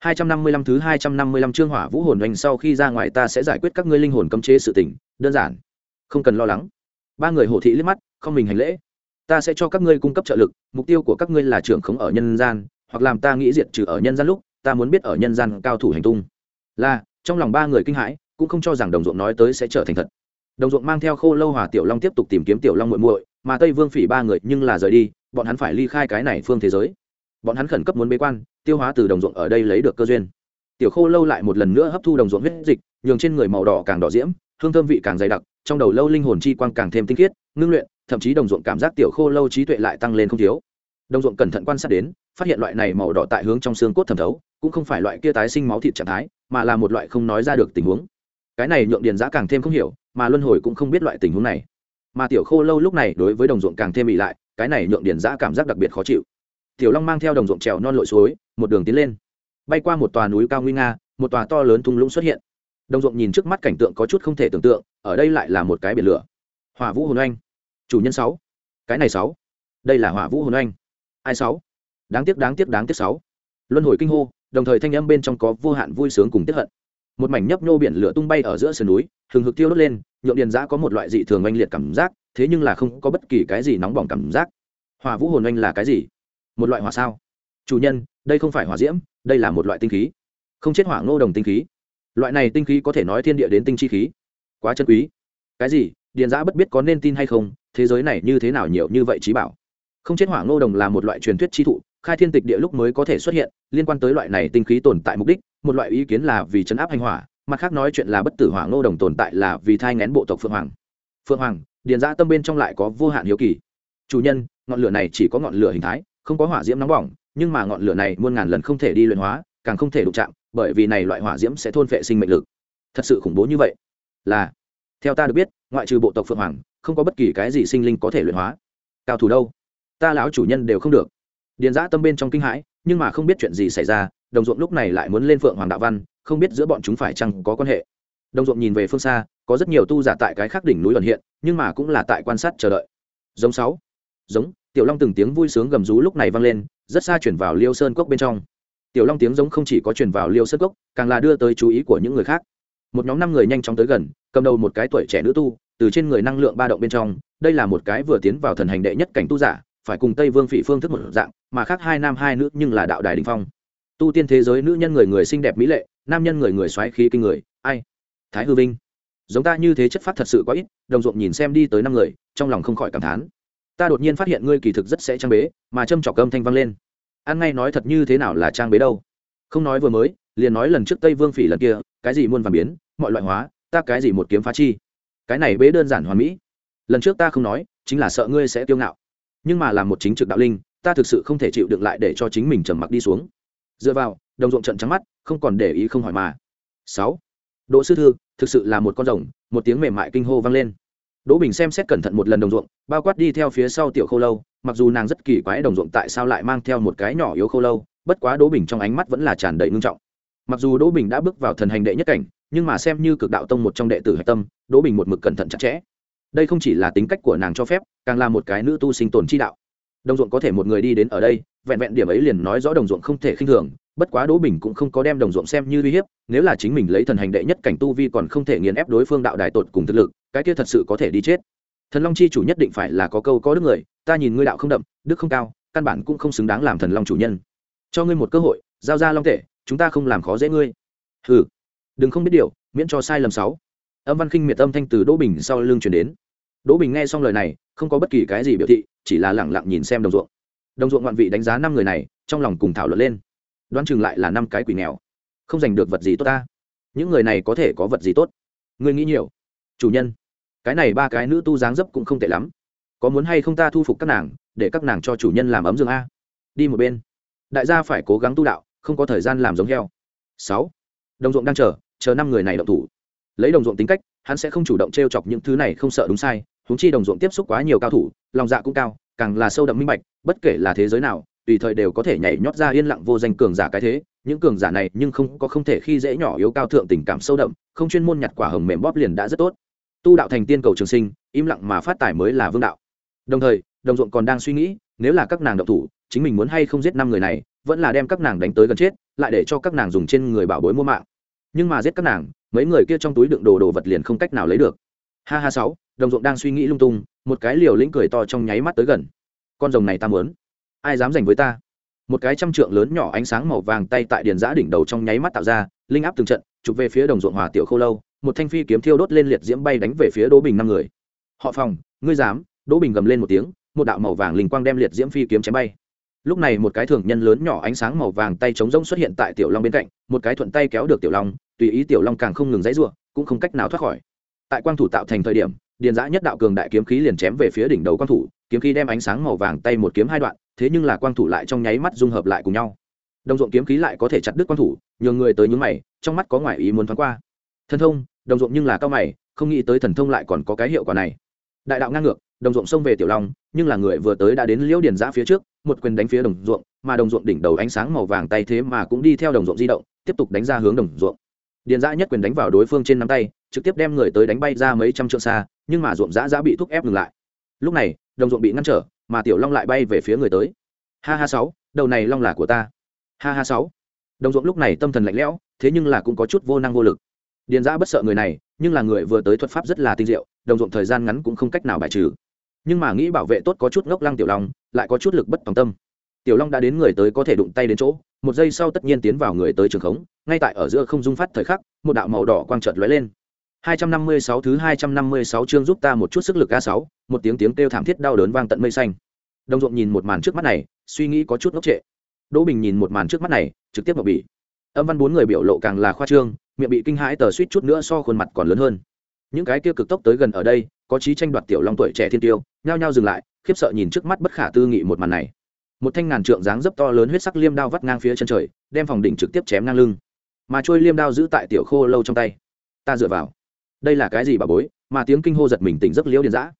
255 thứ 255 chương hỏa vũ hồn oanh sau khi ra ngoài ta sẽ giải quyết các ngươi linh hồn cấm chế sự tình, đơn giản, không cần lo lắng. Ba người hổ thị liếc mắt, không mình hành lễ. Ta sẽ cho các ngươi cung cấp trợ lực, mục tiêu của các ngươi là trưởng khống ở nhân gian, hoặc làm ta nghĩ diệt trừ ở nhân gian lúc, ta muốn biết ở nhân gian cao thủ hành tung. Là, trong lòng ba người kinh hãi, cũng không cho rằng đồng ruộng nói tới sẽ trở thành thật. Đồng ruộng mang theo Khô Lâu hỏa Tiểu Long tiếp tục tìm kiếm Tiểu Long muội muội, mà Tây Vương Phỉ ba người nhưng là rời đi, bọn hắn phải ly khai cái này phương thế giới. Bọn hắn khẩn cấp muốn bế quan, tiêu hóa từ đồng ruộng ở đây lấy được cơ duyên. Tiểu khô lâu lại một lần nữa hấp thu đồng ruộng huyết dịch nhường trên người màu đỏ càng đỏ diễm hương thơm vị càng dày đặc trong đầu lâu linh hồn chi quang càng thêm tinh khiết ngưng luyện thậm chí đồng ruộng cảm giác tiểu khô lâu trí tuệ lại tăng lên không thiếu. Đồng ruộng cẩn thận quan sát đến phát hiện loại này màu đỏ tại hướng trong xương cốt thẩm thấu cũng không phải loại kia tái sinh máu thịt trạng thái mà là một loại không nói ra được tình huống. Cái này nhượng điền giã càng thêm không hiểu mà luân hồi cũng không biết loại tình huống này. Mà tiểu khô lâu lúc này đối với đồng ruộng càng thêm bị lại cái này nhượng điền giã cảm giác đặc biệt khó chịu tiểu long mang theo đồng ruộng trèo non lội suối, một đường tiến lên. Bay qua một tòa núi cao nguy nga, một tòa to lớn thung lũng xuất hiện. Đồng ruộng nhìn trước mắt cảnh tượng có chút không thể tưởng tượng, ở đây lại là một cái biển lửa. Hỏa vũ hồn oanh. Chủ nhân sáu. Cái này sáu. Đây là hỏa vũ hồn oanh. Ai sáu? Đáng tiếc đáng tiếc đáng tiếc sáu. Luân hồi kinh hô, đồng thời thanh âm bên trong có vô hạn vui sướng cùng tiếp hận. Một mảnh nhấp nhô biển lửa tung bay ở giữa sườn núi, hừng hực tiêu đốt lên nhộn điền giã có một loại dị thường oanh liệt cảm giác, thế nhưng là không có bất kỳ cái gì nóng bỏng cảm giác. Hỏa vũ hồn oanh là cái gì? Một loại hỏa sao? Chủ nhân, đây không phải hỏa diễm, đây là một loại tinh khí. Không chết hỏa ngô đồng tinh khí. Loại này tinh khí có thể nói thiên địa đến tinh chi khí. Quá chân quý. Cái gì? Điền giã bất biết có nên tin hay không, thế giới này như thế nào nhiều như vậy trí bảo. Không chết hỏa ngô đồng là một loại truyền thuyết chi thụ, khai thiên tịch địa lúc mới có thể xuất hiện, liên quan tới loại này tinh khí tồn tại mục đích, một loại ý kiến là vì chấn áp hành hỏa, mặt khác nói chuyện là bất tử hỏa ngô đồng tồn tại là vì thai ngén bộ tộc phượng hoàng. Phượng hoàng, điền giã tâm bên trong lại có vô hạn hiếu kỳ. Chủ nhân, ngọn lửa này chỉ có ngọn lửa hình thái không có hỏa diễm nóng bỏng, nhưng mà ngọn lửa này muôn ngàn lần không thể đi luyện hóa, càng không thể đụng chạm, bởi vì này loại hỏa diễm sẽ thôn phệ sinh mệnh lực. Thật sự khủng bố như vậy. Là, theo ta được biết, ngoại trừ bộ tộc phượng hoàng, không có bất kỳ cái gì sinh linh có thể luyện hóa. Cao thủ đâu? Ta lão chủ nhân đều không được. Điền giã tâm bên trong kinh hãi, nhưng mà không biết chuyện gì xảy ra, đồng ruộng lúc này lại muốn lên phượng hoàng đạo văn, không biết giữa bọn chúng phải chăng có quan hệ. Đồng ruộng nhìn về phương xa, có rất nhiều tu giả tại cái khác đỉnh núi ẩn hiện, nhưng mà cũng là tại quan sát chờ đợi. Giống sáu. Giống tiểu long từng tiếng vui sướng gầm rú lúc này vang lên, rất xa chuyển vào liêu sơn cốc bên trong. Tiểu long tiếng giống không chỉ có chuyển vào liêu sơn cốc, càng là đưa tới chú ý của những người khác. Một nhóm năm người nhanh chóng tới gần, cầm đầu một cái tuổi trẻ nữ tu, từ trên người năng lượng ba động bên trong, đây là một cái vừa tiến vào thần hành đệ nhất cảnh tu giả, phải cùng tây vương phỉ phương thức một dạng, mà khác hai nam hai nữ nhưng là đạo đài đình phong. Tu tiên thế giới nữ nhân người người xinh đẹp mỹ lệ, nam nhân người người xoáy khí kinh người, ai? Thái hư vinh. Giống ta như thế chất phát thật sự quá ít, đồng ruộng nhìn xem đi tới năm người, trong lòng không khỏi cảm thán ta đột nhiên phát hiện ngươi kỳ thực rất sẽ trang bế, mà châm trọc âm thanh vang lên. An ngay nói thật như thế nào là trang bế đâu? Không nói vừa mới, liền nói lần trước tây vương phỉ lần kia, cái gì muôn vàn biến, mọi loại hóa, ta cái gì một kiếm phá chi? Cái này bế đơn giản hoàn mỹ. Lần trước ta không nói, chính là sợ ngươi sẽ tiêu ngạo. Nhưng mà làm một chính trực đạo linh, ta thực sự không thể chịu đựng lại để cho chính mình trầm mặc đi xuống. Dựa vào, đồng ruộng trận trắng mắt, không còn để ý không hỏi mà. Sáu. Đỗ sư thư, thực sự là một con rồng, một tiếng mềm mại kinh hô vang lên đỗ bình xem xét cẩn thận một lần đồng ruộng, bao quát đi theo phía sau tiểu khô lâu, mặc dù nàng rất kỳ quái đồng ruộng tại sao lại mang theo một cái nhỏ yếu khô lâu, bất quá đỗ bình trong ánh mắt vẫn là tràn đầy ngưng trọng. Mặc dù đỗ bình đã bước vào thần hành đệ nhất cảnh, nhưng mà xem như cực đạo tông một trong đệ tử hạch tâm, đỗ bình một mực cẩn thận chặt chẽ. Đây không chỉ là tính cách của nàng cho phép, càng là một cái nữ tu sinh tồn chi đạo đồng ruộng có thể một người đi đến ở đây, vẹn vẹn điểm ấy liền nói rõ đồng ruộng không thể khinh thường, bất quá đỗ bình cũng không có đem đồng ruộng xem như uy hiếp, nếu là chính mình lấy thần hành đệ nhất cảnh tu vi còn không thể nghiền ép đối phương đạo đài tột cùng thực lực, cái kia thật sự có thể đi chết. Thần long chi chủ nhất định phải là có câu có đức người, ta nhìn ngươi đạo không đậm, đức không cao, căn bản cũng không xứng đáng làm thần long chủ nhân. Cho ngươi một cơ hội, giao ra long tể chúng ta không làm khó dễ ngươi. Ừ đừng không biết điều, miễn cho sai lầm sáu. Âm văn khinh miệt âm thanh từ đỗ bình sau lưng truyền đến đỗ bình nghe xong lời này, không có bất kỳ cái gì biểu thị, chỉ là lẳng lặng nhìn xem đồng ruộng. Đồng ruộng ngoạn vị đánh giá năm người này, trong lòng cùng thảo luận lên. Đoán chừng lại là năm cái quỷ nghèo. Không giành được vật gì tốt ta. Những người này có thể có vật gì tốt? Ngươi nghĩ nhiều. Chủ nhân, cái này ba cái nữ tu dáng dấp cũng không tệ lắm. Có muốn hay không ta thu phục các nàng, để các nàng cho chủ nhân làm ấm dương a? Đi một bên. Đại gia phải cố gắng tu đạo, không có thời gian làm giống heo. Sáu. Đồng ruộng đang chờ chờ năm người này động thủ. Lấy đồng ruộng tính cách, hắn sẽ không chủ động t r e o chọc những thứ này không sợ đúng sai húng chi đồng ruộng tiếp xúc quá nhiều cao thủ, lòng dạ cũng cao, càng là sâu đậm minh bạch, bất kể là thế giới nào, tùy thời đều có thể nhảy nhót ra yên lặng vô danh cường giả cái thế. Những cường giả này nhưng không có không thể khi dễ nhỏ yếu cao thượng tình cảm sâu đậm, không chuyên môn nhặt quả hồng mềm bóp liền đã rất tốt. Tu đạo thành tiên cầu trường sinh, im lặng mà phát tài mới là vương đạo. Đồng thời, đồng ruộng còn đang suy nghĩ, nếu là các nàng động thủ, chính mình muốn hay không giết năm người này, vẫn là đem các nàng đánh tới gần chết, lại để cho các nàng dùng trên người bảo bối mua mạng. Nhưng mà giết các nàng, mấy người kia trong túi đựng đồ đồ vật liền không cách nào lấy được. Ha ha sáu đồng ruộng đang suy nghĩ lung tung, một cái liều lĩnh cười to trong nháy mắt tới gần. Con rồng này ta muốn. Ai dám giành với ta? Một cái trăm trượng lớn nhỏ ánh sáng màu vàng tay tại điền giã đỉnh đầu trong nháy mắt tạo ra, linh áp từng trận, chụp về phía đồng ruộng hòa tiểu khô lâu, một thanh phi kiếm thiêu đốt lên liệt diễm bay đánh về phía đỗ bình năm người. Họ phòng, ngươi dám? Đỗ bình gầm lên một tiếng, một đạo màu vàng linh quang đem liệt diễm phi kiếm chém bay. Lúc này một cái thường nhân lớn nhỏ ánh sáng màu vàng tay chống rông xuất hiện tại tiểu long bên cạnh, một cái thuận tay kéo được tiểu long, tùy ý tiểu long càng không ngừng dãy ruộng cũng không cách nào thoát khỏi. Tại quang thủ tạo thành thời điểm điền giã nhất đạo cường đại kiếm khí liền chém về phía đỉnh đầu quang thủ, kiếm khí đem ánh sáng màu vàng tay một kiếm hai đoạn, thế nhưng là quang thủ lại trong nháy mắt dung hợp lại cùng nhau. Đồng ruộng kiếm khí lại có thể chặt đứt quang thủ, nhường người tới những mày, trong mắt có ngoại ý muốn thoáng qua. Thần thông, đồng ruộng nhưng là cao mày, không nghĩ tới thần thông lại còn có cái hiệu quả này. Đại đạo ngang ngược, đồng ruộng xông về tiểu long, nhưng là người vừa tới đã đến liễu điền giã phía trước, một quyền đánh phía đồng ruộng, mà đồng ruộng đỉnh đầu ánh sáng màu vàng tay thế mà cũng đi theo đồng ruộng di động, tiếp tục đánh ra hướng đồng ruộng điền giã nhất quyền đánh vào đối phương trên nắm tay, trực tiếp đem người tới đánh bay ra mấy trăm trượng xa, nhưng mà ruộng giã giã bị thúc ép ngừng lại. Lúc này, đồng ruộng bị ngăn trở, mà tiểu long lại bay về phía người tới. Ha ha sáu, đầu này long là của ta. Ha ha sáu. Đồng ruộng lúc này tâm thần lạnh lẽo, thế nhưng là cũng có chút vô năng vô lực. Điền giã bất sợ người này, nhưng là người vừa tới thuật pháp rất là tinh diệu, đồng ruộng thời gian ngắn cũng không cách nào bài trừ. Nhưng mà nghĩ bảo vệ tốt có chút ngốc lăng tiểu long, lại có chút lực bất tòng tâm tiểu long đã đến người tới có thể đụng tay đến chỗ một giây sau tất nhiên tiến vào người tới trường khống ngay tại ở giữa không dung phát thời khắc một đạo màu đỏ quang trợt lóe lên 256 thứ 256 chương giúp ta một chút sức lực A6, một tiếng tiếng kêu thảm thiết đau đớn vang tận mây xanh. Đông Dụng nhìn một màn trước mắt này, suy nghĩ có chút ngốc trệ. Đỗ Bình nhìn một màn trước mắt này, trực tiếp mà bị. Âm văn bốn người biểu lộ càng là khoa trương, miệng bị kinh hãi tờ suýt chút nữa so khuôn mặt còn lớn hơn. Những cái kia cực tốc tới gần ở đây, có chí tranh đoạt tiểu long tuổi trẻ thiên tiêu, nhao nhao dừng lại, khiếp sợ nhìn trước mắt bất khả tư nghị một màn này. Một thanh ngàn trượng dáng dấp to lớn huyết sắc liêm đao vắt ngang phía chân trời, đem phòng đỉnh trực tiếp chém ngang lưng. Mà trôi liêm đao giữ tại tiểu khô lâu trong tay. Ta dựa vào. Đây là cái gì bà bối? Mà tiếng kinh hô giật mình tỉnh giấc liễu điện giã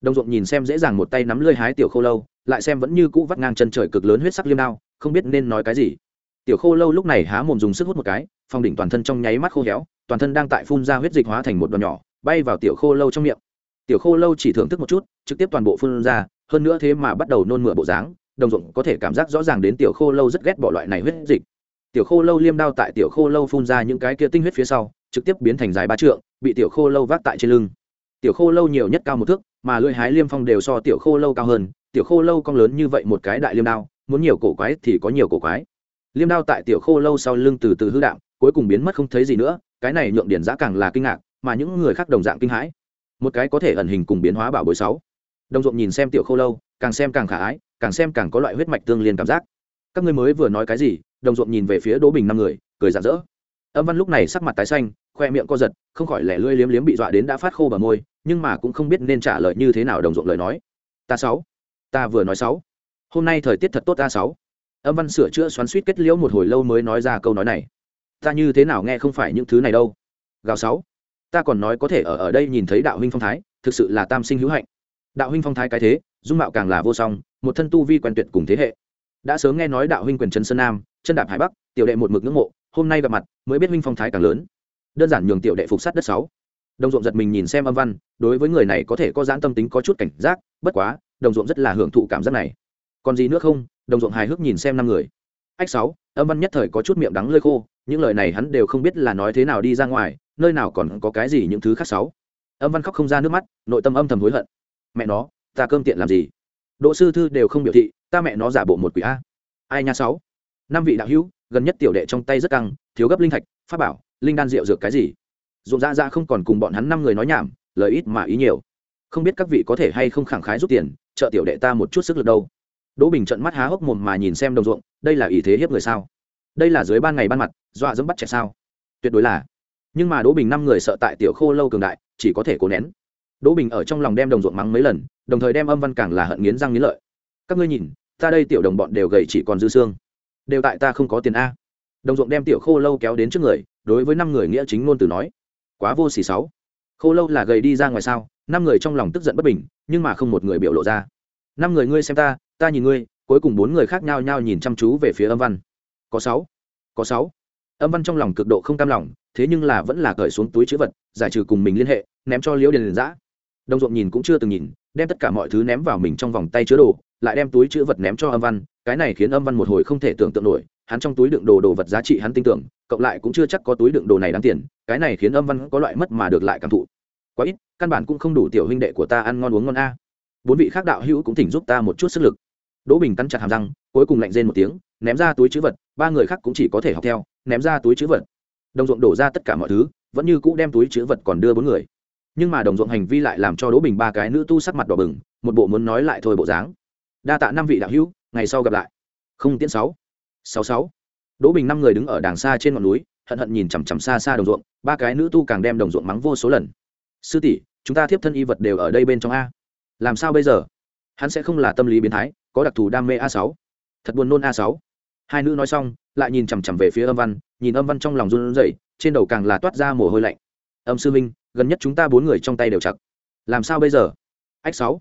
đồng ruộng nhìn xem dễ dàng một tay nắm lơi hái tiểu khô lâu lại xem vẫn như cũ vắt ngang chân trời cực lớn huyết sắc liêm đao không biết nên nói cái gì. Tiểu khô lâu lúc này há mồm dùng sức hút một cái phòng đỉnh toàn thân trong nháy mắt khô héo toàn thân đang tại phun ra huyết dịch hóa thành một đòn nhỏ bay vào tiểu khô lâu trong miệng. Tiểu khô lâu chỉ thưởng thức một chút trực tiếp toàn bộ phun ra hơn nữa thế mà bắt đầu nôn mửa bộ dáng đồng ruộng có thể cảm giác rõ ràng đến tiểu khô lâu rất ghét bỏ loại này huyết dịch. Tiểu khô lâu liêm đao tại tiểu khô lâu phun ra những cái kia tinh huyết phía sau, trực tiếp biến thành dài ba trượng, bị tiểu khô lâu vác tại trên lưng. Tiểu khô lâu nhiều nhất cao một thước, mà lưỡi hái liêm phong đều so tiểu khô lâu cao hơn. Tiểu khô lâu cong lớn như vậy một cái đại liêm đao, muốn nhiều cổ quái thì có nhiều cổ quái. Liêm đao tại tiểu khô lâu sau lưng từ từ hư đạm, cuối cùng biến mất không thấy gì nữa, cái này nhượng điển giã càng là kinh ngạc, mà những người khác đồng dạng kinh hãi. Một cái có thể ẩn hình cùng biến hóa bảo bối sáu. Đồng ruộng nhìn xem tiểu khô lâu, càng xem càng khả ái càng xem càng có loại huyết mạch tương liên cảm giác. Các ngươi mới vừa nói cái gì, đồng ruộng nhìn về phía đỗ bình năm người, cười rạng rỡ. Âm văn lúc này sắc mặt tái xanh, khoe miệng co giật, không khỏi lẻ lươi liếm liếm bị dọa đến đã phát khô bờ môi, nhưng mà cũng không biết nên trả lời như thế nào đồng ruộng lời nói. Ta sáu, ta vừa nói sáu. Hôm nay thời tiết thật tốt ta sáu. Âm văn sửa chữa xoắn suýt kết liễu một hồi lâu mới nói ra câu nói này. Ta như thế nào nghe không phải những thứ này đâu. Gào sáu, ta còn nói có thể ở ở đây nhìn thấy đạo huynh phong thái, thực sự là tam sinh hữu hạnh. Đạo huynh phong thái cái thế dung mạo càng là vô song, một thân tu vi quen tuyệt cùng thế hệ. Đã sớm nghe nói đạo huynh quyền trấn sơn nam, chân đạp hải bắc, tiểu đệ một mực ngưỡng mộ, hôm nay gặp mặt, mới biết huynh phong thái càng lớn. Đơn giản nhường tiểu đệ phục sát đất sáu. Đồng ruộng giật mình nhìn xem âm văn, đối với người này có thể có giãn tâm tính, có chút cảnh giác, bất quá, đồng ruộng rất là hưởng thụ cảm giác này. Còn gì nữa không, đồng ruộng hài hước nhìn xem năm người. Ách sáu, âm văn nhất thời có chút miệng đắng lơi khô, những lời này hắn đều không biết là nói thế nào đi ra ngoài, nơi nào còn có cái gì những thứ khác sáu. Âm văn khóc không ra nước mắt, nội tâm âm thầm hối hận. Mẹ nó ta cơm tiện làm gì? Đỗ sư thư đều không biểu thị, ta mẹ nó giả bộ một quỷ a. Ai nha sáu. Năm vị đạo hữu, gần nhất tiểu đệ trong tay rất căng, thiếu gấp linh thạch, pháp bảo, linh đan rượu dược cái gì? Dụng ra ra không còn cùng bọn hắn năm người nói nhảm, lời ít mà ý nhiều. Không biết các vị có thể hay không khẳng khái rút tiền, trợ tiểu đệ ta một chút sức lực đâu. Đỗ bình trận mắt há hốc mồm mà nhìn xem đồng ruộng, đây là ý thế hiếp người sao? Đây là dưới ban ngày ban mặt, dọa dẫm bắt trẻ sao? Tuyệt đối là. Nhưng mà đỗ bình năm người sợ tại tiểu khô lâu cường đại, chỉ có thể cố nén đỗ bình ở trong lòng đem đồng ruộng mắng mấy lần, đồng thời đem âm văn càng là hận nghiến răng nghiến lợi. Các ngươi nhìn, ta đây tiểu đồng bọn đều gầy chỉ còn dư xương. Đều tại ta không có tiền a. Đồng ruộng đem tiểu khô lâu kéo đến trước người, đối với năm người nghĩa chính ngôn từ nói. Quá vô xỉ sáu khô lâu là gầy đi ra ngoài sao? Năm người trong lòng tức giận bất bình, nhưng mà không một người biểu lộ ra. Năm người ngươi xem ta ta nhìn ngươi, cuối cùng bốn người khác nhau nhau nhìn chăm chú về phía âm văn. Có sáu. Có sáu. Âm văn trong lòng cực độ không cam lòng, thế nhưng là vẫn là cởi xuống túi chữ vật, giải trừ cùng mình liên hệ, ném cho liễu điền dã. giã đồng ruộng nhìn cũng chưa từng nhìn, đem tất cả mọi thứ ném vào mình trong vòng tay chứa đồ, lại đem túi chữ vật ném cho âm văn, cái này khiến âm văn một hồi không thể tưởng tượng nổi, hắn trong túi đựng đồ đồ vật giá trị hắn tin tưởng, cộng lại cũng chưa chắc có túi đựng đồ này đáng tiền, cái này khiến âm văn có loại mất mà được lại cảm thụ. Quá ít, căn bản cũng không đủ tiểu huynh đệ của ta ăn ngon uống ngon a. Bốn vị khác đạo hữu cũng thỉnh giúp ta một chút sức lực. Đỗ bình cắn chặt hàm răng, cuối cùng lạnh rên một tiếng, ném ra túi chữ vật, ba người khác cũng chỉ có thể học theo, ném ra túi chữ vật. Đồng ruộng đổ ra tất cả mọi thứ, vẫn như cũ đem túi chữ vật còn đưa bốn người nhưng mà đồng ruộng hành vi lại làm cho đỗ bình ba cái nữ tu sắc mặt đỏ bừng, một bộ muốn nói lại thôi bộ dáng. Đa tạ năm vị đạo hữu, ngày sau gặp lại. Không tiễn sáu. Sáu sáu. Đỗ bình năm người đứng ở đàng xa trên ngọn núi, hận hận nhìn chằm chằm xa xa đồng ruộng, ba cái nữ tu càng đem đồng ruộng mắng vô số lần. Sư tỷ, chúng ta thiếp thân y vật đều ở đây bên trong a. Làm sao bây giờ? Hắn sẽ không là tâm lý biến thái, có đặc thù đam mê a sáu. Thật buồn nôn a sáu. Hai nữ nói xong, lại nhìn chằm chằm về phía âm văn, nhìn âm văn trong lòng run rẩy, trên đầu càng là toát ra mồ hôi lạnh. Âm sư minh gần nhất chúng ta bốn người trong tay đều chặt. Làm sao bây giờ? Ách sáu.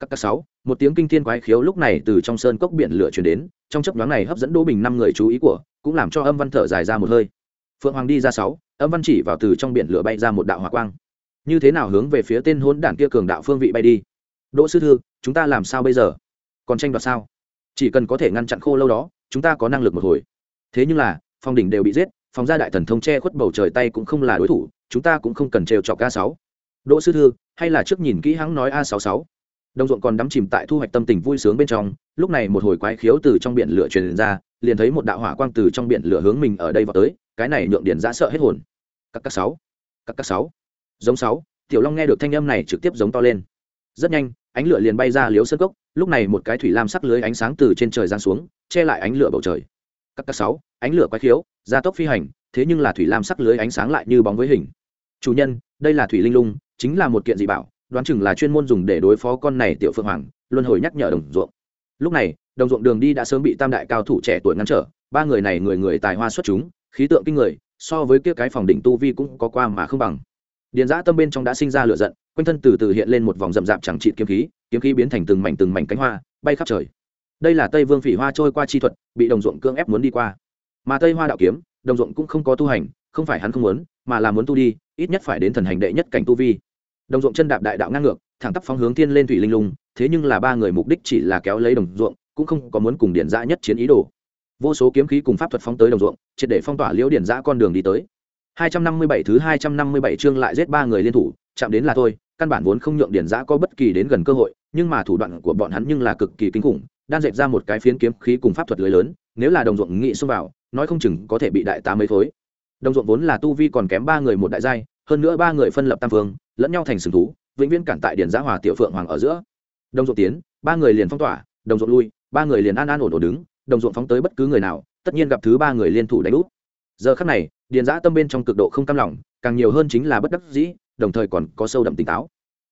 Các các sáu, một tiếng kinh thiên quái khiếu lúc này từ trong sơn cốc biển lửa chuyển đến, trong chấp nhoáng này hấp dẫn đỗ bình năm người chú ý của, cũng làm cho âm văn thở dài ra một hơi. Phượng hoàng đi ra sáu, âm văn chỉ vào từ trong biển lửa bay ra một đạo hỏa quang. Như thế nào hướng về phía tên hôn đản kia cường đạo phương vị bay đi? Đỗ sư thư, chúng ta làm sao bây giờ? Còn tranh đoạt sao? Chỉ cần có thể ngăn chặn khô lâu đó, chúng ta có năng lực một hồi. Thế nhưng là phong đỉnh đều bị giết, phòng gia đại thần thông che khuất bầu trời tay cũng không là đối thủ chúng ta cũng không cần trêu chọc a sáu. Đỗ sư thư, hay là trước nhìn kỹ hắn nói a sáu sáu. Đồng ruộng còn đắm chìm tại thu hoạch tâm tình vui sướng bên trong, lúc này một hồi quái khiếu từ trong biển lửa truyền ra, liền thấy một đạo hỏa quang từ trong biển lửa hướng mình ở đây vào tới, cái này nhượng điển ra sợ hết hồn. Các các sáu, các các sáu. Giống sáu, tiểu long nghe được thanh âm này trực tiếp giống to lên. Rất nhanh, ánh lửa liền bay ra liếu sân cốc, lúc này một cái thủy lam sắc lưới ánh sáng từ trên trời giáng xuống, che lại ánh lửa bầu trời. Các các sáu, ánh lửa quái khiếu, gia tốc phi hành thế nhưng là thủy lam sắc lưới ánh sáng lại như bóng với hình. Chủ nhân, đây là thủy linh lung, chính là một kiện dị bảo, đoán chừng là chuyên môn dùng để đối phó con này tiểu phượng hoàng, luân hồi nhắc nhở đồng ruộng. Lúc này, đồng ruộng đường đi đã sớm bị tam đại cao thủ trẻ tuổi ngăn trở, ba người này người người tài hoa xuất chúng, khí tượng kinh người, so với kia cái phòng đỉnh tu vi cũng có qua mà không bằng. Điền giã tâm bên trong đã sinh ra lửa giận, quanh thân từ từ hiện lên một vòng rậm rạp chẳng trị kiếm khí kiếm khí biến thành từng mảnh từng mảnh cánh hoa, bay khắp trời. Đây là tây vương phỉ hoa trôi qua chi thuật, bị đồng ruộng cưỡng ép muốn đi qua. Mà tây hoa đạo kiếm đồng ruộng cũng không có tu hành, không phải hắn không muốn, mà là muốn tu đi, ít nhất phải đến thần hành đệ nhất cảnh tu vi. Đồng ruộng chân đạp đại đạo ngang ngược, thẳng tắp phóng hướng thiên lên thủy linh lung, thế nhưng là ba người mục đích chỉ là kéo lấy đồng ruộng, cũng không có muốn cùng điển giã nhất chiến ý đồ. Vô số kiếm khí cùng pháp thuật phóng tới đồng ruộng, triệt để phong tỏa liễu điển giã con đường đi tới. 257 thứ 257 chương lại giết ba người liên thủ, chạm đến là thôi, căn bản vốn không nhượng điển giã có bất kỳ đến gần cơ hội, nhưng mà thủ đoạn của bọn hắn nhưng là cực kỳ kinh khủng đang dệt ra một cái phiến kiếm khí cùng pháp thuật lưới lớn, nếu là đồng ruộng nghị xông vào nói không chừng có thể bị đại tá mấy thối đồng ruộng vốn là tu vi còn kém ba người một đại giai, hơn nữa ba người phân lập tam phương lẫn nhau thành sừng thú, vĩnh viễn cản tại điển giã hòa tiểu phượng hoàng ở giữa. Đồng ruộng tiến, ba người liền phong tỏa, đồng ruộng lui, ba người liền an an ổn ổn đứng, đồng ruộng phóng tới bất cứ người nào, tất nhiên gặp thứ ba người liên thủ đánh úp. Giờ khắc này, điền giã tâm bên trong cực độ không cam lòng, càng nhiều hơn chính là bất đắc dĩ, đồng thời còn có sâu đậm tỉnh táo.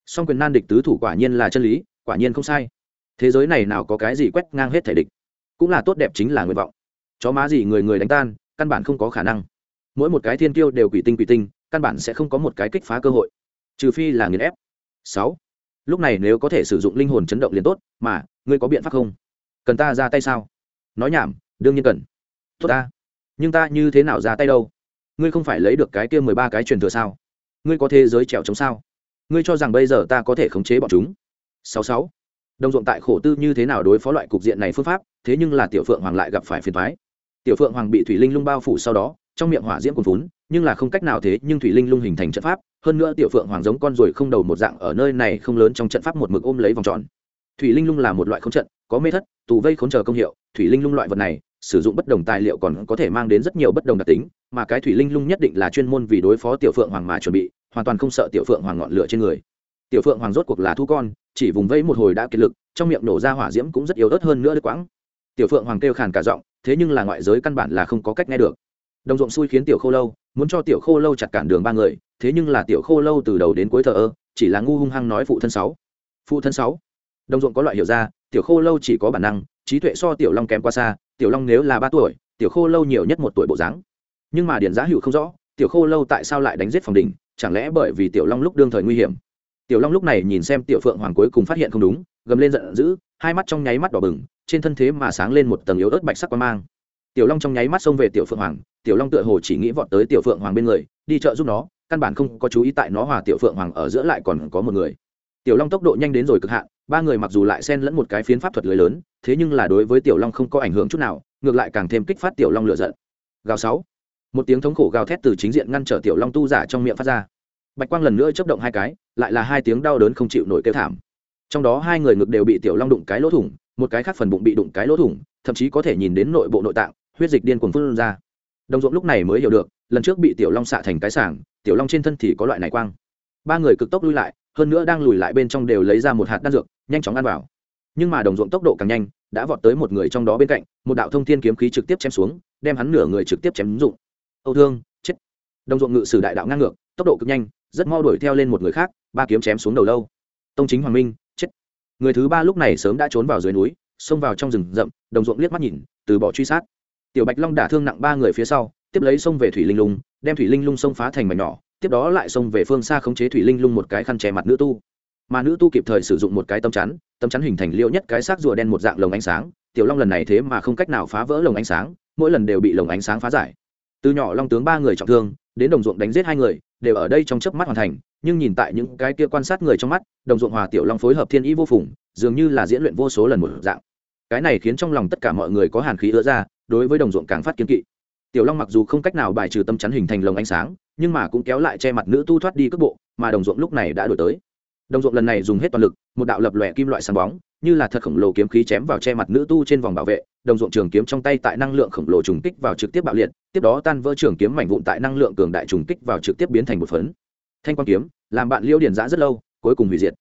Song quyền nan địch tứ thủ quả nhiên là chân lý, quả nhiên không sai. Thế giới này nào có cái gì quét ngang hết thể địch. Cũng là tốt đẹp chính là nguyện vọng chó má gì người người đánh tan, căn bản không có khả năng. Mỗi một cái thiên tiêu đều quỷ tinh quỷ tinh, căn bản sẽ không có một cái kích phá cơ hội. Trừ phi là nghiền ép. Sáu. Lúc này nếu có thể sử dụng linh hồn chấn động liền tốt, mà, ngươi có biện pháp không? Cần ta ra tay sao? Nói nhảm, đương nhiên cần. Tốt ta. Nhưng ta như thế nào ra tay đâu? Ngươi không phải lấy được cái kia mười ba cái truyền thừa sao? Ngươi có thế giới trèo chống sao? Ngươi cho rằng bây giờ ta có thể khống chế bọn chúng? Sáu sáu. Đồng ruộng tại khổ tư như thế nào đối phó loại cục diện này phương pháp, thế nhưng là tiểu phượng hoàng lại gặp phải phiền thoái tiểu phượng hoàng bị thủy linh lung bao phủ sau đó, trong miệng hỏa diễm cuồn vốn nhưng là không cách nào thế, nhưng thủy linh lung hình thành trận pháp, hơn nữa tiểu phượng hoàng giống con ruồi không đầu một dạng ở nơi này không lớn trong trận pháp một mực ôm lấy vòng tròn. Thủy linh lung là một loại không trận, có mê thất, tù vây khốn chờ công hiệu, thủy linh lung loại vật này, sử dụng bất đồng tài liệu còn có thể mang đến rất nhiều bất đồng đặc tính, mà cái thủy linh lung nhất định là chuyên môn vì đối phó tiểu phượng hoàng mà chuẩn bị, hoàn toàn không sợ tiểu phượng hoàng ngọn lửa trên người. Tiểu phượng hoàng rốt cuộc là thu con, chỉ vùng vẫy một hồi đã kiệt lực, trong miệng nổ ra hỏa diễm cũng rất yếu ớt hơn nữa đứt quãng tiểu phượng hoàng kêu khàn cả giọng, thế nhưng là ngoại giới căn bản là không có cách nghe được. Đồng ruộng xui khiến tiểu khô lâu, muốn cho tiểu khô lâu chặt cản đường ba người, thế nhưng là tiểu khô lâu từ đầu đến cuối thờ ơ, chỉ là ngu hung hăng nói phụ thân sáu. Phụ thân sáu. Đồng ruộng có loại hiểu ra, tiểu khô lâu chỉ có bản năng, trí tuệ so tiểu long kém qua xa, tiểu long nếu là ba tuổi, tiểu khô lâu nhiều nhất một tuổi bộ dáng. Nhưng mà điển giá hữu không rõ, tiểu khô lâu tại sao lại đánh giết phòng đình, chẳng lẽ bởi vì tiểu long lúc đương thời nguy hiểm? Tiểu long lúc này nhìn xem tiểu phượng hoàng cuối cùng phát hiện không đúng, gầm lên giận dữ, hai mắt trong nháy mắt đỏ bừng trên thân thế mà sáng lên một tầng yếu ớt bạch sắc quang mang. Tiểu long trong nháy mắt xông về tiểu phượng hoàng, tiểu long tựa hồ chỉ nghĩ vọt tới tiểu phượng hoàng bên người, đi chợ giúp nó, căn bản không có chú ý tại nó hòa tiểu phượng hoàng ở giữa lại còn có một người. Tiểu long tốc độ nhanh đến rồi cực hạn, ba người mặc dù lại xen lẫn một cái phiến pháp thuật lưới lớn, thế nhưng là đối với tiểu long không có ảnh hưởng chút nào, ngược lại càng thêm kích phát tiểu long lựa giận. Gào sáu. Một tiếng thống khổ gào thét từ chính diện ngăn trở tiểu long tu giả trong miệng phát ra. Bạch quang lần nữa chấp động hai cái, lại là hai tiếng đau đớn không chịu nổi kêu thảm. Trong đó hai người ngực đều bị tiểu long đụng cái lỗ thủng một cái khác phần bụng bị đụng cái lỗ thủng, thậm chí có thể nhìn đến nội bộ nội tạng, huyết dịch điên cuồng phun ra. Đồng ruộng lúc này mới hiểu được, lần trước bị tiểu long xạ thành cái sảng, tiểu long trên thân thì có loại này quang. Ba người cực tốc lui lại, hơn nữa đang lùi lại bên trong đều lấy ra một hạt đan dược, nhanh chóng ăn vào. Nhưng mà đồng ruộng tốc độ càng nhanh, đã vọt tới một người trong đó bên cạnh, một đạo thông thiên kiếm khí trực tiếp chém xuống, đem hắn nửa người trực tiếp chém dụng. Âu thương, chết. Đồng ruộng ngự sử đại đạo ngang ngược, tốc độ cực nhanh, rất mau đuổi theo lên một người khác, ba kiếm chém xuống đầu lâu. Tông chính hoàng minh người thứ ba lúc này sớm đã trốn vào dưới núi, xông vào trong rừng rậm, đồng ruộng liếc mắt nhìn, từ bỏ truy sát. Tiểu bạch long đả thương nặng ba người phía sau, tiếp lấy xông về thủy linh lung, đem thủy linh lung xông phá thành mảnh nhỏ, tiếp đó lại xông về phương xa khống chế thủy linh lung một cái khăn che mặt nữ tu. Mà nữ tu kịp thời sử dụng một cái tấm chắn tấm chắn hình thành liêu nhất cái xác rùa đen một dạng lồng ánh sáng. Tiểu long lần này thế mà không cách nào phá vỡ lồng ánh sáng, mỗi lần đều bị lồng ánh sáng phá giải. Từ nhỏ long tướng ba người trọng thương, đến đồng ruộng đánh giết hai người, đều ở đây trong chớp mắt hoàn thành nhưng nhìn tại những cái kia quan sát người trong mắt, đồng ruộng hòa tiểu long phối hợp thiên ý vô phùng, dường như là diễn luyện vô số lần một dạng. Cái này khiến trong lòng tất cả mọi người có hàn khí ứa ra, đối với đồng ruộng càng phát kiến kỵ. Tiểu long mặc dù không cách nào bài trừ tâm chắn hình thành lồng ánh sáng, nhưng mà cũng kéo lại che mặt nữ tu thoát đi cước bộ, mà đồng ruộng lúc này đã đổi tới. Đồng ruộng lần này dùng hết toàn lực, một đạo lập lòe kim loại sáng bóng, như là thật khổng lồ kiếm khí chém vào che mặt nữ tu trên vòng bảo vệ, đồng ruộng trường kiếm trong tay tại năng lượng khổng lồ trùng kích vào trực tiếp bạo liệt, tiếp đó tan vỡ trường kiếm mảnh vụn tại năng lượng cường đại trùng kích vào trực tiếp biến thành một phấn thanh quan kiếm, làm bạn liêu điển giã rất lâu, cuối cùng hủy diệt.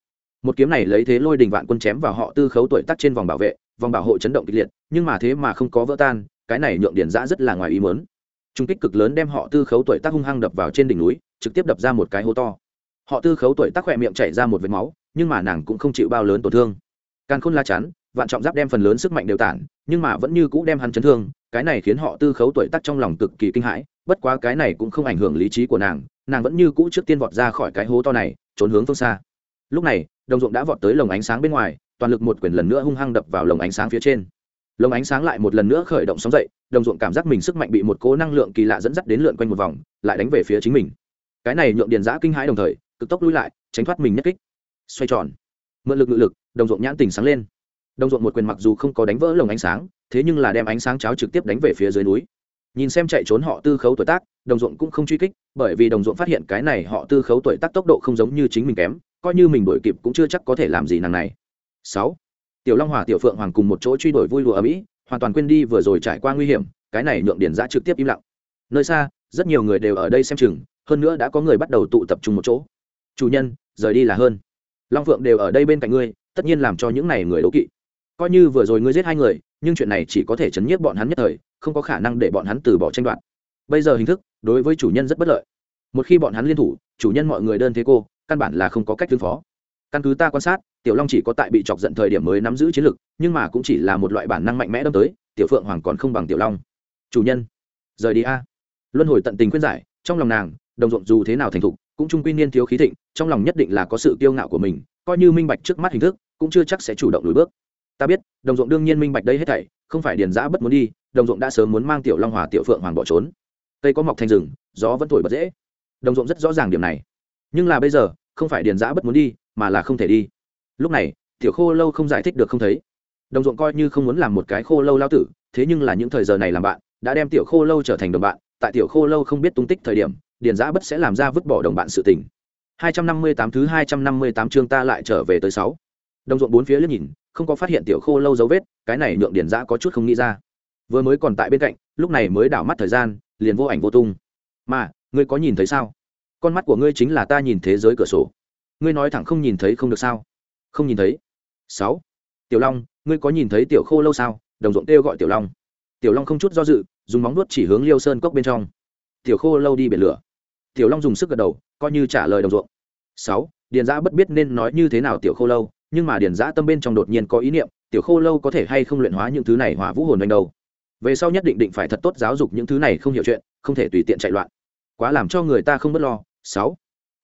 Một kiếm này lấy thế lôi đình vạn quân chém vào họ tư khấu tuổi tắc trên vòng bảo vệ, vòng bảo hộ chấn động kịch liệt, nhưng mà thế mà không có vỡ tan, cái này nhượng điển giã rất là ngoài ý mớn trung kích cực lớn đem họ tư khấu tuổi tác hung hăng đập vào trên đỉnh núi, trực tiếp đập ra một cái hố to. Họ tư khấu tuổi tác khỏe miệng chảy ra một vệt máu, nhưng mà nàng cũng không chịu bao lớn tổn thương. Càng khôn la chắn vạn trọng giáp đem phần lớn sức mạnh đều tản, nhưng mà vẫn như cũ đem hắn chấn thương, cái này khiến họ tư khấu tuổi tác trong lòng cực kỳ kinh hãi bất quá cái này cũng không ảnh hưởng lý trí của nàng nàng vẫn như cũ trước tiên vọt ra khỏi cái hố to này, trốn hướng phương xa. Lúc này, đồng ruộng đã vọt tới lồng ánh sáng bên ngoài, toàn lực một quyền lần nữa hung hăng đập vào lồng ánh sáng phía trên. Lồng ánh sáng lại một lần nữa khởi động sóng dậy, đồng ruộng cảm giác mình sức mạnh bị một cố năng lượng kỳ lạ dẫn dắt đến lượn quanh một vòng, lại đánh về phía chính mình. Cái này nhượng điền giã kinh hãi đồng thời, cực tốc lui lại, tránh thoát mình nhất kích. Xoay tròn. Mượn lực ngự lực, đồng ruộng nhãn tình sáng lên. Đồng ruộng một quyền mặc dù không có đánh vỡ lồng ánh sáng, thế nhưng là đem ánh sáng cháo trực tiếp đánh về phía dưới núi nhìn xem chạy trốn họ tư khấu tuổi tác, đồng ruộng cũng không truy kích, bởi vì đồng ruộng phát hiện cái này họ tư khấu tuổi tác tốc độ không giống như chính mình kém, coi như mình đuổi kịp cũng chưa chắc có thể làm gì nàng này. Sáu, tiểu long hòa, tiểu phượng hoàng cùng một chỗ truy đuổi vui lụa ở mỹ, hoàn toàn quên đi vừa rồi trải qua nguy hiểm, cái này nhượng điển giã trực tiếp im lặng. Nơi xa, rất nhiều người đều ở đây xem chừng, hơn nữa đã có người bắt đầu tụ tập trung một chỗ. Chủ nhân, rời đi là hơn. Long phượng đều ở đây bên cạnh ngươi, tất nhiên làm cho những này người đố kỵ coi như vừa rồi ngươi giết hai người, nhưng chuyện này chỉ có thể chấn nhiếp bọn hắn nhất thời, không có khả năng để bọn hắn từ bỏ tranh đoạt. Bây giờ hình thức, đối với chủ nhân rất bất lợi. Một khi bọn hắn liên thủ, chủ nhân mọi người đơn thế cô, căn bản là không có cách tương phó. Căn cứ ta quan sát, tiểu long chỉ có tại bị chọc giận thời điểm mới nắm giữ chiến lực, nhưng mà cũng chỉ là một loại bản năng mạnh mẽ đâm tới, tiểu phượng hoàng còn không bằng tiểu long. Chủ nhân, rời đi a. Luân hồi tận tình khuyên giải, trong lòng nàng, đồng ruộng dù thế nào thành thục, cũng trung quy niên thiếu khí thịnh, trong lòng nhất định là có sự kiêu ngạo của mình, coi như minh bạch trước mắt hình thức, cũng chưa chắc sẽ chủ động lùi bước ta biết, đồng ruộng đương nhiên minh bạch đây hết thảy, không phải điền giã bất muốn đi, đồng ruộng đã sớm muốn mang tiểu long hòa, tiểu phượng hoàng bỏ trốn. Cây có mọc thành rừng, gió vẫn thổi bật dễ. Đồng ruộng rất rõ ràng điểm này. Nhưng là bây giờ, không phải điền giã bất muốn đi, mà là không thể đi. Lúc này, tiểu khô lâu không giải thích được không thấy. Đồng ruộng coi như không muốn làm một cái khô lâu lao tử, thế nhưng là những thời giờ này làm bạn, đã đem tiểu khô lâu trở thành đồng bạn, tại tiểu khô lâu không biết tung tích thời điểm, điền giã bất sẽ làm ra vứt bỏ đồng bạn sự tình. 258 thứ 258 chương ta lại trở về tới 6. Đồng ruộng bốn phía liếc nhìn, không có phát hiện tiểu khô lâu dấu vết, cái này nhượng điền giã có chút không nghĩ ra. Vừa mới còn tại bên cạnh, lúc này mới đảo mắt thời gian, liền vô ảnh vô tung. Mà, ngươi có nhìn thấy sao? Con mắt của ngươi chính là ta nhìn thế giới cửa sổ. Ngươi nói thẳng không nhìn thấy không được sao? Không nhìn thấy. sáu. Tiểu Long, ngươi có nhìn thấy tiểu khô lâu sao? Đồng ruộng kêu gọi tiểu Long. Tiểu Long không chút do dự, dùng móng vuốt chỉ hướng Liêu Sơn cốc bên trong. Tiểu khô lâu đi biển lửa tiểu long dùng sức gật đầu coi như trả lời đồng ruộng sáu điền giã bất biết nên nói như thế nào tiểu khô lâu nhưng mà điền giã tâm bên trong đột nhiên có ý niệm, tiểu khô lâu có thể hay không luyện hóa những thứ này hỏa vũ hồn đánh đầu về sau nhất định định phải thật tốt giáo dục những thứ này không hiểu chuyện, không thể tùy tiện chạy loạn. Quá làm cho người ta không b ấ t lo. Sáu.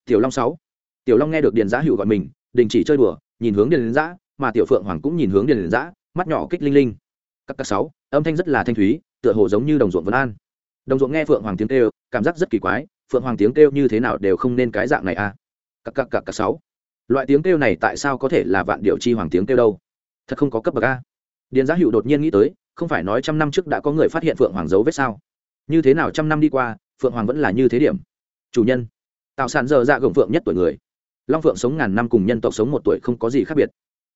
Tiểu long sáu. Tiểu long nghe được điền giã hữu gọi mình, đình chỉ chơi đùa, nhìn hướng điền giã, mà tiểu phượng hoàng cũng nhìn hướng điền giã, mắt nhỏ kích linh linh. Các các sáu, âm thanh rất là thanh thúy, tựa hồ giống như đồng ruộng vân an. Đồng ruộng nghe phượng hoàng tiếng kêu, cảm giác rất kỳ quái, phượng hoàng tiếng kêu như thế nào đều không nên cái dạng này à? Cặp cặp cặp cặp sáu loại tiếng kêu này tại sao có thể là vạn điệu chi hoàng tiếng kêu đâu? Thật không có cấp bậc a. Điền giá hữu đột nhiên nghĩ tới, không phải nói trăm năm trước đã có người phát hiện phượng hoàng dấu vết sao? Như thế nào trăm năm đi qua, phượng hoàng vẫn là như thế điểm? Chủ nhân tạo sản giờ dạ gồng phượng nhất tuổi người. Long phượng sống ngàn năm cùng nhân tộc sống một tuổi không có gì khác biệt.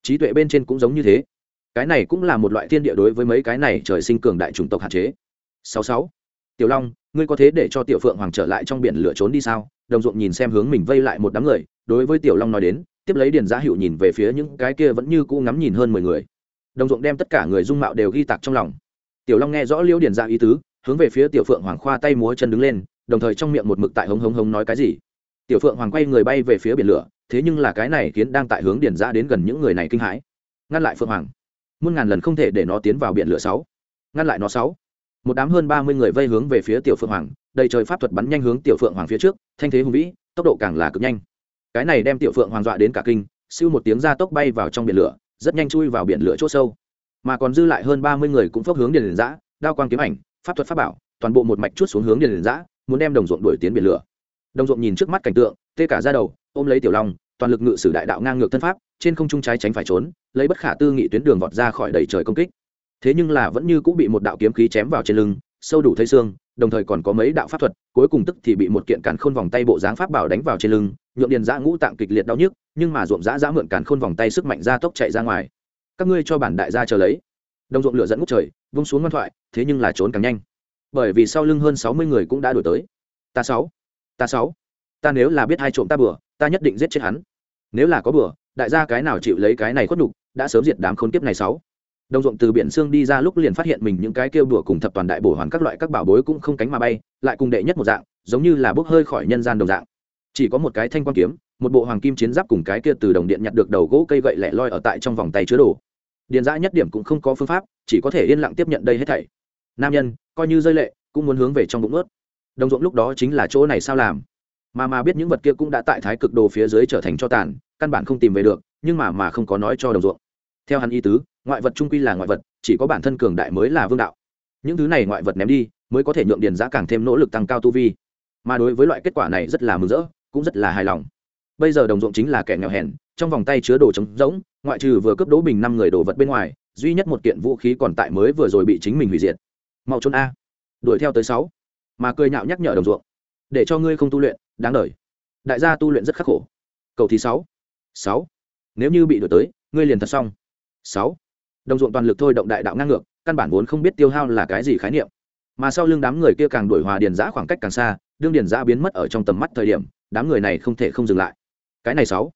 Trí tuệ bên trên cũng giống như thế. Cái này cũng là một loại thiên địa đối với mấy cái này trời sinh cường đại chủng tộc hạn chế. Sáu sáu. Tiểu long ngươi có thế để cho tiểu phượng hoàng trở lại trong biển lửa trốn đi sao? Đồng ruộng nhìn xem hướng mình vây lại một đám người, đối với tiểu long nói đến, tiếp lấy điền giá hữu nhìn về phía những cái kia vẫn như cũ ngắm nhìn hơn mười người. Đồng ruộng đem tất cả người dung mạo đều ghi tạc trong lòng. Tiểu long nghe rõ liễu điền ra ý tứ, hướng về phía tiểu phượng hoàng khoa tay múa chân đứng lên, đồng thời trong miệng một mực tại hống hống hống nói cái gì. Tiểu phượng hoàng quay người bay về phía biển lửa, thế nhưng là cái này khiến đang tại hướng điền ra đến gần những người này kinh hãi. Ngăn lại phượng hoàng. Muôn ngàn lần không thể để nó tiến vào biển lửa sáu. Ngăn lại nó sáu một đám hơn ba mươi người vây hướng về phía tiểu phượng hoàng, đầy trời pháp thuật bắn nhanh hướng tiểu phượng hoàng phía trước, thanh thế hùng vĩ, tốc độ càng là cực nhanh. Cái này đem tiểu phượng hoàng dọa đến cả kinh, siêu một tiếng ra tốc bay vào trong biển lửa, rất nhanh chui vào biển lửa chỗ sâu. Mà còn dư lại hơn ba mươi người cũng phốc hướng điền liền giã đao quang kiếm ảnh, pháp thuật pháp bảo, toàn bộ một mạch chút xuống hướng điền liền giã muốn đem đồng ruộng đuổi tiến biển lửa. Đồng ruộng nhìn trước mắt cảnh tượng, tê cả ra đầu, ôm lấy tiểu long, toàn lực ngự sử đại đạo ngang ngược thân pháp, trên không trung trái tránh phải trốn, lấy bất khả tư nghị tuyến đường vọt ra khỏi đầy trời công kích thế nhưng là vẫn như cũng bị một đạo kiếm khí chém vào trên lưng, sâu đủ thấy xương, đồng thời còn có mấy đạo pháp thuật, cuối cùng tức thì bị một kiện càn khôn vòng tay bộ dáng pháp bảo đánh vào trên lưng, nhuộm điền giã ngũ tạng kịch liệt đau nhức, nhưng mà ruộng giã giã mượn càn khôn vòng tay sức mạnh ra tốc chạy ra ngoài. Các ngươi cho bản đại gia chờ lấy. Đồng ruộng lửa dẫn ngút trời, vung xuống ngoan thoại, thế nhưng là trốn càng nhanh. Bởi vì sau lưng hơn sáu mươi người cũng đã đổi tới. Ta sáu ta sáu. Ta nếu là biết hai trộm ta bừa, ta nhất định giết chết hắn. Nếu là có bừa, đại gia cái nào chịu lấy cái này khuất đục đã sớm diệt đám khốn kiếp này sáu đồng ruộng từ biển xương đi ra lúc liền phát hiện mình những cái kêu đùa cùng thập toàn đại bổ hoàn các loại các bảo bối cũng không cánh mà bay, lại cùng đệ nhất một dạng, giống như là bốc hơi khỏi nhân gian đồng dạng. Chỉ có một cái thanh quan kiếm, một bộ hoàng kim chiến giáp cùng cái kia từ đồng điện nhặt được đầu gỗ cây gậy lẻ loi ở tại trong vòng tay chứa đồ. Điền giã nhất điểm cũng không có phương pháp, chỉ có thể yên lặng tiếp nhận đây hết thảy. Nam nhân, coi như rơi lệ, cũng muốn hướng về trong bụng ướt đồng ruộng lúc đó chính là chỗ này sao làm? Mà mà biết những vật kia cũng đã tại thái cực đồ phía dưới trở thành cho tàn, căn bản không tìm về được, nhưng mà mà không có nói cho đồng ruộng. Theo hắn y tứ ngoại vật trung quy là ngoại vật, chỉ có bản thân cường đại mới là vương đạo. Những thứ này ngoại vật ném đi, mới có thể nhượng điền giã càng thêm nỗ lực tăng cao tu vi. Mà đối với loại kết quả này rất là mừng rỡ, cũng rất là hài lòng. Bây giờ đồng ruộng chính là kẻ nghèo hèn, trong vòng tay chứa đồ trống rỗng, ngoại trừ vừa cướp đỗ bình năm người đồ vật bên ngoài, duy nhất một kiện vũ khí còn tại mới vừa rồi bị chính mình hủy diệt. Mau trốn a. Đuổi theo tới sáu. Mà cười nhạo nhắc nhở đồng ruộng. Để cho ngươi không tu luyện, đáng đời. Đại gia tu luyện rất khắc khổ. Cầu thì sáu. Sáu. Nếu như bị đuổi tới, ngươi liền thật xong. Sáu đồng ruộng toàn lực thôi động đại đạo ngang ngược, căn bản vốn không biết tiêu hao là cái gì khái niệm. Mà sau lưng đám người kia càng đuổi hòa điền giã khoảng cách càng xa, đương điền giã biến mất ở trong tầm mắt thời điểm, đám người này không thể không dừng lại. Cái này sáu,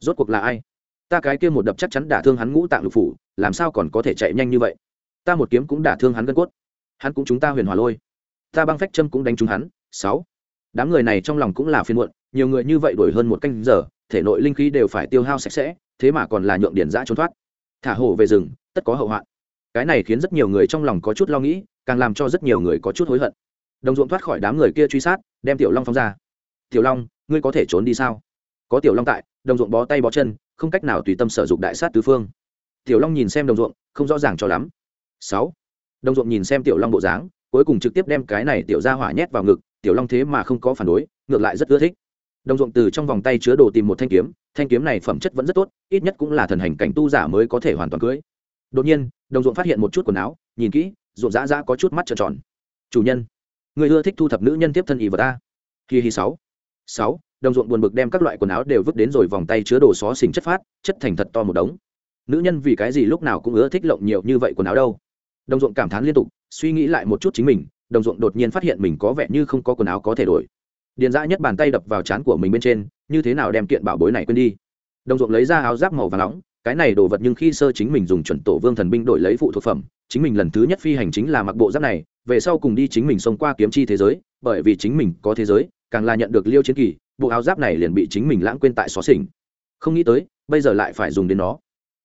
rốt cuộc là ai? Ta cái kia một đập chắc chắn đả thương hắn ngũ tạng lục phủ, làm sao còn có thể chạy nhanh như vậy? Ta một kiếm cũng đả thương hắn gân cốt. Hắn cũng chúng ta huyền hòa lôi. Ta băng phách châm cũng đánh trúng hắn. Sáu, đám người này trong lòng cũng là phiên muộn, nhiều người như vậy đổi hơn một canh giờ, thể nội linh khí đều phải tiêu hao sạch sẽ, thế mà còn là nhượng điển giã trốn thoát thả hổ về rừng, tất có hậu hoạn. Cái này khiến rất nhiều người trong lòng có chút lo nghĩ, càng làm cho rất nhiều người có chút hối hận. Đồng ruộng thoát khỏi đám người kia truy sát, đem tiểu long phóng ra. Tiểu long, ngươi có thể trốn đi sao? Có tiểu long tại, đồng ruộng bó tay bó chân, không cách nào tùy tâm sở dụng đại sát tứ phương. Tiểu long nhìn xem đồng ruộng, không rõ ràng cho lắm. Sáu. Đồng ruộng nhìn xem tiểu long bộ dáng, cuối cùng trực tiếp đem cái này tiểu ra hỏa nhét vào ngực, tiểu long thế mà không có phản đối, ngược lại rất ưa thích đồng ruộng từ trong vòng tay chứa đồ tìm một thanh kiếm thanh kiếm này phẩm chất vẫn rất tốt, ít nhất cũng là thần hành cảnh tu giả mới có thể hoàn toàn cưới. Đột nhiên, đồng ruộng phát hiện một chút quần áo, nhìn kỹ, ruộng dã dã có chút mắt trợn tròn. Chủ nhân, người ưa thích thu thập nữ nhân tiếp thân ý vật ta. Kỳ hi sáu. Sáu, đồng ruộng buồn bực đem các loại quần áo đều vứt đến rồi vòng tay chứa đồ xó xỉnh chất phát, chất thành thật to một đống. Nữ nhân vì cái gì lúc nào cũng ưa thích lộng nhiều như vậy quần áo đâu. Đồng ruộng cảm thán liên tục, suy nghĩ lại một chút chính mình, đồng ruộng đột nhiên phát hiện mình có vẻ như không có quần áo có thể đổi điền dã nhất bàn tay đập vào trán của mình bên trên, như thế nào đem kiện bảo bối này quên đi? Đồng ruộng lấy ra áo giáp màu và nóng, cái này đồ vật nhưng khi sơ chính mình dùng chuẩn tổ vương thần binh đổi lấy phụ thuộc phẩm, chính mình lần thứ nhất phi hành chính là mặc bộ giáp này, về sau cùng đi chính mình xông qua kiếm chi thế giới, bởi vì chính mình có thế giới, càng là nhận được liêu chiến kỳ, bộ áo giáp này liền bị chính mình lãng quên tại xó xỉnh. Không nghĩ tới, bây giờ lại phải dùng đến nó.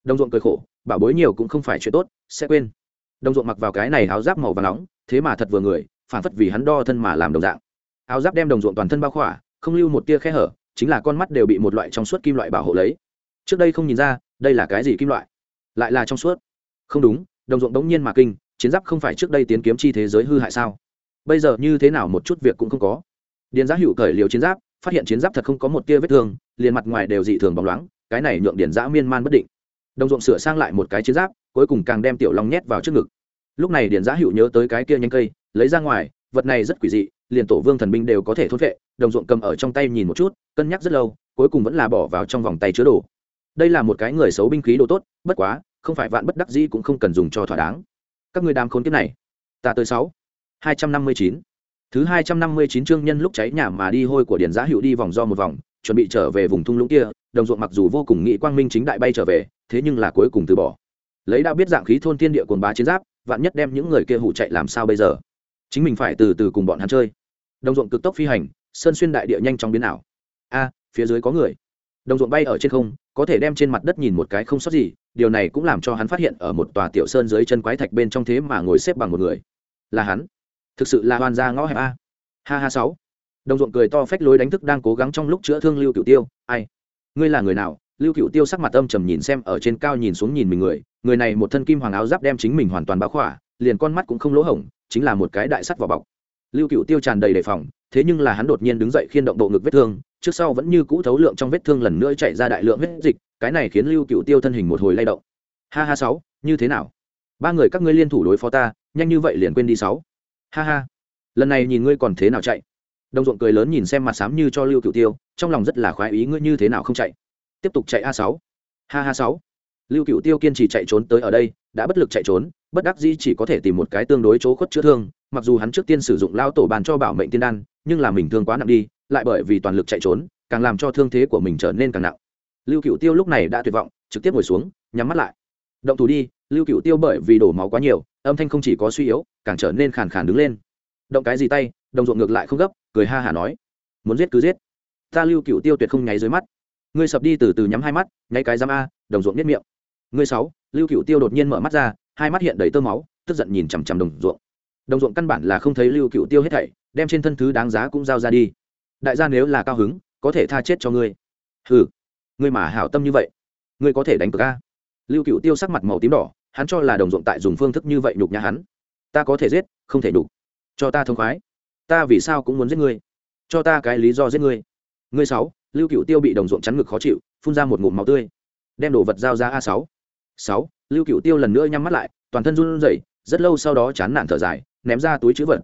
Đồng ruộng cười khổ, bảo bối nhiều cũng không phải chuyện tốt, sẽ quên. Đồng ruộng mặc vào cái này áo giáp màu và nóng, thế mà thật vừa người, phản phất vì hắn đo thân mà làm đồng dạng áo giáp đem đồng ruộng toàn thân bao khỏa, không lưu một tia khe hở, chính là con mắt đều bị một loại trong suốt kim loại bảo hộ lấy. Trước đây không nhìn ra, đây là cái gì kim loại? Lại là trong suốt. Không đúng, đồng ruộng đống nhiên mà kinh, chiến giáp không phải trước đây tiến kiếm chi thế giới hư hại sao? Bây giờ như thế nào một chút việc cũng không có. Điền giá hữu cởi liều chiến giáp, phát hiện chiến giáp thật không có một tia vết thương, liền mặt ngoài đều dị thường bóng loáng, cái này nhượng điền giã miên man bất định. Đồng ruộng sửa sang lại một cái chiến giáp, cuối cùng càng đem tiểu long nhét vào trước ngực. Lúc này điền giã hữu nhớ tới cái kia nhánh cây, lấy ra ngoài vật này rất quỷ dị, liền tổ vương thần binh đều có thể thốt vệ, đồng ruộng cầm ở trong tay nhìn một chút, cân nhắc rất lâu, cuối cùng vẫn là bỏ vào trong vòng tay chứa đồ. Đây là một cái người xấu binh khí đồ tốt, bất quá, không phải vạn bất đắc dĩ cũng không cần dùng cho thỏa đáng. Các người đàm khốn kiếp này, ta tới sáu. Hai trăm năm mươi chín. Thứ hai trăm năm mươi chín chương nhân lúc cháy nhà mà đi hôi của điền giá hữu đi vòng do một vòng, chuẩn bị trở về vùng thung lũng kia, đồng ruộng mặc dù vô cùng nghĩ quang minh chính đại bay trở về, thế nhưng là cuối cùng từ bỏ. Lấy đã biết dạng khí thôn thiên địa cồn bá chiến giáp, vạn nhất đem những người kia hủ chạy làm sao bây giờ? Chính mình phải từ từ cùng bọn hắn chơi. Đồng ruộng cực tốc phi hành, sơn xuyên đại địa nhanh chóng biến ảo. A, phía dưới có người. Đồng ruộng bay ở trên không, có thể đem trên mặt đất nhìn một cái không sót gì, điều này cũng làm cho hắn phát hiện ở một tòa tiểu sơn dưới chân quái thạch bên trong thế mà ngồi xếp bằng một người. Là hắn. Thực sự là hoàn gia ngõ hẹp a. Ha ha sáu. Đồng ruộng cười to phách lối đánh thức đang cố gắng trong lúc chữa thương lưu cửu tiêu. Ai? Ngươi là người nào? Lưu cửu tiêu sắc mặt âm trầm nhìn xem ở trên cao nhìn xuống nhìn mình người. Người này một thân kim hoàng áo giáp đem chính mình hoàn toàn báo khỏa liền con mắt cũng không lỗ hổng, chính là một cái đại sắt vỏ bọc. Lưu Cựu tiêu tràn đầy đề phòng, thế nhưng là hắn đột nhiên đứng dậy khiên động bộ ngực vết thương, trước sau vẫn như cũ thấu lượng trong vết thương lần nữa chạy ra đại lượng huyết dịch, cái này khiến lưu Cựu tiêu thân hình một hồi lay động. Ha ha sáu, như thế nào? Ba người các ngươi liên thủ đối phó ta, nhanh như vậy liền quên đi sáu. Ha ha. Lần này nhìn ngươi còn thế nào chạy? Đồng ruộng cười lớn nhìn xem mặt xám như cho lưu Cựu tiêu, trong lòng rất là khoái ý ngươi như thế nào không chạy? Tiếp tục chạy a sáu. Ha ha sáu. Lưu Cựu tiêu kiên trì chạy trốn tới ở đây, đã bất lực chạy trốn bất đắc dĩ chỉ có thể tìm một cái tương đối chỗ khuất chữa thương, mặc dù hắn trước tiên sử dụng lao tổ bàn cho bảo mệnh tiên đan, nhưng là mình thương quá nặng đi, lại bởi vì toàn lực chạy trốn, càng làm cho thương thế của mình trở nên càng nặng. Lưu cựu tiêu lúc này đã tuyệt vọng, trực tiếp ngồi xuống, nhắm mắt lại. Động thủ đi, lưu cựu tiêu bởi vì đổ máu quá nhiều, âm thanh không chỉ có suy yếu, càng trở nên khàn khàn đứng lên. Động cái gì tay, đồng ruộng ngược lại không gấp, cười ha hả nói. Muốn giết cứ giết. Ta lưu cựu tiêu tuyệt không nháy dưới mắt. Ngươi sập đi từ từ nhắm hai mắt, nháy cái giam a, đồng ruộng nhất miệng. Ngươi sáu, lưu cựu tiêu đột nhiên mở mắt ra hai mắt hiện đầy tơ máu, tức giận nhìn chằm chằm đồng ruộng. Đồng ruộng căn bản là không thấy lưu cựu tiêu hết thảy, đem trên thân thứ đáng giá cũng giao ra đi. Đại gia nếu là cao hứng, có thể tha chết cho ngươi. Ừ ngươi mà hảo tâm như vậy, ngươi có thể đánh cược a? Lưu cựu tiêu sắc mặt màu tím đỏ, hắn cho là đồng ruộng tại dùng phương thức như vậy nhục nhã hắn. Ta có thể giết, không thể nhục cho ta thông khoái. Ta vì sao cũng muốn giết ngươi. Cho ta cái lý do giết ngươi. Ngươi sáu, lưu cựu tiêu bị đồng ruộng chắn ngực khó chịu, phun ra một ngụm máu tươi, đem đồ vật giao ra a sáu. Sáu lưu cựu tiêu lần nữa nhắm mắt lại, toàn thân run rẩy, rất lâu sau đó chán nản thở dài, ném ra túi chữ vật.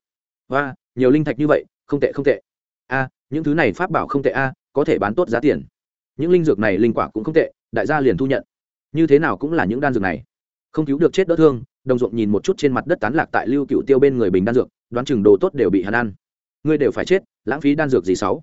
Và nhiều linh thạch như vậy, không tệ không tệ. A, những thứ này pháp bảo không tệ a, có thể bán tốt giá tiền. Những linh dược này linh quả cũng không tệ, đại gia liền thu nhận. Như thế nào cũng là những đan dược này. Không cứu được chết đỡ thương, đồng ruộng nhìn một chút trên mặt đất tán lạc tại lưu cựu tiêu bên người bình đan dược, đoán chừng đồ tốt đều bị hắn ăn. Ngươi đều phải chết, lãng phí đan dược gì sáu?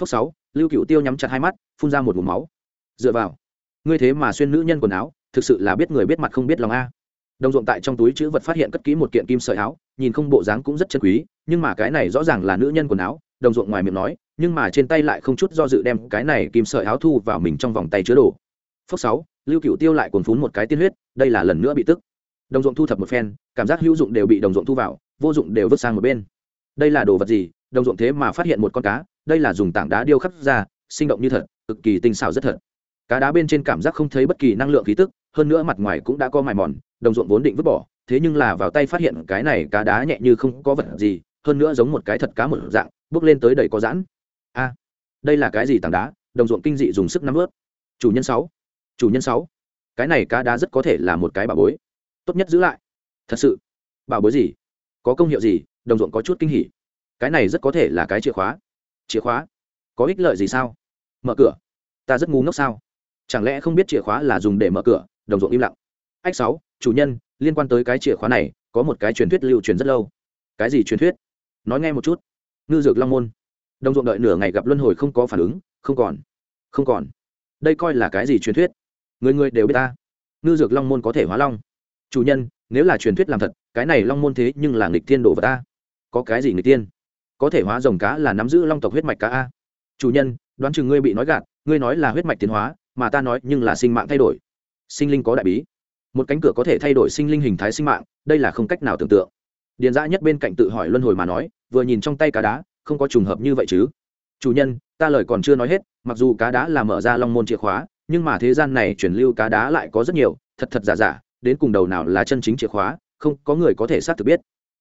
Phước sáu, lưu cựu tiêu nhắm chặt hai mắt, phun ra một vùng máu. Dựa vào. Ngươi thế mà xuyên nữ nhân quần áo thực sự là biết người biết mặt không biết lòng a. Đồng ruộng tại trong túi chữ vật phát hiện cất kỹ một kiện kim sợi áo, nhìn không bộ dáng cũng rất chân quý, nhưng mà cái này rõ ràng là nữ nhân quần áo, đồng ruộng ngoài miệng nói, nhưng mà trên tay lại không chút do dự đem cái này kim sợi áo thu vào mình trong vòng tay chứa đồ. Phước sáu, lưu cựu tiêu lại cuồn phún một cái tiên huyết, đây là lần nữa bị tức. Đồng ruộng thu thập một phen, cảm giác hữu dụng đều bị đồng ruộng thu vào, vô dụng đều vứt sang một bên. Đây là đồ vật gì? Đồng ruộng thế mà phát hiện một con cá, đây là dùng tảng đá điêu khắc ra, sinh động như thật, cực kỳ tinh xảo rất thật. Cá đá bên trên cảm giác không thấy bất kỳ năng lượng khí tức hơn nữa mặt ngoài cũng đã có mài mòn, đồng ruộng vốn định vứt bỏ, thế nhưng là vào tay phát hiện cái này cá đá nhẹ như không có vật gì, hơn nữa giống một cái thật cá một dạng, bước lên tới đầy có giãn. A, đây là cái gì tảng đá? Đồng ruộng kinh dị dùng sức nắm ướt chủ nhân sáu, chủ nhân sáu, cái này cá đá rất có thể là một cái bảo bối. Tốt nhất giữ lại. Thật sự, bảo bối gì? Có công hiệu gì? Đồng ruộng có chút kinh hỉ. Cái này rất có thể là cái chìa khóa. Chìa khóa? Có ích lợi gì sao? Mở cửa. Ta rất ngu ngốc sao? Chẳng lẽ không biết chìa khóa là dùng để mở cửa? Đồng ruộng im lặng. Ách sáu, chủ nhân, liên quan tới cái chìa khóa này, có một cái truyền thuyết lưu truyền rất lâu. Cái gì truyền thuyết? Nói nghe một chút. Ngư dược long môn. Đồng ruộng đợi nửa ngày gặp luân hồi không có phản ứng, không còn. Không còn. Đây coi là cái gì truyền thuyết? Người người đều biết ta. Ngư dược long môn có thể hóa long. Chủ nhân, nếu là truyền thuyết làm thật, cái này long môn thế nhưng là nghịch thiên đổ vật ta. Có cái gì nghịch tiên có thể hóa rồng cá là nắm giữ long tộc huyết mạch cá a. Chủ nhân, đoán chừng ngươi bị nói gạt, ngươi nói là huyết mạch tiến hóa, mà ta nói nhưng là sinh mạng thay đổi sinh linh có đại bí. Một cánh cửa có thể thay đổi sinh linh hình thái sinh mạng, đây là không cách nào tưởng tượng. Điền dã nhất bên cạnh tự hỏi luân hồi mà nói, vừa nhìn trong tay cá đá, không có trùng hợp như vậy chứ? Chủ nhân, ta lời còn chưa nói hết, mặc dù cá đá là mở ra long môn chìa khóa, nhưng mà thế gian này truyền lưu cá đá lại có rất nhiều, thật thật giả giả, đến cùng đầu nào là chân chính chìa khóa, không có người có thể xác thực biết.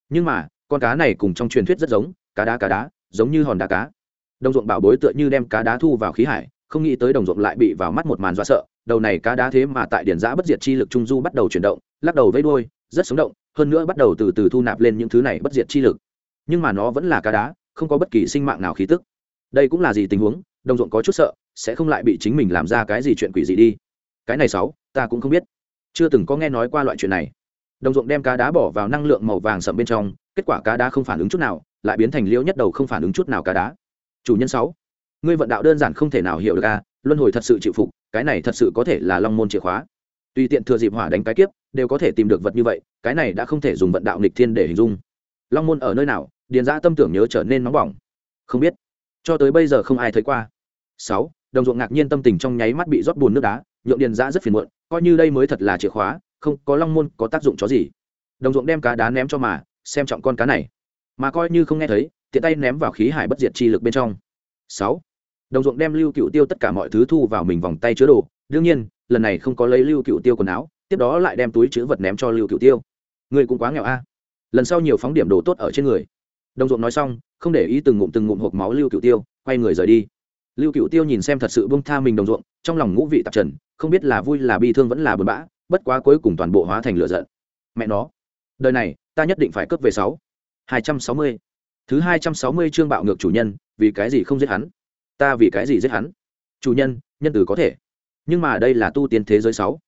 Nhưng mà, con cá này cùng trong truyền thuyết rất giống, cá đá cá đá, giống như hòn đá cá. Đồng ruộng bảo bối tựa như đem cá đá thu vào khí hải, không nghĩ tới đồng ruộng lại bị vào mắt một màn dọa sợ đầu này cá đá thế mà tại điển giã bất diệt chi lực trung du bắt đầu chuyển động, lắc đầu với đôi rất sống động, hơn nữa bắt đầu từ từ thu nạp lên những thứ này bất diệt chi lực. Nhưng mà nó vẫn là cá đá, không có bất kỳ sinh mạng nào khí tức. Đây cũng là gì tình huống? Đồng ruộng có chút sợ, sẽ không lại bị chính mình làm ra cái gì chuyện quỷ gì đi. Cái này sáu, ta cũng không biết. Chưa từng có nghe nói qua loại chuyện này. Đồng ruộng đem cá đá bỏ vào năng lượng màu vàng sậm bên trong, kết quả cá đá không phản ứng chút nào, lại biến thành liễu nhất đầu không phản ứng chút nào cá đá. Chủ nhân sáu, ngươi vận đạo đơn giản không thể nào hiểu được a luân hồi thật sự chịu phục cái này thật sự có thể là long môn chìa khóa. Tùy tiện thừa dịp hỏa đánh cái kiếp, đều có thể tìm được vật như vậy, cái này đã không thể dùng vận đạo nghịch thiên để hình dung. Long môn ở nơi nào, điền giã tâm tưởng nhớ trở nên nóng bỏng. Không biết. Cho tới bây giờ không ai thấy qua. Sáu, đồng ruộng ngạc nhiên tâm tình trong nháy mắt bị rót bùn nước đá, nhượng điền giã rất phiền muộn, coi như đây mới thật là chìa khóa, không có long môn có tác dụng chó gì. Đồng ruộng đem cá đá ném cho mà, xem trọng con cá này. Mà coi như không nghe thấy, tiện tay ném vào khí hải bất diệt chi lực bên trong. Sáu đồng ruộng đem lưu cựu tiêu tất cả mọi thứ thu vào mình vòng tay chứa đồ. Đương nhiên, lần này không có lấy lưu cựu tiêu quần áo, tiếp đó lại đem túi chữ vật ném cho lưu cựu tiêu. Người cũng quá nghèo a. Lần sau nhiều phóng điểm đồ tốt ở trên người. Đồng ruộng nói xong, không để ý từng ngụm từng ngụm hộp máu lưu cựu tiêu, quay người rời đi. Lưu cựu tiêu nhìn xem thật sự bông tha mình đồng ruộng, trong lòng ngũ vị tạp trần, không biết là vui là bi thương vẫn là buồn bã, bất quá cuối cùng toàn bộ hóa thành lựa giận. Mẹ nó, đời này, ta nhất định phải cướp về sáu. Hai trăm sáu mươi. Thứ hai trăm sáu mươi chương bạo ngược chủ nhân, vì cái gì không giết hắn? Ta vì cái gì giết hắn? Chủ nhân nhân từ có thể. Nhưng mà đây là tu tiên thế giới sáu.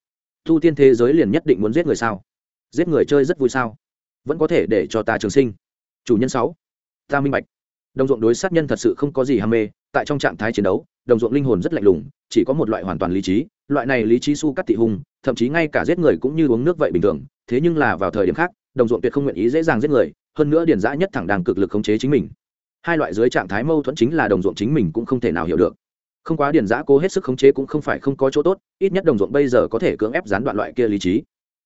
Tu tiên thế giới liền nhất định muốn giết người sao? Giết người chơi rất vui sao? Vẫn có thể để cho ta trường sinh. Chủ nhân sáu, ta minh bạch. Đồng ruộng đối sát nhân thật sự không có gì ham mê, tại trong trạng thái chiến đấu, đồng ruộng linh hồn rất lạnh lùng, chỉ có một loại hoàn toàn lý trí. Loại này lý trí su cắt thị hùng thậm chí ngay cả giết người cũng như uống nước vậy bình thường. Thế nhưng là vào thời điểm khác, đồng ruộng tuyệt không nguyện ý dễ dàng giết người, hơn nữa điền giã nhất thẳng đang cực lực khống chế chính mình hai loại dưới trạng thái mâu thuẫn chính là đồng ruộng chính mình cũng không thể nào hiểu được. Không quá điền giã cố hết sức khống chế cũng không phải không có chỗ tốt, ít nhất đồng ruộng bây giờ có thể cưỡng ép gián đoạn loại kia lý trí.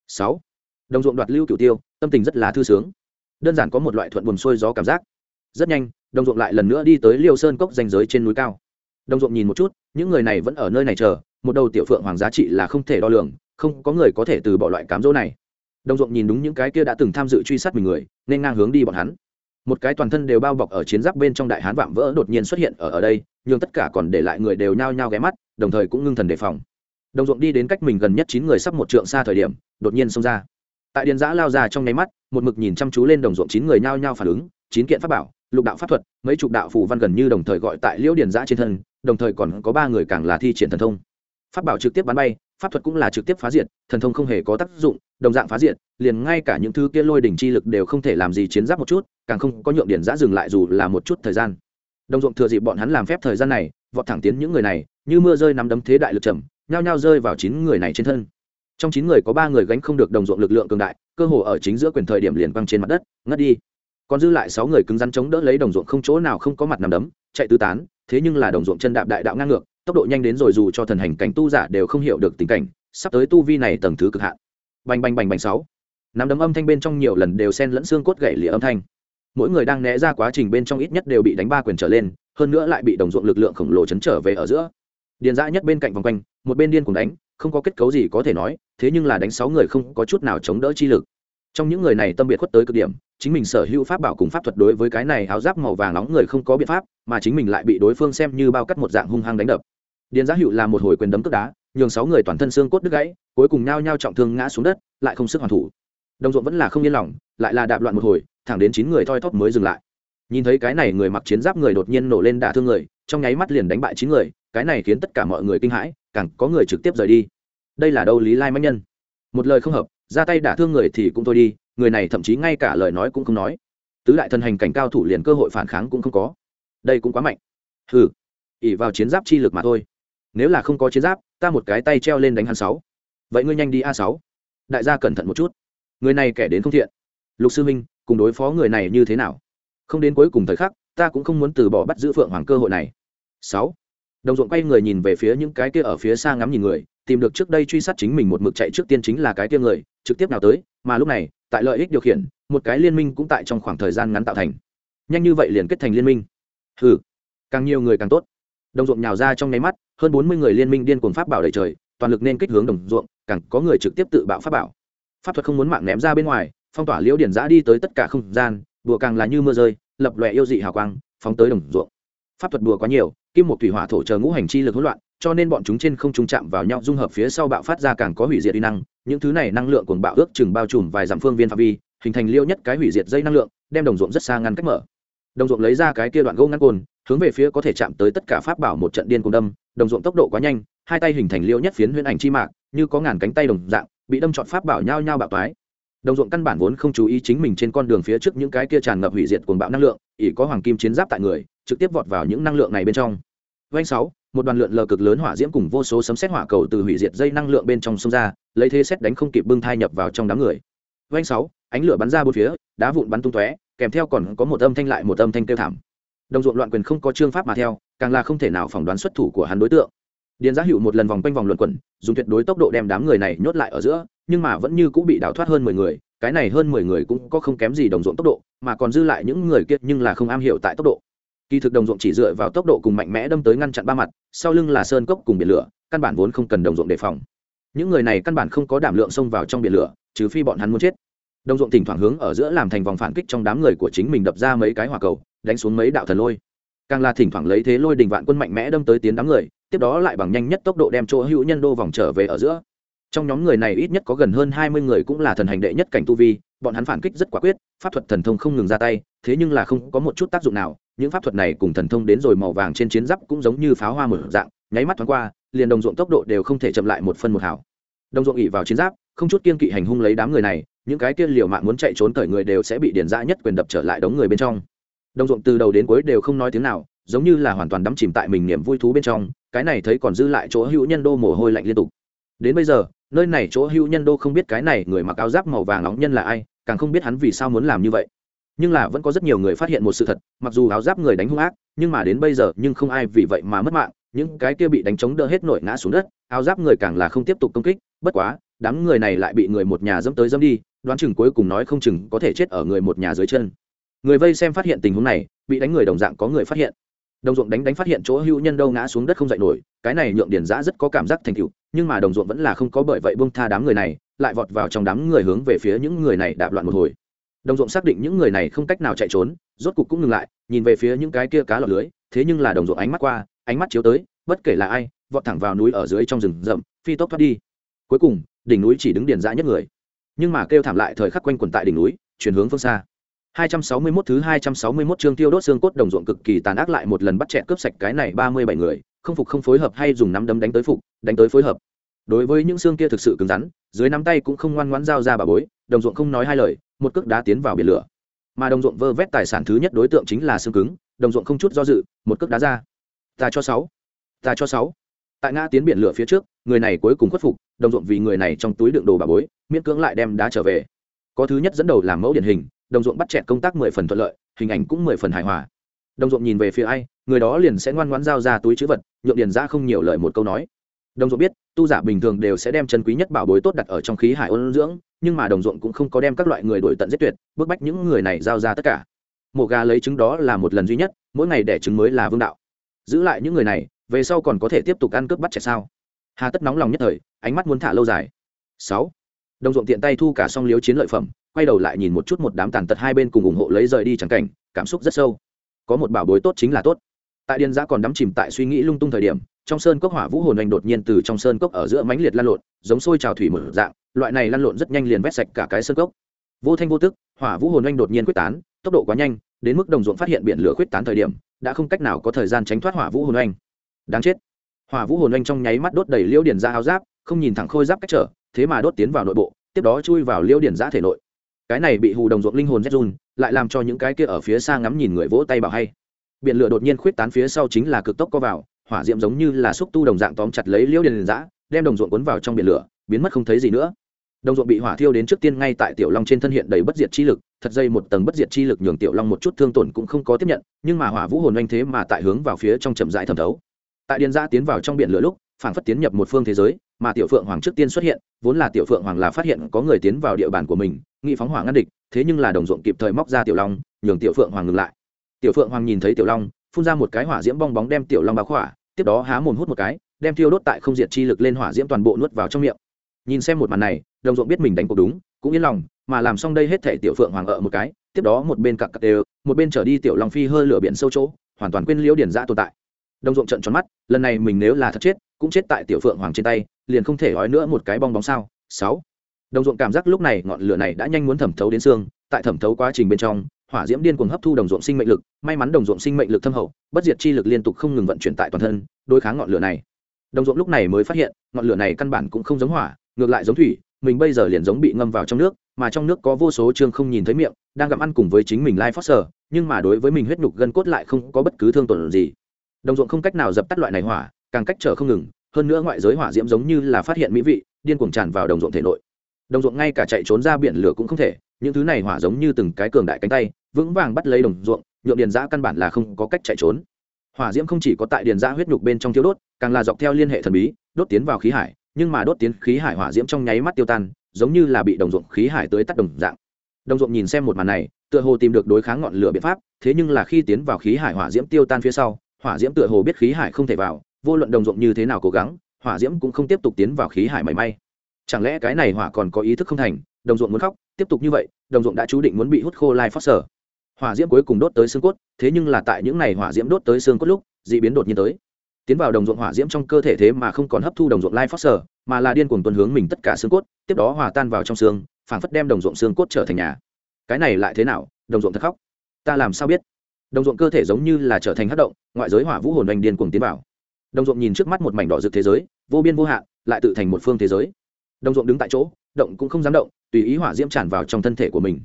Sáu, đồng ruộng đoạt lưu cửu tiêu, tâm tình rất là thư sướng. Đơn giản có một loại thuận buồn xuôi gió cảm giác. Rất nhanh, đồng ruộng lại lần nữa đi tới liêu sơn cốc danh giới trên núi cao. Đồng ruộng nhìn một chút, những người này vẫn ở nơi này chờ, một đầu tiểu phượng hoàng giá trị là không thể đo lường, không có người có thể từ bỏ loại cám dỗ này. Đồng ruộng nhìn đúng những cái kia đã từng tham dự truy sát mình người, nên ngang hướng đi bọn hắn một cái toàn thân đều bao bọc ở chiến giáp bên trong đại hán vạm vỡ đột nhiên xuất hiện ở ở đây nhưng tất cả còn để lại người đều nhao nhao ghé mắt, đồng thời cũng ngưng thần đề phòng. Đồng ruộng đi đến cách mình gần nhất chín người sắp một trượng xa thời điểm, đột nhiên xông ra. Tại điền giã lao ra trong nháy mắt, một mực nhìn chăm chú lên đồng ruộng chín người nhao nhao phản ứng, chín kiện pháp bảo, lục đạo pháp thuật, mấy chục đạo phù văn gần như đồng thời gọi tại liễu điền giã trên thân, đồng thời còn có ba người càng là thi triển thần thông. Pháp bảo trực tiếp bắn bay, pháp thuật cũng là trực tiếp phá diệt, thần thông không hề có tác dụng, đồng dạng phá diệt, liền ngay cả những thứ kia lôi đỉnh chi lực đều không thể làm gì chiến giáp một chút càng không có nhượng điển giã dừng lại dù là một chút thời gian. Đồng ruộng thừa dịp bọn hắn làm phép thời gian này, vọt thẳng tiến những người này, như mưa rơi nắm đấm thế đại lực trầm, nhao nhao rơi vào chín người này trên thân. Trong chín người có ba người gánh không được đồng ruộng lực lượng cường đại, cơ hồ ở chính giữa quyền thời điểm liền quăng trên mặt đất, ngất đi. Còn dư lại sáu người cứng rắn chống đỡ lấy đồng ruộng không chỗ nào không có mặt nằm đấm, chạy tứ tán, thế nhưng là đồng ruộng chân đạp đại đạo ngang ngược, tốc độ nhanh đến rồi dù cho thần hành cảnh tu giả đều không hiểu được tình cảnh, sắp tới tu vi này tầng thứ cực hạn. Bành bành bành bành sáu. Nắm đấm âm thanh bên trong nhiều lần đều xen lẫn xương cốt gãy lìa âm thanh mỗi người đang né ra quá trình bên trong ít nhất đều bị đánh ba quyền trở lên, hơn nữa lại bị đồng ruộng lực lượng khổng lồ chấn trở về ở giữa. Điền dã nhất bên cạnh vòng quanh, một bên điên cùng đánh, không có kết cấu gì có thể nói, thế nhưng là đánh sáu người không có chút nào chống đỡ chi lực. Trong những người này tâm biệt khuất tới cực điểm, chính mình sở hữu pháp bảo cùng pháp thuật đối với cái này áo giáp màu vàng nóng người không có biện pháp, mà chính mình lại bị đối phương xem như bao cắt một dạng hung hăng đánh đập. Điền giá hữu là một hồi quyền đấm cất đá, nhường sáu người toàn thân xương cốt đứt gãy, cuối cùng nhao nhao trọng thương ngã xuống đất, lại không sức hoàn thủ. Đồng ruộng vẫn là không yên lòng lại là đạp loạn một hồi, thẳng đến chín người thoi thóp mới dừng lại. Nhìn thấy cái này người mặc chiến giáp người đột nhiên nổ lên đả thương người, trong nháy mắt liền đánh bại chín người, cái này khiến tất cả mọi người kinh hãi, càng có người trực tiếp rời đi. Đây là đâu lý lai mãnh nhân? Một lời không hợp, ra tay đả thương người thì cũng thôi đi, người này thậm chí ngay cả lời nói cũng không nói. Tứ đại thần hành cảnh cao thủ liền cơ hội phản kháng cũng không có. Đây cũng quá mạnh. Hừ ỉ vào chiến giáp chi lực mà thôi. Nếu là không có chiến giáp, ta một cái tay treo lên đánh hắn sáu. Vậy ngươi nhanh đi a sáu. Đại gia cẩn thận một chút. Người này kẻ đến không thiện lục sư minh cùng đối phó người này như thế nào? Không đến cuối cùng thời khắc, ta cũng không muốn từ bỏ bắt giữ phượng hoàng cơ hội này. Sáu. Đồng ruộng quay người nhìn về phía những cái kia ở phía xa ngắm nhìn người, tìm được trước đây truy sát chính mình một mực chạy trước tiên chính là cái kia người, trực tiếp nào tới, mà lúc này, tại lợi ích điều khiển, một cái liên minh cũng tại trong khoảng thời gian ngắn tạo thành. Nhanh như vậy liền kết thành liên minh. Hừ. Càng nhiều người càng tốt. Đồng ruộng nhào ra trong nháy mắt, hơn bốn mươi người liên minh điên cuồng pháp bảo đầy trời, toàn lực nên kích hướng đồng ruộng, càng có người trực tiếp tự bạo pháp bảo. Pháp thuật không muốn mạng ném ra bên ngoài phong tỏa liễu điển giã đi tới tất cả không gian bùa càng là như mưa rơi, lập lòe yêu dị hào quang, phóng tới đồng ruộng. Pháp thuật bùa quá nhiều, kim một thủy hỏa thổ chờ ngũ hành chi lực hỗn loạn, cho nên bọn chúng trên không trung chạm vào nhau dung hợp phía sau bạo phát ra càng có hủy diệt uy năng, những thứ này năng lượng cuồng bạo ước chừng bao trùm vài dặm phương viên phạm vi, hình thành liêu nhất cái hủy diệt dây năng lượng, đem đồng ruộng rất xa ngăn cách mở. Đồng ruộng lấy ra cái kia đoạn gỗ ngăn cồn, hướng về phía có thể chạm tới tất cả pháp bảo một trận điên cùng đâm, đồng ruộng tốc độ quá nhanh, hai tay hình thành liêu nhất phiến huyễn ảnh chi mạc, như có ngàn cánh tay đồng dạng, bị đâm chọn pháp bảo nhau nhau bạo toái đồng ruộng căn bản vốn không chú ý chính mình trên con đường phía trước những cái kia tràn ngập hủy diệt cuồng bạo năng lượng ỉ có hoàng kim chiến giáp tại người, trực tiếp vọt vào những năng lượng này bên trong. Doanh sáu, một đoàn lượn lờ cực lớn hỏa diễm cùng vô số sấm xét hỏa cầu từ hủy diệt dây năng lượng bên trong sông ra, lấy thế xét đánh không kịp bưng thai nhập vào trong đám người. Doanh sáu, ánh lửa bắn ra bốn phía, đá vụn bắn tung tóe, kèm theo còn có một âm thanh lại một âm thanh kêu thảm. Đồng ruộng loạn quyền không có chương pháp mà theo, càng là không thể nào phỏng đoán xuất thủ của hắn đối tượng điền giá hữu một lần vòng quanh vòng luận quẩn, dùng tuyệt đối tốc độ đem đám người này nhốt lại ở giữa, nhưng mà vẫn như cũng bị đào thoát hơn mười người, cái này hơn mười người cũng có không kém gì đồng ruộng tốc độ, mà còn dư lại những người kiệt nhưng là không am hiểu tại tốc độ. Kỳ thực đồng ruộng chỉ dựa vào tốc độ cùng mạnh mẽ đâm tới ngăn chặn ba mặt, sau lưng là sơn cốc cùng biển lửa, căn bản vốn không cần đồng ruộng đề phòng. Những người này căn bản không có đảm lượng xông vào trong biển lửa, trừ phi bọn hắn muốn chết. Đồng ruộng thỉnh thoảng hướng ở giữa làm thành vòng phản kích trong đám người của chính mình đập ra mấy cái hỏa cầu, đánh xuống mấy đạo thần lôi. Càng là thỉnh thoảng lấy thế lôi đình vạn quân mạnh mẽ đâm tới tiến đám người tiếp đó lại bằng nhanh nhất tốc độ đem chỗ hữu nhân đô vòng trở về ở giữa. Trong nhóm người này ít nhất có gần hơn hai mươi người cũng là thần hành đệ nhất cảnh tu vi, bọn hắn phản kích rất quả quyết, pháp thuật thần thông không ngừng ra tay, thế nhưng là không có một chút tác dụng nào, những pháp thuật này cùng thần thông đến rồi màu vàng trên chiến giáp cũng giống như pháo hoa mở dạng, nháy mắt thoáng qua, liền đồng ruộng tốc độ đều không thể chậm lại một phân một hảo đồng ruộng ỉ vào chiến giáp, không chút kiên kỵ hành hung lấy đám người này, những cái kia liều mạng muốn chạy trốn cởi người đều sẽ bị điền dã nhất quyền đập trở lại đống người bên trong. Đồng ruộng từ đầu đến cuối đều không nói tiếng nào, giống như là hoàn toàn đắm chìm tại mình niềm vui thú bên trong cái này thấy còn dư lại chỗ hữu nhân đô mồ hôi lạnh liên tục. Đến bây giờ, nơi này chỗ hữu nhân đô không biết cái này người mặc áo giáp màu vàng nóng nhân là ai, càng không biết hắn vì sao muốn làm như vậy. Nhưng là vẫn có rất nhiều người phát hiện một sự thật, mặc dù áo giáp người đánh hung ác, nhưng mà đến bây giờ nhưng không ai vì vậy mà mất mạng, những cái kia bị đánh chống đỡ hết nổi ngã xuống đất, áo giáp người càng là không tiếp tục công kích, bất quá, đám người này lại bị người một nhà dẫm tới dẫm đi, đoán chừng cuối cùng nói không chừng có thể chết ở người một nhà dưới chân. Người vây xem phát hiện tình huống này, bị đánh người đồng dạng có người phát hiện đồng ruộng đánh đánh phát hiện chỗ hữu nhân đâu ngã xuống đất không dậy nổi, cái này nhượng điền giã rất có cảm giác thành tựu, nhưng mà đồng ruộng vẫn là không có bởi vậy buông tha đám người này, lại vọt vào trong đám người hướng về phía những người này đạp loạn một hồi. Đồng ruộng xác định những người này không cách nào chạy trốn, rốt cục cũng ngừng lại, nhìn về phía những cái kia cá lọt lưới, thế nhưng là đồng ruộng ánh mắt qua, ánh mắt chiếu tới, bất kể là ai, vọt thẳng vào núi ở dưới trong rừng rậm, phi tốc thoát đi. Cuối cùng, đỉnh núi chỉ đứng điền dã nhất người. Nhưng mà kêu thảm lại thời khắc quanh quẩn tại đỉnh núi, chuyển hướng phương xa. 261 thứ 261 chương tiêu đốt xương cốt đồng ruộng cực kỳ tàn ác lại một lần bắt chẹt cướp sạch cái này 37 người, không phục không phối hợp hay dùng nắm đấm đánh tới phục, đánh tới phối hợp. Đối với những xương kia thực sự cứng rắn, dưới nắm tay cũng không ngoan ngoãn giao ra bà bối, đồng ruộng không nói hai lời, một cước đá tiến vào biển lửa. Mà đồng ruộng vơ vét tài sản thứ nhất đối tượng chính là xương cứng, đồng ruộng không chút do dự, một cước đá ra. Ta cho 6. Ta cho 6. Tại ngã tiến biển lửa phía trước, người này cuối cùng khuất phục, đồng ruộng vì người này trong túi đựng đồ bà bối, miễn cưỡng lại đem đá trở về. Có thứ nhất dẫn đầu làm mẫu điển hình, đồng ruộng bắt chẹt công tác mười phần thuận lợi, hình ảnh cũng mười phần hài hòa. Đồng ruộng nhìn về phía ai, người đó liền sẽ ngoan ngoãn giao ra túi chữ vật, nhượng điền ra không nhiều lời một câu nói. Đồng ruộng biết, tu giả bình thường đều sẽ đem chân quý nhất bảo bối tốt đặt ở trong khí hải ôn dưỡng, nhưng mà đồng ruộng cũng không có đem các loại người đổi tận giết tuyệt, bức bách những người này giao ra tất cả. Mổ gà lấy trứng đó là một lần duy nhất, mỗi ngày đẻ trứng mới là vương đạo. Giữ lại những người này, về sau còn có thể tiếp tục ăn cướp bắt trẻ sao? Hà tất nóng lòng nhất thời, ánh mắt muốn thả lâu dài. Sáu đồng ruộng tiện tay thu cả song liếu chiến lợi phẩm, quay đầu lại nhìn một chút một đám tàn tật hai bên cùng ủng hộ lấy rời đi chẳng cảnh, cảm xúc rất sâu. Có một bảo bối tốt chính là tốt. Tại điền giã còn đắm chìm tại suy nghĩ lung tung thời điểm, trong sơn cốc hỏa vũ hồn anh đột nhiên từ trong sơn cốc ở giữa mánh liệt lan lộn, giống sôi trào thủy mở dạng, loại này lan lộn rất nhanh liền vét sạch cả cái sơn cốc. Vô thanh vô tức, hỏa vũ hồn anh đột nhiên quyết tán, tốc độ quá nhanh, đến mức đồng ruộng phát hiện biển lửa quyết tán thời điểm, đã không cách nào có thời gian tránh thoát hỏa vũ hồn anh. Đáng chết. Hỏa vũ hồn anh trong nháy mắt đốt đầy liễu điền ra áo giáp, không nhìn thẳng khôi giáp cách trở thế mà đốt tiến vào nội bộ, tiếp đó chui vào liêu điển giã thể nội. Cái này bị hù đồng ruộng linh hồn rét run, lại làm cho những cái kia ở phía xa ngắm nhìn người vỗ tay bảo hay. Biển lửa đột nhiên khuyết tán phía sau chính là cực tốc co vào, hỏa diệm giống như là xúc tu đồng dạng tóm chặt lấy liễu điền giã, đem đồng ruộng cuốn vào trong biển lửa, biến mất không thấy gì nữa. Đồng ruộng bị hỏa thiêu đến trước tiên ngay tại tiểu long trên thân hiện đầy bất diệt chi lực, thật dây một tầng bất diệt chi lực nhường tiểu long một chút thương tổn cũng không có tiếp nhận, nhưng mà hỏa vũ hồn anh thế mà tại hướng vào phía trong chậm rãi thẩm thấu. Tại điền giã tiến vào trong biển lửa lúc phản phất tiến nhập một phương thế giới mà tiểu phượng hoàng trước tiên xuất hiện, vốn là tiểu phượng hoàng là phát hiện có người tiến vào địa bàn của mình, nghị phóng hỏa ngăn địch, thế nhưng là đồng ruộng kịp thời móc ra tiểu long, nhường tiểu phượng hoàng ngừng lại. Tiểu phượng hoàng nhìn thấy tiểu long, phun ra một cái hỏa diễm bong bóng đem tiểu long báo khỏa, tiếp đó há mồm hút một cái, đem thiêu đốt tại không diệt chi lực lên hỏa diễm toàn bộ nuốt vào trong miệng. Nhìn xem một màn này, đồng ruộng biết mình đánh cuộc đúng, cũng yên lòng, mà làm xong đây hết thể tiểu phượng hoàng ở một cái, tiếp đó một bên cặp cặp đều, một bên trở đi tiểu long phi hơi lửa biển sâu chỗ, hoàn toàn quên liễu điển ra tồn tại. Đồng ruộng trận tròn mắt, lần này mình nếu là thật chết, cũng chết tại tiểu phượng hoàng trên tay liền không thể nói nữa một cái bong bóng sao? Sáu. Đồng ruộng cảm giác lúc này ngọn lửa này đã nhanh muốn thẩm thấu đến xương, tại thẩm thấu quá trình bên trong, hỏa diễm điên cuồng hấp thu đồng ruộng sinh mệnh lực, may mắn đồng ruộng sinh mệnh lực thâm hậu, bất diệt chi lực liên tục không ngừng vận chuyển tại toàn thân, đối kháng ngọn lửa này. Đồng ruộng lúc này mới phát hiện, ngọn lửa này căn bản cũng không giống hỏa, ngược lại giống thủy, mình bây giờ liền giống bị ngâm vào trong nước, mà trong nước có vô số chương không nhìn thấy miệng, đang gặm ăn cùng với chính mình lai phót nhưng mà đối với mình huyết nhục gân cốt lại không có bất cứ thương tổn gì. Đồng ruộng không cách nào dập tắt loại này hỏa, càng cách trở không ngừng hơn nữa ngoại giới hỏa diễm giống như là phát hiện mỹ vị, điên cuồng tràn vào đồng ruộng thể nội. Đồng ruộng ngay cả chạy trốn ra biển lửa cũng không thể, những thứ này hỏa giống như từng cái cường đại cánh tay, vững vàng bắt lấy đồng ruộng, nhượng điền giã căn bản là không có cách chạy trốn. Hỏa diễm không chỉ có tại điền giã huyết nhục bên trong thiếu đốt, càng là dọc theo liên hệ thần bí, đốt tiến vào khí hải, nhưng mà đốt tiến khí hải hỏa diễm trong nháy mắt tiêu tan, giống như là bị đồng ruộng khí hải tới tắt đồng dạng. Đồng ruộng nhìn xem một màn này, tựa hồ tìm được đối kháng ngọn lửa biện pháp, thế nhưng là khi tiến vào khí hải hỏa diễm tiêu tan phía sau, hỏa diễm tựa hồ biết khí hải không thể vào vô luận đồng ruộng như thế nào cố gắng, hỏa diễm cũng không tiếp tục tiến vào khí hải mảy may. Chẳng lẽ cái này hỏa còn có ý thức không thành, đồng ruộng muốn khóc, tiếp tục như vậy, đồng ruộng đã chú định muốn bị hút khô lai phát sở hỏa diễm cuối cùng đốt tới xương cốt, thế nhưng là tại những n à y hỏa diễm đốt tới xương cốt lúc, d ị biến đột nhiên tới. Tiến vào đồng ruộng hỏa diễm trong cơ thể thế mà không còn hấp thu đồng ruộng lai phát sở mà là điên cuồng tuần hướng mình tất cả xương cốt, tiếp đó hòa tan vào trong xương, phảng phất đem đồng ruộng xương cốt trở thành nhà. Cái này lại thế nào, đồng ruộng thật khóc? Ta làm sao biết? Đồng ruộng cơ thể giống như là trở thành hát động, ngoại giới hỏa vũ hồn oanh điên cuồng tiến vào đồng ruộng nhìn trước mắt một mảnh đỏ rực thế giới, vô biên vô hạn, lại tự thành một phương thế giới. Đồng ruộng đứng tại chỗ, động cũng không dám động, tùy ý hỏa diễm tràn vào trong thân thể của mình.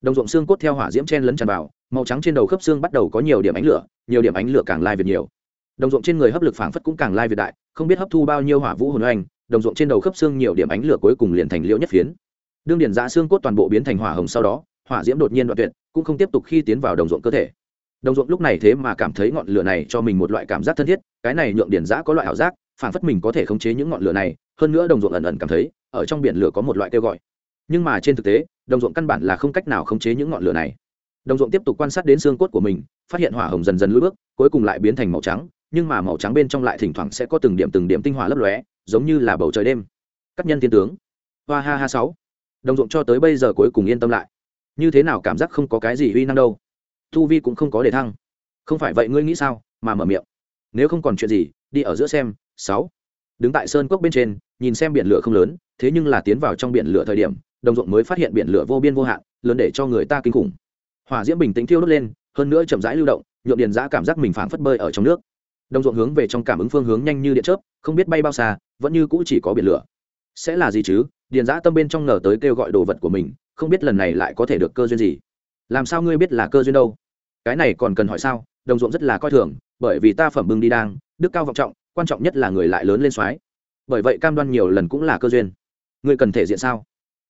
Đồng ruộng xương cốt theo hỏa diễm chen lấn tràn vào, màu trắng trên đầu khớp xương bắt đầu có nhiều điểm ánh lửa, nhiều điểm ánh lửa càng lai việt nhiều. Đồng ruộng trên người hấp lực phảng phất cũng càng lai việt đại, không biết hấp thu bao nhiêu hỏa vũ hồn oanh, đồng ruộng trên đầu khớp xương nhiều điểm ánh lửa cuối cùng liền thành liễu nhất phiến. Đương điển giã xương cốt toàn bộ biến thành hỏa hồng sau đó, hỏa diễm đột nhiên đoạn tuyệt, cũng không tiếp tục khi tiến vào đồng ruộng cơ thể đồng ruộng lúc này thế mà cảm thấy ngọn lửa này cho mình một loại cảm giác thân thiết, cái này nhượng điển giã có loại ảo giác phản phất mình có thể khống chế những ngọn lửa này, hơn nữa đồng ruộng ẩn ẩn cảm thấy, ở trong biển lửa có một loại kêu gọi. Nhưng mà trên thực tế, đồng ruộng căn bản là không cách nào khống chế những ngọn lửa này. Đồng ruộng tiếp tục quan sát đến xương cốt của mình, phát hiện hỏa hồng dần dần lưỡi bước, cuối cùng lại biến thành màu trắng, nhưng mà màu trắng bên trong lại thỉnh thoảng sẽ có từng điểm từng điểm tinh hỏa lấp lóe, giống như là bầu trời đêm. Các nhân thiên tướng. Hoa ha ha sáu. Đồng ruộng cho tới bây giờ cuối cùng yên tâm lại. Như thế nào cảm giác không có cái gì uy năng đâu thu vi cũng không có để thăng. Không phải vậy ngươi nghĩ sao, mà mở miệng. Nếu không còn chuyện gì, đi ở giữa xem, sáu. Đứng tại sơn cốc bên trên, nhìn xem biển lửa không lớn, thế nhưng là tiến vào trong biển lửa thời điểm, đồng ruộng mới phát hiện biển lửa vô biên vô hạn, lớn để cho người ta kinh khủng. Hỏa diễm bình tĩnh thiêu đốt lên, hơn nữa chậm rãi lưu động, nhuộm điền giã cảm giác mình phảng phất bơi ở trong nước. Đồng ruộng hướng về trong cảm ứng phương hướng nhanh như điện chớp, không biết bay bao xa, vẫn như cũ chỉ có biển lửa. Sẽ là gì chứ? Điền giã tâm bên trong ngờ tới kêu gọi đồ vật của mình, không biết lần này lại có thể được cơ duyên gì. Làm sao ngươi biết là cơ duyên đâu? Cái này còn cần hỏi sao? Đồng ruộng rất là coi thường bởi vì ta phẩm bưng đi đang đức cao vọng trọng quan trọng nhất là người lại lớn lên soái. Bởi vậy cam đoan nhiều lần cũng là cơ duyên. Ngươi cần thể diện sao?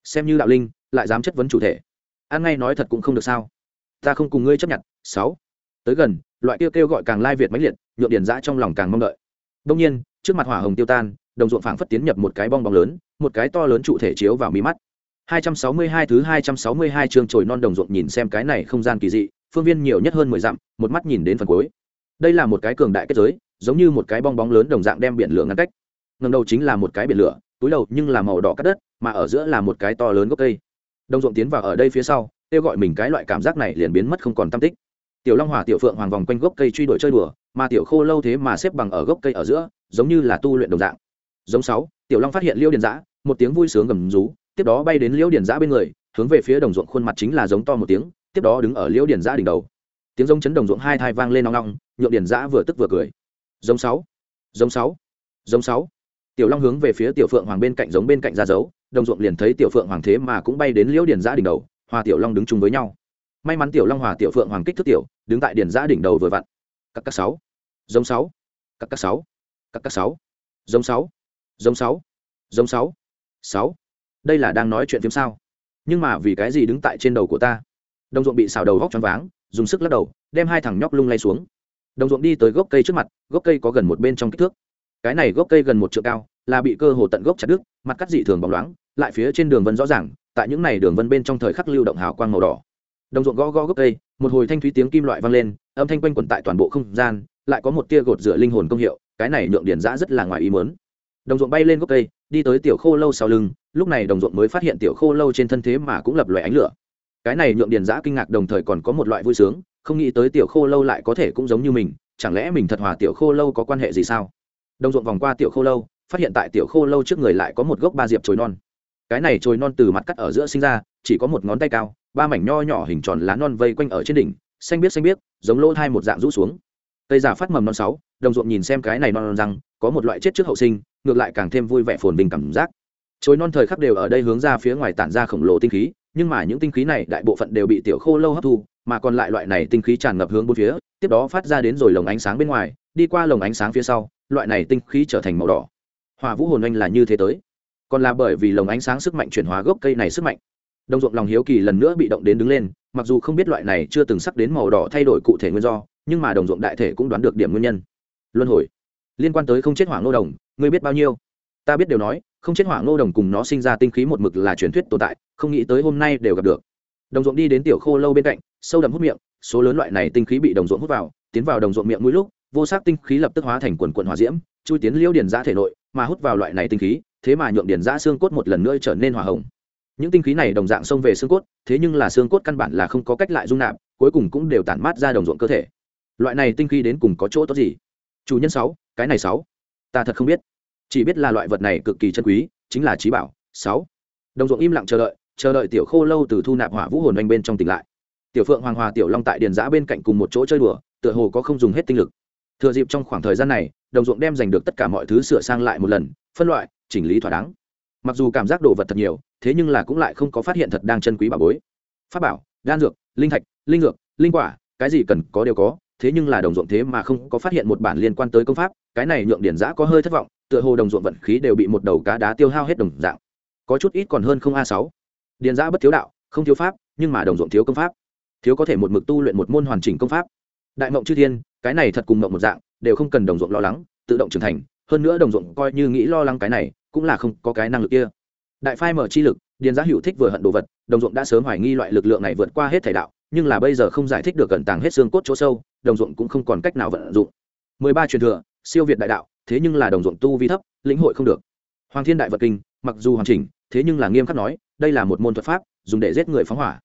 Xem như đạo linh lại dám chất vấn chủ thể. An ngay nói thật cũng không được sao? Ta không cùng ngươi chấp nhận. Sáu. Tới gần loại kêu kêu gọi càng lai việt mãnh liệt nhượng điền giã trong lòng càng mong đợi. Đông nhiên trước mặt hỏa hồng tiêu tan đồng ruộng phảng phất tiến nhập một cái bong bóng lớn một cái to lớn trụ thể chiếu vào mí mắt. 262 thứ 262 chương trồi non đồng ruộng nhìn xem cái này không gian kỳ dị, phương viên nhiều nhất hơn 10 dặm, một mắt nhìn đến phần cuối. Đây là một cái cường đại kết giới, giống như một cái bong bóng lớn đồng dạng đem biển lửa ngăn cách. ngầm đầu chính là một cái biển lửa, túi đầu nhưng là màu đỏ cắt đất, mà ở giữa là một cái to lớn gốc cây. Đồng ruộng tiến vào ở đây phía sau, kêu gọi mình cái loại cảm giác này liền biến mất không còn tâm tích. Tiểu Long Hỏa tiểu Phượng hoàng vòng quanh gốc cây truy đuổi chơi đùa, mà tiểu Khô lâu thế mà xếp bằng ở gốc cây ở giữa, giống như là tu luyện đồng dạng. Giống sáu, tiểu Long phát hiện Liêu Điền Giã, một tiếng vui sướng gầm rú, tiếp đó bay đến liêu điền giã bên người hướng về phía đồng ruộng khuôn mặt chính là giống to một tiếng tiếp đó đứng ở liễu điển giã đỉnh đầu. Tiếng giống chấn đồng ruộng hai thai vang lên nong nong, nhượng điển giã vừa tức vừa cười. Giống sáu giống sáu giống sáu. Tiểu long hướng về phía tiểu phượng hoàng bên cạnh giống bên cạnh ra dấu, đồng ruộng liền thấy tiểu phượng hoàng thế mà cũng bay đến liễu điển giã đỉnh đầu, hòa tiểu long đứng chung với nhau. May mắn tiểu long hòa tiểu phượng hoàng kích thước tiểu, đứng tại điển giã đỉnh đầu vừa vặn. Các các sáu, giống sáu, các các sáu, các các sáu, giống sáu giống sáu giống sáu sáu. Đây là đang nói chuyện phim sao? Nhưng mà vì cái gì đứng tại trên đầu của ta? Đồng ruộng bị xào đầu góc choáng váng, dùng sức lắc đầu, đem hai thằng nhóc lung lay xuống. Đồng ruộng đi tới gốc cây trước mặt, gốc cây có gần một bên trong kích thước. Cái này gốc cây gần một trượng cao, là bị cơ hồ tận gốc chặt đứt, mặt cắt dị thường bóng loáng, lại phía trên đường vân rõ ràng, tại những này đường vân bên trong thời khắc lưu động hào quang màu đỏ. Đồng ruộng gõ gõ gốc cây, một hồi thanh thúy tiếng kim loại vang lên, âm thanh quanh quẩn tại toàn bộ không gian, lại có một tia gột rửa linh hồn công hiệu, cái này nhượng điển giã rất là ngoài ý mớn đồng ruộng bay lên gốc cây, đi tới tiểu khô lâu sau lưng, lúc này đồng ruộng mới phát hiện tiểu khô lâu trên thân thế mà cũng lập loại ánh lửa cái này nhượng điền giã kinh ngạc đồng thời còn có một loại vui sướng không nghĩ tới tiểu khô lâu lại có thể cũng giống như mình chẳng lẽ mình thật hòa tiểu khô lâu có quan hệ gì sao? Đồng ruộng vòng qua tiểu khô lâu phát hiện tại tiểu khô lâu trước người lại có một gốc ba diệp chồi non. Cái này chồi non từ mặt cắt ở giữa sinh ra chỉ có một ngón tay cao ba mảnh nho nhỏ hình tròn lá non vây quanh ở trên đỉnh xanh biếc xanh biếc giống lỗ thai một dạng rũ xuống. Cây giả phát mầm non sáu đồng ruộng nhìn xem cái này non, non rằng có một loại chết trước hậu sinh ngược lại càng thêm vui vẻ phồn vinh cảm giác. Chồi non thời khắc đều ở đây hướng ra phía ngoài tản ra khổng lồ tinh khí nhưng mà những tinh khí này đại bộ phận đều bị tiểu khô lâu hấp thu, mà còn lại loại này tinh khí tràn ngập hướng bốn phía, tiếp đó phát ra đến rồi lồng ánh sáng bên ngoài, đi qua lồng ánh sáng phía sau, loại này tinh khí trở thành màu đỏ. Hỏa vũ hồn anh là như thế tới. Còn là bởi vì lồng ánh sáng sức mạnh chuyển hóa gốc cây này sức mạnh. Đồng ruộng lòng hiếu kỳ lần nữa bị động đến đứng lên, mặc dù không biết loại này chưa từng sắc đến màu đỏ thay đổi cụ thể nguyên do, nhưng mà đồng ruộng đại thể cũng đoán được điểm nguyên nhân. Luân hồi. Liên quan tới không chết hỏa ngô đồng, ngươi biết bao nhiêu? Ta biết đều nói không chết hỏa ngô đồng cùng nó sinh ra tinh khí một mực là truyền thuyết tồn tại, không nghĩ tới hôm nay đều gặp được. Đồng ruộng đi đến tiểu khô lâu bên cạnh, sâu đậm hút miệng, số lớn loại này tinh khí bị đồng ruộng hút vào, tiến vào đồng ruộng miệng mũi lúc, vô sắc tinh khí lập tức hóa thành quần quần hỏa diễm, chui tiến liêu điền giã thể nội, mà hút vào loại này tinh khí, thế mà nhuộm điền giã xương cốt một lần nữa trở nên hỏa hồng. Những tinh khí này đồng dạng xông về xương cốt, thế nhưng là xương cốt căn bản là không có cách lại dung nạp, cuối cùng cũng đều tản mát ra đồng ruộng cơ thể. Loại này tinh khí đến cùng có chỗ tốt gì? Chủ nhân sáu, cái này sáu, ta thật không biết chỉ biết là loại vật này cực kỳ chân quý, chính là trí bảo. Sáu. Đồng ruộng im lặng chờ đợi chờ đợi tiểu khô lâu từ thu nạp hỏa vũ hồn anh bên trong tỉnh lại. Tiểu phượng hoàng hòa tiểu long tại điền giã bên cạnh cùng một chỗ chơi đùa, tựa hồ có không dùng hết tinh lực. Thừa dịp trong khoảng thời gian này, đồng ruộng đem giành được tất cả mọi thứ sửa sang lại một lần, phân loại, chỉnh lý thỏa đáng. Mặc dù cảm giác đồ vật thật nhiều, thế nhưng là cũng lại không có phát hiện thật đang chân quý bà bối. Pháp bảo, đan dược, linh thạch, linh dược, linh quả, cái gì cần có đều có, thế nhưng là đồng ruộng thế mà không có phát hiện một bản liên quan tới công pháp, cái này nhượng điển giã có hơi thất vọng tựa hồ đồng ruộng vận khí đều bị một đầu cá đá tiêu hao hết đồng dạng. Có chút ít còn hơn không a sáu. Điền giã bất thiếu đạo, không thiếu pháp, nhưng mà đồng ruộng thiếu công pháp. Thiếu có thể một mực tu luyện một môn hoàn chỉnh công pháp. Đại mộng chư thiên, cái này thật cùng mộng một dạng, đều không cần đồng ruộng lo lắng, tự động trưởng thành. Hơn nữa đồng ruộng coi như nghĩ lo lắng cái này, cũng là không có cái năng lực kia. Đại phai mở chi lực, điền giá hữu thích vừa hận đồ vật, đồng ruộng đã sớm hoài nghi loại lực lượng này vượt qua hết thể đạo, nhưng là bây giờ không giải thích được cẩn tàng hết xương cốt chỗ sâu, đồng ruộng cũng không còn cách nào vận dụng. Mười ba truyền thừa, siêu việt đại đạo thế nhưng là đồng ruộng tu vi thấp, lĩnh hội không được. Hoàng thiên đại vật kinh, mặc dù hoàn chỉnh, thế nhưng là nghiêm khắc nói, đây là một môn thuật pháp, dùng để giết người phóng hỏa.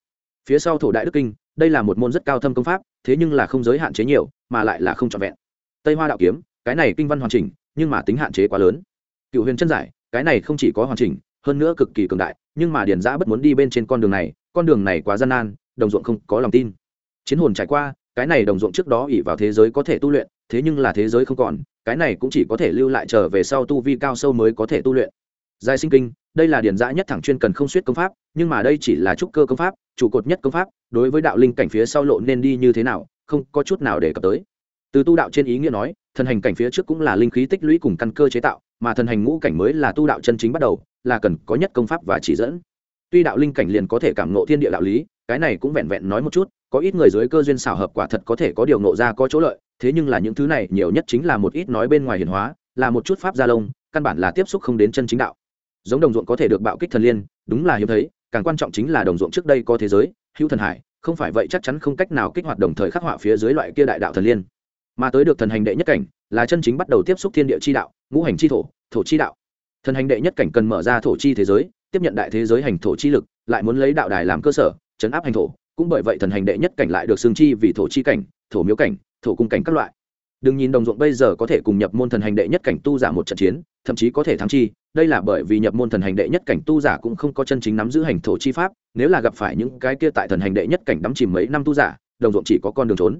Phía sau thổ đại đức kinh, đây là một môn rất cao thâm công pháp, thế nhưng là không giới hạn chế nhiều, mà lại là không trọn vẹn. Tây hoa đạo kiếm, cái này kinh văn hoàn chỉnh, nhưng mà tính hạn chế quá lớn. Cựu huyền chân giải, cái này không chỉ có hoàn chỉnh, hơn nữa cực kỳ cường đại, nhưng mà điền giã bất muốn đi bên trên con đường này, con đường này quá gian nan, đồng ruộng không có lòng tin. Chiến hồn trải qua, cái này đồng ruộng trước đó ỉ vào thế giới có thể tu luyện thế nhưng là thế giới không còn, cái này cũng chỉ có thể lưu lại trở về sau tu vi cao sâu mới có thể tu luyện. Giai sinh kinh, đây là điển giã nhất thẳng chuyên cần không suýt công pháp, nhưng mà đây chỉ là trúc cơ công pháp, trụ cột nhất công pháp, đối với đạo linh cảnh phía sau lộ nên đi như thế nào, không có chút nào để cập tới. Từ tu đạo trên ý nghĩa nói, thần hành cảnh phía trước cũng là linh khí tích lũy cùng căn cơ chế tạo, mà thần hành ngũ cảnh mới là tu đạo chân chính bắt đầu, là cần có nhất công pháp và chỉ dẫn. Tuy đạo linh cảnh liền có thể cảm nộ thiên địa đạo lý, cái này cũng vẹn vẹn nói một chút, có ít người dưới cơ duyên xảo hợp quả thật có thể có điều nộ ra có chỗ lợi thế nhưng là những thứ này nhiều nhất chính là một ít nói bên ngoài hiển hóa, là một chút pháp gia lông, căn bản là tiếp xúc không đến chân chính đạo. Giống đồng ruộng có thể được bạo kích thần liên, đúng là hiếm thấy, càng quan trọng chính là đồng ruộng trước đây có thế giới, hữu thần hải, không phải vậy chắc chắn không cách nào kích hoạt đồng thời khắc họa phía dưới loại kia đại đạo thần liên. Mà tới được thần hành đệ nhất cảnh, là chân chính bắt đầu tiếp xúc thiên địa chi đạo, ngũ hành chi thổ thổ chi đạo. Thần hành đệ nhất cảnh cần mở ra thổ chi thế giới, tiếp nhận đại thế giới hành thổ chi lực, lại muốn lấy đạo đài làm cơ sở, chấn áp hành thổ, cũng bởi vậy thần hành đệ nhất cảnh lại được xương chi vì thổ chi cảnh, thổ miếu cảnh thổ cung cảnh các loại. Đừng nhìn đồng ruộng bây giờ có thể cùng nhập môn thần hành đệ nhất cảnh tu giả một trận chiến, thậm chí có thể thắng chi, đây là bởi vì nhập môn thần hành đệ nhất cảnh tu giả cũng không có chân chính nắm giữ hành thổ chi pháp, nếu là gặp phải những cái kia tại thần hành đệ nhất cảnh đắm chìm mấy năm tu giả, đồng ruộng chỉ có con đường trốn.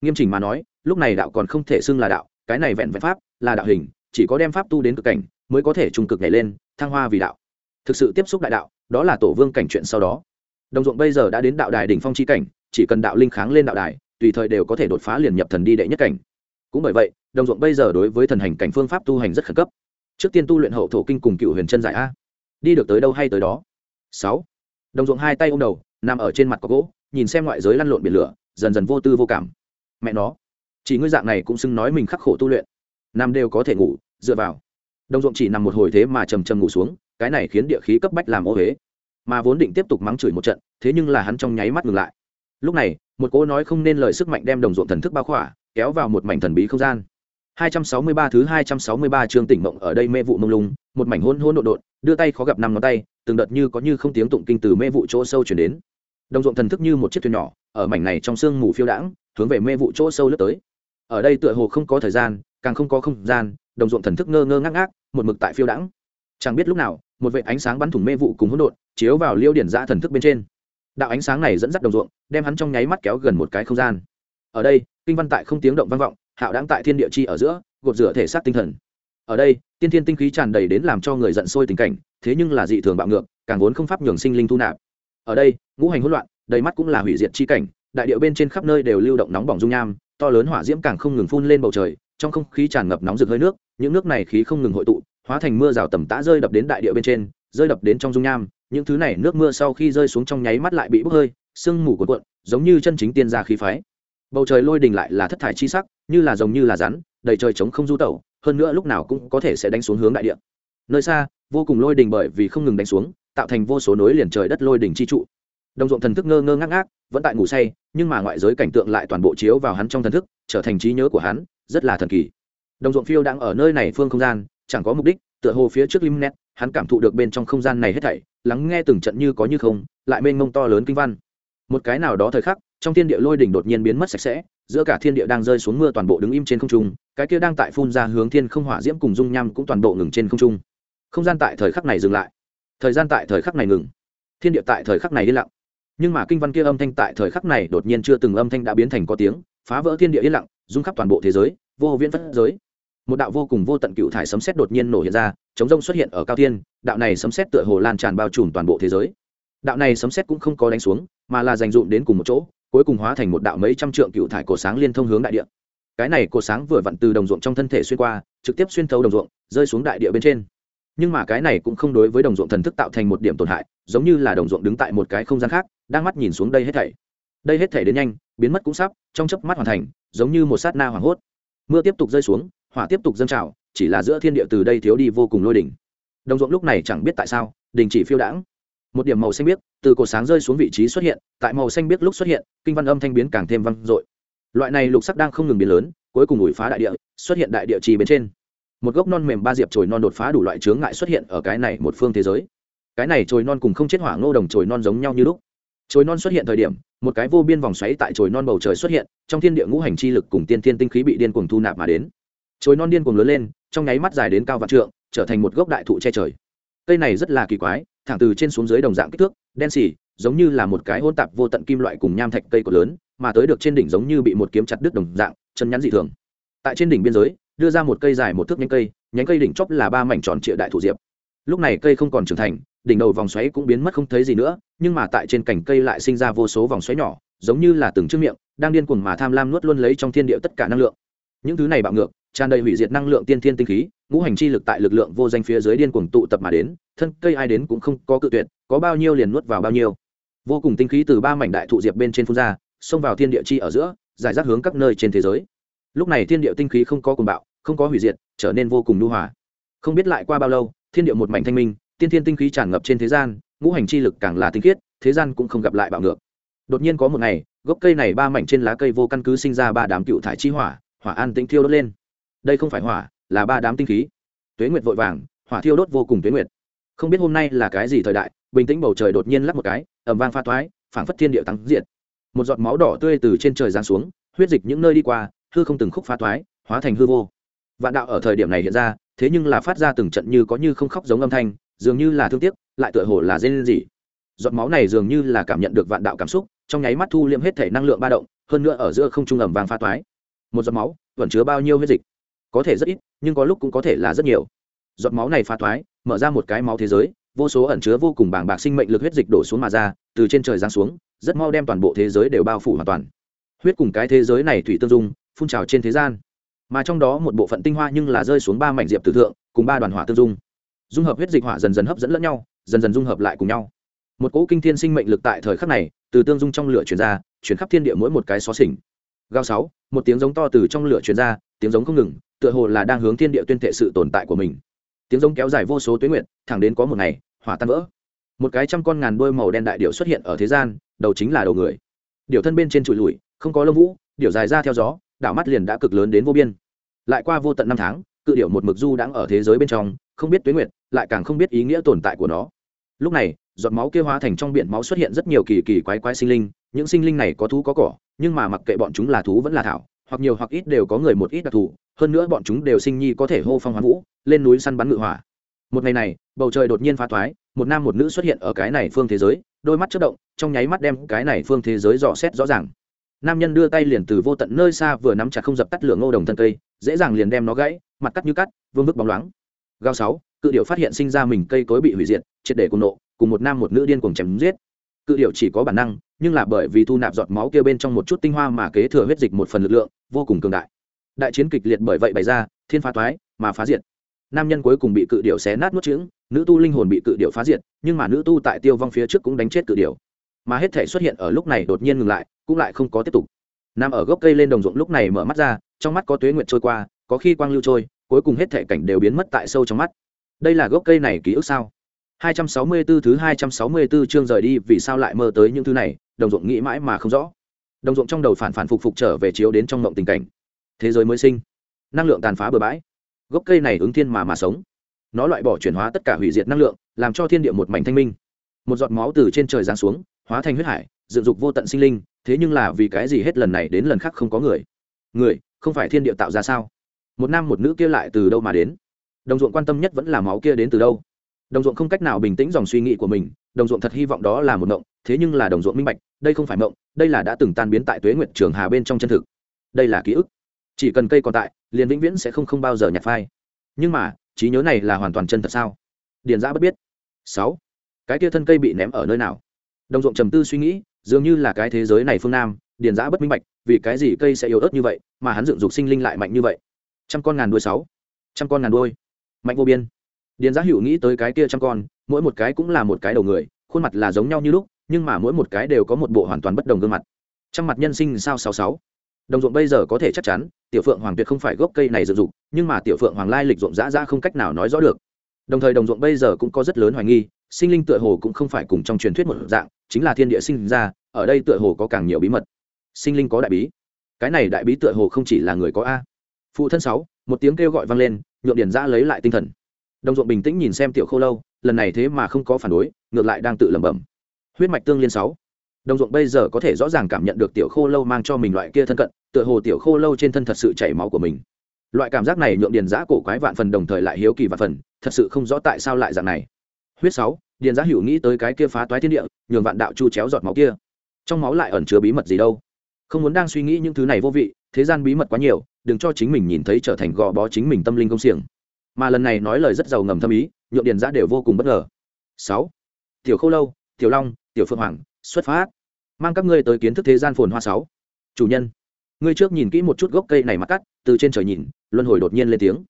Nghiêm chỉnh mà nói, lúc này đạo còn không thể xưng là đạo, cái này vẹn vẹn pháp là đạo hình, chỉ có đem pháp tu đến cực cảnh mới có thể trung cực nhảy lên, thăng hoa vì đạo. Thực sự tiếp xúc đại đạo, đó là tổ vương cảnh chuyện sau đó. Đồng ruộng bây giờ đã đến đạo đài đỉnh phong chi cảnh, chỉ cần đạo linh kháng lên đạo đài tùy thời đều có thể đột phá liền nhập thần đi đệ nhất cảnh. Cũng bởi vậy, đồng ruộng bây giờ đối với thần hành cảnh phương pháp tu hành rất khẩn cấp. Trước tiên tu luyện hậu thổ kinh cùng cựu huyền chân giải a. Đi được tới đâu hay tới đó? Sáu. Đồng ruộng hai tay ô m đầu, nằm ở trên mặt có gỗ, nhìn xem ngoại giới lăn lộn biển lửa, dần dần vô tư vô cảm. Mẹ nó, chỉ ngươi dạng này cũng xưng nói mình khắc khổ tu luyện. Nam đều có thể ngủ, dựa vào. Đồng ruộng chỉ nằm một hồi thế mà trầm trầm ngủ xuống, cái này khiến địa khí cấp bách làm ô huế mà vốn định tiếp tục mắng chửi một trận, thế nhưng là hắn trong nháy mắt ngừng lại. Lúc này một cô nói không nên lời sức mạnh đem đồng ruộng thần thức bao khỏa kéo vào một mảnh thần bí không gian 263 thứ 263 chương tỉnh mộng ở đây mê vụ mông lung, một mảnh hỗn hỗn độn độn, đưa tay khó gặp năm ngón tay, từng đợt như có như không tiếng tụng kinh từ mê vụ chỗ sâu truyền đến. Đồng ruộng thần thức như một chiếc thuyền nhỏ, ở mảnh này trong sương mù phiêu đãng, hướng về mê vụ chỗ sâu lướt tới. Ở đây tựa hồ không có thời gian, càng không có không gian, đồng ruộng thần thức ngơ ngơ ngác ngác một mực tại phiêu đãng chẳng biết lúc nào một vệ ánh sáng bắn thủng mê vụ cùng hỗn độn chiếu vào liêu điển giã thần thức bên trên đạo ánh sáng này dẫn dắt đồng ruộng, đem hắn trong nháy mắt kéo gần một cái không gian. Ở đây, kinh văn tại không tiếng động vang vọng, hạo đáng tại thiên địa chi ở giữa, gột rửa thể xác tinh thần. Ở đây, tiên thiên tinh khí tràn đầy đến làm cho người giận sôi tình cảnh, thế nhưng là dị thường bạo ngược, càng vốn không pháp nhường sinh linh thu nạp. Ở đây, ngũ hành hỗn loạn, đầy mắt cũng là hủy diệt chi cảnh, đại điệu bên trên khắp nơi đều lưu động nóng bỏng dung nham, to lớn hỏa diễm càng không ngừng phun lên bầu trời, trong không khí tràn ngập nóng rực hơi nước, những nước này khí không ngừng hội tụ, hóa thành mưa rào tầm tã rơi đập đến đại địa bên trên, rơi đập đến trong dung nham những thứ này nước mưa sau khi rơi xuống trong nháy mắt lại bị bốc hơi, sương mù cuộn cuộn, giống như chân chính tiên gia khí phái. Bầu trời lôi đình lại là thất thải chi sắc, như là rồng như là rắn, đầy trời trống không du tẩu, hơn nữa lúc nào cũng có thể sẽ đánh xuống hướng đại địa. Nơi xa, vô cùng lôi đình bởi vì không ngừng đánh xuống, tạo thành vô số nối liền trời đất lôi đình chi trụ. Đồng ruộng thần thức ngơ ngơ ngác ngác, vẫn tại ngủ say, nhưng mà ngoại giới cảnh tượng lại toàn bộ chiếu vào hắn trong thần thức, trở thành trí nhớ của hắn, rất là thần kỳ. Đồng ruộng phiêu đang ở nơi này phương không gian, chẳng có mục đích, tựa hồ phía trước lim net hắn cảm thụ được bên trong không gian này hết thảy lắng nghe từng trận như có như không, lại mênh mông to lớn kinh văn. Một cái nào đó thời khắc, trong thiên địa lôi đỉnh đột nhiên biến mất sạch sẽ, giữa cả thiên địa đang rơi xuống mưa toàn bộ đứng im trên không trung, cái kia đang tại phun ra hướng thiên không hỏa diễm cùng dung nham cũng toàn bộ ngừng trên không trung. Không gian tại thời khắc này dừng lại. Thời gian tại thời khắc này ngừng. Thiên địa tại thời khắc này yên lặng. Nhưng mà kinh văn kia âm thanh tại thời khắc này đột nhiên chưa từng âm thanh đã biến thành có tiếng, phá vỡ thiên địa yên lặng, rung khắp toàn bộ thế giới, vô viễn phất giới một đạo vô cùng vô tận cựu thải sấm xét đột nhiên nổ hiện ra, chống rông xuất hiện ở cao tiên đạo này sấm xét tựa hồ lan tràn bao trùm toàn bộ thế giới. Đạo này sấm xét cũng không có đánh xuống, mà là dành dụm đến cùng một chỗ, cuối cùng hóa thành một đạo mấy trăm trượng cựu thải cổ sáng liên thông hướng đại địa. Cái này cổ sáng vừa vặn từ đồng ruộng trong thân thể xuyên qua, trực tiếp xuyên thấu đồng ruộng, rơi xuống đại địa bên trên. Nhưng mà cái này cũng không đối với đồng ruộng thần thức tạo thành một điểm tổn hại, giống như là đồng ruộng đứng tại một cái không gian khác, đang mắt nhìn xuống đây hết thảy. Đây hết thảy đến nhanh, biến mất cũng sắp, trong chớp mắt hoàn thành, giống như một sát na hoảng hốt. Mưa tiếp tục rơi xuống hỏa tiếp tục dâng trào, chỉ là giữa thiên địa từ đây thiếu đi vô cùng lôi đỉnh. Đồng ruộng lúc này chẳng biết tại sao, đình chỉ phiêu đãng. Một điểm màu xanh biếc từ cột sáng rơi xuống vị trí xuất hiện, tại màu xanh biếc lúc xuất hiện, kinh văn âm thanh biến càng thêm vang dội. Loại này lục sắc đang không ngừng biến lớn, cuối cùng ủi phá đại địa, xuất hiện đại địa trì bên trên. Một gốc non mềm ba diệp trồi non đột phá đủ loại chướng ngại xuất hiện ở cái này một phương thế giới. Cái này trồi non cùng không chết hỏa ngô đồng trồi non giống nhau như lúc. Trồi non xuất hiện thời điểm, một cái vô biên vòng xoáy tại trồi non bầu trời xuất hiện, trong thiên địa ngũ hành chi lực cùng tiên thiên tinh khí bị điên cuồng thu nạp mà đến chối non điên cuồng lớn lên, trong nháy mắt dài đến cao vạn trượng, trở thành một gốc đại thụ che trời. Cây này rất là kỳ quái, thẳng từ trên xuống dưới đồng dạng kích thước, đen xì, giống như là một cái hôn tạp vô tận kim loại cùng nham thạch cây cột lớn, mà tới được trên đỉnh giống như bị một kiếm chặt đứt đồng dạng, chân nhắn dị thường. Tại trên đỉnh biên giới, đưa ra một cây dài một thước nhánh cây nhánh cây đỉnh chóp là ba mảnh tròn trịa đại thụ diệp. Lúc này cây không còn trưởng thành, đỉnh đầu vòng xoáy cũng biến mất không thấy gì nữa, nhưng mà tại trên cành cây lại sinh ra vô số vòng xoáy nhỏ, giống như là từng chiếc miệng, đang điên cuồng mà tham lam nuốt luôn lấy trong thiên địa tất cả năng lượng. Những thứ này bạo ngược tràn đầy hủy diệt năng lượng tiên thiên tinh khí, ngũ hành chi lực tại lực lượng vô danh phía dưới điên cuồng tụ tập mà đến, thân cây ai đến cũng không có cự tuyệt, có bao nhiêu liền nuốt vào bao nhiêu. Vô cùng tinh khí từ ba mảnh đại thụ diệp bên trên phun ra, xông vào thiên địa chi ở giữa, giải rác hướng các nơi trên thế giới. Lúc này thiên địa tinh khí không có cuồng bạo, không có hủy diệt, trở nên vô cùng nhu hòa. Không biết lại qua bao lâu, thiên địa một mảnh thanh minh, tiên thiên tinh khí tràn ngập trên thế gian, ngũ hành chi lực càng là tinh khiết, thế gian cũng không gặp lại bạo ngược. Đột nhiên có một ngày, gốc cây này ba mảnh trên lá cây vô căn cứ sinh ra ba đám cựu thải chi hỏa hỏa an tĩnh thiêu đốt lên đây không phải hỏa là ba đám tinh khí. Tuế nguyệt vội vàng hỏa thiêu đốt vô cùng tuế nguyệt. Không biết hôm nay là cái gì thời đại bình tĩnh bầu trời đột nhiên lắc một cái ẩm vang pha toái, phảng phất thiên địa thắng diệt. Một giọt máu đỏ tươi từ trên trời giáng xuống huyết dịch những nơi đi qua hư không từng khúc pha toái, hóa thành hư vô. Vạn đạo ở thời điểm này hiện ra thế nhưng là phát ra từng trận như có như không khóc giống âm thanh dường như là thương tiếc lại tựa hồ là dên gì giọt máu này dường như là cảm nhận được vạn đạo cảm xúc trong nháy mắt thu liệm hết thể năng lượng ba động hơn nữa ở giữa không trung ẩm vàng pha toái. Một giọt máu vẫn chứa bao nhiêu huyết dịch? Có thể rất ít, nhưng có lúc cũng có thể là rất nhiều. Giọt máu này pha toái mở ra một cái máu thế giới, vô số ẩn chứa vô cùng bàng bạc sinh mệnh lực huyết dịch đổ xuống mà ra, từ trên trời giáng xuống, rất mau đem toàn bộ thế giới đều bao phủ hoàn toàn. Huyết cùng cái thế giới này thủy tương dung, phun trào trên thế gian. Mà trong đó một bộ phận tinh hoa nhưng là rơi xuống ba mảnh diệp tử thượng, cùng ba đoàn hỏa tương dung. Dung hợp huyết dịch hỏa dần dần hấp dẫn lẫn nhau, dần dần dung hợp lại cùng nhau. Một cỗ kinh thiên sinh mệnh lực tại thời khắc này, từ tương dung trong lửa chuyển ra chuyển khắp thiên địa mỗi một cái xó xỉnh. Gao sáu, một tiếng giống to từ trong lửa chuyển ra tiếng giống không ngừng, tựa hồ là đang hướng thiên địa tuyên thệ sự tồn tại của mình. Tiếng giống kéo dài vô số tuyến nguyện thẳng đến có một ngày, hỏa tan vỡ. Một cái trăm con ngàn đôi màu đen đại điệu xuất hiện ở thế gian, đầu chính là đầu người. Điệu thân bên trên trụi lùi, không có lông vũ điệu dài ra theo gió, đảo mắt liền đã cực lớn đến vô biên. Lại qua vô tận năm tháng, cự điệu một mực du đang ở thế giới bên trong, không biết tuyến nguyện lại càng không biết ý nghĩa tồn tại của nó. Lúc này, giọt máu kia hóa thành trong biển máu xuất hiện rất nhiều kỳ kỳ quái quái sinh linh, những sinh linh này có thú có cỏ, nhưng mà mặc kệ bọn chúng là thú vẫn là thảo hoặc nhiều hoặc ít đều có người một ít đặc thù, hơn nữa bọn chúng đều sinh nhi có thể hô phong hoán vũ, lên núi săn bắn ngự hỏa. Một ngày này, bầu trời đột nhiên phá thoái, một nam một nữ xuất hiện ở cái này phương thế giới, đôi mắt chất động, trong nháy mắt đem cái này phương thế giới dò xét rõ ràng. Nam nhân đưa tay liền từ vô tận nơi xa vừa nắm chặt không dập tắt lửa ngô đồng thân cây, dễ dàng liền đem nó gãy, mặt cắt như cắt, vương vức bóng loáng. Gao sáu, cự điệu phát hiện sinh ra mình cây cối bị hủy diệt, triệt để cùng nộ, cùng một nam một nữ điên cuồng chém giết. Cự điệu chỉ có bản năng nhưng là bởi vì thu nạp giọt máu kia bên trong một chút tinh hoa mà kế thừa huyết dịch một phần lực lượng, vô cùng cường đại. Đại chiến kịch liệt bởi vậy bày ra, thiên phá toái mà phá diệt. Nam nhân cuối cùng bị cự điệu xé nát nuốt trứng, nữ tu linh hồn bị cự điệu phá diệt, nhưng mà nữ tu tại tiêu vong phía trước cũng đánh chết cự điệu mà hết thể xuất hiện ở lúc này đột nhiên ngừng lại, cũng lại không có tiếp tục. Nam ở gốc cây lên đồng ruộng lúc này mở mắt ra, trong mắt có tuế nguyện trôi qua, có khi quang lưu trôi, cuối cùng hết thể cảnh đều biến mất tại sâu trong mắt. Đây là gốc cây này ký ức sao? 264 thứ 264 chương rời đi, vì sao lại mơ tới những thứ này? Đồng Dụng nghĩ mãi mà không rõ. Đồng Dụng trong đầu phản phản phục phục trở về chiếu đến trong mộng tình cảnh. Thế giới mới sinh. Năng lượng tàn phá bừa bãi. Gốc cây này ứng thiên mà mà sống. Nó loại bỏ chuyển hóa tất cả hủy diệt năng lượng, làm cho thiên địa một mảnh thanh minh. Một giọt máu từ trên trời giáng xuống, hóa thành huyết hải, dựng dục vô tận sinh linh, thế nhưng là vì cái gì hết lần này đến lần khác không có người? Người, không phải thiên địa tạo ra sao? Một nam một nữ kia lại từ đâu mà đến? Đồng Dụng quan tâm nhất vẫn là máu kia đến từ đâu? Đồng ruộng không cách nào bình tĩnh dòng suy nghĩ của mình, đồng ruộng thật hy vọng đó là một mộng, thế nhưng là đồng ruộng minh bạch, đây không phải mộng, đây là đã từng tan biến tại tuế nguyện trường hà bên trong chân thực. Đây là ký ức. Chỉ cần cây còn tại, liền vĩnh viễn sẽ không không bao giờ nhặt phai. Nhưng mà, trí nhớ này là hoàn toàn chân thật sao? Điền giã bất biết. Sáu. Cái kia thân cây bị ném ở nơi nào? Đồng ruộng trầm tư suy nghĩ, dường như là cái thế giới này phương nam, điền giã bất minh bạch, vì cái gì cây sẽ yếu ớt như vậy, mà hắn dựng dục sinh linh lại mạnh như vậy? Trăm con ngàn đuôi sáu. Trăm con ngàn đuôi. Mạnh vô biên điền giã hữu nghĩ tới cái kia trăm con, mỗi một cái cũng là một cái đầu người, khuôn mặt là giống nhau như lúc, nhưng mà mỗi một cái đều có một bộ hoàn toàn bất đồng gương mặt. Trăm mặt nhân sinh sao sáu sáu. Đồng ruộng bây giờ có thể chắc chắn, tiểu phượng hoàng tuyệt không phải gốc cây này dựng dục, nhưng mà tiểu phượng hoàng lai lịch ruộng dã ra không cách nào nói rõ được. Đồng thời đồng ruộng bây giờ cũng có rất lớn hoài nghi, sinh linh tựa hồ cũng không phải cùng trong truyền thuyết một dạng, chính là thiên địa sinh ra, ở đây tựa hồ có càng nhiều bí mật. Sinh linh có đại bí. Cái này đại bí tựa hồ không chỉ là người có a. Phụ thân sáu, một tiếng kêu gọi vang lên, nhượng điển ra lấy lại tinh thần đồng ruộng bình tĩnh nhìn xem tiểu khô lâu, lần này thế mà không có phản đối, ngược lại đang tự lẩm bẩm. Huyết mạch tương liên sáu. Đồng ruộng bây giờ có thể rõ ràng cảm nhận được tiểu khô lâu mang cho mình loại kia thân cận, tựa hồ tiểu khô lâu trên thân thật sự chảy máu của mình. Loại cảm giác này nhượng điền giã cổ quái vạn phần đồng thời lại hiếu kỳ vạn phần, thật sự không rõ tại sao lại dạng này. Huyết sáu, điền giã hữu nghĩ tới cái kia phá toái thiên địa, nhường vạn đạo chu chéo giọt máu kia. Trong máu lại ẩn chứa bí mật gì đâu? Không muốn đang suy nghĩ những thứ này vô vị, thế gian bí mật quá nhiều, đừng cho chính mình nhìn thấy trở thành gò bó chính mình tâm linh công xiềng mà lần này nói lời rất giàu ngầm thâm ý, nhượng điền giã đều vô cùng bất ngờ. Sáu, tiểu khâu lâu, tiểu long, tiểu phượng hoàng, xuất phát. Mang các ngươi tới kiến thức thế gian phồn hoa sáu. Chủ nhân, ngươi trước nhìn kỹ một chút gốc cây này mặt cắt, từ trên trời nhìn, luân hồi đột nhiên lên tiếng.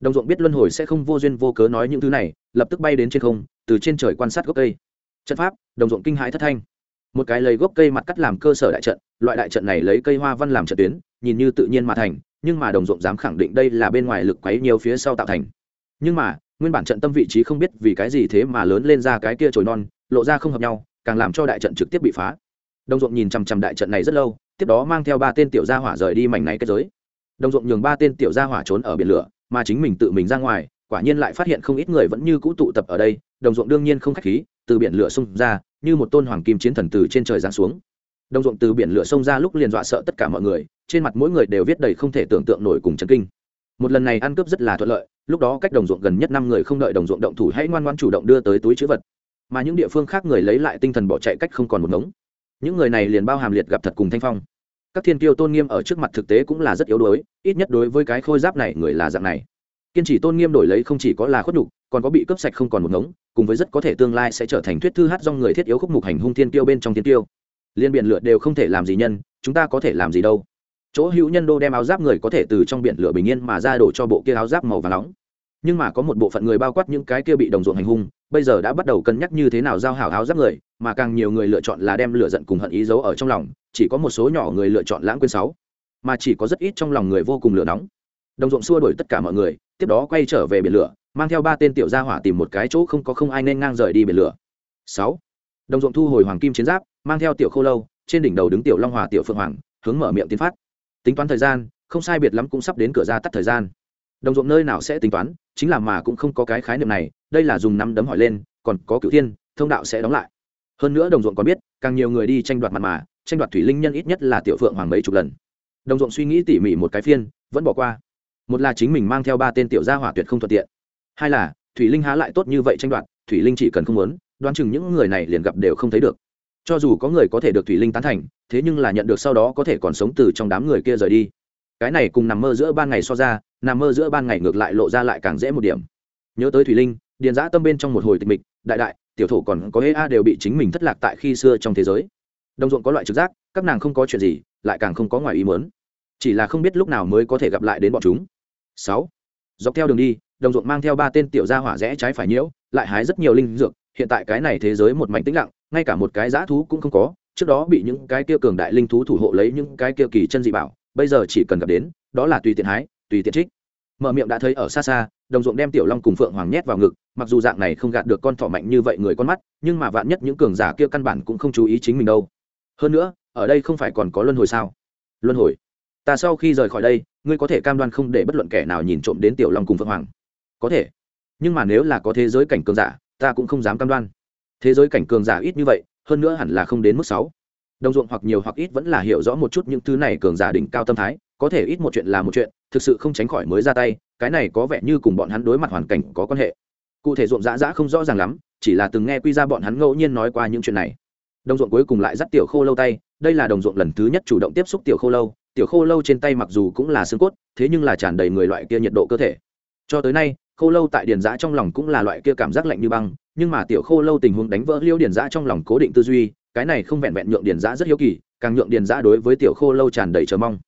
Đồng ruộng biết luân hồi sẽ không vô duyên vô cớ nói những thứ này, lập tức bay đến trên không, từ trên trời quan sát gốc cây. Trận pháp, đồng ruộng kinh hãi thất thanh. Một cái lấy gốc cây mặt cắt làm cơ sở đại trận, loại đại trận này lấy cây hoa văn làm trận tuyến, nhìn như tự nhiên mà thành nhưng mà đồng ruộng dám khẳng định đây là bên ngoài lực quấy nhiều phía sau tạo thành. Nhưng mà, nguyên bản trận tâm vị trí không biết vì cái gì thế mà lớn lên ra cái kia trồi non, lộ ra không hợp nhau, càng làm cho đại trận trực tiếp bị phá. Đồng ruộng nhìn chằm chằm đại trận này rất lâu, tiếp đó mang theo ba tên tiểu gia hỏa rời đi mảnh này kết giới. Đồng ruộng nhường ba tên tiểu gia hỏa trốn ở biển lửa, mà chính mình tự mình ra ngoài, quả nhiên lại phát hiện không ít người vẫn như cũ tụ tập ở đây, đồng ruộng đương nhiên không khách khí, từ biển lửa xung ra, như một tôn hoàng kim chiến thần từ trên trời giáng xuống đồng ruộng từ biển lửa sông ra lúc liền dọa sợ tất cả mọi người, trên mặt mỗi người đều viết đầy không thể tưởng tượng nổi cùng chấn kinh. Một lần này ăn cướp rất là thuận lợi, lúc đó cách đồng ruộng gần nhất năm người không đợi đồng ruộng động thủ hãy ngoan ngoan chủ động đưa tới túi chữ vật. Mà những địa phương khác người lấy lại tinh thần bỏ chạy cách không còn một ngống. Những người này liền bao hàm liệt gặp thật cùng thanh phong. Các thiên kiêu tôn nghiêm ở trước mặt thực tế cũng là rất yếu đuối, ít nhất đối với cái khôi giáp này người là dạng này. Kiên trì tôn nghiêm đổi lấy không chỉ có là khuất nhục, còn có bị cướp sạch không còn một ngống, cùng với rất có thể tương lai sẽ trở thành thuyết thư hát do người thiết yếu khúc mục hành hung thiên tiêu bên trong thiên tiêu liên biển lửa đều không thể làm gì nhân, chúng ta có thể làm gì đâu. Chỗ hữu nhân đô đem áo giáp người có thể từ trong biển lửa bình yên mà ra đổ cho bộ kia áo giáp màu và nóng. Nhưng mà có một bộ phận người bao quát những cái kia bị đồng ruộng hành hung, bây giờ đã bắt đầu cân nhắc như thế nào giao hảo áo giáp người, mà càng nhiều người lựa chọn là đem lửa giận cùng hận ý giấu ở trong lòng, chỉ có một số nhỏ người lựa chọn lãng quên sáu. Mà chỉ có rất ít trong lòng người vô cùng lửa nóng. Đồng ruộng xua đuổi tất cả mọi người, tiếp đó quay trở về biển lửa, mang theo ba tên tiểu gia hỏa tìm một cái chỗ không có không ai nên ngang rời đi biển lửa. Sáu đồng ruộng thu hồi hoàng kim chiến giáp, mang theo tiểu khô lâu, trên đỉnh đầu đứng tiểu long hòa, tiểu phượng hoàng, hướng mở miệng tiến phát. Tính toán thời gian, không sai biệt lắm cũng sắp đến cửa ra tắt thời gian. Đồng ruộng nơi nào sẽ tính toán, chính là mà cũng không có cái khái niệm này, đây là dùng nắm đấm hỏi lên, còn có cựu thiên, thông đạo sẽ đóng lại. Hơn nữa đồng ruộng còn biết, càng nhiều người đi tranh đoạt mặt mà, tranh đoạt thủy linh nhân ít nhất là tiểu phượng hoàng mấy chục lần. Đồng ruộng suy nghĩ tỉ mỉ một cái phiên, vẫn bỏ qua. Một là chính mình mang theo ba tên tiểu gia hỏa tuyệt không thuận tiện. Hai là, thủy linh há lại tốt như vậy tranh đoạt, thủy linh chỉ cần không muốn đoán chừng những người này liền gặp đều không thấy được. Cho dù có người có thể được thủy linh tán thành, thế nhưng là nhận được sau đó có thể còn sống từ trong đám người kia rời đi. Cái này cùng nằm mơ giữa ban ngày so ra, nằm mơ giữa ban ngày ngược lại lộ ra lại càng dễ một điểm. Nhớ tới thủy linh, điền giã tâm bên trong một hồi tịch mịch, đại đại, tiểu thổ còn có hê a đều bị chính mình thất lạc tại khi xưa trong thế giới. Đồng ruộng có loại trực giác, các nàng không có chuyện gì, lại càng không có ngoài ý mớn chỉ là không biết lúc nào mới có thể gặp lại đến bọn chúng. Sáu. Dọc theo đường đi, đồng ruộng mang theo ba tên tiểu gia hỏa rẽ trái phải nhiễu, lại hái rất nhiều linh dược hiện tại cái này thế giới một mảnh tĩnh lặng, ngay cả một cái dã thú cũng không có, trước đó bị những cái kia cường đại linh thú thủ hộ lấy những cái kia kỳ chân dị bảo, bây giờ chỉ cần gặp đến, đó là tùy tiện hái, tùy tiện trích. Mở miệng đã thấy ở xa xa, đồng ruộng đem tiểu long cùng phượng hoàng nhét vào ngực, mặc dù dạng này không gạt được con thỏ mạnh như vậy người con mắt, nhưng mà vạn nhất những cường giả kia căn bản cũng không chú ý chính mình đâu. Hơn nữa, ở đây không phải còn có luân hồi sao? Luân hồi? Ta sau khi rời khỏi đây, ngươi có thể cam đoan không để bất luận kẻ nào nhìn trộm đến tiểu long cùng phượng hoàng. Có thể. Nhưng mà nếu là có thế giới cảnh cường giả ta cũng không dám cam đoan. Thế giới cảnh cường giả ít như vậy, hơn nữa hẳn là không đến mức sáu. Đồng ruộng hoặc nhiều hoặc ít vẫn là hiểu rõ một chút những thứ này cường giả đỉnh cao tâm thái, có thể ít một chuyện là một chuyện, thực sự không tránh khỏi mới ra tay, cái này có vẻ như cùng bọn hắn đối mặt hoàn cảnh có quan hệ. Cụ thể ruộng dã dã không rõ ràng lắm, chỉ là từng nghe quy ra bọn hắn ngẫu nhiên nói qua những chuyện này. Đồng ruộng cuối cùng lại dắt tiểu khô lâu tay, đây là đồng ruộng lần thứ nhất chủ động tiếp xúc tiểu khô lâu, tiểu khô lâu trên tay mặc dù cũng là xương cốt, thế nhưng là tràn đầy người loại kia nhiệt độ cơ thể. Cho tới nay khô lâu tại điền giã trong lòng cũng là loại kia cảm giác lạnh như băng nhưng mà tiểu khô lâu tình huống đánh vỡ liêu điền giã trong lòng cố định tư duy cái này không vẹn vẹn nhượng điền giã rất hiếu kỳ càng nhượng điền giã đối với tiểu khô lâu tràn đầy chờ mong.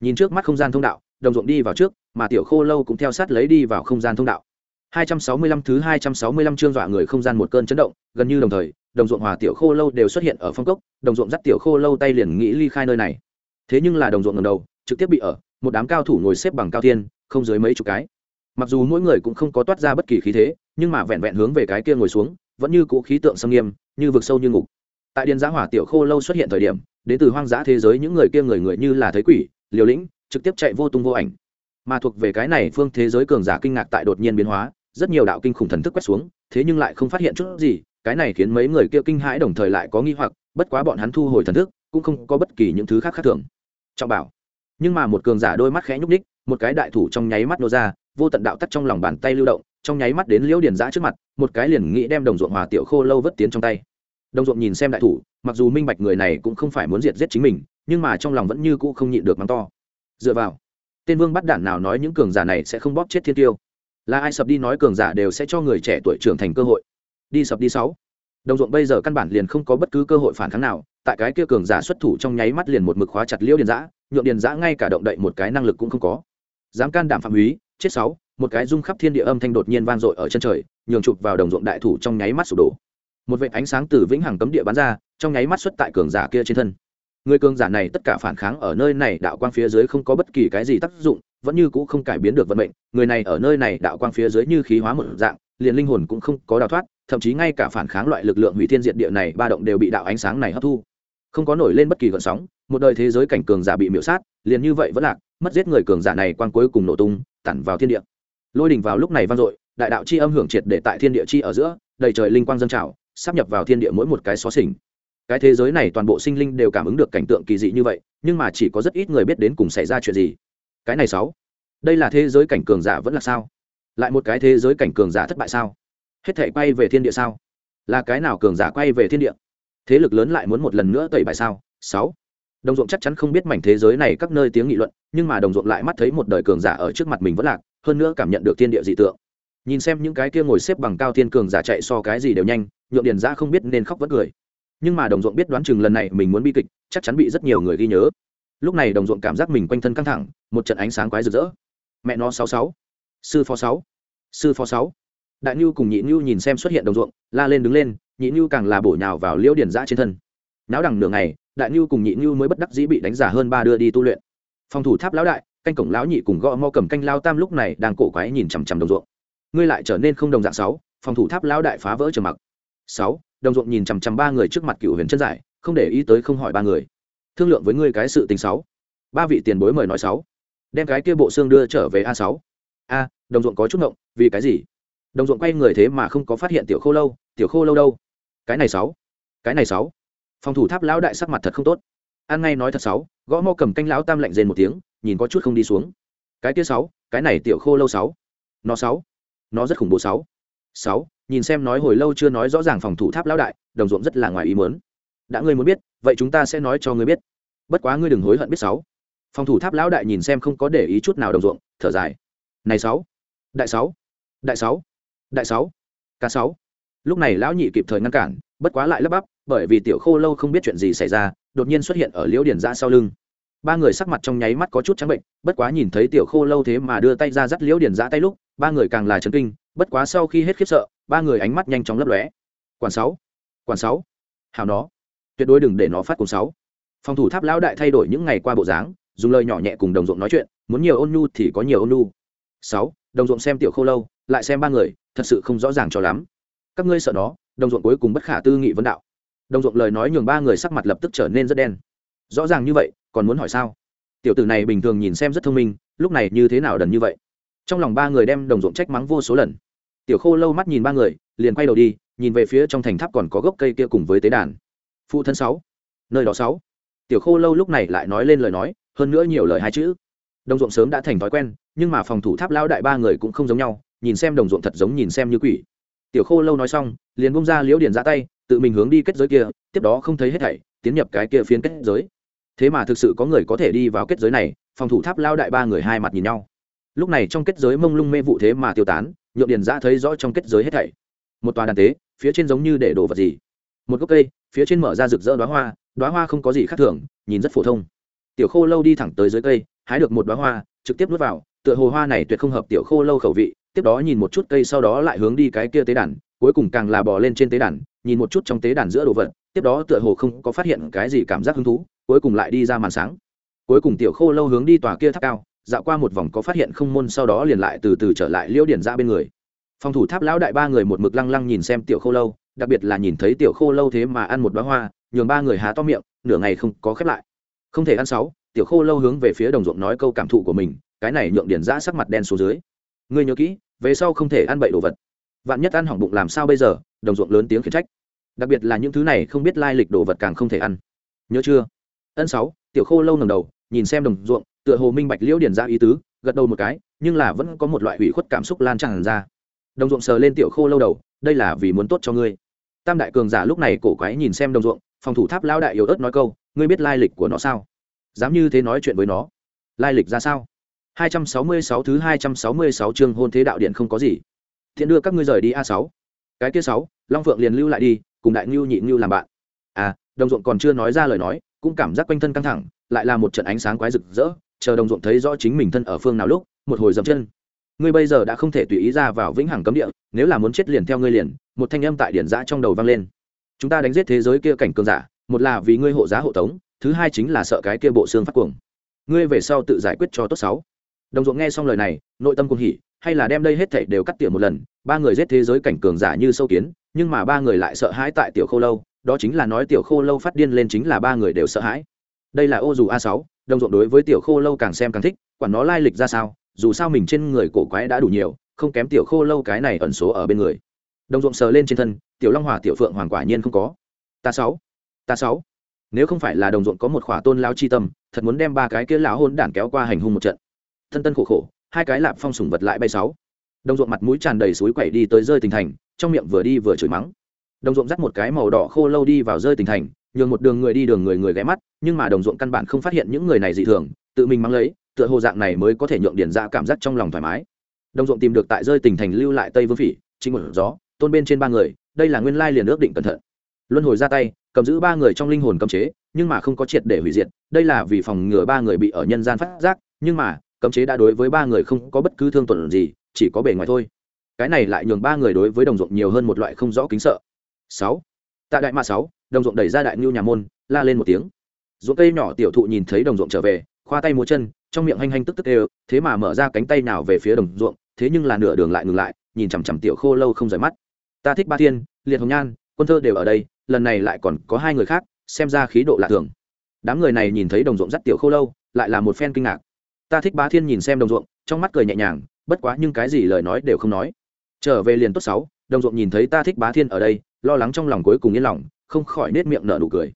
Nhìn trước mắt không gian thông đạo đồng ruộng đi vào trước mà tiểu khô lâu cũng theo sát lấy đi vào không gian thông đạo. 265 thứ 265 chương dọa người không gian một cơn chấn động gần như đồng thời đồng ruộng hòa tiểu khô lâu đều xuất hiện ở phong cốc đồng ruộng dắt tiểu khô lâu tay liền nghĩ ly khai nơi này. Thế nhưng là đồng ruộng ngẩng đầu trực tiếp bị ở một đám cao thủ ngồi xếp bằng cao thiên, không dưới mấy chục cái mặc dù mỗi người cũng không có toát ra bất kỳ khí thế, nhưng mà vẹn vẹn hướng về cái kia ngồi xuống, vẫn như cũ khí tượng xâm nghiêm, như vực sâu như ngục. Tại điền giá hỏa tiểu khô lâu xuất hiện thời điểm, đến từ hoang dã thế giới những người kia người người như là thấy quỷ, liều lĩnh, trực tiếp chạy vô tung vô ảnh. Mà thuộc về cái này phương thế giới cường giả kinh ngạc tại đột nhiên biến hóa, rất nhiều đạo kinh khủng thần thức quét xuống, thế nhưng lại không phát hiện chút gì, cái này khiến mấy người kia kinh hãi đồng thời lại có nghi hoặc, bất quá bọn hắn thu hồi thần thức, cũng không có bất kỳ những thứ khác khác thường. Trọng bảo. Nhưng mà một cường giả đôi mắt khẽ nhúc ních một cái đại thủ trong nháy mắt nô ra vô tận đạo tắt trong lòng bàn tay lưu động, trong nháy mắt đến liễu điền giã trước mặt, một cái liền nghĩ đem đồng ruộng hòa tiểu khô lâu vất tiến trong tay. Đồng ruộng nhìn xem đại thủ, mặc dù minh bạch người này cũng không phải muốn diệt giết chính mình, nhưng mà trong lòng vẫn như cũ không nhịn được mắng to. Dựa vào, tên vương bắt đản nào nói những cường giả này sẽ không bóp chết thiên tiêu? Là ai sập đi nói cường giả đều sẽ cho người trẻ tuổi trưởng thành cơ hội? Đi sập đi sáu. Đồng ruộng bây giờ căn bản liền không có bất cứ cơ hội phản kháng nào, tại cái kia cường giả xuất thủ trong nháy mắt liền một mực khóa chặt liễu điền giã, nhượng điền giã ngay cả động đậy một cái năng lực cũng không có. Dám can đảm phạm húy chết sáu, một cái rung khắp thiên địa âm thanh đột nhiên vang dội ở chân trời, nhường chụp vào đồng ruộng đại thủ trong nháy mắt sụp đổ. Một vệt ánh sáng từ vĩnh hằng cấm địa bắn ra, trong nháy mắt xuất tại cường giả kia trên thân. Người cường giả này tất cả phản kháng ở nơi này đạo quang phía dưới không có bất kỳ cái gì tác dụng, vẫn như cũ không cải biến được vận mệnh, người này ở nơi này đạo quang phía dưới như khí hóa một dạng, liền linh hồn cũng không có đào thoát, thậm chí ngay cả phản kháng loại lực lượng hủy thiên diệt địa này ba động đều bị đạo ánh sáng này hấp thu. Không có nổi lên bất kỳ gợn sóng, một đời thế giới cảnh cường giả bị miễu sát, liền như vậy vẫn lạc, mất giết người cường giả này quang cuối cùng nổ tung tản vào thiên địa. Lôi đình vào lúc này vang dội, đại đạo chi âm hưởng triệt để tại thiên địa chi ở giữa, đầy trời linh quang dân trào, sắp nhập vào thiên địa mỗi một cái xó xỉnh. Cái thế giới này toàn bộ sinh linh đều cảm ứng được cảnh tượng kỳ dị như vậy, nhưng mà chỉ có rất ít người biết đến cùng xảy ra chuyện gì. Cái này sáu, đây là thế giới cảnh cường giả vẫn là sao? Lại một cái thế giới cảnh cường giả thất bại sao? Hết thể quay về thiên địa sao? Là cái nào cường giả quay về thiên địa? Thế lực lớn lại muốn một lần nữa tẩy bài sao? Sáu đồng ruộng chắc chắn không biết mảnh thế giới này các nơi tiếng nghị luận, nhưng mà đồng ruộng lại mắt thấy một đời cường giả ở trước mặt mình vẫn lạc, hơn nữa cảm nhận được thiên địa dị tượng. Nhìn xem những cái kia ngồi xếp bằng cao thiên cường giả chạy so cái gì đều nhanh, nhượng điền ra không biết nên khóc vẫn cười. Nhưng mà đồng ruộng biết đoán chừng lần này mình muốn bi kịch, chắc chắn bị rất nhiều người ghi nhớ. Lúc này đồng ruộng cảm giác mình quanh thân căng thẳng, một trận ánh sáng quái rực rỡ. Mẹ nó sáu sáu, sư phó sáu, sư phó sáu. Đại nhu cùng nhị nhu nhìn xem xuất hiện đồng ruộng, la lên đứng lên, nhị nhu càng là bổ nhào vào liễu Điền giã trên thân. Náo đằng nửa ngày đại nhu cùng nhị nhu mới bất đắc dĩ bị đánh giả hơn ba đưa đi tu luyện. Phòng thủ tháp lão đại, canh cổng lão nhị cùng gõ mo cầm canh lao tam lúc này đang cổ quái nhìn chằm chằm đồng ruộng. Ngươi lại trở nên không đồng dạng sáu, phòng thủ tháp lão đại phá vỡ trầm mặc. Sáu, đồng ruộng nhìn chằm chằm ba người trước mặt cựu huyền chân giải, không để ý tới không hỏi ba người. Thương lượng với ngươi cái sự tình sáu. Ba vị tiền bối mời nói sáu. Đem cái kia bộ xương đưa trở về a sáu. A, đồng ruộng có chút ngộng, vì cái gì? Đồng ruộng quay người thế mà không có phát hiện tiểu khô lâu, tiểu khô lâu đâu? Cái này sáu. Cái này sáu phòng thủ tháp lão đại sắc mặt thật không tốt. Ăn ngay nói thật sáu, gõ mo cầm canh lão tam lạnh rên một tiếng, nhìn có chút không đi xuống. Cái kia sáu, cái này tiểu khô lâu sáu. Nó sáu, nó rất khủng bố sáu. Sáu, nhìn xem nói hồi lâu chưa nói rõ ràng phòng thủ tháp lão đại, đồng ruộng rất là ngoài ý muốn. Đã ngươi muốn biết, vậy chúng ta sẽ nói cho ngươi biết. Bất quá ngươi đừng hối hận biết sáu. Phòng thủ tháp lão đại nhìn xem không có để ý chút nào đồng ruộng, thở dài. Này sáu, đại sáu đại sáu đại sáu k sáu. Lúc này lão nhị kịp thời ngăn cản, bất quá lại lắp bắp bởi vì tiểu khô lâu không biết chuyện gì xảy ra, đột nhiên xuất hiện ở liễu điển ra sau lưng. Ba người sắc mặt trong nháy mắt có chút trắng bệnh, bất quá nhìn thấy tiểu khô lâu thế mà đưa tay ra dắt liễu điển ra tay lúc, ba người càng là chấn kinh, bất quá sau khi hết khiếp sợ, ba người ánh mắt nhanh chóng lấp lóe. Quản sáu quản sáu hào nó, tuyệt đối đừng để nó phát cùng sáu. Phòng thủ tháp lão đại thay đổi những ngày qua bộ dáng, dùng lời nhỏ nhẹ cùng đồng ruộng nói chuyện, muốn nhiều ôn nhu thì có nhiều ôn nhu. Sáu, đồng ruộng xem tiểu khô lâu, lại xem ba người, thật sự không rõ ràng cho lắm. Các ngươi sợ nó, đồng ruộng cuối cùng bất khả tư nghị vấn đạo đồng ruộng lời nói nhường ba người sắc mặt lập tức trở nên rất đen. Rõ ràng như vậy, còn muốn hỏi sao? Tiểu tử này bình thường nhìn xem rất thông minh, lúc này như thế nào đần như vậy? Trong lòng ba người đem đồng ruộng trách mắng vô số lần. Tiểu khô lâu mắt nhìn ba người, liền quay đầu đi, nhìn về phía trong thành tháp còn có gốc cây kia cùng với tế đàn. Phụ thân sáu. Nơi đó sáu. Tiểu khô lâu lúc này lại nói lên lời nói, hơn nữa nhiều lời hai chữ. Đồng ruộng sớm đã thành thói quen, nhưng mà phòng thủ tháp lao đại ba người cũng không giống nhau, nhìn xem đồng ruộng thật giống nhìn xem như quỷ. Tiểu khô lâu nói xong, liền bung ra liễu điền ra tay tự mình hướng đi kết giới kia, tiếp đó không thấy hết thảy, tiến nhập cái kia phiến kết giới. Thế mà thực sự có người có thể đi vào kết giới này, phòng thủ tháp lao đại ba người hai mặt nhìn nhau. Lúc này trong kết giới mông lung mê vụ thế mà tiêu tán, nhượng điền ra thấy rõ trong kết giới hết thảy. Một tòa đàn tế, phía trên giống như để đồ vật gì. Một gốc cây, phía trên mở ra rực rỡ đoá hoa đoá hoa không có gì khác thường, nhìn rất phổ thông. Tiểu khô lâu đi thẳng tới dưới cây, hái được một đoá hoa, trực tiếp nuốt vào, tựa hồ hoa này tuyệt không hợp tiểu khô lâu khẩu vị tiếp đó nhìn một chút cây sau đó lại hướng đi cái kia tế đàn, cuối cùng càng là bò lên trên tế đàn, nhìn một chút trong tế đàn giữa đồ vật, tiếp đó tựa hồ không có phát hiện cái gì cảm giác hứng thú, cuối cùng lại đi ra màn sáng. Cuối cùng tiểu khô lâu hướng đi tòa kia tháp cao, dạo qua một vòng có phát hiện không môn sau đó liền lại từ từ trở lại liễu điển ra bên người. Phòng thủ tháp lão đại ba người một mực lăng lăng nhìn xem tiểu khô lâu, đặc biệt là nhìn thấy tiểu khô lâu thế mà ăn một bá hoa, nhường ba người há to miệng, nửa ngày không có khép lại. Không thể ăn sáu, tiểu khô lâu hướng về phía đồng ruộng nói câu cảm thụ của mình, cái này nhượng điển giã sắc mặt đen xuống dưới. Ngươi nhớ kỹ về sau không thể ăn bậy đồ vật. Vạn nhất ăn hỏng bụng làm sao bây giờ, đồng ruộng lớn tiếng khiển trách. Đặc biệt là những thứ này không biết lai lịch đồ vật càng không thể ăn. Nhớ chưa? Ân sáu, tiểu khô lâu ngầm đầu, nhìn xem đồng ruộng, tựa hồ minh bạch liễu điển ra ý tứ, gật đầu một cái, nhưng là vẫn có một loại hủy khuất cảm xúc lan tràn ra. Đồng ruộng sờ lên tiểu khô lâu đầu, đây là vì muốn tốt cho ngươi. Tam đại cường giả lúc này cổ quái nhìn xem đồng ruộng, phòng thủ tháp lao đại yếu ớt nói câu, ngươi biết lai lịch của nó sao? Dám như thế nói chuyện với nó? Lai lịch ra sao? 266 thứ 266 chương hôn thế đạo điện không có gì. Thiện đưa các ngươi rời đi a 6 cái kia 6, long phượng liền lưu lại đi cùng đại Nưu nhị Nưu làm bạn. À đồng ruộng còn chưa nói ra lời nói cũng cảm giác quanh thân căng thẳng lại là một trận ánh sáng quái rực rỡ chờ đồng ruộng thấy rõ chính mình thân ở phương nào lúc một hồi dậm chân. Ngươi bây giờ đã không thể tùy ý ra vào vĩnh hằng cấm địa nếu là muốn chết liền theo ngươi liền một thanh âm tại điện giã trong đầu vang lên. Chúng ta đánh giết thế giới kia cảnh cường giả một là vì ngươi hộ giá hộ tống thứ hai chính là sợ cái kia bộ xương phát cuồng. Ngươi về sau tự giải quyết cho tốt sáu đồng ruộng nghe xong lời này, nội tâm cùng hỉ, hay là đem đây hết thảy đều cắt tỉa một lần, ba người giết thế giới cảnh cường giả như sâu kiến, nhưng mà ba người lại sợ hãi tại tiểu khô lâu, đó chính là nói tiểu khô lâu phát điên lên chính là ba người đều sợ hãi. Đây là ô dù a sáu, đồng ruộng đối với tiểu khô lâu càng xem càng thích, quản nó lai lịch ra sao, dù sao mình trên người cổ quái đã đủ nhiều, không kém tiểu khô lâu cái này ẩn số ở bên người. Đồng ruộng sờ lên trên thân, tiểu long hòa tiểu phượng hoàng quả nhiên không có. Ta sáu ta sáu. Nếu không phải là đồng ruộng có một khỏa tôn lao chi tâm, thật muốn đem ba cái kia lão hôn đản kéo qua hành hung một trận thân tân khổ khổ, hai cái lạp phong sùng vật lại bay sáu. Đồng ruộng mặt mũi tràn đầy suối quẩy đi tới rơi tỉnh thành, trong miệng vừa đi vừa chửi mắng. Đồng ruộng dắt một cái màu đỏ khô lâu đi vào rơi tỉnh thành, nhường một đường người đi đường người người ghé mắt, nhưng mà đồng ruộng căn bản không phát hiện những người này dị thường, tự mình mắng lấy, tựa hồ dạng này mới có thể nhượng điển ra cảm giác trong lòng thoải mái. Đồng ruộng tìm được tại rơi tỉnh thành lưu lại tây vương phỉ, chính một gió, tôn bên trên ba người, đây là nguyên lai liền ước định cẩn thận. Luân hồi ra tay, cầm giữ ba người trong linh hồn cấm chế, nhưng mà không có triệt để hủy diệt, đây là vì phòng ngừa ba người bị ở nhân gian phát giác, nhưng mà cấm chế đã đối với ba người không có bất cứ thương tổn gì, chỉ có bề ngoài thôi. Cái này lại nhường ba người đối với đồng ruộng nhiều hơn một loại không rõ kính sợ. Sáu. Tại đại ma sáu, đồng ruộng đẩy ra đại ngưu nhà môn, la lên một tiếng. Ruộng cây nhỏ tiểu thụ nhìn thấy đồng ruộng trở về, khoa tay múa chân, trong miệng hanh hanh tức tức đều thế mà mở ra cánh tay nào về phía đồng ruộng, thế nhưng là nửa đường lại ngừng lại, nhìn chằm chằm tiểu khô lâu không rời mắt. Ta thích ba thiên, liệt hồng nhan, quân thơ đều ở đây, lần này lại còn có hai người khác, xem ra khí độ lạ thường. Đám người này nhìn thấy đồng ruộng dắt tiểu khô lâu, lại là một phen kinh ngạc ta thích bá thiên nhìn xem đồng ruộng, trong mắt cười nhẹ nhàng, bất quá nhưng cái gì lời nói đều không nói. Trở về liền tốt sáu, đồng ruộng nhìn thấy ta thích bá thiên ở đây, lo lắng trong lòng cuối cùng yên lòng, không khỏi nết miệng nở nụ cười.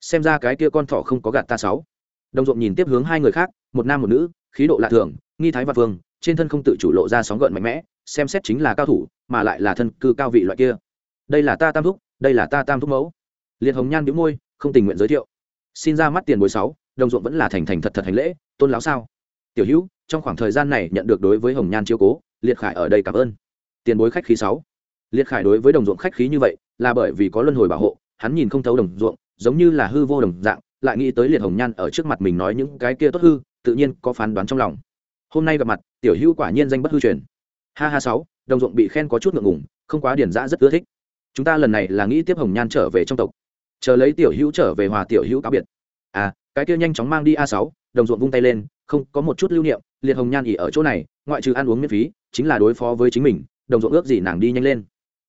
Xem ra cái kia con thỏ không có gạt ta sáu. Đồng ruộng nhìn tiếp hướng hai người khác, một nam một nữ, khí độ lạ thường, nghi thái và phương trên thân không tự chủ lộ ra sóng gợn mạnh mẽ, xem xét chính là cao thủ, mà lại là thân cư cao vị loại kia. Đây là ta tam thúc, đây là ta tam thúc mẫu. Liệt hồng nhan bĩu môi, không tình nguyện giới thiệu. Xin ra mắt tiền bồi sáu, đồng ruộng vẫn là thành thành thật thật hành lễ, tôn láo sao? Tiểu hữu, trong khoảng thời gian này nhận được đối với hồng nhan chiếu cố, liệt khải ở đây cảm ơn. Tiền bối khách khí sáu. Liệt khải đối với đồng ruộng khách khí như vậy, là bởi vì có luân hồi bảo hộ, hắn nhìn không thấu đồng ruộng, giống như là hư vô đồng dạng, lại nghĩ tới liệt hồng nhan ở trước mặt mình nói những cái kia tốt hư, tự nhiên có phán đoán trong lòng. Hôm nay gặp mặt, tiểu hữu quả nhiên danh bất hư truyền. Ha ha sáu, đồng ruộng bị khen có chút ngượng ngùng, không quá điển dã rất ưa thích. Chúng ta lần này là nghĩ tiếp hồng nhan trở về trong tộc. Chờ lấy tiểu hữu trở về hòa tiểu hữu cáo biệt. À cái kia nhanh chóng mang đi a sáu, đồng ruộng vung tay lên không có một chút lưu niệm, liệt hồng nhan ỉ ở chỗ này, ngoại trừ ăn uống miễn phí, chính là đối phó với chính mình, đồng ruộng ước gì nàng đi nhanh lên.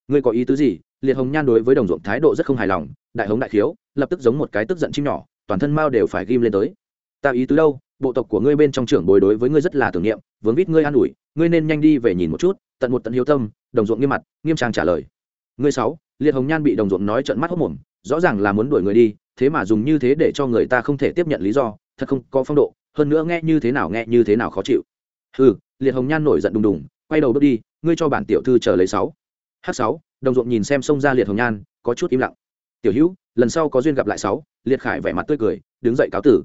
Ngươi có ý tứ gì? Liệt hồng nhan đối với đồng ruộng thái độ rất không hài lòng, đại hống đại khiếu, lập tức giống một cái tức giận chim nhỏ, toàn thân mao đều phải ghim lên tới. Ta ý tứ đâu? Bộ tộc của ngươi bên trong trưởng bồi đối với ngươi rất là tưởng niệm, vướng vít ngươi an ủi, ngươi nên nhanh đi về nhìn một chút, tận một tận hiếu tâm, đồng ruộng nghiêm mặt, nghiêm trang trả lời. Ngươi sáu, liệt hồng nhan bị đồng ruộng nói trận mắt hốc mồm, rõ ràng là muốn đuổi người đi, thế mà dùng như thế để cho người ta không thể tiếp nhận lý do, thật không có phong độ hơn nữa nghe như thế nào nghe như thế nào khó chịu. Ừ liệt hồng nhan nổi giận đùng đùng, quay đầu bước đi, ngươi cho bản tiểu thư chờ lấy sáu. H sáu, đồng ruộng nhìn xem xông ra liệt hồng nhan, có chút im lặng. Tiểu hữu, lần sau có duyên gặp lại sáu, liệt khải vẻ mặt tươi cười, đứng dậy cáo tử.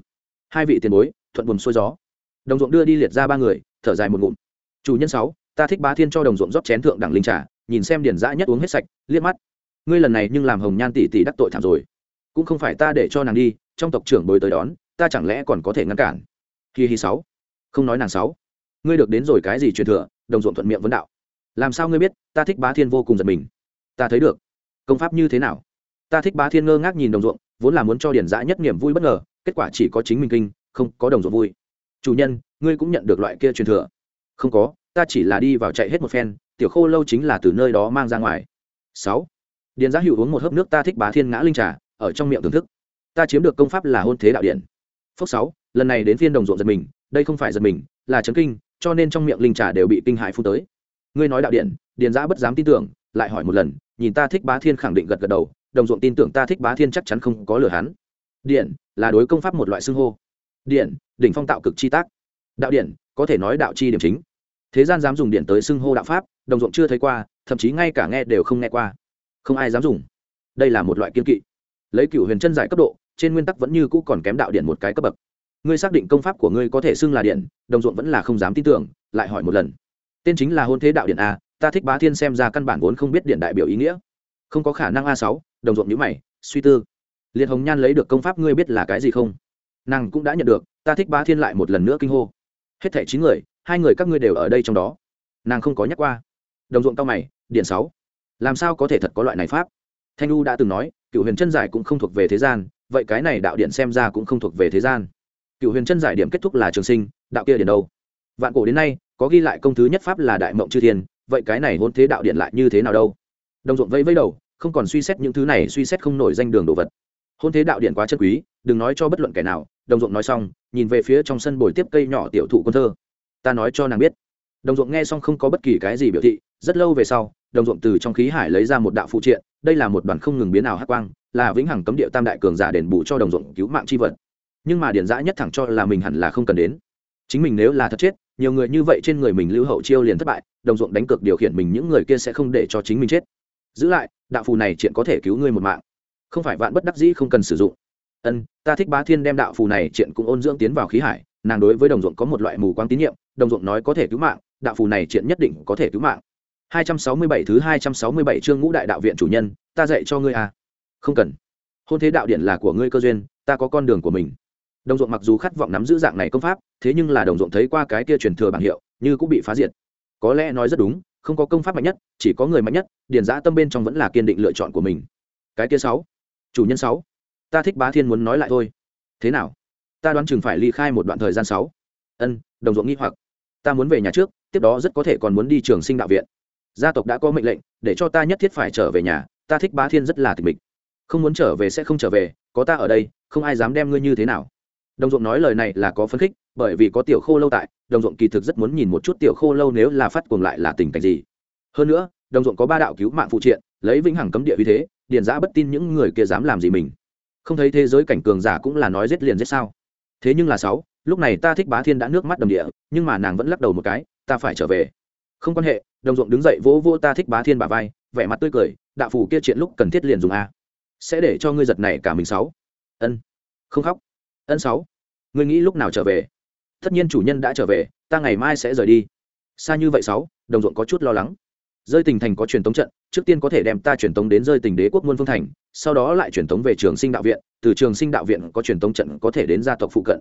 Hai vị tiền bối, thuận buồm xuôi gió. Đồng ruộng đưa đi liệt ra ba người, thở dài một ngụm. Chủ nhân sáu, ta thích bá thiên cho đồng ruộng rót chén thượng đẳng linh trà, nhìn xem điển dã nhất uống hết sạch, liếc mắt. Ngươi lần này nhưng làm hồng nhan tỷ tỷ đắc tội thảm rồi. Cũng không phải ta để cho nàng đi, trong tộc trưởng bồi tới đón, ta chẳng lẽ còn có thể ngăn cản? Hi hi sáu. Không nói nàng sáu. Ngươi được đến rồi cái gì truyền thừa? Đồng ruộng thuận miệng vấn đạo. Làm sao ngươi biết? Ta thích bá thiên vô cùng giật mình. Ta thấy được. Công pháp như thế nào? Ta thích bá thiên ngơ ngác nhìn đồng ruộng, vốn là muốn cho điển dã nhất niềm vui bất ngờ, kết quả chỉ có chính mình kinh, không có đồng ruộng vui. Chủ nhân, ngươi cũng nhận được loại kia truyền thừa. Không có, ta chỉ là đi vào chạy hết một phen, tiểu khô lâu chính là từ nơi đó mang ra ngoài. Sáu. Điền giá hữu uống một hớp nước ta thích bá thiên ngã linh trà, ở trong miệng thưởng thức. Ta chiếm được công pháp là hôn thế đạo điện. Phước sáu lần này đến phiên đồng ruộng giật mình, đây không phải giật mình, là chấn kinh, cho nên trong miệng linh trà đều bị kinh hại phun tới. Ngươi nói đạo điện, điền giã bất dám tin tưởng, lại hỏi một lần, nhìn ta thích bá thiên khẳng định gật gật đầu, đồng ruộng tin tưởng ta thích bá thiên chắc chắn không có lừa hắn. Điện, là đối công pháp một loại xưng hô. Điện, đỉnh phong tạo cực chi tác. Đạo điện, có thể nói đạo chi điểm chính. Thế gian dám dùng điện tới xưng hô đạo pháp, đồng ruộng chưa thấy qua, thậm chí ngay cả nghe đều không nghe qua. Không ai dám dùng. Đây là một loại kiên kỵ. Lấy cựu huyền chân giải cấp độ, trên nguyên tắc vẫn như cũ còn kém đạo điện một cái cấp bậc ngươi xác định công pháp của ngươi có thể xưng là điện, đồng ruộng vẫn là không dám tin tưởng, lại hỏi một lần. Tên chính là hôn thế đạo điện a, ta thích bá thiên xem ra căn bản vốn không biết điện đại biểu ý nghĩa. Không có khả năng a sáu, đồng ruộng nhữ mày, suy tư. Liệt hồng nhan lấy được công pháp ngươi biết là cái gì không? Nàng cũng đã nhận được, ta thích bá thiên lại một lần nữa kinh hô. Hết thẻ chín người, hai người các ngươi đều ở đây trong đó. Nàng không có nhắc qua. Đồng ruộng cao mày, điện sáu. Làm sao có thể thật có loại này pháp? Thanh u đã từng nói, cựu huyền chân giải cũng không thuộc về thế gian, vậy cái này đạo điện xem ra cũng không thuộc về thế gian cựu huyền chân giải điểm kết thúc là trường sinh, đạo kia điển đâu? Vạn cổ đến nay, có ghi lại công thứ nhất pháp là đại mộng chư thiên, vậy cái này hôn thế đạo điện lại như thế nào đâu? Đồng ruộng vẫy vẫy đầu, không còn suy xét những thứ này, suy xét không nổi danh đường đồ vật. Hôn thế đạo điện quá chân quý, đừng nói cho bất luận kẻ nào, đồng ruộng nói xong, nhìn về phía trong sân bồi tiếp cây nhỏ tiểu thụ quân thơ. Ta nói cho nàng biết. Đồng ruộng nghe xong không có bất kỳ cái gì biểu thị, rất lâu về sau, đồng ruộng từ trong khí hải lấy ra một đạo phụ triện, đây là một đoàn không ngừng biến ảo hát quang, là vĩnh hằng cấm địa tam đại cường giả đền bù cho đồng ruộng cứu mạng c h i vật nhưng mà điển giã nhất thẳng cho là mình hẳn là không cần đến chính mình nếu là thật chết nhiều người như vậy trên người mình lưu hậu chiêu liền thất bại đồng ruộng đánh cược điều khiển mình những người kia sẽ không để cho chính mình chết giữ lại đạo phù này triện có thể cứu ngươi một mạng không phải vạn bất đắc dĩ không cần sử dụng ân ta thích bá thiên đem đạo phù này triện cũng ôn dưỡng tiến vào khí hải nàng đối với đồng ruộng có một loại mù quáng tín nhiệm đồng ruộng nói có thể cứu mạng đạo phù này triện nhất định có thể cứu mạng 267 thứ 267 chương ngũ đại đạo viện chủ nhân, ta dạy cho ngươi à? Không cần. Hôn thế đạo điện là của ngươi cơ duyên, ta có con đường của mình. Đồng ruộng mặc dù khát vọng nắm giữ dạng này công pháp, thế nhưng là đồng ruộng thấy qua cái kia truyền thừa bảng hiệu, như cũng bị phá diệt. Có lẽ nói rất đúng, không có công pháp mạnh nhất, chỉ có người mạnh nhất, điền giã tâm bên trong vẫn là kiên định lựa chọn của mình. Cái kia sáu, chủ nhân sáu, ta thích Bá Thiên muốn nói lại thôi. Thế nào? Ta đoán chừng phải ly khai một đoạn thời gian sáu. Ân, đồng ruộng nghi hoặc, ta muốn về nhà trước, tiếp đó rất có thể còn muốn đi trường sinh đạo viện gia tộc đã có mệnh lệnh để cho ta nhất thiết phải trở về nhà ta thích bá thiên rất là tịch mịch không muốn trở về sẽ không trở về có ta ở đây không ai dám đem ngươi như thế nào đồng ruộng nói lời này là có phấn khích, bởi vì có tiểu khô lâu tại, đồng ruộng kỳ thực rất muốn nhìn một chút tiểu khô lâu nếu là phát cuồng lại là tình cảnh gì. Hơn nữa, đồng ruộng có ba đạo cứu mạng phụ triện, lấy vĩnh hằng cấm địa uy thế, điền giã bất tin những người kia dám làm gì mình. Không thấy thế giới cảnh cường giả cũng là nói giết liền giết sao. Thế nhưng là sáu, lúc này ta thích bá thiên đã nước mắt đầm địa, nhưng mà nàng vẫn lắc đầu một cái, ta phải trở về. Không quan hệ, đồng ruộng đứng dậy vỗ vỗ ta thích bá thiên bà vai, vẻ mặt tươi cười, đạo phủ kia chuyện lúc cần thiết liền dùng a. Sẽ để cho ngươi giật này cả mình sáu. Ân. Không khóc ân sáu, ngươi nghĩ lúc nào trở về? Tất nhiên chủ nhân đã trở về, ta ngày mai sẽ rời đi. Xa như vậy sáu, đồng ruộng có chút lo lắng. Rơi tình thành có truyền tống trận, trước tiên có thể đem ta truyền tống đến rơi tình đế quốc muôn phương thành, sau đó lại truyền tống về trường sinh đạo viện, từ trường sinh đạo viện có truyền tống trận có thể đến gia tộc phụ cận.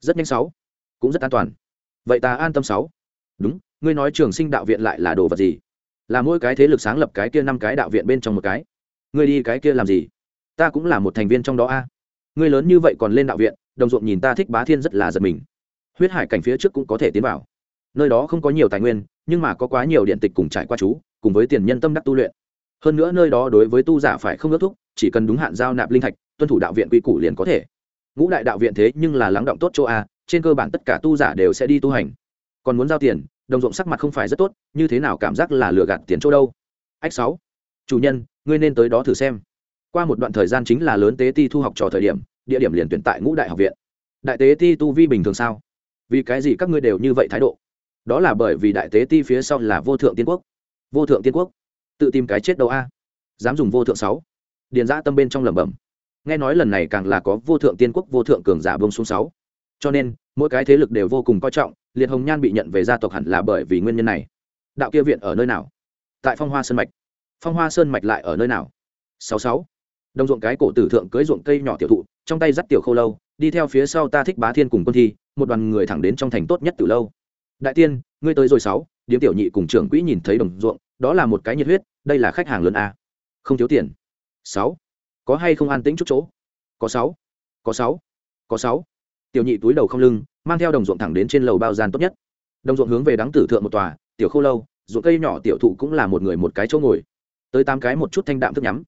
Rất nhanh sáu, cũng rất an toàn. Vậy ta an tâm sáu. Đúng, ngươi nói trường sinh đạo viện lại là đồ vật gì? Là mỗi cái thế lực sáng lập cái kia năm cái đạo viện bên trong một cái. Ngươi đi cái kia làm gì? Ta cũng là một thành viên trong đó a. Ngươi lớn như vậy còn lên đạo viện đồng ruộng nhìn ta thích bá thiên rất là giật mình. Huyết hải cảnh phía trước cũng có thể tiến vào. Nơi đó không có nhiều tài nguyên, nhưng mà có quá nhiều điện tịch cùng trải qua chú, cùng với tiền nhân tâm đắc tu luyện. Hơn nữa nơi đó đối với tu giả phải không ước thúc, chỉ cần đúng hạn giao nạp linh thạch, tuân thủ đạo viện quy củ liền có thể. Ngũ đại đạo viện thế nhưng là lắng động tốt chỗ a, trên cơ bản tất cả tu giả đều sẽ đi tu hành. Còn muốn giao tiền, đồng ruộng sắc mặt không phải rất tốt, như thế nào cảm giác là lừa gạt tiền chỗ đâu? Ách sáu. Chủ nhân, ngươi nên tới đó thử xem. Qua một đoạn thời gian chính là lớn tế ti thu học trò thời điểm địa điểm liền tuyển tại ngũ đại học viện. Đại tế ti tu vi bình thường sao? Vì cái gì các ngươi đều như vậy thái độ? Đó là bởi vì đại tế ti phía sau là vô thượng tiên quốc. Vô thượng tiên quốc. Tự tìm cái chết đâu a? Dám dùng vô thượng sáu. Điền giã tâm bên trong lẩm bẩm. Nghe nói lần này càng là có vô thượng tiên quốc, vô thượng cường giả bông xuống sáu. Cho nên, mỗi cái thế lực đều vô cùng coi trọng, liệt hồng nhan bị nhận về gia tộc hẳn là bởi vì nguyên nhân này. Đạo kia viện ở nơi nào? Tại phong hoa sơn mạch. Phong hoa sơn mạch lại ở nơi nào? Sáu sáu đồng ruộng cái cổ tử thượng cưới ruộng cây nhỏ tiểu thụ, trong tay dắt tiểu khâu lâu, đi theo phía sau ta thích bá thiên cùng quân thi, một đoàn người thẳng đến trong thành tốt nhất từ lâu. Đại tiên, ngươi tới rồi sáu, điếm tiểu nhị cùng trưởng quỹ nhìn thấy đồng ruộng, đó là một cái nhiệt huyết, đây là khách hàng lớn a. Không thiếu tiền. Sáu. Có hay không an tĩnh chút chỗ? Có sáu. Có sáu. Có sáu. Tiểu nhị túi đầu không lưng, mang theo đồng ruộng thẳng đến trên lầu bao gian tốt nhất. Đồng ruộng hướng về đắng tử thượng một tòa, tiểu khâu lâu, ruộng cây nhỏ tiểu thụ cũng là một người một cái chỗ ngồi. Tới tám cái một chút thanh đạm thức nhắm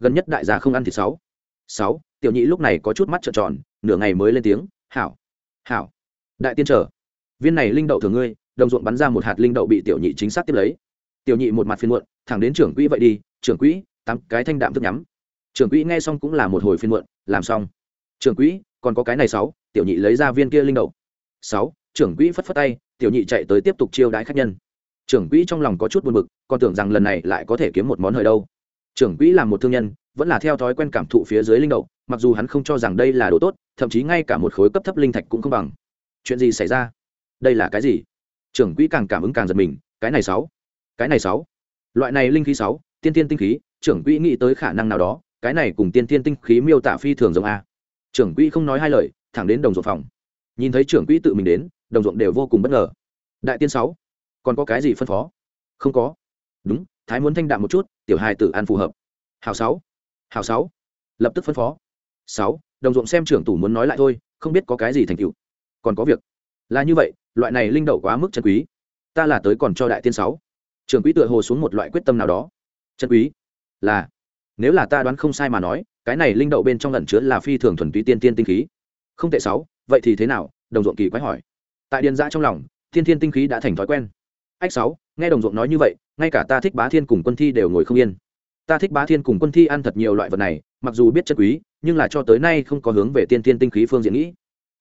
gần nhất đại gia không ăn thịt sáu. Sáu, tiểu nhị lúc này có chút mắt trợn tròn, nửa ngày mới lên tiếng, hảo hảo, đại tiên trở viên này linh đậu thường ngươi, đồng ruộng bắn ra một hạt linh đậu bị tiểu nhị chính xác tiếp lấy. Tiểu nhị một mặt phiên muộn, thẳng đến trưởng quỹ vậy đi, trưởng quỹ tắm cái thanh đạm thức nhắm. Trưởng quỹ nghe xong cũng là một hồi phiên muộn, làm xong. Trưởng quỹ, còn có cái này sáu, tiểu nhị lấy ra viên kia linh đậu. Sáu, trưởng quỹ phất phất tay, tiểu nhị chạy tới tiếp tục chiêu đãi khách nhân. Trưởng quỹ trong lòng có chút buồn bực, còn tưởng rằng lần này lại có thể kiếm một món hời đâu trưởng quỹ là một thương nhân, vẫn là theo thói quen cảm thụ phía dưới linh đậu, mặc dù hắn không cho rằng đây là đồ tốt, thậm chí ngay cả một khối cấp thấp linh thạch cũng không bằng. Chuyện gì xảy ra? Đây là cái gì? Trưởng quỹ càng cảm ứng càng giật mình, cái này sáu, cái này sáu. Loại này linh khí sáu, tiên tiên tinh khí, trưởng quỹ nghĩ tới khả năng nào đó, cái này cùng tiên tiên tinh khí miêu tả phi thường giống a. Trưởng quỹ không nói hai lời, thẳng đến đồng ruộng phòng. Nhìn thấy trưởng quỹ tự mình đến, đồng ruộng đều vô cùng bất ngờ. Đại tiên sáu, còn có cái gì phân phó? Không có. Đúng thái muốn thanh đạm một chút, tiểu hài tử ăn phù hợp. Hào sáu. Hào sáu. Lập tức phân phó. Sáu, đồng ruộng xem trưởng tủ muốn nói lại thôi, không biết có cái gì thành tựu. Còn có việc. Là như vậy, loại này linh đậu quá mức chân quý. Ta là tới còn cho đại tiên sáu. Trưởng quỹ tựa hồ xuống một loại quyết tâm nào đó. Chân quý. Là. Nếu là ta đoán không sai mà nói, cái này linh đậu bên trong lần chứa là phi thường thuần túy tiên tiên tinh khí. Không tệ sáu, vậy thì thế nào? Đồng ruộng kỳ quái hỏi. Tại điền giã trong lòng thiên thiên tinh khí đã thành thói quen. Ách sáu nghe đồng ruộng nói như vậy, ngay cả ta thích bá thiên cùng quân thi đều ngồi không yên. Ta thích bá thiên cùng quân thi ăn thật nhiều loại vật này, mặc dù biết chất quý, nhưng là cho tới nay không có hướng về tiên tiên tinh khí phương diện nghĩ.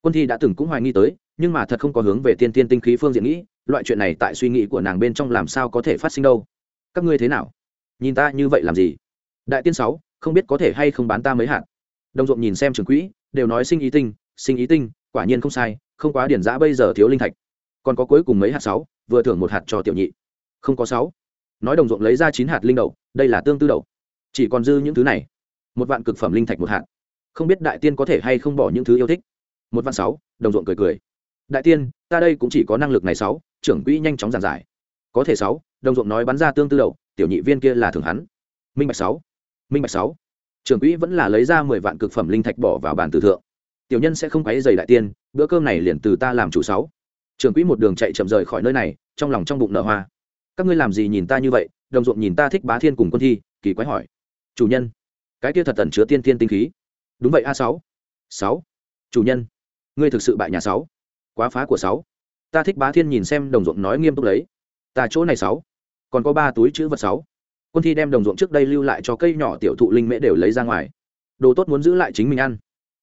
Quân thi đã từng cũng hoài nghi tới, nhưng mà thật không có hướng về tiên tiên tinh khí phương diện nghĩ, loại chuyện này tại suy nghĩ của nàng bên trong làm sao có thể phát sinh đâu. Các ngươi thế nào? Nhìn ta như vậy làm gì? Đại tiên sáu, không biết có thể hay không bán ta mấy hạt? Đồng ruộng nhìn xem trường quỹ, đều nói sinh ý tinh, sinh ý tinh, quả nhiên không sai, không quá điển giã bây giờ thiếu linh thạch. Còn có cuối cùng mấy hạt sáu, vừa thưởng một hạt cho tiểu nhị không có sáu. Nói đồng ruộng lấy ra chín hạt linh đậu, đây là tương tư đậu. Chỉ còn dư những thứ này. Một vạn cực phẩm linh thạch một hạt. Không biết đại tiên có thể hay không bỏ những thứ yêu thích. Một vạn sáu, đồng ruộng cười cười. Đại tiên, ta đây cũng chỉ có năng lực này sáu, trưởng quỹ nhanh chóng giản giải. Có thể sáu, đồng ruộng nói bắn ra tương tư đậu, tiểu nhị viên kia là thường hắn. Minh bạch sáu. Minh bạch sáu. Trưởng quỹ vẫn là lấy ra mười vạn cực phẩm linh thạch bỏ vào bàn tử thượng. Tiểu nhân sẽ không quấy dày đại tiên, bữa cơm này liền từ ta làm chủ sáu. Trưởng quỹ một đường chạy chậm rời khỏi nơi này, trong lòng trong bụng nở hoa các ngươi làm gì nhìn ta như vậy, đồng ruộng nhìn ta thích bá thiên cùng quân thi, kỳ quái hỏi. Chủ nhân, cái kia thật tẩn chứa tiên tiên tinh khí. Đúng vậy, a sáu. Sáu. Chủ nhân, ngươi thực sự bại nhà sáu. Quá phá của sáu. Ta thích bá thiên nhìn xem đồng ruộng nói nghiêm túc lấy. Ta chỗ này sáu. Còn có ba túi chữ vật sáu. Quân thi đem đồng ruộng trước đây lưu lại cho cây nhỏ tiểu thụ linh mễ đều lấy ra ngoài. Đồ tốt muốn giữ lại chính mình ăn.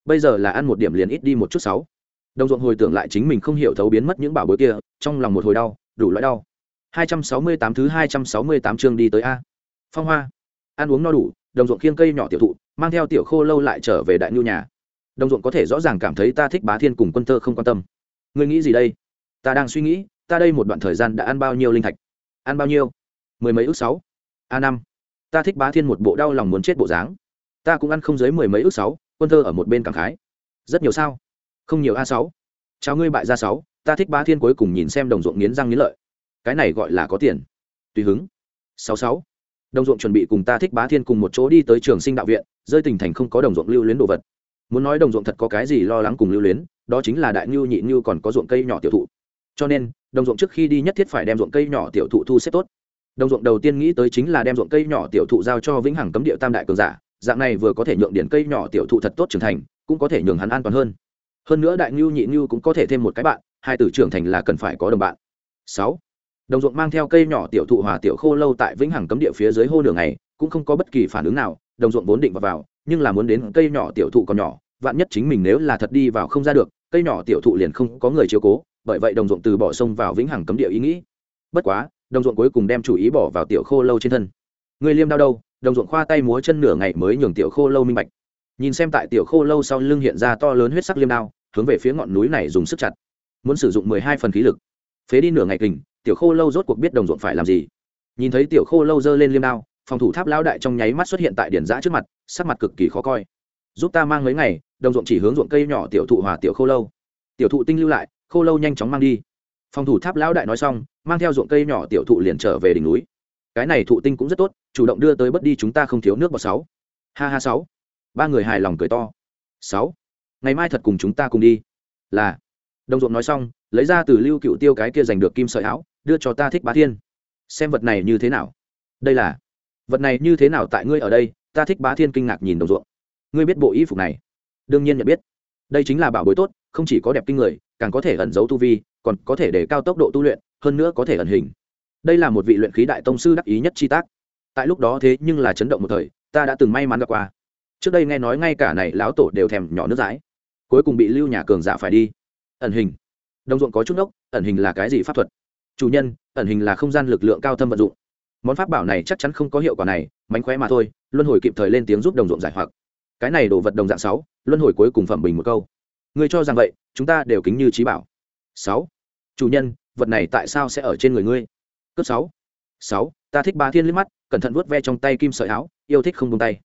Bây giờ là ăn một điểm liền ít đi một chút sáu. Đồng ruộng hồi tưởng lại chính mình không hiểu thấu biến mất những bảo bối kia, trong lòng một hồi đau, đủ loại đau. 268 thứ 268 chương đi tới a. Phong hoa. Ăn uống no đủ, đồng ruộng khiêng cây nhỏ tiểu thụ, mang theo tiểu khô lâu lại trở về đại nhu nhà. Đồng ruộng có thể rõ ràng cảm thấy ta thích bá thiên cùng quân tơ không quan tâm. Ngươi nghĩ gì đây? Ta đang suy nghĩ, ta đây một đoạn thời gian đã ăn bao nhiêu linh thạch? Ăn bao nhiêu? Mười mấy ước sáu. A năm. Ta thích bá thiên một bộ đau lòng muốn chết bộ dáng. Ta cũng ăn không dưới mười mấy ước sáu, quân thơ ở một bên cảm khái. Rất nhiều sao? Không nhiều a sáu. Chào ngươi bại gia sáu, ta thích bá thiên cuối cùng nhìn xem đồng ruộng nghiến răng nghiến lợi cái này gọi là có tiền. Tùy hứng. Sáu sáu. Đồng ruộng chuẩn bị cùng ta thích bá thiên cùng một chỗ đi tới trường sinh đạo viện, rơi tình thành không có đồng ruộng lưu luyến đồ vật. Muốn nói đồng ruộng thật có cái gì lo lắng cùng lưu luyến, đó chính là đại ngưu nhị ngưu còn có ruộng cây nhỏ tiểu thụ. Cho nên, đồng ruộng trước khi đi nhất thiết phải đem ruộng cây nhỏ tiểu thụ thu xếp tốt. Đồng ruộng đầu tiên nghĩ tới chính là đem ruộng cây nhỏ tiểu thụ giao cho vĩnh hằng cấm địa tam đại cường giả, dạng này vừa có thể nhượng điển cây nhỏ tiểu thụ thật tốt trưởng thành, cũng có thể nhường hắn an toàn hơn. Hơn nữa đại ngưu nhị ngưu cũng có thể thêm một cái bạn, hai tử trưởng thành là cần phải có đồng bạn. Sáu đồng ruộng mang theo cây nhỏ tiểu thụ hòa tiểu khô lâu tại vĩnh hằng cấm địa phía dưới hô đường này cũng không có bất kỳ phản ứng nào đồng ruộng vốn định vào, vào nhưng là muốn đến cây nhỏ tiểu thụ còn nhỏ vạn nhất chính mình nếu là thật đi vào không ra được cây nhỏ tiểu thụ liền không có người chiếu cố bởi vậy đồng ruộng từ bỏ sông vào vĩnh hằng cấm địa ý nghĩ. Bất quá đồng ruộng cuối cùng đem chủ ý bỏ vào tiểu khô lâu trên thân. Người liêm đau đâu? Đồng ruộng khoa tay múa chân nửa ngày mới nhường tiểu khô lâu minh bạch. Nhìn xem tại tiểu khô lâu sau lưng hiện ra to lớn huyết sắc liêm đao hướng về phía ngọn núi này dùng sức chặt. Muốn sử dụng mười hai phần khí lực. Phế đi nửa ngày kình tiểu khô lâu rốt cuộc biết đồng ruộng phải làm gì. Nhìn thấy tiểu khô lâu giơ lên liêm đao, phòng thủ tháp lao đại trong nháy mắt xuất hiện tại điển giã trước mặt, sắc mặt cực kỳ khó coi. Giúp ta mang mấy ngày, đồng ruộng chỉ hướng ruộng cây nhỏ tiểu thụ hòa tiểu khô lâu. Tiểu thụ tinh lưu lại, khô lâu nhanh chóng mang đi. Phòng thủ tháp lão đại nói xong, mang theo ruộng cây nhỏ tiểu thụ liền trở về đỉnh núi. Cái này thụ tinh cũng rất tốt, chủ động đưa tới bất đi chúng ta không thiếu nước bọt sáu. Ha ha sáu. Ba người hài lòng cười to. Sáu. Ngày mai thật cùng chúng ta cùng đi. Là. Đồng ruộng nói xong lấy ra từ lưu cựu tiêu cái kia giành được kim sợi áo, đưa cho ta thích bá thiên. Xem vật này như thế nào? Đây là, vật này như thế nào tại ngươi ở đây? Ta thích bá thiên kinh ngạc nhìn đồng ruộng. Ngươi biết bộ y phục này? Đương nhiên nhận biết. Đây chính là bảo bối tốt, không chỉ có đẹp kinh người, càng có thể ẩn giấu tu vi, còn có thể để cao tốc độ tu luyện, hơn nữa có thể ẩn hình. Đây là một vị luyện khí đại tông sư đắc ý nhất chi tác. Tại lúc đó thế nhưng là chấn động một thời, ta đã từng may mắn gặp qua. Trước đây nghe nói ngay cả này lão tổ đều thèm nhỏ nước dãi. Cuối cùng bị lưu nhà cường giả phải đi. Ẩn hình đồng ruộng có chút nốc, ẩn hình là cái gì pháp thuật? Chủ nhân ẩn hình là không gian lực lượng cao thâm vận dụng. Món pháp bảo này chắc chắn không có hiệu quả này mánh khóe mà thôi luân hồi kịp thời lên tiếng giúp đồng ruộng giải hoặc. Cái này đồ vật đồng dạng sáu luân hồi cuối cùng phẩm bình một câu. Người cho rằng vậy chúng ta đều kính như trí bảo. Sáu. Chủ nhân vật này tại sao sẽ ở trên người ngươi? Cấp sáu. Sáu ta thích ba thiên liếc mắt cẩn thận vuốt ve trong tay kim sợi áo yêu thích không tung tay.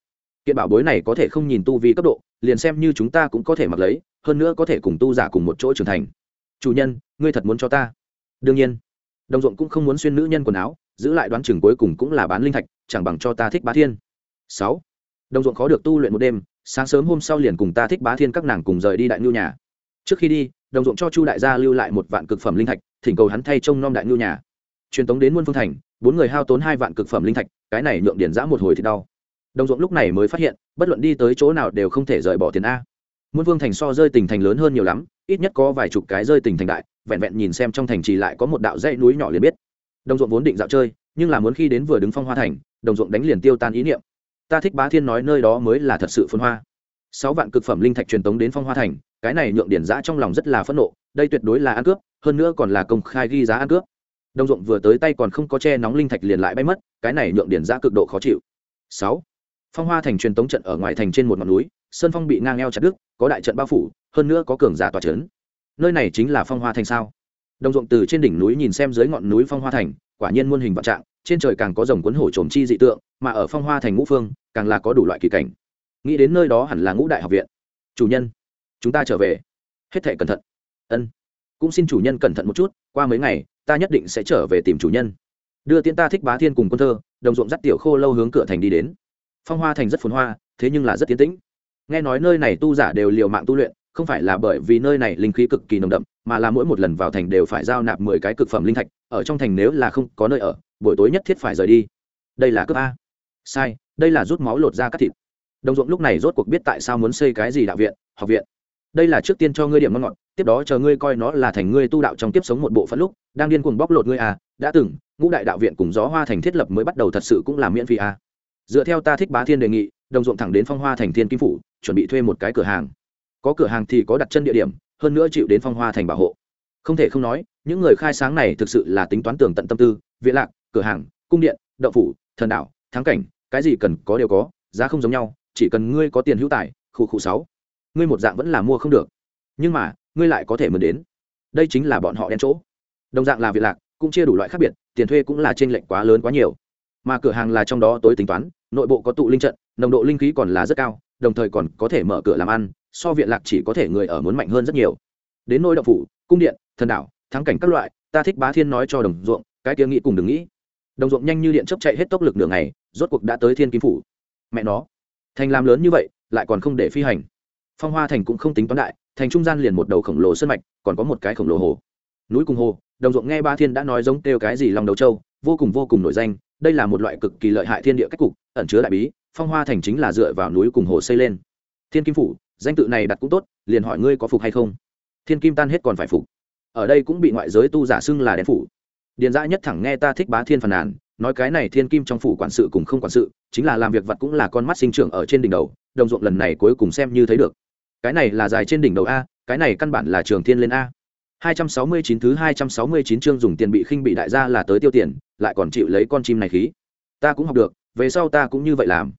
Kiện bảo bối này có thể không nhìn tu vi cấp độ liền xem như chúng ta cũng có thể mặc lấy hơn nữa có thể cùng tu giả cùng một chỗ trưởng thành chủ nhân, ngươi thật muốn cho ta? Đương nhiên. Đồng ruộng cũng không muốn xuyên nữ nhân quần áo, giữ lại đoán chừng cuối cùng cũng là bán linh thạch, chẳng bằng cho ta thích bá thiên. Sáu. Đồng ruộng khó được tu luyện một đêm, sáng sớm hôm sau liền cùng ta thích bá thiên các nàng cùng rời đi đại ngưu nhà. Trước khi đi, đồng ruộng cho chu đại gia lưu lại một vạn cực phẩm linh thạch, thỉnh cầu hắn thay trông nom đại ngưu nhà. Truyền tống đến muôn phương thành, bốn người hao tốn hai vạn cực phẩm linh thạch, cái này nhượng điển giã một hồi thì đau. Đồng ruộng lúc này mới phát hiện, bất luận đi tới chỗ nào đều không thể rời bỏ tiền a muôn vương thành so rơi tỉnh thành lớn hơn nhiều lắm, ít nhất có vài chục cái rơi tỉnh thành đại, vẹn vẹn nhìn xem trong thành trì lại có một đạo dãy núi nhỏ liền biết. Đồng ruộng vốn định dạo chơi, nhưng là muốn khi đến vừa đứng phong hoa thành, đồng ruộng đánh liền tiêu tan ý niệm. Ta thích bá thiên nói nơi đó mới là thật sự phân hoa. Sáu vạn cực phẩm linh thạch truyền tống đến phong hoa thành, cái này nhượng điển giã trong lòng rất là phẫn nộ, đây tuyệt đối là ăn cướp, hơn nữa còn là công khai ghi giá ăn cướp. Đồng ruộng vừa tới tay còn không có che nóng linh thạch liền lại bay mất, cái này nhượng điển giã cực độ khó chịu. Sáu, phong hoa thành truyền tống trận ở ngoài thành trên một ngọn núi sơn phong bị ngang eo chặt đứt, có đại trận bao phủ, hơn nữa có cường giả tòa trấn nơi này chính là phong hoa thành sao? Đồng ruộng từ trên đỉnh núi nhìn xem dưới ngọn núi phong hoa thành, quả nhiên muôn hình vạn trạng, trên trời càng có dòng cuốn hổ trồm chi dị tượng, mà ở phong hoa thành ngũ phương, càng là có đủ loại kỳ cảnh. Nghĩ đến nơi đó hẳn là ngũ đại học viện. Chủ nhân, chúng ta trở về. Hết thể cẩn thận. Ân. Cũng xin chủ nhân cẩn thận một chút, qua mấy ngày, ta nhất định sẽ trở về tìm chủ nhân. Đưa tiên ta thích bá thiên cùng quân thơ, đồng ruộng dắt tiểu khô lâu hướng cửa thành đi đến. Phong hoa thành rất phồn hoa, thế nhưng là rất tiến tĩnh nghe nói nơi này tu giả đều liều mạng tu luyện, không phải là bởi vì nơi này linh khí cực kỳ nồng đậm, mà là mỗi một lần vào thành đều phải giao nạp mười cái cực phẩm linh thạch, ở trong thành nếu là không có nơi ở, buổi tối nhất thiết phải rời đi. Đây là cấp a. Sai, đây là rút máu lột ra cắt thịt. Đồng ruộng lúc này rốt cuộc biết tại sao muốn xây cái gì đạo viện, học viện. Đây là trước tiên cho ngươi điểm ngon ngọt, tiếp đó chờ ngươi coi nó là thành ngươi tu đạo trong tiếp sống một bộ phận lúc, đang điên cuồng bóc lột ngươi à đã từng, ngũ đại đạo viện cùng gió hoa thành thiết lập mới bắt đầu thật sự cũng là miễn phí à. Dựa theo ta thích bá thiên đề nghị, đồng ruộng thẳng đến phong hoa thành thiên kim phủ chuẩn bị thuê một cái cửa hàng. Có cửa hàng thì có đặt chân địa điểm, hơn nữa chịu đến phong hoa thành bảo hộ. Không thể không nói, những người khai sáng này thực sự là tính toán tường tận tâm tư, viện lạc, cửa hàng, cung điện đậu phủ, thần đảo, thắng cảnh, cái gì cần có đều có, giá không giống nhau, chỉ cần ngươi có tiền hữu tài, khu khu sáu. Ngươi một dạng vẫn là mua không được. Nhưng mà, ngươi lại có thể mượn đến. Đây chính là bọn họ đen chỗ. Đồng dạng là viện lạc, cũng chia đủ loại khác biệt, tiền thuê cũng là t r ê n lệch quá lớn quá nhiều. Mà cửa hàng là trong đó tối tính toán, nội bộ có tụ linh trận, nồng độ linh khí còn là rất cao đồng thời còn có thể mở cửa làm ăn, so viện lạc chỉ có thể người ở muốn mạnh hơn rất nhiều. Đến nôi đậu phủ, cung điện, thần đảo, thắng cảnh các loại, ta thích bá thiên nói cho đồng ruộng, cái tiếng nghĩ cùng đừng nghĩ. Đồng ruộng nhanh như điện chấp chạy hết tốc lực nửa ngày, rốt cuộc đã tới thiên kim phủ. Mẹ nó, thành làm lớn như vậy, lại còn không để phi hành. Phong hoa thành cũng không tính toán đại, thành trung gian liền một đầu khổng lồ sân mạch, còn có một cái khổng lồ hồ. Núi cùng hồ, đồng ruộng nghe ba thiên đã nói giống kêu cái gì lòng đầu châu, vô cùng vô cùng nổi danh, đây là một loại cực kỳ lợi hại thiên địa cách cục, ẩn chứa đại bí phong hoa thành chính là dựa vào núi cùng hồ xây lên. Thiên kim phủ, danh tự này đặt cũng tốt, liền hỏi ngươi có phục hay không? Thiên kim tan hết còn phải phục. Ở đây cũng bị ngoại giới tu giả xưng là đen phủ. Điền dã nhất thẳng nghe ta thích bá thiên phàn nàn, nói cái này thiên kim trong phủ quản sự cùng không quản sự, chính là làm việc vật cũng là con mắt sinh trưởng ở trên đỉnh đầu, đồng ruộng lần này cuối cùng xem như thấy được. Cái này là dài trên đỉnh đầu a, cái này căn bản là trường thiên lên a. 269 thứ 269 chương dùng tiền bị khinh bị đại gia là tới tiêu tiền, lại còn chịu lấy con chim này khí. Ta cũng học được về sau ta cũng như vậy làm.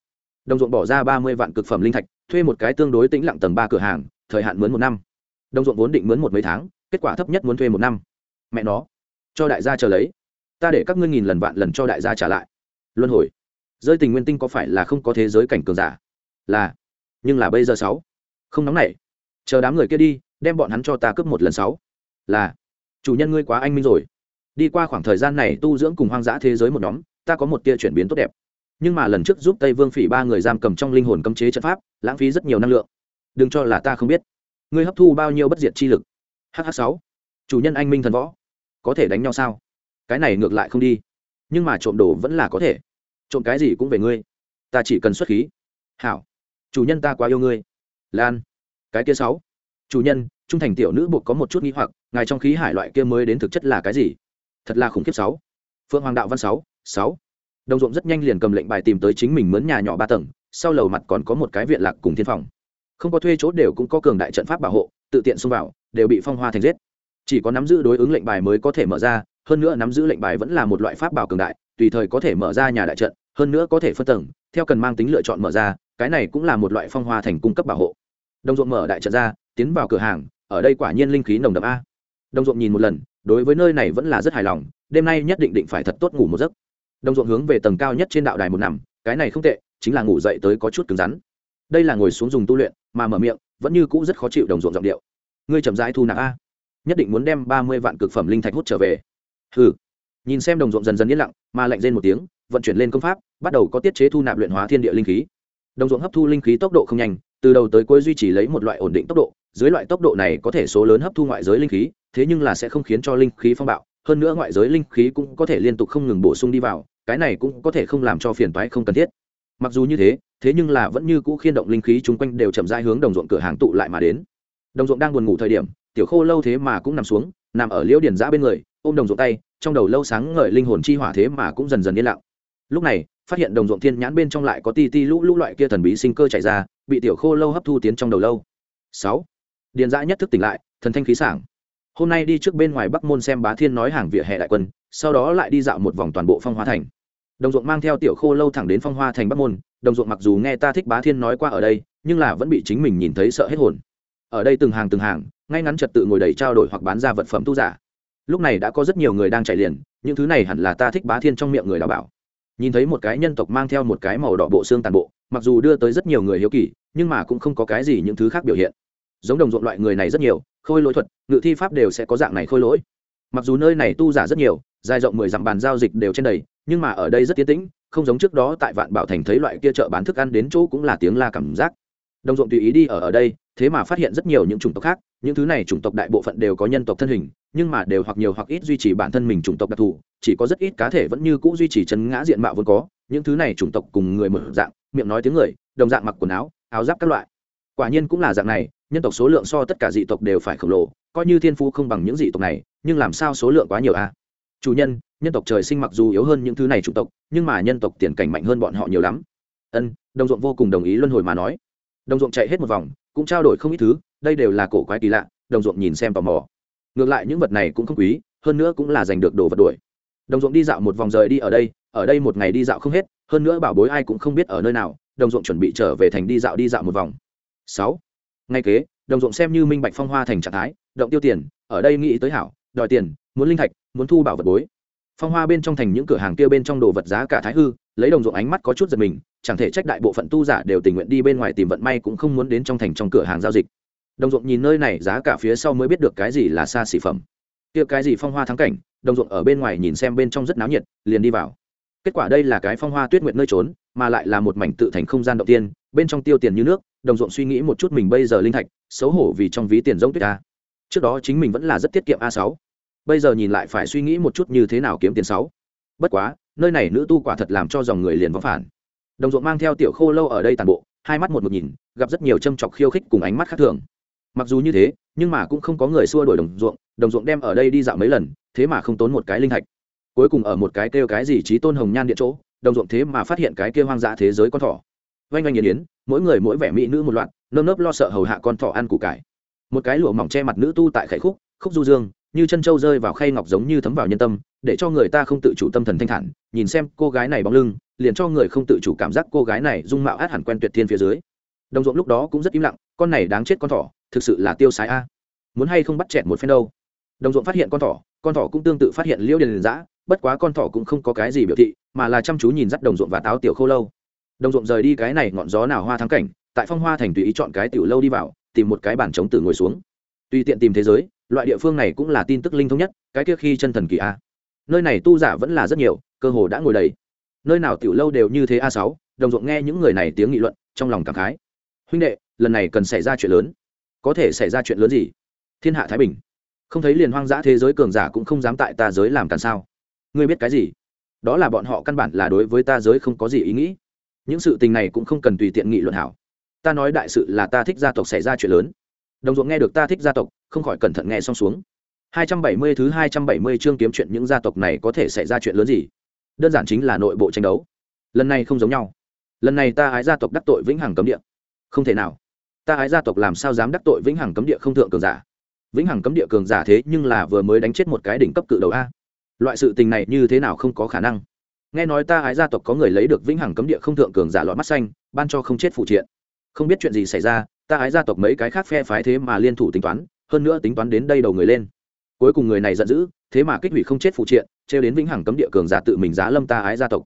Đồng ruộng bỏ ra 30 vạn cực phẩm linh thạch, thuê một cái tương đối tĩnh lặng tầng ba cửa hàng, thời hạn mướn một năm. Đồng ruộng vốn định mướn một mấy tháng, kết quả thấp nhất muốn thuê một năm. Mẹ nó, cho đại gia chờ lấy. Ta để các ngươi nghìn lần vạn lần cho đại gia trả lại. Luân hồi. Rơi tình nguyên tinh có phải là không có thế giới cảnh cường giả? Là. Nhưng là bây giờ sáu. Không nóng nảy. Chờ đám người kia đi, đem bọn hắn cho ta cướp một lần sáu. Là. Chủ nhân ngươi quá anh minh rồi. Đi qua khoảng thời gian này tu dưỡng cùng hoang dã thế giới một nhóm, ta có một tia chuyển biến tốt đẹp nhưng mà lần trước giúp tây vương phỉ ba người giam cầm trong linh hồn cấm chế trận pháp, lãng phí rất nhiều năng lượng. Đừng cho là ta không biết. Ngươi hấp thu bao nhiêu bất diệt chi lực? Hh sáu. Chủ nhân anh minh thần võ. Có thể đánh nhau sao? Cái này ngược lại không đi. Nhưng mà trộm đồ vẫn là có thể. Trộm cái gì cũng về ngươi. Ta chỉ cần xuất khí. Hảo. Chủ nhân ta quá yêu ngươi. Lan. Cái kia sáu. Chủ nhân, trung thành tiểu nữ buộc có một chút nghi hoặc, ngài trong khí hải loại kia mới đến thực chất là cái gì? Thật là khủng khiếp sáu. Phượng hoàng đạo văn sáu sáu đồng ruộng rất nhanh liền cầm lệnh bài tìm tới chính mình mướn nhà nhỏ ba tầng, sau lầu mặt còn có một cái viện lạc cùng thiên phòng. Không có thuê chỗ đều cũng có cường đại trận pháp bảo hộ, tự tiện xông vào, đều bị phong hoa thành giết. Chỉ có nắm giữ đối ứng lệnh bài mới có thể mở ra, hơn nữa nắm giữ lệnh bài vẫn là một loại pháp bảo cường đại, tùy thời có thể mở ra nhà đại trận, hơn nữa có thể phân tầng, theo cần mang tính lựa chọn mở ra, cái này cũng là một loại phong hoa thành cung cấp bảo hộ. Đồng ruộng mở đại trận ra, tiến vào cửa hàng, ở đây quả nhiên linh khí nồng đậm a. Đồng ruộng nhìn một lần, đối với nơi này vẫn là rất hài lòng, đêm nay nhất định định phải thật tốt ngủ một giấc đồng ruộng hướng về tầng cao nhất trên đạo đài một nằm, cái này không tệ, chính là ngủ dậy tới có chút cứng rắn. Đây là ngồi xuống dùng tu luyện, mà mở miệng, vẫn như cũ rất khó chịu đồng ruộng giọng điệu. Ngươi chậm rãi thu nạp a. Nhất định muốn đem ba mươi vạn cực phẩm linh thạch hút trở về. Hừ. Nhìn xem đồng ruộng dần dần yên lặng, mà lạnh lên một tiếng, vận chuyển lên công pháp, bắt đầu có tiết chế thu nạp luyện hóa thiên địa linh khí. Đồng ruộng hấp thu linh khí tốc độ không nhanh, từ đầu tới cuối duy trì lấy một loại ổn định tốc độ, dưới loại tốc độ này có thể số lớn hấp thu ngoại giới linh khí, thế nhưng là sẽ không khiến cho linh khí phong bạo hơn nữa ngoại giới linh khí cũng có thể liên tục không ngừng bổ sung đi vào, cái này cũng có thể không làm cho phiền toái không cần thiết. Mặc dù như thế thế nhưng là vẫn như cũ khiên động linh khí chung quanh đều chậm rãi hướng đồng ruộng cửa hàng tụ lại mà đến. Đồng ruộng đang buồn ngủ thời điểm, tiểu khô lâu thế mà cũng nằm xuống, nằm ở liễu điền giã bên người, ôm đồng ruộng tay, trong đầu lâu sáng ngời linh hồn chi hỏa thế mà cũng dần dần yên lặng. Lúc này, phát hiện đồng ruộng thiên nhãn bên trong lại có ti ti lũ lũ loại kia thần bí sinh cơ chạy ra, bị tiểu khô lâu hấp thu tiến trong đầu lâu. Sáu. Điền dã nhất thức tỉnh lại, thần thanh khí sảng hôm nay đi trước bên ngoài bắc môn xem bá thiên nói hàng vỉa hè đại quân, sau đó lại đi dạo một vòng toàn bộ phong hoa thành. Đồng ruộng mang theo tiểu khô lâu thẳng đến phong hoa thành bắc môn, đồng ruộng mặc dù nghe ta thích bá thiên nói qua ở đây, nhưng là vẫn bị chính mình nhìn thấy sợ hết hồn. Ở đây từng hàng từng hàng, ngay ngắn trật tự ngồi đầy trao đổi hoặc bán ra vật phẩm tu giả. Lúc này đã có rất nhiều người đang chạy liền, những thứ này hẳn là ta thích bá thiên trong miệng người đào bảo. Nhìn thấy một cái nhân tộc mang theo một cái màu đỏ bộ xương tàn bộ, mặc dù đưa tới rất nhiều người hiếu kỳ, nhưng mà cũng không có cái gì những thứ khác biểu hiện. Giống đồng ruộng loại người này rất nhiều khôi lỗi thuật, ngự thi pháp đều sẽ có dạng này khôi lỗi. Mặc dù nơi này tu giả rất nhiều, dài rộng mười dặm bàn giao dịch đều trên đầy, nhưng mà ở đây rất tiến tĩnh, không giống trước đó tại vạn bảo thành thấy loại kia chợ bán thức ăn đến chỗ cũng là tiếng la cảm giác. Đồng ruộng tùy ý đi ở ở đây, thế mà phát hiện rất nhiều những chủng tộc khác, những thứ này chủng tộc đại bộ phận đều có nhân tộc thân hình, nhưng mà đều hoặc nhiều hoặc ít duy trì bản thân mình chủng tộc đặc thù, chỉ có rất ít cá thể vẫn như cũ duy trì chân ngã diện mạo vốn có, những thứ này chủng tộc cùng người mở dạng, miệng nói tiếng người, đồng dạng mặc quần áo áo giáp các loại. Quả nhiên cũng là dạng này nhân tộc số lượng so tất cả dị tộc đều phải khổng lồ, coi như thiên phú không bằng những dị tộc này, nhưng làm sao số lượng quá nhiều a à? chủ nhân nhân tộc trời sinh mặc dù yếu hơn những thứ này chủng tộc, nhưng mà nhân tộc tiền cảnh mạnh hơn bọn họ nhiều lắm. Ân, đồng ruộng vô cùng đồng ý luân hồi mà nói. Đồng ruộng chạy hết một vòng, cũng trao đổi không ít thứ, đây đều là cổ quái kỳ lạ, đồng ruộng nhìn xem tò mò. Ngược lại những vật này cũng không quý, hơn nữa cũng là giành được đồ vật đuổi. Đồng ruộng đi dạo một vòng rời đi ở đây ở đây một ngày đi dạo không hết, hơn nữa bảo bối ai cũng không biết ở nơi nào, đồng ruộng chuẩn bị trở về thành đi dạo đi dạo một vòng. Sáu ngay kế, đồng ruộng xem như minh bạch phong hoa thành trạng thái, động tiêu tiền, ở đây nghĩ tới hảo, đòi tiền, muốn linh thạch, muốn thu bảo vật bối. Phong hoa bên trong thành những cửa hàng kia bên trong đồ vật giá cả thái hư, lấy đồng ruộng ánh mắt có chút giật mình, chẳng thể trách đại bộ phận tu giả đều tình nguyện đi bên ngoài tìm vận may cũng không muốn đến trong thành trong cửa hàng giao dịch. Đồng ruộng nhìn nơi này giá cả phía sau mới biết được cái gì là xa xỉ phẩm. Kia cái gì phong hoa thắng cảnh, đồng ruộng ở bên ngoài nhìn xem bên trong rất náo nhiệt, liền đi vào. Kết quả đây là cái phong hoa tuyết nguyện nơi trốn, mà lại là một mảnh tự thành không gian động tiên, bên trong tiêu tiền như nước đồng ruộng suy nghĩ một chút mình bây giờ linh thạch, xấu hổ vì trong ví tiền giống tuyết a. Trước đó chính mình vẫn là rất tiết kiệm a sáu. Bây giờ nhìn lại phải suy nghĩ một chút như thế nào kiếm tiền sáu. Bất quá, nơi này nữ tu quả thật làm cho dòng người liền vắng phản. Đồng ruộng mang theo tiểu khô lâu ở đây tàn bộ, hai mắt một một nhìn, gặp rất nhiều châm chọc khiêu khích cùng ánh mắt khác thường. Mặc dù như thế, nhưng mà cũng không có người xua đuổi đồng ruộng đồng ruộng đem ở đây đi dạo mấy lần, thế mà không tốn một cái linh thạch. Cuối cùng ở một cái kêu cái gì trí tôn hồng nhan địa chỗ, đồng ruộng thế mà phát hiện cái kia hoang dã thế giới con thỏ. Oanh oanh nghiền yến mỗi người mỗi vẻ mỹ nữ một loạt, nơm nớp lo sợ hầu hạ con thỏ ăn củ cải. Một cái lụa mỏng che mặt nữ tu tại khải khúc khúc du dương, như chân trâu rơi vào khay ngọc giống như thấm vào nhân tâm, để cho người ta không tự chủ tâm thần thanh thản, nhìn xem cô gái này bóng lưng, liền cho người không tự chủ cảm giác cô gái này dung mạo át hẳn quen tuyệt thiên phía dưới. Đồng ruộng lúc đó cũng rất im lặng, con này đáng chết con thỏ, thực sự là tiêu sái a. Muốn hay không bắt chẹt một phen đâu. Đồng ruộng phát hiện con thỏ con thỏ cũng tương tự phát hiện liễu điền giã bất quá con thỏ cũng không có cái gì biểu thị, mà là chăm chú nhìn dắt đồng ruộng và táo tiểu khô lâu đồng ruộng rời đi cái này ngọn gió nào hoa thắng cảnh, tại phong hoa thành tùy ý chọn cái tiểu lâu đi vào, tìm một cái bàn chống từ ngồi xuống. Tùy tiện tìm thế giới, loại địa phương này cũng là tin tức linh thông nhất, cái kia khi chân thần kỳ a. Nơi này tu giả vẫn là rất nhiều, cơ hồ đã ngồi đầy. Nơi nào tiểu lâu đều như thế a sáu, đồng ruộng nghe những người này tiếng nghị luận, trong lòng cảm khái. Huynh đệ, lần này cần xảy ra chuyện lớn. Có thể xảy ra chuyện lớn gì? Thiên hạ thái bình. Không thấy liền hoang dã thế giới cường giả cũng không dám tại ta giới làm càn sao. Ngươi biết cái gì? Đó là bọn họ căn bản là đối với ta giới không có gì ý nghĩ những sự tình này cũng không cần tùy tiện nghị luận hảo. Ta nói đại sự là ta thích gia tộc xảy ra chuyện lớn. Đồng ruộng nghe được ta thích gia tộc, không khỏi cẩn thận nghe xong xuống. 270 thứ 270 chương kiếm chuyện những gia tộc này có thể xảy ra chuyện lớn gì? Đơn giản chính là nội bộ tranh đấu. Lần này không giống nhau. Lần này ta ái gia tộc đắc tội vĩnh hằng cấm địa. Không thể nào. Ta ái gia tộc làm sao dám đắc tội vĩnh hằng cấm địa không thượng cường giả? Vĩnh hằng cấm địa cường giả thế nhưng là vừa mới đánh chết một cái đỉnh cấp cự đầu a. Loại sự tình này như thế nào không có khả năng? Nghe nói ta ái gia tộc có người lấy được vĩnh hằng cấm địa không thượng cường giả lọt mắt xanh, ban cho không chết phụ triện. Không biết chuyện gì xảy ra, ta ái gia tộc mấy cái khác phe phái thế mà liên thủ tính toán, hơn nữa tính toán đến đây đầu người lên. Cuối cùng người này giận dữ, thế mà kích hủy không chết phụ triện, trêu đến vĩnh hằng cấm địa cường giả tự mình giá lâm ta ái gia tộc.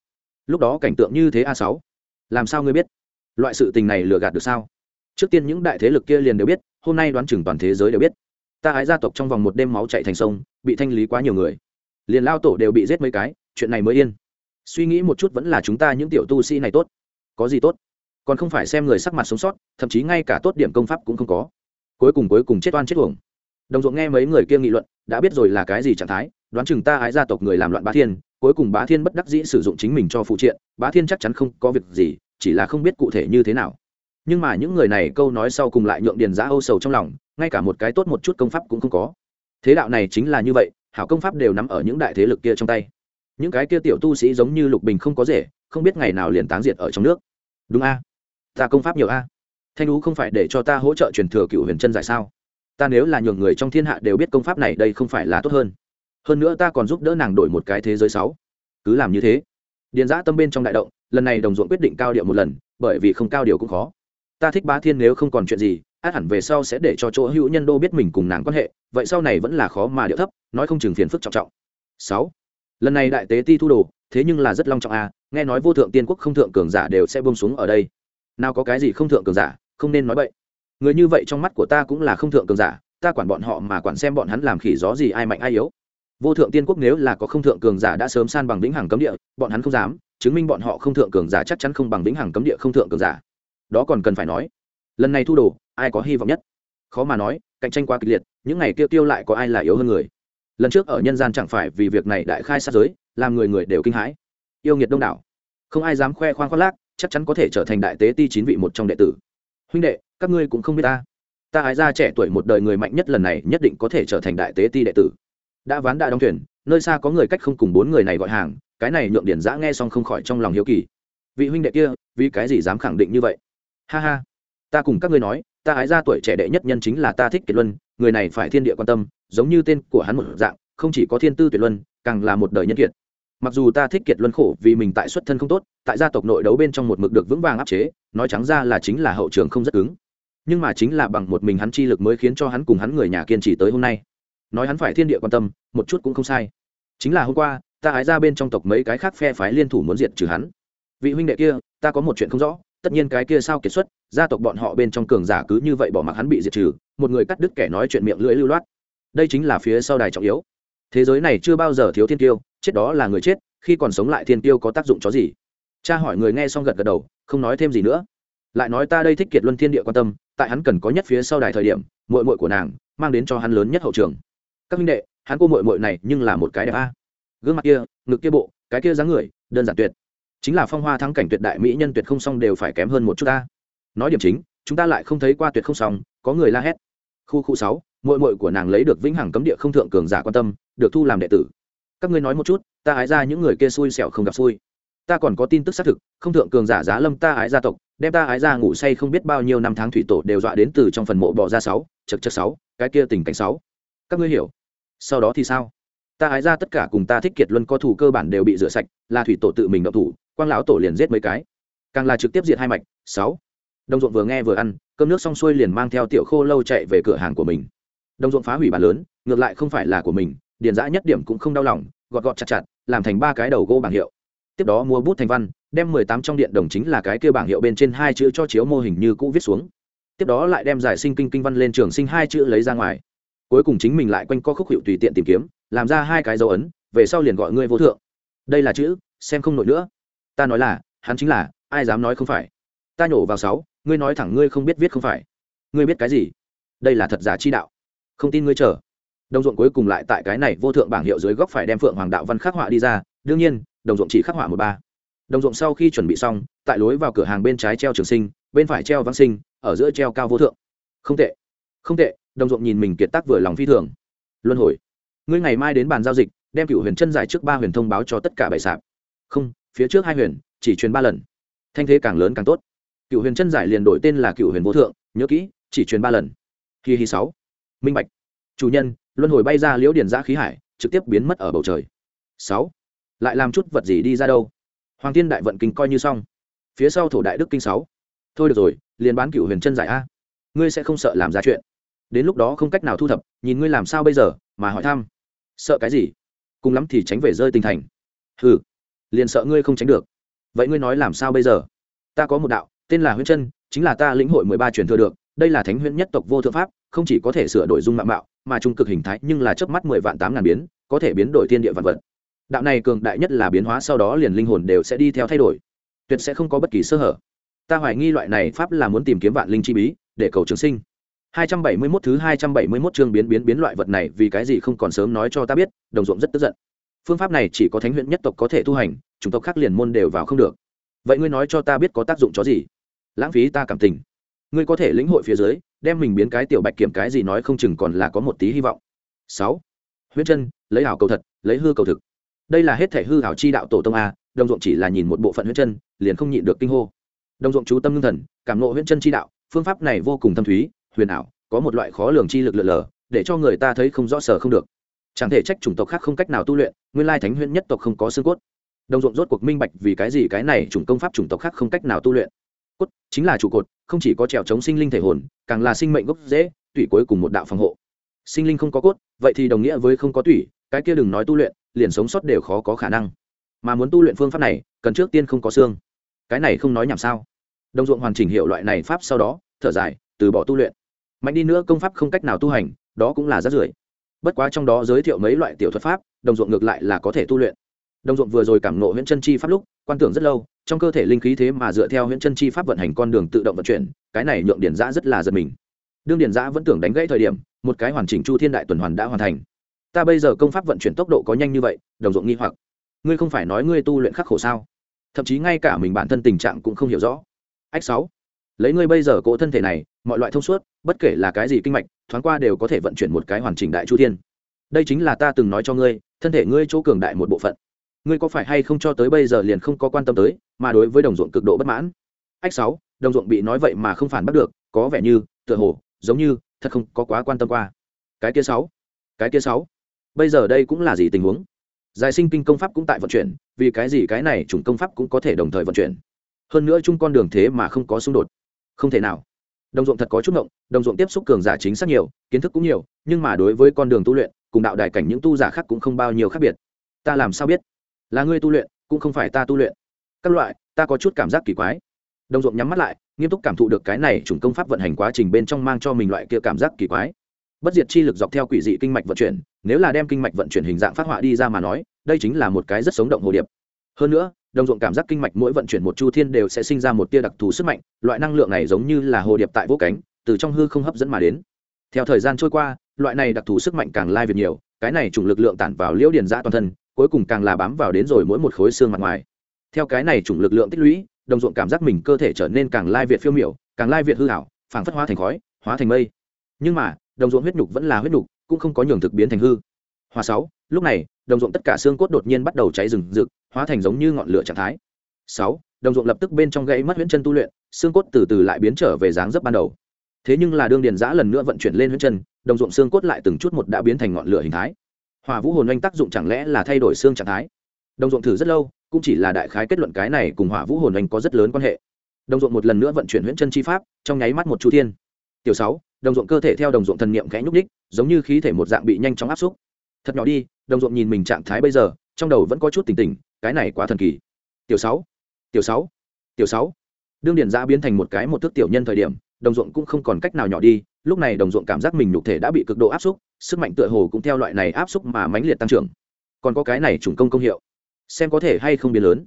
Lúc đó cảnh tượng như thế a sáu. Làm sao ngươi biết? Loại sự tình này lừa gạt được sao? Trước tiên những đại thế lực kia liền đều biết, hôm nay đoán chừng toàn thế giới đều biết. Ta ái gia tộc trong vòng một đêm máu chạy thành sông, bị thanh lý quá nhiều người. Liền lao tổ đều bị giết mấy cái, chuyện này mới yên suy nghĩ một chút vẫn là chúng ta những tiểu tu sĩ này tốt. Có gì tốt? Còn không phải xem người sắc mặt sống sót, thậm chí ngay cả tốt điểm công pháp cũng không có. Cuối cùng cuối cùng chết oan chết uổng. Đồng ruộng nghe mấy người kia nghị luận, đã biết rồi là cái gì trạng thái, đoán chừng ta ái gia tộc người làm loạn bá thiên, cuối cùng bá thiên bất đắc dĩ sử dụng chính mình cho phụ triện, bá thiên chắc chắn không có việc gì, chỉ là không biết cụ thể như thế nào. Nhưng mà những người này câu nói sau cùng lại nhượng điền giã âu sầu trong lòng, ngay cả một cái tốt một chút công pháp cũng không có. Thế đạo này chính là như vậy, hảo công pháp đều nằm ở những đại thế lực kia trong tay những cái kia tiểu tu sĩ giống như lục bình không có rể, không biết ngày nào liền táng diệt ở trong nước. Đúng a? Ta công pháp nhiều a. Thanh ú không phải để cho ta hỗ trợ truyền thừa cựu huyền chân giải sao? Ta nếu là nhường người trong thiên hạ đều biết công pháp này, đây không phải là tốt hơn. Hơn nữa ta còn giúp đỡ nàng đổi một cái thế giới sáu. Cứ làm như thế. Điền giã tâm bên trong đại động, lần này đồng ruộng quyết định cao điệu một lần, bởi vì không cao điều cũng khó. Ta thích bá thiên nếu không còn chuyện gì, át hẳn về sau sẽ để cho chỗ hữu nhân đô biết mình cùng nàng quan hệ, vậy sau này vẫn là khó mà điệu thấp, nói không chừng phiền phức trọng trọng. Sáu lần này đại tế ti thu đồ, thế nhưng là rất long trọng à nghe nói vô thượng tiên quốc không thượng cường giả đều sẽ bông xuống ở đây. Nào có cái gì không thượng cường giả, không nên nói vậy người như vậy trong mắt của ta cũng là không thượng cường giả, ta quản bọn họ mà quản xem bọn hắn làm khỉ gió gì ai mạnh ai yếu. Vô thượng tiên quốc nếu là có không thượng cường giả đã sớm san bằng vĩnh hằng cấm địa, bọn hắn không dám, chứng minh bọn họ không thượng cường giả chắc chắn không bằng vĩnh hằng cấm địa không thượng cường giả. Đó còn cần phải nói. Lần này thu đồ, ai có hy vọng nhất? Khó mà nói, cạnh tranh quá kịch liệt, những ngày kia tiêu lại có ai là yếu hơn người? Lần trước ở nhân gian chẳng phải vì việc này đại khai sát giới, làm người người đều kinh hãi. Yêu nghiệt đông đảo. Không ai dám khoe khoang khoác lác, chắc chắn có thể trở thành đại tế ti chín vị một trong đệ tử. Huynh đệ, các ngươi cũng không biết ta. Ta ái ra trẻ tuổi một đời người mạnh nhất lần này nhất định có thể trở thành đại tế ti đệ tử. Đã ván đã đóng thuyền, nơi xa có người cách không cùng bốn người này gọi hàng, cái này nhượng điển giã nghe xong không khỏi trong lòng hiếu kỳ. Vị huynh đệ kia, vì cái gì dám khẳng định như vậy? Ha ha. Ta cùng các ngươi nói ta ái ra tuổi trẻ đệ nhất nhân chính là ta thích kiệt luân, người này phải thiên địa quan tâm, giống như tên của hắn một dạng, không chỉ có thiên tư tuyệt luân, càng là một đời nhân kiệt. Mặc dù ta thích kiệt luân khổ vì mình tại xuất thân không tốt, tại gia tộc nội đấu bên trong một mực được vững vàng áp chế, nói trắng ra là chính là hậu trường không rất cứng. Nhưng mà chính là bằng một mình hắn chi lực mới khiến cho hắn cùng hắn người nhà kiên trì tới hôm nay. Nói hắn phải thiên địa quan tâm, một chút cũng không sai. Chính là hôm qua, ta ái ra bên trong tộc mấy cái khác phe phái liên thủ muốn diệt trừ hắn. Vị huynh đệ kia, ta có một chuyện không rõ tất nhiên cái kia sao kiệt xuất, gia tộc bọn họ bên trong cường giả cứ như vậy bỏ mặc hắn bị diệt trừ, một người cắt đứt kẻ nói chuyện miệng lưỡi lưu loát. Đây chính là phía sau đài trọng yếu. Thế giới này chưa bao giờ thiếu thiên tiêu chết đó là người chết, khi còn sống lại thiên tiêu có tác dụng chó gì? Cha hỏi người nghe xong gật gật đầu, không nói thêm gì nữa. Lại nói ta đây thích kiệt luân thiên địa quan tâm, tại hắn cần có nhất phía sau đài thời điểm mội mội của nàng mang đến cho hắn lớn nhất hậu trường. Các minh đệ, hắn cô mội mội này nhưng là một cái đẹp a. Gương mặt kia, ngực kia bộ, cái kia dáng người, đơn giản tuyệt chính là phong hoa thắng cảnh tuyệt đại mỹ nhân tuyệt không song đều phải kém hơn một chút ta. Nói điểm chính, chúng ta lại không thấy qua tuyệt không song có người la hét. Khu khu sáu mội mội của nàng lấy được vĩnh hằng cấm địa không thượng cường giả quan tâm, được thu làm đệ tử. Các ngươi nói một chút, ta ái ra những người kia xui xẻo không gặp xui. Ta còn có tin tức xác thực, không thượng cường giả giá lâm ta ái gia tộc, đem ta ái ra ngủ say không biết bao nhiêu năm tháng thủy tổ đều dọa đến từ trong phần mộ bỏ ra sáu, chật chật sáu, cái kia tình cảnh sáu. Các ngươi hiểu. Sau đó thì sao? Ta ái ra tất cả cùng ta thích kiệt luân có thủ cơ bản đều bị rửa sạch, là thủy tổ tự mình động thủ quang lão tổ liền giết mấy cái. Càng là trực tiếp diệt hai mạch, sáu. Đồng ruộng vừa nghe vừa ăn, cơm nước xong xuôi liền mang theo tiểu khô lâu chạy về cửa hàng của mình. Đồng ruộng phá hủy bàn lớn, ngược lại không phải là của mình, điền giã nhất điểm cũng không đau lòng, gọt gọt chặt chặt, làm thành ba cái đầu gỗ bảng hiệu. Tiếp đó mua bút thành văn, đem mười tám trong điện đồng chính là cái kia bảng hiệu bên trên hai chữ cho chiếu mô hình như cũ viết xuống. Tiếp đó lại đem giải sinh kinh kinh văn lên trường sinh hai chữ lấy ra ngoài. Cuối cùng chính mình lại quanh co khúc hiệu tùy tiện tìm kiếm, làm ra hai cái dấu ấn, về sau liền gọi ngươi vô thượng. Đây là chữ, xem không nổi nữa ta nói là, hắn chính là, ai dám nói không phải. Ta nhổ vào sáu, ngươi nói thẳng ngươi không biết viết không phải. Ngươi biết cái gì? Đây là thật giả chi đạo. Không tin ngươi chờ. Đồng ruộng cuối cùng lại tại cái này vô thượng bảng hiệu dưới góc phải đem phượng hoàng đạo văn khắc họa đi ra, đương nhiên, đồng ruộng chỉ khắc họa một ba. Đồng ruộng sau khi chuẩn bị xong, tại lối vào cửa hàng bên trái treo trường sinh, bên phải treo văn sinh, ở giữa treo cao vô thượng. Không tệ. Không tệ, đồng ruộng nhìn mình kiệt tác vừa lòng phi thường. Luân hồi. Ngươi ngày mai đến bàn giao dịch, đem cựu huyền chân giải trước ba huyền thông báo cho tất cả bảy sạp. Không phía trước hai huyền, chỉ truyền ba lần. Thanh thế càng lớn càng tốt. Cựu huyền chân giải liền đổi tên là cựu huyền vô thượng, nhớ kỹ, chỉ truyền ba lần. Hi hi sáu. Minh bạch. Chủ nhân, luân hồi bay ra liễu điển giã khí hải, trực tiếp biến mất ở bầu trời. Sáu. Lại làm chút vật gì đi ra đâu? Hoàng thiên đại vận kinh coi như xong. Phía sau thổ đại đức kinh sáu. Thôi được rồi, liền bán cựu huyền chân giải a. Ngươi sẽ không sợ làm ra chuyện. Đến lúc đó không cách nào thu thập, nhìn ngươi làm sao bây giờ, mà hỏi thăm. Sợ cái gì? Cùng lắm thì tránh về rơi tinh thành. Hừ liền sợ ngươi không tránh được. Vậy ngươi nói làm sao bây giờ? Ta có một đạo tên là huyễn chân chính là ta lĩnh hội mười ba truyền thừa được đây là thánh huyễn nhất tộc vô thượng pháp không chỉ có thể sửa đổi dung mạo mạo mà trung cực hình thái nhưng là chớp mắt mười vạn tám ngàn biến có thể biến đổi thiên địa vạn vật. Đạo này cường đại nhất là biến hóa sau đó liền linh hồn đều sẽ đi theo thay đổi tuyệt sẽ không có bất kỳ sơ hở. Ta hoài nghi loại này pháp là muốn tìm kiếm vạn linh chi bí để cầu trường sinh. 271 thứ 271 chương biến biến biến loại vật này vì cái gì không còn sớm nói cho ta biết, đồng ruộng rất tức giận. Phương pháp này chỉ có thánh huyện nhất tộc có thể tu hành, chúng tộc khác liền môn đều vào không được. Vậy ngươi nói cho ta biết có tác dụng chó gì? Lãng phí ta cảm tình. Ngươi có thể lĩnh hội phía dưới, đem mình biến cái tiểu bạch kiểm cái gì nói không chừng còn là có một tí hy vọng. sáu, huyết chân, lấy ảo cầu thật, lấy hư cầu thực. Đây là hết thể hư ảo chi đạo tổ tông a, đồng ruộng chỉ là nhìn một bộ phận huyết chân, liền không nhịn được kinh hô. Đồng ruộng chú tâm ngưng thần, cảm ngộ huyết chân chi đạo, phương pháp này vô cùng thâm thúy, huyền ảo có một loại khó lường chi lực lượn lờ để cho người ta thấy không rõ sở không được chẳng thể trách chủng tộc khác không cách nào tu luyện, nguyên lai thánh huyễn nhất tộc không có xương cốt. Đồng ruộng rốt cuộc minh bạch vì cái gì cái này chủng công pháp chủng tộc khác không cách nào tu luyện. Cốt chính là trụ cột, không chỉ có trèo chống sinh linh thể hồn, càng là sinh mệnh gốc dễ tủy cuối cùng một đạo phòng hộ. Sinh linh không có cốt, vậy thì đồng nghĩa với không có tủy, cái kia đừng nói tu luyện, liền sống sót đều khó có khả năng. Mà muốn tu luyện phương pháp này, cần trước tiên không có xương. Cái này không nói nhảm sao. Đồng ruộng hoàn chỉnh hiệu loại này pháp sau đó, thở dài, từ bỏ tu luyện. Mạnh đi nữa công pháp không cách nào tu hành, đó cũng là rất rưởi bất quá trong đó giới thiệu mấy loại tiểu thuật pháp, đồng ruộng ngược lại là có thể tu luyện. Đồng ruộng vừa rồi cảm nộ Huyễn chân chi pháp lúc, quan tưởng rất lâu, trong cơ thể linh khí thế mà dựa theo Huyễn chân chi pháp vận hành con đường tự động vận chuyển, cái này nhượng điển giã rất là giật mình. Đương điển giã vẫn tưởng đánh gãy thời điểm, một cái hoàn chỉnh chu thiên đại tuần hoàn đã hoàn thành. Ta bây giờ công pháp vận chuyển tốc độ có nhanh như vậy, đồng ruộng nghi hoặc. Ngươi không phải nói ngươi tu luyện khắc khổ sao? Thậm chí ngay cả mình bản thân tình trạng cũng không hiểu rõ. Ách sáu, lấy ngươi bây giờ cỗ thân thể này mọi loại thông suốt, bất kể là cái gì kinh mạch, thoáng qua đều có thể vận chuyển một cái hoàn chỉnh đại chu thiên. Đây chính là ta từng nói cho ngươi, thân thể ngươi chỗ cường đại một bộ phận. Ngươi có phải hay không cho tới bây giờ liền không có quan tâm tới, mà đối với đồng ruộng cực độ bất mãn? Ách sáu, đồng ruộng bị nói vậy mà không phản bắt được, có vẻ như, tựa hồ, giống như, thật không có quá quan tâm qua. Cái kia sáu, cái kia sáu. Bây giờ đây cũng là gì tình huống? Giải sinh kinh công pháp cũng tại vận chuyển, vì cái gì cái này chủng công pháp cũng có thể đồng thời vận chuyển? Hơn nữa chung con đường thế mà không có xung đột. Không thể nào đồng ruộng thật có chút ngộng, đồng ruộng tiếp xúc cường giả chính xác nhiều, kiến thức cũng nhiều, nhưng mà đối với con đường tu luyện, cùng đạo đài cảnh những tu giả khác cũng không bao nhiêu khác biệt. Ta làm sao biết? Là ngươi tu luyện, cũng không phải ta tu luyện. Các loại, ta có chút cảm giác kỳ quái. Đồng ruộng nhắm mắt lại, nghiêm túc cảm thụ được cái này chủng công pháp vận hành quá trình bên trong mang cho mình loại kia cảm giác kỳ quái. Bất diệt chi lực dọc theo quỷ dị kinh mạch vận chuyển, nếu là đem kinh mạch vận chuyển hình dạng phát họa đi ra mà nói, đây chính là một cái rất sống động hồ điệp. Hơn nữa đồng ruộng cảm giác kinh mạch mỗi vận chuyển một chu thiên đều sẽ sinh ra một tia đặc thù sức mạnh, loại năng lượng này giống như là hồ điệp tại vô cánh, từ trong hư không hấp dẫn mà đến. Theo thời gian trôi qua, loại này đặc thù sức mạnh càng lai việt nhiều, cái này chủng lực lượng tản vào liễu điền giã toàn thân, cuối cùng càng là bám vào đến rồi mỗi một khối xương mặt ngoài. Theo cái này chủng lực lượng tích lũy, đồng ruộng cảm giác mình cơ thể trở nên càng lai việt phiêu miểu, càng lai việt hư hảo, phảng phất hóa thành khói, hóa thành mây. Nhưng mà, đồng ruộng huyết nhục vẫn là huyết nhục, cũng không có nhường thực biến thành hư. Hòa sáu, lúc này đồng ruộng tất cả xương cốt đột nhiên bắt đầu cháy rừng rực, hóa thành giống như ngọn lửa trạng thái. Sáu, đồng ruộng lập tức bên trong gãy mất huyễn chân tu luyện, xương cốt từ từ lại biến trở về dáng dấp ban đầu. Thế nhưng là đương điền giã lần nữa vận chuyển lên huyễn chân, đồng ruộng xương cốt lại từng chút một đã biến thành ngọn lửa hình thái. Hòa vũ hồn oanh tác dụng chẳng lẽ là thay đổi xương trạng thái? Đồng ruộng thử rất lâu, cũng chỉ là đại khái kết luận cái này cùng hỏa vũ hồn oanh có rất lớn quan hệ. Đồng ruộng một lần nữa vận chuyển huyễn chân chi pháp, trong nháy mắt một chu thiên. Tiểu sáu, đồng ruộng cơ thể theo đồng ruộng thần niệm khẽ nhúc ních giống như khí thể một dạng bị nhanh chóng áp xúc. Thật nhỏ đi đồng ruộng nhìn mình trạng thái bây giờ, trong đầu vẫn có chút tỉnh tỉnh, cái này quá thần kỳ. Tiểu sáu tiểu sáu tiểu sáu. Đương Điền giã biến thành một cái một thước tiểu nhân thời điểm, đồng ruộng cũng không còn cách nào nhỏ đi, lúc này đồng ruộng cảm giác mình nhục thể đã bị cực độ áp xúc, sức mạnh tựa hồ cũng theo loại này áp xúc mà mãnh liệt tăng trưởng. Còn có cái này chủng công công hiệu, xem có thể hay không biến lớn.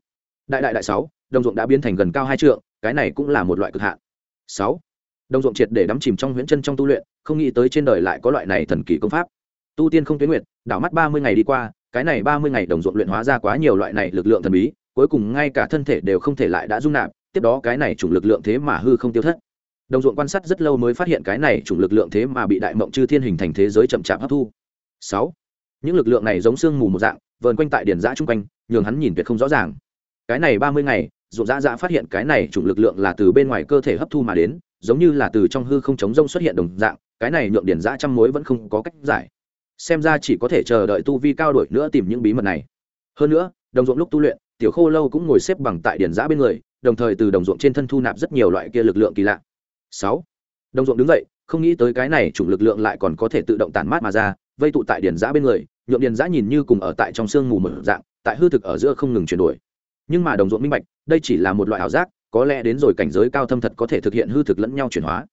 Đại đại đại sáu, đồng ruộng đã biến thành gần cao hai trượng, cái này cũng là một loại cực hạn. Sáu, đồng ruộng triệt để đắm chìm trong huyễn chân trong tu luyện, không nghĩ tới trên đời lại có loại này thần kỳ công pháp. Tu tiên không tuyến nguyệt đảo mắt ba mươi ngày đi qua, cái này ba mươi ngày đồng ruộng luyện hóa ra quá nhiều loại này lực lượng thần bí, cuối cùng ngay cả thân thể đều không thể lại đã dung nạp, tiếp đó cái này chủng lực lượng thế mà hư không tiêu thất. Đồng ruộng quan sát rất lâu mới phát hiện cái này chủng lực lượng thế mà bị đại mộng chư thiên hình thành thế giới chậm chạp hấp thu. Sáu, những lực lượng này giống sương mù một dạng, vờn quanh tại điển giã chung quanh, nhường hắn nhìn tuyệt không rõ ràng. Cái này ba mươi ngày, ruộng dã dã phát hiện cái này chủng lực lượng là từ bên ngoài cơ thể hấp thu mà đến, giống như là từ trong hư không chống rông xuất hiện đồng dạng, cái này nhượng điển giã trăm mối vẫn không có cách giải xem ra chỉ có thể chờ đợi tu vi cao đổi nữa tìm những bí mật này. Hơn nữa, đồng ruộng lúc tu luyện, tiểu khô lâu cũng ngồi xếp bằng tại điển giã bên người, đồng thời từ đồng ruộng trên thân thu nạp rất nhiều loại kia lực lượng kỳ lạ. Sáu, đồng ruộng đứng dậy, không nghĩ tới cái này chủng lực lượng lại còn có thể tự động tản mát mà ra, vây tụ tại điển giã bên người nhuộm điển giã nhìn như cùng ở tại trong sương mù mở dạng, tại hư thực ở giữa không ngừng chuyển đổi. Nhưng mà đồng ruộng minh bạch, đây chỉ là một loại ảo giác, có lẽ đến rồi cảnh giới cao thâm thật có thể thực hiện hư thực lẫn nhau chuyển hóa.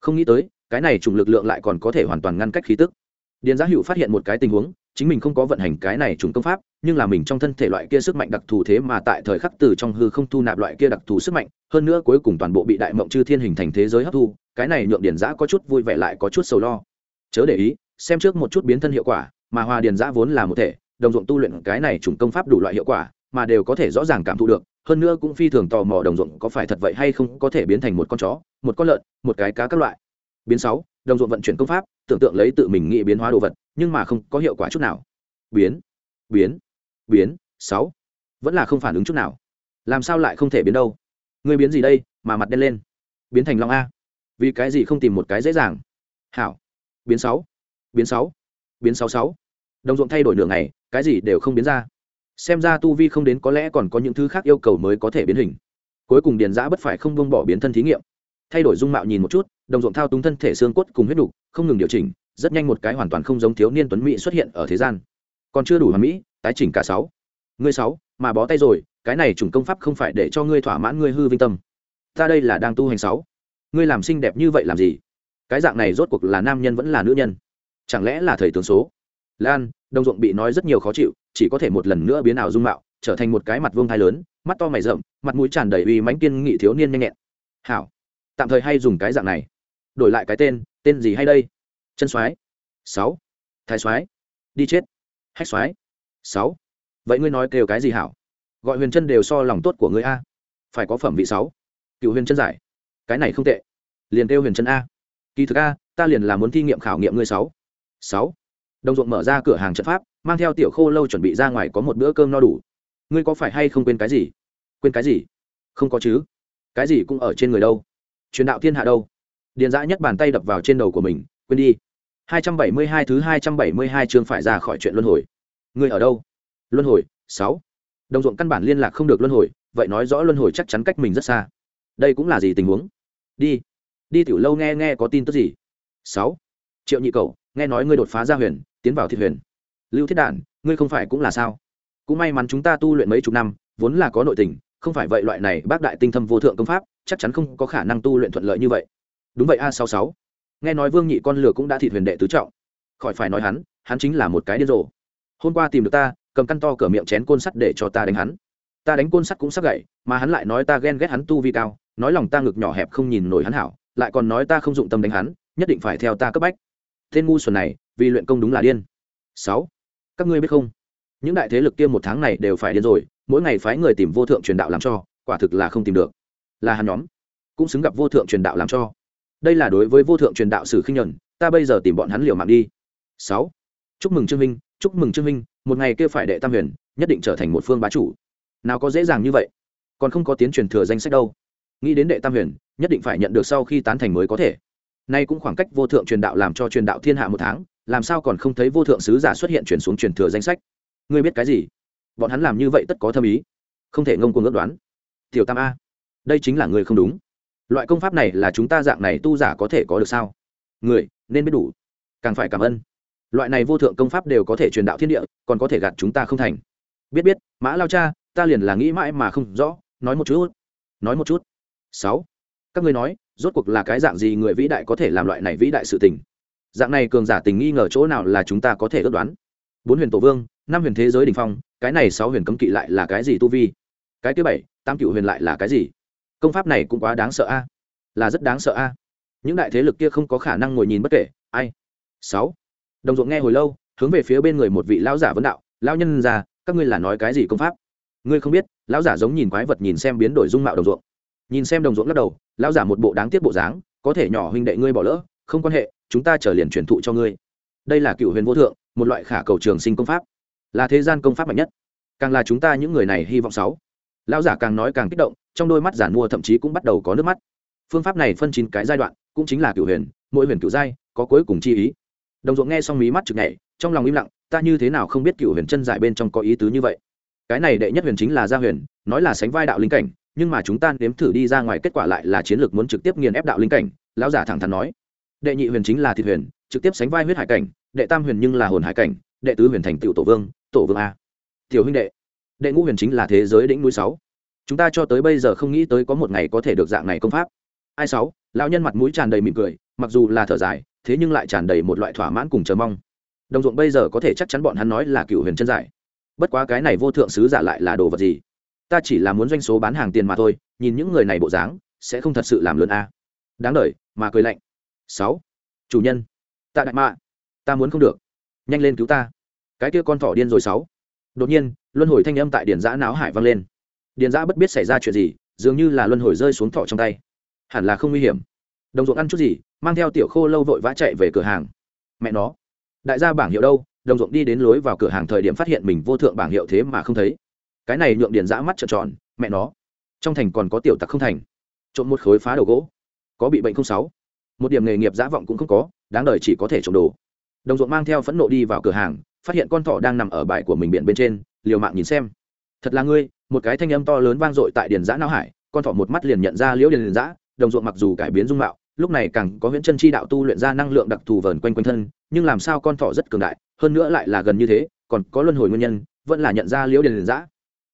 Không nghĩ tới, cái này chủng lực lượng lại còn có thể hoàn toàn ngăn cách khí tức điền giá hữu phát hiện một cái tình huống, chính mình không có vận hành cái này trùng công pháp, nhưng là mình trong thân thể loại kia sức mạnh đặc thù thế mà tại thời khắc từ trong hư không thu nạp loại kia đặc thù sức mạnh, hơn nữa cuối cùng toàn bộ bị đại mộng chư thiên hình thành thế giới hấp thu, cái này nhượng điền giã có chút vui vẻ lại có chút sầu lo. Chớ để ý, xem trước một chút biến thân hiệu quả, mà hòa điền giã vốn là một thể, đồng ruộng tu luyện cái này trùng công pháp đủ loại hiệu quả, mà đều có thể rõ ràng cảm thụ được, hơn nữa cũng phi thường tò mò đồng ruộng có phải thật vậy hay không có thể biến thành một con chó, một con lợn, một cái cá các loại. Biến sáu đồng ruộng vận chuyển công pháp, tưởng tượng lấy tự mình nghĩ biến hóa đồ vật, nhưng mà không có hiệu quả chút nào. Biến biến biến, sáu. Vẫn là không phản ứng chút nào. Làm sao lại không thể biến đâu? Người biến gì đây, mà mặt đen lên. Biến thành long a. Vì cái gì không tìm một cái dễ dàng? Hảo. Biến sáu biến sáu biến sáu sáu. Đồng ruộng thay đổi nửa ngày, cái gì đều không biến ra. Xem ra tu vi không đến có lẽ còn có những thứ khác yêu cầu mới có thể biến hình. Cuối cùng điền giã bất phải không bông bỏ biến thân thí nghiệm thay đổi dung mạo nhìn một chút, đồng ruộng thao túng thân thể xương cốt cùng huyết đục, không ngừng điều chỉnh, rất nhanh một cái hoàn toàn không giống thiếu niên tuấn mỹ xuất hiện ở thế gian. Còn chưa đủ hoàn mỹ, tái chỉnh cả sáu. Ngươi sáu, mà bó tay rồi, cái này chủng công pháp không phải để cho ngươi thỏa mãn ngươi hư vinh tâm. Ta đây là đang tu hành sáu. Ngươi làm xinh đẹp như vậy làm gì? Cái dạng này rốt cuộc là nam nhân vẫn là nữ nhân? Chẳng lẽ là thầy tướng số? Lan, đồng ruộng bị nói rất nhiều khó chịu, chỉ có thể một lần nữa biến ảo dung mạo, trở thành một cái mặt vương thai lớn, mắt to mày rậm, mặt mũi tràn đầy uy mãnh kiên nghị thiếu niên nhanh nhẹn. Hảo tạm thời hay dùng cái dạng này. Đổi lại cái tên tên gì hay đây? Chân soái. Sáu. Thái soái. Đi chết. Hách soái. Sáu. Vậy ngươi nói kêu cái gì hảo? Gọi huyền chân đều so lòng tốt của ngươi a. Phải có phẩm vị sáu. Cựu huyền chân giải. Cái này không tệ. Liền kêu huyền chân a. Kỳ thực a, ta liền là muốn thi nghiệm khảo nghiệm ngươi sáu. Sáu. Đồng ruộng mở ra cửa hàng trận pháp, mang theo tiểu khô lâu chuẩn bị ra ngoài có một bữa cơm no đủ. Ngươi có phải hay không quên cái gì? Quên cái gì? Không có chứ. Cái gì cũng ở trên người đâu truyền đạo thiên hạ đâu? Điền dã nhất bàn tay đập vào trên đầu của mình, quên đi. 272 thứ 272 chương phải ra khỏi chuyện luân hồi. Ngươi ở đâu? Luân hồi, sáu. Đồng ruộng căn bản liên lạc không được luân hồi, vậy nói rõ luân hồi chắc chắn cách mình rất xa. Đây cũng là gì tình huống? Đi. Đi tiểu lâu nghe nghe có tin tức gì? Sáu. Triệu nhị cầu nghe nói ngươi đột phá ra huyền, tiến vào thị huyền. Lưu thiết đản, ngươi không phải cũng là sao? Cũng may mắn chúng ta tu luyện mấy chục năm, vốn là có nội tình không phải vậy loại này bác đại tinh thâm vô thượng công pháp, chắc chắn không có khả năng tu luyện thuận lợi như vậy. Đúng vậy a sáu sáu nghe nói vương nhị con lừa cũng đã thị huyền đệ tứ trọng. Khỏi phải nói hắn hắn chính là một cái điên rồ. Hôm qua tìm được ta, cầm căn to cửa miệng chén côn sắt để cho ta đánh hắn. Ta đánh côn sắt cũng sắc gậy mà hắn lại nói ta ghen ghét hắn tu vi cao, nói lòng ta ngực nhỏ hẹp không nhìn nổi hắn hảo, lại còn nói ta không dụng tâm đánh hắn, nhất định phải theo ta cấp bách. Tên ngu xuẩn này, vì luyện công đúng là điên. Sáu. Các ngươi biết không? Những đại thế lực kia một tháng này đều phải điên rồi, mỗi ngày phái người tìm vô thượng truyền đạo làm cho, quả thực là không tìm được. Là hắn nhóm, cũng xứng gặp vô thượng truyền đạo làm cho. Đây là đối với vô thượng truyền đạo sử khinh nhuận ta bây giờ tìm bọn hắn liều mạng đi. Sáu. Chúc mừng trương minh, chúc mừng trương minh, một ngày kia phải đệ tam huyền, nhất định trở thành một phương bá chủ. Nào có dễ dàng như vậy, còn không có tiến truyền thừa danh sách đâu. Nghĩ đến đệ tam huyền, nhất định phải nhận được sau khi tán thành mới có thể. Nay cũng khoảng cách vô thượng truyền đạo làm cho truyền đạo thiên hạ một tháng, làm sao còn không thấy vô thượng sứ giả xuất hiện chuyển xuống truyền thừa danh sách? Ngươi biết cái gì? Bọn hắn làm như vậy tất có thâm ý. Không thể ngông cuồng ước đoán. Tiểu tam a, đây chính là người không đúng. Loại công pháp này là chúng ta dạng này tu giả có thể có được sao? Người nên biết đủ. Càng phải cảm ơn. Loại này vô thượng công pháp đều có thể truyền đạo thiên địa, còn có thể gạt chúng ta không thành. Biết biết, mã lao cha, ta liền là nghĩ mãi mà không rõ. Nói một chút. Nói một chút. Sáu. Các ngươi nói, rốt cuộc là cái dạng gì người vĩ đại có thể làm loại này vĩ đại sự tình? Dạng này cường giả tình nghi ngờ chỗ nào là chúng ta có thể ước đoán? Bốn huyền tổ vương năm huyền thế giới đỉnh phong, cái này sáu huyền cấm kỵ lại là cái gì tu vi? Cái thứ bảy tam cựu huyền lại là cái gì? Công pháp này cũng quá đáng sợ a. Là rất đáng sợ a. Những đại thế lực kia không có khả năng ngồi nhìn bất kể, ai? Sáu. Đồng ruộng nghe hồi lâu, hướng về phía bên người một vị lão giả vấn đạo, lão nhân già, các ngươi là nói cái gì công pháp? Ngươi không biết, lão giả giống nhìn quái vật nhìn xem biến đổi dung mạo đồng ruộng. Nhìn xem đồng ruộng lắc đầu, lão giả một bộ đáng tiếc bộ dáng, có thể nhỏ huynh đệ ngươi bỏ lỡ, không quan hệ, chúng ta trở liền truyền thụ cho ngươi. Đây là cựu huyền vô thượng, một loại khả cầu trường sinh công pháp là thế gian công pháp mạnh nhất. Càng là chúng ta những người này hy vọng sáu. Lão giả càng nói càng kích động, trong đôi mắt giản mua thậm chí cũng bắt đầu có nước mắt. Phương pháp này phân chín cái giai đoạn, cũng chính là cửu huyền, mỗi huyền cửu giai, có cuối cùng chi ý. Đồng ruộng nghe xong mí mắt chực nhảy, trong lòng im lặng, ta như thế nào không biết cửu huyền chân giải bên trong có ý tứ như vậy? Cái này đệ nhất huyền chính là gia huyền, nói là sánh vai đạo linh cảnh, nhưng mà chúng ta nếm thử đi ra ngoài kết quả lại là chiến lược muốn trực tiếp nghiền ép đạo linh cảnh, lão giả thẳng thắn nói. Đệ nhị huyền chính là thịt huyền, trực tiếp sánh vai huyết hải cảnh, đệ tam huyền nhưng là hồn hải cảnh, đệ tứ huyền thành tựu tổ vương tổ vương a. Tiểu huynh đệ đệ ngũ huyền chính là thế giới đỉnh núi sáu. Chúng ta cho tới bây giờ không nghĩ tới có một ngày có thể được dạng này công pháp. Ai sáu? Lão nhân mặt mũi tràn đầy mỉm cười mặc dù là thở dài thế nhưng lại tràn đầy một loại thỏa mãn cùng chờ mong. Đồng ruộng bây giờ có thể chắc chắn bọn hắn nói là cựu huyền chân giải. Bất quá cái này vô thượng sứ giả lại là đồ vật gì? Ta chỉ là muốn doanh số bán hàng tiền mà thôi nhìn những người này bộ dáng sẽ không thật sự làm lớn a. Đáng đời, mà cười lạnh. Sáu. Chủ nhân. Tạ đại mạ. Ta muốn không được. Nhanh lên cứu ta cái kia con thỏ điên rồi sáu. Đột nhiên, luân hồi thanh âm tại điền giã náo hải vang lên. Điền giã bất biết xảy ra chuyện gì, dường như là luân hồi rơi xuống thỏ trong tay. Hẳn là không nguy hiểm. Đồng ruộng ăn chút gì, mang theo tiểu khô lâu vội vã chạy về cửa hàng. Mẹ nó, đại gia bảng hiệu đâu? Đồng ruộng đi đến lối vào cửa hàng thời điểm phát hiện mình vô thượng bảng hiệu thế mà không thấy. Cái này nhượng điền giã mắt trợn tròn, mẹ nó. Trong thành còn có tiểu tặc không thành. Trộm một khối phá đầu gỗ. Có bị bệnh không sáu? Một điểm nghề nghiệp giả vọng cũng không có, đáng đời chỉ có thể trộm đồ. Đồng ruộng mang theo phẫn nộ đi vào cửa hàng phát hiện con thỏ đang nằm ở bài của mình biển bên trên, liều mạng nhìn xem. Thật là ngươi, một cái thanh âm to lớn vang dội tại điền giã não hải, con thỏ một mắt liền nhận ra liễu điền giã, đồng ruộng mặc dù cải biến dung mạo, lúc này càng có huyễn chân chi đạo tu luyện ra năng lượng đặc thù vờn quanh quanh thân, nhưng làm sao con thỏ rất cường đại, hơn nữa lại là gần như thế, còn có luân hồi nguyên nhân, vẫn là nhận ra liễu điền giã.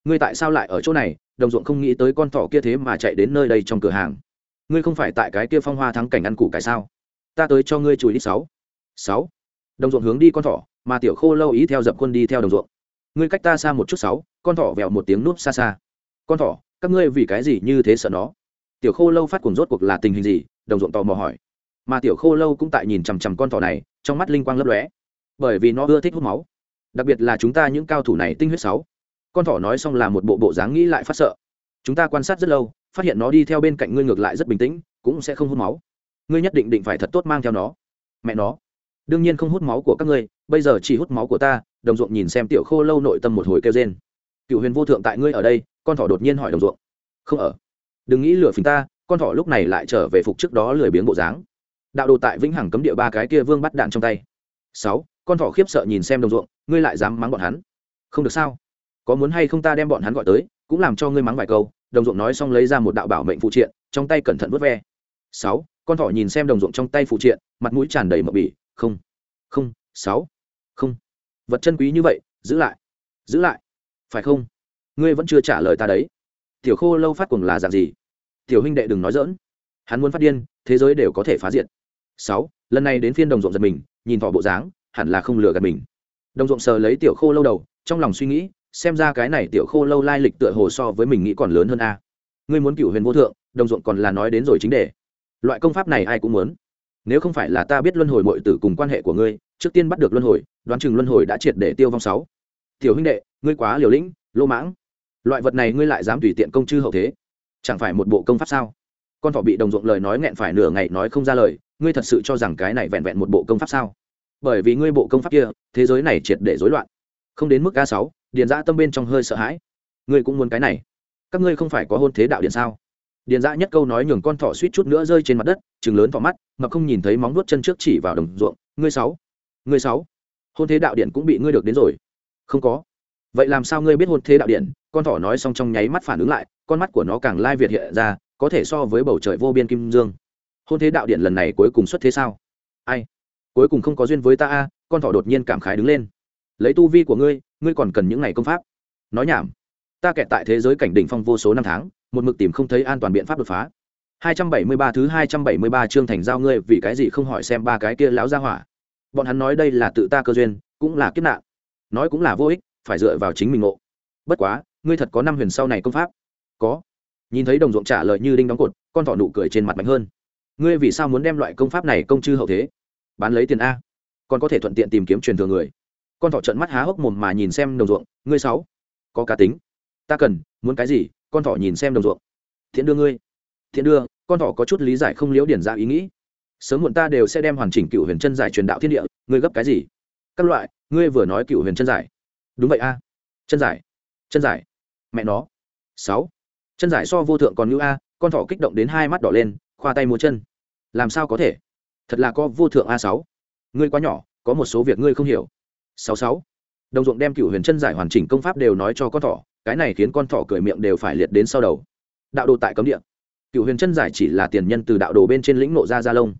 Ngươi tại sao lại ở chỗ này? Đồng ruộng không nghĩ tới con thỏ kia thế mà chạy đến nơi đây trong cửa hàng. Ngươi không phải tại cái kia phong hoa thắng cảnh ăn củ cải sao? Ta tới cho ngươi chùi đi sáu. Sáu. Đồng ruộng hướng đi con thỏ mà tiểu khô lâu ý theo dập quân đi theo đồng ruộng. Ngươi cách ta xa một chút sáu, con thỏ vẹo một tiếng núp xa xa. Con thỏ, các ngươi vì cái gì như thế sợ nó? Tiểu khô lâu phát cuồng rốt cuộc là tình hình gì? Đồng ruộng tò mò hỏi. Mà tiểu khô lâu cũng tại nhìn chằm chằm con thỏ này, trong mắt linh quang lấp lóe. Bởi vì nó ưa thích hút máu. Đặc biệt là chúng ta những cao thủ này tinh huyết sáu. Con thỏ nói xong là một bộ bộ dáng nghĩ lại phát sợ. Chúng ta quan sát rất lâu, phát hiện nó đi theo bên cạnh ngươi ngược lại rất bình tĩnh, cũng sẽ không hút máu. Ngươi nhất định định phải thật tốt mang theo nó. Mẹ nó đương nhiên không hút máu của các ngươi, bây giờ chỉ hút máu của ta, đồng ruộng nhìn xem tiểu khô lâu nội tâm một hồi kêu trên cựu huyền vô thượng tại ngươi ở đây, con thỏ đột nhiên hỏi đồng ruộng. Không ở. Đừng nghĩ lừa phình ta, con thỏ lúc này lại trở về phục trước đó lười biếng bộ dáng. Đạo đồ tại vĩnh hằng cấm địa ba cái kia vương bắt đạn trong tay. Sáu, con thỏ khiếp sợ nhìn xem đồng ruộng, ngươi lại dám mắng bọn hắn. Không được sao? Có muốn hay không ta đem bọn hắn gọi tới, cũng làm cho ngươi mắng vài câu. Đồng ruộng nói xong lấy ra một đạo bảo mệnh phụ triện, trong tay cẩn thận vớt ve. Sáu, con thỏ nhìn xem đồng ruộng trong tay phụ triện, mặt mũi tràn đầy mập bỉ không không, sáu, không. Vật chân quý như vậy, giữ lại giữ lại, phải không? Ngươi vẫn chưa trả lời ta đấy. Tiểu khô lâu phát cuồng là dạng gì? Tiểu huynh đệ đừng nói dỡn hắn muốn phát điên, thế giới đều có thể phá diệt. Sáu, lần này đến phiên đồng ruộng giật mình, nhìn thỏ bộ dáng, hẳn là không lừa gạt mình. Đồng ruộng sờ lấy tiểu khô lâu đầu, trong lòng suy nghĩ, xem ra cái này tiểu khô lâu lai lịch tựa hồ so với mình nghĩ còn lớn hơn a. Ngươi muốn cựu huyền vô thượng, đồng ruộng còn là nói đến rồi chính đề. Loại công pháp này ai cũng muốn nếu không phải là ta biết luân hồi mọi tử cùng quan hệ của ngươi, trước tiên bắt được luân hồi, đoán chừng luân hồi đã triệt để tiêu vong sáu. Tiểu huynh đệ, ngươi quá liều lĩnh, lô mãng. Loại vật này ngươi lại dám tùy tiện công chư hậu thế? Chẳng phải một bộ công pháp sao? Con thỏ bị đồng ruộng lời nói nghẹn phải nửa ngày nói không ra lời, ngươi thật sự cho rằng cái này vẹn vẹn một bộ công pháp sao? Bởi vì ngươi bộ công pháp kia, thế giới này triệt để rối loạn. Không đến mức a sáu, điền giã tâm bên trong hơi sợ hãi. Ngươi cũng muốn cái này. Các ngươi không phải có hôn thế đạo điện sao? Điền dã nhất câu nói nhường con thỏ suýt chút nữa rơi trên mặt đất chừng lớn vào mắt, mà không nhìn thấy móng vuốt chân trước chỉ vào đồng ruộng. Ngươi sáu ngươi sáu, hôn thế đạo điện cũng bị ngươi được đến rồi. Không có. Vậy làm sao ngươi biết hôn thế đạo điện? Con thỏ nói xong trong nháy mắt phản ứng lại, con mắt của nó càng lai việt hiện ra, có thể so với bầu trời vô biên kim dương. Hôn thế đạo điện lần này cuối cùng xuất thế sao? Ai? Cuối cùng không có duyên với ta a, con thỏ đột nhiên cảm khái đứng lên. Lấy tu vi của ngươi ngươi còn cần những ngày công pháp. Nói nhảm. Ta kẹt tại thế giới cảnh đỉnh phong vô số năm tháng một mực tìm không thấy an toàn biện pháp đột phá. 273 thứ 273 chương thành giao ngươi vì cái gì không hỏi xem ba cái kia lão gia hỏa. Bọn hắn nói đây là tự ta cơ duyên, cũng là kiếp nạn. Nói cũng là vô ích, phải dựa vào chính mình ngộ. Bất quá, ngươi thật có năm huyền sau này công pháp? Có. Nhìn thấy đồng ruộng trả lời như đinh đóng cột, con thỏ nụ cười trên mặt mạnh hơn. Ngươi vì sao muốn đem loại công pháp này công chư hậu thế? Bán lấy tiền a. Còn có thể thuận tiện tìm kiếm truyền thừa người. Con thỏ trận mắt há hốc mồm mà nhìn xem đồng ruộng, ngươi sáu, có cá tính. Ta cần, muốn cái gì? Con thỏ nhìn xem đồng ruộng. Thiện đưa ngươi. Thiện đưa, con thỏ có chút lý giải không liễu điển ra ý nghĩ. Sớm muộn ta đều sẽ đem hoàn chỉnh cựu huyền chân giải truyền đạo thiên địa, ngươi gấp cái gì? Các loại, ngươi vừa nói cựu huyền chân giải. Đúng vậy a. Chân giải. Chân giải. Mẹ nó. Sáu. Chân giải so vô thượng còn như a, con thỏ kích động đến hai mắt đỏ lên, khoa tay múa chân. Làm sao có thể? Thật là có vô thượng a sáu. Ngươi quá nhỏ, có một số việc ngươi không hiểu. Sáu sáu. Đồng ruộng đem cựu huyền chân giải hoàn chỉnh công pháp đều nói cho con thỏ cái này khiến con thỏ cười miệng đều phải liệt đến sau đầu. Đạo đồ tại cấm địa. Cựu huyền chân giải chỉ là tiền nhân từ đạo đồ bên trên lĩnh nộ ra gia lông.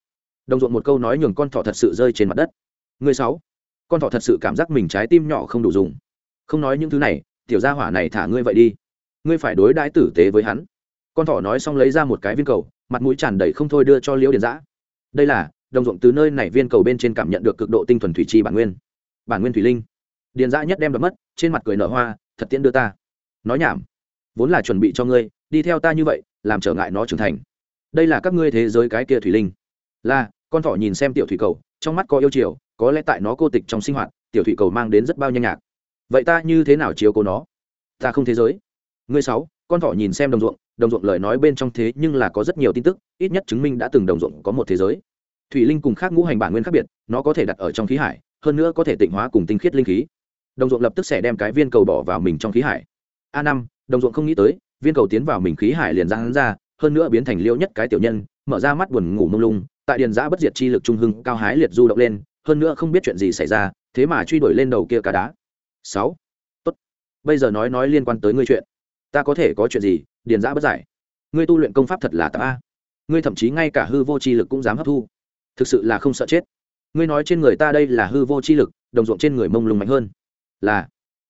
Đồng ruộng một câu nói nhường con thỏ thật sự rơi trên mặt đất. Người sáu. Con thỏ thật sự cảm giác mình trái tim nhỏ không đủ dùng. Không nói những thứ này, tiểu gia hỏa này thả ngươi vậy đi. Ngươi phải đối đãi tử tế với hắn. Con thỏ nói xong lấy ra một cái viên cầu, mặt mũi tràn đầy không thôi đưa cho liễu điền giã đây là, đồng ruộng từ nơi này viên cầu bên trên cảm nhận được cực độ tinh thuần thủy chi bản nguyên. Bản nguyên thủy linh. Điền giã nhất đem đập mất, trên mặt cười nở hoa, thật tiễn đưa ta nói nhảm. Vốn là chuẩn bị cho ngươi, đi theo ta như vậy, làm trở ngại nó trưởng thành. Đây là các ngươi thế giới cái kia thủy linh. Là, con thỏ nhìn xem tiểu thủy cầu, trong mắt có yêu chiều, có lẽ tại nó cô tịch trong sinh hoạt, tiểu thủy cầu mang đến rất bao nhanh nhạc. Vậy ta như thế nào chiếu cố nó? Ta không thế giới. Ngươi sáu, con thỏ nhìn xem đồng ruộng đồng ruộng lời nói bên trong thế nhưng là có rất nhiều tin tức, ít nhất chứng minh đã từng đồng ruộng có một thế giới. Thủy linh cùng khác ngũ hành bản nguyên khác biệt, nó có thể đặt ở trong khí hải, hơn nữa có thể tịnh hóa cùng tinh khiết linh khí. Đồng ruộng lập tức sẽ đem cái viên cầu bỏ vào mình trong khí hải a năm, đồng ruộng không nghĩ tới, viên cầu tiến vào mình khí hải liền ra hắn ra, hơn nữa biến thành liêu nhất cái tiểu nhân, mở ra mắt buồn ngủ mông lung, tại điền giã bất diệt chi lực trung hưng, cao hái liệt du động lên, hơn nữa không biết chuyện gì xảy ra, thế mà truy đuổi lên đầu kia cả đá. Sáu, tốt, bây giờ nói nói liên quan tới ngươi chuyện. Ta có thể có chuyện gì, điền giã bất giải. Ngươi tu luyện công pháp thật là ta ngươi thậm chí ngay cả hư vô chi lực cũng dám hấp thu. Thực sự là không sợ chết. Ngươi nói trên người ta đây là hư vô chi lực, đồng ruộng trên người mông lung mạnh hơn. Là,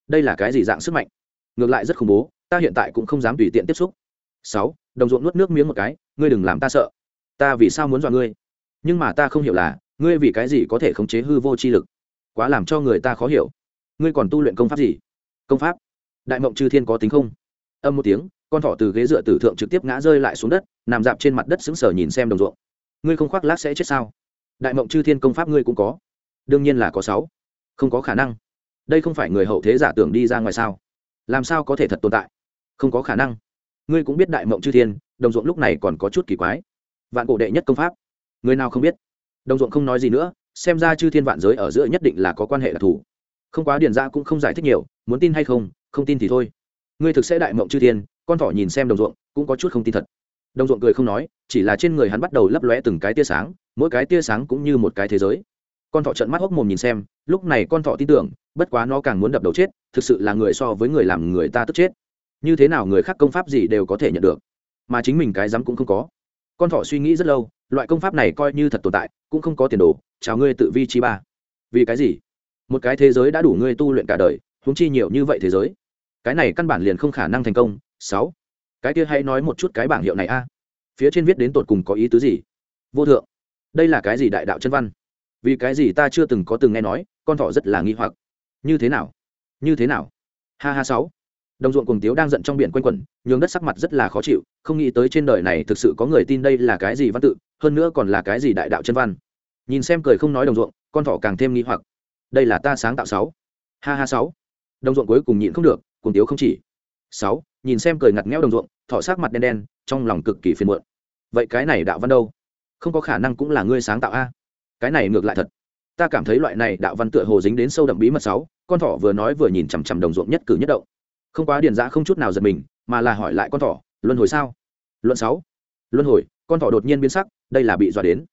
đây là cái gì dạng sức mạnh? Ngược lại rất khủng bố, ta hiện tại cũng không dám tùy tiện tiếp xúc. Sáu, đồng ruộng nuốt nước miếng một cái, ngươi đừng làm ta sợ. Ta vì sao muốn dọa ngươi? Nhưng mà ta không hiểu là, ngươi vì cái gì có thể khống chế hư vô chi lực? Quá làm cho người ta khó hiểu. Ngươi còn tu luyện công pháp gì? Công pháp? Đại mộng chư thiên có tính không? Âm một tiếng, con thỏ từ ghế dựa tử thượng trực tiếp ngã rơi lại xuống đất, nằm dạp trên mặt đất sững sờ nhìn xem đồng ruộng. Ngươi không khoác lác sẽ chết sao? Đại mộng chư thiên công pháp ngươi cũng có. Đương nhiên là có sáu. Không có khả năng. Đây không phải người hậu thế giả tưởng đi ra ngoài sao? Làm sao có thể thật tồn tại? Không có khả năng. Ngươi cũng biết đại mộng chư thiên, đồng ruộng lúc này còn có chút kỳ quái. Vạn cổ đệ nhất công pháp. Người nào không biết? Đồng ruộng không nói gì nữa, xem ra chư thiên vạn giới ở giữa nhất định là có quan hệ đặc thù không quá điền ra dạ cũng không giải thích nhiều, muốn tin hay không không tin thì thôi. Ngươi thực sẽ đại mộng chư thiên, con thỏ nhìn xem đồng ruộng, cũng có chút không tin thật. Đồng ruộng cười không nói, chỉ là trên người hắn bắt đầu lấp lóe từng cái tia sáng, mỗi cái tia sáng cũng như một cái thế giới. Con thỏ trận mắt hốc mồm nhìn xem lúc này con thỏ tin tưởng, bất quá nó càng muốn đập đầu chết, thực sự là người so với người làm người ta tức chết. Như thế nào người khác công pháp gì đều có thể nhận được, mà chính mình cái dám cũng không có. Con thỏ suy nghĩ rất lâu, loại công pháp này coi như thật tồn tại, cũng không có tiền đồ, chào ngươi tự vi chi ba. Vì cái gì? Một cái thế giới đã đủ ngươi tu luyện cả đời húng chi nhiều như vậy thế giới. Cái này căn bản liền không khả năng thành công. Sáu. Cái kia hãy nói một chút cái bảng hiệu này a. Phía trên viết đến tột cùng có ý tứ gì? Vô thượng. Đây là cái gì đại đạo chân văn? Vì cái gì ta chưa từng có từng nghe nói, con thỏ rất là nghi hoặc. Như thế nào? Như thế nào? Ha ha sáu. Đồng ruộng cùng tiếu đang giận trong biển quanh quẩn, nhường đất sắc mặt rất là khó chịu, không nghĩ tới trên đời này thực sự có người tin đây là cái gì văn tự, hơn nữa còn là cái gì đại đạo chân văn. Nhìn xem cười không nói đồng ruộng, con thỏ càng thêm nghi hoặc. Đây là ta sáng tạo sáu. Ha ha sáu. Đồng ruộng cuối cùng nhịn không được cùng tiếu không chỉ. Sáu, nhìn xem cười ngặt nghẽo đồng ruộng, thỏ sắc mặt đen đen, trong lòng cực kỳ phiền muộn. Vậy cái này đạo văn đâu? Không có khả năng cũng là ngươi sáng tạo a cái này ngược lại thật. Ta cảm thấy loại này đạo văn tựa hồ dính đến sâu đậm bí mật sáu, con thỏ vừa nói vừa nhìn chằm chằm đồng ruộng nhất cử nhất động. Không quá điền giã không chút nào giật mình, mà là hỏi lại con thỏ, luân hồi sao? Luận sáu. Luân hồi, con thỏ đột nhiên biến sắc, đây là bị dọa đến.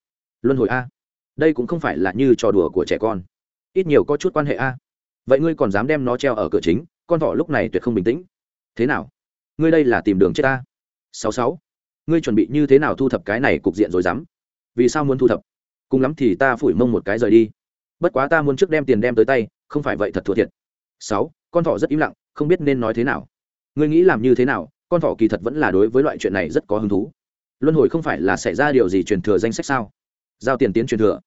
Luân hồi a, đây cũng không phải là như trò đùa của trẻ con. Ít nhiều có chút quan hệ a. Vậy ngươi còn dám đem nó treo ở cửa chính, con thỏ lúc này tuyệt không bình tĩnh. Thế nào? Ngươi đây là tìm đường chết ta? Sáu sáu, ngươi chuẩn bị như thế nào thu thập cái này cục diện rồi dám? Vì sao muốn thu thập? Cùng lắm thì ta phủi mông một cái rời đi. Bất quá ta muốn trước đem tiền đem tới tay, không phải vậy thật thua thiệt. Sáu, con thỏ rất im lặng, không biết nên nói thế nào. Ngươi nghĩ làm như thế nào, con thỏ kỳ thật vẫn là đối với loại chuyện này rất có hứng thú. Luân hồi không phải là xảy ra điều gì truyền thừa danh sách sao? Giao tiền tiến truyền thừa.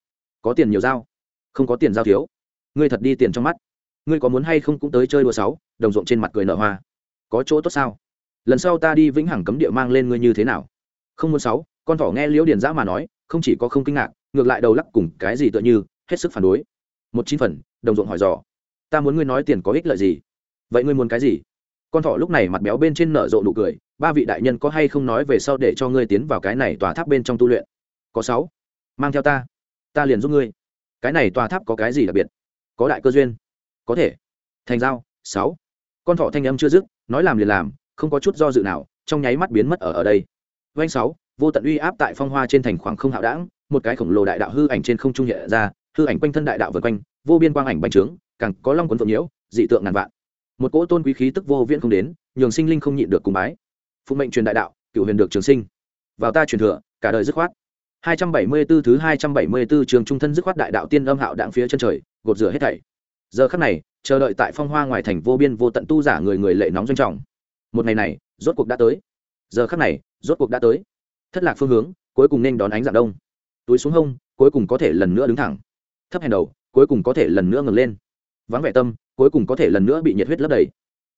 Có tiền nhiều giao. Không có tiền giao thiếu. Ngươi thật đi tiền trong mắt. Ngươi có muốn hay không cũng tới chơi đùa sáu, đồng ruộng trên mặt cười nở hoa. Có chỗ tốt sao? Lần sau ta đi vĩnh hằng cấm địa mang lên ngươi như thế nào? Không muốn sáu, con thỏ nghe liễu điền giã mà nói không chỉ có không kinh ngạc, ngược lại đầu lắc cùng cái gì tựa như, hết sức phản đối. Một chín phần, đồng ruộng hỏi dò. Ta muốn ngươi nói tiền có ích lợi gì? Vậy ngươi muốn cái gì? Con thỏ lúc này mặt béo bên trên nở rộ nụ cười, ba vị đại nhân có hay không nói về sau để cho ngươi tiến vào cái này tòa tháp bên trong tu luyện? Có sáu. Mang theo ta. Ta liền giúp ngươi. Cái này tòa tháp có cái gì đặc biệt? Có đại cơ duyên. Có thể. Thành giao, sáu. Con thỏ thanh âm chưa dứt, nói làm liền làm, không có chút do dự nào, trong nháy mắt biến mất ở ở đây. Doanh sáu vô tận uy áp tại phong hoa trên thành khoảng không hạo đảng, một cái khổng lồ đại đạo hư ảnh trên không trung hiện ra, hư ảnh quanh thân đại đạo vượt quanh, vô biên quang ảnh bành trướng, càng có long quấn phượng nhiễu, dị tượng ngàn vạn. Một cỗ tôn quý khí tức vô viễn không đến, nhường sinh linh không nhịn được cùng bái. Phụ mệnh truyền đại đạo cựu huyền được trường sinh. Vào ta truyền thừa, cả đời dứt khoát. 274 thứ 274 trường trung thân dứt khoát đại đạo tiên âm hạo đạn phía chân trời, gột rửa hết thảy. Giờ khắc này, chờ đợi tại phong hoa ngoài thành vô biên vô tận tu giả người người lệ nóng doanh trọng. Một ngày này, rốt cuộc đã tới. Giờ khắc này, rốt cuộc đã tới thất lạc phương hướng, cuối cùng nên đón ánh dạng đông. Túi xuống hông, cuối cùng có thể lần nữa đứng thẳng. Thấp hèn đầu, cuối cùng có thể lần nữa ngẩng lên. Vắng vẻ tâm, cuối cùng có thể lần nữa bị nhiệt huyết lấp đầy.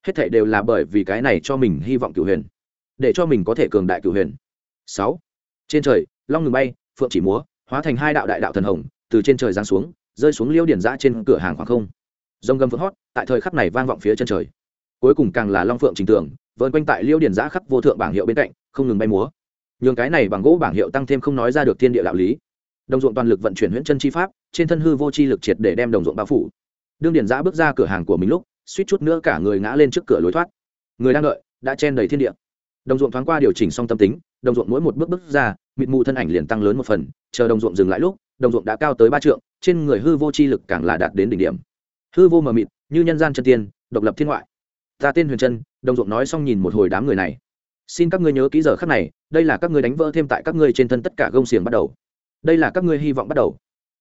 Hết thảy đều là bởi vì cái này cho mình hy vọng cửu huyền. Để cho mình có thể cường đại cửu huyền. Sáu. Trên trời, long ngừng bay, phượng chỉ múa, hóa thành hai đạo đại đạo thần hồng, từ trên trời giáng xuống, rơi xuống liêu điển giã trên cửa hàng khoảng không. Rồng gầm vượng hót, tại thời khắc này vang vọng phía chân trời. Cuối cùng càng là long phượng trình tường vơn quanh tại liêu điển giã khắp vô thượng bảng hiệu bên cạnh, không ngừng bay múa nhường cái này bằng gỗ bảng hiệu tăng thêm không nói ra được thiên địa đạo lý. Đồng ruộng toàn lực vận chuyển huyễn chân chi pháp, trên thân hư vô chi lực triệt để đem đồng ruộng bao phủ. Đương điển giã bước ra cửa hàng của mình lúc, suýt chút nữa cả người ngã lên trước cửa lối thoát. Người đang đợi, đã chen đầy thiên địa. Đồng ruộng thoáng qua điều chỉnh xong tâm tính, đồng ruộng mỗi một bước bước ra, mịt mù thân ảnh liền tăng lớn một phần, chờ đồng ruộng dừng lại lúc, đồng ruộng đã cao tới ba trượng, trên người hư vô chi lực càng là đạt đến đỉnh điểm. Hư vô mờ mịt, như nhân gian chân tiên, độc lập thiên ngoại. Ta tên huyền trân đồng ruộng nói xong nhìn một hồi đám người này xin các ngươi nhớ kỹ giờ khắc này, đây là các ngươi đánh vỡ thêm tại các ngươi trên thân tất cả gông xiềng bắt đầu. Đây là các ngươi hy vọng bắt đầu.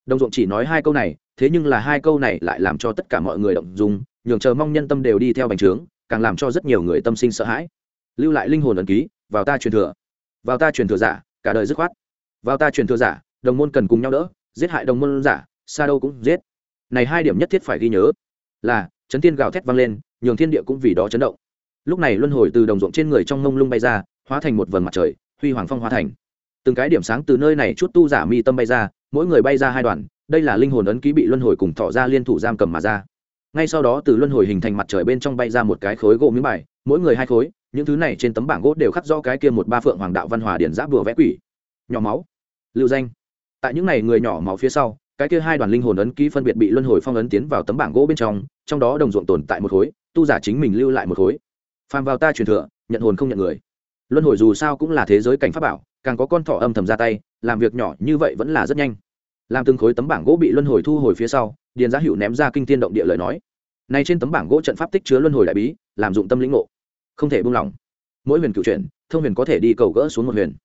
Đồng ruộng chỉ nói hai câu này, thế nhưng là hai câu này lại làm cho tất cả mọi người động dung, nhường chờ mong nhân tâm đều đi theo bành trướng, càng làm cho rất nhiều người tâm sinh sợ hãi. Lưu lại linh hồn ẩn ký, vào ta truyền thừa. Vào ta truyền thừa giả, cả đời dứt khoát. Vào ta truyền thừa giả, đồng môn cần cùng nhau đỡ, giết hại đồng môn giả, xa đâu cũng giết. Này hai điểm nhất thiết phải ghi nhớ. Là, chấn thiên gào thét vang lên, nhường thiên địa cũng vì đó chấn động lúc này luân hồi từ đồng ruộng trên người trong ngông lung bay ra, hóa thành một vầng mặt trời, huy hoàng phong hóa thành. Từng cái điểm sáng từ nơi này chút tu giả mi tâm bay ra, mỗi người bay ra hai đoàn đây là linh hồn ấn ký bị luân hồi cùng thọ ra liên thủ giam cầm mà ra. Ngay sau đó từ luân hồi hình thành mặt trời bên trong bay ra một cái khối gỗ miếng bài, mỗi người hai khối, những thứ này trên tấm bảng gỗ đều khắc do cái kia một ba phượng hoàng đạo văn hòa điển giáp đùa vẽ quỷ. Nhỏ máu, lưu danh. Tại những này người nhỏ máu phía sau, cái kia hai đoàn linh hồn ấn ký phân biệt bị luân hồi phong ấn tiến vào tấm bảng gỗ bên trong trong đó đồng ruộng tồn tại một khối, tu giả chính mình lưu lại một khối phàm vào ta truyền thừa, nhận hồn không nhận người. Luân hồi dù sao cũng là thế giới cảnh pháp bảo, càng có con thỏ âm thầm ra tay, làm việc nhỏ như vậy vẫn là rất nhanh. Làm từng khối tấm bảng gỗ bị luân hồi thu hồi phía sau, điền giá hữu ném ra kinh tiên động địa lời nói. Nay trên tấm bảng gỗ trận pháp tích chứa luân hồi đại bí, làm dụng tâm lĩnh ngộ. Không thể buông lỏng. Mỗi huyền cựu chuyển thông huyền có thể đi cầu gỡ xuống một huyền.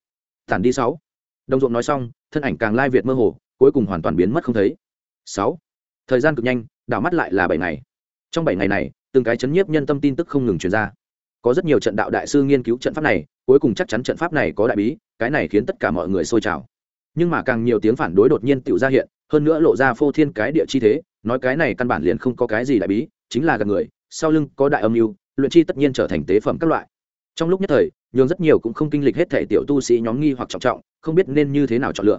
Tản đi sáu. Đồng ruộng nói xong, thân ảnh càng lai việt mơ hồ, cuối cùng hoàn toàn biến mất không thấy. Sáu. Thời gian cực nhanh, đảo mắt lại là bảy ngày. Trong bảy ngày này, từng cái chấn nhiếp nhân tâm tin tức không ngừng truyền ra có rất nhiều trận đạo đại sư nghiên cứu trận pháp này, cuối cùng chắc chắn trận pháp này có đại bí, cái này khiến tất cả mọi người sôi trào. Nhưng mà càng nhiều tiếng phản đối đột nhiên tự ra hiện, hơn nữa lộ ra phô thiên cái địa chi thế, nói cái này căn bản liền không có cái gì đại bí, chính là gần người, sau lưng có đại âm mưu, luyện chi tất nhiên trở thành tế phẩm các loại. Trong lúc nhất thời, nhường rất nhiều cũng không kinh lịch hết thể tiểu tu sĩ nhóm nghi hoặc trọng trọng, không biết nên như thế nào chọn lựa.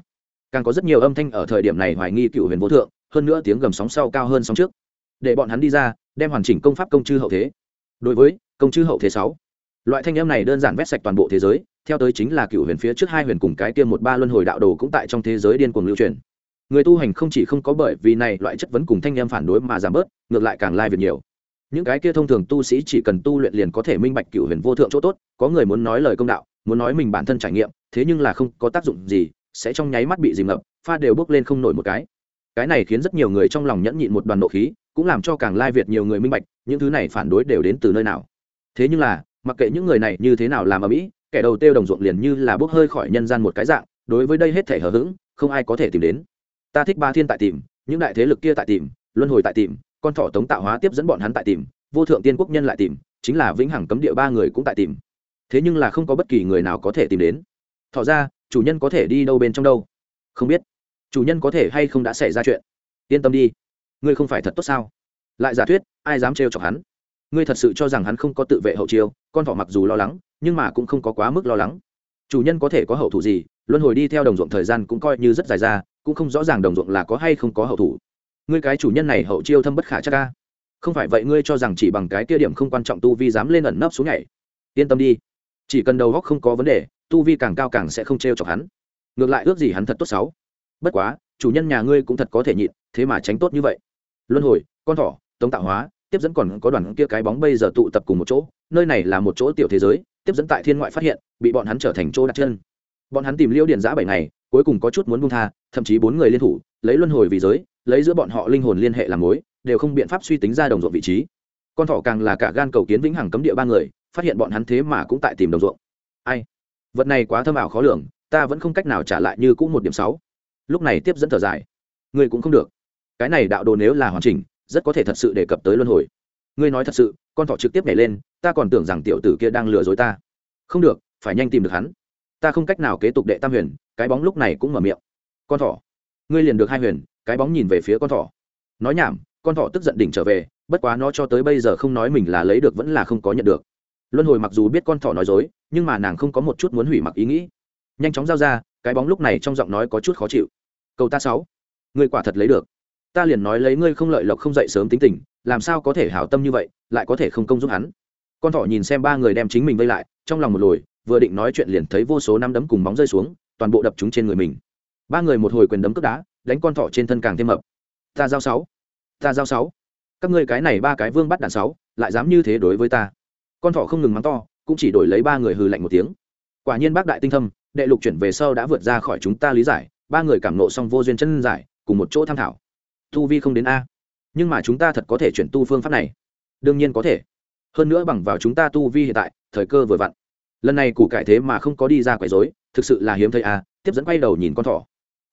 Càng có rất nhiều âm thanh ở thời điểm này hoài nghi cựu huyền vô thượng, hơn nữa tiếng gầm sóng sau cao hơn sóng trước. Để bọn hắn đi ra, đem hoàn chỉnh công pháp công chư hậu thế đối với công chư hậu thế sáu, loại thanh âm này đơn giản vét sạch toàn bộ thế giới, theo tới chính là cựu huyền phía trước hai huyền cùng cái kia một ba luân hồi đạo đồ cũng tại trong thế giới điên cuồng lưu truyền. Người tu hành không chỉ không có bởi vì này loại chất vấn cùng thanh âm phản đối mà giảm bớt, ngược lại càng lai việc nhiều. Những cái kia thông thường tu sĩ chỉ cần tu luyện liền có thể minh bạch cựu huyền vô thượng chỗ tốt, có người muốn nói lời công đạo, muốn nói mình bản thân trải nghiệm, thế nhưng là không có tác dụng gì, sẽ trong nháy mắt bị dìm ngập, pha đều bước lên không nổi một cái cái này khiến rất nhiều người trong lòng nhẫn nhịn một đoàn nộ khí, cũng làm cho càng lai việt nhiều người minh bạch, những thứ này phản đối đều đến từ nơi nào. Thế nhưng là, mặc kệ những người này như thế nào làm ở mỹ, kẻ đầu tiêu đồng ruộng liền như là bốc hơi khỏi nhân gian một cái dạng, đối với đây hết thể hờ hững, không ai có thể tìm đến. Ta thích ba thiên tại tìm, những đại thế lực kia tại tìm, luân hồi tại tìm, con thỏ tống tạo hóa tiếp dẫn bọn hắn tại tìm, vô thượng tiên quốc nhân lại tìm, chính là vĩnh hằng cấm địa ba người cũng tại tìm. Thế nhưng là không có bất kỳ người nào có thể tìm đến. Thỏ ra, chủ nhân có thể đi đâu bên trong đâu? Không biết chủ nhân có thể hay không đã xảy ra chuyện? Yên tâm đi. Ngươi không phải thật tốt sao? Lại giả thuyết, ai dám trêu chọc hắn? Ngươi thật sự cho rằng hắn không có tự vệ hậu chiêu, con thỏ mặc dù lo lắng, nhưng mà cũng không có quá mức lo lắng. Chủ nhân có thể có hậu thủ gì, luân hồi đi theo đồng ruộng thời gian cũng coi như rất dài ra, cũng không rõ ràng đồng ruộng là có hay không có hậu thủ. Ngươi cái chủ nhân này hậu chiêu thâm bất khả chắc ca không phải vậy ngươi cho rằng chỉ bằng cái kia điểm không quan trọng tu vi dám lên ẩn nấp xuống nhảy. Yên tâm đi. Chỉ cần đầu góc không có vấn đề, tu vi càng cao càng sẽ không t r e o chọc hắn. Ngược lại ước gì hắn thật tốt xấu bất quá, chủ nhân nhà ngươi cũng thật có thể nhịn, thế mà tránh tốt như vậy. Luân hồi, con thỏ, tống tạo hóa, tiếp dẫn còn có đoàn kia cái bóng bây giờ tụ tập cùng một chỗ, nơi này là một chỗ tiểu thế giới, tiếp dẫn tại thiên ngoại phát hiện, bị bọn hắn trở thành chỗ đặt chân. Bọn hắn tìm liêu điện giã bảy ngày, cuối cùng có chút muốn buông tha, thậm chí bốn người liên thủ, lấy luân hồi vì giới, lấy giữa bọn họ linh hồn liên hệ làm mối, đều không biện pháp suy tính ra đồng ruộng vị trí. Con thỏ càng là cả gan cầu kiến vĩnh hằng cấm địa ba người, phát hiện bọn hắn thế mà cũng tại tìm đồng ruộng. Ai? Vật này quá thâm ảo khó lường, ta vẫn không cách nào trả lại như cũ một điểm sáu lúc này tiếp dẫn thở dài. Ngươi cũng không được. Cái này đạo đồ nếu là hoàn chỉnh, rất có thể thật sự đề cập tới luân hồi. Ngươi nói thật sự, con thỏ trực tiếp nhảy lên, ta còn tưởng rằng tiểu tử kia đang lừa dối ta. Không được, phải nhanh tìm được hắn. Ta không cách nào kế tục đệ tam huyền, cái bóng lúc này cũng mở miệng. Con thỏ. Ngươi liền được hai huyền, cái bóng nhìn về phía con thỏ. Nói nhảm, con thỏ tức giận đỉnh trở về, bất quá nó cho tới bây giờ không nói mình là lấy được vẫn là không có nhận được. Luân hồi mặc dù biết con thỏ nói dối, nhưng mà nàng không có một chút muốn hủy mặc ý nghĩ. Nhanh chóng giao ra cái bóng lúc này trong giọng nói có chút khó chịu. Cầu ta sáu. Ngươi quả thật lấy được. Ta liền nói lấy ngươi không lợi lộc không dậy sớm tính tình, làm sao có thể hảo tâm như vậy, lại có thể không công giúp hắn. Con thỏ nhìn xem ba người đem chính mình vây lại, trong lòng một lồi, vừa định nói chuyện liền thấy vô số năm đấm cùng bóng rơi xuống, toàn bộ đập chúng trên người mình. Ba người một hồi quyền đấm cướp đá, đánh con thỏ trên thân càng thêm mập. Ta giao sáu. Ta giao sáu. Các ngươi cái này ba cái vương bắt đạn sáu, lại dám như thế đối với ta. Con thỏ không ngừng mắng to, cũng chỉ đổi lấy ba người hừ lạnh một tiếng. Quả nhiên bác đại tinh thâm đệ lục chuyển về sau đã vượt ra khỏi chúng ta lý giải, ba người cảm nộ xong vô duyên chân giải, cùng một chỗ tham thảo tu vi không đến a. Nhưng mà chúng ta thật có thể chuyển tu phương pháp này. Đương nhiên có thể. Hơn nữa bằng vào chúng ta tu vi hiện tại, thời cơ vừa vặn. Lần này củ cải thế mà không có đi ra quấy rối, thực sự là hiếm thấy a, tiếp dẫn quay đầu nhìn con thỏ.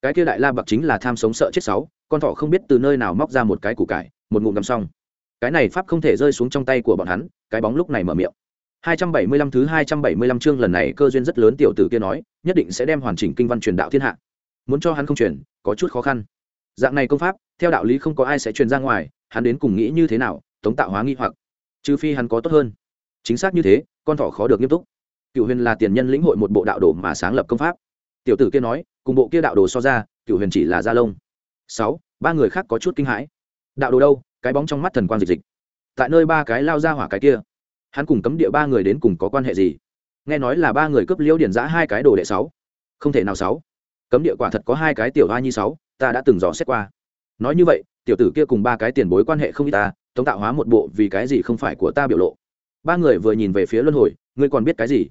Cái kia đại la bậc chính là tham sống sợ chết sáu, con thỏ không biết từ nơi nào móc ra một cái củ cải, một ngụm ngắm xong. Cái này pháp không thể rơi xuống trong tay của bọn hắn, cái bóng lúc này mở miệng. 275 thứ 275 chương lần này cơ duyên rất lớn tiểu tử kia nói, nhất định sẽ đem hoàn chỉnh kinh văn truyền đạo thiên hạ. Muốn cho hắn không truyền, có chút khó khăn. Dạng này công pháp, theo đạo lý không có ai sẽ truyền ra ngoài, hắn đến cùng nghĩ như thế nào, tống tạo hóa nghi hoặc. Trừ phi hắn có tốt hơn. Chính xác như thế, con thỏ khó được nghiêm túc. Cửu Huyền là tiền nhân lĩnh hội một bộ đạo đồ mà sáng lập công pháp. Tiểu tử kia nói, cùng bộ kia đạo đồ so ra, Cửu Huyền chỉ là da lông. 6. Ba người khác có chút kinh hãi. Đạo đồ đâu? Cái bóng trong mắt thần quang dịch dịch. Tại nơi ba cái lao ra hỏa cái kia hắn cùng cấm địa ba người đến cùng có quan hệ gì? Nghe nói là ba người cướp liễu điển giã hai cái đồ đệ sáu. Không thể nào sáu. Cấm địa quả thật có hai cái tiểu hoa nhi sáu, ta đã từng dò xét qua. Nói như vậy, tiểu tử kia cùng ba cái tiền bối quan hệ không ít ta, tống tạo hóa một bộ vì cái gì không phải của ta biểu lộ. Ba người vừa nhìn về phía luân hồi, ngươi còn biết cái gì?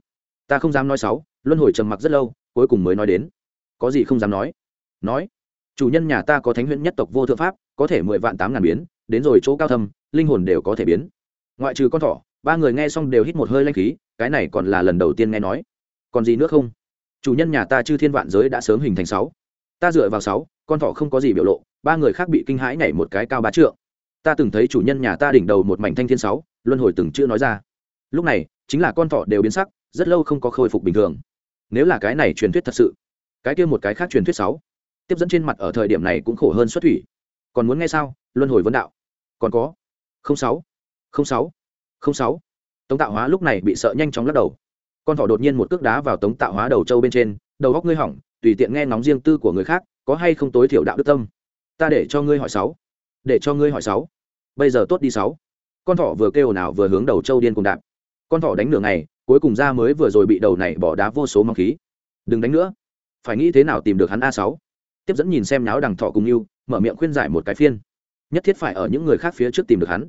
Ta không dám nói sáu, luân hồi trầm mặc rất lâu, cuối cùng mới nói đến. Có gì không dám nói? Nói, chủ nhân nhà ta có thánh huyễn nhất tộc vô thượng pháp, có thể mười vạn tám ngàn biến, đến rồi chỗ cao thâm, linh hồn đều có thể biến. Ngoại trừ con thỏ ba người nghe xong đều hít một hơi lanh khí, cái này còn là lần đầu tiên nghe nói. Còn gì nữa không? Chủ nhân nhà ta chư thiên vạn giới đã sớm hình thành sáu. Ta dựa vào sáu, con thỏ không có gì biểu lộ, ba người khác bị kinh hãi nhảy một cái cao bá trượng. Ta từng thấy chủ nhân nhà ta đỉnh đầu một mảnh thanh thiên sáu, luân hồi từng chưa nói ra. Lúc này, chính là con thỏ đều biến sắc, rất lâu không có khôi phục bình thường. Nếu là cái này truyền thuyết thật sự, cái kia một cái khác truyền thuyết sáu, tiếp dẫn trên mặt ở thời điểm này cũng khổ hơn xuất thủy. Còn muốn nghe sao? Luân hồi vấn đạo. Còn có. Không sáu. Không sáu không sáu. Tống tạo hóa lúc này bị sợ nhanh chóng lắc đầu. Con thỏ đột nhiên một cước đá vào tống tạo hóa đầu trâu bên trên, đầu góc ngươi hỏng, tùy tiện nghe ngóng riêng tư của người khác, có hay không tối thiểu đạo đức tâm. Ta để cho ngươi hỏi sáu. Để cho ngươi hỏi sáu. Bây giờ tốt đi sáu. Con thỏ vừa kêu nào vừa hướng đầu trâu điên cùng đạp. Con thỏ đánh nửa ngày, cuối cùng ra mới vừa rồi bị đầu này bỏ đá vô số mong khí. Đừng đánh nữa. Phải nghĩ thế nào tìm được hắn a sáu. Tiếp dẫn nhìn xem náo đằng thọ cùng yêu, mở miệng khuyên giải một cái phiên. Nhất thiết phải ở những người khác phía trước tìm được hắn.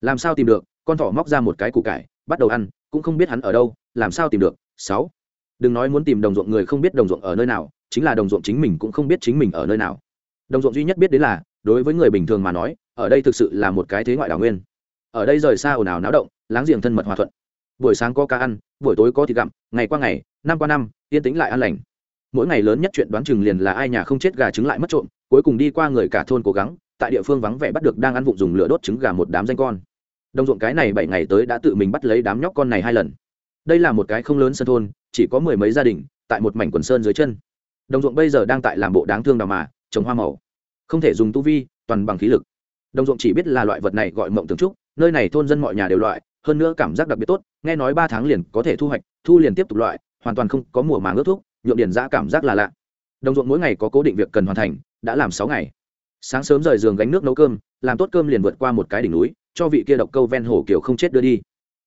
Làm sao tìm được? Con thỏ móc ra một cái củ cải, bắt đầu ăn, cũng không biết hắn ở đâu, làm sao tìm được? Sáu. Đừng nói muốn tìm đồng ruộng người không biết đồng ruộng ở nơi nào, chính là đồng ruộng chính mình cũng không biết chính mình ở nơi nào. Đồng ruộng duy nhất biết đến là, đối với người bình thường mà nói, ở đây thực sự là một cái thế ngoại đảo nguyên. Ở đây rời xa ồn ào náo động, láng giềng thân mật hòa thuận. Buổi sáng có cá ăn, buổi tối có thịt gặm, ngày qua ngày, năm qua năm, yên tĩnh lại an lành. Mỗi ngày lớn nhất chuyện đoán chừng liền là ai nhà không chết gà trứng lại mất trộm, cuối cùng đi qua người cả thôn cố gắng, tại địa phương vắng vẻ bắt được đang ăn vụng dùng lửa đốt trứng gà một đám danh con đồng ruộng cái này bảy ngày tới đã tự mình bắt lấy đám nhóc con này hai lần. Đây là một cái không lớn sân thôn, chỉ có mười mấy gia đình, tại một mảnh quần sơn dưới chân. Đồng ruộng bây giờ đang tại làm bộ đáng thương đào mà, trồng hoa màu. Không thể dùng tu vi, toàn bằng khí lực. Đồng ruộng chỉ biết là loại vật này gọi mộng tường trúc, nơi này thôn dân mọi nhà đều loại, hơn nữa cảm giác đặc biệt tốt, nghe nói ba tháng liền có thể thu hoạch, thu liền tiếp tục loại, hoàn toàn không có mùa màng ướt thuốc nhuộm điền giã cảm giác là lạ. Đồng ruộng mỗi ngày có cố định việc cần hoàn thành, đã làm sáu ngày. Sáng sớm rời giường gánh nước nấu cơm, làm tốt cơm liền vượt qua một cái đỉnh núi cho vị kia độc câu ven hồ kiểu không chết đưa đi.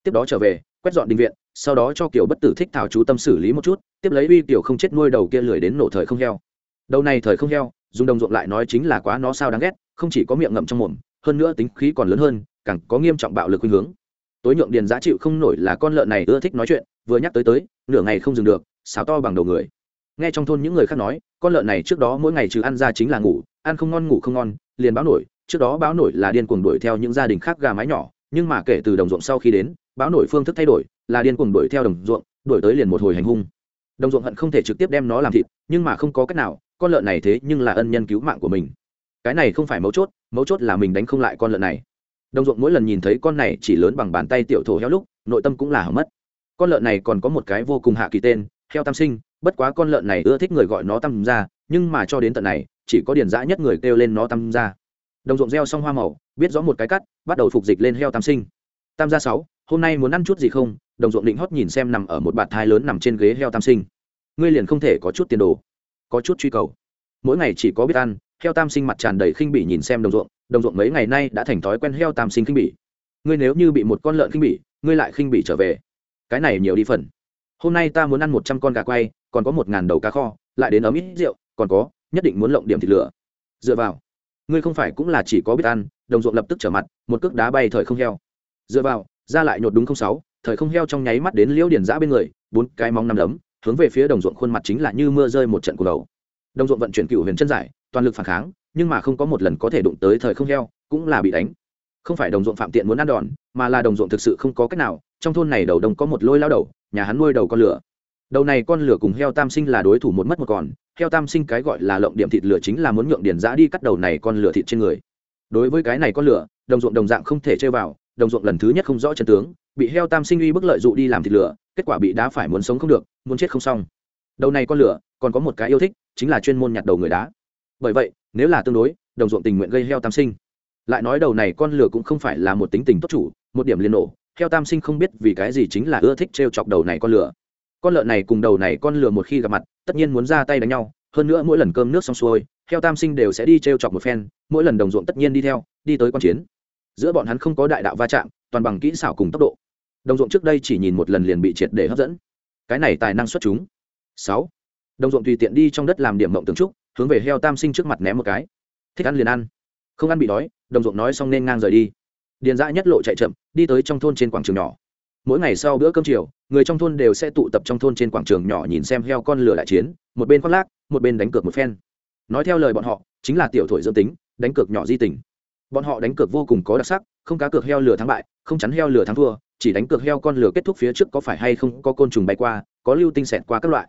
Tiếp đó trở về, quét dọn đình viện, sau đó cho kiểu bất tử thích thảo chú tâm xử lý một chút, tiếp lấy uy kiểu không chết nuôi đầu kia lười đến nổ thời không heo. Đầu này thời không heo, dùng đồng ruộng lại nói chính là quá nó sao đáng ghét, không chỉ có miệng ngậm trong mồm, hơn nữa tính khí còn lớn hơn, càng có nghiêm trọng bạo lực khuynh hướng. Tối nhượng điền giá chịu không nổi là con lợn này ưa thích nói chuyện, vừa nhắc tới tới, nửa ngày không dừng được, xào to bằng đầu người. Nghe trong thôn những người khác nói, con lợn này trước đó mỗi ngày trừ ăn ra chính là ngủ, ăn không ngon ngủ không ngon, liền báo nổi trước đó báo nổi là điên cuồng đuổi theo những gia đình khác gà mái nhỏ, nhưng mà kể từ đồng ruộng sau khi đến, báo nổi phương thức thay đổi, là điên cuồng đuổi theo đồng ruộng, đuổi tới liền một hồi hành hung. Đồng ruộng hận không thể trực tiếp đem nó làm thịt, nhưng mà không có cách nào, con lợn này thế nhưng là ân nhân cứu mạng của mình. Cái này không phải mấu chốt mấu chốt là mình đánh không lại con lợn này. Đồng ruộng mỗi lần nhìn thấy con này chỉ lớn bằng bàn tay tiểu thổ heo lúc, nội tâm cũng là hỏng mất. Con lợn này còn có một cái vô cùng hạ kỳ tên, heo tam sinh, bất quá con lợn này ưa thích người gọi nó tam ra nhưng mà cho đến tận này, chỉ có điền dã nhất người kêu lên nó tam ra đồng ruộng gieo xong hoa màu, biết rõ một cái cắt, bắt đầu phục dịch lên heo tam sinh. Tam gia sáu, hôm nay muốn ăn chút gì không? Đồng ruộng định hót nhìn xem nằm ở một bạt thai lớn nằm trên ghế heo tam sinh. Ngươi liền không thể có chút tiền đồ, có chút truy cầu. Mỗi ngày chỉ có biết ăn, heo tam sinh mặt tràn đầy khinh bỉ nhìn xem đồng ruộng đồng ruộng mấy ngày nay đã thành thói quen heo tam sinh khinh bỉ. Ngươi nếu như bị một con lợn khinh bỉ, ngươi lại khinh bỉ trở về. Cái này nhiều đi phần. Hôm nay ta muốn ăn một trăm con gà quay, còn có một ngàn đầu cá kho, lại đến ấm ít rượu, còn có, nhất định muốn lộng điểm thịt lửa. Dựa vào ngươi không phải cũng là chỉ có biết ăn, đồng ruộng lập tức trở mặt, một cước đá bay thời không heo. Dựa vào, ra lại nhột đúng không sáu, thời không heo trong nháy mắt đến liễu điển giã bên người, bốn cái móng nằm đấm, hướng về phía đồng ruộng khuôn mặt chính là như mưa rơi một trận cuộc đầu. Đồng ruộng vận chuyển cựu huyền chân giải, toàn lực phản kháng, nhưng mà không có một lần có thể đụng tới thời không heo, cũng là bị đánh. Không phải đồng ruộng phạm tiện muốn ăn đòn, mà là đồng ruộng thực sự không có cách nào, trong thôn này đầu đồng có một lôi lao đầu, nhà hắn nuôi đầu con lửa đầu này con lửa cùng heo tam sinh là đối thủ một mất một còn, heo tam sinh cái gọi là lộng điểm thịt lửa chính là muốn nhượng điền giã đi cắt đầu này con lửa thịt trên người. Đối với cái này con lửa, đồng ruộng đồng dạng không thể chơi vào, đồng ruộng lần thứ nhất không rõ chân tướng, bị heo tam sinh uy bức lợi dụ đi làm thịt lửa, kết quả bị đá phải muốn sống không được, muốn chết không xong. Đầu này con lửa, còn có một cái yêu thích, chính là chuyên môn nhặt đầu người đá. Bởi vậy, nếu là tương đối, đồng ruộng tình nguyện gây heo tam sinh. Lại nói đầu này con lửa cũng không phải là một tính tình tốt chủ, một điểm liên nổ, heo tam sinh không biết vì cái gì chính là ưa thích t chọc đầu này con lửa con lợn này cùng đầu này con lừa một khi gặp mặt, tất nhiên muốn ra tay đánh nhau, hơn nữa mỗi lần cơm nước xong xuôi, heo tam sinh đều sẽ đi t chọc một phen, mỗi lần đồng ruộng tất nhiên đi theo, đi tới q chiến. Giữa bọn hắn không có đại đạo va chạm, toàn bằng kỹ xảo cùng tốc độ. Đồng ruộng trước đây chỉ nhìn một lần liền bị triệt để hấp dẫn. Cái này tài năng xuất chúng. Sáu. Đồng ruộng tùy tiện đi trong đất làm điểm mộng tường trúc, hướng về heo tam sinh trước mặt ném một cái. Thích ăn liền ăn. Không ăn bị đói, đồng ruộng nói xong nên ngang rời đi. Điền dã nhất lộ chạy chậm, đi tới trong thôn trên quảng trường nhỏ mỗi ngày sau bữa cơm chiều, người trong thôn đều sẽ tụ tập trong thôn trên quảng trường nhỏ nhìn xem heo con lửa đại chiến, một bên khoác lác, một bên đánh cược một phen. Nói theo lời bọn họ, chính là tiểu thổi dương tính, đánh cược nhỏ di tình. Bọn họ đánh cược vô cùng có đặc sắc, không cá cược heo lửa thắng bại, không chắn heo lửa thắng thua, chỉ đánh cược heo con lửa kết thúc phía trước có phải hay không có côn trùng bay qua, có lưu tinh xẹt qua các loại.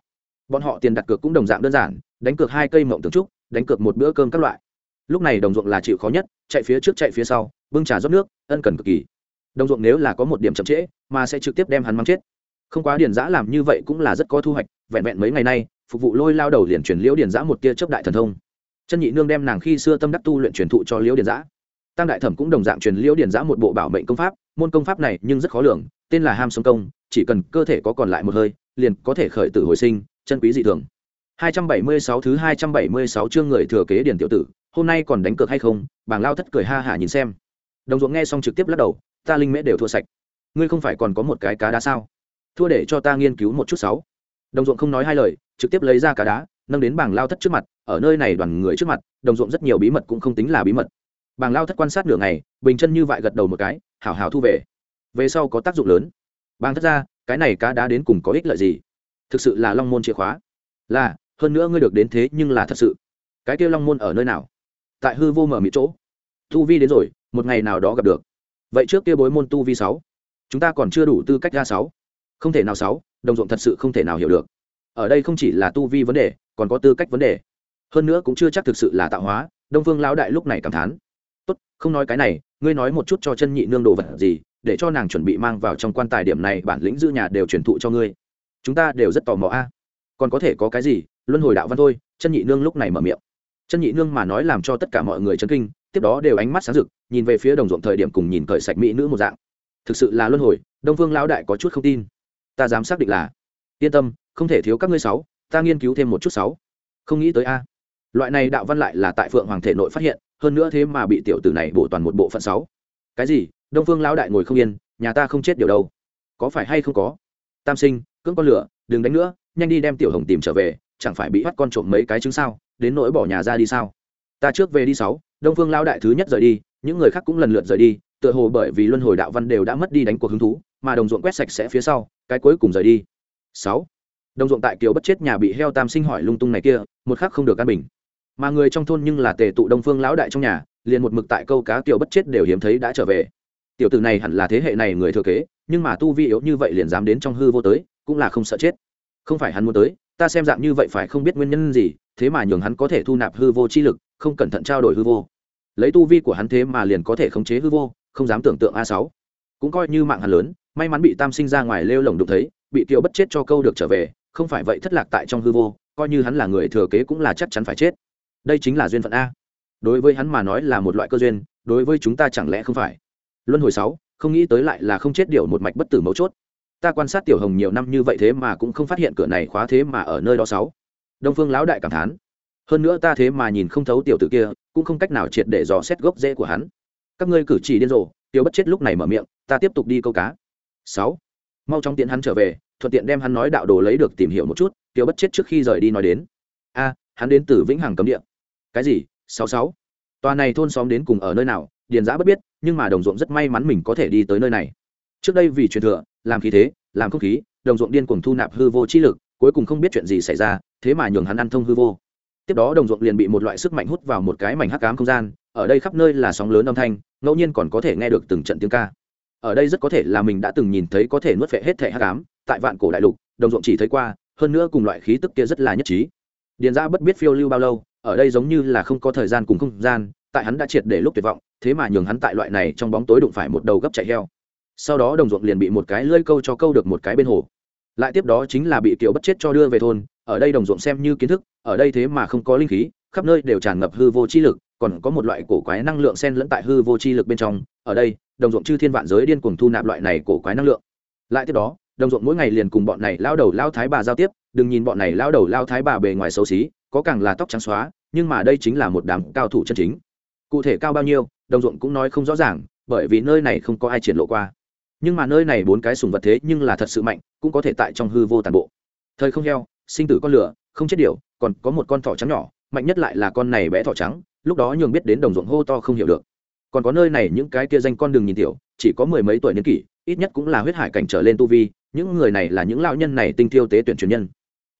Bọn họ tiền đặt cược cũng đồng dạng đơn giản, đánh cược hai cây mộng tường trúc, đánh cược một bữa cơm các loại. Lúc này đồng ruộng là chịu khó nhất, chạy phía trước chạy phía sau, bưng trà rót nước, ân cần cực kỳ đồng ruộng nếu là có một điểm chậm trễ, mà sẽ trực tiếp đem hắn mắng chết. Không quá điền giã làm như vậy cũng là rất có thu hoạch, vẹn vẹn mấy ngày nay, phục vụ lôi lao đầu liền truyền liễu điền giã một tia chấp đại thần thông. Chân nhị nương đem nàng khi xưa tâm đắc tu luyện truyền thụ cho liễu điền giã tăng đại thẩm cũng đồng dạng truyền liễu điền giã một bộ bảo mệnh công pháp, môn công pháp này nhưng rất khó lường, tên là ham sống công, chỉ cần cơ thể có còn lại một hơi, liền có thể khởi tử hồi sinh, chân quý dị thường. 276 thứ 276 chương người thừa kế điển tiểu tử, hôm nay còn đánh cược hay không? Bàng lao thất cười ha hả nhìn xem. Đồng ruộng nghe xong trực tiếp lắc đầu ta linh mễ đều thua sạch. Ngươi không phải còn có một cái cá đá sao? Thua để cho ta nghiên cứu một chút sáu. Đồng ruộng không nói hai lời, trực tiếp lấy ra cá đá, nâng đến bảng lao thất trước mặt, ở nơi này đoàn người trước mặt, đồng ruộng rất nhiều bí mật cũng không tính là bí mật. Bảng lao thất quan sát nửa ngày, bình chân như vậy gật đầu một cái, hảo hảo thu về. Về sau có tác dụng lớn. Bang thất ra, cái này cá đá đến cùng có ích lợi gì? Thực sự là long môn chìa khóa. Là, hơn nữa ngươi được đến thế nhưng là thật sự. Cái kia long môn ở nơi nào? Tại hư vô mở mịt chỗ. Thu vi đến rồi, một ngày nào đó gặp được vậy trước kia bối môn tu vi sáu, chúng ta còn chưa đủ tư cách ra sáu. Không thể nào sáu, đồng ruộng thật sự không thể nào hiểu được. Ở đây không chỉ là tu vi vấn đề, còn có tư cách vấn đề. Hơn nữa cũng chưa chắc thực sự là tạo hóa, đông phương lão đại lúc này cảm thán. Tốt, không nói cái này, ngươi nói một chút cho chân nhị nương đồ vật gì, để cho nàng chuẩn bị mang vào trong quan tài điểm này, bản lĩnh giữ nhà đều truyền thụ cho ngươi. Chúng ta đều rất tò mò a. Còn có thể có cái gì? Luân hồi đạo văn thôi, chân nhị nương lúc này mở miệng. Chân nhị nương mà nói làm cho tất cả mọi người chấn kinh tiếp đó đều ánh mắt sáng rực, nhìn về phía đồng ruộng thời điểm cùng nhìn cởi sạch mỹ nữ một dạng. Thực sự là luân hồi, đông phương lão đại có chút không tin. Ta dám xác định là. Yên tâm, không thể thiếu các ngươi sáu, ta nghiên cứu thêm một chút sáu. Không nghĩ tới a. Loại này đạo văn lại là tại phượng hoàng thể nội phát hiện, hơn nữa thế mà bị tiểu tử này bổ toàn một bộ phận sáu. Cái gì? Đông phương lão đại ngồi không yên, nhà ta không chết điều đâu. Có phải hay không có? Tam sinh, cưỡng con lửa, đừng đánh nữa, nhanh đi đem tiểu hồng tìm trở về, chẳng phải bị bắt con trộm mấy cái trứng sao, đến nỗi bỏ nhà ra đi sao? Ta trước về đi sáu đông phương lão đại thứ nhất rời đi, những người khác cũng lần lượt rời đi, tựa hồ bởi vì luân hồi đạo văn đều đã mất đi đánh cuộc hứng thú, mà đồng ruộng quét sạch sẽ phía sau, cái cuối cùng rời đi. Sáu. Đồng ruộng tại kiều bất chết nhà bị heo tam sinh hỏi lung tung này kia, một khắc không được căn bình. Mà người trong thôn nhưng là tề tụ đông phương lão đại trong nhà, liền một mực tại câu cá kiều bất chết đều hiếm thấy đã trở về. Tiểu tử này hẳn là thế hệ này người thừa kế, nhưng mà tu vi yếu như vậy liền dám đến trong hư vô tới, cũng là không sợ chết. Không phải hắn muốn tới, ta xem dạng như vậy phải không biết nguyên nhân gì, thế mà nhường hắn có thể thu nạp hư vô chi lực không cẩn thận trao đổi hư vô. Lấy tu vi của hắn thế mà liền có thể khống chế hư vô, không dám tưởng tượng a sáu. Cũng coi như mạng hắn lớn, may mắn bị tam sinh ra ngoài lêu lồng đụng thấy, bị kiều bất chết cho câu được trở về, không phải vậy thất lạc tại trong hư vô, coi như hắn là người thừa kế cũng là chắc chắn phải chết. Đây chính là duyên phận a. Đối với hắn mà nói là một loại cơ duyên, đối với chúng ta chẳng lẽ không phải? Luân hồi sáu, không nghĩ tới lại là không chết điều một mạch bất tử mấu chốt. Ta quan sát tiểu hồng nhiều năm như vậy thế mà cũng không phát hiện cửa này khóa thế mà ở nơi đó sáu. Đông phương lão đại cảm thán hơn nữa ta thế mà nhìn không thấu tiểu tử kia, cũng không cách nào triệt để dò xét gốc rễ của hắn. Các ngươi cử chỉ điên rồ tiêu bất chết lúc này mở miệng, ta tiếp tục đi câu cá. Sáu. Mau chóng tiện hắn trở về, thuận tiện đem hắn nói đạo đồ lấy được tìm hiểu một chút tiêu bất chết trước khi rời đi nói đến. A, hắn đến từ vĩnh hằng cấm địa. Cái gì? Sáu sáu. Tòa này thôn xóm đến cùng ở nơi nào, điền giã bất biết, nhưng mà đồng ruộng rất may mắn mình có thể đi tới nơi này. Trước đây vì truyền thừa, làm khí thế, làm không khí, đồng ruộng điên cuồng thu nạp hư vô chi lực, cuối cùng không biết chuyện gì xảy ra, thế mà nhường hắn ăn thông hư vô tiếp đó đồng ruộng liền bị một loại sức mạnh hút vào một cái mảnh hắc cám không gian, ở đây khắp nơi là sóng lớn âm thanh, ngẫu nhiên còn có thể nghe được từng trận tiếng ca. Ở đây rất có thể là mình đã từng nhìn thấy có thể nuốt vệ hết thể hắc cám tại vạn cổ đại lục, đồng ruộng chỉ thấy qua, hơn nữa cùng loại khí tức kia rất là nhất trí. Điền ra bất biết phiêu lưu bao lâu, ở đây giống như là không có thời gian cùng không gian, tại hắn đã triệt để lúc tuyệt vọng, thế mà nhường hắn tại loại này trong bóng tối đụng phải một đầu gấp chạy heo. Sau đó đồng ruộng liền bị một cái lơi câu cho câu được một cái bên hồ. Lại tiếp đó chính là bị kiểu bất chết cho đưa về thôn ở đây đồng ruộng xem như kiến thức, ở đây thế mà không có linh khí, khắp nơi đều tràn ngập hư vô chi lực, còn có một loại cổ quái năng lượng sen lẫn tại hư vô chi lực bên trong, ở đây, đồng ruộng chư thiên vạn giới điên cuồng thu nạp loại này cổ quái năng lượng. Lại tiếp đó, đồng ruộng mỗi ngày liền cùng bọn này lao đầu lao thái bà giao tiếp, đừng nhìn bọn này lao đầu lao thái bà bề ngoài xấu xí, có càng là tóc trắng xóa, nhưng mà đây chính là một đám cao thủ chân chính. Cụ thể cao bao nhiêu, đồng ruộng cũng nói không rõ ràng, bởi vì nơi này không có ai triển lộ qua. Nhưng mà nơi này bốn cái sùng vật thế nhưng là thật sự mạnh, cũng có thể tại trong hư vô tàn bộ. Thời không heo sinh tử con lửa, không chết điều còn có một con thỏ trắng nhỏ, mạnh nhất lại là con này bé thỏ trắng, lúc đó nhường biết đến đồng ruộng hô to không hiểu được. Còn có nơi này những cái kia danh con đường nhìn tiểu, chỉ có mười mấy tuổi niên kỷ, ít nhất cũng là huyết hải cảnh trở lên tu vi, những người này là những lao nhân này tinh thiêu tế tuyển truyền nhân.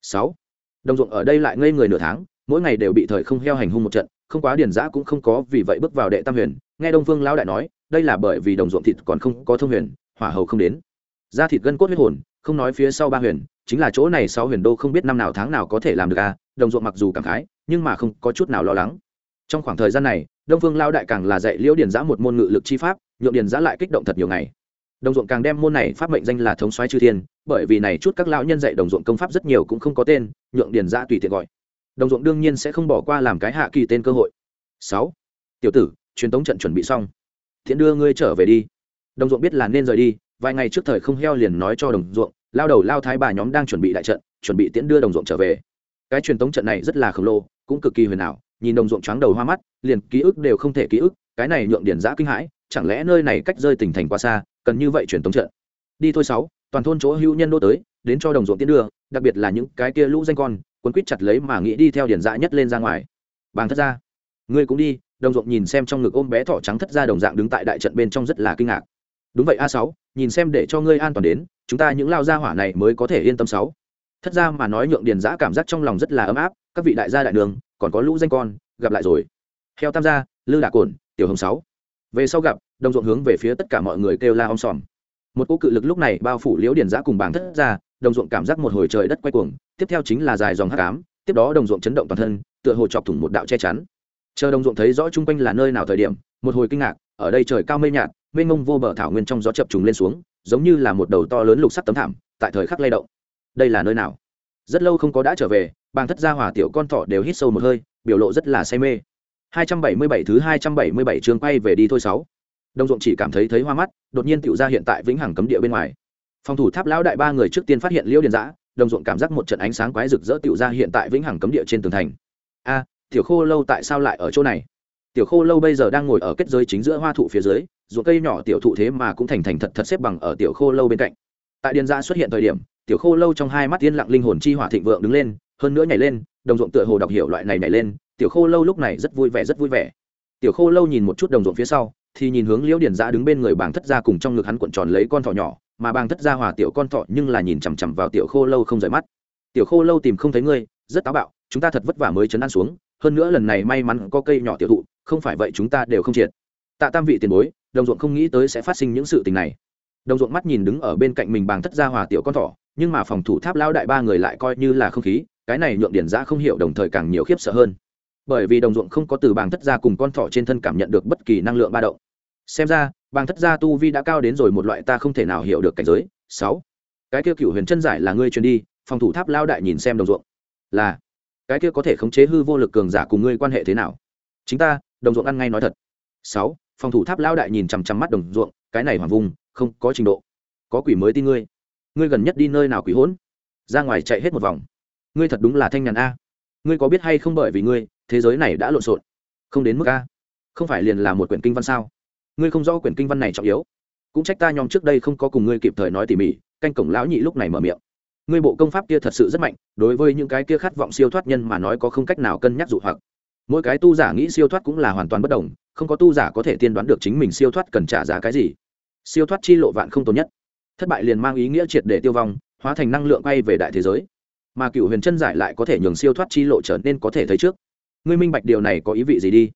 Sáu, đồng ruộng ở đây lại ngây người nửa tháng, mỗi ngày đều bị thời không heo hành hung một trận, không quá điển giã cũng không có vì vậy bước vào đệ tam huyền. Nghe đông phương lão đại nói, đây là bởi vì đồng ruộng thịt còn không có thông huyền, hỏa hầu không đến. Da thịt gân cốt huyết hồn, không nói phía sau ba huyền chính là chỗ này sau huyền đô không biết năm nào tháng nào có thể làm được à đồng ruộng mặc dù cảm khái, nhưng mà không có chút nào lo lắng. Trong khoảng thời gian này, đông phương lao đại càng là dạy liễu điền giã một môn ngự lực chi pháp, nhượng điền giã lại kích động thật nhiều ngày. Đồng ruộng càng đem môn này pháp mệnh danh là thống xoáy chư thiên, bởi vì này chút các lão nhân dạy đồng ruộng công pháp rất nhiều cũng không có tên, nhượng điền giã tùy tiện gọi. Đồng ruộng đương nhiên sẽ không bỏ qua làm cái hạ kỳ tên cơ hội. Sáu, tiểu tử, truyền tống trận chuẩn bị xong. Thiện đưa ngươi trở về đi. Đồng ruộng biết là nên rời đi, vài ngày trước thời không heo liền nói cho đồng ruộng lao đầu lao thái bà nhóm đang chuẩn bị đại trận, chuẩn bị tiễn đưa đồng ruộng trở về. Cái truyền thống trận này rất là khổng lồ, cũng cực kỳ huyền ảo, nhìn đồng ruộng choáng đầu hoa mắt, liền ký ức đều không thể ký ức, cái này nhượng điển giã kinh hãi, chẳng lẽ nơi này cách rơi tỉnh thành quá xa, cần như vậy truyền thống trận. Đi thôi sáu, toàn thôn chỗ hữu nhân đô tới, đến cho đồng ruộng tiến đưa, đặc biệt là những cái kia lũ danh con, quấn quýt chặt lấy mà nghĩ đi theo điển dã nhất lên ra ngoài. Bàng thất ra. Ngươi cũng đi, đồng ruộng nhìn xem trong ngực ôm bé thỏ trắng thất ra đồng dạng đứng tại đại trận bên trong rất là kinh ngạc đúng vậy, a sáu, nhìn xem để cho ngươi an toàn đến, chúng ta những lao gia hỏa này mới có thể yên tâm sáu. Thất ra mà nói nhượng điền giã cảm giác trong lòng rất là ấm áp, các vị đại gia đại đường, còn có lũ danh con, gặp lại rồi. Heo tam gia, lư đạ cồn tiểu hồng sáu. Về sau gặp, đồng ruộng hướng về phía tất cả mọi người kêu la om sòm. Một cỗ cự lực lúc này bao phủ liễu điền giã cùng bảng thất ra đồng ruộng cảm giác một hồi trời đất quay cuồng, tiếp theo chính là dài dòng hát cám tiếp đó đồng ruộng chấn động toàn thân, tựa hồ chọc thủng một đạo che chắn. Chờ đồng ruộng thấy rõ chung quanh là nơi nào thời điểm, một hồi kinh ngạc, ở đây trời cao mây nhạt mênh mông vô bờ thảo nguyên trong gió chập trùng lên xuống, giống như là một đầu to lớn lục sắc tấm thảm, tại thời khắc lay động. Đây là nơi nào? Rất lâu không có đã trở về, bàng thất gia hỏa tiểu con thỏ đều hít sâu một hơi, biểu lộ rất là say mê. 277 thứ 277 chương quay về đi thôi sáu. Đồng ruộng chỉ cảm thấy thấy hoa mắt, đột nhiên tiểu ra hiện tại vĩnh hằng cấm địa bên ngoài. Phòng thủ tháp lão đại ba người trước tiên phát hiện liễu điền giã đồng ruộng cảm giác một trận ánh sáng quái rực rỡ tiểu ra hiện tại vĩnh hằng cấm địa trên tường thành. A, tiểu khô lâu tại sao lại ở chỗ này? Tiểu khô lâu bây giờ đang ngồi ở kết giới chính giữa hoa thụ phía dưới, ruộng cây nhỏ tiểu thụ thế mà cũng thành thành thật thật xếp bằng ở tiểu khô lâu bên cạnh. Tại điền Gia xuất hiện thời điểm, tiểu khô lâu trong hai mắt yên lặng linh hồn chi hỏa thịnh vượng đứng lên, hơn nữa nhảy lên, đồng ruộng tựa hồ đọc hiểu loại này nhảy lên, tiểu khô lâu lúc này rất vui vẻ, rất vui vẻ. Tiểu khô lâu nhìn một chút đồng ruộng phía sau, thì nhìn hướng liễu điền Gia đứng bên người bàng thất gia cùng trong ngực hắn cuộn tròn lấy con thỏ nhỏ, mà bàng thất gia hòa tiểu con thỏ nhưng là nhìn chằm chằm vào tiểu khô lâu không rời mắt. Tiểu khô lâu tìm không thấy ngươi, rất táo bạo, chúng ta thật vất vả mới chấn an xuống, hơn nữa lần này may mắn có cây nhỏ tiểu thụ không phải vậy chúng ta đều không triệt. Tạ tam vị tiền bối, đồng ruộng không nghĩ tới sẽ phát sinh những sự tình này. Đồng ruộng mắt nhìn đứng ở bên cạnh mình bàng thất gia hòa tiểu con thỏ, nhưng mà phòng thủ tháp lao đại ba người lại coi như là không khí, cái này nhượng điển ra không hiểu đồng thời càng nhiều khiếp sợ hơn. Bởi vì đồng ruộng không có từ bàng thất gia cùng con thỏ trên thân cảm nhận được bất kỳ năng lượng ba động. Xem ra, bàng thất gia tu vi đã cao đến rồi một loại ta không thể nào hiểu được cảnh giới. Sáu. Cái kia cựu huyền chân giải là ngươi truyền đi, phòng thủ tháp lao đại nhìn xem đồng ruộng. Là. Cái kia có thể khống chế hư vô lực cường giả cùng ngươi quan hệ thế nào? Chính ta đồng ruộng ăn ngay nói thật. Sáu, phòng thủ tháp lao đại nhìn chằm chằm mắt đồng ruộng, cái này hoàng vùng, không có trình độ. Có quỷ mới tin ngươi. Ngươi gần nhất đi nơi nào quỷ hỗn? Ra ngoài chạy hết một vòng. Ngươi thật đúng là thanh nhàn a. Ngươi có biết hay không bởi vì ngươi, thế giới này đã lộn xộn. Không đến mức a. Không phải liền là một quyển kinh văn sao? Ngươi không rõ quyển kinh văn này trọng yếu. Cũng trách ta nhóm trước đây không có cùng ngươi kịp thời nói tỉ mỉ, canh cổng lão nhị lúc này mở miệng. Ngươi bộ công pháp kia thật sự rất mạnh, đối với những cái kia khát vọng siêu thoát nhân mà nói có không cách nào cân nhắc dụ hoặc mỗi cái tu giả nghĩ siêu thoát cũng là hoàn toàn bất đồng, không có tu giả có thể tiên đoán được chính mình siêu thoát cần trả giá cái gì. Siêu thoát chi lộ vạn không tốt nhất. Thất bại liền mang ý nghĩa triệt để tiêu vong, hóa thành năng lượng bay về đại thế giới. Mà cựu huyền chân giải lại có thể nhường siêu thoát chi lộ trở nên có thể thấy trước. Ngươi minh bạch điều này có ý vị gì đi?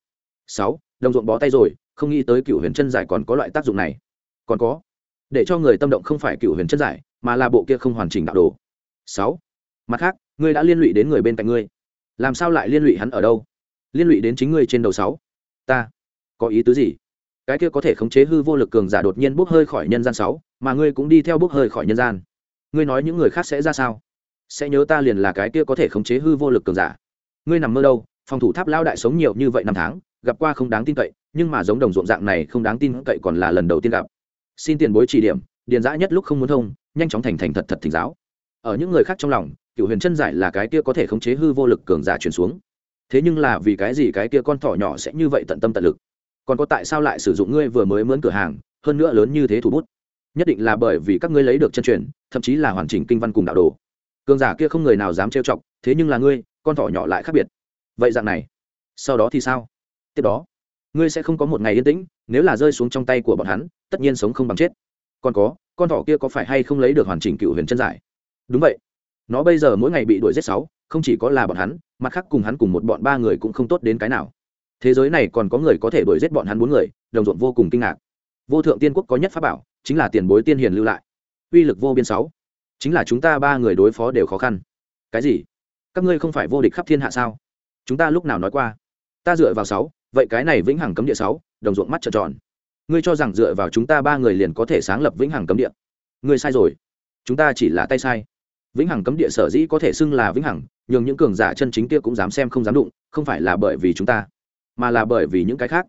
Sáu, đồng ruộng bó tay rồi, không nghĩ tới cựu huyền chân giải còn có loại tác dụng này. Còn có, để cho người tâm động không phải cựu huyền chân giải, mà là bộ kia không hoàn chỉnh đạo đồ. Sáu, mặt khác, ngươi đã liên lụy đến người bên cạnh ngươi. Làm sao lại liên lụy hắn ở đâu? Liên lụy đến chính ngươi trên đầu sáu. Ta, có ý tứ gì? Cái kia có thể khống chế hư vô lực cường giả đột nhiên bốc hơi khỏi nhân gian sáu, mà ngươi cũng đi theo bốc hơi khỏi nhân gian. Ngươi nói những người khác sẽ ra sao? Sẽ nhớ ta liền là cái kia có thể khống chế hư vô lực cường giả. Ngươi nằm mơ đâu? Phòng thủ tháp lao đại sống nhiều như vậy năm tháng, gặp qua không đáng tin cậy, nhưng mà giống đồng ruộng dạng này không đáng tin cậy còn là lần đầu tiên gặp. Xin tiền bối chỉ điểm, điền dã nhất lúc không muốn thông, nhanh chóng thành thành thật thật thỉnh giáo. Ở những người khác trong lòng cựu huyền chân giải là cái kia có thể khống chế hư vô lực cường giả chuyển xuống thế nhưng là vì cái gì cái kia con thỏ nhỏ sẽ như vậy tận tâm tận lực? Còn có tại sao lại sử dụng ngươi vừa mới mướn cửa hàng, hơn nữa lớn như thế thủ bút? Nhất định là bởi vì các ngươi lấy được chân truyền, thậm chí là hoàn chỉnh kinh văn cùng đạo đồ. Cường giả kia không người nào dám trêu chọc, thế nhưng là ngươi, con thỏ nhỏ lại khác biệt. Vậy dạng này, sau đó thì sao? Tiếp đó, ngươi sẽ không có một ngày yên tĩnh, nếu là rơi xuống trong tay của bọn hắn, tất nhiên sống không bằng chết. Còn có, con thỏ kia có phải hay không lấy được hoàn chỉnh cựu huyền chân giải? Đúng vậy. Nó bây giờ mỗi ngày bị đuổi giết sáu, không chỉ có là bọn hắn mặt khác cùng hắn cùng một bọn ba người cũng không tốt đến cái nào. Thế giới này còn có người có thể đuổi giết bọn hắn bốn người, đồng ruộng vô cùng kinh ngạc. Vô thượng tiên quốc có nhất pháp bảo, chính là tiền bối tiên hiền lưu lại. Uy lực vô biên sáu. Chính là chúng ta ba người đối phó đều khó khăn. Cái gì? Các ngươi không phải vô địch khắp thiên hạ sao? Chúng ta lúc nào nói qua? Ta dựa vào sáu, vậy cái này vĩnh hằng cấm địa sáu, đồng ruộng mắt trợn tròn. Ngươi cho rằng dựa vào chúng ta ba người liền có thể sáng lập vĩnh hằng cấm địa? Ngươi sai rồi. Chúng ta chỉ là tay sai vĩnh hằng cấm địa sở dĩ có thể xưng là vĩnh hằng, nhường những cường giả chân chính kia cũng dám xem không dám đụng, không phải là bởi vì chúng ta, mà là bởi vì những cái khác.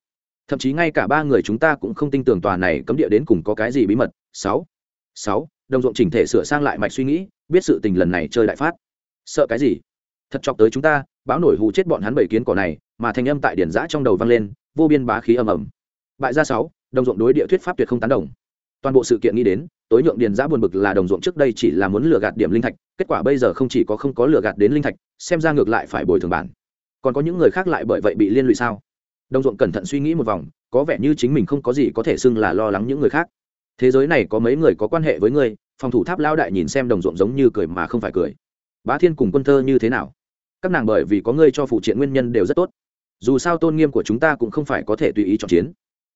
Thậm chí ngay cả ba người chúng ta cũng không tin tưởng tòa này cấm địa đến cùng có cái gì bí mật. Sáu sáu, đồng ruộng chỉnh thể sửa sang lại mạch suy nghĩ, biết sự tình lần này chơi đại phát. Sợ cái gì? Thật chọc tới chúng ta báo nổi hù chết bọn hắn bảy kiến cỏ này, mà thành âm tại điển giã trong đầu vang lên, vô biên bá khí ầm ầm. Bại gia sáu, đồng ruộng đối địa thuyết pháp tuyệt không tán đồng. Toàn bộ sự kiện nghĩ đến tối nhượng điền giã buồn bực là đồng ruộng trước đây chỉ là muốn lừa gạt điểm linh thạch, kết quả bây giờ không chỉ có không có lừa gạt đến linh thạch, xem ra ngược lại phải bồi thường bản. Còn có những người khác lại bởi vậy bị liên lụy sao? Đồng ruộng cẩn thận suy nghĩ một vòng, có vẻ như chính mình không có gì có thể xưng là lo lắng những người khác. Thế giới này có mấy người có quan hệ với ngươi, phòng thủ tháp lao đại nhìn xem đồng ruộng giống như cười mà không phải cười. Bá thiên cùng quân thơ như thế nào? Các nàng bởi vì có ngươi cho phụ triện nguyên nhân đều rất tốt. Dù sao tôn nghiêm của chúng ta cũng không phải có thể tùy ý chọn chiến.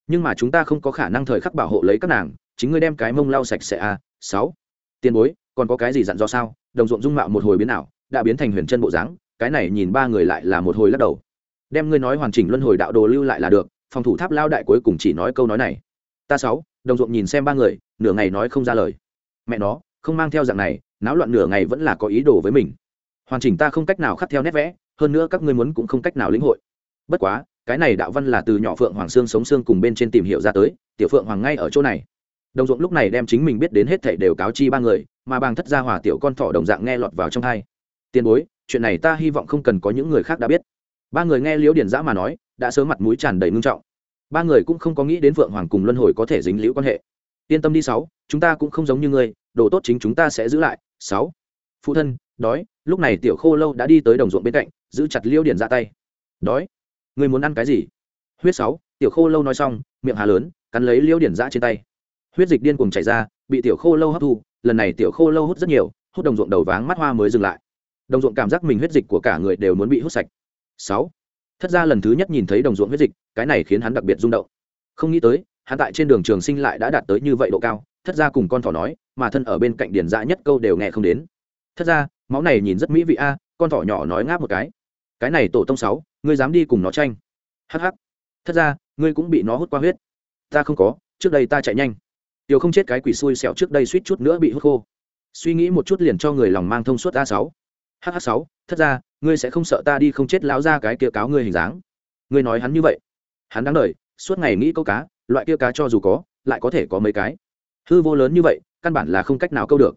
Nhưng mà chúng ta không có khả năng thời khắc bảo hộ lấy các nàng chính ngươi đem cái mông lau sạch sẽ a sáu. Tiền bối, còn có cái gì dặn do sao? Đồng ruộng dung mạo một hồi biến ảo, đã biến thành huyền chân bộ dáng, cái này nhìn ba người lại là một hồi lắc đầu. Đem ngươi nói hoàn chỉnh luân hồi đạo đồ lưu lại là được, phòng thủ tháp lao đại cuối cùng chỉ nói câu nói này. Ta sáu, đồng ruộng nhìn xem ba người, nửa ngày nói không ra lời. Mẹ nó, không mang theo dạng này, náo loạn nửa ngày vẫn là có ý đồ với mình. Hoàn chỉnh ta không cách nào khắc theo nét vẽ, hơn nữa các ngươi muốn cũng không cách nào lĩnh hội. Bất quá, cái này đạo văn là từ nhỏ phượng hoàng xương sống xương cùng bên trên tìm hiểu ra tới, tiểu phượng hoàng ngay ở chỗ này đồng ruộng lúc này đem chính mình biết đến hết thảy đều cáo chi ba người, mà bàng thất gia hòa tiểu con thỏ đồng dạng nghe lọt vào trong hai. Tiền bối, chuyện này ta hy vọng không cần có những người khác đã biết. Ba người nghe liễu điển giã mà nói, đã sớm mặt mũi tràn đầy ngưng trọng. Ba người cũng không có nghĩ đến vượng hoàng cùng luân hồi có thể dính liễu quan hệ. Yên tâm đi sáu, chúng ta cũng không giống như ngươi, đồ tốt chính chúng ta sẽ giữ lại. Sáu. Phụ thân, đói, lúc này tiểu khô lâu đã đi tới đồng ruộng bên cạnh, giữ chặt liễu điển ra tay. Đói? Ngươi muốn ăn cái gì? Huyết sáu, tiểu khô lâu nói xong, miệng hà lớn, cắn lấy liễu điển ra trên tay huyết dịch điên cuồng chảy ra, bị tiểu khô lâu hấp thu, lần này tiểu khô lâu hút rất nhiều, hút đồng ruộng đầu váng mắt hoa mới dừng lại. Đồng ruộng cảm giác mình huyết dịch của cả người đều muốn bị hút sạch. Sáu, thất ra lần thứ nhất nhìn thấy đồng ruộng huyết dịch, cái này khiến hắn đặc biệt rung động. Không nghĩ tới, hắn tại trên đường trường sinh lại đã đạt tới như vậy độ cao, thất ra cùng con thỏ nói, mà thân ở bên cạnh điền dã nhất câu đều nghe không đến. Thất ra máu này nhìn rất mỹ vị a, con thỏ nhỏ nói ngáp một cái. Cái này tổ tông sáu, ngươi dám đi cùng nó tranh. Hh thất ra ngươi cũng bị nó hút qua huyết. Ta không có, trước đây ta chạy nhanh tiểu không chết cái quỷ xui xẻo trước đây suýt chút nữa bị hút khô. Suy nghĩ một chút liền cho người lòng mang thông suốt a sáu. Hh sáu, thất ra ngươi sẽ không sợ ta đi không chết láo ra cái kia cáo ngươi hình dáng. Ngươi nói hắn như vậy. Hắn đáng đời, suốt ngày nghĩ câu cá, loại kia cá cho dù có, lại có thể có mấy cái. Hư vô lớn như vậy, căn bản là không cách nào câu được.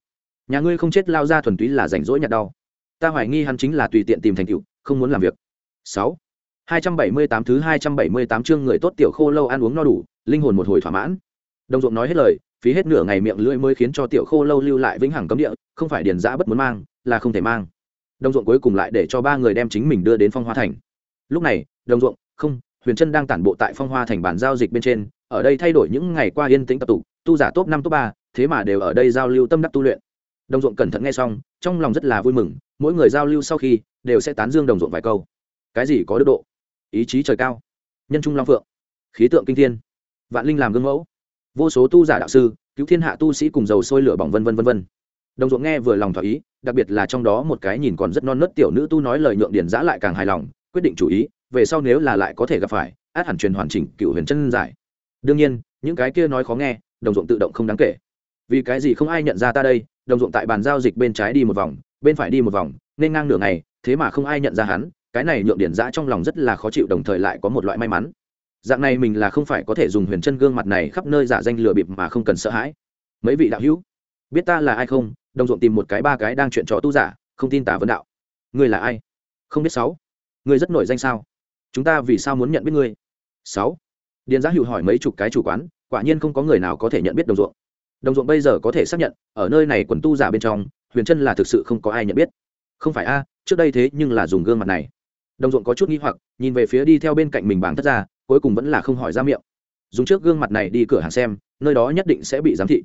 Nhà ngươi không chết lao ra thuần túy là rảnh rỗi nhặt đau. Ta hoài nghi hắn chính là tùy tiện tìm thành tựu, không muốn làm việc. Sáu. Hai trăm bảy mươi tám thứ hai trăm bảy mươi tám chương người tốt tiểu khô lâu ăn uống no đủ, linh hồn một hồi thỏa mãn đồng ruộng nói hết lời, phí hết nửa ngày miệng lưỡi mới khiến cho tiểu khô lâu lưu lại vĩnh hằng cấm địa, không phải điền giã bất muốn mang, là không thể mang. Đồng ruộng cuối cùng lại để cho ba người đem chính mình đưa đến phong hoa thành. Lúc này, đồng ruộng, không, huyền trân đang tản bộ tại phong hoa thành bản giao dịch bên trên, ở đây thay đổi những ngày qua yên tĩnh tập tụ, tu giả top năm, top ba, thế mà đều ở đây giao lưu tâm đắc tu luyện. Đồng ruộng cẩn thận nghe xong, trong lòng rất là vui mừng, mỗi người giao lưu sau khi, đều sẽ tán dương đồng ruộng vài câu. Cái gì có đức độ? Ý chí trời cao. Nhân trung long phượng. Khí tượng kinh thiên. Vạn linh làm gương mẫu vô số tu giả đạo sư, cứu thiên hạ tu sĩ cùng dầu sôi lửa bỏng vân vân vân vân. Đồng ruộng nghe vừa lòng thỏa ý, đặc biệt là trong đó một cái nhìn còn rất non nớt tiểu nữ tu nói lời nhượng điển giã lại càng hài lòng, quyết định chủ ý, về sau nếu là lại có thể gặp phải, át hẳn truyền hoàn chỉnh cựu huyền chân giải. Đương nhiên, những cái kia nói khó nghe, đồng ruộng tự động không đáng kể. Vì cái gì không ai nhận ra ta đây, đồng ruộng tại bàn giao dịch bên trái đi một vòng, bên phải đi một vòng, nên ngang nửa ngày, thế mà không ai nhận ra hắn, cái này nhượng điển giã trong lòng rất là khó chịu, đồng thời lại có một loại may mắn dạng này mình là không phải có thể dùng huyền chân gương mặt này khắp nơi giả danh lừa bịp mà không cần sợ hãi. Mấy vị đạo hữu, biết ta là ai không? Đồng ruộng tìm một cái ba cái đang chuyện trò tu giả, không tin tả vấn đạo. Ngươi là ai? Không biết sáu. Ngươi rất nổi danh sao? Chúng ta vì sao muốn nhận biết ngươi? Sáu. Điền giá hữu hỏi mấy chục cái chủ quán, quả nhiên không có người nào có thể nhận biết đồng ruộng. Đồng ruộng bây giờ có thể xác nhận, ở nơi này quần tu giả bên trong, huyền chân là thực sự không có ai nhận biết. Không phải a, trước đây thế nhưng là dùng gương mặt này. Đồng ruộng có chút nghi hoặc, nhìn về phía đi theo bên cạnh mình bảng thất ra cuối cùng vẫn là không hỏi ra miệng. Dùng trước gương mặt này đi cửa hàng xem, nơi đó nhất định sẽ bị giám thị.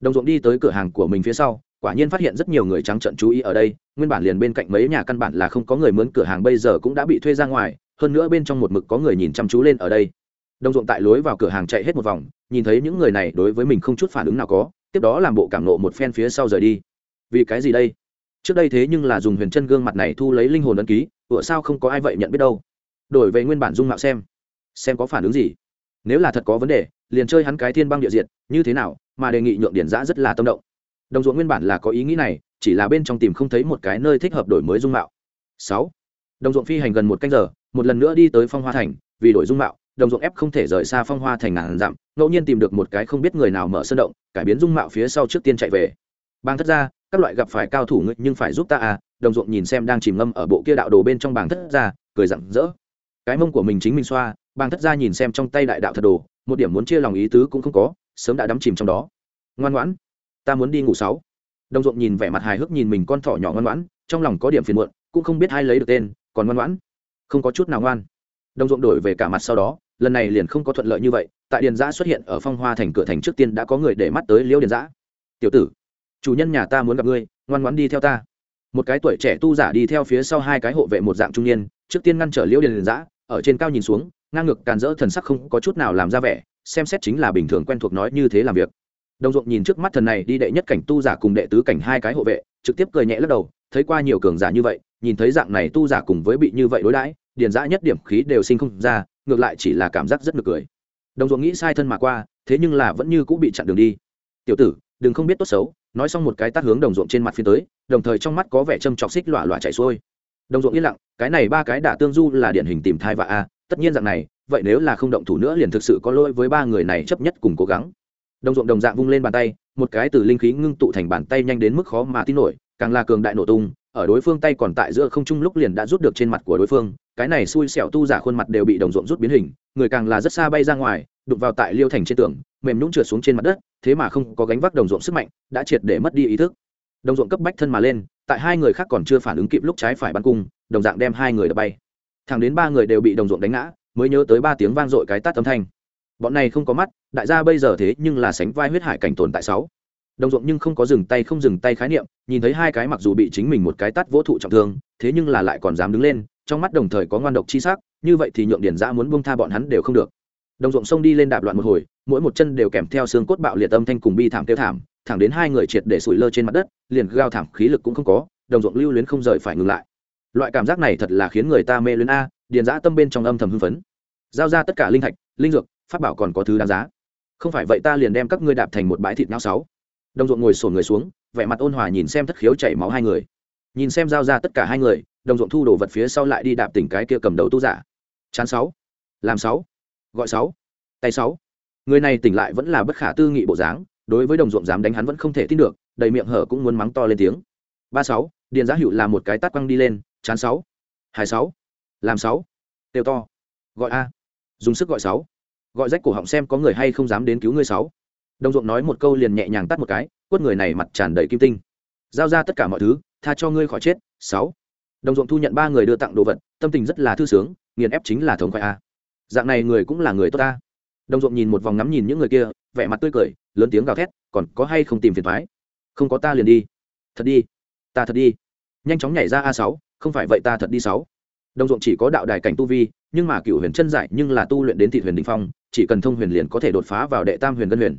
Đồng ruộng đi tới cửa hàng của mình phía sau, quả nhiên phát hiện rất nhiều người trắng trận chú ý ở đây, nguyên bản liền bên cạnh mấy nhà căn bản là không có người mướn cửa hàng bây giờ cũng đã bị thuê ra ngoài, hơn nữa bên trong một mực có người nhìn chăm chú lên ở đây. Đồng ruộng tại lối vào cửa hàng chạy hết một vòng, nhìn thấy những người này đối với mình không chút phản ứng nào có, tiếp đó làm bộ cảm nộ một phen phía sau rời đi. Vì cái gì đây? Trước đây thế nhưng là dùng huyền chân gương mặt này thu lấy linh hồn ấn ký, ủa sao không có ai vậy nhận biết đâu? Đổi về nguyên bản dung mạo xem xem có phản ứng gì. Nếu là thật có vấn đề, liền chơi hắn cái thiên băng địa diệt, như thế nào, mà đề nghị nhượng điển giã rất là tâm động. Đồng ruộng nguyên bản là có ý nghĩ này, chỉ là bên trong tìm không thấy một cái nơi thích hợp đổi mới dung mạo. Sáu, đồng ruộng phi hành gần một canh giờ, một lần nữa đi tới phong hoa thành, vì đổi dung mạo, đồng ruộng ép không thể rời xa phong hoa thành ngàn dặm, ngẫu nhiên tìm được một cái không biết người nào mở sơn động, cải biến dung mạo phía sau trước tiên chạy về. Bang thất ra các loại gặp phải cao thủ ngươi nhưng phải giúp ta à đồng ruộng nhìn xem đang chìm ngâm ở bộ kia đạo đồ bên trong bảng thất ra cười rặng rỡ. Cái mông của mình chính mình xoa bàng thất gia nhìn xem trong tay đại đạo thật đồ, một điểm muốn chia lòng ý tứ cũng không có, sớm đã đắm chìm trong đó. Ngoan ngoãn, ta muốn đi ngủ sáu. Đồng ruộng nhìn vẻ mặt hài hước nhìn mình con thỏ nhỏ ngoan ngoãn, trong lòng có điểm phiền muộn, cũng không biết ai lấy được tên, còn ngoan ngoãn. Không có chút nào ngoan. Đồng ruộng đổi về cả mặt sau đó, lần này liền không có thuận lợi như vậy, tại điền giã xuất hiện ở phong hoa thành cửa thành trước tiên đã có người để mắt tới Liễu điền giã. Tiểu tử, chủ nhân nhà ta muốn gặp ngươi, ngoan ngoãn đi theo ta. Một cái tuổi trẻ tu giả đi theo phía sau hai cái hộ vệ một dạng trung niên, trước tiên ngăn trở Liễu điền giã, ở trên cao nhìn xuống ngang ngược, càn rỡ thần sắc không có chút nào làm ra vẻ xem xét chính là bình thường quen thuộc nói như thế làm việc. Đồng ruộng nhìn trước mắt thần này đi đệ nhất cảnh tu giả cùng đệ tứ cảnh hai cái hộ vệ trực tiếp cười nhẹ lắc đầu thấy qua nhiều cường giả như vậy nhìn thấy dạng này tu giả cùng với bị như vậy đối đãi điền dã nhất điểm khí đều sinh không ra ngược lại chỉ là cảm giác rất nực cười. Đồng ruộng nghĩ sai thân mà qua thế nhưng là vẫn như cũng bị chặn đường đi. Tiểu tử đừng không biết tốt xấu nói xong một cái tát hướng đồng ruộng trên mặt phía tới đồng thời trong mắt có vẻ châm chọc xích lọa lọa chạy xuôi. Đồng ruộng yên lặng cái này ba cái đả tương du là điển hình tìm thai và a tất nhiên dạng này, vậy nếu là không động thủ nữa liền thực sự có lỗi với ba người này chấp nhất cùng cố gắng. Đồng ruộng đồng dạng vung lên bàn tay, một cái từ linh khí ngưng tụ thành bàn tay nhanh đến mức khó mà tin nổi, càng là cường đại nổ tung, ở đối phương tay còn tại giữa không trung lúc liền đã rút được trên mặt của đối phương, cái này xui xẻo tu giả khuôn mặt đều bị đồng ruộng rút biến hình, người càng là rất xa bay ra ngoài, đụng vào tại liêu thành trên tường, mềm nhũng trượt xuống trên mặt đất, thế mà không có gánh vác đồng ruộng sức mạnh, đã triệt để mất đi ý thức. Đồng ruộng cấp bách thân mà lên, tại hai người khác còn chưa phản ứng kịp lúc trái phải bắn cung, đồng dạng đem hai người đập bay thẳng đến ba người đều bị đồng ruộng đánh ngã, mới nhớ tới ba tiếng vang dội cái tát âm thanh. Bọn này không có mắt, đại gia bây giờ thế nhưng là sánh vai huyết hải cảnh tồn tại sáu. Đồng ruộng nhưng không có dừng tay không dừng tay khái niệm, nhìn thấy hai cái mặc dù bị chính mình một cái tát vỗ thụ trọng thương, thế nhưng là lại còn dám đứng lên, trong mắt đồng thời có ngoan độc chi sắc, như vậy thì nhượng điển giã muốn buông tha bọn hắn đều không được. Đồng ruộng xông đi lên đạp loạn một hồi, mỗi một chân đều kèm theo xương cốt bạo liệt âm thanh cùng bi thảm tiêu thảm, thẳng đến hai người triệt để sủi lơ trên mặt đất, liền gao thảm khí lực cũng không có, đồng ruộng lưu luyến không rời phải ngừng lại loại cảm giác này thật là khiến người ta mê luyến a, điền giã tâm bên trong âm thầm hưng phấn. Giao ra tất cả linh thạch, linh dược phát bảo còn có thứ đáng giá. Không phải vậy ta liền đem các ngươi đạp thành một bãi thịt nhau sáu. Đồng ruộng ngồi sổ người xuống, vẻ mặt ôn hòa nhìn xem thất khiếu chảy máu hai người. Nhìn xem giao ra tất cả hai người, đồng ruộng thu đồ vật phía sau lại đi đạp tỉnh cái kia cầm đầu tu giả. Chán sáu. Làm sáu. Gọi sáu. Tay sáu. Người này tỉnh lại vẫn là bất khả tư nghị bộ dáng, đối với đồng ruộng dám đánh hắn vẫn không thể tin được, đầy miệng hở cũng muốn mắng to lên tiếng. Ba sáu, điền giá hữu là một cái tát quăng đi lên chán sáu hai sáu, làm sáu tiêu to, gọi a, dùng sức gọi sáu, gọi rách cổ họng xem có người hay không dám đến cứu ngươi sáu. Đồng ruộng nói một câu liền nhẹ nhàng tắt một cái, quất người này mặt tràn đầy kim tinh. Giao ra tất cả mọi thứ, tha cho ngươi khỏi chết, sáu. Đồng ruộng thu nhận ba người đưa tặng đồ vật, tâm tình rất là thư sướng, nghiền ép chính là thống khoai a. Dạng này người cũng là người tốt ta. Đồng ruộng nhìn một vòng ngắm nhìn những người kia, vẻ mặt tươi cười, lớn tiếng gào thét, còn có hay không tìm phiền thoái? Không có ta liền đi. Thật đi. Ta thật đi. Nhanh chóng nhảy ra a sáu không phải vậy ta thật đi sáu. Đồng ruộng chỉ có đạo đài cảnh tu vi, nhưng mà cựu huyền chân giải nhưng là tu luyện đến thị huyền đình phong, chỉ cần thông huyền liền có thể đột phá vào đệ tam huyền ngân huyền.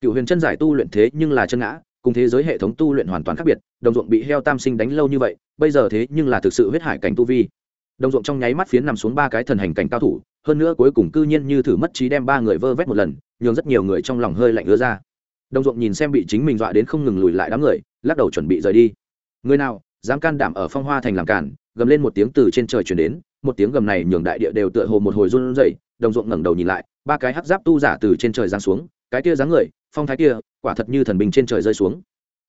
Cựu huyền chân giải tu luyện thế nhưng là chân ngã, cùng thế giới hệ thống tu luyện hoàn toàn khác biệt, đồng ruộng bị heo tam sinh đánh lâu như vậy, bây giờ thế nhưng là thực sự huyết hải cảnh tu vi. Đồng ruộng trong nháy mắt phiến nằm xuống ba cái thần hành cảnh cao thủ, hơn nữa cuối cùng cư nhiên như thử mất trí đem ba người vơ vét một lần, nhường rất nhiều người trong lòng hơi lạnh ứa ra. Đồng ruộng nhìn xem bị chính mình dọa đến không ngừng lùi lại đám người, lắc đầu chuẩn bị rời đi. Người nào dám can đảm ở phong hoa thành làm cản gầm lên một tiếng từ trên trời chuyển đến, một tiếng gầm này nhường đại địa đều tựa hồ một hồi run rẩy, đồng ruộng ngẩng đầu nhìn lại, ba cái hắc giáp tu giả từ trên trời giáng xuống, cái kia dáng người, phong thái kia, quả thật như thần bình trên trời rơi xuống.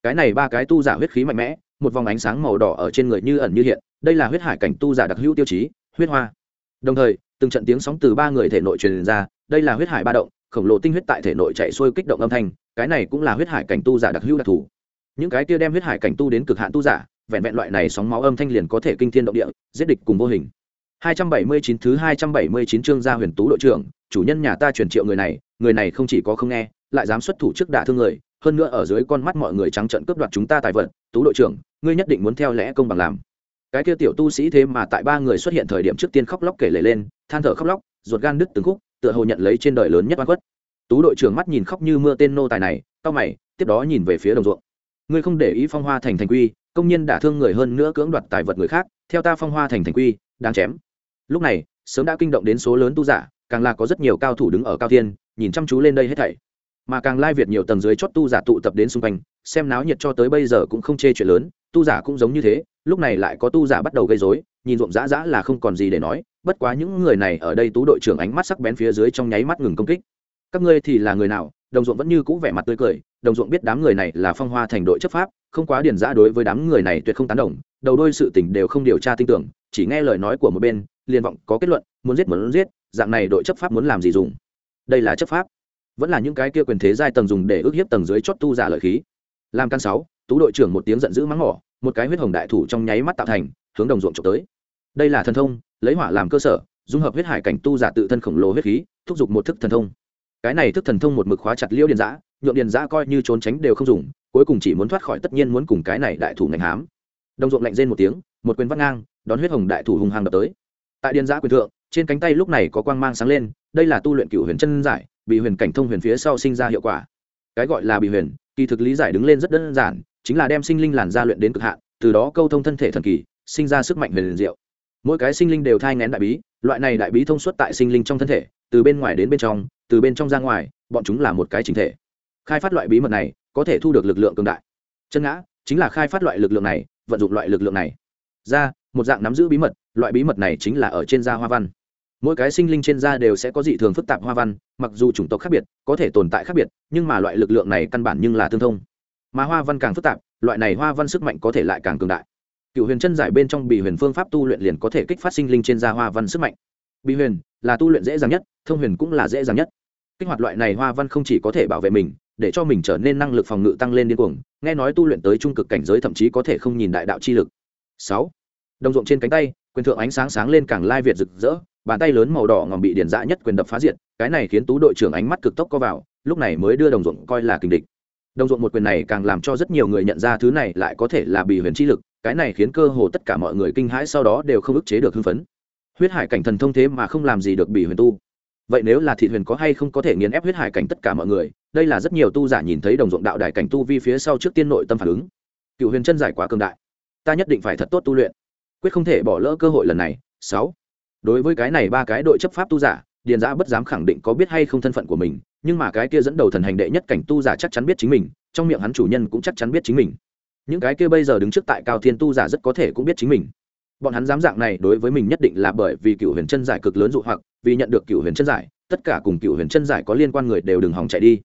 Cái này ba cái tu giả huyết khí mạnh mẽ, một vòng ánh sáng màu đỏ ở trên người như ẩn như hiện, đây là huyết hải cảnh tu giả đặc hữu tiêu chí, huyết hoa. Đồng thời, từng trận tiếng sóng từ ba người thể nội truyền ra, đây là huyết hải ba động, khổng lồ tinh huyết tại thể nội chạy xuôi kích động âm thanh, cái này cũng là huyết hải cảnh tu giả đặc hữu đặc thù. Những cái kia đem huyết hải cảnh tu đến cực hạn tu giả vẹn vẹn loại này sóng máu âm thanh liền có thể kinh thiên động địa, giết địch cùng vô hình. 279 thứ 279 chương gia huyền tú đội trưởng, chủ nhân nhà ta truyền triệu người này người này không chỉ có không nghe, lại dám xuất thủ trước đả thương người, hơn nữa ở dưới con mắt mọi người trắng trợn cướp đoạt chúng ta tài vật, tú đội trưởng, ngươi nhất định muốn theo lẽ công bằng làm. Cái kia tiểu tu sĩ thế mà tại ba người xuất hiện thời điểm trước tiên khóc lóc kể lể lên, than thở khóc lóc, ruột gan đứt từng khúc, tựa hồ nhận lấy trên đời lớn nhất oan khuất. Tú đội trưởng mắt nhìn khóc như mưa tên nô tài này tao mày, tiếp đó nhìn về phía đồng ruộng. Ngươi không để ý phong hoa thành thành quy công nhân đả thương người hơn nữa cưỡng đoạt tài vật người khác, theo ta phong hoa thành thành quy đang chém. Lúc này, sớm đã kinh động đến số lớn tu giả, càng là có rất nhiều cao thủ đứng ở cao thiên, nhìn chăm chú lên đây hết thảy. Mà càng lai việt nhiều tầng dưới chót tu giả tụ tập đến xung quanh, xem náo nhiệt cho tới bây giờ cũng không chê chuyện lớn, tu giả cũng giống như thế, lúc này lại có tu giả bắt đầu gây rối, nhìn ruộng dã dã là không còn gì để nói, bất quá những người này ở đây tú đội trưởng ánh mắt sắc bén phía dưới trong nháy mắt ngừng công kích. Các ngươi thì là người nào đồng ruộng vẫn như cũ vẻ mặt tươi cười, đồng ruộng biết đám người này là phong hoa thành đội chấp pháp, không quá điển giã đối với đám người này tuyệt không tán đồng, đầu đôi sự tình đều không điều tra tin tưởng, chỉ nghe lời nói của một bên, liền vọng có kết luận, muốn giết muốn giết, dạng này đội chấp pháp muốn làm gì dùng. Đây là chấp pháp. Vẫn là những cái kia quyền thế giai tầng dùng để ức hiếp tầng dưới chót tu giả lợi khí. Làm căn sáu, tú đội trưởng một tiếng giận dữ mắng mỏ, một cái huyết hồng đại thủ trong nháy mắt tạo thành, hướng đồng ruộng trộm tới. Đây là thần thông, lấy hỏa làm cơ sở, dung hợp huyết hải cảnh tu giả tự thân khổng lồ huyết khí, thúc giục một thức thần thông cái này thức thần thông một mực khóa chặt liêu điền giã, nhượng điền giã coi như trốn tránh đều không dùng, cuối cùng chỉ muốn thoát khỏi tất nhiên muốn cùng cái này đại thủ ngành hám. Đồng ruộng lạnh rên một tiếng, một quyền vắt ngang, đón huyết hồng đại thủ hùng hàng đập tới. Tại điền giã quyền thượng, trên cánh tay lúc này có quang mang sáng lên, đây là tu luyện cựu huyền chân giải, bị huyền cảnh thông huyền phía sau sinh ra hiệu quả. Cái gọi là bị huyền, kỳ thực lý giải đứng lên rất đơn giản, chính là đem sinh linh làn ra luyện đến cực hạn, từ đó câu thông thân thể thần kỳ, sinh ra sức mạnh huyền diệu. Mỗi cái sinh linh đều thai ngén đại bí, loại này đại bí thông suốt tại sinh linh trong thân thể từ bên ngoài đến bên trong, từ bên trong ra ngoài, bọn chúng là một cái chính thể. Khai phát loại bí mật này có thể thu được lực lượng cường đại. Chân ngã chính là khai phát loại lực lượng này, vận dụng loại lực lượng này. Ra, một dạng nắm giữ bí mật, loại bí mật này chính là ở trên da hoa văn. Mỗi cái sinh linh trên da đều sẽ có dị thường phức tạp hoa văn, mặc dù chủng tộc khác biệt, có thể tồn tại khác biệt, nhưng mà loại lực lượng này căn bản nhưng là tương thông. Mà hoa văn càng phức tạp, loại này hoa văn sức mạnh có thể lại càng cường đại. Cựu huyền chân giải bên trong bị huyền phương pháp tu luyện liền có thể kích phát sinh linh trên da hoa văn sức mạnh. Bị huyền là tu luyện dễ dàng nhất thông huyền cũng là dễ dàng nhất. Kích hoạt loại này hoa văn không chỉ có thể bảo vệ mình, để cho mình trở nên năng lực phòng ngự tăng lên điên cuồng, nghe nói tu luyện tới trung cực cảnh giới thậm chí có thể không nhìn đại đạo chi lực. Sáu, đồng ruộng trên cánh tay, quyền thượng ánh sáng sáng lên càng lai việt rực rỡ, bàn tay lớn màu đỏ ngòm bị điển dã nhất quyền đập phá diệt, cái này khiến tú đội trưởng ánh mắt cực tốc co vào, lúc này mới đưa đồng ruộng coi là kình địch. Đồng ruộng một quyền này càng làm cho rất nhiều người nhận ra thứ này lại có thể là bị huyền chi lực, cái này khiến cơ hồ tất cả mọi người kinh hãi sau đó đều không ức chế được hưng phấn. Huyết hải cảnh thần thông thế mà không làm gì được bị huyền tu vậy nếu là thị huyền có hay không có thể nghiền ép huyết hải cảnh tất cả mọi người, đây là rất nhiều tu giả nhìn thấy đồng ruộng đạo đài cảnh tu vi phía sau trước tiên nội tâm phản ứng. Cựu huyền chân giải quá cường đại. Ta nhất định phải thật tốt tu luyện. Quyết không thể bỏ lỡ cơ hội lần này. Sáu. Đối với cái này ba cái đội chấp pháp tu giả, điền giã bất dám khẳng định có biết hay không thân phận của mình, nhưng mà cái kia dẫn đầu thần hành đệ nhất cảnh tu giả chắc chắn biết chính mình, trong miệng hắn chủ nhân cũng chắc chắn biết chính mình. Những cái kia bây giờ đứng trước tại cao thiên tu giả rất có thể cũng biết chính mình bọn hắn dám dạng này đối với mình nhất định là bởi vì cựu huyền chân giải cực lớn dụ hoặc, vì nhận được cựu huyền chân giải, tất cả cùng cựu huyền chân giải có liên quan người đều đừng hòng chạy đi.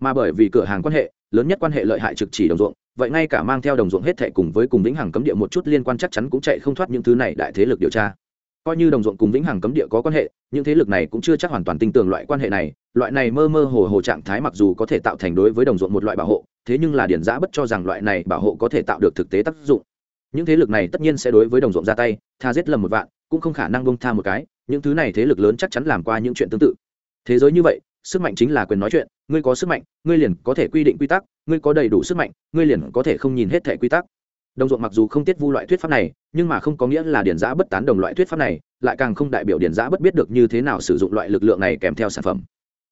Mà bởi vì cửa hàng quan hệ, lớn nhất quan hệ lợi hại trực chỉ đồng ruộng, vậy ngay cả mang theo đồng ruộng hết thệ cùng với cùng vĩnh hằng cấm địa một chút liên quan chắc chắn cũng chạy không thoát những thứ này đại thế lực điều tra. Coi như đồng ruộng cùng vĩnh hằng cấm địa có quan hệ, những thế lực này cũng chưa chắc hoàn toàn tin tưởng loại quan hệ này, loại này mơ mơ hồ hồ trạng thái mặc dù có thể tạo thành đối với đồng ruộng một loại bảo hộ, thế nhưng là điển giã bất cho rằng loại này bảo hộ có thể tạo được thực tế tác dụng những thế lực này tất nhiên sẽ đối với đồng ruộng ra tay, tha giết lầm một vạn, cũng không khả năng bông tha một cái, những thứ này thế lực lớn chắc chắn làm qua những chuyện tương tự. Thế giới như vậy, sức mạnh chính là quyền nói chuyện, ngươi có sức mạnh, ngươi liền có thể quy định quy tắc, ngươi có đầy đủ sức mạnh, ngươi liền có thể không nhìn hết thẻ quy tắc. Đồng ruộng mặc dù không tiết vu loại thuyết pháp này, nhưng mà không có nghĩa là điển giã bất tán đồng loại thuyết pháp này, lại càng không đại biểu điển giã bất biết được như thế nào sử dụng loại lực lượng này kèm theo sản phẩm.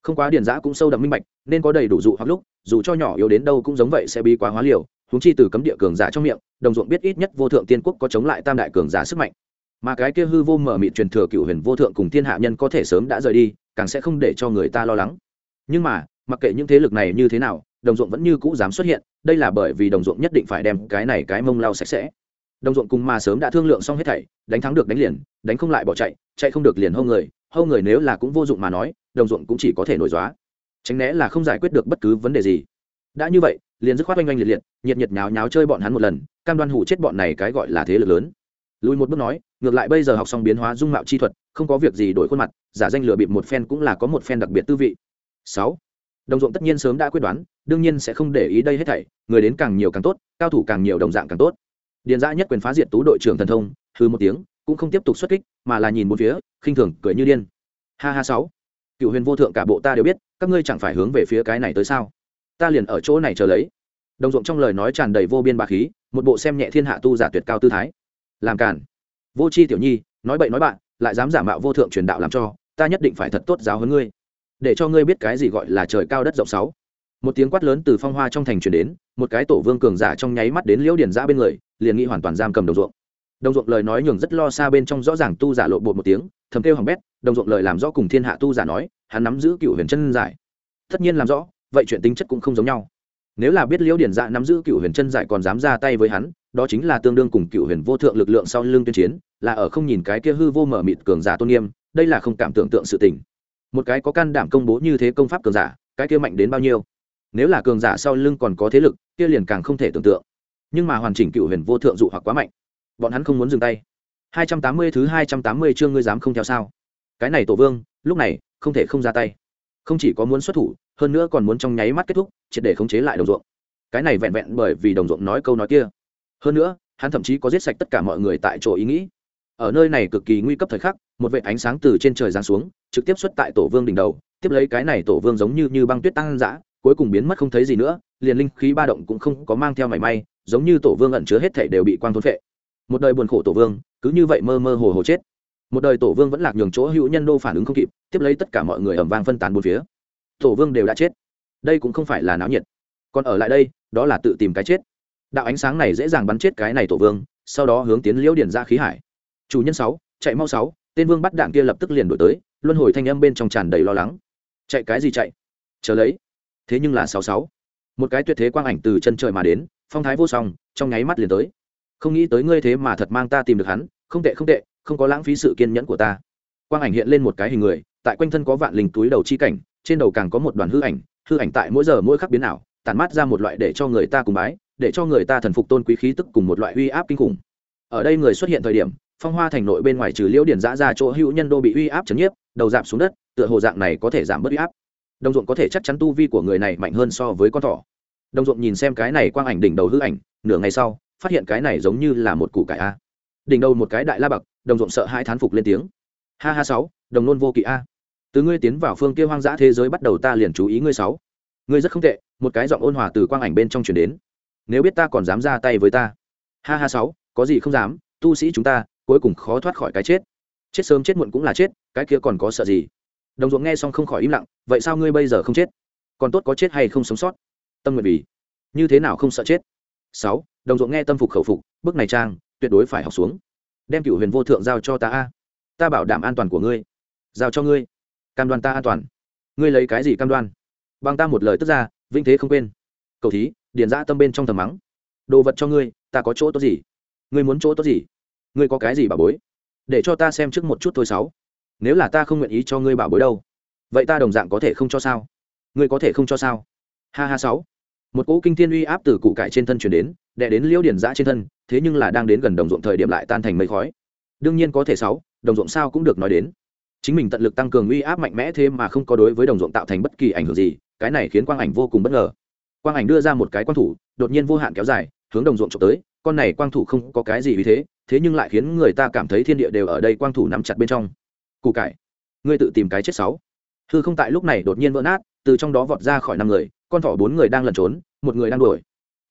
Không quá điển giã cũng sâu đậm minh bạch, nên có đầy đủ dụ hoặc lúc, dù cho nhỏ yếu đến đâu cũng giống vậy sẽ bị quá hóa liều huống chi từ cấm địa cường giả trong miệng, đồng ruộng biết ít nhất vô thượng tiên quốc có chống lại tam đại cường giả sức mạnh. Mà cái kia hư vô mở mịt truyền thừa cựu huyền vô thượng cùng thiên hạ nhân có thể sớm đã rời đi, càng sẽ không để cho người ta lo lắng. Nhưng mà, mặc kệ những thế lực này như thế nào, đồng ruộng vẫn như cũ dám xuất hiện, đây là bởi vì đồng ruộng nhất định phải đem cái này cái mông lau sạch sẽ. Đồng ruộng cùng mà sớm đã thương lượng xong hết thảy, đánh thắng được đánh liền, đánh không lại bỏ chạy chạy không được liền hâu người hâu người nếu là cũng vô dụng mà nói, đồng ruộng cũng chỉ có thể nổi dóa tránh né là không giải quyết được bất cứ vấn đề gì đã như vậy, liền dứt khoát oanh oanh liệt liệt, nhiệt nhiệt nháo nháo chơi bọn hắn một lần, cam đoan hủ chết bọn này cái gọi là thế lực lớn. Lùi một bước nói, ngược lại bây giờ học xong biến hóa dung mạo chi thuật, không có việc gì đổi khuôn mặt, giả danh lừa bịp một phen cũng là có một phen đặc biệt tư vị. Sáu. Đồng ruộng tất nhiên sớm đã quyết đoán, đương nhiên sẽ không để ý đây hết thảy, người đến càng nhiều càng tốt, cao thủ càng nhiều đồng dạng càng tốt. Điền dã nhất quyền phá diệt tú đội trưởng thần thông hư một tiếng, cũng không tiếp tục xuất kích, mà là nhìn một phía, khinh thường, cười như điên. Ha ha, sáu. Cựu huyền vô thượng cả bộ ta đều biết, các ngươi chẳng phải hướng về phía cái này tới sao? Ta liền ở chỗ này chờ lấy. Đồng ruộng trong lời nói tràn đầy vô biên bà khí, một bộ xem nhẹ thiên hạ tu giả tuyệt cao tư thái. Làm cản vô c h i tiểu nhi, nói bậy nói bạn, lại dám giả mạo vô thượng truyền đạo làm cho, ta nhất định phải thật tốt giáo hơn ngươi. Để cho ngươi biết cái gì gọi là trời cao đất rộng sáu. Một tiếng quát lớn từ phong hoa trong thành truyền đến, một cái tổ vương cường giả trong nháy mắt đến liễu điển giã bên người, liền nghĩ hoàn toàn giam cầm đồng ruộng. Đồng ruộng lời nói nhường rất lo xa bên trong rõ ràng tu giả lộ bột một tiếng, thầm kêu hỏng bét, đồng ruộng lời làm rõ cùng thiên hạ tu giả nói, hắn nắm giữ cựu huyền chân giải. Tất nhiên làm rõ vậy chuyện tính chất cũng không giống nhau. Nếu là biết liễu điển dạ nắm giữ cựu huyền chân giải còn dám ra tay với hắn, đó chính là tương đương cùng cựu huyền vô thượng lực lượng sau lưng tuyên chiến, là ở không nhìn cái kia hư vô mở mịt cường giả tôn nghiêm, đây là không cảm tưởng tượng sự tình. Một cái có can đảm công bố như thế công pháp cường giả, cái kia mạnh đến bao nhiêu? Nếu là cường giả sau lưng còn có thế lực, kia liền càng không thể tưởng tượng. Nhưng mà hoàn chỉnh cựu huyền vô thượng dụ hoặc quá mạnh. Bọn hắn không muốn dừng tay. 280 thứ 280 chương ngươi dám không theo sao? Cái này tổ vương, lúc này, không thể không ra tay không chỉ có muốn xuất thủ, hơn nữa còn muốn trong nháy mắt kết thúc, triệt để khống chế lại đồng ruộng. Cái này vẹn vẹn bởi vì đồng ruộng nói câu nói kia. Hơn nữa, hắn thậm chí có giết sạch tất cả mọi người tại chỗ ý nghĩ. Ở nơi này cực kỳ nguy cấp thời khắc, một vệ ánh sáng từ trên trời giáng xuống, trực tiếp xuất tại tổ vương đỉnh đầu, tiếp lấy cái này tổ vương giống như như băng tuyết tăng dã, cuối cùng biến mất không thấy gì nữa, liền linh khí ba động cũng không có mang theo mảy may, giống như tổ vương ẩn chứa hết thể đều bị quang thôn phệ. Một đời buồn khổ tổ vương, cứ như vậy mơ mơ hồ hồ chết một đời tổ vương vẫn lạc nhường chỗ hữu nhân đô phản ứng không kịp, tiếp lấy tất cả mọi người ẩm vang phân tán bốn phía. Tổ vương đều đã chết. Đây cũng không phải là náo nhiệt. Còn ở lại đây, đó là tự tìm cái chết. Đạo ánh sáng này dễ dàng bắn chết cái này tổ vương, sau đó hướng tiến liễu điển ra khí hải. Chủ nhân sáu, chạy mau sáu, tên vương bắt đạn kia lập tức liền đổi tới, luân hồi thanh âm bên trong tràn đầy lo lắng. Chạy cái gì chạy? Chờ lấy. Thế nhưng là sáu sáu. Một cái tuyệt thế quang ảnh từ chân trời mà đến, phong thái vô song, trong nháy mắt liền tới. Không nghĩ tới ngươi thế mà thật mang ta tìm được hắn, không tệ không tệ không có lãng phí sự kiên nhẫn của ta. Quang ảnh hiện lên một cái hình người, tại quanh thân có vạn linh túi đầu chi cảnh, trên đầu càng có một đoàn hư ảnh hư ảnh tại mỗi giờ mỗi khắc biến ảo, tản mát ra một loại để cho người ta cùng bái, để cho người ta thần phục tôn quý khí tức cùng một loại uy áp kinh khủng. Ở đây người xuất hiện thời điểm, phong hoa thành nội bên ngoài trừ liễu điển giã ra chỗ hữu nhân đô bị uy áp chấn nhiếp, đầu giảm xuống đất, tựa hồ dạng này có thể giảm bớt uy áp. Đồng ruộng có thể chắc chắn tu vi của người này mạnh hơn so với con thỏ. Đồng ruộng nhìn xem cái này quang ảnh đỉnh đầu hư ảnh, nửa ngày sau, phát hiện cái này giống như là một củ cải a đỉnh đầu một cái đại la bạc, đồng ruộng sợ hai thán phục lên tiếng. Ha ha sáu, đồng nôn vô kỵ a. Từ ngươi tiến vào phương kia hoang dã thế giới bắt đầu ta liền chú ý ngươi sáu. Ngươi rất không tệ, một cái giọng ôn hòa từ quang ảnh bên trong chuyển đến. Nếu biết ta còn dám ra tay với ta. Ha ha sáu, có gì không dám, tu sĩ chúng ta, cuối cùng khó thoát khỏi cái chết. Chết sớm chết muộn cũng là chết, cái kia còn có sợ gì? Đồng ruộng nghe xong không khỏi im lặng, vậy sao ngươi bây giờ không chết? Còn tốt có chết hay không sống sót? Tâm nguyện vì. Như thế nào không sợ chết? Sáu, đồng ruộng nghe tâm phục khẩu phục bước này trang tuyệt đối phải học xuống. Đem cựu huyền vô thượng giao cho ta a. Ta bảo đảm an toàn của ngươi. Giao cho ngươi. Cam đoan ta an toàn. Ngươi lấy cái gì cam đoan? Bằng ta một lời tức ra vinh thế không quên. Cầu thí, điền ra tâm bên trong thầm mắng. Đồ vật cho ngươi, ta có chỗ tốt gì? Ngươi muốn chỗ tốt gì? Ngươi có cái gì bà bối? Để cho ta xem trước một chút thôi sáu. Nếu là ta không nguyện ý cho ngươi bảo bối đâu, vậy ta đồng dạng có thể không cho sao? Ngươi có thể không cho sao? Ha ha sáu một cỗ kinh thiên uy áp từ cụ cải trên thân chuyển đến, đè đến liễu điển giã trên thân, thế nhưng là đang đến gần đồng ruộng thời điểm lại tan thành mây khói. Đương nhiên có thể sáu, đồng ruộng sao cũng được nói đến. Chính mình tận lực tăng cường uy áp mạnh mẽ thêm mà không có đối với đồng ruộng tạo thành bất kỳ ảnh hưởng gì, cái này khiến quang ảnh vô cùng bất ngờ. Quang ảnh đưa ra một cái quang thủ, đột nhiên vô hạn kéo dài, hướng đồng ruộng trộm tới, con này quang thủ không có cái gì vì thế thế nhưng lại khiến người ta cảm thấy thiên địa đều ở đây quang thủ nắm chặt bên trong. Cụ cải, ngươi tự tìm cái chết sáu. Hư không tại lúc này đột nhiên vỡ nát, từ trong đó vọt ra khỏi năm người con thỏ bốn người đang lẩn trốn, một người đang đuổi.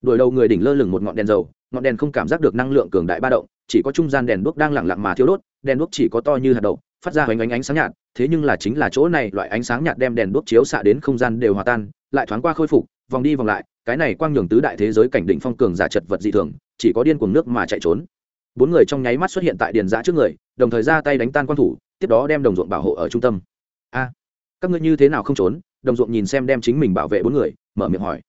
Đuổi đầu người đỉnh lơ lửng một ngọn đèn dầu, ngọn đèn không cảm giác được năng lượng cường đại ba động, chỉ có trung gian đèn đuốc đang lẳng lặng mà thiếu đốt, đèn đuốc chỉ có to như hạt đậu, phát ra hoành ánh ánh sáng nhạt, thế nhưng là chính là chỗ này, loại ánh sáng nhạt đem đèn đuốc chiếu xạ đến không gian đều hòa tan, lại thoáng qua khôi phục, vòng đi vòng lại, cái này quang nhường tứ đại thế giới cảnh đỉnh phong cường giả chật vật dị thường, chỉ có điên cuồng nước mà chạy trốn. Bốn người trong nháy mắt xuất hiện tại điền giã trước người, đồng thời ra tay đánh tan quang thủ, tiếp đó đem đồng ruộng bảo hộ ở trung tâm. A, các ngươi như thế nào không trốn? Đồng ruộng nhìn xem đem chính mình bảo vệ bốn người, mở miệng hỏi.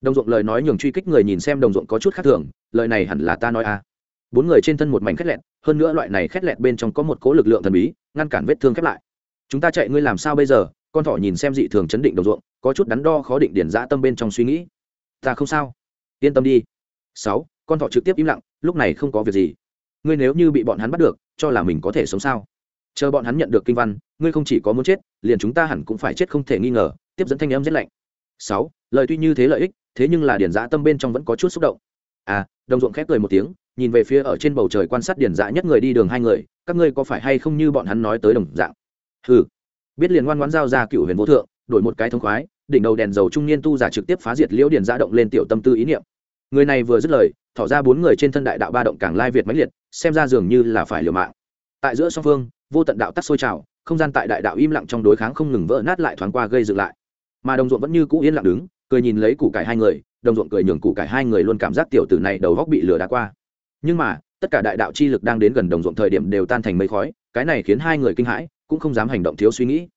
Đồng ruộng lời nói nhường truy kích người nhìn xem đồng ruộng có chút khác thường, lời này hẳn là ta nói a bốn người trên thân một mảnh khét lẹt, hơn nữa loại này khét lẹt bên trong có một cố lực lượng thần bí, ngăn cản vết thương khép lại. Chúng ta chạy, ngươi làm sao bây giờ? Con thỏ nhìn xem dị thường chấn định đồng ruộng, có chút đắn đo khó định điển dã tâm bên trong suy nghĩ. Ta không sao. Yên tâm đi. Sáu, con thỏ trực tiếp im lặng, lúc này không có việc gì. Ngươi nếu như bị bọn hắn bắt được, cho là mình có thể sống sao? Chờ bọn hắn nhận được kinh văn, ngươi không chỉ có muốn chết, liền chúng ta hẳn cũng phải chết không thể nghi ngờ, tiếp dẫn thanh âm rét lạnh. Sáu, lời tuy như thế lợi ích, thế nhưng là điển giã tâm bên trong vẫn có chút xúc động. À đồng ruộng khép cười một tiếng, nhìn về phía ở trên bầu trời quan sát điển giã nhất người đi đường hai người, các ngươi có phải hay không như bọn hắn nói tới đồng dạng? Ừ biết liền ngoan ngoãn giao ra cựu huyền vô thượng, đổi một cái thông khoái, đỉnh đầu đèn dầu trung niên tu giả trực tiếp phá diệt liễu điền giã động lên tiểu tâm tư ý niệm. Người này vừa dứt lời, thỏ ra bốn người trên thân đại đạo ba động càng lai việt mãnh liệt, xem ra dường như là phải liều mạng. Tại giữa song phương vô tận đạo tắc sôi trào, không gian tại đại đạo im lặng trong đối kháng không ngừng vỡ nát lại thoáng qua gây dựng lại. Mà đồng ruộng vẫn như cũ yên lặng đứng, cười nhìn lấy củ cải hai người, đồng ruộng cười nhường củ cải hai người luôn cảm giác tiểu tử này đầu góc bị lửa đá qua. Nhưng mà, tất cả đại đạo chi lực đang đến gần đồng ruộng thời điểm đều tan thành mây khói, cái này khiến hai người kinh hãi, cũng không dám hành động thiếu suy nghĩ.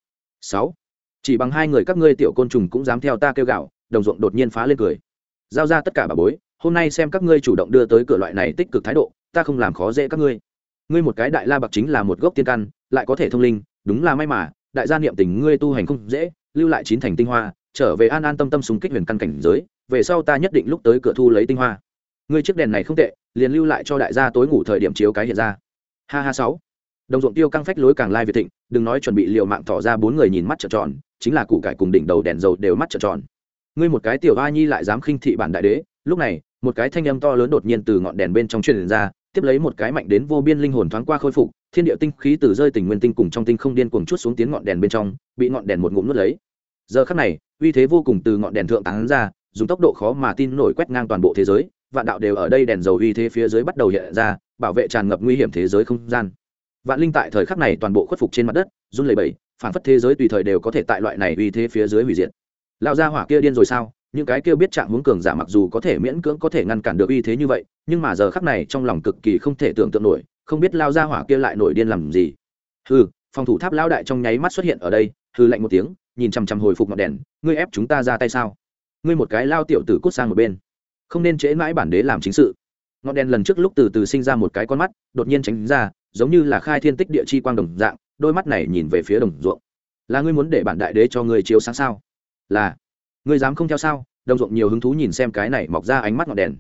Sáu, chỉ bằng hai người các ngươi tiểu côn trùng cũng dám theo ta kêu gạo đồng ruộng đột nhiên phá lên cười. Giao ra tất cả bà bối, hôm nay xem các ngươi chủ động đưa tới cửa loại này tích cực thái độ, ta không làm khó dễ các ngươi ngươi một cái đại la bạc chính là một gốc tiên căn, lại có thể thông linh, đúng là may mà, đại gia niệm tình ngươi tu hành không dễ, lưu lại chín thành tinh hoa, trở về an an tâm tâm súng kích huyền căn cảnh giới, về sau ta nhất định lúc tới cửa thu lấy tinh hoa. Ngươi chiếc đèn này không tệ, liền lưu lại cho đại gia tối ngủ thời điểm chiếu cái hiện ra. Ha ha sáu. Đồng ruộng tiêu căng phách lối càng lai việt thịnh, đừng nói chuẩn bị liệu mạng tỏ ra bốn người nhìn mắt trợn tròn, chính là củ cải cùng đỉnh đầu đèn dầu đều mắt trợn tròn. Ngươi một cái tiểu a nhi lại dám khinh thị bản đại đế, lúc này, một cái thanh âm to lớn đột nhiên từ ngọn đèn bên trong truyền ra tiếp lấy một cái mạnh đến vô biên linh hồn thoáng qua khôi phục, thiên địa tinh khí từ rơi tình nguyên tinh cùng trong tinh không điên cuồng chút xuống tiến ngọn đèn bên trong, bị ngọn đèn một ngụm nuốt lấy. Giờ khắc này, uy thế vô cùng từ ngọn đèn thượng tán ra, dùng tốc độ khó mà tin nổi quét ngang toàn bộ thế giới, vạn đạo đều ở đây đèn dầu uy thế phía dưới bắt đầu hiện ra, bảo vệ tràn ngập nguy hiểm thế giới không gian. Vạn linh tại thời khắc này toàn bộ khuất phục trên mặt đất, run lẩy bẩy, phản phất thế giới tùy thời đều có thể tại loại này uy thế phía dưới hủy diệt. Lão gia hỏa kia điên rồi sao? Những cái kia biết trạng hướng cường giả mặc dù có thể miễn cưỡng có thể ngăn cản được uy thế như vậy, nhưng mà giờ khắc này trong lòng cực kỳ không thể tưởng tượng nổi, không biết lao ra hỏa kia lại nổi điên làm gì. Hừ, phòng thủ tháp lao đại trong nháy mắt xuất hiện ở đây, hừ lạnh một tiếng, nhìn chằm chằm hồi phục ngọn đèn, ngươi ép chúng ta ra tay sao? Ngươi một cái lao tiểu tử cút sang một bên. Không nên trễ mãi bản đế làm chính sự. Ngọn đèn lần trước lúc từ từ sinh ra một cái con mắt, đột nhiên tránh ra, giống như là khai thiên tích địa chi quang đồng dạng, đôi mắt này nhìn về phía đồng ruộng. Là ngươi muốn để bản đại đế cho ngươi chiếu sáng sao? Là ngươi dám không theo sao? Đồng ruộng nhiều hứng thú nhìn xem cái này mọc ra ánh mắt ngọn đèn.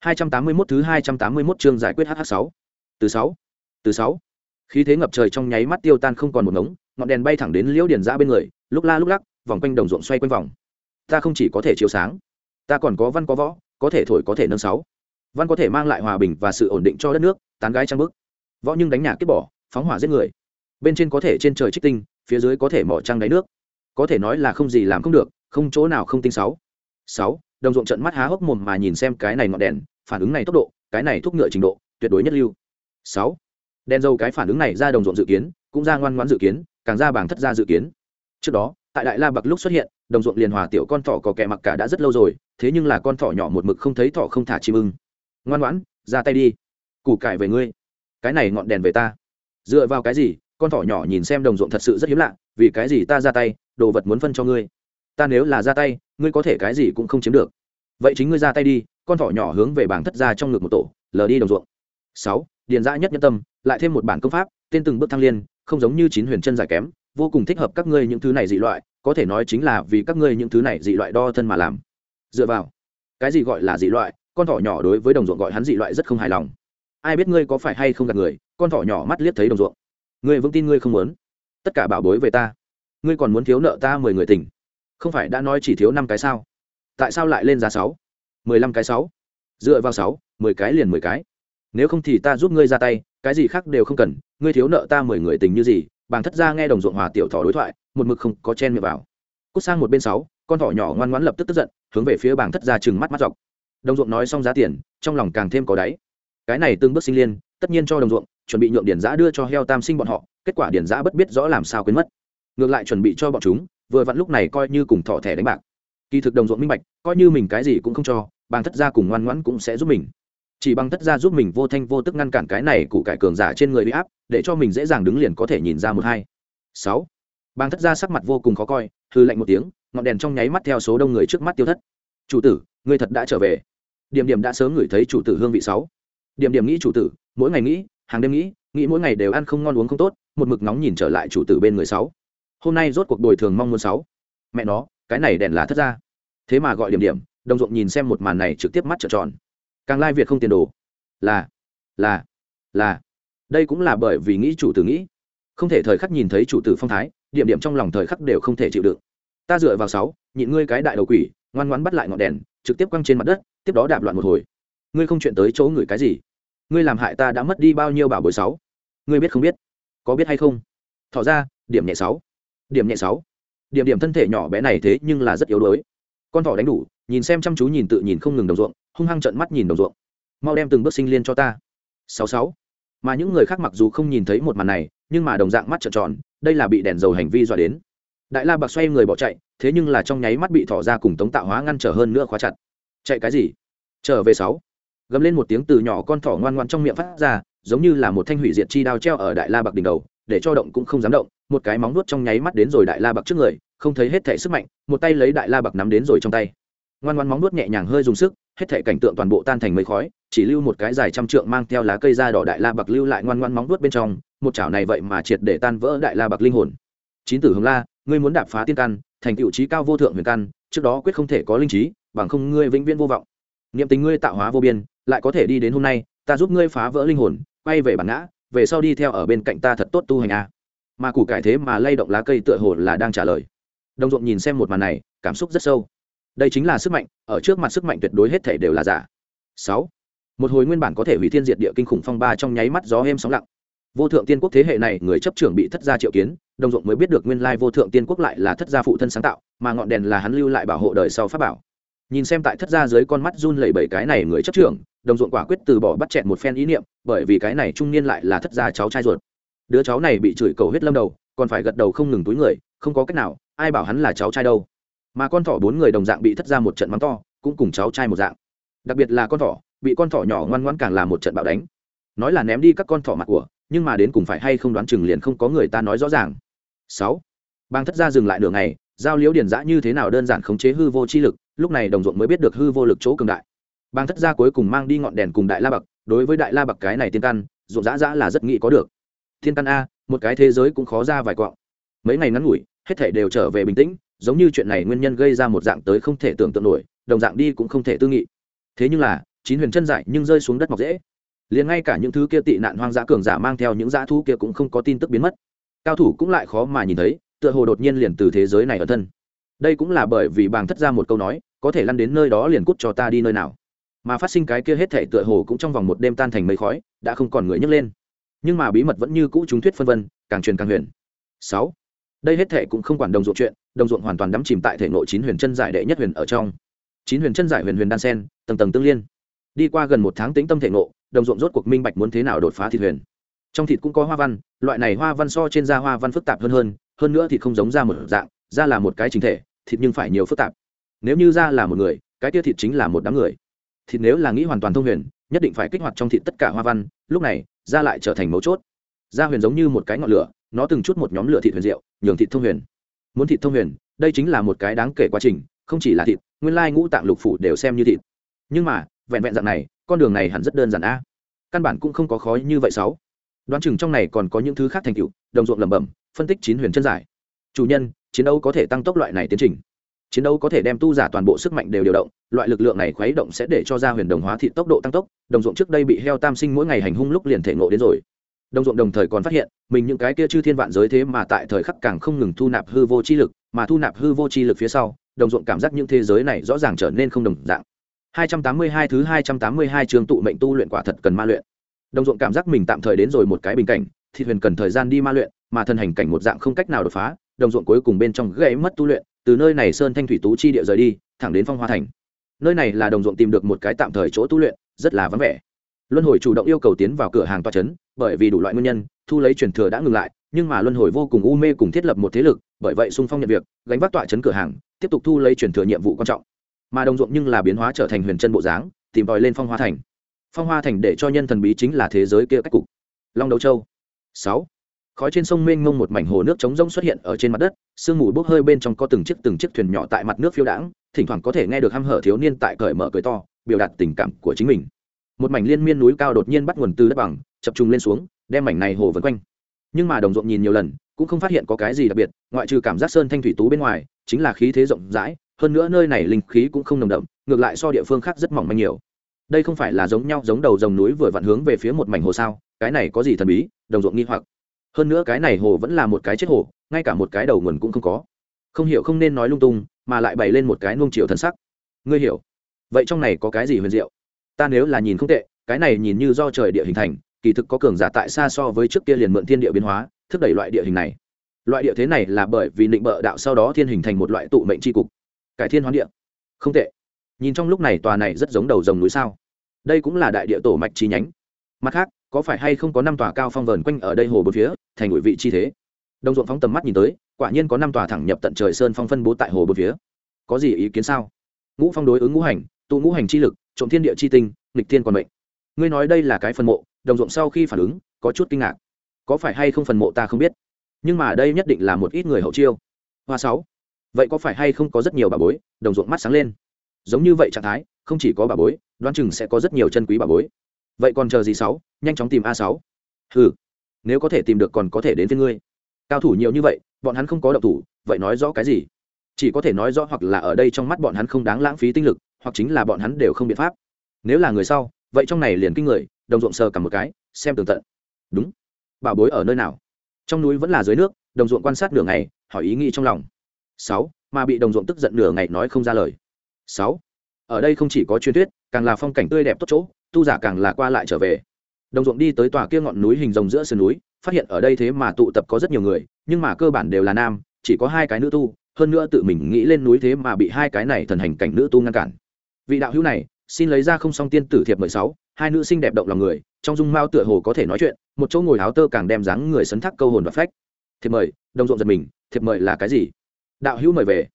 281 thứ 281 chương giải quyết hh 6 từ 6 từ 6 khí thế ngập trời trong nháy mắt tiêu tan không còn một ngống, ngọn đèn bay thẳng đến liễu điền ra bên người, lúc la lúc lắc, vòng quanh đồng ruộng xoay quanh vòng. Ta không chỉ có thể chiếu sáng, ta còn có văn có võ, có thể thổi có thể nâng sáu. Văn có thể mang lại hòa bình và sự ổn định cho đất nước, tán gái trang bức võ nhưng đánh nhà kết bỏ, phóng hỏa giết người. Bên trên có thể trên trời trích tinh, phía dưới có thể mỏ trăng đáy nước. Có thể nói là không gì làm không được không chỗ nào không tinh sáu. Sáu, đồng ruộng trận mắt há hốc mồm mà nhìn xem cái này ngọn đèn, phản ứng này tốc độ, cái này thúc ngựa trình độ, tuyệt đối nhất lưu. Sáu, đèn dầu cái phản ứng này ra đồng ruộng dự kiến, cũng ra ngoan ngoãn dự kiến, càng ra bảng thất ra dự kiến. Trước đó, tại đại la bậc lúc xuất hiện, đồng ruộng liền hòa tiểu con thỏ có kẻ mặc cả đã rất lâu rồi, thế nhưng là con thỏ nhỏ một mực không thấy thỏ không thả chim ưng. Ngoan ngoãn, ra tay đi. Củ cải về ngươi. Cái này ngọn đèn về ta. Dựa vào cái gì, con thỏ nhỏ nhìn xem đồng ruộng thật sự rất hiếm lạ, vì cái gì ta ra tay, đồ vật muốn phân cho ngươi? Ta nếu là ra tay, ngươi có thể cái gì cũng không chiếm được. Vậy chính ngươi ra tay đi, con thỏ nhỏ hướng về bảng thất ra trong ngực một tổ, lờ đi đồng ruộng. Sáu, điền dã nhất nhân tâm, lại thêm một bản công pháp, tên từng bước thăng liên, không giống như chín huyền chân giải kém, vô cùng thích hợp các ngươi những thứ này dị loại, có thể nói chính là vì các ngươi những thứ này dị loại đo thân mà làm. Dựa vào, cái gì gọi là dị loại, con thỏ nhỏ đối với đồng ruộng gọi hắn dị loại rất không hài lòng. Ai biết ngươi có phải hay không gạt người, con thỏ nhỏ mắt liếc thấy đồng ruộng. Ngươi vững tin ngươi không muốn. Tất cả bảo bối về ta. Ngươi còn muốn thiếu nợ ta mười người tình không phải đã nói chỉ thiếu năm cái sao? Tại sao lại lên giá sáu? Mười lăm cái sáu? Dựa vào sáu, mười cái liền mười cái. Nếu không thì ta giúp ngươi ra tay, cái gì khác đều không cần, ngươi thiếu nợ ta mười người tình như gì? Bàng thất ra nghe đồng ruộng hòa tiểu thỏ đối thoại, một mực không có chen miệng vào. Cút sang một bên sáu, con thỏ nhỏ ngoan ngoãn lập tức tức giận, hướng về phía bàng thất ra chừng mắt mắt dọc. Đồng ruộng nói xong giá tiền, trong lòng càng thêm có đáy. Cái này từng bước sinh liên, tất nhiên cho đồng ruộng, chuẩn bị nhượng điển giã đưa cho heo tam sinh bọn họ, kết quả điển giã bất biết rõ làm sao quên mất. Ngược lại chuẩn bị cho bọn chúng vừa vặn lúc này coi như cùng thỏ thẻ đánh bạc. Kỳ thực đồng ruộng minh bạch, coi như mình cái gì cũng không cho bằng thất gia cùng ngoan ngoãn cũng sẽ giúp mình. Chỉ bằng thất gia giúp mình vô thanh vô tức ngăn cản cái này cụ cải cường giả trên người bị áp, để cho mình dễ dàng đứng liền có thể nhìn ra một hai. Sáu. Bằng thất gia sắc mặt vô cùng khó coi hư lạnh một tiếng, ngọn đèn trong nháy mắt theo số đông người trước mắt tiêu thất. Chủ tử người thật đã trở về. Điểm điểm đã sớm ngửi thấy chủ tử hương vị sáu. Điểm điểm nghĩ chủ tử, mỗi ngày nghĩ, hàng đêm nghĩ nghĩ mỗi ngày đều ăn không ngon uống không tốt, một mực nóng nhìn trở lại chủ tử bên người sáu hôm nay rốt cuộc đổi thường mong muốn sáu. Mẹ nó, cái này đèn là thất ra thế mà gọi điểm điểm, đồng ruộng nhìn xem một màn này trực tiếp mắt trợn tròn. Càng lai việt không tiền đồ. Là là là. Đây cũng là bởi vì nghĩ chủ tử nghĩ. Không thể thời khắc nhìn thấy chủ tử phong thái, điểm điểm trong lòng thời khắc đều không thể chịu đựng. Ta dựa vào sáu, nhịn ngươi cái đại đầu quỷ, ngoan ngoãn bắt lại ngọn đèn, trực tiếp quăng trên mặt đất, tiếp đó đạp loạn một hồi. Ngươi không chuyện tới chỗ người cái gì? Ngươi làm hại ta đã mất đi bao nhiêu bảo bối sáu? Ngươi biết không biết? Có biết hay không? Thọ ra, điểm nhẹ sáu điểm nhẹ sáu. Điểm điểm thân thể nhỏ bé này thế nhưng là rất yếu đuối. Con thỏ đánh đủ, nhìn xem chăm chú nhìn tự nhìn không ngừng đồng ruộng, hung hăng trận mắt nhìn đồng ruộng. Mau đem từng bước sinh liên cho ta. Sáu sáu. Mà những người khác mặc dù không nhìn thấy một màn này, nhưng mà đồng dạng mắt trợn tròn, đây là bị đèn dầu hành vi dọa đến. Đại la bạc xoay người bỏ chạy, thế nhưng là trong nháy mắt bị thỏ ra cùng tống tạo hóa ngăn trở hơn nữa khóa chặt. Chạy cái gì? Trở về sáu. Gầm lên một tiếng từ nhỏ con thỏ ngoan ngoan trong miệng phát ra, giống như là một thanh hủy diệt chi đao treo ở đại la bạc đỉnh đầu, để cho động cũng không dám động một cái móng nuốt trong nháy mắt đến rồi đại la bạc trước người, không thấy hết thể sức mạnh, một tay lấy đại la bạc nắm đến rồi trong tay. Ngoan ngoan móng nuốt nhẹ nhàng hơi dùng sức, hết thể cảnh tượng toàn bộ tan thành mây khói, chỉ lưu một cái dài trăm trượng mang theo lá cây da đỏ đại la bạc lưu lại ngoan ngoan móng nuốt bên trong, một chảo này vậy mà triệt để tan vỡ đại la bạc linh hồn. Chín tử hồng la, ngươi muốn đạp phá tiên căn, thành tựu trí cao vô thượng huyền căn, trước đó quyết không thể có linh trí, bằng không ngươi vĩnh viễn vô vọng. Niệm tình ngươi tạo hóa vô biên, lại có thể đi đến hôm nay, ta giúp ngươi phá vỡ linh hồn, quay về bản ngã, về sau đi theo ở bên cạnh ta thật tốt tu hành a mà củ cải thế mà lay động lá cây tựa hồ là đang trả lời. Đồng ruộng nhìn xem một màn này, cảm xúc rất sâu. Đây chính là sức mạnh, ở trước mặt sức mạnh tuyệt đối hết thể đều là giả. Sáu. Một hồi nguyên bản có thể hủy thiên diệt địa kinh khủng phong ba trong nháy mắt gió êm sóng lặng. Vô thượng tiên quốc thế hệ này, người chấp trưởng bị thất gia triệu kiến đồng ruộng mới biết được nguyên lai vô thượng tiên quốc lại là thất gia phụ thân sáng tạo, mà ngọn đèn là hắn lưu lại bảo hộ đời sau pháp bảo. Nhìn xem tại thất gia dưới con mắt run lẩy bẩy cái này người chấp trưởng đồng ruộng quả quyết từ bỏ bắt chẹn một phen ý niệm, bởi vì cái này trung niên lại là thất gia cháu trai ruột đứa cháu này bị chửi cầu huyết lâm đầu còn phải gật đầu không ngừng túi người không có cách nào ai bảo hắn là cháu trai đâu. Mà con thỏ bốn người đồng dạng bị thất ra một trận mắng to cũng cùng cháu trai một dạng. Đặc biệt là con thỏ bị con thỏ nhỏ ngoan ngoan càng làm một trận bạo đánh. Nói là ném đi các con thỏ mặt của nhưng mà đến cùng phải hay không đoán chừng liền không có người ta nói rõ ràng. Sáu. Bang thất gia dừng lại nửa ngày, giao liễu điển giã như thế nào đơn giản khống chế hư vô chi lực lúc này đồng ruộng mới biết được hư vô lực chỗ cường đại. Bang thất gia cuối cùng mang đi ngọn đèn cùng đại la bậc đối với đại la bậc cái này tiên căn ruộng giã giã là rất nghĩ có được thiên căn a, một cái thế giới cũng khó ra vài quọng mấy ngày ngắn ngủi, hết thể đều trở về bình tĩnh, giống như chuyện này nguyên nhân gây ra một dạng tới không thể tưởng tượng nổi, đồng dạng đi cũng không thể tư nghị. Thế nhưng là, chín huyền chân dại nhưng rơi xuống đất mọc dễ. Liền ngay cả những thứ kia tị nạn hoang dã cường giả mang theo những dã thu kia cũng không có tin tức biến mất. Cao thủ cũng lại khó mà nhìn thấy, tựa hồ đột nhiên liền từ thế giới này ở thân. Đây cũng là bởi vì bàng thất ra một câu nói, có thể lăn đến nơi đó liền cút cho ta đi nơi nào. Mà phát sinh cái kia hết thể tựa hồ cũng trong vòng một đêm tan thành mây khói, đã không còn người nhấc lên nhưng mà bí mật vẫn như cũ chúng thuyết phân vân, càng truyền càng huyền. Sáu, đây hết thể cũng không quản đồng ruộng chuyện, đồng ruộng hoàn toàn đắm chìm tại thể nội chín huyền chân giải đệ nhất huyền ở trong. Chín huyền chân giải huyền huyền đan sen, tầng tầng tương liên. Đi qua gần một tháng tĩnh tâm thể ngộ, đồng ruộng rốt cuộc minh bạch muốn thế nào đột phá thịt huyền. Trong thịt cũng có hoa văn, loại này hoa văn so trên da hoa văn phức tạp hơn hơn hơn nữa thì không giống da một dạng, da là một cái chính thể, thịt nhưng phải nhiều phức tạp. Nếu như da là một người, cái tia thịt chính là một đám người. Thịt nếu là nghĩ hoàn toàn thông huyền, nhất định phải kích hoạt trong thịt tất cả hoa văn. Lúc này ra lại trở thành mấu chốt. Da huyền giống như một cái ngọn lửa, nó từng chút một nhóm lửa thịt huyền diệu, nhường thịt thông huyền. Muốn thịt thông huyền, đây chính là một cái đáng kể quá trình, không chỉ là thịt, nguyên lai ngũ tạng lục phủ đều xem như thịt. Nhưng mà, vẹn vẹn dạng này, con đường này hẳn rất đơn giản a. Căn bản cũng không có khó như vậy sáu. Đoán chừng trong này còn có những thứ khác thành tựu, đồng ruộng lẩm bẩm, phân tích chín huyền chân giải. Chủ nhân, chiến đấu có thể tăng tốc loại này tiến trình chiến đấu có thể đem tu giả toàn bộ sức mạnh đều điều động, loại lực lượng này khuấy động sẽ để cho ra huyền đồng hóa thị tốc độ tăng tốc, đồng ruộng trước đây bị heo tam sinh mỗi ngày hành hung lúc liền thể ngộ đến rồi. Đồng ruộng đồng thời còn phát hiện, mình những cái kia chư thiên vạn giới thế mà tại thời khắc càng không ngừng thu nạp hư vô chi lực, mà thu nạp hư vô chi lực phía sau, đồng ruộng cảm giác những thế giới này rõ ràng trở nên không đồng dạng. 282 thứ 282 trường tụ mệnh tu luyện quả thật cần ma luyện. Đồng ruộng cảm giác mình tạm thời đến rồi một cái bình cảnh, thì huyền cần thời gian đi ma luyện, mà thân hành cảnh một dạng không cách nào đột phá, đồng ruộng cuối cùng bên trong gãy mất tu luyện từ nơi này sơn thanh thủy tú chi địa rời đi, thẳng đến phong hoa thành. Nơi này là đồng ruộng tìm được một cái tạm thời chỗ tu luyện, rất là vắng vẻ. Luân hồi chủ động yêu cầu tiến vào cửa hàng toa trấn bởi vì đủ loại nguyên nhân, thu lấy truyền thừa đã ngừng lại, nhưng mà luân hồi vô cùng u mê cùng thiết lập một thế lực, bởi vậy sung phong nhận việc, gánh vác tọa n cửa hàng, tiếp tục thu lấy truyền thừa nhiệm vụ quan trọng. Mà đồng ruộng nhưng là biến hóa trở thành huyền chân bộ dáng, tìm tòi lên phong hoa thành. Phong hoa thành để cho nhân thần bí chính là thế giới kia cách cục. Long đấu châu. Sáu khói trên sông mênh mông một mảnh hồ nước trống rỗng xuất hiện ở trên mặt đất, sương mù bốc hơi bên trong có từng chiếc từng chiếc thuyền nhỏ tại mặt nước phiêu đãng, thỉnh thoảng có thể nghe được hăm hở thiếu niên tại cởi mở cười to, biểu đạt tình cảm của chính mình. Một mảnh liên miên núi cao đột nhiên bắt nguồn từ đất bằng, chập trùng lên xuống, đem mảnh này hồ vân quanh. Nhưng mà đồng ruộng nhìn nhiều lần, cũng không phát hiện có cái gì đặc biệt, ngoại trừ cảm giác sơn thanh thủy tú bên ngoài, chính là khí thế rộng rãi, hơn nữa nơi này linh khí cũng không nồng đậm, ngược lại so địa phương khác rất mỏng manh nhiều. Đây không phải là giống nhau giống đầu dòng núi vừa vặn hướng về phía một mảnh hồ sao, cái này có gì thần bí, đồng ruộng nghi hoặc hơn nữa cái này hồ vẫn là một cái chết hồ, ngay cả một cái đầu nguồn cũng không có. Không hiểu không nên nói lung tung, mà lại bày lên một cái nung chiều thần sắc. Ngươi hiểu. Vậy trong này có cái gì huyền diệu? Ta nếu là nhìn không tệ, cái này nhìn như do trời địa hình thành, kỳ thực có cường giả tại xa so với trước kia liền mượn thiên địa biến hóa thúc đẩy loại địa hình này. Loại địa thế này là bởi vì định bợ đạo sau đó thiên hình thành một loại tụ mệnh tri cục. Cải thiên hoán địa. Không tệ. Nhìn trong lúc này tòa này rất giống đầu rồng núi sao. Đây cũng là đại địa tổ mạch chi nhánh. Mặt khác có phải hay không có năm tòa cao phong vờn quanh ở đây hồ bốn phía, thành ngụy vị chi thế? Đồng ruộng phóng tầm mắt nhìn tới, quả nhiên có năm tòa thẳng nhập tận trời sơn phong phân bố tại hồ bốn phía. Có gì ý kiến sao? Ngũ phong đối ứng ngũ hành, tụ ngũ hành chi lực, trộm thiên địa chi tinh, nghịch thiên còn mệnh. Ngươi nói đây là cái phần mộ đồng ruộng sau khi phản ứng, có chút kinh ngạc. Có phải hay không phần mộ ta không biết? Nhưng mà đây nhất định là một ít người hậu chiêu. Hoa sáu. Vậy có phải hay không có rất nhiều bà bối? Đồng ruộng mắt sáng lên. Giống như vậy trạng thái, không chỉ có bà bối, đoán chừng sẽ có rất nhiều chân quý bà bối vậy còn chờ gì sáu? Nhanh chóng tìm a sáu. Ừ nếu có thể tìm được còn có thể đến với ngươi. Cao thủ nhiều như vậy, bọn hắn không có động thủ, vậy nói rõ cái gì? Chỉ có thể nói rõ hoặc là ở đây trong mắt bọn hắn không đáng lãng phí tinh lực, hoặc chính là bọn hắn đều không biện pháp. Nếu là người sau, vậy trong này liền kinh người, đồng ruộng sờ cả một cái, xem tường tận. Đúng. Bảo bối ở nơi nào? Trong núi vẫn là dưới nước, đồng ruộng quan sát nửa ngày, hỏi ý nghĩ trong lòng. Sáu, mà bị đồng ruộng tức giận nửa ngày nói không ra lời. Sáu, ở đây không chỉ có truyền thuyết, càng là phong cảnh tươi đẹp tốt chỗ tu giả càng là qua lại trở về. Đồng ruộng đi tới tòa kia ngọn núi hình rồng giữa sườn núi, phát hiện ở đây thế mà tụ tập có rất nhiều người, nhưng mà cơ bản đều là nam, chỉ có hai cái nữ tu, hơn nữa tự mình nghĩ lên núi thế mà bị hai cái này thần hành cảnh nữ tu ngăn cản. Vị đạo hữu này, xin lấy ra không song tiên tử thiệp mười sáu, hai nữ sinh đẹp động lòng người, trong dung mao tựa hồ có thể nói chuyện, một chỗ ngồi áo tơ càng đem dáng người sấn thác câu hồn và phách. Thiệp mời, đồng ruộng giật mình, thiệp mời là cái gì? Đạo hữu mời về.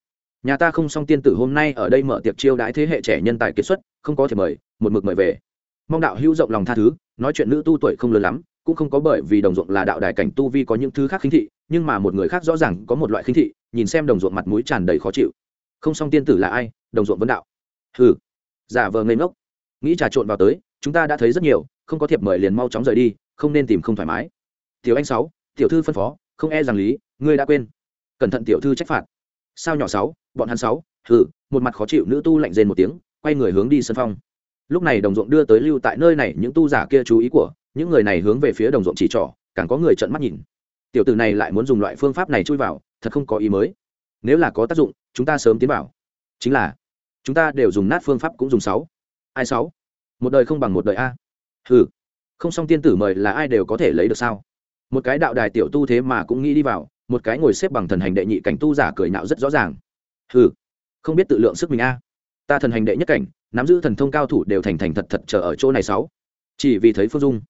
Nhà ta không song tiên tử hôm nay ở đây mở tiệc chiêu đãi thế hệ trẻ nhân tài kiệt xuất, không có thiệp mời, một mực mời về mong đạo hữu rộng lòng tha thứ, nói chuyện nữ tu tuổi không lớn lắm, cũng không có bởi vì đồng ruộng là đạo đài cảnh tu vi có những thứ khác khinh thị, nhưng mà một người khác rõ ràng có một loại khinh thị, nhìn xem đồng ruộng mặt mũi tràn đầy khó chịu. Không xong tiên tử là ai, đồng ruộng vấn đạo. Hừ, giả vờ ngây ngốc. Nghĩ trà trộn vào tới, chúng ta đã thấy rất nhiều, không có thiệp mời liền mau chóng rời đi, không nên tìm không thoải mái. Tiểu anh sáu, tiểu thư phân phó, không e rằng lý, ngươi đã quên. Cẩn thận tiểu thư trách phạt. Sao nhỏ sáu, bọn hắn sáu, hừ, một mặt khó chịu, nữ tu lạnh rên một tiếng, quay người hướng đi sân phong lúc này đồng ruộng đưa tới lưu tại nơi này, những tu giả kia chú ý của, những người này hướng về phía đồng ruộng chỉ trỏ, càng có người trợn mắt nhìn. Tiểu tử này lại muốn dùng loại phương pháp này chui vào, thật không có ý mới. Nếu là có tác dụng, chúng ta sớm tiến vào. Chính là, chúng ta đều dùng nát phương pháp cũng dùng sáu. Ai sáu? Một đời không bằng một đời a. Hừ. Không xong tiên tử mời là ai đều có thể lấy được sao? Một cái đạo đài tiểu tu thế mà cũng nghĩ đi vào, một cái ngồi xếp bằng thần hành đệ nhị cảnh tu giả cười nạo rất rõ ràng. Hừ. Không biết tự lượng sức mình a. Ta thần hành đệ nhất cảnh nắm giữ thần thông cao thủ đều thành thành thật thật chờ ở chỗ này sáu. Chỉ vì thấy phương dung.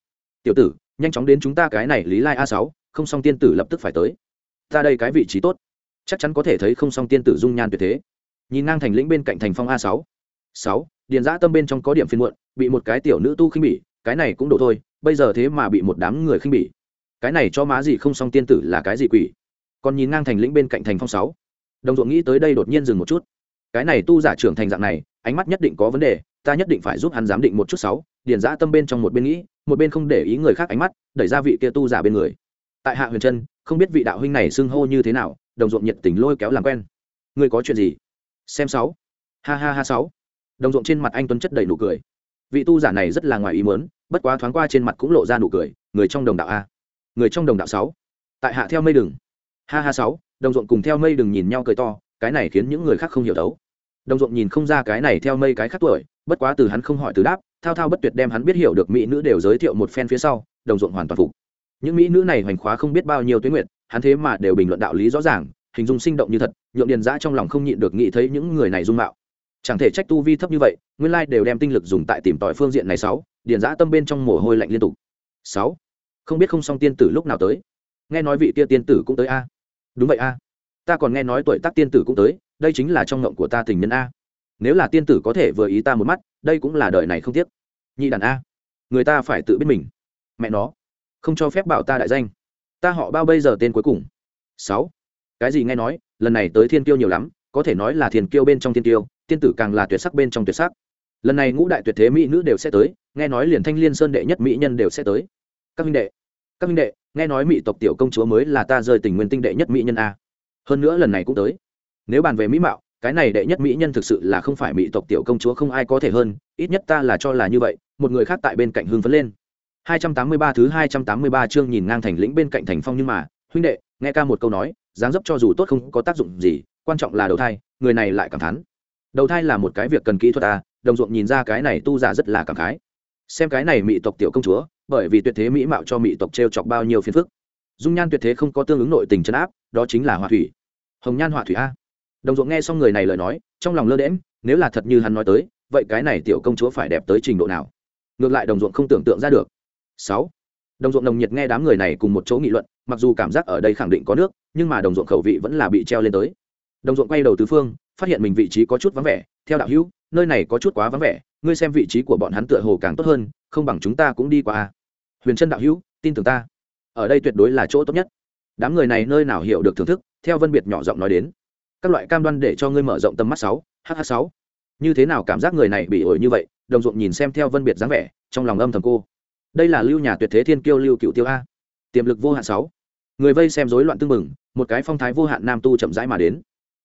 Tiểu tử, nhanh chóng đến chúng ta cái này lý lai a sáu, không xong tiên tử lập tức phải tới. Ta đây cái vị trí tốt. Chắc chắn có thể thấy không xong tiên tử dung nhan tuyệt thế. Nhìn ngang thành lĩnh bên cạnh thành phong a sáu. Sáu, điền giã tâm bên trong có điểm phiên muộn, bị một cái tiểu nữ tu khinh bỉ, cái này cũng đủ thôi, bây giờ thế mà bị một đám người khinh bỉ. Cái này cho má gì không xong tiên tử là cái gì quỷ? Còn nhìn ngang thành lĩnh bên cạnh thành phong sáu. Đồng ruộng nghĩ tới đây đột nhiên dừng một chút. Cái này tu giả trưởng thành dạng này ánh mắt nhất định có vấn đề, ta nhất định phải giúp hắn giám định một chút sáu, điền giã tâm bên trong một bên nghĩ, một bên không để ý người khác ánh mắt, đẩy ra vị kia tu giả bên người. Tại hạ huyền trân, không biết vị đạo huynh này xưng hô như thế nào, đồng ruộng nhiệt tình lôi kéo làm quen. Người có chuyện gì? Xem sáu. Ha ha ha sáu. Đồng ruộng trên mặt anh tuấn chất đầy nụ cười. Vị tu giả này rất là ngoài ý muốn, bất quá thoáng qua trên mặt cũng lộ ra nụ cười, người trong đồng đạo a. Người trong đồng đạo sáu. Tại hạ theo mây đừng. Ha ha sáu, đồng ruộng cùng theo mây đừng nhìn nhau cười to, cái này khiến những người khác không hiểu đấu đồng ruộng nhìn không ra cái này theo mây cái khác tuổi, bất quá từ hắn không hỏi từ đáp, thao thao bất tuyệt đem hắn biết hiểu được mỹ nữ đều giới thiệu một phen phía sau, đồng ruộng hoàn toàn phục. Những mỹ nữ này hoành khóa không biết bao nhiêu tuyến nguyện hắn thế mà đều bình luận đạo lý rõ ràng, hình dung sinh động như thật, nhượng điền giã trong lòng không nhịn được nghĩ thấy những người này dung mạo. Chẳng thể trách tu vi thấp như vậy, nguyên lai đều đem tinh lực dùng tại tìm tòi phương diện này sáu, điền giã tâm bên trong mồ hôi lạnh liên tục. Sáu, không biết không xong tiên tử lúc nào tới. Nghe nói vị kia tiên tử cũng tới a. Đúng vậy a. Ta còn nghe nói tuổi tác tiên tử cũng tới đây chính là trong ngộng của ta tình nhân a. Nếu là tiên tử có thể vừa ý ta một mắt, đây cũng là đời này không tiếc. Nhị đàn a, người ta phải tự biết mình. Mẹ nó, không cho phép bảo ta đại danh. Ta họ bao bây giờ tên cuối cùng? Sáu. Cái gì nghe nói, lần này tới thiên kiêu nhiều lắm, có thể nói là thiên kiêu bên trong thiên kiêu, tiên tử càng là tuyệt sắc bên trong tuyệt sắc. Lần này ngũ đại tuyệt thế mỹ nữ đều sẽ tới, nghe nói liền thanh liên sơn đệ nhất mỹ nhân đều sẽ tới. Các minh đệ, các minh đệ, nghe nói mỹ tộc tiểu công chúa mới là ta rơi tình nguyên tinh đệ nhất mỹ nhân a. Hơn nữa lần này cũng tới nếu bàn về mỹ mạo, cái này đệ nhất mỹ nhân thực sự là không phải mỹ tộc tiểu công chúa không ai có thể hơn, ít nhất ta là cho là như vậy, một người khác tại bên cạnh hưng phấn lên. 283 thứ 283 chương nhìn ngang thành lĩnh bên cạnh thành phong nhưng mà, huynh đệ, nghe ca một câu nói, dáng dấp cho dù tốt không có tác dụng gì, quan trọng là đầu thai, người này lại cảm thán. Đầu thai là một cái việc cần kỹ thuật ta đồng ruộng nhìn ra cái này tu giả rất là cảm khái. Xem cái này mỹ tộc tiểu công chúa, bởi vì tuyệt thế mỹ mạo cho mỹ tộc t chọc bao nhiêu phiền phức. Dung nhan tuyệt thế không có tương ứng nội tình chấn áp, đó chính là hỏa thủy. Hồng nhan hỏa thủy a đồng ruộng nghe xong người này lời nói, trong lòng lơ đễm nếu là thật như hắn nói tới, vậy cái này tiểu công chúa phải đẹp tới trình độ nào? Ngược lại đồng ruộng không tưởng tượng ra được. Sáu. Đồng ruộng nồng nhiệt nghe đám người này cùng một chỗ nghị luận, mặc dù cảm giác ở đây khẳng định có nước, nhưng mà đồng ruộng khẩu vị vẫn là bị treo lên tới. Đồng ruộng quay đầu tứ phương, phát hiện mình vị trí có chút vắng vẻ, theo đạo hữu, nơi này có chút quá vắng vẻ, ngươi xem vị trí của bọn hắn tựa hồ càng tốt hơn, không bằng chúng ta cũng đi qua à. huyền trân đạo hữu, tin tưởng ta. Ở đây tuyệt đối là chỗ tốt nhất. Đám người này nơi nào hiểu được thưởng thức, theo vân biệt nhỏ giọng nói đến các loại cam đoan để cho ngươi mở rộng tầm mắt sáu, hh sáu. Như thế nào cảm giác người này bị ổi như vậy, đồng ruộng nhìn xem theo vân biệt dáng vẻ, trong lòng âm thầm cô. Đây là lưu nhà tuyệt thế thiên kiêu lưu cựu tiêu a. Tiềm lực vô hạn sáu. Người vây xem rối loạn tương mừng một cái phong thái vô hạn nam tu chậm rãi mà đến.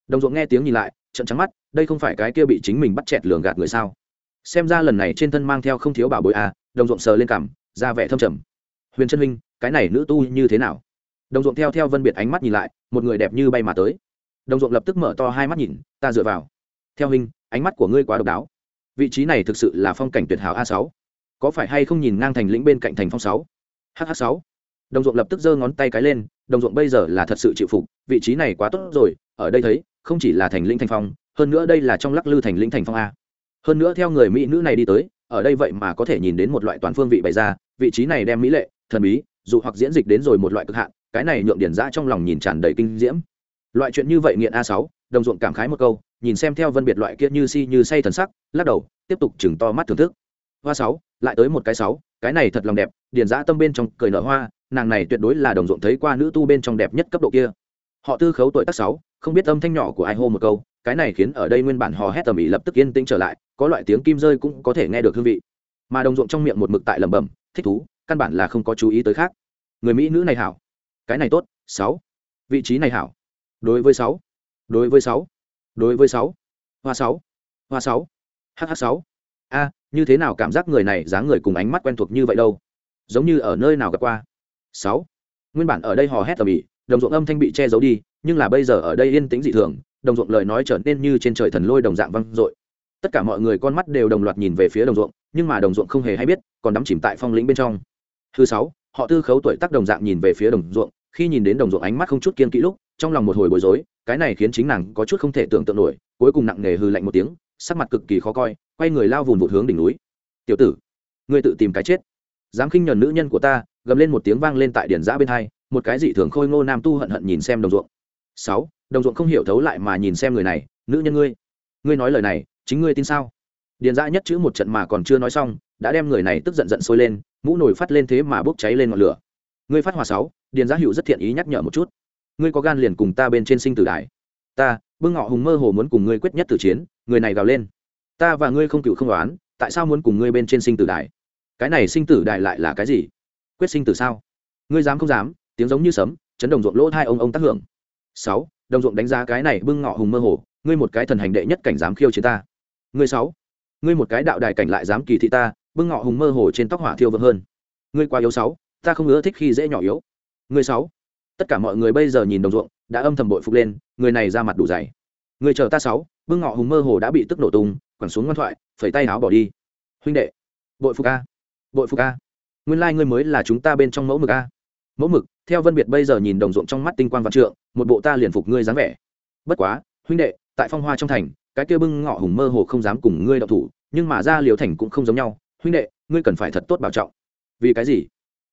Đồng ruộng nghe tiếng nhìn lại trận trắng mắt, đây không phải cái kia bị chính mình bắt chẹt lường gạt người sao? Xem ra lần này trên thân mang theo không thiếu bảo bối a, đồng ruộng sờ lên cằm ra vẻ thâm trầm. Huyền trân huynh cái này nữ tu như thế nào? Đồng ruộng theo theo vân biệt ánh mắt nhìn lại, một người đẹp như bay mà tới đồng ruộng lập tức mở to hai mắt nhìn ta dựa vào. Theo hình, ánh mắt của ngươi quá độc đáo. Vị trí này thực sự là phong cảnh tuyệt hảo a sáu. Có phải hay không nhìn ngang thành lĩnh bên cạnh thành phong sáu? Hh sáu. Đồng ruộng lập tức giơ ngón tay cái lên đồng ruộng bây giờ là thật sự chịu phục vị trí này quá tốt rồi ở đây thấy không chỉ là thành lĩnh thành phong hơn nữa đây là trong lắc lư thành lĩnh thành phong a. Hơn nữa theo người mỹ nữ này đi tới ở đây vậy mà có thể nhìn đến một loại toàn phương vị bày ra vị trí này đem mỹ lệ thần bí dù hoặc diễn dịch đến rồi một loại cực hạn cái này nhượng điển ra trong lòng nhìn tràn đầy kinh diễm loại chuyện như vậy nghiện a sáu, đồng ruộng cảm khái một câu, nhìn xem theo vân biệt loại kia như si như say thần sắc, lắc đầu, tiếp tục chừng to mắt thưởng thức. Hoa sáu, lại tới một cái sáu, cái này thật lòng đẹp, điền giã tâm bên trong cười nở hoa, nàng này tuyệt đối là đồng ruộng thấy qua nữ tu bên trong đẹp nhất cấp độ kia. Họ tư khấu tuổi tác sáu, không biết âm thanh nhỏ của ai hô một câu, cái này khiến ở đây nguyên bản hò hét tầm ĩ lập tức yên tĩnh trở lại, có loại tiếng kim rơi cũng có thể nghe được hương vị. Mà đồng ruộng trong miệng một mực tại lẩm bẩm, thích thú, căn bản là không có chú ý tới khác. Người mỹ nữ này hảo. Cái này tốt, sáu. Vị trí này hảo đối với sáu. Đối với sáu. Đối với sáu. Hoa sáu. Hoa sáu. Hh sáu. A, như thế nào cảm giác người này dáng người cùng ánh mắt quen thuộc như vậy đâu? Giống như ở nơi nào gặp qua? Sáu. Nguyên bản ở đây hò hét tầm ĩ, đồng ruộng âm thanh bị che giấu đi, nhưng là bây giờ ở đây yên tĩnh dị thường, đồng ruộng lời nói trở nên như trên trời thần lôi đồng dạng văng dội. Tất cả mọi người con mắt đều đồng loạt nhìn về phía đồng ruộng, nhưng mà đồng ruộng không hề hay biết, còn đắm chìm tại phong lĩnh bên trong. Thứ sáu, họ tư khấu tuổi tác đồng dạng nhìn về phía đồng ruộng, khi nhìn đến đồng ruộng ánh mắt không chút kiên kỹ lúc trong lòng một hồi bối rối, cái này khiến chính nàng có chút không thể tưởng tượng nổi, cuối cùng nặng nề hư lạnh một tiếng, sắc mặt cực kỳ khó coi, quay người lao vùn vụt hướng đỉnh núi. Tiểu tử, ngươi tự tìm cái chết. Dám khinh nhờn nữ nhân của ta, gầm lên một tiếng vang lên tại điển giã bên hai, một cái dị thường khôi ngô nam tu hận hận nhìn xem đồng ruộng. Sáu, đồng ruộng không hiểu thấu lại mà nhìn xem người này, nữ nhân ngươi ngươi nói lời này, chính ngươi tin sao? Điền dã nhất chữ một trận mà còn chưa nói xong, đã đem người này tức giận giận sôi lên, mũ nổi phát lên thế mà bốc cháy lên ngọn lửa. Ngươi phát hòa sáu, điền Giã hữu rất thiện ý nhắc nhở một chút ngươi có gan liền cùng ta bên trên sinh tử đài ta, bưng ngọ hùng mơ hồ muốn cùng ngươi quyết nhất tử chiến, người này gào lên. Ta và ngươi không cựu không đoán tại sao muốn cùng ngươi bên trên sinh tử đài cái này sinh tử đài lại là cái gì? Quyết sinh tử sao? Ngươi dám không dám, tiếng giống như sấm, chấn đồng ruộng lỗ hai ông ông tác hưởng. Sáu, đồng ruộng đánh giá cái này bưng ngọ hùng mơ hồ, ngươi một cái thần hành đệ nhất cảnh dám khiêu chiến ta. Ngươi sáu, ngươi một cái đạo đài cảnh lại dám kỳ thị ta, bưng ngọ hùng mơ hồ trên tóc hỏa thiêu vượng hơn. Ngươi quá yếu sáu, ta không ưa thích khi dễ nhỏ yếu. Ngươi sáu tất cả mọi người bây giờ nhìn đồng ruộng, đã âm thầm bội phục lên, người này ra mặt đủ dày. Người chờ ta sáu, bưng ngọ hùng mơ hồ đã bị tức nổ tung, quẳng xuống ngoan thoại, phẩy tay áo bỏ đi. Huynh đệ, bội phục a, bội phục a. Nguyên lai ngươi mới là chúng ta bên trong mẫu mực a. Mẫu mực, theo vân biệt bây giờ nhìn đồng ruộng trong mắt tinh quang vạn trượng, một bộ ta liền phục ngươi dáng vẻ. Bất quá, huynh đệ, tại phong hoa trong thành, cái kia bưng ngọ hùng mơ hồ không dám cùng ngươi đậu thủ, nhưng mà ra liều thành cũng không giống nhau. Huynh đệ, ngươi cần phải thật tốt bảo trọng. Vì cái gì?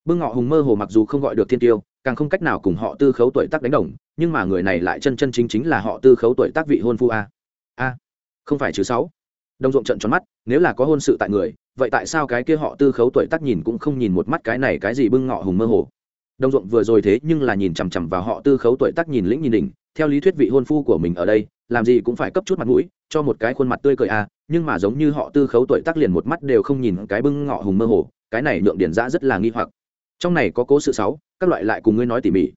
Bưng ngọ hùng mơ hồ mặc dù không gọi được thiên tiêu càng không cách nào cùng họ tư khấu tuổi tác đánh đồng, nhưng mà người này lại chân chân chính chính là họ tư khấu tuổi tác vị hôn phu a. A, không phải chứ sáu. Đồng ruộng trận tròn mắt, nếu là có hôn sự tại người, vậy tại sao cái kia họ tư khấu tuổi tác nhìn cũng không nhìn một mắt cái này cái gì bưng ngọ hùng mơ hồ? Đồng ruộng vừa rồi thế nhưng là nhìn chằm chằm vào họ tư khấu tuổi tác nhìn lĩnh nhìn đỉnh, theo lý thuyết vị hôn phu của mình ở đây, làm gì cũng phải cấp chút mặt mũi, cho một cái khuôn mặt tươi cười a, nhưng mà giống như họ tư khấu tuổi tác liền một mắt đều không nhìn cái bưng ngọ hùng mơ hồ, cái này nhượng điển ra rất là nghi hoặc trong này có cố sự sáu, các loại lại cùng ngươi nói tỉ mỉ.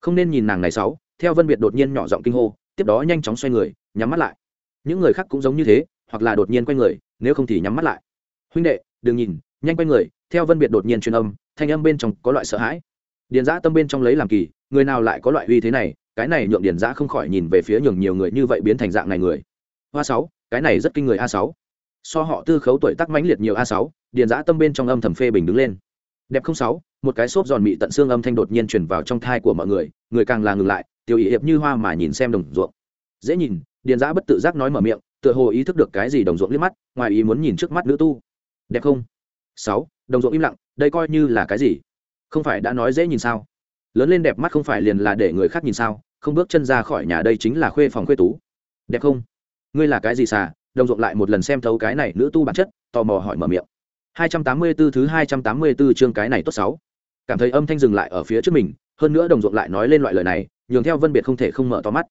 Không nên nhìn nàng này sáu, theo vân biệt đột nhiên nhỏ giọng kinh hô, tiếp đó nhanh chóng xoay người, nhắm mắt lại. Những người khác cũng giống như thế, hoặc là đột nhiên quay người, nếu không thì nhắm mắt lại. Huynh đệ, đừng nhìn, nhanh quay người, theo vân biệt đột nhiên truyền âm, thanh âm bên trong có loại sợ hãi. Điền giã tâm bên trong lấy làm kỳ, người nào lại có loại uy thế này, cái này nhượng điền giã không khỏi nhìn về phía nhường nhiều người như vậy biến thành dạng này người. Hoa sáu, cái này rất kinh người a sáu. So họ tư khấu tuổi tác mãnh liệt nhiều a sáu, điền giã tâm bên trong âm thầm phê bình đứng lên đẹp không sáu, một cái xốp giòn mị tận xương âm thanh đột nhiên truyền vào trong thai của mọi người người càng là ngừng lại tiểu ý hiệp như hoa mà nhìn xem đồng ruộng. Dễ nhìn, điền giã bất tự giác nói mở miệng, tựa hồ ý thức được cái gì đồng ruộng liếc mắt, ngoài ý muốn nhìn trước mắt nữ tu. Đẹp không? Sáu, đồng ruộng im lặng, đây coi như là cái gì? Không phải đã nói dễ nhìn sao? Lớn lên đẹp mắt không phải liền là để người khác nhìn sao? Không bước chân ra khỏi nhà đây chính là khuê phòng khuê tú. Đẹp không? Ngươi là cái gì xà? Đồng ruộng lại một lần xem thấu cái này nữ tu bản chất, tò mò hỏi mở miệng. 284 thứ 284 chương cái này tốt sáu. Cảm thấy âm thanh dừng lại ở phía trước mình, hơn nữa đồng ruộng lại nói lên loại lời này, nhường theo vân biệt không thể không mở to mắt.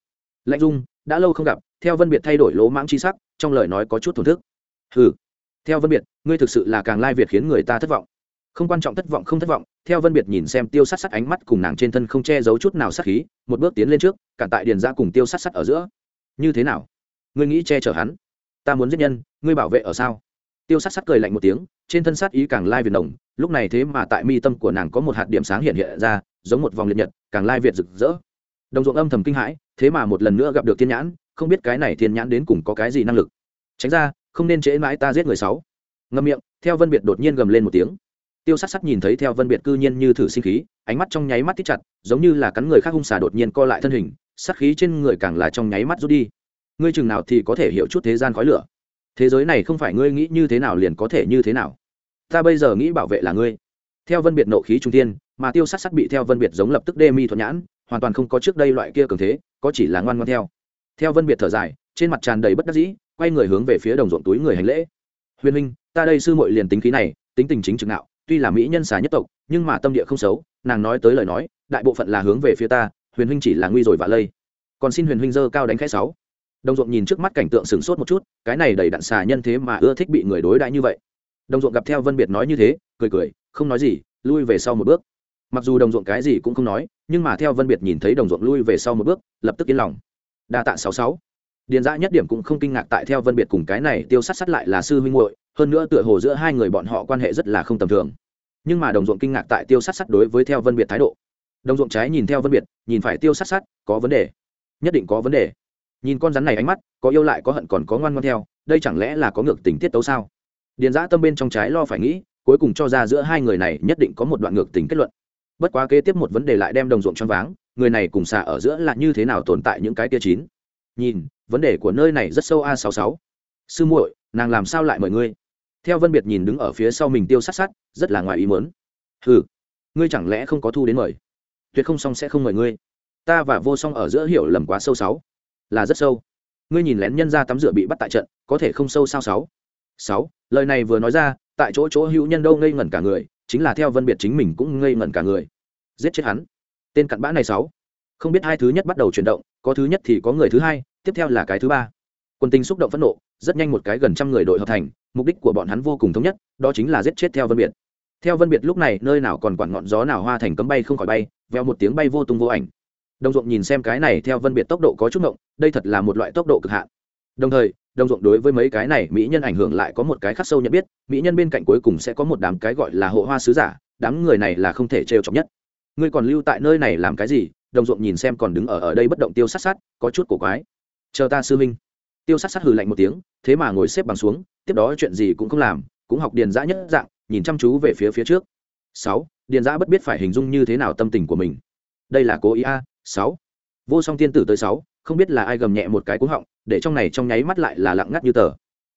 Lạnh dung, đã lâu không gặp, theo vân biệt thay đổi lỗ mãng chi sắc, trong lời nói có chút thổn thức. Hừ. Theo vân biệt, ngươi thực sự là càng lai việt khiến người ta thất vọng. Không quan trọng thất vọng không thất vọng, theo vân biệt nhìn xem tiêu sát sắt ánh mắt cùng nàng trên thân không che giấu chút nào sát khí, một bước tiến lên trước cản tại điền ra cùng tiêu sát sắt ở giữa. Như thế nào? Ngươi nghĩ che chở hắn? Ta muốn giết nhân, ngươi bảo vệ ở sao? Tiêu sát sắt cười lạnh một tiếng, trên thân sát ý càng lai việt nồng. lúc này thế mà tại mi tâm của nàng có một hạt điểm sáng hiện hiện ra, giống một vòng liệt nhật, càng lai việt rực rỡ. Đồng ruộng âm thầm kinh hãi, thế mà một lần nữa gặp được thiên nhãn, không biết cái này thiên nhãn đến cùng có cái gì năng lực. Tránh ra, không nên trễ mãi ta giết người sáu. Ngâm miệng, theo vân biệt đột nhiên gầm lên một tiếng. Tiêu sát sắt nhìn thấy theo vân biệt cư nhiên như thử sinh khí, ánh mắt trong nháy mắt thích chặt, giống như là cắn người khác hung xà đột nhiên co lại thân hình, sát khí trên người càng là trong nháy mắt rút đi. Ngươi chừng nào thì có thể hiểu chút thế gian khói lửa thế giới này không phải ngươi nghĩ như thế nào liền có thể như thế nào. Ta bây giờ nghĩ bảo vệ là ngươi. Theo vân biệt nộ khí trung tiên mà tiêu sát sát bị theo vân biệt giống lập tức đê mi thuận nhãn, hoàn toàn không có trước đây loại kia cường thế, có chỉ là ngoan ngoan theo. Theo vân biệt thở dài, trên mặt tràn đầy bất đắc dĩ, quay người hướng về phía đồng ruộng túi người hành lễ. Huyền minh ta đây sư muội liền tính khí này, tính tình chính trực nạo, tuy là mỹ nhân xà nhất tộc, nhưng mà tâm địa không xấu, nàng nói tới lời nói, đại bộ phận là hướng về phía ta, huyền huynh chỉ là nguy rồi vạ lây. Còn xin huyền huynh dơ cao đánh khẽ sáu đồng ruộng nhìn trước mắt cảnh tượng sửng sốt một chút, cái này đầy đặn xà nhân thế mà ưa thích bị người đối đãi như vậy. Đồng ruộng gặp theo vân biệt nói như thế, cười cười, không nói gì, lui về sau một bước. Mặc dù đồng ruộng cái gì cũng không nói, nhưng mà theo vân biệt nhìn thấy đồng ruộng lui về sau một bước, lập tức yên lòng. Đa tạ sáu sáu. Điền dã nhất điểm cũng không kinh ngạc tại theo vân biệt cùng cái này tiêu sát sát lại là sư huynh muội, hơn nữa tựa hồ giữa hai người bọn họ quan hệ rất là không tầm thường. Nhưng mà đồng ruộng kinh ngạc tại tiêu sát sát đối với theo vân biệt thái độ. Đồng ruộng trái nhìn theo vân biệt, nhìn phải tiêu sát sát, có vấn đề. Nhất định có vấn đề nhìn con rắn này ánh mắt, có yêu lại có hận còn có ngoan ngoan theo, đây chẳng lẽ là có ngược tình tiết tấu sao? Điền giã tâm bên trong trái lo phải nghĩ, cuối cùng cho ra giữa hai người này nhất định có một đoạn ngược tình kết luận. Bất quá kế tiếp một vấn đề lại đem đồng ruộng cho váng, người này cùng xạ ở giữa là như thế nào tồn tại những cái tia chín? Nhìn, vấn đề của nơi này rất sâu a sáu sáu. Sư muội, nàng làm sao lại mời ngươi? Theo vân biệt nhìn đứng ở phía sau mình tiêu sát sát, rất là ngoài ý mớn ừ ngươi chẳng lẽ không có thu đến mời? Tuyệt không xong sẽ không mời ngươi. Ta và vô song ở giữa hiểu lầm quá sâu sáu là rất sâu. Ngươi nhìn lén nhân ra tắm rửa bị bắt tại trận, có thể không sâu sao sáu? Sáu, lời này vừa nói ra, tại chỗ chỗ hữu nhân đâu ngây ngẩn cả người, chính là theo vân biệt chính mình cũng ngây ngẩn cả người. Giết chết hắn. Tên cặn bã này sáu. Không biết hai thứ nhất bắt đầu chuyển động, có thứ nhất thì có người thứ hai, tiếp theo là cái thứ ba. Quân tinh xúc động phẫn nộ, rất nhanh một cái gần trăm người đội hợp thành, mục đích của bọn hắn vô cùng thống nhất, đó chính là giết chết theo vân biệt. Theo vân biệt lúc này, nơi nào còn quản ngọn gió nào hoa thành cấm bay không khỏi bay, veo một tiếng bay vô tung vô ảnh đồng ruộng nhìn xem cái này theo vân biệt tốc độ có chút ngộng, đây thật là một loại tốc độ cực hạn. Đồng thời, đồng ruộng đối với mấy cái này mỹ nhân ảnh hưởng lại có một cái khắc sâu nhận biết, mỹ nhân bên cạnh cuối cùng sẽ có một đám cái gọi là hộ hoa sứ giả, đám người này là không thể trêu chọc nhất. Ngươi còn lưu tại nơi này làm cái gì? Đồng ruộng nhìn xem còn đứng ở ở đây bất động tiêu sát sát, có chút cổ quái. Chờ ta sư minh. Tiêu sát sát hừ lạnh một tiếng, thế mà ngồi xếp bằng xuống, tiếp đó chuyện gì cũng không làm, cũng học điền giã nhất dạng, nhìn chăm chú về phía phía trước. Sáu, điền giã bất biết phải hình dung như thế nào tâm tình của mình. Đây là cố ý a sáu. Vô song tiên tử tới sáu, không biết là ai gầm nhẹ một cái cú họng, để trong này trong nháy mắt lại là lặng ngắt như tờ.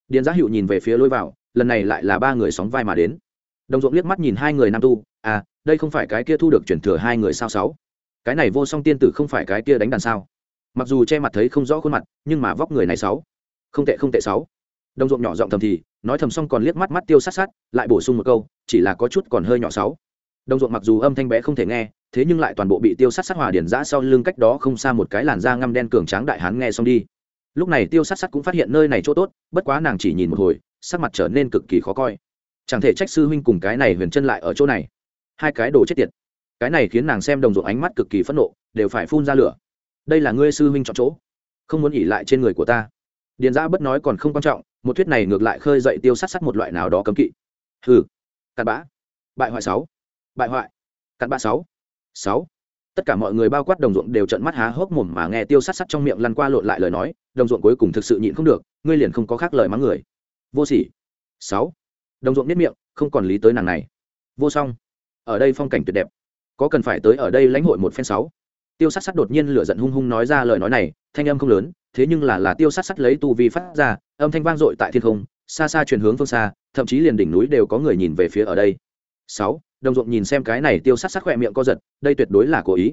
Điền giá hữu nhìn về phía lối vào, lần này lại là ba người sóng vai mà đến. Đồng ruộng liếc mắt nhìn hai người nam tu à đây không phải cái kia thu được chuyển thừa hai người sao sáu? Cái này vô song tiên tử không phải cái kia đánh đàn sao? Mặc dù che mặt thấy không rõ khuôn mặt, nhưng mà vóc người này sáu. Không tệ không tệ sáu. Đồng ruộng nhỏ giọng thầm thì, nói thầm xong còn liếc mắt mắt tiêu sát sát, lại bổ sung một câu, chỉ là có chút còn hơi nhỏ sáu. Đồng ruộng mặc dù âm thanh bé không thể nghe thế nhưng lại toàn bộ bị tiêu sát sát hòa điển giã sau lưng cách đó không xa một cái làn da ngăm đen cường tráng đại hán nghe xong đi. Lúc này tiêu sát sát cũng phát hiện nơi này chỗ tốt, bất quá nàng chỉ nhìn một hồi, sắc mặt trở nên cực kỳ khó coi. Chẳng thể trách sư huynh cùng cái này huyền chân lại ở chỗ này. Hai cái đồ chết tiệt. Cái này khiến nàng xem đồng ruộng ánh mắt cực kỳ phẫn nộ, đều phải phun ra lửa. Đây là ngươi sư huynh chọn chỗ, không muốn nghỉ lại trên người của ta. Điền giã bất nói còn không quan trọng, một thuyết này ngược lại khơi dậy tiêu sát sát một loại nào đó cấm kỵ. Hừ, cặn bã. Bại hoại sáu. Bại hoại. Cặn bã sáu sáu. Tất cả mọi người bao quát đồng ruộng đều trận mắt há hốc mồm mà nghe tiêu sát sắt trong miệng lăn qua lộn lại lời nói, đồng ruộng cuối cùng thực sự nhịn không được, ngươi liền không có khác lời mắng người. Vô sỉ. Sáu. Đồng ruộng biết miệng, không còn lý tới nàng này. Vô song. Ở đây phong cảnh tuyệt đẹp. Có cần phải tới ở đây lãnh hội một phen sáu. Tiêu sát sắt đột nhiên lửa giận hung hung nói ra lời nói này, thanh âm không lớn, thế nhưng là là tiêu sát sắt lấy tu vi phát ra, âm thanh vang dội tại thiên không, xa xa truyền hướng phương xa, thậm chí liền đỉnh núi đều có người nhìn về phía ở đây. Sáu đồng ruộng nhìn xem cái này tiêu sát sát khỏe miệng co giật, đây tuyệt đối là cố ý.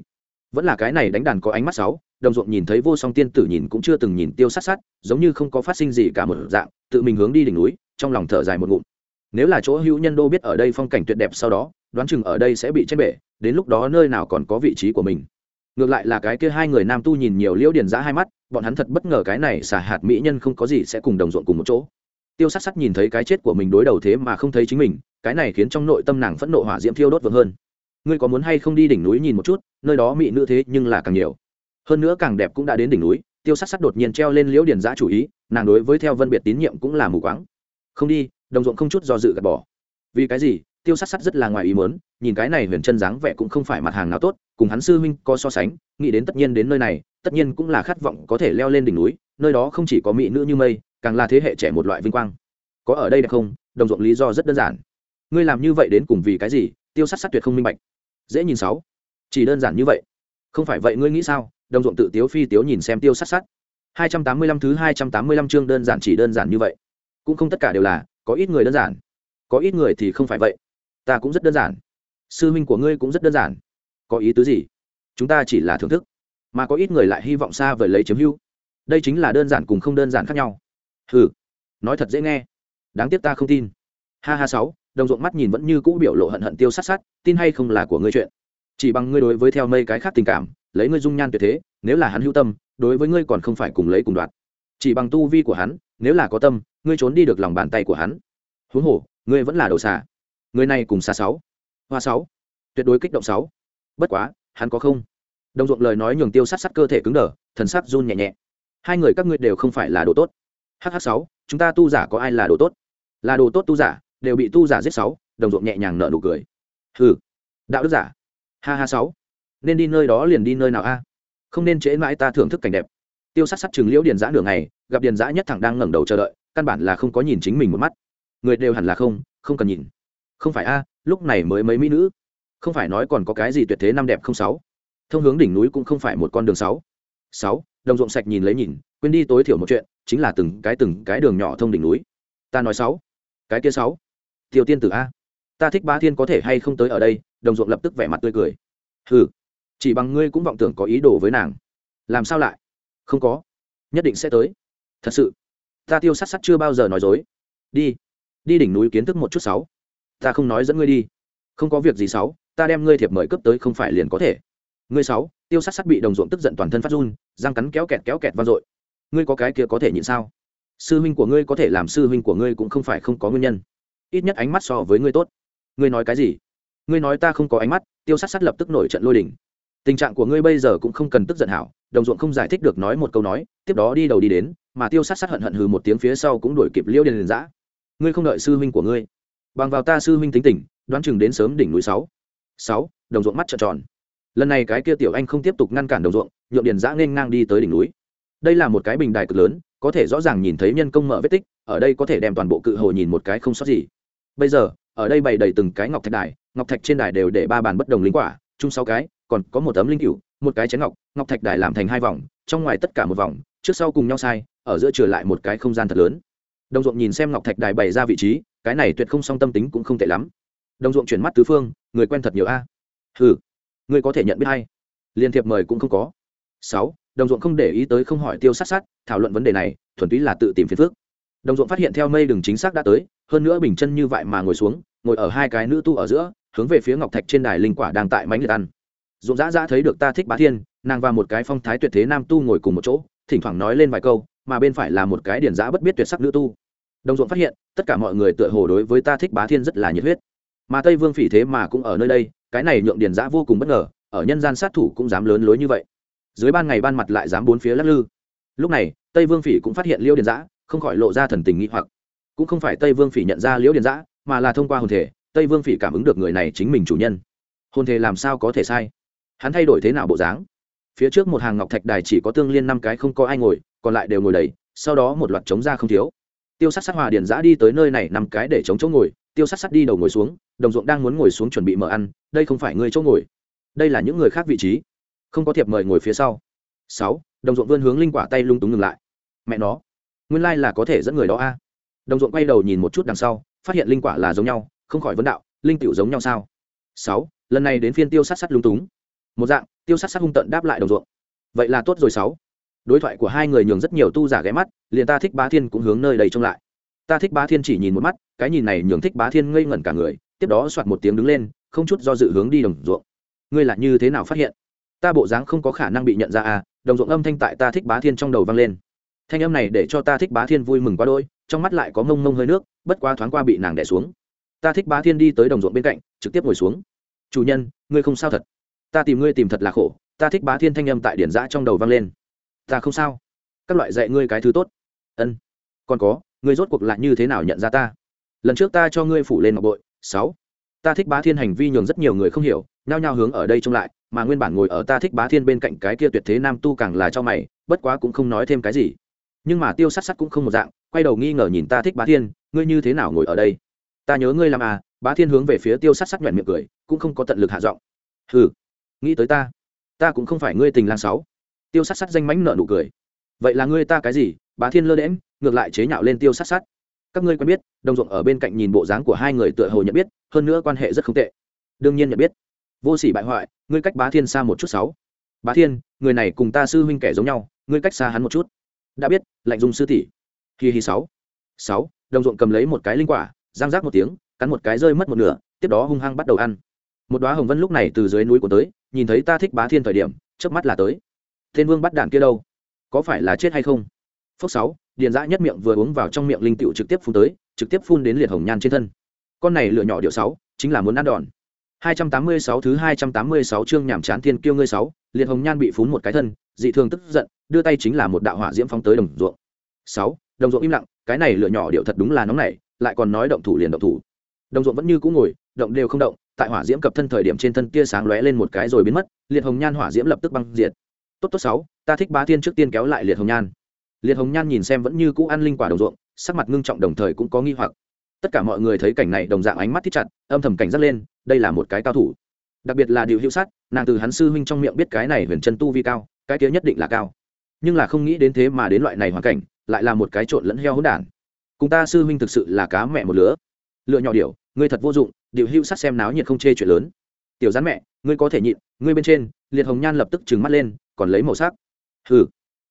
Vẫn là cái này đánh đàn có ánh mắt sáu, đồng ruộng nhìn thấy vô song tiên tử nhìn cũng chưa từng nhìn tiêu sát sát, giống như không có phát sinh gì cả một dạng, tự mình hướng đi đỉnh núi, trong lòng thở dài một ngụm. Nếu là chỗ hữu nhân đô biết ở đây phong cảnh tuyệt đẹp sau đó, đoán chừng ở đây sẽ bị chết bể, đến lúc đó nơi nào còn có vị trí của mình. Ngược lại là cái kia hai người nam tu nhìn nhiều liễu điền giã hai mắt, bọn hắn thật bất ngờ cái này xả hạt mỹ nhân không có gì sẽ cùng đồng ruộng cùng một chỗ tiêu sắc sắc nhìn thấy cái chết của mình đối đầu thế mà không thấy chính mình, cái này khiến trong nội tâm nàng phẫn nộ hỏa diễm thiêu đốt vượng hơn. Ngươi có muốn hay không đi đỉnh núi nhìn một chút, nơi đó mỹ nữ thế nhưng là càng nhiều. Hơn nữa càng đẹp cũng đã đến đỉnh núi, tiêu sắc sắc đột nhiên treo lên liễu điền giã chủ ý, nàng đối với theo vân biệt tín nhiệm cũng là mù quáng. Không đi, đồng ruộng không chút do dự gạt bỏ. Vì cái gì? Tiêu sát sắt rất là ngoài ý mớn nhìn cái này huyền chân dáng vẻ cũng không phải mặt hàng nào tốt, cùng hắn sư huynh có so sánh, nghĩ đến tất nhiên đến nơi này, tất nhiên cũng là khát vọng có thể leo lên đỉnh núi, nơi đó không chỉ có mỹ nữ như mây càng là thế hệ trẻ một loại vinh quang. Có ở đây đẹp không? Đồng ruộng lý do rất đơn giản. Ngươi làm như vậy đến cùng vì cái gì? Tiêu sát sắt tuyệt không minh bạch. Dễ nhìn sáu. Chỉ đơn giản như vậy. Không phải vậy ngươi nghĩ sao? Đồng ruộng tự tiếu phi tiếu nhìn xem tiêu sát sắt. Hai trăm tám mươi lăm thứ hai trăm tám mươi lăm chương đơn giản chỉ đơn giản như vậy. Cũng không tất cả đều là, có ít người đơn giản. Có ít người thì không phải vậy. Ta cũng rất đơn giản. Sư huynh của ngươi cũng rất đơn giản. Có ý tứ gì? Chúng ta chỉ là thưởng thức. Mà có ít người lại hy vọng xa vời lấy chiếm hữu. Đây chính là đơn giản cùng không đơn giản khác nhau ừ nói thật dễ nghe. Đáng tiếc ta không tin. Ha ha sáu, đồng ruộng mắt nhìn vẫn như cũ biểu lộ hận hận tiêu sát sát, tin hay không là của ngươi chuyện. Chỉ bằng ngươi đối với theo mây cái khác tình cảm, lấy ngươi dung nhan tuyệt thế, nếu là hắn hữu tâm, đối với ngươi còn không phải cùng lấy cùng đoạt. Chỉ bằng tu vi của hắn, nếu là có tâm, ngươi trốn đi được lòng bàn tay của hắn. Huống hồ, ngươi vẫn là đầu xà. Người này cùng xa sáu. Hoa sáu. Tuyệt đối kích động sáu. Bất quá, hắn có không? Đồng ruộng lời nói nhường tiêu sát sát cơ thể cứng đờ, thần sắc run nhẹ nhẹ. Hai người các ngươi đều không phải là đồ tốt hh sáu, chúng ta tu giả có ai là đồ tốt? Là đồ tốt tu giả, đều bị tu giả giết sáu, đồng ruộng nhẹ nhàng nở nụ cười. Hừ, đạo đức giả. Ha ha sáu, nên đi nơi đó liền đi nơi nào a? Không nên trễ mãi ta thưởng thức cảnh đẹp. Tiêu sát sát chừng liễu điền giã đường này gặp điền giã nhất thẳng đang ngẩng đầu chờ đợi, căn bản là không có nhìn chính mình một mắt. Người đều hẳn là không không cần nhìn. Không phải a, lúc này mới mấy mỹ nữ. Không phải nói còn có cái gì tuyệt thế năm đẹp không sáu. Thông hướng đỉnh núi cũng không phải một con đường sáu. Sáu, đồng ruộng sạch nhìn lấy nhìn quên đi tối thiểu một chuyện, chính là từng cái từng cái đường nhỏ thông đỉnh núi. Ta nói sáu, cái kia sáu. Tiêu tiên tử a, ta thích ba thiên có thể hay không tới ở đây, đồng ruộng lập tức vẻ mặt tươi cười. Hừ, chỉ bằng ngươi cũng vọng tưởng có ý đồ với nàng. Làm sao lại? Không có. Nhất định sẽ tới. Thật sự. Ta tiêu sát sát chưa bao giờ nói dối. Đi đi đỉnh núi kiến thức một chút sáu. Ta không nói dẫn ngươi đi. Không có việc gì sáu, ta đem ngươi thiệp mời cấp tới không phải liền có thể. Ngươi sáu, tiêu sát sát bị đồng ruộng tức giận toàn thân phát run, răng cắn kéo kẹt kéo kẹt vang dội ngươi có cái kia có thể nhịn sao? Sư huynh của ngươi có thể làm sư huynh của ngươi cũng không phải không có nguyên nhân. Ít nhất ánh mắt so với ngươi tốt. Ngươi nói cái gì? Ngươi nói ta không có ánh mắt, tiêu sát sát lập tức nổi trận lôi đình. tình trạng của ngươi bây giờ cũng không cần tức giận hảo, đồng ruộng không giải thích được nói một câu nói, tiếp đó đi đầu đi đến, mà tiêu sát sát hận hận hừ một tiếng phía sau cũng đuổi kịp liêu điền giã ngươi không đợi sư huynh của ngươi. Bằng vào ta sư huynh tính tình, đoán chừng đến sớm đỉnh núi sáu. Sáu, đồng ruộng mắt trợn tròn. Lần này cái kia tiểu anh không tiếp tục ngăn cản đồng ruộng, nhượng điền giã nên ngang đi tới đỉnh núi đây là một cái bình đài cực lớn, có thể rõ ràng nhìn thấy nhân công mở vết tích, ở đây có thể đem toàn bộ cự hồ nhìn một cái không sót gì. Bây giờ, ở đây bày đầy từng cái ngọc thạch đài, ngọc thạch trên đài đều để ba bàn bất đồng linh quả, chung sáu cái, còn có một tấm linh cựu một cái chén ngọc ngọc thạch đài làm thành hai vòng, trong ngoài tất cả một vòng, trước sau cùng nhau sai, ở giữa trở lại một cái không gian thật lớn. Đồng ruộng nhìn xem ngọc thạch đài bày ra vị trí, cái này tuyệt không song tâm tính cũng không tệ lắm. Đồng ruộng chuyển mắt tứ phương, người quen thật nhiều a. À. ừ người có thể nhận biết hay. Liên thiệp mời cũng không có. Sáu đồng ruộng không để ý tới không hỏi tiêu sát sát, thảo luận vấn đề này, thuần túy là tự tìm phiền phước đồng ruộng phát hiện theo mây đường chính xác đã tới, hơn nữa bình chân như vậy mà ngồi xuống, ngồi ở hai cái nữ tu ở giữa, hướng về phía ngọc thạch trên đài linh quả đang tại mánh liệt ăn. Ruộng dã dã thấy được ta thích bá thiên, nàng và một cái phong thái tuyệt thế nam tu ngồi cùng một chỗ, thỉnh thoảng nói lên vài câu, mà bên phải là một cái điển giã bất biết tuyệt sắc nữ tu. Đồng ruộng phát hiện, tất cả mọi người tựa hồ đối với ta thích bá thiên rất là nhiệt huyết. Mà tây vương phỉ thế mà cũng ở nơi đây, cái này nhượng điển giã vô cùng bất ngờ, ở nhân gian sát thủ cũng dám lớn lối như vậy dưới ban ngày ban mặt lại dám bốn phía lắc lư. Lúc này, tây vương phỉ cũng phát hiện liễu điền giã, không khỏi lộ ra thần tình nghĩ hoặc. Cũng không phải tây vương phỉ nhận ra liễu điền giã, mà là thông qua hồn thể, tây vương phỉ cảm ứng được người này chính mình chủ nhân. Hồn thể làm sao có thể sai? Hắn thay đổi thế nào bộ dáng? Phía trước một hàng ngọc thạch đài chỉ có tương liên năm cái không có ai ngồi, còn lại đều ngồi đầy, sau đó một loạt chống ra không thiếu. Tiêu sát sát hòa điền giã đi tới nơi này năm cái để chống chỗ ngồi, tiêu sát sát đi đầu ngồi xuống, đồng ruộng đang muốn ngồi xuống chuẩn bị mở ăn, đây không phải người chỗ ngồi. Đây là những người khác vị trí không có thiệp mời ngồi phía sau. Sáu, đồng ruộng vươn hướng linh quả tay lung túng ngừng lại. Mẹ nó, nguyên lai、like、là có thể dẫn người đó a. Đồng ruộng quay đầu nhìn một chút đằng sau, phát hiện linh quả là giống nhau, không khỏi vấn đạo, linh tiểu giống nhau sao? Sáu, lần này đến phiên tiêu sát sát lung túng. Một dạng, tiêu sát sát hung tận đáp lại đồng ruộng. Vậy là tốt rồi, sáu. Đối thoại của hai người nhường rất nhiều tu giả ghé mắt, liền ta thích bá thiên cũng hướng nơi đầy trông lại. Ta thích bá thiên chỉ nhìn một mắt, cái nhìn này nhường thích bá thiên ngây ngẩn cả người, tiếp đó soạt một tiếng đứng lên, không chút do dự hướng đi đồng ruộng. Ngươi là như thế nào phát hiện? Ta bộ dáng không có khả năng bị nhận ra à đồng ruộng âm thanh tại ta thích bá thiên trong đầu vang lên. Thanh âm này để cho ta thích bá thiên vui mừng quá đôi trong mắt lại có mông mông hơi nước, bất quá thoáng qua bị nàng đẻ xuống. Ta thích bá thiên đi tới đồng ruộng bên cạnh, trực tiếp ngồi xuống. Chủ nhân, ngươi không sao thật. Ta tìm ngươi tìm thật là khổ, ta thích bá thiên thanh âm tại điển giã trong đầu vang lên. Ta không sao. Các loại dạy ngươi cái thứ tốt. Ân. Còn có, ngươi rốt cuộc lại như thế nào nhận ra ta? Lần trước ta cho ngươi phủ lên ngọc bội. Sáu. Ta thích bá thiên hành vi nhường rất nhiều người không hiểu nhao nhao hướng ở đây trông lại, mà nguyên bản ngồi ở ta thích bá thiên bên cạnh cái kia tuyệt thế nam tu càng là cho mày, bất quá cũng không nói thêm cái gì. Nhưng mà tiêu Sắt Sắt cũng không một dạng, quay đầu nghi ngờ nhìn ta thích bá thiên, ngươi như thế nào ngồi ở đây? Ta nhớ ngươi làm à bá thiên hướng về phía tiêu Sắt Sắt nhoẹn miệng cười, cũng không có tận lực hạ giọng. Hừ, nghĩ tới ta ta cũng không phải ngươi tình lang sáu. Tiêu Sắt Sắt danh mánh nợ nụ cười. Vậy là ngươi ta cái gì? Bá thiên lơ đễm ngược lại chế nhạo lên tiêu Sắt Sắt. các ngươi quen biết, đồng ruộng ở bên cạnh nhìn bộ dáng của hai người tựa hồ nhận biết, hơn nữa quan hệ rất không tệ. Đương nhiên nhận biết vô sỉ bại hoại, ngươi cách bá thiên xa một chút sáu. Bá thiên, người này cùng ta sư huynh kẻ giống nhau, ngươi cách xa hắn một chút. Đã biết, lạnh dung sư tỷ. Kỳ hi sáu. Sáu, đồng ruộng cầm lấy một cái linh quả, giang rác một tiếng, cắn một cái rơi mất một nửa, tiếp đó hung hăng bắt đầu ăn. Một đoá hồng vân lúc này từ dưới núi của tới, nhìn thấy ta thích bá thiên thời điểm trước mắt là tới. Thiên vương bắt đạn kia đâu? Có phải là chết hay không? Phước sáu, điền dã nhất miệng vừa uống vào trong miệng linh tựu trực tiếp phun tới, trực tiếp phun đến liệt hồng nhan trên thân. Con này lựa nhỏ điệu sáu, chính là muốn ăn đòn. 286 thứ 286 chương nhảm chán thiên kiêu ngươi sáu, liệt hồng nhan bị phún một cái thân, dị thường tức giận, đưa tay chính là một đạo hỏa diễm phóng tới đồng ruộng. Sáu, đồng ruộng im lặng, cái này lửa nhỏ điệu thật đúng là nóng nảy, lại còn nói động thủ liền động thủ. Đồng ruộng vẫn như cũ ngồi, động đều không động, tại hỏa diễm cập thân thời điểm trên thân kia sáng lóe lên một cái rồi biến mất, liệt hồng nhan hỏa diễm lập tức băng diệt. Tốt tốt sáu, ta thích bá thiên trước tiên kéo lại liệt hồng nhan. Liệt hồng nhan nhìn xem vẫn như cũ ăn linh quả đồng ruộng, sắc mặt ngưng trọng đồng thời cũng có nghi hoặc tất cả mọi người thấy cảnh này đồng dạng ánh mắt thích chặt, âm thầm cảnh giác lên, đây là một cái cao thủ. Đặc biệt là điều hữu sát, nàng từ hắn sư huynh trong miệng biết cái này huyền chân tu vi cao, cái kia nhất định là cao. Nhưng là không nghĩ đến thế mà đến loại này hoàn cảnh, lại là một cái trộn lẫn heo hỗn đản. Cùng ta sư huynh thực sự là cá mẹ một lứa. Lựa nhỏ điểu, ngươi thật vô dụng điều hữu sát xem náo nhiệt không chê chuyện lớn. Tiểu rắn mẹ, ngươi có thể nhịn, ngươi bên trên, liệt hồng nhan lập tức trừng mắt lên, còn lấy màu sắc. Ừ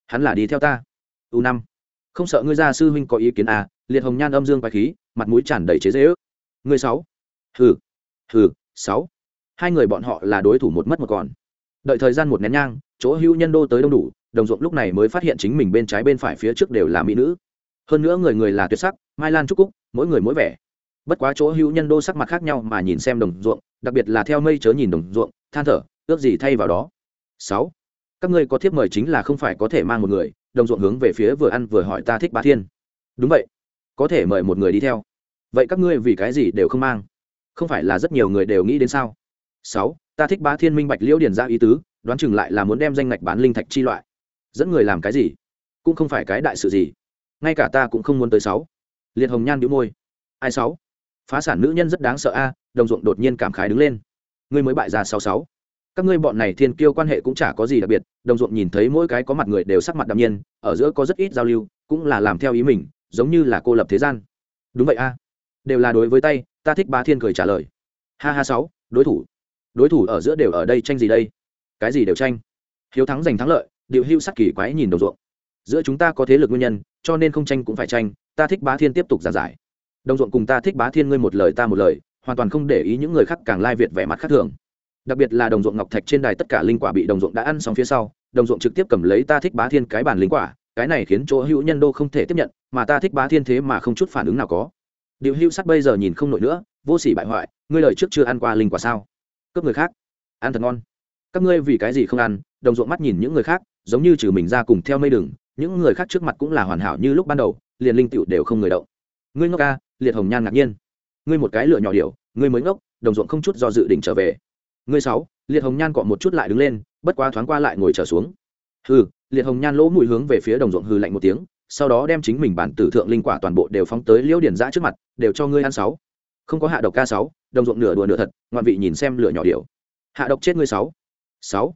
hắn là đi theo ta. U năm. Không sợ ngươi ra sư huynh có ý kiến à liệt hồng nhan âm dương bài khí, mặt mũi tràn đầy chế dễ ước. Người sáu. Hừ. Hừ, sáu. Hai người bọn họ là đối thủ một mất một còn. Đợi thời gian một nén nhang, chỗ hữu nhân đô tới đông đủ, đồng ruộng lúc này mới phát hiện chính mình bên trái bên phải phía trước đều là mỹ nữ. Hơn nữa người người là tuyệt sắc, mai lan trúc cúc, mỗi người mỗi vẻ. Bất quá chỗ hữu nhân đô sắc mặt khác nhau mà nhìn xem đồng ruộng, đặc biệt là theo mây chớ nhìn đồng ruộng, than thở, ước gì thay vào đó. Sáu. Các ngươi có thiếp mời chính là không phải có thể mang một người, đồng ruộng hướng về phía vừa ăn vừa hỏi ta thích bá thiên. Đúng vậy có thể mời một người đi theo. Vậy các ngươi vì cái gì đều không mang? Không phải là rất nhiều người đều nghĩ đến sao? Sáu, ta thích bá thiên minh bạch liễu điển ra ý tứ, đoán chừng lại là muốn đem danh ngạch bán linh thạch chi loại. Dẫn người làm cái gì? Cũng không phải cái đại sự gì. Ngay cả ta cũng không muốn tới sáu. Liệt hồng nhan đĩu môi. Ai sáu? Phá sản nữ nhân rất đáng sợ a, đồng ruộng đột nhiên cảm khái đứng lên. Ngươi mới bại ra sáu sáu. Các ngươi bọn này thiên kiêu quan hệ cũng chả có gì đặc biệt, đồng ruộng nhìn thấy mỗi cái có mặt người đều sắc mặt đạm nhiên, ở giữa có rất ít giao lưu, cũng là làm theo ý mình giống như là cô lập thế gian. Đúng vậy a. Đều là đối với tay, ta thích ba thiên cười trả lời. Ha ha sáu, đối thủ. Đối thủ ở giữa đều ở đây tranh gì đây? Cái gì đều tranh? Hiếu thắng giành thắng lợi, điệu hưu sắc kỳ quái nhìn đồng ruộng. Giữa chúng ta có thế lực nguyên nhân, cho nên không tranh cũng phải tranh, ta thích bá thiên tiếp tục giảng giải. Đồng ruộng cùng ta thích bá thiên ngươi một lời ta một lời, hoàn toàn không để ý những người khác càng lai việt vẻ mặt khác thường. Đặc biệt là đồng ruộng ngọc thạch trên đài tất cả linh quả bị đồng ruộng đã ăn xong phía sau, đồng ruộng trực tiếp cầm lấy ta thích bá thiên cái bản linh quả cái này khiến chỗ hữu nhân đô không thể tiếp nhận mà ta thích bá thiên thế mà không chút phản ứng nào có. Điệu hữu sắt bây giờ nhìn không nổi nữa vô sỉ bại hoại ngươi lời trước chưa ăn qua linh quả sao? Cướp người khác. Ăn thật ngon. Các ngươi vì cái gì không ăn đồng ruộng mắt nhìn những người khác giống như trừ mình ra cùng theo mây đừng những người khác trước mặt cũng là hoàn hảo như lúc ban đầu liền linh tựu đều không người động. Ngươi ngốc ca liệt hồng nhan ngạc nhiên. Ngươi một cái lựa nhỏ điều, ngươi mới ngốc đồng ruộng không chút do dự định trở về. Ngươi sáu liệt hồng nhan cọ một chút lại đứng lên bất quá thoáng qua lại ngồi trở xuống hừ, liệt hồng nhan lỗ mũi hướng về phía đồng ruộng hừ lạnh một tiếng, sau đó đem chính mình bản tử thượng linh quả toàn bộ đều phóng tới liễu điển giã trước mặt, đều cho ngươi ăn sáu. Không có hạ độc ca sáu, đồng ruộng nửa đùa nửa thật, ngoạn vị nhìn xem lửa nhỏ điệu hạ độc chết ngươi sáu. Sáu?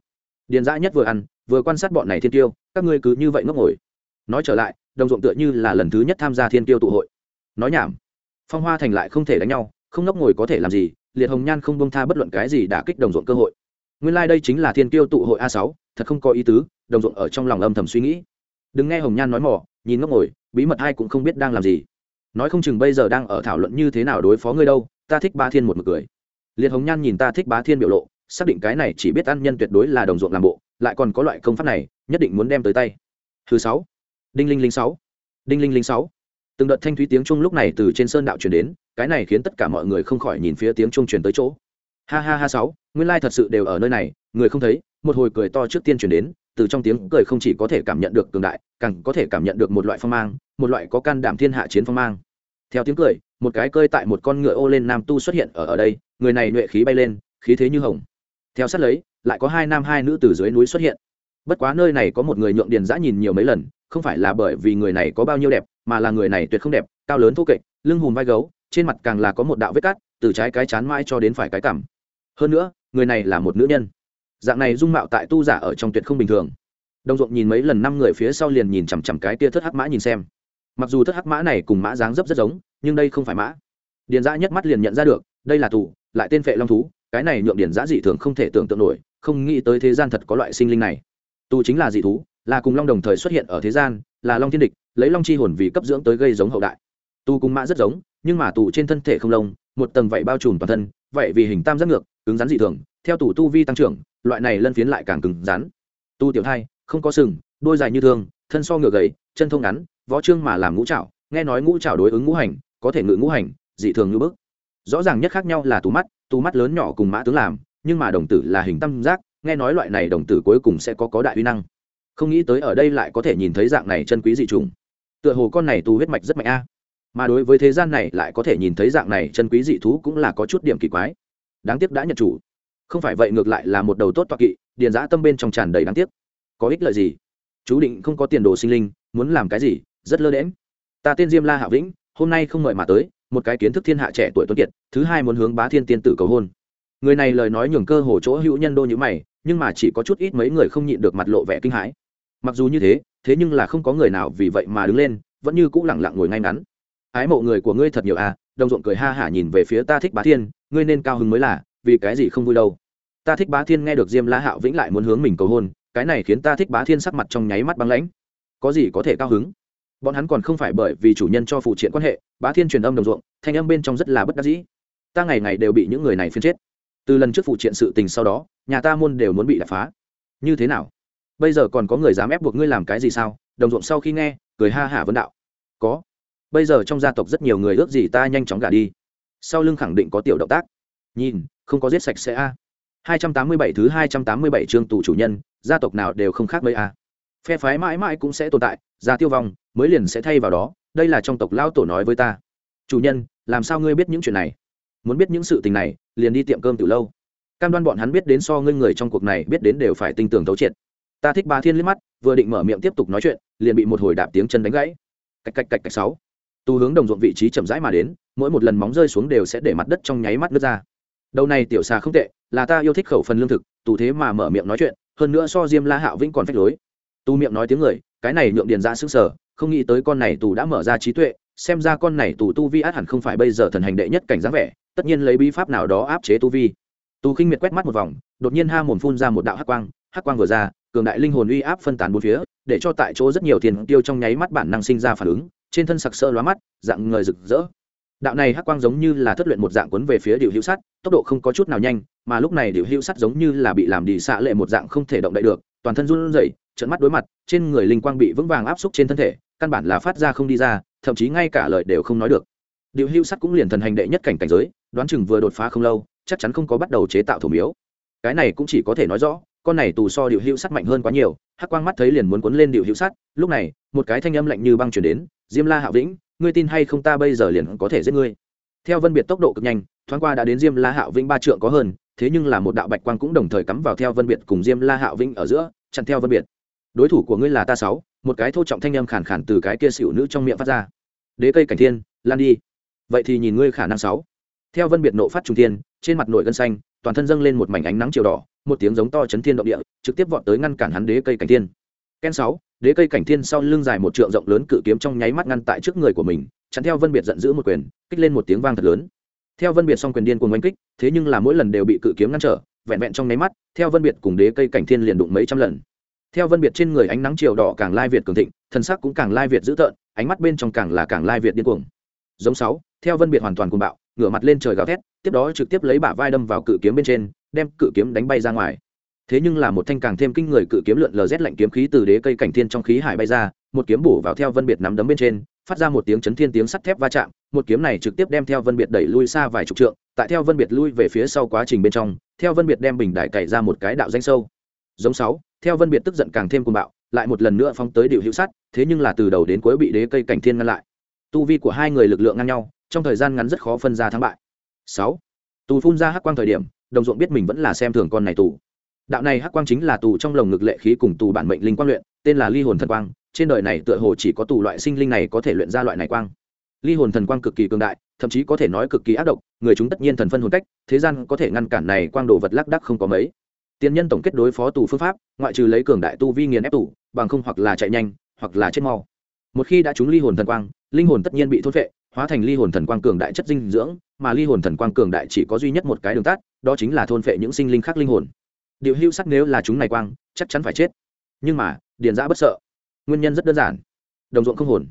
Điền giã nhất vừa ăn, vừa quan sát bọn này thiên tiêu, các ngươi cứ như vậy ngốc ngồi. Nói trở lại, đồng ruộng tựa như là lần thứ nhất tham gia thiên tiêu tụ hội. Nói nhảm. Phong hoa thành lại không thể đánh nhau, không ngốc ngồi có thể làm gì, liệt hồng nhan không bông tha bất luận cái gì đã kích đồng ruộng cơ hội. Nguyên lai đây chính là thiên tiêu tụ hội a sáu, thật không có ý tứ đồng ruộng ở trong lòng âm thầm suy nghĩ. Đừng nghe hồng nhan nói mỏ nhìn ngốc ngồi, bí mật ai cũng không biết đang làm gì. Nói không chừng bây giờ đang ở thảo luận như thế nào đối phó ngươi đâu, ta thích ba thiên một mực cười. Liệt hồng nhan nhìn ta thích bá thiên biểu lộ, xác định cái này chỉ biết ăn nhân tuyệt đối là đồng ruộng làm bộ, lại còn có loại công pháp này, nhất định muốn đem tới tay. Thứ sáu. Đinh linh linh sáu. Đinh linh linh sáu. Từng đợt thanh thúy tiếng trung lúc này từ trên sơn đạo truyền đến, cái này khiến tất cả mọi người không khỏi nhìn phía tiếng trung truyền tới chỗ. Ha ha ha sáu, nguyên lai thật sự đều ở nơi này, người không thấy, một hồi cười to trước tiên truyền đến từ trong tiếng cười không chỉ có thể cảm nhận được cường đại, càng có thể cảm nhận được một loại phong mang, một loại có can đảm thiên hạ chiến phong mang. Theo tiếng cười, một cái cơi tại một con ngựa ô lên nam tu xuất hiện ở ở đây, người này nhuệ khí bay lên, khí thế như hồng. Theo sát lấy, lại có hai nam hai nữ từ dưới núi xuất hiện. Bất quá nơi này có một người nhượng điền giã nhìn nhiều mấy lần, không phải là bởi vì người này có bao nhiêu đẹp, mà là người này tuyệt không đẹp, cao lớn thô kệch, lưng hùm vai gấu, trên mặt càng là có một đạo vết cắt, từ trái cái chán mãi cho đến phải cái cảm hơn nữa, người này là một nữ nhân dạng này dung mạo tại tu giả ở trong tuyệt không bình thường. Đồng ruộng nhìn mấy lần năm người phía sau liền nhìn chằm chằm cái tia thất hắc mã nhìn xem. Mặc dù thất hắc mã này cùng mã dáng dấp rất giống, nhưng đây không phải mã. Điền giã nhất mắt liền nhận ra được, đây là tù, lại tên phệ long thú, cái này nhượng điền giã dị thường không thể tưởng tượng nổi, không nghĩ tới thế gian thật có loại sinh linh này. Tù chính là dị thú, là cùng long đồng thời xuất hiện ở thế gian, là long thiên địch, lấy long chi hồn vì cấp dưỡng tới gây giống hậu đại. Tù cùng mã rất giống, nhưng mà tù trên thân thể không lông, một tầng vậy bao trùm toàn thân, vậy vì hình tam giác ngược, cứng rắn dị thường theo tủ tu vi tăng trưởng, loại này lân phiến lại càng cứng rắn. Tu tiểu thai, không có sừng, đôi dài như thương, thân so ngựa gầy, chân thông ngắn, võ trương mà làm ngũ trảo, nghe nói ngũ trảo đối ứng ngũ hành, có thể ngự ngũ hành, dị thường như bức. Rõ ràng nhất khác nhau là tù mắt tù mắt lớn nhỏ cùng mã tướng làm, nhưng mà đồng tử là hình tam giác, nghe nói loại này đồng tử cuối cùng sẽ có có đại uy năng. Không nghĩ tới ở đây lại có thể nhìn thấy dạng này chân quý dị trùng tựa hồ con này tu huyết mạch rất mạnh a. Mà đối với thế gian này lại có thể nhìn thấy dạng này chân quý dị thú cũng là có chút điểm kỳ quái. Đáng tiếc đã nhận chủ không phải vậy ngược lại là một đầu tốt toạc kỵ, điền giã tâm bên trong tràn đầy đáng tiếc. Có ích lợi gì? Chú định không có tiền đồ sinh linh, muốn làm cái gì? Rất lơ đễm ta tên diêm la hạ vĩnh, hôm nay không mời mà tới, một cái kiến thức thiên hạ trẻ tuổi tuấn kiệt, thứ hai muốn hướng bá thiên tiên tử cầu hôn. Người này lời nói nhường cơ hồ chỗ hữu nhân đô như mày, nhưng mà chỉ có chút ít mấy người không nhịn được mặt lộ vẻ kinh hãi. Mặc dù như thế thế nhưng là không có người nào vì vậy mà đứng lên, vẫn như cũ lẳng lặng ngồi ngay ngắn. Ái mộ người của ngươi thật nhiều à đồng ruộng cười ha hả nhìn về phía ta thích bá thiên, ngươi nên cao hứng mới là vì cái gì không vui đâu. Ta thích bá thiên nghe được diêm la hạo vĩnh lại muốn hướng mình cầu hôn, cái này khiến ta thích bá thiên sắc mặt trong nháy mắt băng lãnh. Có gì có thể cao hứng? Bọn hắn còn không phải bởi vì chủ nhân cho phụ triện quan hệ, bá thiên truyền âm đồng ruộng, thanh âm bên trong rất là bất đắc dĩ. Ta ngày ngày đều bị những người này phiên chết. Từ lần trước phụ triện sự tình sau đó, nhà ta môn đều muốn bị đập phá. Như thế nào? Bây giờ còn có người dám ép buộc ngươi làm cái gì sao? Đồng ruộng sau khi nghe, cười ha hả vấn đạo. Có. Bây giờ trong gia tộc rất nhiều người ước gì ta nhanh chóng gả đi. Sau lưng khẳng định có tiểu động tác. Nhìn không có giết sạch sẽ a. Hai trăm tám mươi bảy thứ hai trăm tám mươi bảy chương tù chủ nhân, gia tộc nào đều không khác mấy a. Phe phái mãi mãi cũng sẽ tồn tại, gia tiêu vong, mới liền sẽ thay vào đó, đây là trong tộc lao tổ nói với ta. Chủ nhân, làm sao ngươi biết những chuyện này? Muốn biết những sự tình này, liền đi tiệm cơm từ lâu. Cam đoan bọn hắn biết đến so ngươi người trong cuộc này biết đến đều phải tinh tường thấu triệt. Ta thích ba thiên liếc mắt, vừa định mở miệng tiếp tục nói chuyện, liền bị một hồi đạp tiếng chân đánh gãy. Cạch cạch cạch cạch sáu. Tu hướng đồng ruộng vị trí chậm rãi mà đến, mỗi một lần móng rơi xuống đều sẽ để mặt đất trong nháy mắt nước ra đầu này tiểu xà không tệ, là ta yêu thích khẩu phần lương thực, tù thế mà mở miệng nói chuyện, hơn nữa so diêm la hạo vĩnh còn phách lối. Tu miệng nói tiếng người, cái này nhượng điền ra sức sở, không nghĩ tới con này tù đã mở ra trí tuệ, xem ra con này tù tu vi át hẳn không phải bây giờ thần hành đệ nhất cảnh giá vẻ, tất nhiên lấy bí pháp nào đó áp chế tu vi. Tu khinh miệt quét mắt một vòng, đột nhiên ha mồm phun ra một đạo hắc quang hắc quang vừa ra, cường đại linh hồn uy áp phân tán bốn phía, để cho tại chỗ rất nhiều tiền tiêu trong nháy mắt bản năng sinh ra phản ứng, trên thân sặc sỡ lóa mắt, dạng người rực rỡ đạo này hắc quang giống như là thất luyện một dạng cuốn về phía điều hữu sắt tốc độ không có chút nào nhanh, mà lúc này điều hữu sắt giống như là bị làm đi xạ lệ một dạng không thể động đậy được, toàn thân run rẩy trận mắt đối mặt, trên người linh quang bị vững vàng áp xúc trên thân thể, căn bản là phát ra không đi ra, thậm chí ngay cả lời đều không nói được. Điều hữu sắt cũng liền thần hành đệ nhất cảnh cảnh giới, đoán chừng vừa đột phá không lâu, chắc chắn không có bắt đầu chế tạo thổ miếu. Cái này cũng chỉ có thể nói rõ, con này tù so điều hữu sắt mạnh hơn quá nhiều, hắc quang mắt thấy liền muốn cuốn lên điều hữu sắt lúc này, một cái thanh âm lạnh như băng chuyển đến, diêm la hạ vĩnh ngươi tin hay không ta bây giờ liền có thể giết ngươi. Theo vân biệt tốc độ cực nhanh, thoáng qua đã đến diêm la hạo vĩnh ba trượng có hơn, thế nhưng là một đạo bạch quang cũng đồng thời cắm vào theo vân biệt cùng diêm la hạo vĩnh ở giữa, chặn theo vân biệt. Đối thủ của ngươi là ta sáu, một cái thô trọng thanh âm khàn khàn từ cái kia xỉu nữ trong miệng phát ra. Đế cây cảnh thiên, lan đi. Vậy thì nhìn ngươi khả năng sáu. Theo vân biệt nộ phát trung thiên, trên mặt nội gân xanh, toàn thân dâng lên một mảnh ánh nắng chiều đỏ, một tiếng giống to chấn thiên động địa, trực tiếp vọt tới ngăn cản hắn đế cây cảnh thiên. Ken sáu đế cây cảnh thiên sau lưng dài một trượng rộng lớn cự kiếm trong nháy mắt ngăn tại trước người của mình chắn theo vân biệt giận dữ một quyền, kích lên một tiếng vang thật lớn. Theo vân biệt xong quyền điên cuồng oanh kích, thế nhưng là mỗi lần đều bị cự kiếm ngăn trở, vẹn vẹn trong nháy mắt, theo vân biệt cùng đế cây cảnh thiên liền đụng mấy trăm lần. Theo vân biệt trên người ánh nắng chiều đỏ càng lai việt cường thịnh, thân sắc cũng càng lai việt dữ tợn, ánh mắt bên trong càng là càng lai việt điên cuồng. Giống sáu, theo vân biệt hoàn toàn cuồng bạo, ngửa mặt lên trời gào thét, tiếp đó trực tiếp lấy bả vai đâm vào cự kiếm bên trên, đem cự kiếm đánh bay ra ngoài thế nhưng là một thanh càng thêm kinh người cự kiếm lượn lờ rét lạnh kiếm khí từ đế cây cảnh thiên trong khí hải bay ra, một kiếm bổ vào theo vân biệt nắm đấm bên trên, phát ra một tiếng chấn thiên tiếng sắt thép va chạm, một kiếm này trực tiếp đem theo vân biệt đẩy lui xa vài chục trượng, tại theo vân biệt lui về phía sau quá trình bên trong, theo vân biệt đem bình đại cày ra một cái đạo danh sâu. Giống sáu, theo vân biệt tức giận càng thêm cuồng bạo, lại một lần nữa phóng tới điệu hữu sắt, thế nhưng là từ đầu đến cuối bị đế cây cảnh thiên ngăn lại. Tu vi của hai người lực lượng ngang nhau, trong thời gian ngắn rất khó phân ra thắng bại. Sáu, tù phun ra hắc quang thời điểm, đồng ruộng biết mình vẫn là xem thường con này tù đạo này hắc quang chính là tù trong lồng ngực lệ khí cùng tù bản mệnh linh quang luyện, tên là ly hồn thần quang, trên đời này tựa hồ chỉ có tù loại sinh linh này có thể luyện ra loại này quang. Ly hồn thần quang cực kỳ cường đại, thậm chí có thể nói cực kỳ ác độc, người chúng tất nhiên thần phân hồn cách, thế gian có thể ngăn cản này quang đồ vật lác đắc không có mấy. Tiên nhân tổng kết đối phó tù phương pháp, ngoại trừ lấy cường đại tu vi nghiền ép tù, bằng không hoặc là chạy nhanh, hoặc là chết mau. Một khi đã trúng ly hồn thần quang, linh hồn tất nhiên bị thốt vệ hóa thành ly hồn thần quang cường đại chất dinh dưỡng, mà ly hồn thần quang cường đại chỉ có duy nhất một cái đường tắt, đó chính là thôn phệ những sinh linh khác linh hồn điều hưu sắc nếu là chúng này quang, chắc chắn phải chết. Nhưng mà, điền giã bất sợ. Nguyên nhân rất đơn giản. Đồng ruộng không hồn.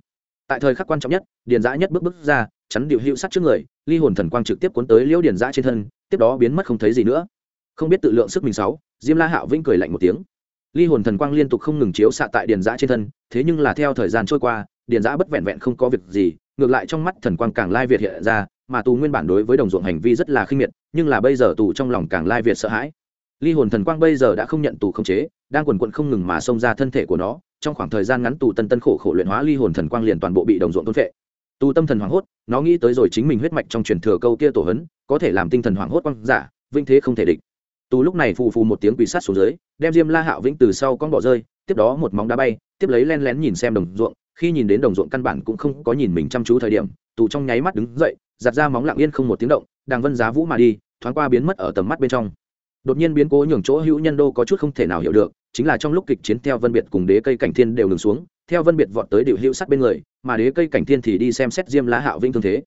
Tại thời khắc quan trọng nhất, điền giã nhất bước bước ra, chắn điều hưu sắc trước người, ly hồn thần quang trực tiếp cuốn tới liễu điền giã trên thân, tiếp đó biến mất không thấy gì nữa. Không biết tự lượng sức mình sáu, diêm la hạo vĩnh cười lạnh một tiếng. Ly hồn thần quang liên tục không ngừng chiếu xạ tại điền giã trên thân, thế nhưng là theo thời gian trôi qua, điền giã bất vẹn vẹn không có việc gì, ngược lại trong mắt thần quang càng lai việt hiện ra, mà tù nguyên bản đối với đồng ruộng hành vi rất là khinh miệt, nhưng là bây giờ tù trong lòng càng lai việt sợ hãi ly hồn thần quang bây giờ đã không nhận tù không chế, đang quần quận không ngừng mà xông ra thân thể của nó, trong khoảng thời gian ngắn tù tân tân khổ khổ luyện hóa ly hồn thần quang liền toàn bộ bị đồng ruộng thôn phệ. Tù tâm thần hoảng hốt, nó nghĩ tới rồi chính mình huyết mạch trong truyền thừa câu kia tổ hấn, có thể làm tinh thần hoảng hốt quang giả vinh thế không thể địch. Tù lúc này phù phù một tiếng quỳ sát xuống dưới, đem diêm la hạo vĩnh từ sau con bỏ rơi, tiếp đó một móng đá bay, tiếp lấy len lén nhìn xem đồng ruộng, khi nhìn đến đồng ruộng căn bản cũng không có nhìn mình chăm chú thời điểm, tù trong nháy mắt đứng dậy, giặt ra móng lặng yên không một tiếng động đang vân giá vũ mà đi, thoáng qua biến mất ở tầm mắt bên trong đột nhiên biến cố nhường chỗ hữu nhân đô có chút không thể nào hiểu được, chính là trong lúc kịch chiến theo vân biệt cùng đế cây cảnh thiên đều ngừng xuống, theo vân biệt vọt tới điệu hữu sắt bên người, mà đế cây cảnh thiên thì đi xem xét diêm la hạo vĩnh thương thế.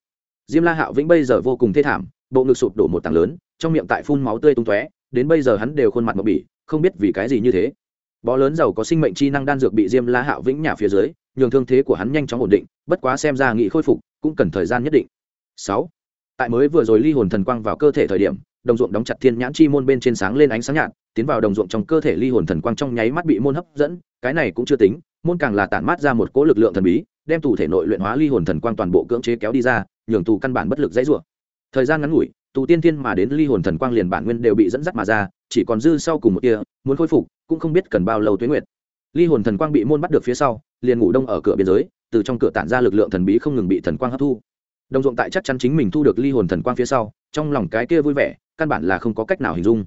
Diêm la hạo vĩnh bây giờ vô cùng thê thảm, bộ ngực sụp đổ một tảng lớn, trong miệng tại phun máu tươi tung tóe, đến bây giờ hắn đều khuôn mặt mộc bỉ không biết vì cái gì như thế. Bó lớn giàu có sinh mệnh chi năng đan dược bị diêm la hạo vĩnh nhả phía dưới, nhường thương thế của hắn nhanh chóng ổn định, bất quá xem ra nghị khôi phục, cũng cần thời gian nhất định. Sáu. Tại mới vừa rồi ly hồn thần quang vào cơ thể thời điểm đồng ruộng đóng chặt thiên nhãn chi môn bên trên sáng lên ánh sáng nhạt, tiến vào đồng ruộng trong cơ thể ly hồn thần quang trong nháy mắt bị môn hấp dẫn, cái này cũng chưa tính, môn càng là tản mát ra một cỗ lực lượng thần bí, đem tù thể nội luyện hóa ly hồn thần quang toàn bộ cưỡng chế kéo đi ra, nhường tù căn bản bất lực dãy rủa. Thời gian ngắn ngủi, tù tiên thiên mà đến ly hồn thần quang liền bản nguyên đều bị dẫn dắt mà ra, chỉ còn dư sau cùng một kia muốn khôi phục, cũng không biết cần bao lâu tuế nguyệt. Ly hồn thần quang bị môn bắt được phía sau, liền ngủ đông ở cửa biên giới, từ trong cửa tản ra lực lượng thần bí không ngừng bị thần quang hấp thu. Đồng ruộng tại chắc chắn chính mình thu được ly hồn thần quang phía sau, trong lòng cái kia vui vẻ căn bản là không có cách nào hình dung.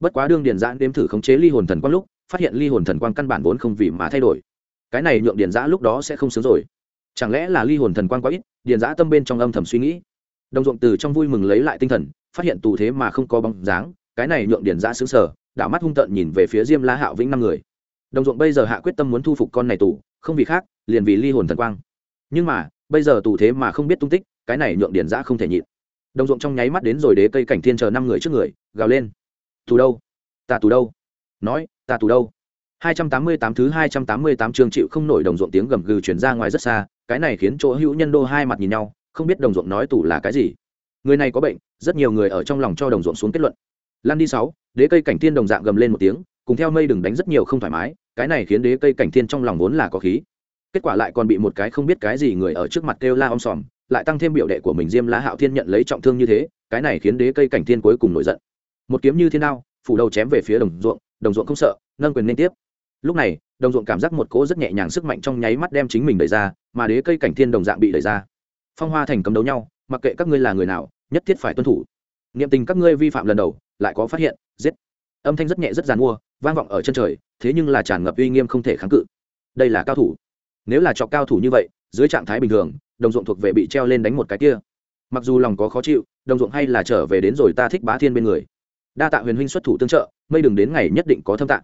Bất quá đương điền giã nếm thử khống chế ly hồn thần quang lúc, phát hiện ly hồn thần quang căn bản vốn không vì mà thay đổi. Cái này nhượng điền giã lúc đó sẽ không sướng rồi. Chẳng lẽ là ly hồn thần quang quá ít điền giã tâm bên trong âm thầm suy nghĩ. Đồng ruộng từ trong vui mừng lấy lại tinh thần, phát hiện tù thế mà không có bóng dáng, cái này nhượng điền giã xứng sở đảo mắt hung tợn nhìn về phía diêm la hạo vĩnh năm người. Đồng ruộng bây giờ hạ quyết tâm muốn thu phục con này tù, không vì khác, liền vì ly hồn thần quang. Nhưng mà, bây giờ tù thế mà không biết tung tích, cái này nhượng điền giã không thể nhịn đồng ruộng trong nháy mắt đến rồi đế cây cảnh thiên chờ năm người trước người, gào lên. Tù đâu? Ta tù đâu? Nói, ta tù đâu? Hai trăm tám mươi tám thứ hai trăm tám mươi tám chương chịu không nổi đồng ruộng tiếng gầm gừ chuyển ra ngoài rất xa, cái này khiến chỗ hữu nhân đô hai mặt nhìn nhau, không biết đồng ruộng nói tù là cái gì. Người này có bệnh, rất nhiều người ở trong lòng cho đồng ruộng xuống kết luận. Lan đi sáu, đế cây cảnh thiên đồng dạng gầm lên một tiếng, cùng theo mây đừng đánh rất nhiều không thoải mái, cái này khiến đế cây cảnh thiên trong lòng vốn là có khí. Kết quả lại còn bị một cái không biết cái gì người ở trước mặt kêu la om sòm lại tăng thêm biểu đệ của mình diêm la hạo thiên nhận lấy trọng thương như thế, cái này khiến đế cây cảnh thiên cuối cùng nổi giận. Một kiếm như thế nào phủ đầu chém về phía đồng ruộng đồng ruộng không sợ, nâng quyền liên tiếp. Lúc này, đồng ruộng cảm giác một cỗ rất nhẹ nhàng sức mạnh trong nháy mắt đem chính mình đẩy ra, mà đế cây cảnh thiên đồng dạng bị đẩy ra. Phong hoa thành cấm đấu nhau, mặc kệ các ngươi là người nào, nhất thiết phải tuân thủ. Niệm tình các ngươi vi phạm lần đầu, lại có phát hiện, giết. Âm thanh rất nhẹ rất dàn mua, vang vọng ở chân trời, thế nhưng là tràn ngập uy nghiêm không thể kháng cự. Đây là cao thủ. Nếu là chọc cao thủ như vậy dưới trạng thái bình thường, đồng ruộng thuộc về bị treo lên đánh một cái kia. Mặc dù lòng có khó chịu, đồng ruộng hay là trở về đến rồi ta thích bá thiên bên người. Đa tạ huyền huynh xuất thủ tương trợ, mây đừng đến ngày nhất định có thâm tạng.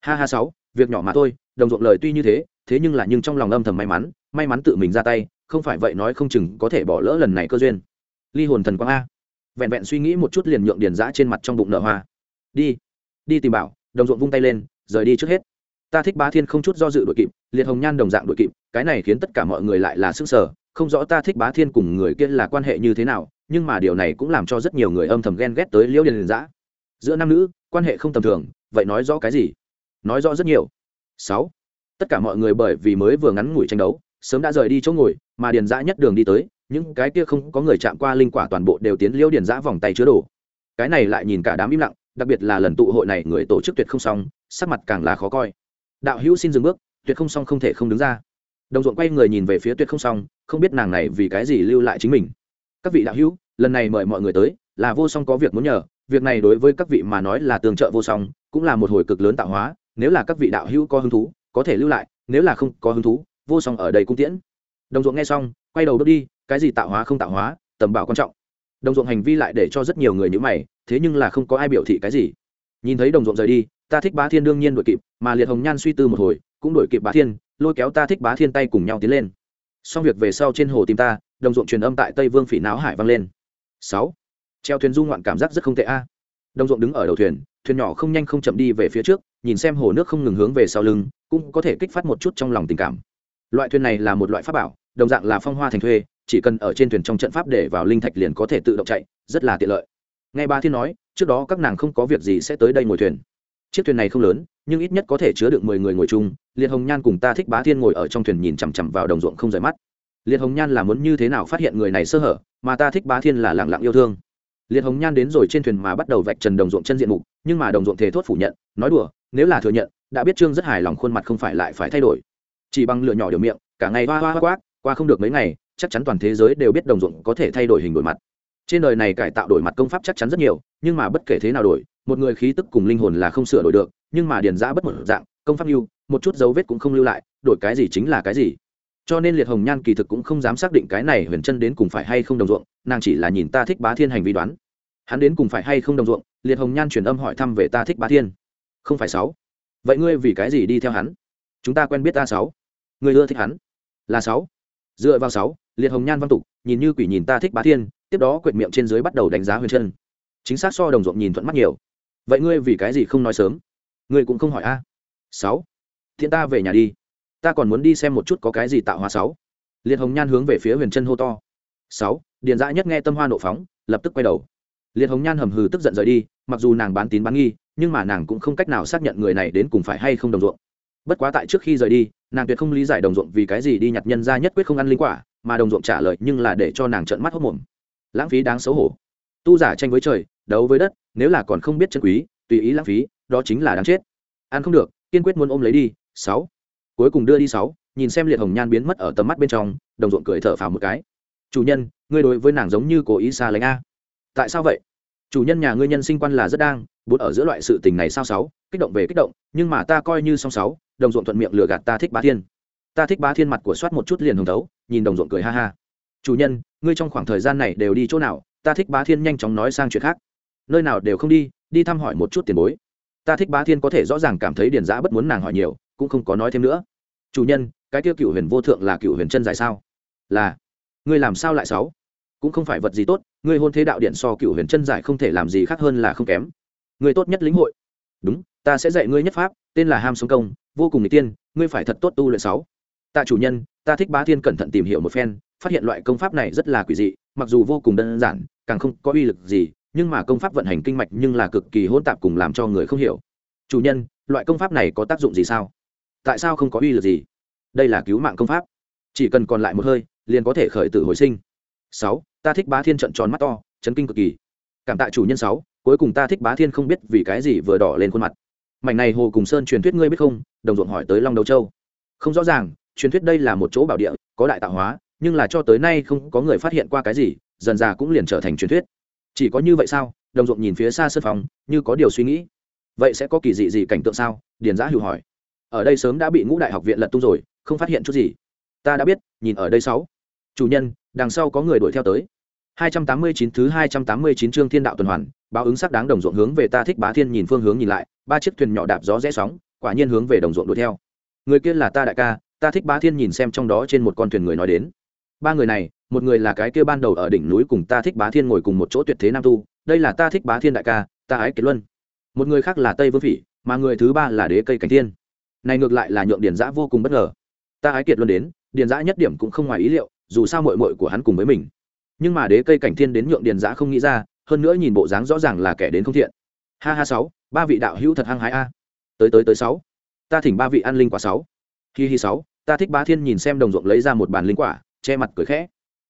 Ha ha sáu, việc nhỏ mà thôi, đồng ruộng lời tuy như thế thế nhưng là nhưng trong lòng âm thầm may mắn may mắn tự mình ra tay, không phải vậy nói không chừng có thể bỏ lỡ lần này cơ duyên. Ly hồn thần quang a. Vẹn vẹn suy nghĩ một chút liền nhượng điền giã trên mặt trong bụng nở hoa. Đi đi tìm bảo, đồng ruộng vung tay lên, rời đi trước hết ta thích bá thiên không chút do dự đội kịp, liệt hồng nhan đồng dạng đội kịp, cái này khiến tất cả mọi người lại là sức sở không rõ ta thích bá thiên cùng người kia là quan hệ như thế nào, nhưng mà điều này cũng làm cho rất nhiều người âm thầm ghen ghét tới liễu điền giã. Giữa nam nữ, quan hệ không tầm thường, vậy nói rõ cái gì? Nói rõ rất nhiều. Sáu. Tất cả mọi người bởi vì mới vừa ngắn ngủi tranh đấu, sớm đã rời đi chỗ ngồi, mà điền giã nhất đường đi tới, những cái kia không có người chạm qua linh quả toàn bộ đều tiến liễu điền giã vòng tay chứa đồ. Cái này lại nhìn cả đám im lặng, đặc biệt là lần tụ hội này người tổ chức tuyệt không xong, sắc mặt càng là khó coi đạo hữu xin dừng bước, tuyệt không xong không thể không đứng ra. Đồng ruộng quay người nhìn về phía tuyệt không xong, không biết nàng này vì cái gì lưu lại chính mình. Các vị đạo hữu, lần này mời mọi người tới, là vô song có việc muốn nhờ, việc này đối với các vị mà nói là tường trợ vô song, cũng là một hồi cực lớn tạo hóa, nếu là các vị đạo hữu có hứng thú, có thể lưu lại, nếu là không có hứng thú, vô song ở đây cung tiễn. Đồng ruộng nghe xong, quay đầu bước đi, cái gì tạo hóa không tạo hóa, tầm bảo quan trọng. Đồng ruộng hành vi lại để cho rất nhiều người nhữ mày, thế nhưng là không có ai biểu thị cái gì. Nhìn thấy đồng ruộng rời đi ta thích bá thiên đương nhiên đuổi kịp, mà liệt hồng nhan suy tư một hồi, cũng đuổi kịp bá thiên, lôi kéo ta thích bá thiên tay cùng nhau tiến lên. Xong việc về sau trên hồ tìm ta, đồng ruộng truyền âm tại tây vương phỉ náo hải vang lên. Sáu. Treo thuyền du ngoạn cảm giác rất không tệ a. Đồng ruộng đứng ở đầu thuyền thuyền nhỏ không nhanh không chậm đi về phía trước, nhìn xem hồ nước không ngừng hướng về sau lưng, cũng có thể kích phát một chút trong lòng tình cảm. Loại thuyền này là một loại pháp bảo, đồng dạng là phong hoa thành thuê, chỉ cần ở trên thuyền trong trận pháp để vào linh thạch liền có thể tự động chạy, rất là tiện lợi. Nghe ba thiên nói, trước đó các nàng không có việc gì sẽ tới đây ngồi thuyền chiếc thuyền này không lớn, nhưng ít nhất có thể chứa được mười người ngồi chung. Liệt hồng nhan cùng ta thích bá thiên ngồi ở trong thuyền nhìn chằm chằm vào đồng ruộng không rời mắt. Liệt hồng nhan là muốn như thế nào phát hiện người này sơ hở, mà ta thích bá thiên là lẳng lặng yêu thương. Liệt hồng nhan đến rồi trên thuyền mà bắt đầu vạch trần đồng ruộng chân diện mục, nhưng mà đồng ruộng thề thốt phủ nhận, nói đùa, nếu là thừa nhận, đã biết trương rất hài lòng khuôn mặt không phải lại phải thay đổi. Chỉ bằng lựa nhỏ điều miệng, cả ngày hoa hoa hoa quát, qua không được mấy ngày, chắc chắn toàn thế giới đều biết đồng ruộng có thể thay đổi hình đổi mặt trên đời này cải tạo đổi mặt công pháp chắc chắn rất nhiều, nhưng mà bất kể thế nào đổi, một người khí tức cùng linh hồn là không sửa đổi được, nhưng mà điền giã bất một dạng, công pháp lưu một chút dấu vết cũng không lưu lại, đổi cái gì chính là cái gì. Cho nên liệt hồng nhan kỳ thực cũng không dám xác định cái này huyền chân đến cùng phải hay không đồng ruộng, nàng chỉ là nhìn ta thích bá thiên hành vi đoán. Hắn đến cùng phải hay không đồng ruộng, liệt hồng nhan truyền âm hỏi thăm về ta thích bá thiên. Không phải sáu. Vậy ngươi vì cái gì đi theo hắn? Chúng ta quen biết ta sáu. Người ưa thích hắn. Là sáu dựa vào sáu, liệt hồng nhan văn tục, nhìn như quỷ nhìn ta thích bá thiên, tiếp đó quệt miệng trên dưới bắt đầu đánh giá huyền chân. Chính xác so đồng ruộng nhìn thuận mắt nhiều. Vậy ngươi vì cái gì không nói sớm? Ngươi cũng không hỏi a. Sáu, thiện ta về nhà đi. Ta còn muốn đi xem một chút có cái gì tạo hóa sáu. Liệt hồng nhan hướng về phía huyền chân hô to. Sáu, điền dã nhất nghe tâm hoa nộ phóng, lập tức quay đầu. Liệt hồng nhan hầm hừ tức giận rời đi, mặc dù nàng bán tín bán nghi, nhưng mà nàng cũng không cách nào xác nhận người này đến cùng phải hay không đồng ruộng. Bất quá tại trước khi rời đi nàng tuyệt không lý giải đồng ruộng vì cái gì đi nhặt nhân ra nhất quyết không ăn linh quả, mà đồng ruộng trả lời nhưng là để cho nàng trợn mắt hốc mồm. Lãng phí đáng xấu hổ. Tu giả tranh với trời, đấu với đất, nếu là còn không biết chân quý, tùy ý lãng phí, đó chính là đáng chết. Ăn không được, kiên quyết muốn ôm lấy đi, sáu. Cuối cùng đưa đi sáu, nhìn xem liệt hồng nhan biến mất ở tầm mắt bên trong, đồng ruộng cười thở phào một cái. Chủ nhân, ngươi đối với nàng giống như cố ý xa lánh a. Tại sao vậy? Chủ nhân nhà ngươi nhân sinh quan là rất đang bút ở giữa loại sự tình này sao sáu? Kích động về kích động, nhưng mà ta coi như song sáu đồng ruộng thuận miệng lừa gạt ta thích bá thiên. Ta thích bá thiên mặt của soát một chút liền hồng thấu, nhìn đồng ruộng cười ha ha. Chủ nhân, ngươi trong khoảng thời gian này đều đi chỗ nào? Ta thích bá thiên nhanh chóng nói sang chuyện khác. Nơi nào đều không đi đi thăm hỏi một chút tiền bối. Ta thích bá thiên có thể rõ ràng cảm thấy điền giã bất muốn nàng hỏi nhiều, cũng không có nói thêm nữa. Chủ nhân, cái tiêu cựu huyền vô thượng là cựu huyền chân dài sao? Là. Ngươi làm sao lại sáu? Cũng không phải vật gì tốt, ngươi hôn thế đạo điện so cựu huyền chân giải không thể làm gì khác hơn là không kém. Ngươi tốt nhất lĩnh hội. Đúng, ta sẽ dạy ngươi nhất pháp tên là ham sống công, vô cùng n tiên, ngươi phải thật tốt tu luyện sáu. Tạ chủ nhân, ta thích bá thiên cẩn thận tìm hiểu một phen, phát hiện loại công pháp này rất là quỷ dị, mặc dù vô cùng đơn giản, càng không có uy lực gì, nhưng mà công pháp vận hành kinh mạch nhưng là cực kỳ hỗn tạp cùng làm cho người không hiểu. Chủ nhân, loại công pháp này có tác dụng gì sao? Tại sao không có uy lực gì? Đây là cứu mạng công pháp. Chỉ cần còn lại một hơi, liền có thể khởi tử hồi sinh. Sáu, ta thích bá thiên trận tròn mắt to, chấn kinh cực kỳ. Cảm tạ chủ nhân sáu, cuối cùng ta thích bá thiên không biết vì cái gì vừa đỏ lên khuôn mặt mảnh này hồ cùng sơn truyền thuyết ngươi biết không? Đồng ruộng hỏi tới long đầu châu. Không rõ ràng truyền thuyết đây là một chỗ bảo địa có đại tạo hóa nhưng là cho tới nay không có người phát hiện qua cái gì dần già cũng liền trở thành truyền thuyết. Chỉ có như vậy sao? Đồng ruộng nhìn phía xa sân phòng như có điều suy nghĩ. Vậy sẽ có kỳ dị gì cảnh tượng sao? Điền giã hữu hỏi. Ở đây sớm đã bị ngũ đại học viện lật tung rồi không phát hiện chút gì. Ta đã biết nhìn ở đây sáu. Chủ nhân đằng sau có người đuổi theo tới. 289 thứ 289 chương Thiên đạo tuần hoàn, báo ứng sắc đáng đồng ruộng hướng về ta thích bá thiên nhìn phương hướng nhìn lại, ba chiếc thuyền nhỏ đạp gió rẽ sóng, quả nhiên hướng về đồng ruộng đuổi theo. Người kia là ta đại ca, ta thích bá thiên nhìn xem trong đó trên một con thuyền người nói đến. Ba người này, một người là cái kia ban đầu ở đỉnh núi cùng ta thích bá thiên ngồi cùng một chỗ tuyệt thế nam tu, đây là ta thích bá thiên đại ca, ta ái kiệt luân. Một người khác là Tây Vương Phỉ, mà người thứ ba là đế cây cảnh thiên. Này ngược lại là nhượng điền giã vô cùng bất ngờ. Ta ái kiệt luân đến, điền giã nhất điểm cũng không ngoài ý liệu, dù sao muội muội của hắn cùng với mình nhưng mà đế cây cảnh thiên đến nhượng điền giã không nghĩ ra hơn nữa nhìn bộ dáng rõ ràng là kẻ đến không thiện ha ha sáu, ba vị đạo hữu thật hăng hái a. Tới tới tới sáu. Ta thỉnh ba vị ăn linh quả sáu. Hi hi sáu, ta thích bá thiên nhìn xem đồng ruộng lấy ra một bàn linh quả, che mặt cười khẽ.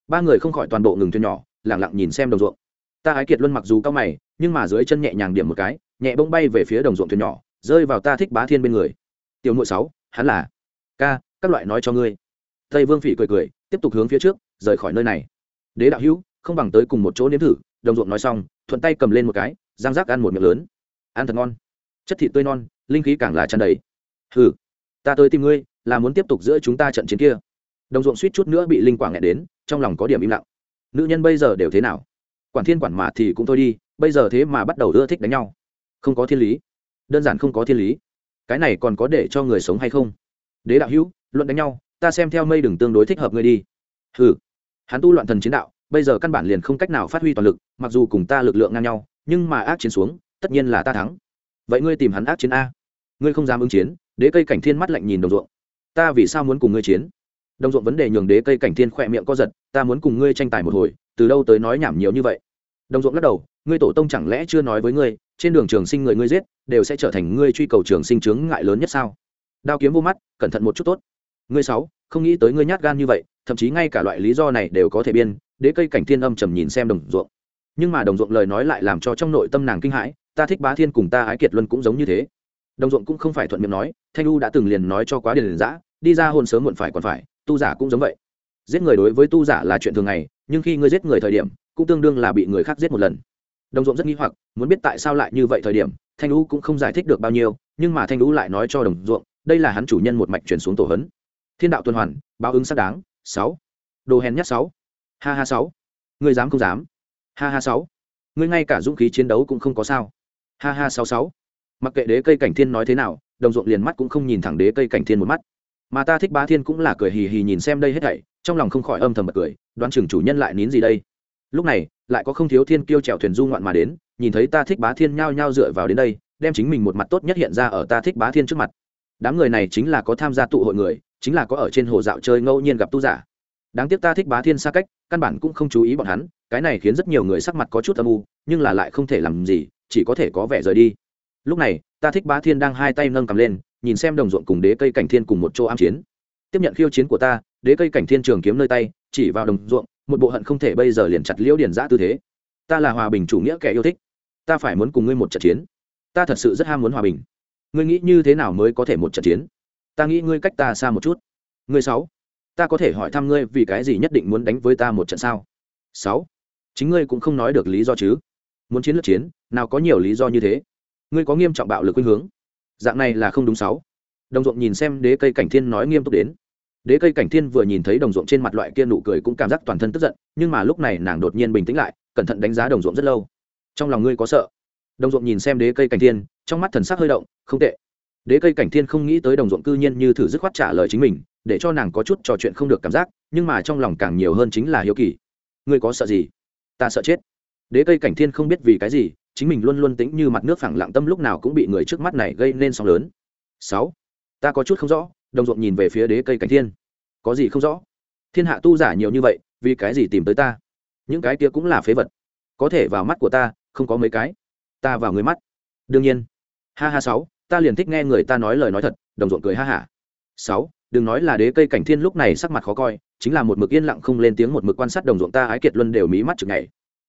Ba người không khỏi toàn bộ ngừng thuyền nhỏ lẳng lặng nhìn xem đồng ruộng. Ta ái kiệt luân mặc dù cao mày, nhưng mà dưới chân nhẹ nhàng điểm một cái, nhẹ bông bay về phía đồng ruộng thuyền nhỏ, rơi vào ta thích bá thiên bên người. Tiểu nội sáu, hắn là ca, các loại nói cho ngươi. Tây vương phỉ cười cười, tiếp tục hướng phía trước, rời khỏi nơi này. Đế đạo hữu, không bằng tới cùng một chỗ nếm thử, đồng ruộng nói xong, thuận tay cầm lên một cái giang giác ăn một miệng lớn. Ăn thật ngon. Chất thịt tươi non, linh khí càng là tràn đầy. Hừ, ta tới tìm ngươi, là muốn tiếp tục giữa chúng ta trận chiến kia. Đồng ruộng suýt chút nữa bị linh quả nghẹn đến, trong lòng có điểm im lặng. Nữ nhân bây giờ đều thế nào? Quản thiên quản mà thì cũng thôi đi, bây giờ thế mà bắt đầu ưa thích đánh nhau. Không có thiên lý. Đơn giản không có thiên lý. Cái này còn có để cho người sống hay không? Đế đạo hữu, luận đánh nhau, ta xem theo mây đừng tương đối thích hợp ngươi đi. Hừ. Hắn tu loạn thần chiến đạo, bây giờ căn bản liền không cách nào phát huy toàn lực, mặc dù cùng ta lực lượng ngang nhau nhưng mà ác chiến xuống, tất nhiên là ta thắng. Vậy ngươi tìm hắn ác chiến a. Ngươi không dám ứng chiến, đế cây cảnh thiên mắt lạnh nhìn đồng ruộng. Ta vì sao muốn cùng ngươi chiến? Đồng ruộng vấn đề nhường đế cây cảnh thiên khỏe miệng co giật, ta muốn cùng ngươi tranh tài một hồi, từ đâu tới nói nhảm nhiều như vậy? Đồng ruộng lắc đầu, ngươi tổ tông chẳng lẽ chưa nói với ngươi, trên đường trường sinh người ngươi giết, đều sẽ trở thành ngươi truy cầu trường sinh chướng ngại lớn nhất sao? Đao kiếm vô mắt, cẩn thận một chút tốt. Ngươi sáu, không nghĩ tới ngươi nhát gan như vậy, thậm chí ngay cả loại lý do này đều có thể biên, đế cây cảnh thiên âm trầm nhìn xem đồng ruộng nhưng mà đồng ruộng lời nói lại làm cho trong nội tâm nàng kinh hãi, ta thích bá thiên cùng ta ái kiệt luân cũng giống như thế. Đồng ruộng cũng không phải thuận miệng nói, thanh u đã từng liền nói cho quá điền liền giã đi ra hôn sớm muộn phải còn phải, tu giả cũng giống vậy. Giết người đối với tu giả là chuyện thường ngày, nhưng khi ngươi giết người thời điểm, cũng tương đương là bị người khác giết một lần. Đồng ruộng rất nghi hoặc, muốn biết tại sao lại như vậy thời điểm, thanh u cũng không giải thích được bao nhiêu, nhưng mà thanh u lại nói cho đồng ruộng, đây là hắn chủ nhân một mạch chuyển xuống tổ hấn. Thiên đạo tuần hoàn, báo ứng xác đáng, sáu. Đồ hèn nhất sáu. Ha ha sáu. Ngươi dám không dám? Ha ha sáu. Ngươi ngay cả dũng khí chiến đấu cũng không có sao. Ha ha sáu sáu. Mặc kệ đế cây cảnh thiên nói thế nào, đồng ruộng liền mắt cũng không nhìn thẳng đế cây cảnh thiên một mắt. Mà ta thích bá thiên cũng là cười hì hì nhìn xem đây hết thảy, trong lòng không khỏi âm thầm bật cười, đoán chừng chủ nhân lại nín gì đây. Lúc này, lại có không thiếu thiên kiêu trèo thuyền du ngoạn mà đến, nhìn thấy ta thích bá thiên nhao nhao dựa vào đến đây, đem chính mình một mặt tốt nhất hiện ra ở ta thích bá thiên trước mặt. Đám người này chính là có tham gia tụ hội người, chính là có ở trên hồ dạo chơi ngẫu nhiên gặp tu giả. Đáng tiếc ta thích bá thiên xa cách căn bản cũng không chú ý bọn hắn, cái này khiến rất nhiều người sắc mặt có chút âm u, nhưng là lại không thể làm gì, chỉ có thể có vẻ rời đi. Lúc này, ta thích bá thiên đang hai tay nâng cầm lên, nhìn xem đồng ruộng cùng đế cây cảnh thiên cùng một chỗ am chiến. Tiếp nhận khiêu chiến của ta, đế cây cảnh thiên trường kiếm nơi tay, chỉ vào đồng ruộng, một bộ hận không thể bây giờ liền chặt liễu điển giã tư thế. Ta là hòa bình chủ nghĩa kẻ yêu thích. Ta phải muốn cùng ngươi một trận chiến. Ta thật sự rất ham muốn hòa bình. Ngươi nghĩ như thế nào mới có thể một trận chiến? Ta nghĩ ngươi cách ta xa một chút. Ngươi sáu ta có thể hỏi thăm ngươi vì cái gì nhất định muốn đánh với ta một trận sao? Sáu. Chính ngươi cũng không nói được lý do chứ? Muốn chiến lược chiến, nào có nhiều lý do như thế? Ngươi có nghiêm trọng bạo lực khuynh hướng? Dạng này là không đúng sáu. Đồng ruộng nhìn xem đế cây cảnh thiên nói nghiêm túc đến. Đế cây cảnh thiên vừa nhìn thấy đồng ruộng trên mặt loại kia nụ cười cũng cảm giác toàn thân tức giận, nhưng mà lúc này nàng đột nhiên bình tĩnh lại, cẩn thận đánh giá đồng ruộng rất lâu. Trong lòng ngươi có sợ? Đồng ruộng nhìn xem đế cây cảnh thiên, trong mắt thần sắc hơi động, không tệ. Đế cây cảnh thiên không nghĩ tới đồng ruộng cư nhiên như thử dứt khoát trả lời chính mình để cho nàng có chút trò chuyện không được cảm giác, nhưng mà trong lòng càng nhiều hơn chính là hiếu kỳ. Ngươi có sợ gì? Ta sợ chết. Đế cây cảnh thiên không biết vì cái gì, chính mình luôn luôn tính như mặt nước phẳng lặng tâm lúc nào cũng bị người trước mắt này gây nên sóng lớn. Sáu. Ta có chút không rõ, đồng ruộng nhìn về phía đế cây cảnh thiên. Có gì không rõ? Thiên hạ tu giả nhiều như vậy, vì cái gì tìm tới ta? Những cái kia cũng là phế vật. Có thể vào mắt của ta, không có mấy cái. Ta vào người mắt. Đương nhiên. Ha ha sáu, ta liền thích nghe người ta nói lời nói thật, đồng ruộng cười ha hả sáu, đừng nói là đế cây cảnh thiên lúc này sắc mặt khó coi, chính là một mực yên lặng không lên tiếng một mực quan sát đồng ruộng ta ái kiệt luân đều mí mắt chừng ngày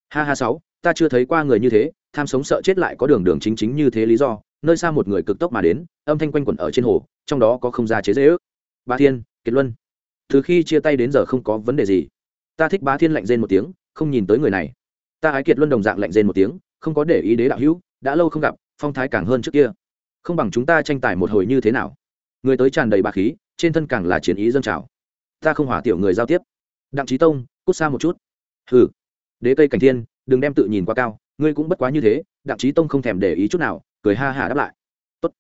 ha ha sáu, ta chưa thấy qua người như thế, tham sống sợ chết lại có đường đường chính chính như thế lý do, nơi xa một người cực tốc mà đến, âm thanh quanh quẩn ở trên hồ, trong đó có không ra chế dễ ước. Bá thiên, kiệt luân. Từ khi chia tay đến giờ không có vấn đề gì. Ta thích bá thiên lạnh rên một tiếng, không nhìn tới người này. Ta ái kiệt luân đồng dạng lạnh rên một tiếng, không có để ý đế đạo hữu, đã lâu không gặp, phong thái càng hơn trước kia. Không bằng chúng ta tranh tài một hồi như thế nào? Người tới tràn đầy bà khí, trên thân càng là chiến ý dâng trào. Ta không hỏa tiểu người giao tiếp. Đặng trí tông, cút xa một chút. Hừ. Đế cây cảnh thiên, đừng đem tự nhìn quá cao, ngươi cũng bất quá như thế, đặng trí tông không thèm để ý chút nào, cười ha hả đáp lại. Tốt.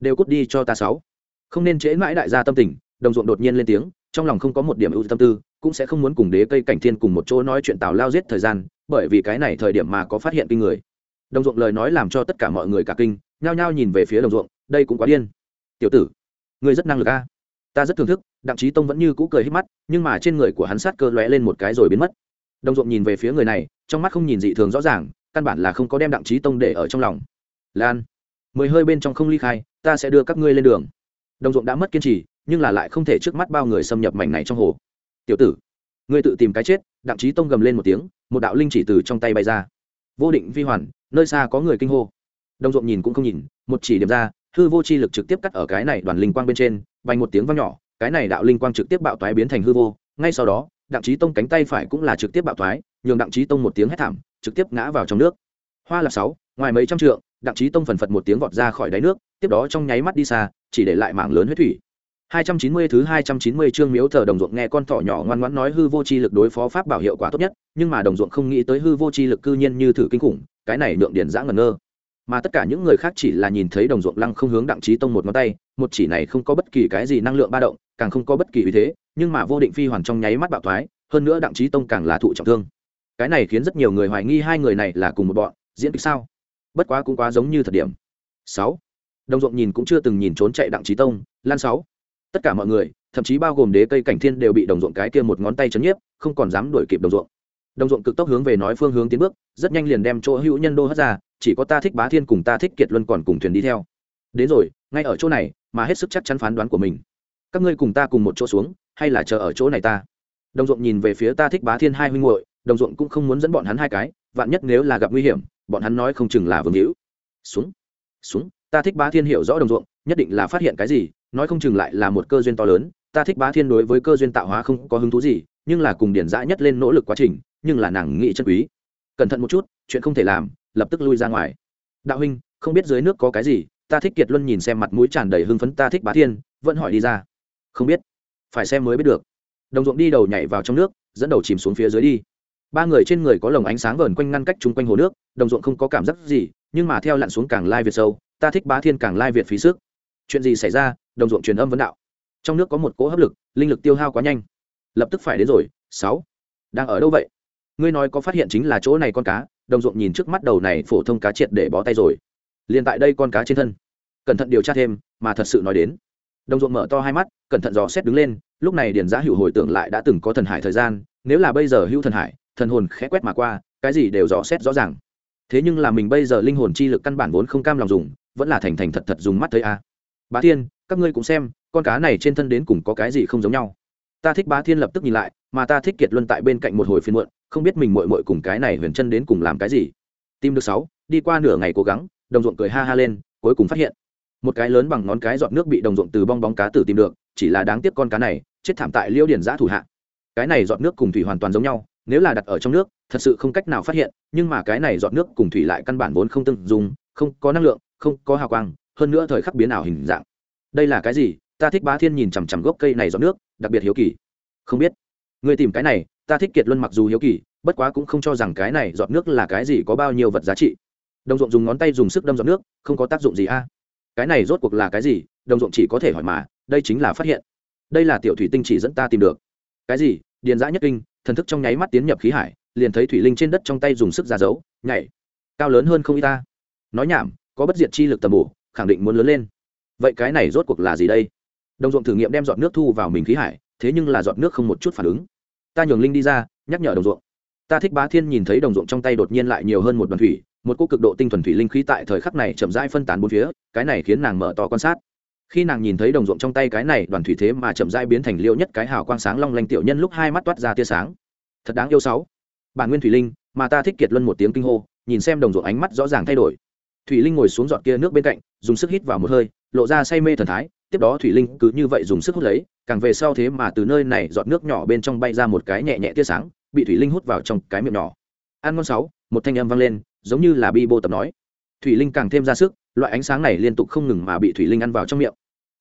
Đều cút đi cho ta sáu. Không nên trễ mãi đại gia tâm tình, đồng ruộng đột nhiên lên tiếng, trong lòng không có một điểm ưu tâm tư, cũng sẽ không muốn cùng đế cây cảnh thiên cùng một chỗ nói chuyện tào lao giết thời gian, bởi vì cái này thời điểm mà có phát hiện kinh người. Đồng ruộng lời nói làm cho tất cả mọi người cả kinh, nhao nhao nhìn về phía đồng ruộng, đây cũng quá điên. Tiểu tử ngươi rất năng lực a. Ta rất thưởng thức, đặng trí tông vẫn như cũ cười hết mắt, nhưng mà trên người của hắn sát cơ lóe lên một cái rồi biến mất. Đồng ruộng nhìn về phía người này, trong mắt không nhìn dị thường rõ ràng, căn bản là không có đem đặng trí tông để ở trong lòng. Lan, mười hơi bên trong không ly khai, ta sẽ đưa các ngươi lên đường. Đồng ruộng đã mất kiên trì, nhưng là lại không thể trước mắt bao người xâm nhập mảnh này trong hồ. Tiểu tử, ngươi tự tìm cái chết, đặng trí tông gầm lên một tiếng, một đạo linh chỉ từ trong tay bay ra. Vô định vi hoàn, nơi xa có người kinh hô. Đồng ruộng nhìn cũng không nhìn, một chỉ điểm ra hư vô chi lực trực tiếp cắt ở cái này đoàn linh quang bên trên vành một tiếng vang nhỏ cái này đạo linh quang trực tiếp bạo toái biến thành hư vô ngay sau đó đặng trí tông cánh tay phải cũng là trực tiếp bạo toái nhường đặng trí tông một tiếng hét thảm trực tiếp ngã vào trong nước hoa là sáu ngoài mấy trăm trượng đặng trí tông phần phật một tiếng vọt ra khỏi đáy nước tiếp đó trong nháy mắt đi xa chỉ để lại mảng lớn huyết thủy 290 thứ 290 chương miếu thờ đồng ruộng nghe con thỏ nhỏ ngoan ngoãn nói hư vô chi lực đối phó pháp bảo hiệu quả tốt nhất, nhưng mà đồng ruộng không nghĩ tới hư vô chi lực cư nhiên như thử kinh khủng, cái này lượng điện dã ngẩn ngơ. Mà tất cả những người khác chỉ là nhìn thấy đồng ruộng lăng không hướng đặng trí tông một ngón tay, một chỉ này không có bất kỳ cái gì năng lượng ba động, càng không có bất kỳ uy thế, nhưng mà vô định phi hoàn trong nháy mắt bạo thoái, hơn nữa đặng trí tông càng là thụ trọng thương. Cái này khiến rất nhiều người hoài nghi hai người này là cùng một bọn, diễn kịch sao? Bất quá cũng quá giống như thật điểm. sáu, Đồng ruộng nhìn cũng chưa từng nhìn trốn chạy đặng trí tông, lan sáu, tất cả mọi người thậm chí bao gồm đế cây cảnh thiên đều bị đồng ruộng cái kia một ngón tay chấn nhiếp không còn dám đuổi kịp đồng ruộng đồng ruộng cực tốc hướng về nói phương hướng tiến bước, rất nhanh liền đem chỗ hữu nhân đô hất ra, chỉ có ta thích bá thiên cùng ta thích kiệt luân còn cùng thuyền đi theo. Đến rồi, ngay ở chỗ này, mà hết sức chắc chắn phán đoán của mình. Các ngươi cùng ta cùng một chỗ xuống, hay là chờ ở chỗ này ta? Đồng ruộng nhìn về phía ta thích bá thiên hai huynh muội, đồng ruộng cũng không muốn dẫn bọn hắn hai cái, vạn nhất nếu là gặp nguy hiểm, bọn hắn nói không chừng là vương hữu. Xuống xuống, ta thích bá thiên hiểu rõ đồng ruộng, nhất định là phát hiện cái gì, nói không chừng lại là một cơ duyên to lớn, ta thích bá thiên đối với cơ duyên tạo hóa không có hứng thú gì, nhưng là cùng điển dã nhất lên nỗ lực quá trình nhưng là nàng nghĩ chân quý. Cẩn thận một chút, chuyện không thể làm, lập tức lui ra ngoài. Đạo huynh, không biết dưới nước có cái gì, ta thích kiệt luân nhìn xem mặt mũi tràn đầy hưng phấn, ta thích bá thiên, vẫn hỏi đi ra. Không biết. Phải xem mới biết được. Đồng ruộng đi đầu nhảy vào trong nước, dẫn đầu chìm xuống phía dưới đi. Ba người trên người có lồng ánh sáng vờn quanh ngăn cách chung quanh hồ nước, đồng ruộng không có cảm giác gì, nhưng mà theo lặn xuống càng lai việt sâu, ta thích bá thiên càng lai việt phí sức. Chuyện gì xảy ra? Đồng ruộng truyền âm vấn đạo. Trong nước có một cỗ hấp lực, linh lực tiêu hao quá nhanh. Lập tức phải đến rồi, sáu. Đang ở đâu vậy? Ngươi nói có phát hiện chính là chỗ này con cá, đồng ruộng nhìn trước mắt đầu này phổ thông cá triệt để bó tay rồi. Liền tại đây con cá trên thân. Cẩn thận điều tra thêm, mà thật sự nói đến. Đồng ruộng mở to hai mắt, cẩn thận dò xét đứng lên, lúc này điền giã hữu hồi tưởng lại đã từng có thần hải thời gian, nếu là bây giờ hữu thần hải, thần hồn khẽ quét mà qua, cái gì đều dò xét rõ ràng. Thế nhưng là mình bây giờ linh hồn chi lực căn bản vốn không cam lòng dùng, vẫn là thành thành thật thật dùng mắt thấy a. Bá thiên, các ngươi cũng xem, con cá này trên thân đến cùng có cái gì không giống nhau. Ta thích bá thiên lập tức nhìn lại, mà ta thích kiệt luân tại bên cạnh một hồi phiên muộn không biết mình mội mội cùng cái này huyền chân đến cùng làm cái gì. Tìm được sáu, đi qua nửa ngày cố gắng, đồng ruộng cười ha ha lên, cuối cùng phát hiện, một cái lớn bằng ngón cái giọt nước bị đồng ruộng từ bong bóng cá tử tìm được, chỉ là đáng tiếc con cá này, chết thảm tại liêu điển giã thủ hạ. Cái này giọt nước cùng thủy hoàn toàn giống nhau, nếu là đặt ở trong nước, thật sự không cách nào phát hiện, nhưng mà cái này giọt nước cùng thủy lại căn bản vốn không tương dùng không có năng lượng, không có hào quang, hơn nữa thời khắc biến ảo hình dạng. Đây là cái gì? Ta thích bá thiên nhìn chằm chằm gốc cây này giọt nước, đặc biệt hiếu kỳ. Không biết. Người tìm cái này ta thích kiệt luân mặc dù hiếu kỳ, bất quá cũng không cho rằng cái này giọt nước là cái gì có bao nhiêu vật giá trị. Đồng ruộng dùng ngón tay dùng sức đâm giọt nước, không có tác dụng gì a. Cái này rốt cuộc là cái gì? Đồng ruộng chỉ có thể hỏi mà, đây chính là phát hiện. Đây là tiểu thủy tinh chỉ dẫn ta tìm được. Cái gì? Điền giã nhất kinh, thần thức trong nháy mắt tiến nhập khí hải, liền thấy thủy linh trên đất trong tay dùng sức ra giấu nhảy. Cao lớn hơn không y ta. Nói nhảm, có bất diệt chi lực tầm bổ, khẳng định muốn lớn lên. Vậy cái này rốt cuộc là gì đây? Đồng ruộng thử nghiệm đem giọt nước thu vào mình khí hải, thế nhưng là giọt nước không một chút phản ứng ta nhường linh đi ra, nhắc nhở đồng ruộng. Ta thích bá thiên nhìn thấy đồng ruộng trong tay đột nhiên lại nhiều hơn một đoàn thủy, một cô cực độ tinh thuần thủy linh khí tại thời khắc này chậm rãi phân tán bốn phía, cái này khiến nàng mở to quan sát. Khi nàng nhìn thấy đồng ruộng trong tay cái này đoàn thủy thế mà chậm rãi biến thành liêu nhất cái hào quang sáng long lanh tiểu nhân lúc hai mắt toát ra tia sáng. Thật đáng yêu sáu. Bản nguyên thủy linh, mà ta thích kiệt luân một tiếng kinh hô, nhìn xem đồng ruộng ánh mắt rõ ràng thay đổi. Thủy linh ngồi xuống giọt kia nước bên cạnh, dùng sức hít vào một hơi, lộ ra say mê thần thái tiếp đó thủy linh cứ như vậy dùng sức hút lấy, càng về sau thế mà từ nơi này giọt nước nhỏ bên trong bay ra một cái nhẹ nhẹ tia sáng, bị thủy linh hút vào trong cái miệng nhỏ. Ăn ngon sáu, một thanh âm vang lên, giống như là bi bô tập nói. Thủy linh càng thêm ra sức, loại ánh sáng này liên tục không ngừng mà bị thủy linh ăn vào trong miệng.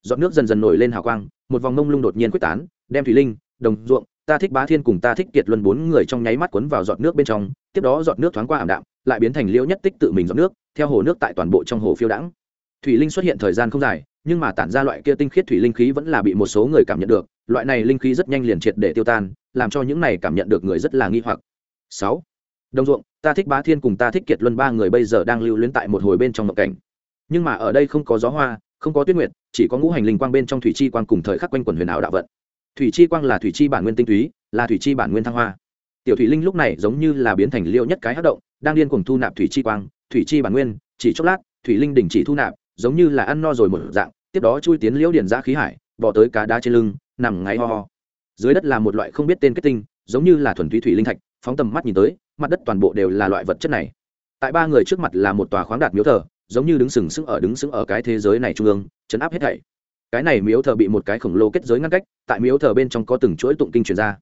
Giọt nước dần dần nổi lên hào quang, một vòng mông lung đột nhiên quyết tán, đem thủy linh, đồng ruộng, ta thích bá thiên cùng ta thích kiệt luân bốn người trong nháy mắt cuốn vào giọt nước bên trong, tiếp đó giọt nước thoáng qua ảm đạm, lại biến thành liễu nhất tích tự mình giọt nước, theo hồ nước tại toàn bộ trong hồ phiêu đãng. Thủy linh xuất hiện thời gian không dài nhưng mà tản ra loại kia tinh khiết thủy linh khí vẫn là bị một số người cảm nhận được, loại này linh khí rất nhanh liền triệt để tiêu tan, làm cho những này cảm nhận được người rất là nghi hoặc. Sáu, đồng ruộng, ta thích bá thiên cùng ta thích kiệt luân ba người bây giờ đang lưu luyến tại một hồi bên trong mộng cảnh. Nhưng mà ở đây không có gió hoa, không có tuyết nguyệt, chỉ có ngũ hành linh quang bên trong thủy chi quang cùng thời khắc quanh quần huyền ảo đạo vận. Thủy chi quang là thủy chi bản nguyên tinh túy, là thủy chi bản nguyên thăng hoa. Tiểu thủy linh lúc này giống như là biến thành liêu nhất cái hát động, đang điên cuồng thu nạp thủy chi quang, thủy chi bản nguyên, chỉ chốc lát, thủy linh đình chỉ thu nạp giống như là ăn no rồi một dạng, tiếp đó chui tiến liễu điển ra khí hải, bỏ tới cá đá trên lưng, nằm ngáy ho ho. Dưới đất là một loại không biết tên kết tinh, giống như là thuần túy thủy linh thạch, phóng tầm mắt nhìn tới, mặt đất toàn bộ đều là loại vật chất này. Tại ba người trước mặt là một tòa khoáng đạt miếu thờ, giống như đứng sừng sững ở đứng sững ở cái thế giới này trung ương, chấn áp hết thảy. Cái này miếu thờ bị một cái khổng lồ kết giới ngăn cách, tại miếu thờ bên trong có từng chuỗi tụng kinh truyền ra.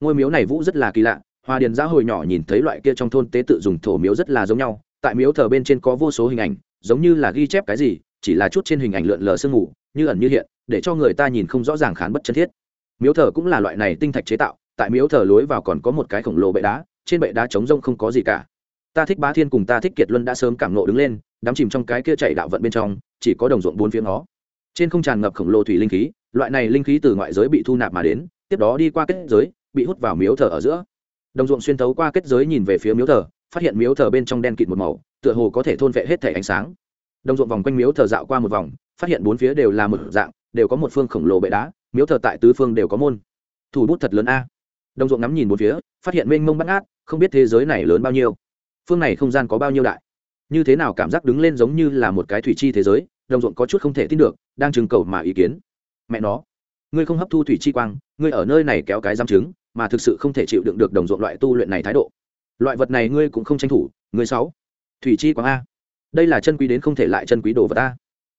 Ngôi miếu này vũ rất là kỳ lạ, hoa điền giã hồi nhỏ nhìn thấy loại kia trong thôn tế tự dùng thổ miếu rất là giống nhau, tại miếu thờ bên trên có vô số hình ảnh giống như là ghi chép cái gì, chỉ là chút trên hình ảnh lượn lờ sương mù, như ẩn như hiện, để cho người ta nhìn không rõ ràng khán bất chân thiết. Miếu thờ cũng là loại này tinh thạch chế tạo, tại miếu thờ lối vào còn có một cái khổng lồ bệ đá, trên bệ đá trống rông không có gì cả. Ta thích bá thiên cùng ta thích kiệt luân đã sớm cảm nộ đứng lên, đắm chìm trong cái kia chạy đạo vận bên trong, chỉ có đồng ruộng bốn phía nó trên không tràn ngập khổng lồ thủy linh khí, loại này linh khí từ ngoại giới bị thu nạp mà đến, tiếp đó đi qua kết giới, bị hút vào miếu thờ ở giữa. Đồng ruộng xuyên thấu qua kết giới nhìn về phía miếu thờ, phát hiện miếu thờ bên trong đen kịt một màu tựa hồ có thể thôn vệ hết thể ánh sáng. Đồng ruộng vòng quanh miếu thờ dạo qua một vòng, phát hiện bốn phía đều là một dạng, đều có một phương khổng lồ bệ đá, miếu thờ tại tứ phương đều có môn. Thủ bút thật lớn a. Đồng ruộng ngắm nhìn bốn phía, phát hiện mênh mông bắt ngát, không biết thế giới này lớn bao nhiêu. Phương này không gian có bao nhiêu đại? Như thế nào cảm giác đứng lên giống như là một cái thủy chi thế giới, đồng ruộng có chút không thể tin được, đang chừng cầu mà ý kiến. Mẹ nó, ngươi không hấp thu thủy chi quang, ngươi ở nơi này kéo cái giam chứng mà thực sự không thể chịu đựng được đồng ruộng loại tu luyện này thái độ. Loại vật này ngươi cũng không tranh thủ, ngươi sáu thủy chi quang a. Đây là chân quý đến không thể lại chân quý đồ vật ta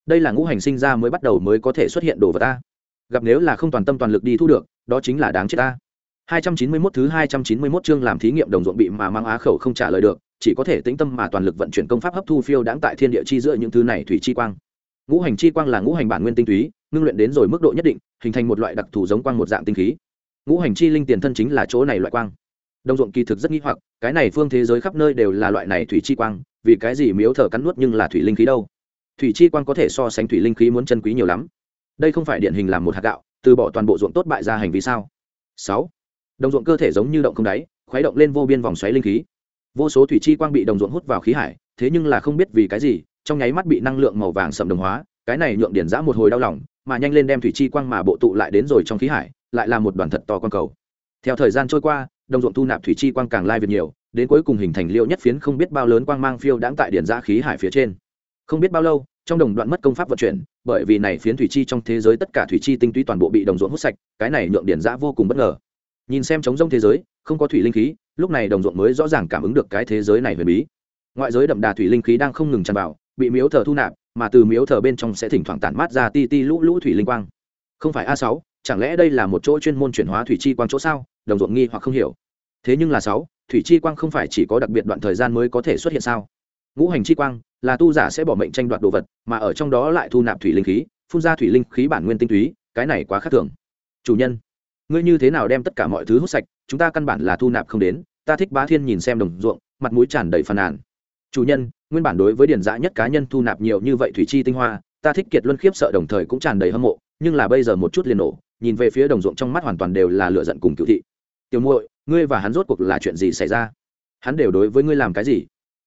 đây là ngũ hành sinh ra mới bắt đầu mới có thể xuất hiện đồ vật ta gặp nếu là không toàn tâm toàn lực đi thu được, đó chính là đáng chết ta 291 thứ 291 chương làm thí nghiệm đồng ruộng bị mà mang á khẩu không trả lời được, chỉ có thể tĩnh tâm mà toàn lực vận chuyển công pháp hấp thu phiêu đáng tại thiên địa chi giữa những thứ này thủy chi quang. Ngũ hành chi quang là ngũ hành bản nguyên tinh túy, ngưng luyện đến rồi mức độ nhất định, hình thành một loại đặc thù giống quang một dạng tinh khí. Ngũ hành chi linh tiền thân chính là chỗ này loại quang. Đồng ruộng kỳ thực rất nghi hoặc, cái này phương thế giới khắp nơi đều là loại này thủy chi quang vì cái gì miếu thờ cắn nuốt nhưng là thủy linh khí đâu? Thủy chi quan có thể so sánh thủy linh khí muốn chân quý nhiều lắm. Đây không phải điển hình làm một hạt gạo, từ bỏ toàn bộ ruộng tốt bại ra hành vi sao? Sáu. Đồng ruộng cơ thể giống như động không đáy, khuấy động lên vô biên vòng xoáy linh khí. Vô số thủy chi quang bị đồng ruộng hút vào khí hải, thế nhưng là không biết vì cái gì, trong nháy mắt bị năng lượng màu vàng sầm đồng hóa, cái này nhượng điển giã một hồi đau lòng, mà nhanh lên đem thủy chi quang mà bộ tụ lại đến rồi trong khí hải, lại là một đoàn thật to quang cầu. Theo thời gian trôi qua, đồng ruộng thu nạp thủy chi quang càng lai việc nhiều đến cuối cùng hình thành liêu nhất phiến không biết bao lớn quang mang phiêu đãng tại điển giã khí hải phía trên. Không biết bao lâu, trong đồng đoạn mất công pháp vận chuyển, bởi vì này phiến thủy chi trong thế giới tất cả thủy chi tinh túy toàn bộ bị đồng ruộng hút sạch, cái này nhượng điển giã vô cùng bất ngờ. Nhìn xem chống rông thế giới, không có thủy linh khí, lúc này đồng ruộng mới rõ ràng cảm ứng được cái thế giới này huyền bí. Ngoại giới đậm đà thủy linh khí đang không ngừng tràn vào, bị miếu thờ thu nạp, mà từ miếu thờ bên trong sẽ thỉnh thoảng tản mát ra ti ti lũ lũ thủy linh quang. Không phải a sáu, chẳng lẽ đây là một chỗ chuyên môn chuyển hóa thủy chi quang chỗ sao? Đồng ruộng nghi hoặc không hiểu. Thế nhưng là sáu thủy chi quang không phải chỉ có đặc biệt đoạn thời gian mới có thể xuất hiện sao? Ngũ hành chi quang là tu giả sẽ bỏ mệnh tranh đoạt đồ vật, mà ở trong đó lại thu nạp thủy linh khí, phun ra thủy linh khí bản nguyên tinh túy, cái này quá khác thường. Chủ nhân, ngươi như thế nào đem tất cả mọi thứ hút sạch, chúng ta căn bản là thu nạp không đến, ta thích bá thiên nhìn xem đồng ruộng, mặt mũi tràn đầy phàn nàn. Chủ nhân, nguyên bản đối với điển dã nhất cá nhân thu nạp nhiều như vậy thủy chi tinh hoa, ta thích kiệt luân khiếp sợ đồng thời cũng tràn đầy hâm mộ, nhưng là bây giờ một chút liền nổ, nhìn về phía đồng ruộng trong mắt hoàn toàn đều là lựa giận cùng cựu thị. Tiểu muội ngươi và hắn rốt cuộc là chuyện gì xảy ra? Hắn đều đối với ngươi làm cái gì?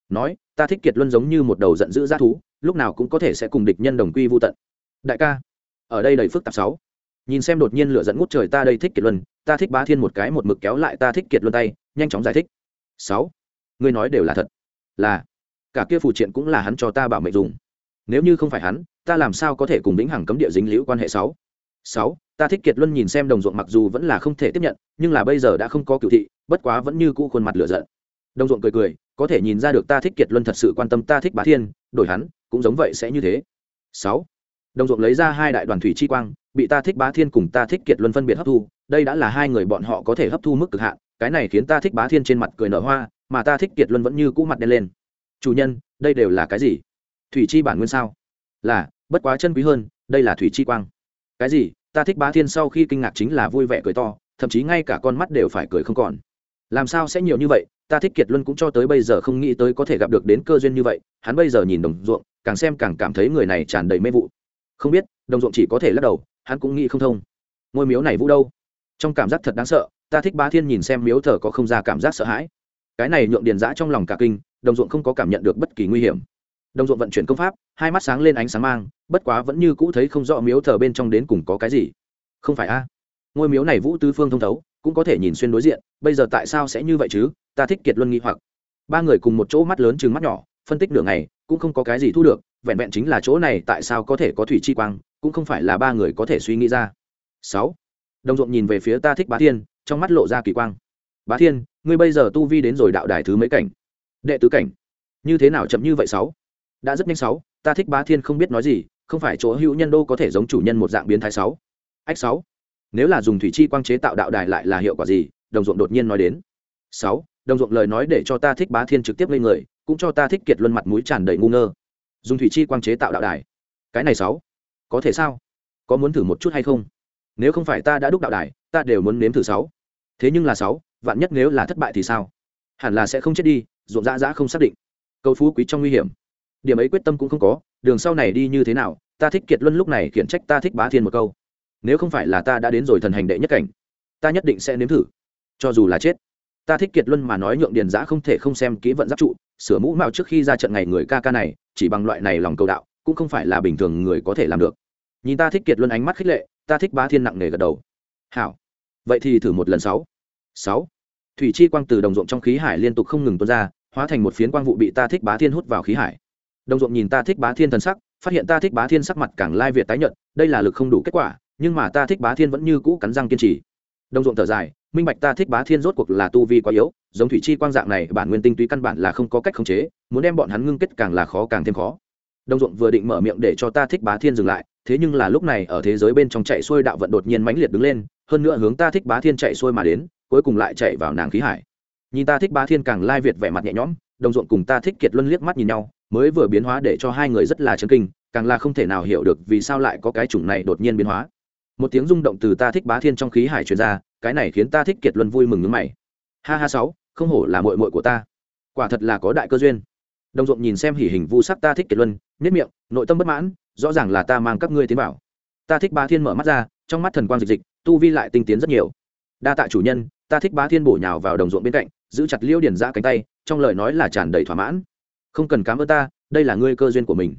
Nói, ta thích kiệt luân giống như một đầu giận dữ g thú, lúc nào cũng có thể sẽ cùng địch nhân đồng quy vô tận. Đại ca, ở đây đầy phức tạp sáu. Nhìn xem đột nhiên lửa dẫn ngút trời ta đây thích kiệt luân, ta thích bá thiên một cái một mực kéo lại ta thích kiệt luân tay, nhanh chóng giải thích. Sáu, ngươi nói đều là thật. Là, cả kia phụ triện cũng là hắn cho ta bảo mệnh dùng. Nếu như không phải hắn, ta làm sao có thể cùng lĩnh hằng cấm địa dính liễu quan hệ sáu? Sáu, ta thích kiệt luân nhìn xem đồng ruộng mặc dù vẫn là không thể tiếp nhận, nhưng là bây giờ đã không có cựu thị, bất quá vẫn như cũ khuôn mặt lửa giận. Đồng ruộng cười cười, có thể nhìn ra được ta thích kiệt luân thật sự quan tâm ta thích bá thiên, đổi hắn, cũng giống vậy sẽ như thế. Sáu, đồng ruộng lấy ra hai đại đoàn thủy chi quang, bị ta thích bá thiên cùng ta thích kiệt luân phân biệt hấp thu, đây đã là hai người bọn họ có thể hấp thu mức cực hạn, cái này khiến ta thích bá thiên trên mặt cười nở hoa, mà ta thích kiệt luân vẫn như cũ mặt đen lên. Chủ nhân, đây đều là cái gì? Thủy chi bản nguyên sao? Là, bất quá chân quý hơn, đây là thủy chi quang cái gì? Ta thích bá thiên sau khi kinh ngạc chính là vui vẻ cười to, thậm chí ngay cả con mắt đều phải cười không còn. Làm sao sẽ nhiều như vậy? Ta thích kiệt luân cũng cho tới bây giờ không nghĩ tới có thể gặp được đến cơ duyên như vậy, hắn bây giờ nhìn đồng ruộng, càng xem càng cảm thấy người này tràn đầy mê vụ. Không biết, đồng ruộng chỉ có thể lắc đầu, hắn cũng nghĩ không thông. Ngôi miếu này vũ đâu? Trong cảm giác thật đáng sợ, ta thích bá thiên nhìn xem miếu thờ có không ra cảm giác sợ hãi. Cái này nhượng điền giã trong lòng cả kinh, đồng ruộng không có cảm nhận được bất kỳ nguy hiểm đồng ruộng vận chuyển công pháp, hai mắt sáng lên ánh sáng mang, bất quá vẫn như cũ thấy không rõ miếu thờ bên trong đến cùng có cái gì. Không phải a? Ngôi miếu này vũ tứ phương thông thấu, cũng có thể nhìn xuyên đối diện, bây giờ tại sao sẽ như vậy chứ? Ta thích kiệt luân nghi hoặc. Ba người cùng một chỗ mắt lớn chừng mắt nhỏ, phân tích nửa ngày, cũng không có cái gì thu được, vẹn vẹn chính là chỗ này tại sao có thể có thủy chi quang, cũng không phải là ba người có thể suy nghĩ ra. Sáu. Đồng ruộng nhìn về phía ta thích bá thiên, trong mắt lộ ra kỳ quang. Bá thiên, ngươi bây giờ tu vi đến rồi đạo đài thứ mấy cảnh? Đệ tứ cảnh. Như thế nào chậm như vậy sáu? Đã rất nhanh sáu, ta thích bá thiên không biết nói gì, không phải chỗ hữu nhân đô có thể giống chủ nhân một dạng biến thái sáu. Ách sáu, nếu là dùng thủy chi quang chế tạo đạo đài lại là hiệu quả gì? Đồng ruộng đột nhiên nói đến. Sáu, đồng ruộng lời nói để cho ta thích bá thiên trực tiếp lên người, cũng cho ta thích kiệt luân mặt mũi tràn đầy ngu ngơ. Dùng thủy chi quang chế tạo đạo đài. Cái này sáu, có thể sao? Có muốn thử một chút hay không? Nếu không phải ta đã đúc đạo đài, ta đều muốn nếm thử sáu. Thế nhưng là sáu, vạn nhất nếu là thất bại thì sao? Hẳn là sẽ không chết đi, ruộng dã dã không xác định. Câu phú quý trong nguy hiểm điểm ấy quyết tâm cũng không có, đường sau này đi như thế nào, ta thích kiệt luân lúc này khiển trách ta thích bá thiên một câu. Nếu không phải là ta đã đến rồi thần hành đệ nhất cảnh, ta nhất định sẽ nếm thử. Cho dù là chết, ta thích kiệt luân mà nói nhượng điền giã không thể không xem kỹ vận giáp trụ, sửa mũ mạo trước khi ra trận ngày người ca ca này, chỉ bằng loại này lòng cầu đạo, cũng không phải là bình thường người có thể làm được. Nhìn ta thích kiệt luân ánh mắt khích lệ, ta thích bá thiên nặng nề gật đầu. Hảo. Vậy thì thử một lần sáu. Sáu. Thủy chi quang từ đồng ruộng trong khí hải liên tục không ngừng tuôn ra, hóa thành một phiến quang vụ bị ta thích bá thiên hút vào khí hải đồng ruộng nhìn ta thích bá thiên thần sắc, phát hiện ta thích bá thiên sắc mặt càng lai việt tái nhận đây là lực không đủ kết quả, nhưng mà ta thích bá thiên vẫn như cũ cắn răng kiên trì. Đồng ruộng thở dài, minh bạch ta thích bá thiên rốt cuộc là tu vi quá yếu, giống thủy chi quang dạng này, bản nguyên tinh túy căn bản là không có cách khống chế, muốn đem bọn hắn ngưng kết càng là khó càng thêm khó. Đồng ruộng vừa định mở miệng để cho ta thích bá thiên dừng lại, thế nhưng là lúc này ở thế giới bên trong chạy xuôi đạo vận đột nhiên mãnh liệt đứng lên, hơn nữa hướng ta thích bá thiên chạy xuôi mà đến, cuối cùng lại chạy vào nàng khí hải. Nhìn ta thích bá thiên càng lai việt vẻ mặt nhẹ nhõm đồng ruộng cùng ta thích kiệt luân liếc mắt nhìn nhau, mới vừa biến hóa để cho hai người rất là chấn kinh, càng là không thể nào hiểu được vì sao lại có cái chủng này đột nhiên biến hóa. Một tiếng rung động từ ta thích bá thiên trong khí hải truyền ra, cái này khiến ta thích kiệt luân vui mừng ngứng mày. Ha ha sáu, không hổ là mội mội của ta. Quả thật là có đại cơ duyên. Đồng ruộng nhìn xem hỉ hình vu sắc ta thích kiệt luân nhất miệng, nội tâm bất mãn, rõ ràng là ta mang các ngươi tiến bảo ta thích bá thiên mở mắt ra, trong mắt thần quang dịch dịch, tu vi lại tinh tiến rất nhiều. Đa tạ chủ nhân, ta thích bá thiên bổ nhào vào đồng ruộng bên cạnh, giữ chặt liêu điển ra cánh tay trong lời nói là tràn đầy thỏa mãn. Không cần cám ơn ta, đây là ngươi cơ duyên của mình.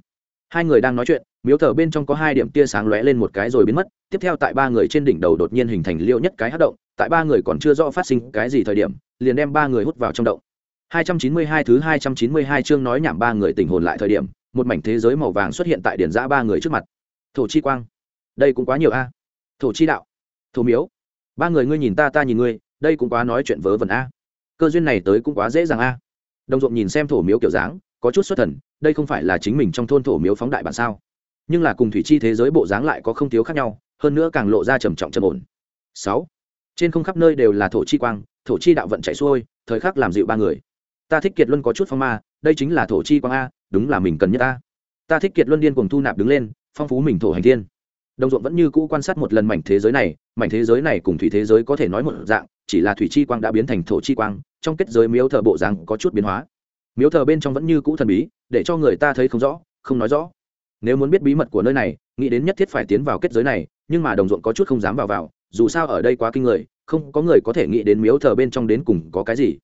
Hai người đang nói chuyện, miếu thờ bên trong có hai điểm tia sáng lóe lên một cái rồi biến mất, tiếp theo tại ba người trên đỉnh đầu đột nhiên hình thành liêu nhất cái hát động, tại ba người còn chưa rõ phát sinh cái gì thời điểm, liền đem ba người hút vào trong động. 292 thứ 292 chương nói nhảm ba người tình hồn lại thời điểm, một mảnh thế giới màu vàng xuất hiện tại điển giã ba người trước mặt. Thổ chi quang, đây cũng quá nhiều a. Thổ chi đạo, thổ miếu, ba người ngươi nhìn ta ta nhìn ngươi, đây cũng quá nói chuyện vớ vẩn a cơ duyên này tới cũng quá dễ dàng a. Đồng ruộng nhìn xem thổ miếu kiểu dáng, có chút xuất thần, đây không phải là chính mình trong thôn thổ miếu phóng đại bản sao? Nhưng là cùng thủy chi thế giới bộ dáng lại có không thiếu khác nhau, hơn nữa càng lộ ra trầm trọng trầm ổn. Sáu, trên không khắp nơi đều là thổ chi quang, thổ chi đạo vận chạy xuôi, thời khắc làm dịu ba người. Ta thích kiệt luân có chút phong ma, đây chính là thổ chi quang a, đúng là mình cần nhất ta. Ta thích kiệt luân điên cùng thu nạp đứng lên, phong phú mình thổ hành thiên đồng ruộng vẫn như cũ quan sát một lần mảnh thế giới này, mảnh thế giới này cùng thủy thế giới có thể nói một dạng, chỉ là thủy chi quang đã biến thành thổ chi quang, trong kết giới miếu thờ bộ dáng có chút biến hóa. Miếu thờ bên trong vẫn như cũ thần bí, để cho người ta thấy không rõ, không nói rõ. Nếu muốn biết bí mật của nơi này, nghĩ đến nhất thiết phải tiến vào kết giới này, nhưng mà đồng ruộng có chút không dám vào vào, dù sao ở đây quá kinh người, không có người có thể nghĩ đến miếu thờ bên trong đến cùng có cái gì.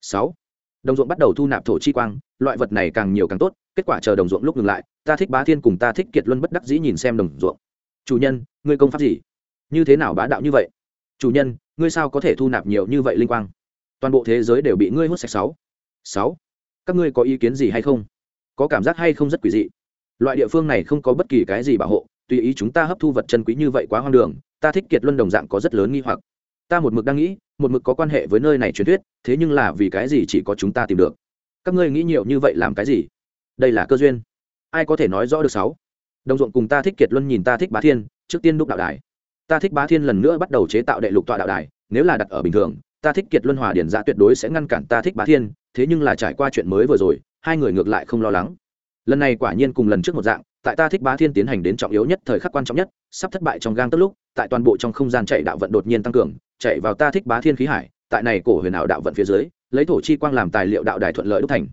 Sáu. Đồng ruộng bắt đầu thu nạp thổ chi quang, loại vật này càng nhiều càng tốt, kết quả chờ đồng ruộng lúc ngừng lại, ta thích bá thiên cùng ta thích kiệt luân bất đắc dĩ nhìn xem đồng ruộng chủ nhân, ngươi công pháp gì? Như thế nào bá đạo như vậy? Chủ nhân, ngươi sao có thể thu nạp nhiều như vậy linh quang? Toàn bộ thế giới đều bị ngươi hút sạch sáu. Sáu? Các ngươi có ý kiến gì hay không? Có cảm giác hay không rất quỷ dị? Loại địa phương này không có bất kỳ cái gì bảo hộ, tùy ý chúng ta hấp thu vật chân quý như vậy quá hoang đường, ta thích kiệt luân đồng dạng có rất lớn nghi hoặc. Ta một mực đang nghĩ, một mực có quan hệ với nơi này truyền thuyết, thế nhưng là vì cái gì chỉ có chúng ta tìm được? Các ngươi nghĩ nhiều như vậy làm cái gì? Đây là cơ duyên. Ai có thể nói rõ được sáu? Đồng ruộng cùng ta thích kiệt luân nhìn ta thích bá thiên, trước tiên đúc đạo đài. Ta thích bá thiên lần nữa bắt đầu chế tạo đệ lục tọa đạo đài, nếu là đặt ở bình thường, ta thích kiệt luân hòa điển giả tuyệt đối sẽ ngăn cản ta thích bá thiên, thế nhưng là trải qua chuyện mới vừa rồi, hai người ngược lại không lo lắng. Lần này quả nhiên cùng lần trước một dạng, tại ta thích bá thiên tiến hành đến trọng yếu nhất thời khắc quan trọng nhất, sắp thất bại trong gang tất lúc, tại toàn bộ trong không gian chạy đạo vận đột nhiên tăng cường, chạy vào ta thích bá thiên khí hải, tại này cổ huyền ảo đạo vận phía dưới, lấy thổ chi quang làm tài liệu đạo đài thuận lợi đúc thành.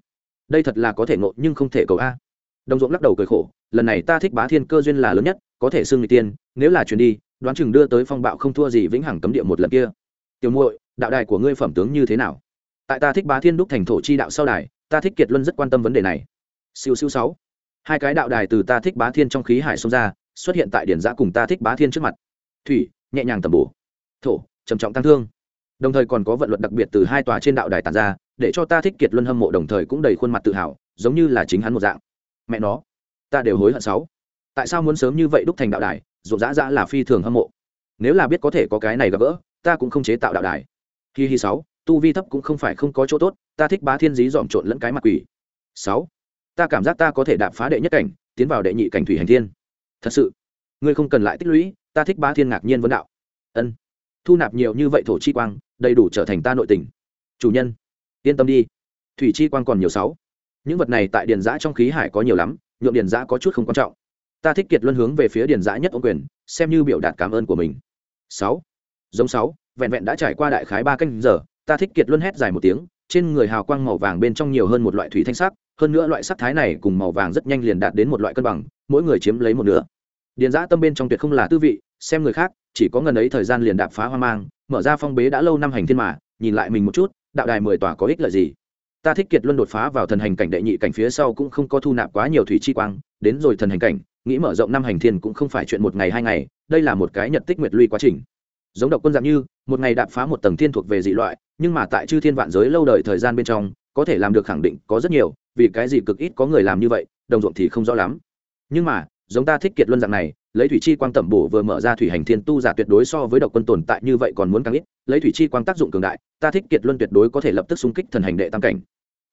Đây thật là có thể ngộ nhưng không thể cầu a đồng ruộng lắc đầu cười khổ, lần này ta thích bá thiên cơ duyên là lớn nhất, có thể xưng người tiên, nếu là chuyển đi, đoán chừng đưa tới phong bạo không thua gì vĩnh hằng cấm địa một lần kia. Tiểu muội, đạo đài của ngươi phẩm tướng như thế nào? Tại ta thích bá thiên đúc thành thổ chi đạo sau đài, ta thích kiệt luân rất quan tâm vấn đề này. Siêu siêu sáu. Hai cái đạo đài từ ta thích bá thiên trong khí hải xông ra, xuất hiện tại điển giã cùng ta thích bá thiên trước mặt. Thủy, nhẹ nhàng tầm bổ. Thổ, trầm trọng tăng thương. Đồng thời còn có vận luật đặc biệt từ hai tòa trên đạo đài tàn ra, để cho ta thích kiệt luân hâm mộ đồng thời cũng đầy khuôn mặt tự hào, giống như là chính hắn một dạng mẹ nó, ta đều hối hận sáu. Tại sao muốn sớm như vậy đúc thành đạo đài rộn rã rã là phi thường hâm mộ. Nếu là biết có thể có cái này gặp gỡ, ta cũng không chế tạo đạo đài. Hi hi sáu, tu vi thấp cũng không phải không có chỗ tốt, ta thích bá thiên dí dòm trộn lẫn cái mặt quỷ. Sáu, ta cảm giác ta có thể đạp phá đệ nhất cảnh, tiến vào đệ nhị cảnh thủy hành thiên. Thật sự, ngươi không cần lại tích lũy, ta thích bá thiên ngạc nhiên vấn đạo. Ân, thu nạp nhiều như vậy thổ chi quang, đầy đủ trở thành ta nội tình. Chủ nhân, yên tâm đi. Thủy chi quang còn nhiều sáu những vật này tại điền giã trong khí hải có nhiều lắm nhuộm điền giã có chút không quan trọng. Ta thích kiệt luân hướng về phía điền giã nhất ô quyền, xem như biểu đạt cảm ơn của mình. Sáu. Giống sáu, vẹn vẹn đã trải qua đại khái ba canh giờ, ta thích kiệt luân hét dài một tiếng, trên người hào quang màu vàng bên trong nhiều hơn một loại thủy thanh sắc, hơn nữa loại sắc thái này cùng màu vàng rất nhanh liền đạt đến một loại cân bằng, mỗi người chiếm lấy một nửa. Điền giã tâm bên trong tuyệt không là tư vị, xem người khác, chỉ có ngần ấy thời gian liền đạp phá hoang mang, mở ra phong bế đã lâu năm hành thiên mà, nhìn lại mình một chút, đạo đài mười tòa có ích lợi gì? Ta thích kiệt luân đột phá vào thần hành cảnh đệ nhị cảnh phía sau cũng không có thu nạp quá nhiều thủy chi quang, đến rồi thần hành cảnh, nghĩ mở rộng năm hành thiên cũng không phải chuyện một ngày hai ngày, đây là một cái nhật tích nguyệt luy quá trình. Giống độc quân dạng như, một ngày đạp phá một tầng thiên thuộc về dị loại, nhưng mà tại chư thiên vạn giới lâu đời thời gian bên trong, có thể làm được khẳng định có rất nhiều, vì cái gì cực ít có người làm như vậy, đồng ruộng thì không rõ lắm. Nhưng mà, giống ta thích kiệt luân dạng này lấy thủy chi quang tẩm bổ vừa mở ra thủy hành thiên tu giả tuyệt đối so với độc quân tồn tại như vậy còn muốn càng ít. Lấy thủy chi quang tác dụng cường đại, ta thích kiệt luân tuyệt đối có thể lập tức xung kích thần hành đệ tam cảnh.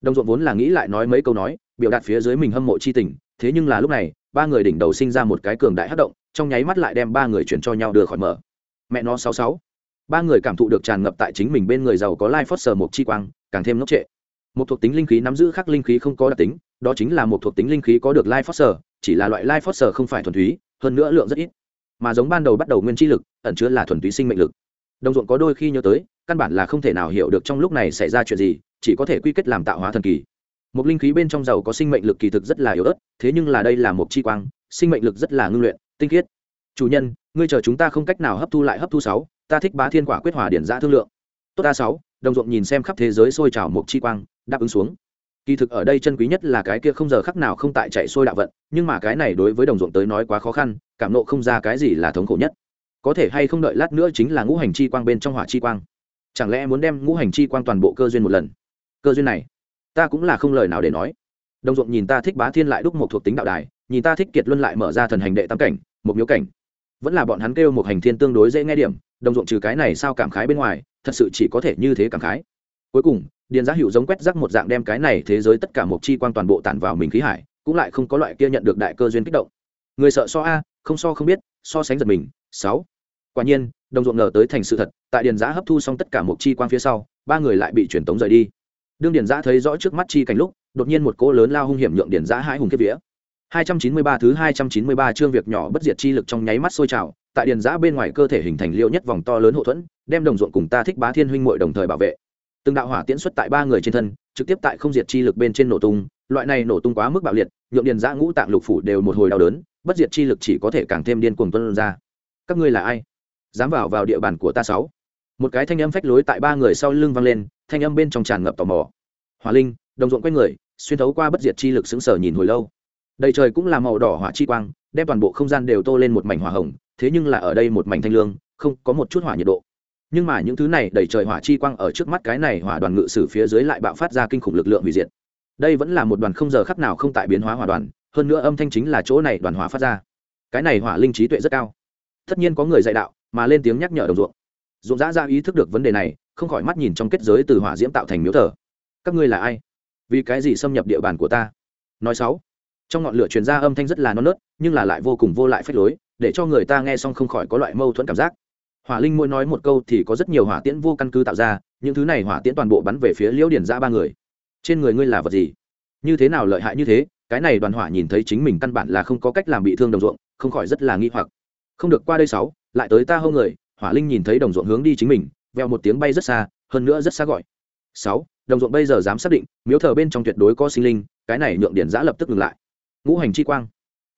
Đồng ruộng vốn là nghĩ lại nói mấy câu nói, biểu đạt phía dưới mình hâm mộ chi tình, thế nhưng là lúc này, ba người đỉnh đầu sinh ra một cái cường đại hát động, trong nháy mắt lại đem ba người chuyển cho nhau đưa khỏi mở. Mẹ nó sáu sáu. Ba người cảm thụ được tràn ngập tại chính mình bên người giàu có lai phót sờ một chi quang, càng thêm ngốc trệ. Một thuộc tính linh khí nắm giữ khắc linh khí không có đặc tính, đó chính là một thuộc tính linh khí có được lai phót sờ chỉ là loại lai phót sờ không phải thuần túy hơn nữa lượng rất ít. Mà giống ban đầu bắt đầu nguyên chi lực, ẩn chứa là thuần túy sinh mệnh lực. Đồng ruộng có đôi khi nhớ tới, căn bản là không thể nào hiểu được trong lúc này xảy ra chuyện gì, chỉ có thể quy kết làm tạo hóa thần kỳ. Một linh khí bên trong dầu có sinh mệnh lực kỳ thực rất là yếu ớt, thế nhưng là đây là một chi quang, sinh mệnh lực rất là ngưng luyện, tinh khiết. Chủ nhân, ngươi chờ chúng ta không cách nào hấp thu lại hấp thu sáu, ta thích bá thiên quả quyết hòa điển giã thương lượng. Tốt a sáu, đồng ruộng nhìn xem khắp thế giới sôi trào một chi quang, đáp ứng xuống kỳ thực ở đây chân quý nhất là cái kia không giờ khắc nào không tại chạy sôi đạo vận, nhưng mà cái này đối với đồng ruộng tới nói quá khó khăn, cảm nộ không ra cái gì là thống khổ nhất. Có thể hay không đợi lát nữa chính là ngũ hành chi quang bên trong hỏa chi quang. Chẳng lẽ muốn đem ngũ hành chi quang toàn bộ cơ duyên một lần? Cơ duyên này, ta cũng là không lời nào để nói. Đồng ruộng nhìn ta thích bá thiên lại đúc một thuộc tính đạo đài, nhìn ta thích kiệt luân lại mở ra thần hành đệ tam cảnh, một miếu cảnh. Vẫn là bọn hắn kêu một hành thiên tương đối dễ nghe điểm, đồng ruộng trừ cái này sao cảm khái bên ngoài, thật sự chỉ có thể như thế cảm khái. Cuối cùng điền giá hữu giống quét rắc một dạng đem cái này thế giới tất cả một chi quan toàn bộ tản vào mình khí hải, cũng lại không có loại kia nhận được đại cơ duyên kích động. Người sợ so a, không so không biết, so sánh giật mình. Sáu. Quả nhiên, đồng ruộng ngờ tới thành sự thật, tại điền giá hấp thu xong tất cả một chi quang phía sau, ba người lại bị truyền tống rời đi. Đương điền giá thấy rõ trước mắt chi cảnh lúc, đột nhiên một cỗ lớn lao hung hiểm nhượng điền giá hãi hùng kiếp vía. 293 thứ 293 chương việc nhỏ bất diệt chi lực trong nháy mắt sôi trào, tại điền giã bên ngoài cơ thể hình thành liêu nhất vòng to lớn hộ thuẫn, đem đồng ruộng cùng ta thích bá thiên huynh muội đồng thời bảo vệ từng đạo hỏa tiễn xuất tại ba người trên thân, trực tiếp tại không diệt chi lực bên trên nổ tung. Loại này nổ tung quá mức bạo liệt, nhượng điền giã ngũ tạng lục phủ đều một hồi đau đớn, bất diệt chi lực chỉ có thể càng thêm điên cuồng tuân ra. Các ngươi là ai? Dám vào vào địa bàn của ta sáu. Một cái thanh âm phách lối tại ba người sau lưng vang lên, thanh âm bên trong tràn ngập tò mò. Hỏa linh, đồng ruộng quanh người, xuyên thấu qua bất diệt chi lực sững sờ nhìn hồi lâu. Đầy trời cũng là màu đỏ hỏa chi quang, đem toàn bộ không gian đều tô lên một mảnh hỏa hồng, thế nhưng là ở đây một mảnh thanh lương, không có một chút hỏa nhiệt độ nhưng mà những thứ này đầy trời hỏa chi quang ở trước mắt cái này hỏa đoàn ngự sử phía dưới lại bạo phát ra kinh khủng lực lượng hủy diệt. Đây vẫn là một đoàn không giờ khắc nào không tại biến hóa hỏa đoàn, hơn nữa âm thanh chính là chỗ này đoàn hỏa phát ra. Cái này hỏa linh trí tuệ rất cao. Tất nhiên có người dạy đạo, mà lên tiếng nhắc nhở đồng ruộng. Ruộng dã ra ý thức được vấn đề này, không khỏi mắt nhìn trong kết giới từ hỏa diễm tạo thành miếu thờ. Các ngươi là ai? Vì cái gì xâm nhập địa bàn của ta? Nói sáu. Trong ngọn lửa truyền ra âm thanh rất là non nớt, nhưng là lại vô cùng vô lại phách lối, để cho người ta nghe xong không khỏi có loại mâu thuẫn cảm giác hỏa linh mỗi nói một câu thì có rất nhiều hỏa tiễn vô căn cứ tạo ra, những thứ này hỏa tiễn toàn bộ bắn về phía liễu điển ra ba người. Trên người ngươi là vật gì? Như thế nào lợi hại như thế? Cái này đoàn hỏa nhìn thấy chính mình căn bản là không có cách làm bị thương đồng ruộng, không khỏi rất là nghi hoặc. Không được qua đây sáu, lại tới ta hông người. Hỏa linh nhìn thấy đồng ruộng hướng đi chính mình, veo một tiếng bay rất xa, hơn nữa rất xa gọi. Sáu, đồng ruộng bây giờ dám xác định, miếu thờ bên trong tuyệt đối có sinh linh, cái này nhượng điển giã lập tức ngừng lại. Ngũ hành chi quang.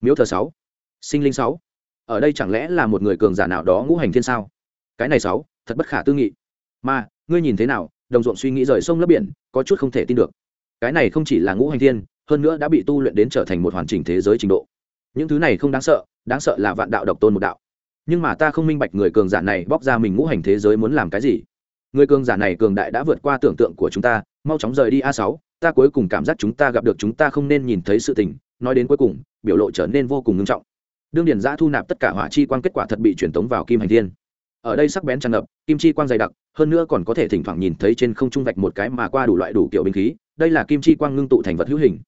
Miếu thờ sáu. Sinh linh sáu ở đây chẳng lẽ là một người cường giả nào đó ngũ hành thiên sao? Cái này sáu, thật bất khả tư nghị. Mà, ngươi nhìn thế nào? Đồng ruộng suy nghĩ rời sông lấp biển, có chút không thể tin được. Cái này không chỉ là ngũ hành thiên, hơn nữa đã bị tu luyện đến trở thành một hoàn chỉnh thế giới trình độ. Những thứ này không đáng sợ đáng sợ là vạn đạo độc tôn một đạo. Nhưng mà ta không minh bạch người cường giả này bóc ra mình ngũ hành thế giới muốn làm cái gì. Người cường giả này cường đại đã vượt qua tưởng tượng của chúng ta, mau chóng rời đi a sáu, ta cuối cùng cảm giác chúng ta gặp được chúng ta không nên nhìn thấy sự tình, nói đến cuối cùng, biểu lộ trở nên vô cùng nghiêm trọng đương điển giã thu nạp tất cả hỏa chi quan kết quả thật bị truyền tống vào kim hành thiên. Ở đây sắc bén tràn ngập, kim chi quang dày đặc, hơn nữa còn có thể thỉnh thoảng nhìn thấy trên không trung vạch một cái mà qua đủ loại đủ kiểu binh khí, đây là kim chi quang ngưng tụ thành vật hữu hình.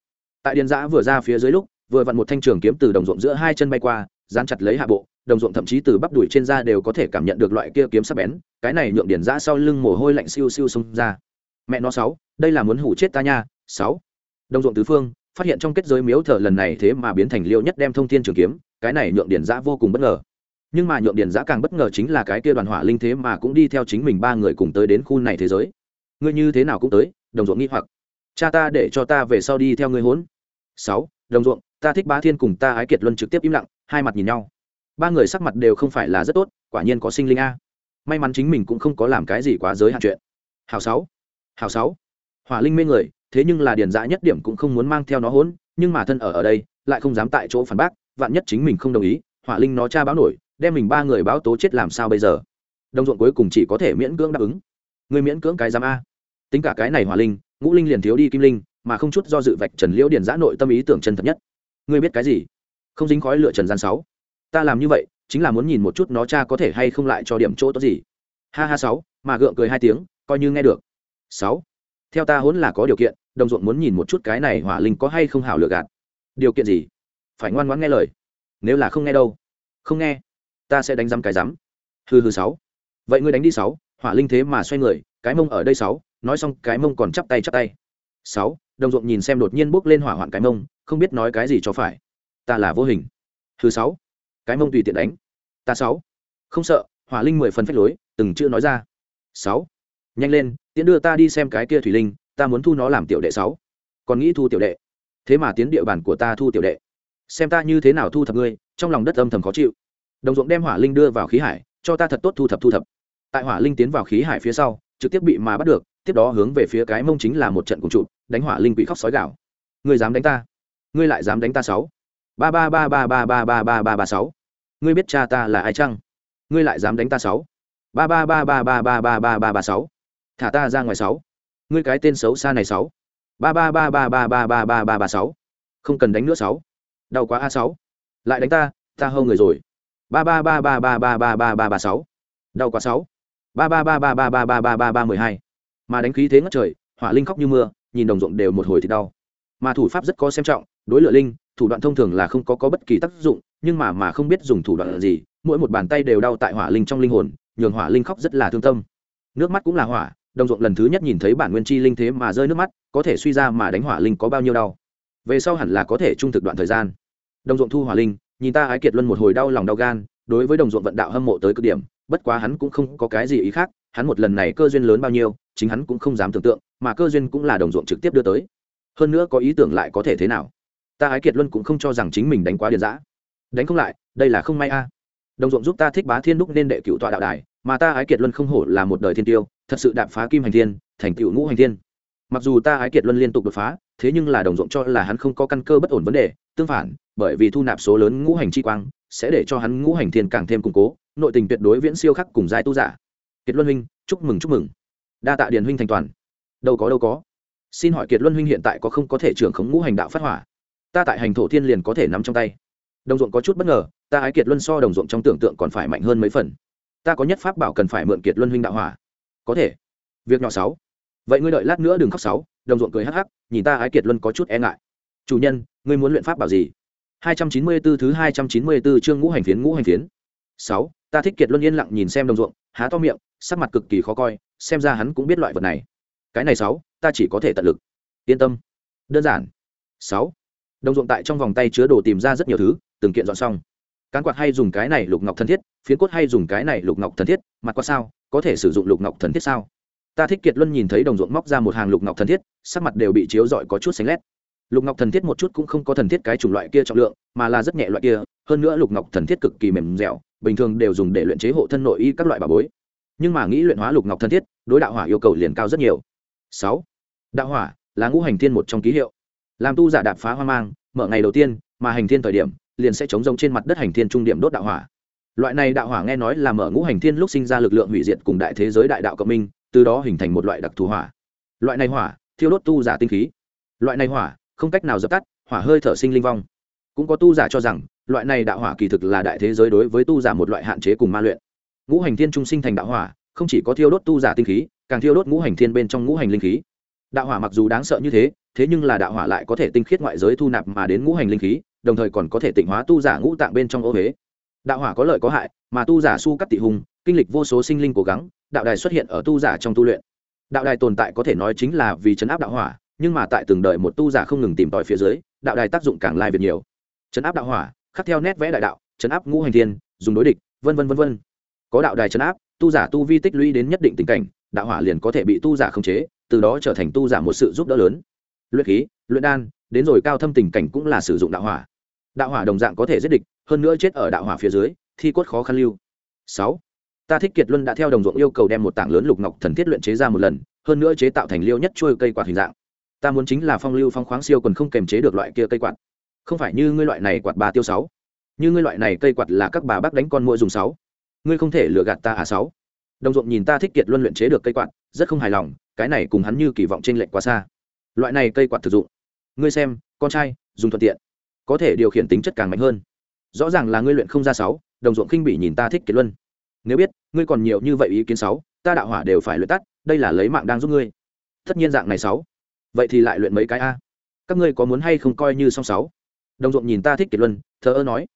Tại điền giã vừa ra phía dưới lúc, vừa vặn một thanh trường kiếm từ đồng ruộng giữa hai chân bay qua, dán chặt lấy hạ bộ, đồng ruộng thậm chí từ bắp đùi trên da đều có thể cảm nhận được loại kia kiếm sắc bén, cái này nhượng điền giã sau lưng mồ hôi lạnh siêu siêu xông ra. Mẹ nó sáu, đây là muốn hủ chết ta nha, sáu. Đồng ruộng tứ phương, phát hiện trong kết giới miếu thờ lần này thế mà biến thành liêu nhất đem thông thiên trường kiếm cái này nhượng điền giã vô cùng bất ngờ. Nhưng mà nhượng điền giã càng bất ngờ chính là cái kia đoàn hỏa linh thế mà cũng đi theo chính mình ba người cùng tới đến khu này thế giới. Ngươi như thế nào cũng tới, đồng ruộng nghi hoặc. Cha ta để cho ta về sau đi theo ngươi hốn. Sáu, đồng ruộng, ta thích bá thiên cùng ta ái kiệt luân trực tiếp im lặng, hai mặt nhìn nhau. Ba người sắc mặt đều không phải là rất tốt, quả nhiên có sinh linh a. May mắn chính mình cũng không có làm cái gì quá giới hạn chuyện. Hào sáu hào sáu. Hỏa linh mê người, thế nhưng là điền dã nhất điểm cũng không muốn mang theo nó hốn, nhưng mà thân ở ở đây, lại không dám tại chỗ phản bác vạn nhất chính mình không đồng ý, hỏa linh nó cha báo nổi, đem mình ba người báo tố chết làm sao bây giờ? Đồng ruộng cuối cùng chỉ có thể miễn cưỡng đáp ứng. Người miễn cưỡng cái giám a. Tính cả cái này hỏa linh, ngũ linh liền thiếu đi kim linh, mà không chút do dự vạch trần liễu điền giã nội tâm ý tưởng chân thật nhất. Ngươi biết cái gì? Không dính khói lựa trần gian sáu. Ta làm như vậy, chính là muốn nhìn một chút nó cha có thể hay không lại cho điểm chỗ tốt gì. Ha ha sáu, mà gượng cười hai tiếng, coi như nghe được. Sáu. Theo ta hốn là có điều kiện, đồng ruộng muốn nhìn một chút cái này hỏa linh có hay không hảo lựa gạt. Điều kiện gì? Phải ngoan ngoãn nghe lời. Nếu là không nghe đâu. Không nghe, ta sẽ đánh rắm cái rắm hừ hừ sáu. Vậy ngươi đánh đi sáu, hỏa linh thế mà xoay người, cái mông ở đây sáu, nói xong cái mông còn chắp tay chắp tay. Sáu, đồng ruộng nhìn xem đột nhiên bốc lên hỏa hoạn cái mông, không biết nói cái gì cho phải. Ta là vô hình. Thứ sáu. Cái mông tùy tiện đánh. Ta sáu. Không sợ, hỏa linh mười phần phách lối, từng chưa nói ra. Sáu. Nhanh lên tiến đưa ta đi xem cái kia thủy linh, ta muốn thu nó làm tiểu đệ sáu. Còn nghĩ thu tiểu đệ. Thế mà tiến địa bàn của ta thu tiểu đệ xem ta như thế nào thu thập ngươi trong lòng đất âm thầm khó chịu đồng ruộng đem hỏa linh đưa vào khí hải cho ta thật tốt thu thập thu thập tại hỏa linh tiến vào khí hải phía sau trực tiếp bị mà bắt được tiếp đó hướng về phía cái mông chính là một trận cùng trụ đánh hỏa linh quỷ khóc sói gạo ngươi dám đánh ta ngươi lại dám đánh ta sáu ba ba ba ba ba ba ba ba ba ba sáu ngươi biết cha ta là ai chăng ngươi lại dám đánh ta sáu ba ba ba ba ba ba ba ba ba ba sáu thả ta ra ngoài sáu ngươi cái tên xấu xa này sáu ba ba ba ba ba ba ba ba ba ba sáu không cần đánh nữa sáu đau quá a sáu lại đánh ta ta hâu người rồi ba ba ba ba ba ba ba ba ba ba sáu đau quá sáu ba ba ba ba ba ba ba ba ba ba mười hai mà đánh khí thế ngất trời hỏa linh khóc như mưa nhìn đồng ruộng đều một hồi thì đau mà thủ pháp rất có xem trọng đối lựa linh thủ đoạn thông thường là không có có bất kỳ tác dụng nhưng mà mà không biết dùng thủ đoạn gì mỗi một bàn tay đều đau tại hỏa linh trong linh hồn nhường hỏa linh khóc rất là thương tâm nước mắt cũng là hỏa đồng ruộng lần thứ nhất nhìn thấy bản nguyên chi linh thế mà rơi nước mắt có thể suy ra mà đánh hỏa linh có bao nhiêu đau về sau hẳn là có thể trung thực đoạn thời gian. Đồng ruộng thu hỏa linh, nhìn ta ái kiệt luân một hồi đau lòng đau gan, đối với đồng ruộng vận đạo hâm mộ tới cực điểm, bất quá hắn cũng không có cái gì ý khác, hắn một lần này cơ duyên lớn bao nhiêu, chính hắn cũng không dám tưởng tượng, mà cơ duyên cũng là đồng ruộng trực tiếp đưa tới. Hơn nữa có ý tưởng lại có thể thế nào? Ta ái kiệt luân cũng không cho rằng chính mình đánh quá điện giã đánh không lại, đây là không may a. Đồng ruộng giúp ta thích bá thiên đúc nên đệ cựu tọa đạo đài, mà ta ái kiệt luân không hổ là một đời thiên tiêu, thật sự đạp phá kim hành thiên, thành cựu ngũ hành thiên mặc dù ta ái kiệt luân liên tục đột phá, thế nhưng là đồng ruộng cho là hắn không có căn cơ bất ổn vấn đề, tương phản, bởi vì thu nạp số lớn ngũ hành chi quang, sẽ để cho hắn ngũ hành thiên càng thêm củng cố, nội tình tuyệt đối viễn siêu khắc cùng giai tu giả. Kiệt luân huynh, chúc mừng chúc mừng. Đa tạ điền huynh thành toàn. Đâu có đâu có. Xin hỏi kiệt luân huynh hiện tại có không có thể trưởng khống ngũ hành đạo phát hỏa? Ta tại hành thổ thiên liền có thể nắm trong tay. Đồng ruộng có chút bất ngờ, ta ái kiệt luân so đồng ruộng trong tưởng tượng còn phải mạnh hơn mấy phần. Ta có nhất pháp bảo cần phải mượn kiệt luân huynh đạo hỏa. Có thể. Việc nhỏ sáu vậy ngươi đợi lát nữa đừng khóc sáu đồng ruộng cười hắc hắc nhìn ta ái kiệt luân có chút e ngại chủ nhân ngươi muốn luyện pháp bảo gì 294 thứ 294 chương ngũ hành phiến ngũ hành phiến. 6. Ta thích Kiệt Luân yên lặng nhìn xem đồng ruộng, há to miệng, sắc mặt cực kỳ khó coi, xem ra hắn cũng biết loại vật này. Cái này 6, ta chỉ có thể tận lực. Yên tâm. Đơn giản. 6. Đồng ruộng tại trong vòng tay chứa đồ tìm ra rất nhiều thứ, từng kiện dọn xong. cán quạt hay dùng cái này lục ngọc thần thiết phiến cốt hay dùng cái này lục ngọc thần thiết mặt qua sao có thể sử dụng lục ngọc thần thiết sao ta thích kiệt luân nhìn thấy đồng ruộng móc ra một hàng lục ngọc thần thiết, sắc mặt đều bị chiếu rọi có chút xanh lét. Lục ngọc thần thiết một chút cũng không có thần thiết cái chủng loại kia trọng lượng, mà là rất nhẹ loại kia, hơn nữa lục ngọc thần thiết cực kỳ mềm dẻo, bình thường đều dùng để luyện chế hộ thân nội y các loại bà bối. Nhưng mà nghĩ luyện hóa lục ngọc thần thiết, đối đạo hỏa yêu cầu liền cao rất nhiều. Sáu, đạo hỏa là ngũ hành thiên một trong ký hiệu. Làm tu giả đạp phá hoang mang, mở ngày đầu tiên, mà hành thiên thời điểm, liền sẽ chống rông trên mặt đất hành thiên trung điểm đốt đạo hỏa. Loại này đạo hỏa nghe nói là mở ngũ hành thiên lúc sinh ra lực lượng hủy diệt cùng đại thế giới đại đạo cộng minh từ đó hình thành một loại đặc thù hỏa. Loại này hỏa, thiêu đốt tu giả tinh khí. Loại này hỏa, không cách nào dập tắt, hỏa hơi thở sinh linh vong. Cũng có tu giả cho rằng, loại này đạo hỏa kỳ thực là đại thế giới đối với tu giả một loại hạn chế cùng ma luyện. Ngũ hành thiên trung sinh thành đạo hỏa, không chỉ có thiêu đốt tu giả tinh khí, càng thiêu đốt ngũ hành thiên bên trong ngũ hành linh khí. Đạo hỏa mặc dù đáng sợ như thế thế nhưng là đạo hỏa lại có thể tinh khiết ngoại giới thu nạp mà đến ngũ hành linh khí, đồng thời còn có thể tịnh hóa tu giả ngũ tạng bên trong ô huế đạo hỏa có lợi có hại, mà tu giả su cắt tị hùng kinh lịch vô số sinh linh cố gắng, đạo đài xuất hiện ở tu giả trong tu luyện. Đạo đài tồn tại có thể nói chính là vì chấn áp đạo hỏa, nhưng mà tại từng đời một tu giả không ngừng tìm tòi phía dưới, đạo đài tác dụng càng lai việt nhiều. Chấn áp đạo hỏa, khắc theo nét vẽ đại đạo, chấn áp ngũ hành thiên, dùng đối địch, vân vân vân vân. Có đạo đài chấn áp, tu giả tu vi tích lũy đến nhất định tình cảnh, đạo hỏa liền có thể bị tu giả khống chế, từ đó trở thành tu giả một sự giúp đỡ lớn. Luyện khí, luyện đan, đến rồi cao thâm tình cảnh cũng là sử dụng đạo hỏa. Đạo hỏa đồng dạng có thể giết địch, hơn nữa chết ở đạo hỏa phía dưới, thi cốt khó khăn lưu. Sáu ta thích kiệt luân đã theo đồng ruộng yêu cầu đem một tảng lớn lục ngọc thần thiết luyện chế ra một lần, hơn nữa chế tạo thành liêu nhất trôi cây quạt hình dạng. Ta muốn chính là phong lưu phong khoáng siêu còn không kềm chế được loại kia cây quạt. Không phải như ngươi loại này quạt bà tiêu sáu. Như ngươi loại này cây quạt là các bà bác đánh con mua dùng sáu. Ngươi không thể lừa gạt ta à sáu. Đồng ruộng nhìn ta thích kiệt luân luyện chế được cây quạt, rất không hài lòng, cái này cùng hắn như kỳ vọng trên lệnh quá xa. Loại này cây quạt thực dụng. Ngươi xem, con trai, dùng thuận tiện, có thể điều khiển tính chất càng mạnh hơn. Rõ ràng là ngươi luyện không ra sáu, đồng ruộng khinh bị nhìn ta thích kiệt luân nếu biết, ngươi còn nhiều như vậy ý kiến sáu, ta đạo hỏa đều phải luyện tắt, đây là lấy mạng đang giúp ngươi. Tất nhiên dạng này sáu. Vậy thì lại luyện mấy cái a. Các ngươi có muốn hay không coi như song sáu? Đồng ruộng nhìn ta thích kiệt luân, thờ ơ nói.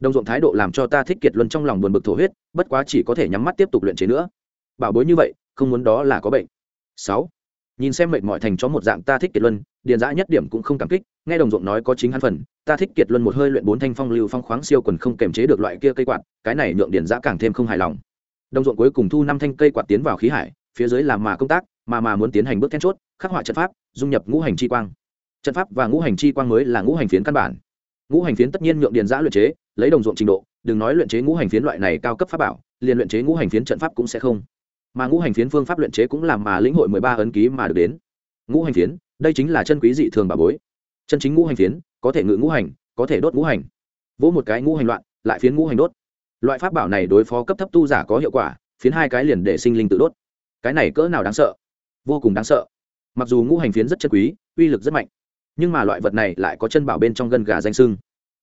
Đồng ruộng thái độ làm cho ta thích kiệt luân trong lòng buồn bực thổ huyết, bất quá chỉ có thể nhắm mắt tiếp tục luyện chế nữa. Bảo bối như vậy, không muốn đó là có bệnh. Sáu nhìn xem mệt mỏi thành chó một dạng ta thích kiệt luân, điền giã nhất điểm cũng không cảm kích, nghe đồng ruộng nói có chính hắn phần, ta thích kiệt luân một hơi luyện bốn thanh phong lưu phong khoáng siêu quần không kềm chế được loại kia cây quạt, cái này nhượng điền giã càng thêm không hài lòng. Đồng ruộng cuối cùng thu năm thanh cây quạt tiến vào khí hải, phía dưới làm mà công tác, mà mà muốn tiến hành bước then chốt, khắc họa trận pháp, dung nhập ngũ hành chi quang. Trận pháp và ngũ hành chi quang mới là ngũ hành phiến căn bản. Ngũ hành phiến tất nhiên nhượng điền giã luyện chế, lấy đồng ruộng trình độ, đừng nói luyện chế ngũ hành phiến loại này cao cấp pháp bảo, liền luyện chế ngũ hành phiến trận pháp cũng sẽ không mà ngũ hành phiến phương pháp luyện chế cũng làm mà lĩnh hội mười ba ấn ký mà được đến. Ngũ hành phiến, đây chính là chân quý dị thường bà bối. Chân chính ngũ hành phiến, có thể ngự ngũ hành, có thể đốt ngũ hành. Vỗ một cái ngũ hành loạn, lại phiến ngũ hành đốt. Loại pháp bảo này đối phó cấp thấp tu giả có hiệu quả, phiến hai cái liền để sinh linh tự đốt. Cái này cỡ nào đáng sợ? Vô cùng đáng sợ. Mặc dù ngũ hành phiến rất chân quý, uy lực rất mạnh, nhưng mà loại vật này lại có chân bảo bên trong gân gà danh sưng.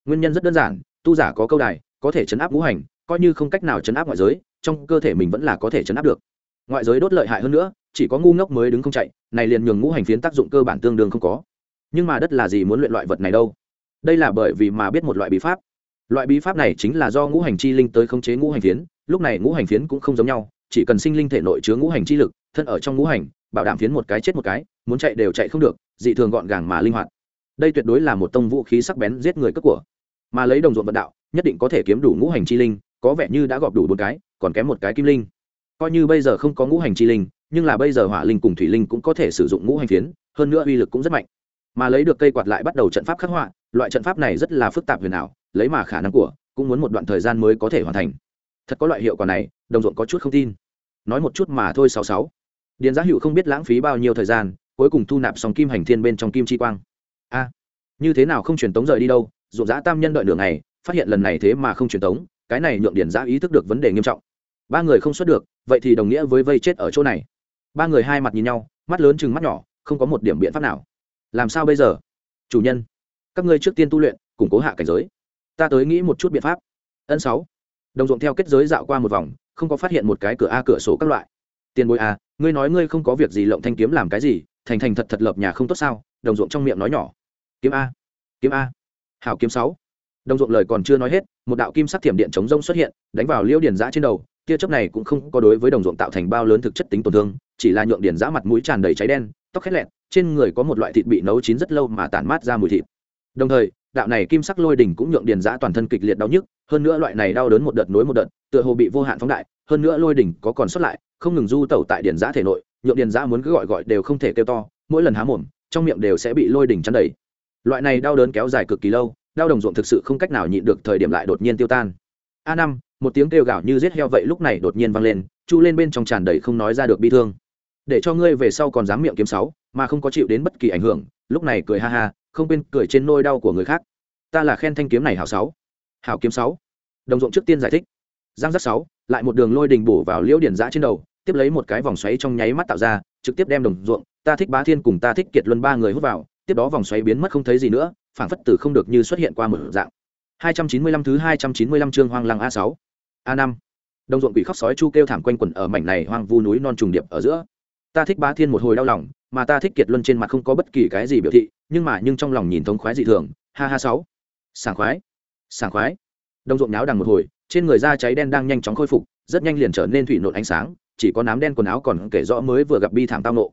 Nguyên nhân rất đơn giản, tu giả có câu đài, có thể chấn áp ngũ hành, coi như không cách nào chấn áp ngoại giới, trong cơ thể mình vẫn là có thể chấn áp được ngoại giới đốt lợi hại hơn nữa, chỉ có ngu ngốc mới đứng không chạy, này liền nhường ngũ hành phiến tác dụng cơ bản tương đương không có. Nhưng mà đất là gì muốn luyện loại vật này đâu? Đây là bởi vì mà biết một loại bí pháp. Loại bí pháp này chính là do ngũ hành chi linh tới khống chế ngũ hành phiến, lúc này ngũ hành phiến cũng không giống nhau, chỉ cần sinh linh thể nội chứa ngũ hành chi lực, thân ở trong ngũ hành, bảo đảm phiến một cái chết một cái, muốn chạy đều chạy không được, dị thường gọn gàng mà linh hoạt. Đây tuyệt đối là một tông vũ khí sắc bén giết người cất của. Mà lấy đồng ruộng vận đạo, nhất định có thể kiếm đủ ngũ hành chi linh, có vẻ như đã gọp đủ bốn cái, còn kém một cái kim linh coi như bây giờ không có ngũ hành chi linh, nhưng là bây giờ hỏa linh cùng thủy linh cũng có thể sử dụng ngũ hành phiến, hơn nữa uy lực cũng rất mạnh. Mà lấy được cây quạt lại bắt đầu trận pháp khắc họa, loại trận pháp này rất là phức tạp huyền ảo, lấy mà khả năng của, cũng muốn một đoạn thời gian mới có thể hoàn thành. Thật có loại hiệu quả này, đồng ruộng có chút không tin. Nói một chút mà thôi sáu sáu. Điền giá hữu không biết lãng phí bao nhiêu thời gian, cuối cùng thu nạp xong kim hành thiên bên trong kim chi quang. A, như thế nào không truyền tống rời đi đâu, ruộng giã tam nhân đợi nửa ngày, phát hiện lần này thế mà không truyền tống, cái này nhượng điền giá ý thức được vấn đề nghiêm trọng ba người không xuất được, vậy thì đồng nghĩa với vây chết ở chỗ này. Ba người hai mặt nhìn nhau, mắt lớn chừng mắt nhỏ, không có một điểm biện pháp nào. Làm sao bây giờ? Chủ nhân, các ngươi trước tiên tu luyện, củng cố hạ cảnh giới. Ta tới nghĩ một chút biện pháp. Ân sáu. Đồng ruộng theo kết giới dạo qua một vòng, không có phát hiện một cái cửa a cửa sổ các loại. Tiền bối a ngươi nói ngươi không có việc gì lộng thanh kiếm làm cái gì, thành thành thật thật lập nhà không tốt sao? Đồng ruộng trong miệng nói nhỏ. Kiếm a. Kiếm a. Hảo kiếm sáu. Đồng ruộng lời còn chưa nói hết, một đạo kim sắc thiểm điện chống rông xuất hiện, đánh vào liêu điền giã trên đầu tia chớp này cũng không có đối với đồng ruộng tạo thành bao lớn thực chất tính tổn thương, chỉ là nhượng điển giã mặt mũi tràn đầy cháy đen, tóc khét lẹn, trên người có một loại thịt bị nấu chín rất lâu mà tản mát ra mùi thịt. Đồng thời, đạo này kim sắc lôi đỉnh cũng nhượng điển giã toàn thân kịch liệt đau nhức, hơn nữa loại này đau đớn một đợt nối một đợt, tựa hồ bị vô hạn phóng đại, hơn nữa lôi đỉnh có còn sót lại, không ngừng du tẩu tại điển giã thể nội, nhượng điển giã muốn cứ gọi gọi đều không thể kêu to, mỗi lần há mồm, trong miệng đều sẽ bị lôi đỉnh chắn đầy. Loại này đau đớn kéo dài cực kỳ lâu, đau đồng ruộng thực sự không cách nào nhịn được thời điểm lại đột nhiên tiêu tan a năm, một tiếng kêu gào như giết heo vậy lúc này đột nhiên vang lên, chu lên bên trong tràn đầy không nói ra được bi thương. Để cho ngươi về sau còn dám miệng kiếm sáu, mà không có chịu đến bất kỳ ảnh hưởng, lúc này cười ha ha, không quên cười trên nôi đau của người khác. Ta là khen thanh kiếm này hảo sáu. Hảo kiếm sáu. Đồng ruộng trước tiên giải thích. Giang giác sáu, lại một đường lôi đình bổ vào liễu điển giã trên đầu, tiếp lấy một cái vòng xoáy trong nháy mắt tạo ra, trực tiếp đem đồng ruộng, ta thích bá thiên cùng ta thích kiệt luân ba người hút vào, tiếp đó vòng xoáy biến mất không thấy gì nữa, phảng phất từ không được như xuất hiện qua một dạng. 295 thứ 295 chương hoang lăng a 6 a 5 đông ruộng quỷ khóc sói chu kêu thảm quanh quẩn ở mảnh này hoang vu núi non trùng điệp ở giữa. Ta thích bá thiên một hồi đau lòng, mà ta thích kiệt luân trên mặt không có bất kỳ cái gì biểu thị, nhưng mà nhưng trong lòng nhìn thống khoái dị thường. Ha ha sáu. Sảng khoái. Sảng khoái. Đông ruộng náo đằng một hồi, trên người da cháy đen đang nhanh chóng khôi phục, rất nhanh liền trở nên thủy nộn ánh sáng, chỉ có nám đen quần áo còn kể rõ mới vừa gặp bi thảm tao nộ.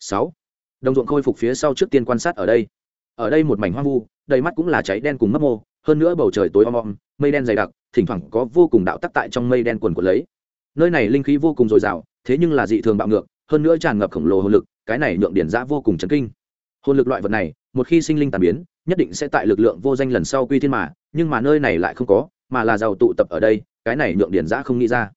Sáu. Đông ruộng khôi phục phía sau trước tiên quan sát ở đây. Ở đây một mảnh hoang vu, đầy mắt cũng là cháy đen cùng mấp mô hơn nữa bầu trời tối om om, mây đen dày đặc, thỉnh thoảng có vô cùng đạo tắc tại trong mây đen quần của lấy. Nơi này linh khí vô cùng dồi dào, thế nhưng là dị thường bạo ngược, hơn nữa tràn ngập khổng lồ hồn lực, cái này nhượng điển giã vô cùng chấn kinh. Hồn lực loại vật này, một khi sinh linh tàn biến, nhất định sẽ tại lực lượng vô danh lần sau quy thiên mà, nhưng mà nơi này lại không có, mà là giàu tụ tập ở đây, cái này nhượng điển giã không nghĩ ra.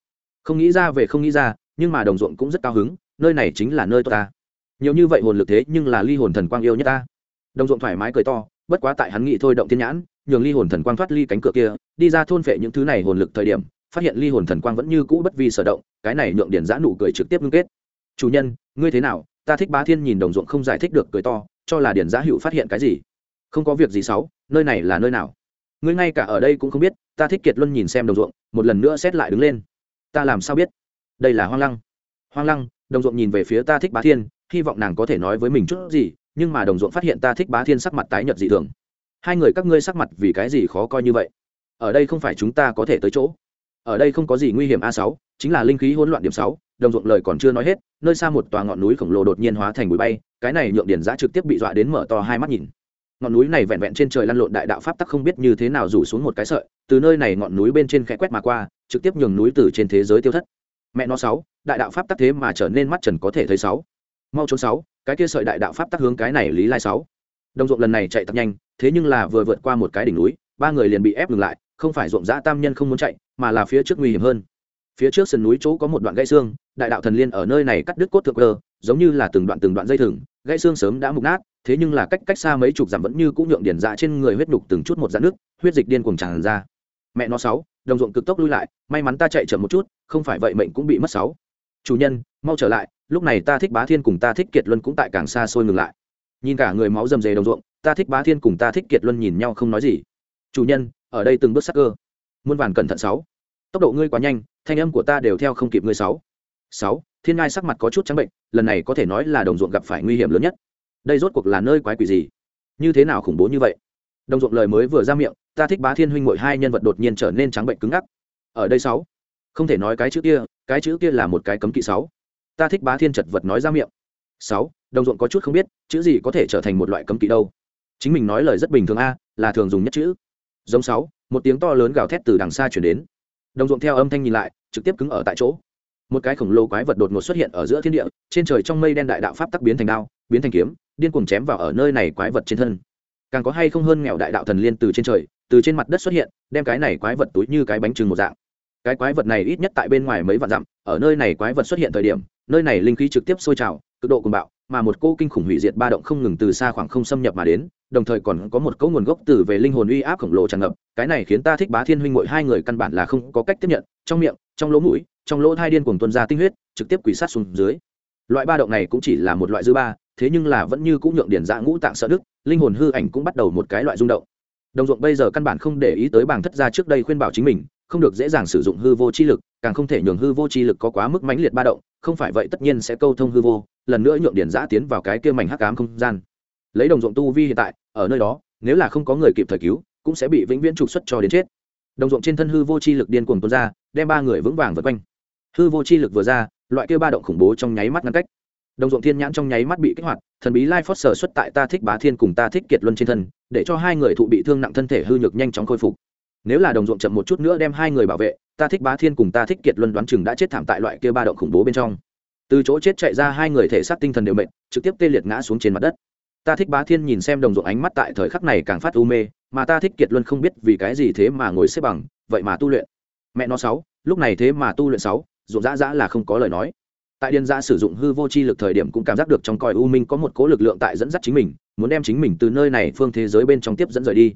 Không nghĩ ra về không nghĩ ra, nhưng mà đồng ruộng cũng rất cao hứng, nơi này chính là nơi tốt ta. Nhiều như vậy hồn lực thế nhưng là ly hồn thần quang yêu nhất ta. Đồng ruộng thoải mái cười to bất quá tại hắn nghĩ thôi động thiên nhãn, nhường ly hồn thần quang thoát ly cánh cửa kia, đi ra thôn phệ những thứ này hồn lực thời điểm, phát hiện ly hồn thần quang vẫn như cũ bất vi sở động, cái này nhượng điển giã nụ cười trực tiếp ngưng kết. Chủ nhân, ngươi thế nào? Ta thích bá thiên nhìn đồng ruộng không giải thích được cười to, cho là điển giã hữu phát hiện cái gì? Không có việc gì xấu nơi này là nơi nào? Ngươi ngay cả ở đây cũng không biết, ta thích kiệt luân nhìn xem đồng ruộng, một lần nữa xét lại đứng lên. Ta làm sao biết? Đây là hoang lăng. Hoang lăng, đồng ruộng nhìn về phía ta thích bá thiên, hy vọng nàng có thể nói với mình chút gì nhưng mà đồng ruộng phát hiện ta thích bá thiên sắc mặt tái nhợt dị thường. Hai người các ngươi sắc mặt vì cái gì khó coi như vậy? Ở đây không phải chúng ta có thể tới chỗ. Ở đây không có gì nguy hiểm a sáu, chính là linh khí hỗn loạn điểm sáu, đồng ruộng lời còn chưa nói hết, nơi xa một tòa ngọn núi khổng lồ đột nhiên hóa thành bụi bay, cái này nhượng điển giã trực tiếp bị dọa đến mở to hai mắt nhìn. Ngọn núi này vẹn vẹn trên trời lăn lộn đại đạo pháp tắc không biết như thế nào rủ xuống một cái sợi, từ nơi này ngọn núi bên trên khẽ quét mà qua, trực tiếp nhường núi từ trên thế giới tiêu thất. Mẹ nó sáu, đại đạo pháp tắc thế mà trở nên mắt trần có thể thấy sáu mau trốn sáu, cái kia sợi đại đạo pháp tắc hướng cái này lý lai sáu. Đồng ruộng lần này chạy thật nhanh, thế nhưng là vừa vượt qua một cái đỉnh núi, ba người liền bị ép ngừng lại, không phải ruộng dã tam nhân không muốn chạy, mà là phía trước nguy hiểm hơn. Phía trước sườn núi chỗ có một đoạn gãy xương, đại đạo thần liên ở nơi này cắt đứt cốt thượng cơ, giống như là từng đoạn từng đoạn dây thừng, gãy xương sớm đã mục nát, thế nhưng là cách cách xa mấy chục dặm vẫn như cũng nhượng điển dạ trên người huyết đục từng chút một dạn nước, huyết dịch điên cuồng tràn ra. Mẹ nó sáu, đồng ruộng cực tốc lui lại, may mắn ta chạy chậm một chút, không phải vậy mệnh cũng bị mất sáu. Chủ nhân, mau trở lại lúc này ta thích bá thiên cùng ta thích kiệt luân cũng tại càng xa xôi ngừng lại. Nhìn cả người máu rầm rề đồng ruộng, ta thích bá thiên cùng ta thích kiệt luân nhìn nhau không nói gì. Chủ nhân, ở đây từng bước sắc cơ. Muôn vàn cẩn thận sáu. Tốc độ ngươi quá nhanh, thanh âm của ta đều theo không kịp ngươi sáu. Sáu, thiên ngai sắc mặt có chút trắng bệnh, lần này có thể nói là đồng ruộng gặp phải nguy hiểm lớn nhất. Đây rốt cuộc là nơi quái quỷ gì? Như thế nào khủng bố như vậy? Đồng ruộng lời mới vừa ra miệng, ta thích bá thiên huynh ngội hai nhân vật đột nhiên trở nên trắng bệnh cứng ngắc. Ở đây sáu. Không thể nói cái chữ kia, cái chữ kia là một cái cấm kỵ sáu ta thích bá thiên chật vật nói ra miệng. Sáu, đồng ruộng có chút không biết, chữ gì có thể trở thành một loại cấm kỵ đâu? Chính mình nói lời rất bình thường a, là thường dùng nhất chữ. Giống sáu, một tiếng to lớn gào thét từ đằng xa chuyển đến. Đồng ruộng theo âm thanh nhìn lại, trực tiếp cứng ở tại chỗ. Một cái khổng lồ quái vật đột ngột xuất hiện ở giữa thiên địa, trên trời trong mây đen đại đạo pháp tắc biến thành đao, biến thành kiếm, điên cuồng chém vào ở nơi này quái vật trên thân. Càng có hay không hơn nghèo đại đạo thần liên từ trên trời, từ trên mặt đất xuất hiện, đem cái này quái vật túi như cái bánh trưng một dạng. Cái quái vật này ít nhất tại bên ngoài mấy vạn dặm, ở nơi này quái vật xuất hiện thời điểm nơi này linh khí trực tiếp sôi trào, cực độ cuồng bạo, mà một cô kinh khủng hủy diệt ba động không ngừng từ xa khoảng không xâm nhập mà đến, đồng thời còn có một cấu nguồn gốc từ về linh hồn uy áp khổng lồ tràn ngập, cái này khiến ta thích bá thiên huynh mỗi hai người căn bản là không có cách tiếp nhận, trong miệng, trong lỗ mũi, trong lỗ thai điên cuồng tuân ra tinh huyết, trực tiếp quỷ sát xuống dưới. Loại ba động này cũng chỉ là một loại dư ba, thế nhưng là vẫn như cũng nhượng điển dạ ngũ tạng sợ đức linh hồn hư ảnh cũng bắt đầu một cái loại rung động. Đồng ruộng bây giờ căn bản không để ý tới bảng thất gia trước đây khuyên bảo chính mình, không được dễ dàng sử dụng hư vô chi lực, càng không thể nhường hư vô chi lực có quá mức mãnh liệt ba động không phải vậy tất nhiên sẽ câu thông hư vô, lần nữa nhượng điển giã tiến vào cái kia mảnh hắc ám không gian. Lấy đồng ruộng tu vi hiện tại, ở nơi đó, nếu là không có người kịp thời cứu, cũng sẽ bị vĩnh viễn trục xuất cho đến chết. Đồng ruộng trên thân hư vô chi lực điên cuồng tuôn ra, đem ba người vững vàng vượt quanh. Hư vô chi lực vừa ra, loại kia ba động khủng bố trong nháy mắt ngăn cách. Đồng ruộng thiên nhãn trong nháy mắt bị kích hoạt, thần bí lai phót sở xuất tại ta thích bá thiên cùng ta thích kiệt luân trên thân, để cho hai người thụ bị thương nặng thân thể hư nhược nhanh chóng khôi phục. Nếu là đồng ruộng chậm một chút nữa đem hai người bảo vệ ta thích bá thiên cùng ta thích kiệt luân đoán chừng đã chết thảm tại loại kia ba động khủng bố bên trong. Từ chỗ chết chạy ra hai người thể xác tinh thần đều mệt, trực tiếp tê liệt ngã xuống trên mặt đất. Ta thích bá thiên nhìn xem đồng ruộng ánh mắt tại thời khắc này càng phát u mê, mà ta thích kiệt luân không biết vì cái gì thế mà ngồi xếp bằng, vậy mà tu luyện. Mẹ nó sáu, lúc này thế mà tu luyện sáu, ruộng dã dã là không có lời nói. Tại điên dã sử dụng hư vô chi lực thời điểm cũng cảm giác được trong cõi u minh có một cố lực lượng tại dẫn dắt chính mình, muốn đem chính mình từ nơi này phương thế giới bên trong tiếp dẫn rời đi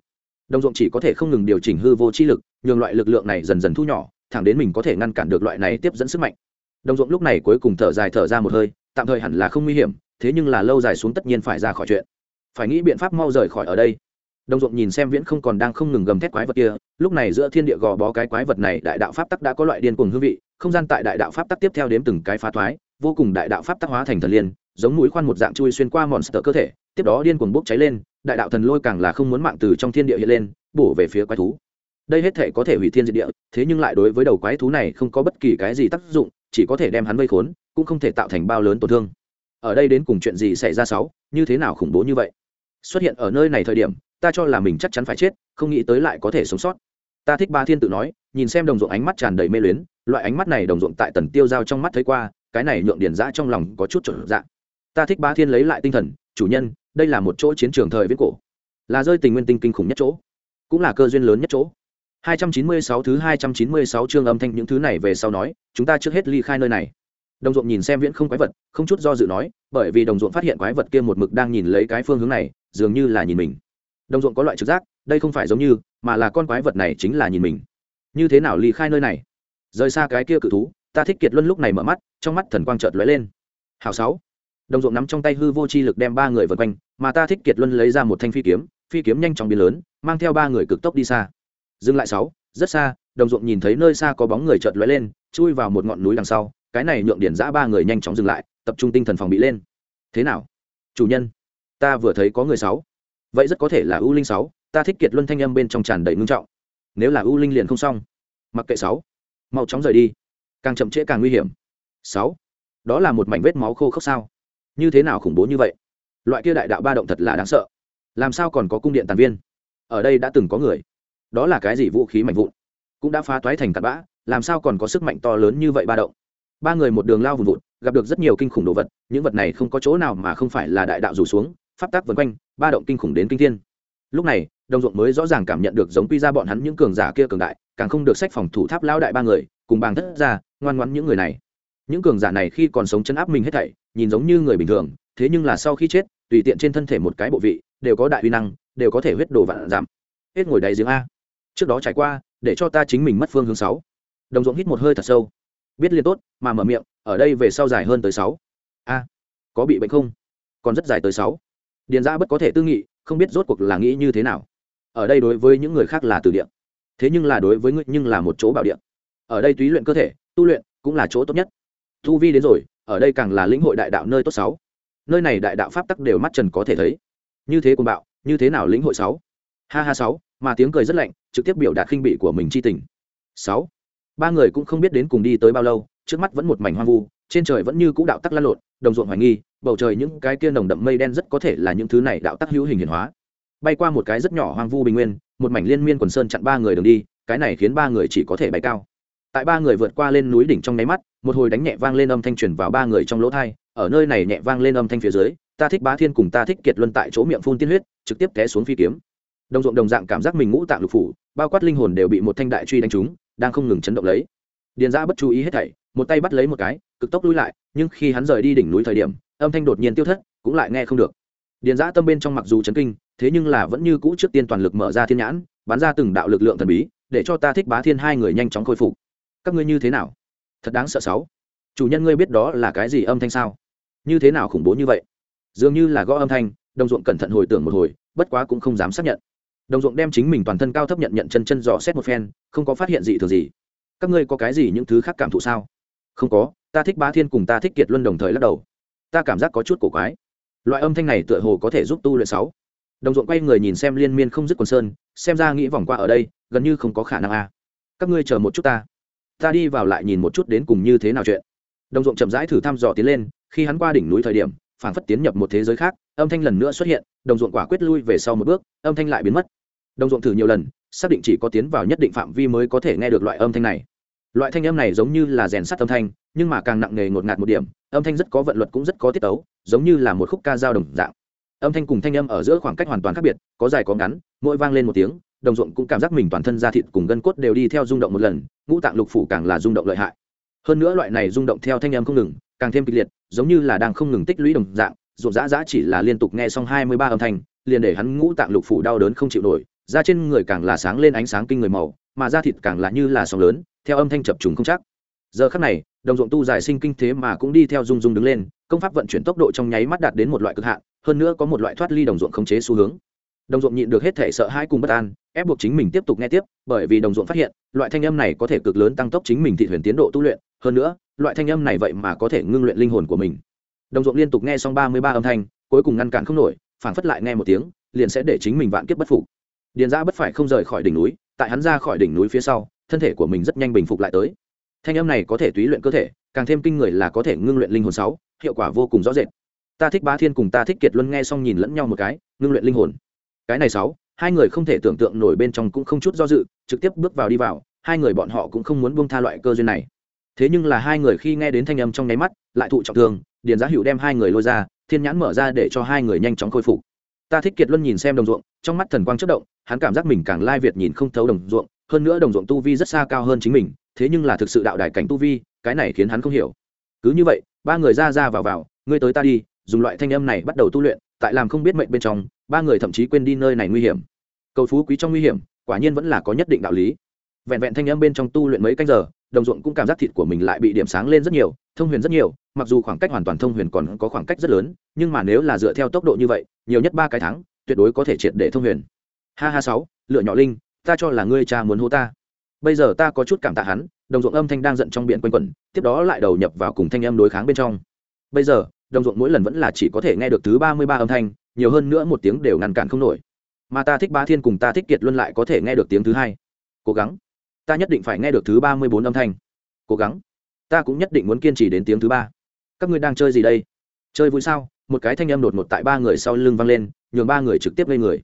đồng ruộng chỉ có thể không ngừng điều chỉnh hư vô chi lực, nhường loại lực lượng này dần dần thu nhỏ, thẳng đến mình có thể ngăn cản được loại này tiếp dẫn sức mạnh. Đồng ruộng lúc này cuối cùng thở dài thở ra một hơi, tạm thời hẳn là không nguy hiểm, thế nhưng là lâu dài xuống tất nhiên phải ra khỏi chuyện. Phải nghĩ biện pháp mau rời khỏi ở đây. Đồng ruộng nhìn xem viễn không còn đang không ngừng gầm thét quái vật kia, lúc này giữa thiên địa gò bó cái quái vật này đại đạo pháp tắc đã có loại điên cuồng hương vị, không gian tại đại đạo pháp tắc tiếp theo đếm từng cái phá thoái, vô cùng đại đạo pháp tắc hóa thành thần liên, giống mũi khoan một dạng chui xuyên qua mòn sờ cơ thể, tiếp đó điên cuồng bốc cháy lên đại đạo thần lôi càng là không muốn mạng từ trong thiên địa hiện lên, bổ về phía quái thú. Đây hết thể có thể hủy thiên diệt địa, thế nhưng lại đối với đầu quái thú này không có bất kỳ cái gì tác dụng, chỉ có thể đem hắn vây khốn, cũng không thể tạo thành bao lớn tổn thương. Ở đây đến cùng chuyện gì xảy ra sáu, như thế nào khủng bố như vậy? Xuất hiện ở nơi này thời điểm, ta cho là mình chắc chắn phải chết, không nghĩ tới lại có thể sống sót. Ta thích ba thiên tự nói, nhìn xem đồng ruộng ánh mắt tràn đầy mê luyến, loại ánh mắt này đồng ruộng tại tần tiêu giao trong mắt thấy qua, cái này nhượng điển dã trong lòng có chút trở dạng ta thích ba thiên lấy lại tinh thần, chủ nhân đây là một chỗ chiến trường thời viễn cổ là rơi tình nguyên tinh kinh khủng nhất chỗ cũng là cơ duyên lớn nhất chỗ 296 thứ 296 chương âm thanh những thứ này về sau nói, chúng ta trước hết ly khai nơi này. Đồng ruộng nhìn xem viễn không quái vật, không chút do dự nói, bởi vì đồng ruộng phát hiện quái vật kia một mực đang nhìn lấy cái phương hướng này, dường như là nhìn mình. Đồng ruộng có loại trực giác, đây không phải giống như, mà là con quái vật này chính là nhìn mình. Như thế nào ly khai nơi này? Rời xa cái kia cự thú, ta thích kiệt luân lúc này mở mắt, trong mắt thần quang chợt lóe lên. Hảo sáu. Đồng ruộng nắm trong tay hư vô chi lực đem ba người vượt quanh, mà ta thích kiệt luân lấy ra một thanh phi kiếm, phi kiếm nhanh chóng biến lớn, mang theo ba người cực tốc đi xa. Dừng lại sáu rất xa đồng ruộng nhìn thấy nơi xa có bóng người chợt lóe lên chui vào một ngọn núi đằng sau cái này nhượng điển giã ba người nhanh chóng dừng lại tập trung tinh thần phòng bị lên. Thế nào? Chủ nhân ta vừa thấy có người sáu. Vậy rất có thể là u linh sáu ta thích kiệt luân thanh âm bên trong tràn đầy ngưng trọng. Nếu là u linh liền không xong. Mặc kệ sáu mau chóng rời đi càng chậm trễ càng nguy hiểm. Sáu đó là một mảnh vết máu khô khốc sao? Như thế nào khủng bố như vậy? Loại kia đại đạo ba động thật là đáng sợ. Làm sao còn có cung điện tàn viên? Ở đây đã từng có người. Đó là cái gì vũ khí mạnh vụn? Cũng đã phá toái thành tạt bã, làm sao còn có sức mạnh to lớn như vậy ba động? Ba người một đường lao vùn vụt, gặp được rất nhiều kinh khủng đồ vật, những vật này không có chỗ nào mà không phải là đại đạo rủ xuống, pháp tác vân quanh, ba động kinh khủng đến kinh thiên. Lúc này, đồng ruộng mới rõ ràng cảm nhận được giống quy ra bọn hắn những cường giả kia cường đại, càng không được sách phòng thủ tháp lao đại ba người, cùng bàng thất ra, ngoan ngoãn những người này. Những cường giả này khi còn sống chấn áp mình hết thảy nhìn giống như người bình thường, thế nhưng là sau khi chết, tùy tiện trên thân thể một cái bộ vị, đều có đại uy năng, đều có thể huyết đồ vạn giảm. Hết ngồi đáy giếng a. Trước đó trải qua, để cho ta chính mình mất phương hướng sáu. Đồng ruộng hít một hơi thật sâu. Biết liên tốt, mà mở miệng, ở đây về sau dài hơn tới sáu. A. Có bị bệnh không? Còn rất dài tới sáu. Điền ra bất có thể tư nghị, không biết rốt cuộc là nghĩ như thế nào. Ở đây đối với những người khác là từ điện thế nhưng là đối với ngươi nhưng là một chỗ bảo điện ở đây túy luyện cơ thể, tu luyện cũng là chỗ tốt nhất. Thu vi đến rồi ở đây càng là lĩnh hội đại đạo nơi tốt sáu. Nơi này đại đạo pháp tắc đều mắt trần có thể thấy. Như thế cùng bạo, như thế nào lĩnh hội sáu? Ha ha sáu, mà tiếng cười rất lạnh, trực tiếp biểu đạt khinh bị của mình chi tình. Sáu. Ba người cũng không biết đến cùng đi tới bao lâu, trước mắt vẫn một mảnh hoang vu, trên trời vẫn như cũ đạo tắc lăn lộn, đồng ruộng hoài nghi, bầu trời những cái kia nồng đậm mây đen rất có thể là những thứ này đạo tắc hữu hình hiển hóa. Bay qua một cái rất nhỏ hoang vu bình nguyên, một mảnh liên miên quần sơn chặn ba người đường đi, cái này khiến ba người chỉ có thể bay cao. Tại ba người vượt qua lên núi đỉnh trong nháy mắt một hồi đánh nhẹ vang lên âm thanh truyền vào ba người trong lỗ thai, ở nơi này nhẹ vang lên âm thanh phía dưới, ta thích bá thiên cùng ta thích kiệt luân tại chỗ miệng phun tiên huyết, trực tiếp té xuống phi kiếm. Đồng ruộng đồng dạng cảm giác mình ngũ tạng lục phủ, bao quát linh hồn đều bị một thanh đại truy đánh trúng, đang không ngừng chấn động lấy. Điền giã bất chú ý hết thảy, một tay bắt lấy một cái, cực tốc lui lại, nhưng khi hắn rời đi đỉnh núi thời điểm, âm thanh đột nhiên tiêu thất, cũng lại nghe không được. Điền giã tâm bên trong mặc dù chấn kinh, thế nhưng là vẫn như cũ trước tiên toàn lực mở ra thiên nhãn, bắn ra từng đạo lực lượng thần bí, để cho ta thích bá thiên hai người nhanh chóng khôi phục. Các ngươi như thế nào? Thật đáng sợ sáu. Chủ nhân ngươi biết đó là cái gì âm thanh sao? Như thế nào khủng bố như vậy? Dường như là gõ âm thanh, đồng ruộng cẩn thận hồi tưởng một hồi, bất quá cũng không dám xác nhận. Đồng ruộng đem chính mình toàn thân cao thấp nhận nhận chân chân dò xét một phen, không có phát hiện gì thường gì. Các ngươi có cái gì những thứ khác cảm thụ sao? Không có, ta thích bá thiên cùng ta thích kiệt luân đồng thời lắc đầu. Ta cảm giác có chút cổ quái. Loại âm thanh này tựa hồ có thể giúp tu luyện sáu. Đồng ruộng quay người nhìn xem liên miên không dứt quần sơn, xem ra nghĩ vòng qua ở đây, gần như không có khả năng a. Các ngươi chờ một chút ta ta đi vào lại nhìn một chút đến cùng như thế nào chuyện. Đồng ruộng chậm rãi thử thăm dò tiến lên, khi hắn qua đỉnh núi thời điểm, phảng phất tiến nhập một thế giới khác, âm thanh lần nữa xuất hiện, đồng ruộng quả quyết lui về sau một bước, âm thanh lại biến mất. Đồng ruộng thử nhiều lần, xác định chỉ có tiến vào nhất định phạm vi mới có thể nghe được loại âm thanh này. Loại thanh âm này giống như là rèn sắt âm thanh, nhưng mà càng nặng nề ngột ngạt một điểm, âm thanh rất có vận luật cũng rất có tiết tấu, giống như là một khúc ca dao đồng dạng. Âm thanh cùng thanh âm ở giữa khoảng cách hoàn toàn khác biệt, có dài có ngắn, mỗi vang lên một tiếng đồng ruộng cũng cảm giác mình toàn thân da thịt cùng gân cốt đều đi theo rung động một lần, ngũ tạng lục phủ càng là rung động lợi hại. Hơn nữa loại này rung động theo thanh âm không ngừng, càng thêm kịch liệt, giống như là đang không ngừng tích lũy đồng dạng, ruộng dã dã chỉ là liên tục nghe xong hai mươi ba âm thanh, liền để hắn ngũ tạng lục phủ đau đớn không chịu nổi, da trên người càng là sáng lên ánh sáng kinh người màu, mà da thịt càng là như là sóng lớn, theo âm thanh chập trùng không chắc. Giờ khắc này, đồng ruộng tu giải sinh kinh thế mà cũng đi theo rung rung đứng lên, công pháp vận chuyển tốc độ trong nháy mắt đạt đến một loại cực hạn, hơn nữa có một loại thoát ly đồng ruộng khống chế xu hướng đồng ruộng nhịn được hết thể sợ hãi cùng bất an, ép buộc chính mình tiếp tục nghe tiếp, bởi vì đồng ruộng phát hiện, loại thanh âm này có thể cực lớn tăng tốc chính mình thị huyền tiến độ tu luyện. Hơn nữa, loại thanh âm này vậy mà có thể ngưng luyện linh hồn của mình. Đồng ruộng liên tục nghe xong ba mươi ba âm thanh, cuối cùng ngăn cản không nổi, phảng phất lại nghe một tiếng, liền sẽ để chính mình vạn kiếp bất phục. Điền ra bất phải không rời khỏi đỉnh núi, tại hắn ra khỏi đỉnh núi phía sau, thân thể của mình rất nhanh bình phục lại tới. Thanh âm này có thể túy luyện cơ thể, càng thêm kinh người là có thể ngưng luyện linh hồn sáu, hiệu quả vô cùng rõ rệt. Ta thích bá thiên cùng ta thích kiệt luân nghe xong nhìn lẫn nhau một cái, ngưng luyện linh hồn cái này sáu, hai người không thể tưởng tượng nổi bên trong cũng không chút do dự, trực tiếp bước vào đi vào, hai người bọn họ cũng không muốn buông tha loại cơ duyên này. Thế nhưng là hai người khi nghe đến thanh âm trong nháy mắt, lại thụ trọng thương, điền giá hữu đem hai người lôi ra, thiên nhãn mở ra để cho hai người nhanh chóng khôi phục. Ta thích kiệt luân nhìn xem đồng ruộng, trong mắt thần quang chất động, hắn cảm giác mình càng lai việt nhìn không thấu đồng ruộng, hơn nữa đồng ruộng tu vi rất xa cao hơn chính mình, thế nhưng là thực sự đạo đài cảnh tu vi, cái này khiến hắn không hiểu. Cứ như vậy, ba người ra ra vào vào, ngươi tới ta đi, dùng loại thanh âm này bắt đầu tu luyện, tại làm không biết mệnh bên trong ba người thậm chí quên đi nơi này nguy hiểm. Cầu phú quý trong nguy hiểm, quả nhiên vẫn là có nhất định đạo lý. Vẹn vẹn thanh âm bên trong tu luyện mấy canh giờ, đồng ruộng cũng cảm giác thịt của mình lại bị điểm sáng lên rất nhiều, thông huyền rất nhiều, mặc dù khoảng cách hoàn toàn thông huyền còn có khoảng cách rất lớn, nhưng mà nếu là dựa theo tốc độ như vậy, nhiều nhất ba cái tháng tuyệt đối có thể triệt để thông huyền. Ha ha sáu, lựa nhỏ linh, ta cho là ngươi cha muốn hô ta. Bây giờ ta có chút cảm tạ hắn, đồng ruộng âm thanh đang giận trong biển quanh quẩn, tiếp đó lại đầu nhập vào cùng thanh âm đối kháng bên trong. Bây giờ, đồng ruộng mỗi lần vẫn là chỉ có thể nghe được thứ ba mươi ba âm thanh nhiều hơn nữa một tiếng đều ngăn cản không nổi. Mà ta thích ba thiên cùng ta thích kiệt luân lại có thể nghe được tiếng thứ hai. Cố gắng. Ta nhất định phải nghe được thứ ba mươi bốn âm thanh. Cố gắng. Ta cũng nhất định muốn kiên trì đến tiếng thứ ba. Các ngươi đang chơi gì đây? Chơi vui sao? Một cái thanh âm đột ngột tại ba người sau lưng vang lên nhường ba người trực tiếp lên người.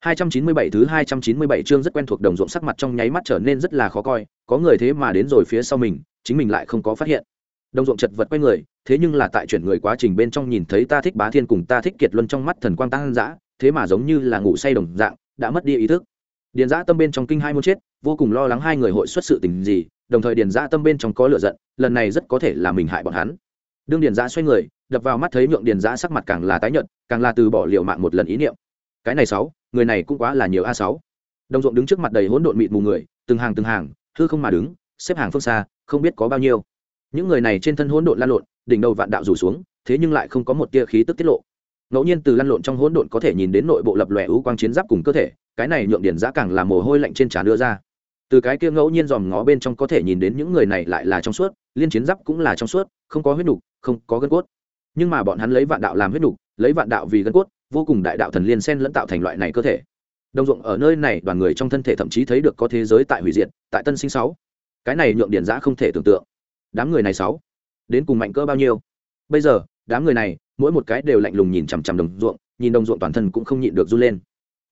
297 thứ 297 chương rất quen thuộc đồng ruộng sắc mặt trong nháy mắt trở nên rất là khó coi, có người thế mà đến rồi phía sau mình, chính mình lại không có phát hiện. Đồng ruộng chật vật quay người, thế nhưng là tại chuyển người quá trình bên trong nhìn thấy ta thích Bá Thiên cùng ta thích Kiệt Luân trong mắt thần quang tăng dã, thế mà giống như là ngủ say đồng dạng, đã mất đi ý thức. Điền Dã tâm bên trong kinh hai muốn chết, vô cùng lo lắng hai người hội xuất sự tình gì, đồng thời Điền Dã tâm bên trong có lửa giận, lần này rất có thể là mình hại bọn hắn. Đương Điền Dã xoay người, đập vào mắt thấy nhượng Điền Dã sắc mặt càng là tái nhợt, càng là từ bỏ liều mạng một lần ý niệm. Cái này sáu, người này cũng quá là nhiều a sáu đồng ruộng đứng trước mặt đầy hỗn độn mịt mù người từng hàng từng hàng hư không mà đứng xếp hàng phương xa không biết có bao nhiêu những người này trên thân hỗn độn lan lộn, đỉnh đầu vạn đạo rủ xuống, thế nhưng lại không có một tia khí tức tiết lộ. Ngẫu nhiên từ lăn lộn trong hỗn độn có thể nhìn đến nội bộ lập lòe ưu quang chiến giáp cùng cơ thể, cái này nhượng điển giã càng là mồ hôi lạnh trên trán đưa ra. Từ cái kia ngẫu nhiên dòm ngó bên trong có thể nhìn đến những người này lại là trong suốt, liên chiến giáp cũng là trong suốt, không có huyết nục, không có gân cốt. Nhưng mà bọn hắn lấy vạn đạo làm huyết nục, lấy vạn đạo vì gân cốt, vô cùng đại đạo thần liên sen lẫn tạo thành loại này cơ thể. Đồng ruộng ở nơi này, đoàn người trong thân thể thậm chí thấy được có thế giới tại hủy diệt, tại tân sinh sáu. Cái này nhượng điển giã không thể tưởng tượng đám người này sáu, đến cùng mạnh cỡ bao nhiêu? Bây giờ, đám người này, mỗi một cái đều lạnh lùng nhìn chằm chằm đồng ruộng, nhìn đồng ruộng toàn thân cũng không nhịn được run lên.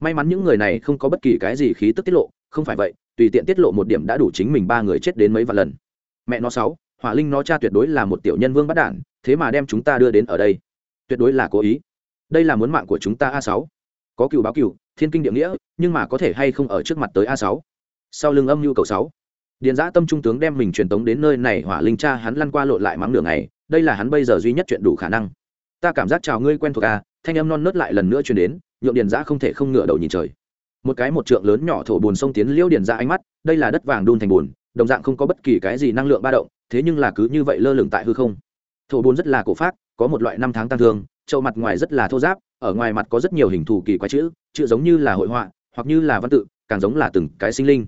May mắn những người này không có bất kỳ cái gì khí tức tiết lộ, không phải vậy, tùy tiện tiết lộ một điểm đã đủ chính mình ba người chết đến mấy vạn lần. Mẹ nó sáu, hỏa linh nó cha tuyệt đối là một tiểu nhân vương bắt đản, thế mà đem chúng ta đưa đến ở đây. Tuyệt đối là cố ý. Đây là muốn mạng của chúng ta a sáu. Có cựu báo cựu, thiên kinh địa nghĩa, nhưng mà có thể hay không ở trước mặt tới a sáu? Sau lưng âm nhu cầu sáu điền giã tâm trung tướng đem mình truyền tống đến nơi này, hỏa linh cha hắn lăn qua lộn lại mắng đường này đây là hắn bây giờ duy nhất chuyện đủ khả năng. Ta cảm giác chào ngươi quen thuộc a thanh âm non nớt lại lần nữa truyền đến, nhượng điền giã không thể không ngửa đầu nhìn trời. Một cái một trượng lớn nhỏ thổ bùn sông tiến liễu điền giã ánh mắt, đây là đất vàng đun thành bùn đồng dạng không có bất kỳ cái gì năng lượng ba động, thế nhưng là cứ như vậy lơ lửng tại hư không. Thổ bùn rất là cổ phát có một loại năm tháng tăng thương, trậu mặt ngoài rất là thô giáp, ở ngoài mặt có rất nhiều hình thù kỳ quái chữ chữ giống như là hội họa, hoặc như là văn tự, càng giống là từng cái sinh linh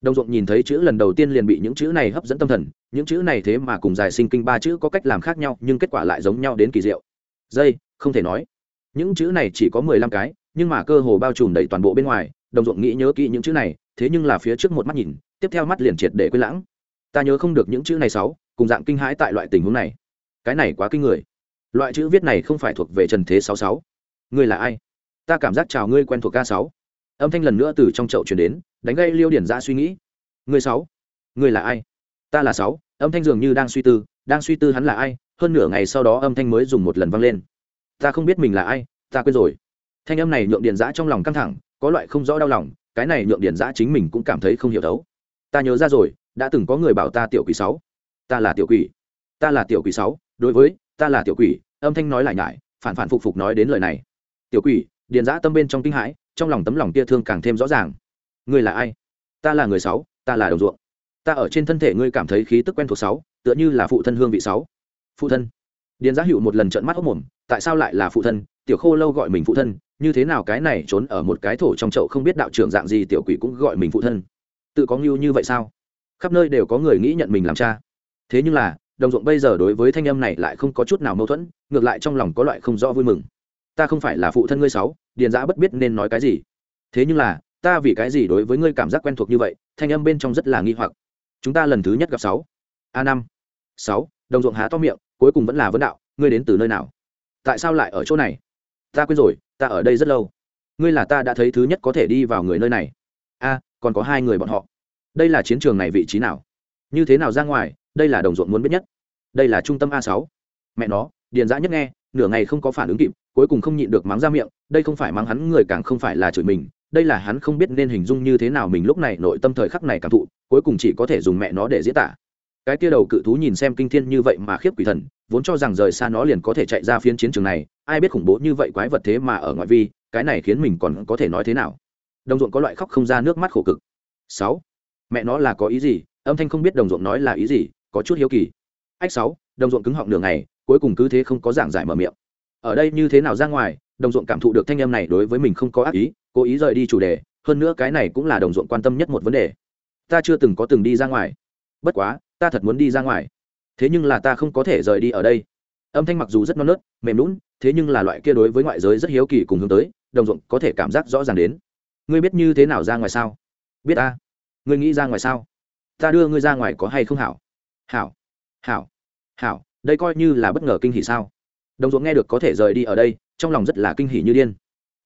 đồng ruộng nhìn thấy chữ lần đầu tiên liền bị những chữ này hấp dẫn tâm thần, những chữ này thế mà cùng giải sinh kinh ba chữ có cách làm khác nhau, nhưng kết quả lại giống nhau đến kỳ diệu. Dây, không thể nói. Những chữ này chỉ có mười lăm cái, nhưng mà cơ hồ bao trùm đầy toàn bộ bên ngoài, đồng ruộng nghĩ nhớ kỹ những chữ này, thế nhưng là phía trước một mắt nhìn, tiếp theo mắt liền triệt để quên lãng. Ta nhớ không được những chữ này sáu, cùng dạng kinh hãi tại loại tình huống này. Cái này quá kinh người. Loại chữ viết này không phải thuộc về trần thế sáu sáu. Ngươi là ai? Ta cảm giác chào ngươi quen thuộc ca sáu âm thanh lần nữa từ trong chậu chuyển đến, đánh gây liêu điển ra suy nghĩ. Người sáu, người là ai? Ta là sáu, âm thanh dường như đang suy tư, đang suy tư hắn là ai, hơn nửa ngày sau đó âm thanh mới dùng một lần vang lên. Ta không biết mình là ai, ta quên rồi. Thanh âm này nhượng điển giã trong lòng căng thẳng, có loại không rõ đau lòng, cái này nhượng điển giã chính mình cũng cảm thấy không hiểu thấu. Ta nhớ ra rồi, đã từng có người bảo ta tiểu quỷ sáu. Ta là tiểu quỷ. Ta là tiểu quỷ sáu, đối với, ta là tiểu quỷ, âm thanh nói lại nhải, phản phản phục phục nói đến lời này. Tiểu quỷ điền giã tâm bên trong kinh hãi trong lòng tấm lòng tia thương càng thêm rõ ràng. Ngươi là ai? Ta là người sáu, ta là đồng ruộng. Ta ở trên thân thể ngươi cảm thấy khí tức quen thuộc sáu, tựa như là phụ thân hương vị sáu. Phụ thân. Điền giá hữu một lần trợn mắt hốc mồm, tại sao lại là phụ thân? Tiểu khô lâu gọi mình phụ thân, như thế nào cái này trốn ở một cái thổ trong chậu không biết đạo trưởng dạng gì tiểu quỷ cũng gọi mình phụ thân? Tự có ngưu như vậy sao? Khắp nơi đều có người nghĩ nhận mình làm cha. Thế nhưng là, đồng ruộng bây giờ đối với thanh âm này lại không có chút nào mâu thuẫn, ngược lại trong lòng có loại không rõ vui mừng ta không phải là phụ thân ngươi sáu, điền giã bất biết nên nói cái gì. Thế nhưng là, ta vì cái gì đối với ngươi cảm giác quen thuộc như vậy, thanh âm bên trong rất là nghi hoặc. Chúng ta lần thứ nhất gặp sáu. A năm. Sáu, đồng ruộng há to miệng, cuối cùng vẫn là vấn đạo, ngươi đến từ nơi nào? Tại sao lại ở chỗ này? Ta quên rồi, ta ở đây rất lâu. Ngươi là ta đã thấy thứ nhất có thể đi vào người nơi này. A, còn có hai người bọn họ. Đây là chiến trường này vị trí nào? Như thế nào ra ngoài, đây là đồng ruộng muốn biết nhất. Đây là trung tâm a sáu. Mẹ nó, điền dã nhất nghe nửa ngày không có phản ứng kịp, cuối cùng không nhịn được mắng ra miệng, đây không phải mắng hắn người càng không phải là chửi mình, đây là hắn không biết nên hình dung như thế nào mình lúc này nội tâm thời khắc này cảm thụ, cuối cùng chỉ có thể dùng mẹ nó để diễn tả. Cái tia đầu cự thú nhìn xem kinh thiên như vậy mà khiếp quỷ thần, vốn cho rằng rời xa nó liền có thể chạy ra phiến chiến trường này, ai biết khủng bố như vậy quái vật thế mà ở ngoại vi, cái này khiến mình còn có thể nói thế nào? Đồng ruộng có loại khóc không ra nước mắt khổ cực. Sáu, mẹ nó là có ý gì? Âm thanh không biết đồng ruộng nói là ý gì, có chút hiếu kỳ. Ách sáu, đồng ruộng cứng họng đường này cuối cùng cứ thế không có giảng giải mở miệng. Ở đây như thế nào ra ngoài, đồng ruộng cảm thụ được thanh âm này đối với mình không có ác ý, cố ý rời đi chủ đề, hơn nữa cái này cũng là đồng ruộng quan tâm nhất một vấn đề. Ta chưa từng có từng đi ra ngoài. Bất quá, ta thật muốn đi ra ngoài. Thế nhưng là ta không có thể rời đi ở đây. Âm thanh mặc dù rất non nớt, mềm lún thế nhưng là loại kia đối với ngoại giới rất hiếu kỳ cùng hướng tới, đồng ruộng có thể cảm giác rõ ràng đến. Ngươi biết như thế nào ra ngoài sao? Biết ta. Ngươi nghĩ ra ngoài sao? Ta đưa ngươi ra ngoài có hay không hảo? Hảo. Hảo. Hảo đây coi như là bất ngờ kinh hỉ sao? Đồng ruộng nghe được có thể rời đi ở đây, trong lòng rất là kinh hỉ như điên.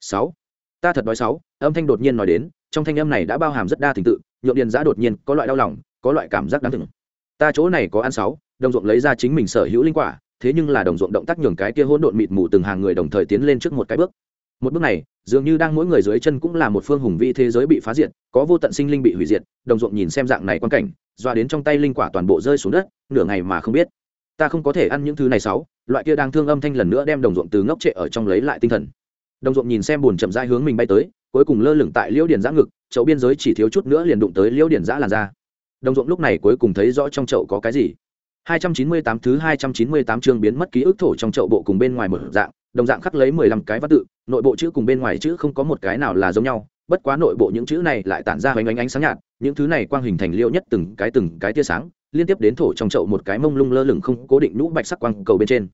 Sáu. Ta thật nói sáu, âm thanh đột nhiên nói đến, trong thanh âm này đã bao hàm rất đa tình tự, nhượng điền giã đột nhiên có loại đau lòng, có loại cảm giác đáng thừng ta chỗ này có ăn sáu, đồng ruộng lấy ra chính mình sở hữu linh quả, thế nhưng là đồng ruộng động tác nhường cái kia hỗn độn mịt mù từng hàng người đồng thời tiến lên trước một cái bước. Một bước này, dường như đang mỗi người dưới chân cũng là một phương hùng vi thế giới bị phá diệt, có vô tận sinh linh bị hủy diệt, đồng ruộng nhìn xem dạng này quan cảnh, doa đến trong tay linh quả toàn bộ rơi xuống đất, nửa ngày mà không biết ta không có thể ăn những thứ này sáu, loại kia đang thương âm thanh lần nữa đem đồng ruộng từ ngốc trệ ở trong lấy lại tinh thần. Đồng ruộng nhìn xem buồn chậm rãi hướng mình bay tới, cuối cùng lơ lửng tại liễu điển giã ngực, chậu biên giới chỉ thiếu chút nữa liền đụng tới liễu điển giã làn ra đồng ruộng lúc này cuối cùng thấy rõ trong chậu có cái gì. 298 thứ 298 chương biến mất ký ức thổ trong chậu bộ cùng bên ngoài mở dạng, đồng dạng khắc lấy 15 cái văn tự, nội bộ chữ cùng bên ngoài chữ không có một cái nào là giống nhau bất quá nội bộ những chữ này lại tản ra hoành ánh ánh sáng nhạt, những thứ này quang hình thành liêu nhất từng cái từng cái tia sáng, liên tiếp đến thổ trong chậu một cái mông lung lơ lửng không cố định nhũ bạch sắc quang cầu bên trên.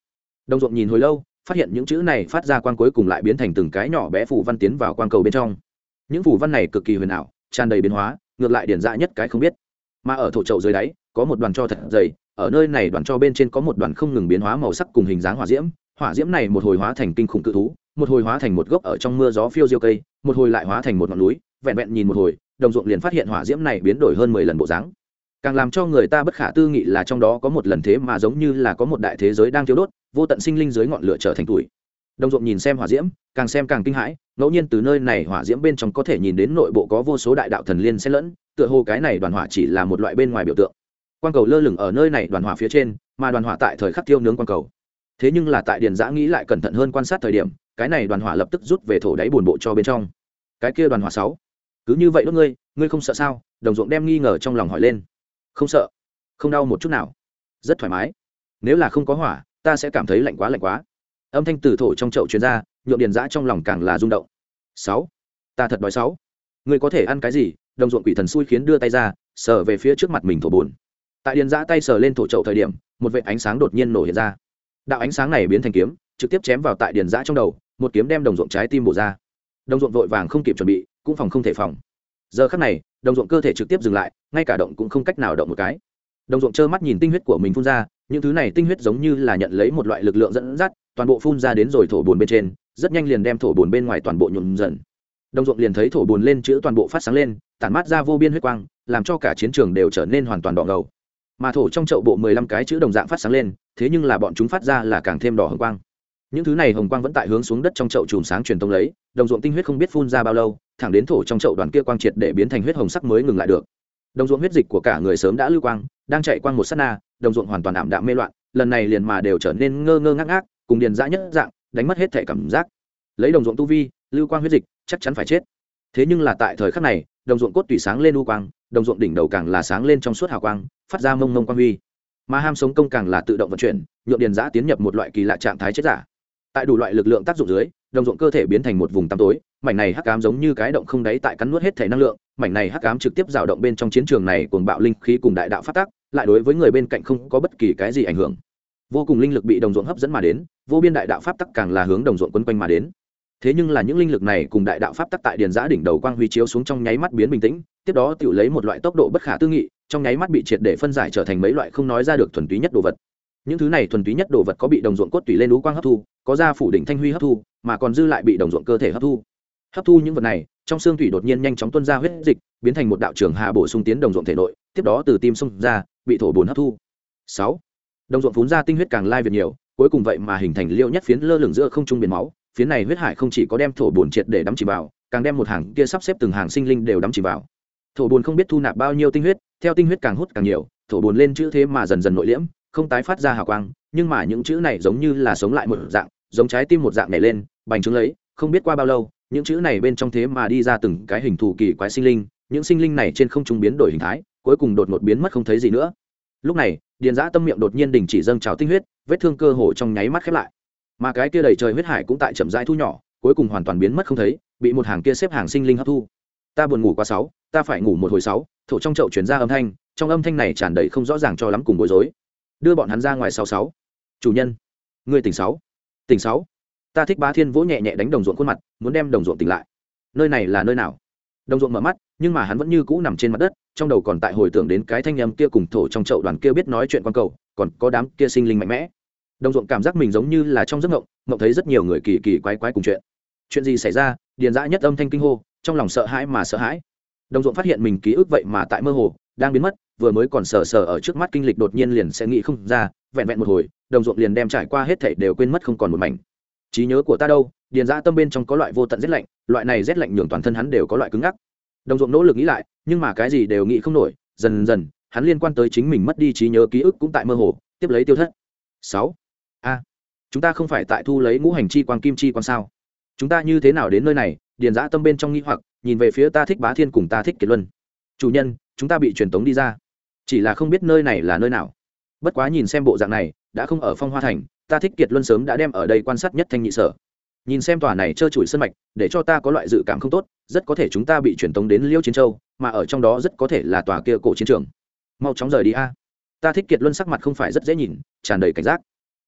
Đồng ruộng nhìn hồi lâu, phát hiện những chữ này phát ra quang cuối cùng lại biến thành từng cái nhỏ bé phủ văn tiến vào quang cầu bên trong. Những phủ văn này cực kỳ huyền ảo, tràn đầy biến hóa, ngược lại điển dạ nhất cái không biết. Mà ở thổ chậu dưới đáy, có một đoàn cho thật dày, ở nơi này đoàn cho bên trên có một đoàn không ngừng biến hóa màu sắc cùng hình dáng hỏa diễm. Hỏa diễm này một hồi hóa thành kinh khủng cự thú một hồi hóa thành một gốc ở trong mưa gió phiêu diêu cây, một hồi lại hóa thành một ngọn núi, vẹn vẹn nhìn một hồi, đồng ruộng liền phát hiện hỏa diễm này biến đổi hơn mười lần bộ dáng. Càng làm cho người ta bất khả tư nghị là trong đó có một lần thế mà giống như là có một đại thế giới đang thiêu đốt, vô tận sinh linh dưới ngọn lửa trở thành tuổi đồng ruộng nhìn xem hỏa diễm, càng xem càng kinh hãi, ngẫu nhiên từ nơi này hỏa diễm bên trong có thể nhìn đến nội bộ có vô số đại đạo thần liên xen lẫn, tựa hồ cái này đoàn hỏa chỉ là một loại bên ngoài biểu tượng. Quang cầu lơ lửng ở nơi này đoàn hỏa phía trên, mà đoàn hỏa tại thời khắc tiêu nướng quang cầu. Thế nhưng là tại điền giã nghĩ lại cẩn thận hơn quan sát thời điểm cái này đoàn hỏa lập tức rút về thổ đáy buồn bộ cho bên trong. Cái kia đoàn hỏa sáu, cứ như vậy đốt ngươi ngươi không sợ sao? Đồng ruộng đem nghi ngờ trong lòng hỏi lên. Không sợ, không đau một chút nào. Rất thoải mái. Nếu là không có hỏa, ta sẽ cảm thấy lạnh quá lạnh quá. Âm thanh từ thổ trong chậu chuyên ra a điền giã trong lòng càng là rung động. Sáu, ta thật đói sáu. Ngươi có thể ăn cái gì? Đồng ruộng quỷ thần xui khiến đưa tay ra, sờ về phía trước mặt mình thổ bùn tại điền giã tay sờ lên thổ chậu thời điểm, một vệ ánh sáng đột nhiên nổ hiện ra. Đạo ánh sáng này biến thành kiếm trực tiếp chém vào tại điền giã trong đầu, một kiếm đem đồng ruộng trái tim bổ ra. Đồng ruộng vội vàng không kịp chuẩn bị, cũng phòng không thể phòng. Giờ khắc này, đồng ruộng cơ thể trực tiếp dừng lại, ngay cả động cũng không cách nào động một cái. Đồng ruộng trơ mắt nhìn tinh huyết của mình phun ra, những thứ này tinh huyết giống như là nhận lấy một loại lực lượng dẫn dắt, toàn bộ phun ra đến rồi thổ bồn bên trên, rất nhanh liền đem thổ bồn bên ngoài toàn bộ nhuộm dần. Đồng ruộng liền thấy thổ bồn lên chữ toàn bộ phát sáng lên, tản mát ra vô biên huyết quang, làm cho cả chiến trường đều trở nên hoàn toàn đỏ ngầu. Mà thổ trong chậu bộ mười lăm cái chữ đồng dạng phát sáng lên, thế nhưng là bọn chúng phát ra là càng thêm đỏ hồng quang những thứ này hồng quang vẫn tại hướng xuống đất trong chậu chùm sáng truyền tông lấy, đồng ruộng tinh huyết không biết phun ra bao lâu, thẳng đến thổ trong chậu đoàn kia quang triệt để biến thành huyết hồng sắc mới ngừng lại được. Đồng ruộng huyết dịch của cả người sớm đã lưu quang, đang chạy quang một s á t na, đồng ruộng hoàn toàn ảm đạm mê loạn, lần này liền mà đều trở nên ngơ ngơ ngác ngác, cùng điền dã nhất dạng, đánh mất hết thể cảm giác. Lấy đồng ruộng tu vi, lưu quang huyết dịch, chắc chắn phải chết. Thế nhưng là tại thời khắc này, đồng ruộng cốt tủy sáng lên u quang, đồng ruộng đỉnh đầu càng là sáng lên trong suốt hào quang, phát ra mông mông quang huy. Mà ham sống công càng là tự động vận chuyển nhuộm điền giã tiến nhập một loại kỳ lạ trạng thái chết giả tại đủ loại lực lượng tác dụng dưới, đồng ruộng cơ thể biến thành một vùng tăm tối. Mảnh này hắc cám giống như cái động không đáy tại cắn nuốt hết thể năng lượng. Mảnh này hắc cám trực tiếp rào động bên trong chiến trường này cùng bạo linh khí cùng đại đạo phát tác, lại đối với người bên cạnh không có bất kỳ cái gì ảnh hưởng. Vô cùng linh lực bị đồng ruộng hấp dẫn mà đến, vô biên đại đạo pháp tắc càng là hướng đồng ruộng quấn quanh mà đến. Thế nhưng là những linh lực này cùng đại đạo pháp tắc tại điền giã đỉnh đầu quang huy chiếu xuống trong nháy mắt biến bình tĩnh, tiếp đó tự lấy một loại tốc độ bất khả tư nghị, trong nháy mắt bị triệt để phân giải trở thành mấy loại không nói ra được thuần túy nhất đồ vật những thứ này thuần túy nhất đồ vật có bị đồng ruộng cốt tủy lên lũ quang hấp thu, có ra phủ đỉnh thanh huy hấp thu, mà còn dư lại bị đồng ruộng cơ thể hấp thu. Hấp thu những vật này, trong xương thủy đột nhiên nhanh chóng tuân ra huyết dịch, biến thành một đạo trường hà bổ sung tiến đồng ruộng thể nội, tiếp đó từ tim sung ra, bị thổ bồn hấp thu. Sáu. Đồng ruộng phun ra tinh huyết càng lai việt nhiều, cuối cùng vậy mà hình thành liêu nhất phiến lơ lửng giữa không trung biển máu, phiến này huyết hải không chỉ có đem thổ bồn triệt để đắm chỉ vào, càng đem một hàng kia sắp xếp từng hàng sinh linh đều đắm chỉ vào. Thổ bồn không biết thu nạp bao nhiêu tinh huyết, theo tinh huyết càng hút càng nhiều, thổ bồn lên chữ thế mà dần dần nội liễm không tái phát ra hào quang, nhưng mà những chữ này giống như là sống lại một dạng, giống trái tim một dạng này lên, bành trướng lấy, không biết qua bao lâu, những chữ này bên trong thế mà đi ra từng cái hình thù kỳ quái sinh linh, những sinh linh này trên không trung biến đổi hình thái, cuối cùng đột ngột biến mất không thấy gì nữa. Lúc này, điền giã tâm miệng đột nhiên đình chỉ dâng trào tinh huyết, vết thương cơ hồ trong nháy mắt khép lại. Mà cái kia đầy trời huyết hải cũng tại chậm rãi thu nhỏ, cuối cùng hoàn toàn biến mất không thấy, bị một hàng kia xếp hàng sinh linh hấp thu. Ta buồn ngủ qua sáu, ta phải ngủ một hồi sáu, thổ trong chậu chuyển ra âm thanh, trong âm thanh này tràn đầy không rõ ràng cho lắm cùng bối rối đưa bọn hắn ra ngoài sáu sáu. Chủ nhân. Người tỉnh sáu. Tỉnh sáu. Ta thích bá thiên vỗ nhẹ nhẹ đánh đồng ruộng khuôn mặt, muốn đem đồng ruộng tỉnh lại. Nơi này là nơi nào? Đồng ruộng mở mắt, nhưng mà hắn vẫn như cũ nằm trên mặt đất, trong đầu còn tại hồi tưởng đến cái thanh âm kia cùng thổ trong chậu đoàn kia biết nói chuyện quan cầu, còn có đám kia sinh linh mạnh mẽ. Đồng ruộng cảm giác mình giống như là trong giấc ngộng ngộng thấy rất nhiều người kỳ kỳ quái quái cùng chuyện. Chuyện gì xảy ra? Điền dã nhất âm thanh kinh hô, trong lòng sợ hãi mà sợ hãi. Đồng ruộng phát hiện mình ký ức vậy mà tại mơ hồ đang biến mất, vừa mới còn sờ sờ ở trước mắt kinh lịch đột nhiên liền sẽ nghĩ không ra, vẹn vẹn một hồi, đồng ruộng liền đem trải qua hết thảy đều quên mất không còn một mảnh. Trí nhớ của ta đâu? Điền dã tâm bên trong có loại vô tận rét lạnh, loại này rét lạnh nhường toàn thân hắn đều có loại cứng ngắc. Đồng ruộng nỗ lực nghĩ lại, nhưng mà cái gì đều nghĩ không nổi, dần dần, hắn liên quan tới chính mình mất đi trí nhớ ký ức cũng tại mơ hồ, tiếp lấy tiêu thất. Sáu. A, chúng ta không phải tại thu lấy ngũ hành chi quang, kim chi quang sao? Chúng ta như thế nào đến nơi này? Điền giã tâm bên trong nghĩ hoặc, nhìn về phía ta thích bá thiên cùng ta thích kiệt luân. Chủ nhân chúng ta bị truyền tống đi ra. Chỉ là không biết nơi này là nơi nào. Bất quá nhìn xem bộ dạng này, đã không ở phong hoa thành, ta thích kiệt luân sớm đã đem ở đây quan sát nhất thanh nhị sở. Nhìn xem tòa này trơ trụi sân mạch, để cho ta có loại dự cảm không tốt, rất có thể chúng ta bị truyền tống đến liêu chiến châu, mà ở trong đó rất có thể là tòa kia cổ chiến trường. Mau chóng rời đi a. Ta thích kiệt luân sắc mặt không phải rất dễ nhìn, tràn đầy cảnh giác.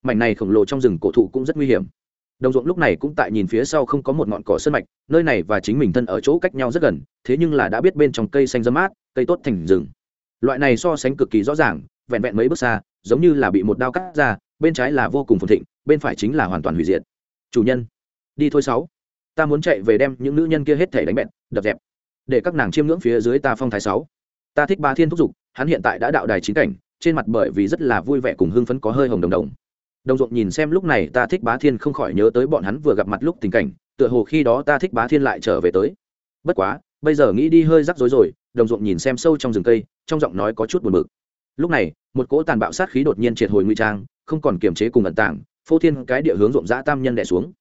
Mảnh này khổng lồ trong rừng cổ thụ cũng rất nguy hiểm. Đồng ruộng lúc này cũng tại nhìn phía sau không có một ngọn cỏ sơn mạch, nơi này và chính mình thân ở chỗ cách nhau rất gần, thế nhưng là đã biết bên trong cây xanh dâm mát cây tốt thành rừng. Loại này so sánh cực kỳ rõ ràng, vẹn vẹn mấy bước xa, giống như là bị một đao cắt ra, bên trái là vô cùng phồn thịnh, bên phải chính là hoàn toàn hủy diệt. Chủ nhân, đi thôi sáu. Ta muốn chạy về đem những nữ nhân kia hết thể đánh bẹn, đập dẹp. Để các nàng chiêm ngưỡng phía dưới ta phong thái sáu. Ta thích ba thiên thúc giục hắn hiện tại đã đạo đài chín cảnh, trên mặt bởi vì rất là vui vẻ cùng hưng phấn có hơi hồng đồng đồng. Đồng ruộng nhìn xem lúc này ta thích bá thiên không khỏi nhớ tới bọn hắn vừa gặp mặt lúc tình cảnh, tựa hồ khi đó ta thích bá thiên lại trở về tới. Bất quá bây giờ nghĩ đi hơi rắc rối rồi, đồng ruộng nhìn xem sâu trong rừng cây, trong giọng nói có chút buồn bực. Lúc này, một cỗ tàn bạo sát khí đột nhiên triệt hồi nguy trang, không còn kiềm chế cùng ẩn tảng phô thiên cái địa hướng ruộng dã tam nhân đẻ xuống.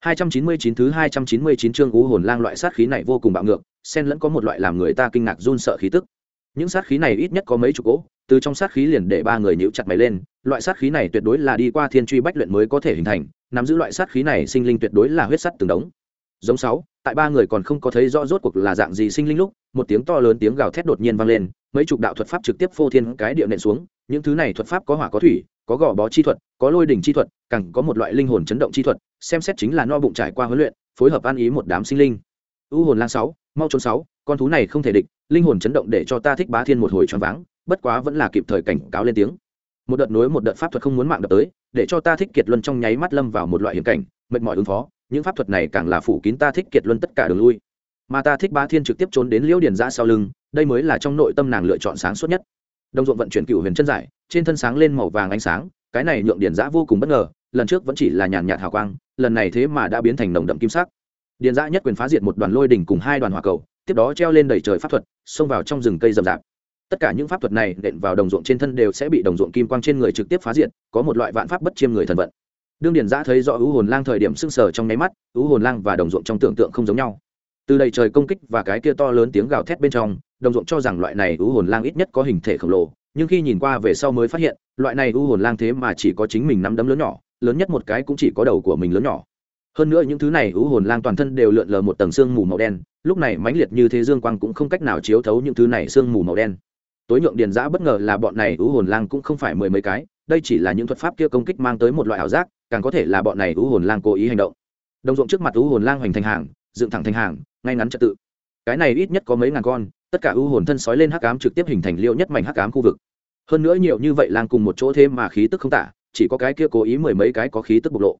299 thứ 299 chương ú hồn lang loại sát khí này vô cùng bạo ngược, xen lẫn có một loại làm người ta kinh ngạc run sợ khí tức. Những sát khí này ít nhất có mấy chục cỗ, từ trong sát khí liền để ba người nhíu chặt mày lên, loại sát khí này tuyệt đối là đi qua thiên truy bách luyện mới có thể hình thành, nắm giữ loại sát khí này sinh linh tuyệt đối là huyết sắt từng đống giống sáu, tại ba người còn không có thấy rõ rốt cuộc là dạng gì sinh linh lúc, một tiếng to lớn tiếng gào thét đột nhiên vang lên, mấy chục đạo thuật pháp trực tiếp phô thiên cái địa nện xuống. Những thứ này thuật pháp có hỏa, có thủy, có gò bó chi thuật, có lôi đỉnh chi thuật, càng có một loại linh hồn chấn động chi thuật, xem xét chính là no bụng trải qua huấn luyện, phối hợp an ý một đám sinh linh. U hồn lang sáu, mau trốn sáu, con thú này không thể địch, linh hồn chấn động để cho ta thích bá thiên một hồi choáng váng, bất quá vẫn là kịp thời cảnh cáo lên tiếng. Một đợt nối một đợt pháp thuật không muốn mạng đập tới, để cho ta thích kiệt luân trong nháy mắt lâm vào một loại hiểm cảnh, mệt mỏi ứng phó những pháp thuật này càng là phủ kín ta thích kiệt luân tất cả đường lui. Mà ta thích bá thiên trực tiếp trốn đến liễu điền giã sau lưng, đây mới là trong nội tâm nàng lựa chọn sáng suốt nhất. Đồng ruộng vận chuyển cựu huyền chân giải, trên thân sáng lên màu vàng ánh sáng, cái này nhượng điền giã vô cùng bất ngờ, lần trước vẫn chỉ là nhàn nhạt hào quang, lần này thế mà đã biến thành nồng đậm kim sắc. Điền giã nhất quyền phá diệt một đoàn lôi đỉnh cùng hai đoàn hỏa cầu, tiếp đó treo lên đầy trời pháp thuật, xông vào trong rừng cây rậm rạp. Tất cả những pháp thuật này nện vào đồng ruộng trên thân đều sẽ bị đồng ruộng kim quang trên người trực tiếp phá diệt, có một loại vạn pháp bất chiêm người thần vận đương điền giã thấy rõ ưu hồn lang thời điểm sưng sờ trong nháy mắt ưu hồn lang và đồng ruộng trong tưởng tượng không giống nhau. Từ đầy trời công kích và cái kia to lớn tiếng gào thét bên trong, đồng ruộng cho rằng loại này ưu hồn lang ít nhất có hình thể khổng lồ, nhưng khi nhìn qua về sau mới phát hiện, loại này ưu hồn lang thế mà chỉ có chính mình nắm đấm lớn nhỏ, lớn nhất một cái cũng chỉ có đầu của mình lớn nhỏ. Hơn nữa những thứ này ưu hồn lang toàn thân đều lượn lờ một tầng sương mù màu đen, lúc này mãnh liệt như thế dương quang cũng không cách nào chiếu thấu những thứ này sương mù màu đen. Tối nhượng điền giã bất ngờ là bọn này ưu hồn lang cũng không phải mười mấy cái, đây chỉ là những thuật pháp kia công kích mang tới một loại ảo giác càng có thể là bọn này u hồn lang cố ý hành động. Đồng ruộng trước mặt u hồn lang hoành thành hàng, dựng thẳng thành hàng, ngay ngắn trật tự. Cái này ít nhất có mấy ngàn con, tất cả u hồn thân sói lên hắc ám trực tiếp hình thành liệu nhất mảnh hắc ám khu vực. Hơn nữa nhiều như vậy lang cùng một chỗ thế mà khí tức không tả, chỉ có cái kia cố ý mười mấy cái có khí tức bộc lộ.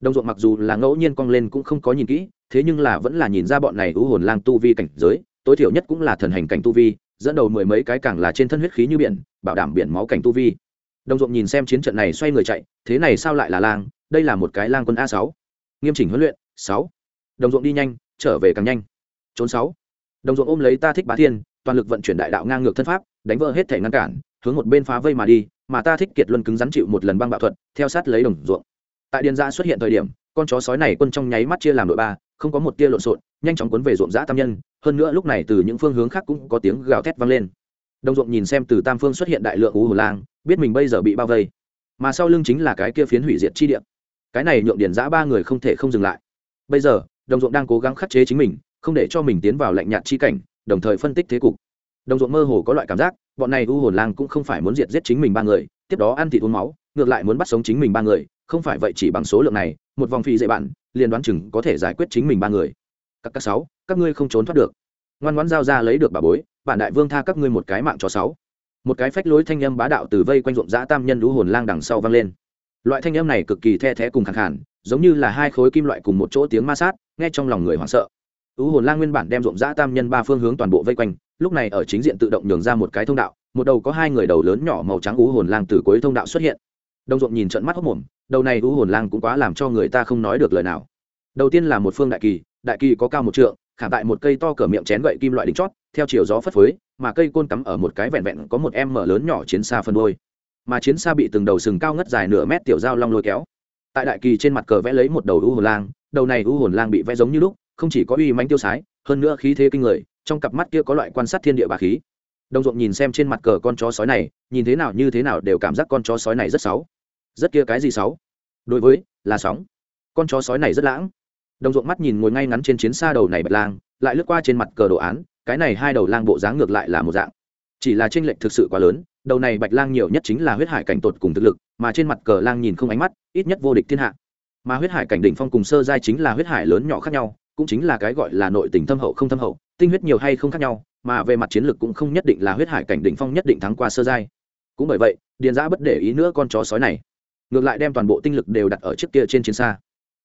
Đồng ruộng mặc dù là ngẫu nhiên cong lên cũng không có nhìn kỹ, thế nhưng là vẫn là nhìn ra bọn này u hồn lang tu vi cảnh giới, tối thiểu nhất cũng là thần hành cảnh tu vi, dẫn đầu mười mấy cái càng là trên thân huyết khí như biển, bảo đảm biển máu cảnh tu vi đồng ruộng nhìn xem chiến trận này xoay người chạy, thế này sao lại là lang? Đây là một cái lang quân a sáu. Nghiêm chỉnh huấn luyện, sáu. Đồng ruộng đi nhanh, trở về càng nhanh. Trốn sáu. Đồng ruộng ôm lấy ta thích bá thiên, toàn lực vận chuyển đại đạo ngang ngược thân pháp, đánh vỡ hết thể ngăn cản, hướng một bên phá vây mà đi, mà ta thích kiệt luân cứng rắn chịu một lần băng bạo thuật, theo sát lấy đồng ruộng. Tại điền gia xuất hiện thời điểm, con chó sói này quân trong nháy mắt chia làm đội ba, không có một tia lộn xộn, nhanh chóng cuốn về ruộng giã tam nhân, hơn nữa lúc này từ những phương hướng khác cũng có tiếng gào thét vang lên. Đồng ruộng nhìn xem từ tam phương xuất hiện đại lượng ú hồ lang biết mình bây giờ bị bao vây. Mà sau lưng chính là cái kia phiến hủy diệt chi địa. Cái này nhượng điền giã ba người không thể không dừng lại. Bây giờ, đồng ruộng đang cố gắng khắc chế chính mình, không để cho mình tiến vào lạnh nhạt chi cảnh, đồng thời phân tích thế cục. Đồng ruộng mơ hồ có loại cảm giác, bọn này u hồn lang cũng không phải muốn diệt giết chính mình ba người, tiếp đó ăn thịt uống máu, ngược lại muốn bắt sống chính mình ba người, không phải vậy chỉ bằng số lượng này, một vòng phi dạy bạn, liền đoán chừng có thể giải quyết chính mình ba người. Các các sáu, các ngươi không trốn thoát được. Ngoan ngoãn giao ra lấy được bà bối, bản đại vương tha các ngươi một cái mạng cho sáu một cái phách lối thanh âm bá đạo từ vây quanh ruộng dã tam nhân lũ hồn lang đằng sau vang lên. Loại thanh âm này cực kỳ the thé cùng khẳng khản giống như là hai khối kim loại cùng một chỗ tiếng ma sát, nghe trong lòng người hoảng sợ. Lũ hồn lang nguyên bản đem ruộng dã tam nhân ba phương hướng toàn bộ vây quanh, lúc này ở chính diện tự động nhường ra một cái thông đạo, một đầu có hai người đầu lớn nhỏ màu trắng ú hồn lang từ cuối thông đạo xuất hiện. Đồng ruộng nhìn trận mắt hốc mồm, đầu này ú hồn lang cũng quá làm cho người ta không nói được lời nào. Đầu tiên là một phương đại kỳ đại kỳ có cao một trượng, khảm tại một cây to cỡ miệng chén gậy kim loại đính chót, theo chiều gió phất phới mà cây côn cắm ở một cái vẹn vẹn có một em mở lớn nhỏ chiến xa phân đôi. Mà chiến xa bị từng đầu sừng cao ngất dài nửa mét tiểu dao long lôi kéo. Tại đại kỳ trên mặt cờ vẽ lấy một đầu u hồn lang, đầu này u hồn lang bị vẽ giống như lúc, không chỉ có uy manh tiêu sái, hơn nữa khí thế kinh người, trong cặp mắt kia có loại quan sát thiên địa bà khí. Đồng ruộng nhìn xem trên mặt cờ con chó sói này, nhìn thế nào như thế nào đều cảm giác con chó sói này rất xấu rất kia cái gì xấu đối với, là sóng. Con chó sói này rất lãng. Đồng ruộng mắt nhìn ngồi ngay ngắn trên chiến xa đầu này bạch lang, lại lướt qua trên mặt cờ đồ án cái này hai đầu lang bộ dáng ngược lại là một dạng. Chỉ là tranh lệch thực sự quá lớn, đầu này bạch lang nhiều nhất chính là huyết hải cảnh tột cùng thực lực, mà trên mặt cờ lang nhìn không ánh mắt, ít nhất vô địch thiên hạ. Mà huyết hải cảnh đỉnh phong cùng sơ giai chính là huyết hải lớn nhỏ khác nhau, cũng chính là cái gọi là nội tình thâm hậu không thâm hậu, tinh huyết nhiều hay không khác nhau, mà về mặt chiến lược cũng không nhất định là huyết hải cảnh đỉnh phong nhất định thắng qua sơ giai. Cũng bởi vậy, điền giã bất để ý nữa con chó sói này. Ngược lại đem toàn bộ tinh lực đều đặt ở trước kia trên chiến xa.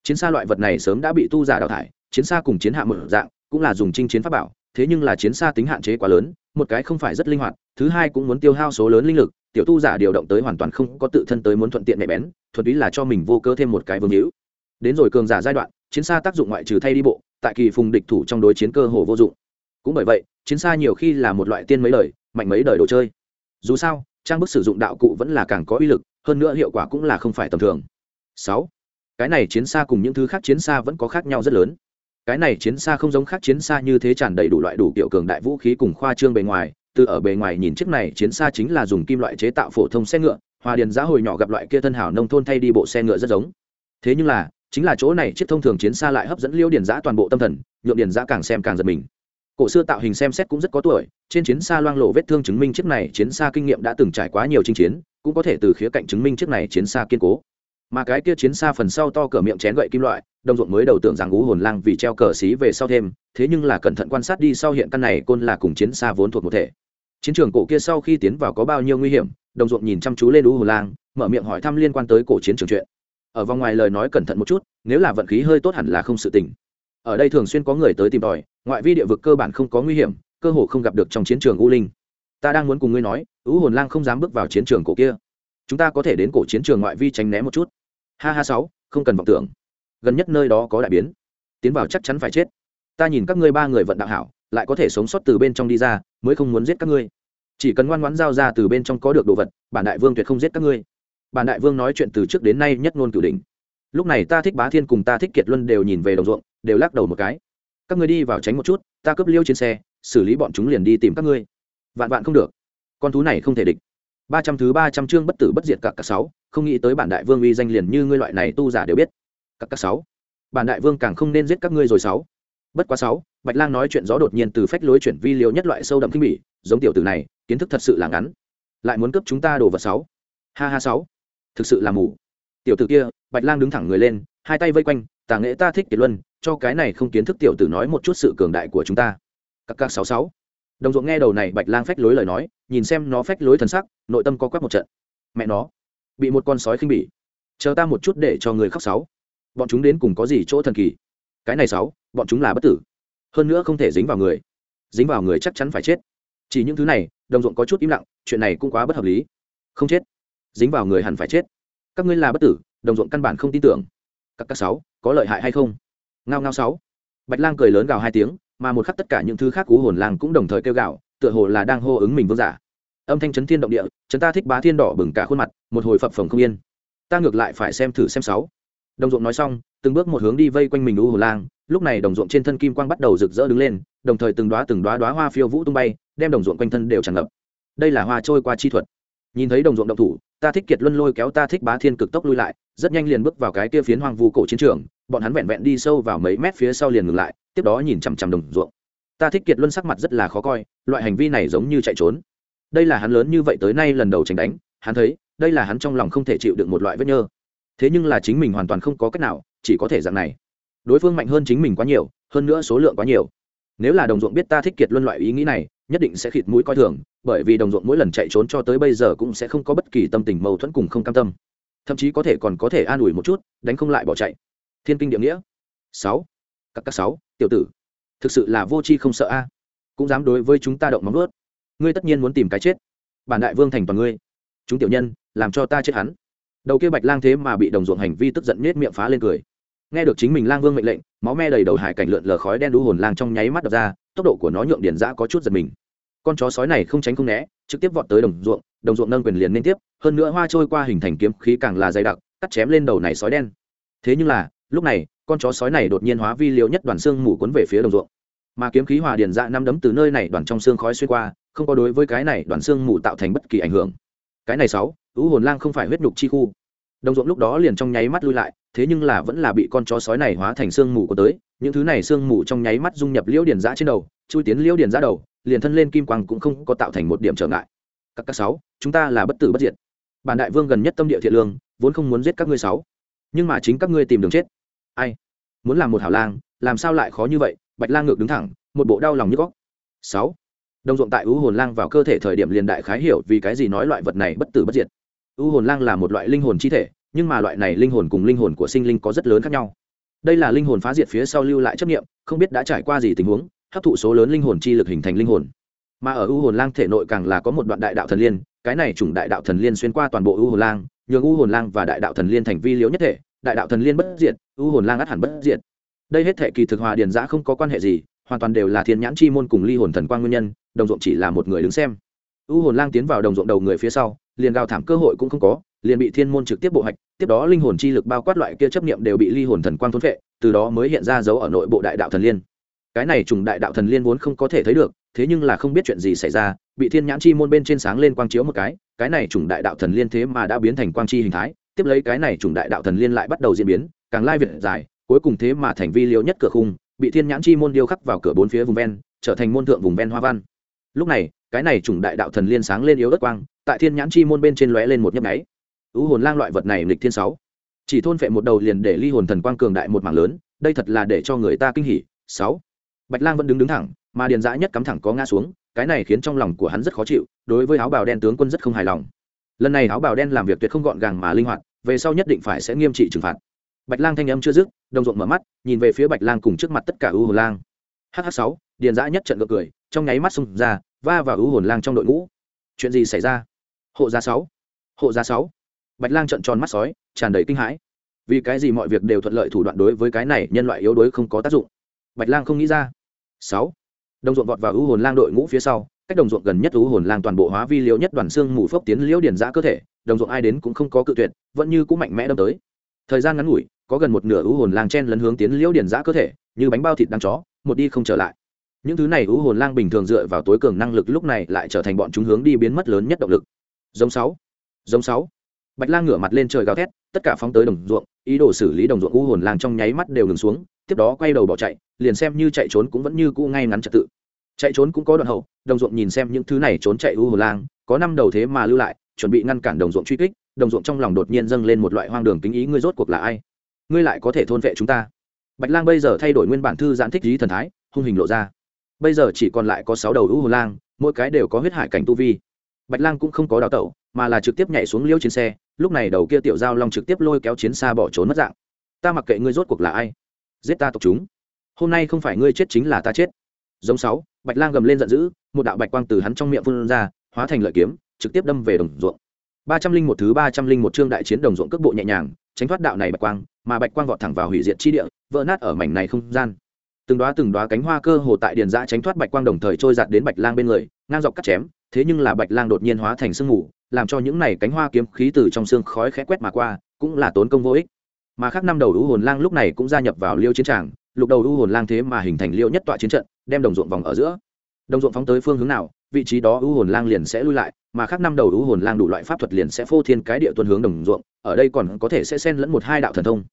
Chiến xa loại vật này sớm đã bị tu giả đào thải, chiến xa cùng chiến hạ một dạng, cũng là dùng chinh chiến pháp bảo thế nhưng là chiến xa tính hạn chế quá lớn, một cái không phải rất linh hoạt, thứ hai cũng muốn tiêu hao số lớn linh lực, tiểu tu giả điều động tới hoàn toàn không có tự thân tới muốn thuận tiện nhạy bén thuật ý là cho mình vô cơ thêm một cái vương hữu. Đến rồi cường giả giai đoạn, chiến xa tác dụng ngoại trừ thay đi bộ, tại kỳ phùng địch thủ trong đối chiến cơ hồ vô dụng. Cũng bởi vậy, chiến xa nhiều khi là một loại tiên mấy đời mạnh mấy đời đồ chơi. Dù sao, trang bức sử dụng đạo cụ vẫn là càng có uy lực, hơn nữa hiệu quả cũng là không phải tầm thường. Sáu, cái này chiến xa cùng những thứ khác chiến xa vẫn có khác nhau rất lớn cái này chiến xa không giống khác chiến xa như thế tràn đầy đủ loại đủ kiểu cường đại vũ khí cùng khoa trương bề ngoài, từ ở bề ngoài nhìn chiếc này chiến xa chính là dùng kim loại chế tạo phổ thông xe ngựa, hòa điền giá hồi nhỏ gặp loại kia thân hảo nông thôn thay đi bộ xe ngựa rất giống. Thế nhưng là, chính là chỗ này chiếc thông thường chiến xa lại hấp dẫn liêu điền giã toàn bộ tâm thần, nhượng điền giã càng xem càng giật mình. Cổ xưa tạo hình xem xét cũng rất có tuổi, trên chiến xa loang lộ vết thương chứng minh chiếc này chiến xa kinh nghiệm đã từng trải quá nhiều chinh chiến, cũng có thể từ khía cạnh chứng minh chiếc này chiến xa kiên cố mà cái kia chiến xa phần sau to cửa miệng chén gậy kim loại, đồng ruộng mới đầu tưởng rằng ú hồn lang vì treo cờ xí về sau thêm, thế nhưng là cẩn thận quan sát đi sau hiện căn này côn là cùng chiến xa vốn thuộc một thể. Chiến trường cổ kia sau khi tiến vào có bao nhiêu nguy hiểm, đồng ruộng nhìn chăm chú lên ú hồn lang, mở miệng hỏi thăm liên quan tới cổ chiến trường chuyện. Ở vòng ngoài lời nói cẩn thận một chút, nếu là vận khí hơi tốt hẳn là không sự tình. Ở đây thường xuyên có người tới tìm tòi, ngoại vi địa vực cơ bản không có nguy hiểm, cơ hồ không gặp được trong chiến trường u linh. Ta đang muốn cùng ngươi nói, ú hồn lang không dám bước vào chiến trường cổ kia. Chúng ta có thể đến cổ chiến trường ngoại vi tránh né một chút ha ha sáu, không cần vọng tưởng. Gần nhất nơi đó có đại biến. Tiến vào chắc chắn phải chết. Ta nhìn các ngươi ba người vận đạo hảo, lại có thể sống sót từ bên trong đi ra, mới không muốn giết các ngươi. Chỉ cần ngoan ngoãn giao ra từ bên trong có được đồ vật, bản đại vương tuyệt không giết các ngươi. Bản đại vương nói chuyện từ trước đến nay nhất ngôn cửu đỉnh. Lúc này ta thích bá thiên cùng ta thích kiệt luân đều nhìn về đồng ruộng, đều lắc đầu một cái. Các ngươi đi vào tránh một chút, ta cướp liêu trên xe, xử lý bọn chúng liền đi tìm các ngươi. Vạn vạn không được. Con thú này không thể địch ba trăm thứ ba trăm chương bất tử bất diệt cặc cặc sáu, không nghĩ tới bản đại vương uy danh liền như ngươi loại này tu giả đều biết. Cặc cặc sáu. Bản đại vương càng không nên giết các ngươi rồi sáu. Bất quá sáu, bạch lang nói chuyện gió đột nhiên từ phách lối chuyển vi liều nhất loại sâu đậm kinh bỉ, giống tiểu tử này, kiến thức thật sự là ngắn. Lại muốn cướp chúng ta đồ vật sáu. Ha ha sáu. Thực sự là mù. Tiểu tử kia, bạch lang đứng thẳng người lên, hai tay vây quanh, tà nghệ ta thích kiệt luân, cho cái này không kiến thức tiểu tử nói một chút sự cường đại của chúng ta. Các các sáu sáu đồng ruộng nghe đầu này bạch lang phách lối lời nói, nhìn xem nó phách lối thần sắc, nội tâm có quắp một trận. Mẹ nó, bị một con sói khinh bỉ. Chờ ta một chút để cho người khóc sáu. Bọn chúng đến cùng có gì chỗ thần kỳ? Cái này sáu, bọn chúng là bất tử. Hơn nữa không thể dính vào người. Dính vào người chắc chắn phải chết. Chỉ những thứ này, đồng ruộng có chút im lặng, chuyện này cũng quá bất hợp lý. Không chết. Dính vào người hẳn phải chết. Các ngươi là bất tử, đồng ruộng căn bản không tin tưởng. Các các sáu, có lợi hại hay không? Ngao ngao sáu. Bạch lang cười lớn gào hai tiếng mà một khắc tất cả những thứ khác cú hồn lang cũng đồng thời kêu gào tựa hồ là đang hô ứng mình vương giả. Âm thanh chấn thiên động địa, chấn ta thích bá thiên đỏ bừng cả khuôn mặt, một hồi phập phồng không yên. Ta ngược lại phải xem thử xem sáu. Đồng ruộng nói xong, từng bước một hướng đi vây quanh mình u hồ lang, lúc này đồng ruộng trên thân kim quang bắt đầu rực rỡ đứng lên, đồng thời từng đoá từng đoá đoá hoa phiêu vũ tung bay, đem đồng ruộng quanh thân đều tràn ngập. Đây là hoa trôi qua chi thuật. Nhìn thấy đồng ruộng động thủ, ta thích kiệt luân lôi kéo ta thích bá thiên cực tốc lui lại, rất nhanh liền bước vào cái kia phiến hoang vu cổ chiến trường, bọn hắn vẹn vẹn đi sâu vào mấy mét phía sau liền ngừng lại tiếp đó nhìn chằm chằm đồng ruộng. Ta thích kiệt luân sắc mặt rất là khó coi, loại hành vi này giống như chạy trốn. Đây là hắn lớn như vậy tới nay lần đầu tránh đánh, hắn thấy, đây là hắn trong lòng không thể chịu được một loại vết nhơ. Thế nhưng là chính mình hoàn toàn không có cách nào, chỉ có thể dạng này. Đối phương mạnh hơn chính mình quá nhiều, hơn nữa số lượng quá nhiều. Nếu là đồng ruộng biết ta thích kiệt luân loại ý nghĩ này, nhất định sẽ khịt mũi coi thường, bởi vì đồng ruộng mỗi lần chạy trốn cho tới bây giờ cũng sẽ không có bất kỳ tâm tình mâu thuẫn cùng không cam tâm. Thậm chí có thể còn có thể an ủi một chút, đánh không lại bỏ chạy. Thiên kinh địa nghĩa. Sáu. Các các sáu tiểu tử, thực sự là vô tri không sợ a. Cũng dám đối với chúng ta động móng ướt ngươi tất nhiên muốn tìm cái chết. Bản đại vương thành toàn ngươi. Chúng tiểu nhân, làm cho ta chết hắn. Đầu kia bạch lang thế mà bị đồng ruộng hành vi tức giận nết miệng phá lên cười. Nghe được chính mình lang vương mệnh lệnh, máu me đầy đầu hải cảnh lượn lờ khói đen đũ hồn lang trong nháy mắt đập ra, tốc độ của nó nhượng điển giã có chút giật mình. Con chó sói này không tránh không né, trực tiếp vọt tới đồng ruộng đồng ruộng nâng quyền liền liên tiếp, hơn nữa hoa trôi qua hình thành kiếm khí càng là dày đặc, cắt chém lên đầu này sói đen. Thế nhưng là, lúc này con chó sói này đột nhiên hóa vi liều nhất đoàn xương mù cuốn về phía đồng ruộng. Mà kiếm khí hòa điền dạ năm đấm từ nơi này đoàn trong xương khói xuyên qua, không có đối với cái này đoàn xương mù tạo thành bất kỳ ảnh hưởng. Cái này sáu ứ hồn lang không phải huyết nhục chi khu. Đồng ruộng lúc đó liền trong nháy mắt lui lại, thế nhưng là vẫn là bị con chó sói này hóa thành xương mù của tới, những thứ này xương mù trong nháy mắt dung nhập liễu điền giã trên đầu, chui tiến liễu điền giã đầu, liền thân lên kim quang cũng không có tạo thành một điểm trở ngại. Các các sáu, chúng ta là bất tử bất diệt. Bản đại vương gần nhất tâm địa thiện lương, vốn không muốn giết các ngươi sáu. Nhưng mà chính các ngươi tìm đường chết ai? Muốn làm một hảo lang, làm sao lại khó như vậy? Bạch lang ngược đứng thẳng, một bộ đau lòng như góc. Sáu. Đồng ruộng tại u hồn lang vào cơ thể thời điểm liền đại khái hiểu vì cái gì nói loại vật này bất tử bất diệt. U hồn lang là một loại linh hồn chi thể, nhưng mà loại này linh hồn cùng linh hồn của sinh linh có rất lớn khác nhau. Đây là linh hồn phá diệt phía sau lưu lại chấp nghiệm không biết đã trải qua gì tình huống, hấp thụ số lớn linh hồn chi lực hình thành linh hồn. Mà ở u hồn lang thể nội càng là có một đoạn đại đạo thần liên, cái này chủng đại đạo thần liên xuyên qua toàn bộ u hồn lang, nhường u hồn lang và đại đạo thần liên thành vi liếu nhất thể đại đạo thần liên bất diệt, u hồn lang át hẳn bất diệt. Đây hết thể kỳ thực hòa điền giã không có quan hệ gì, hoàn toàn đều là thiên nhãn chi môn cùng ly hồn thần quang nguyên nhân, đồng ruộng chỉ là một người đứng xem. U hồn lang tiến vào đồng ruộng đầu người phía sau, liền gào thảm cơ hội cũng không có, liền bị thiên môn trực tiếp bộ hạch, tiếp đó linh hồn chi lực bao quát loại kia chấp niệm đều bị ly hồn thần quang thốn phệ, từ đó mới hiện ra dấu ở nội bộ đại đạo thần liên. Cái này trùng đại đạo thần liên vốn không có thể thấy được, thế nhưng là không biết chuyện gì xảy ra, bị thiên nhãn chi môn bên trên sáng lên quang chiếu một cái cái này trùng đại đạo thần liên thế mà đã biến thành quang chi hình thái tiếp lấy cái này chủng đại đạo thần liên lại bắt đầu diễn biến, càng lai việt dài, cuối cùng thế mà thành vi liều nhất cửa khung, bị thiên nhãn chi môn điêu khắc vào cửa bốn phía vùng ven, trở thành môn thượng vùng ven hoa văn. Lúc này, cái này chủng đại đạo thần liên sáng lên yếu ớt quang, tại thiên nhãn chi môn bên trên lóe lên một nhấp nháy. Ưu hồn lang loại vật này lịch thiên sáu. Chỉ thôn phệ một đầu liền để ly hồn thần quang cường đại một mảng lớn, đây thật là để cho người ta kinh hỉ. Sáu. Bạch lang vẫn đứng đứng thẳng, mà điền dã nhất cắm thẳng có ngã xuống, cái này khiến trong lòng của hắn rất khó chịu, đối với áo bào đen tướng quân rất không hài lòng lần này áo bào đen làm việc tuyệt không gọn gàng mà linh hoạt, về sau nhất định phải sẽ nghiêm trị trừng phạt. Bạch lang thanh âm chưa dứt, đồng ruộng mở mắt, nhìn về phía bạch lang cùng trước mặt tất cả ưu hồn lang. Hh sáu, điền giã nhất trận ngược cười, trong nháy mắt xông ra, va vào ưu hồn lang trong đội ngũ. Chuyện gì xảy ra? Hộ gia sáu, hộ gia sáu. Bạch lang trận tròn mắt sói, tràn đầy kinh hãi. Vì cái gì mọi việc đều thuận lợi thủ đoạn đối với cái này nhân loại yếu đuối không có tác dụng? Bạch lang không nghĩ ra. Sáu, đồng ruộng vọt vào ưu hồn lang đội ngũ phía sau cách đồng ruộng gần nhất u hồn lang toàn bộ hóa vi liễu nhất đoàn xương mù phốc tiến liễu điển giã cơ thể, đồng ruộng ai đến cũng không có cự tuyệt, vẫn như cũng mạnh mẽ đâm tới. Thời gian ngắn ngủi, có gần một nửa u hồn lang chen lấn hướng tiến liễu điển giã cơ thể, như bánh bao thịt đang chó, một đi không trở lại. Những thứ này u hồn lang bình thường dựa vào tối cường năng lực lúc này lại trở thành bọn chúng hướng đi biến mất lớn nhất động lực. Giống sáu giống sáu. Bạch lang ngửa mặt lên trời gào thét, tất cả phóng tới đồng ruộng, ý đồ xử lý đồng ruộng u hồn lang trong nháy mắt đều ngừng xuống, tiếp đó quay đầu bỏ chạy, liền xem như chạy trốn cũng vẫn như cũ ngay ngắn trật tự. Chạy trốn cũng có đoạn hậu đồng ruộng nhìn xem những thứ này trốn chạy u hồ lang, có năm đầu thế mà lưu lại, chuẩn bị ngăn cản đồng ruộng truy kích, đồng ruộng trong lòng đột nhiên dâng lên một loại hoang đường kính ý, ngươi rốt cuộc là ai? Ngươi lại có thể thôn vệ chúng ta. Bạch lang bây giờ thay đổi nguyên bản thư giãn thích lý thần thái, hung hình lộ ra. Bây giờ chỉ còn lại có sáu đầu u hồ lang, mỗi cái đều có huyết hải cảnh tu vi. Bạch lang cũng không có đào tẩu, mà là trực tiếp nhảy xuống liêu chiến xe, lúc này đầu kia tiểu giao long trực tiếp lôi kéo chiến xa bỏ trốn mất dạng. Ta mặc kệ ngươi rốt cuộc là ai, giết ta tộc chúng. Hôm nay không phải ngươi chết chính là ta chết giống sáu, bạch lang gầm lên giận dữ, một đạo bạch quang từ hắn trong miệng phun ra, hóa thành lợi kiếm, trực tiếp đâm về đồng ruộng. Ba trăm linh một thứ ba trăm linh một chương đại chiến đồng ruộng cước bộ nhẹ nhàng, tránh thoát đạo này bạch quang, mà bạch quang vọt thẳng vào hủy diệt chi địa, vỡ nát ở mảnh này không gian. Từng đoá từng đoá cánh hoa cơ hồ tại điền giã tránh thoát bạch quang đồng thời trôi giạt đến bạch lang bên người, ngang dọc cắt chém, thế nhưng là bạch lang đột nhiên hóa thành sương mù, làm cho những này cánh hoa kiếm khí từ trong xương khói khẽ quét mà qua, cũng là tốn công vô ích. Mà khác năm đầu u hồn lang lúc này cũng gia nhập vào liêu chiến tràng lục đầu u hồn lang thế mà hình thành liêu nhất tọa chiến trận, đem đồng ruộng vòng ở giữa. Đồng ruộng phóng tới phương hướng nào, vị trí đó u hồn lang liền sẽ lui lại, mà khác năm đầu u hồn lang đủ loại pháp thuật liền sẽ phô thiên cái địa tuần hướng đồng ruộng, ở đây còn có thể sẽ xen lẫn một hai đạo thần thông.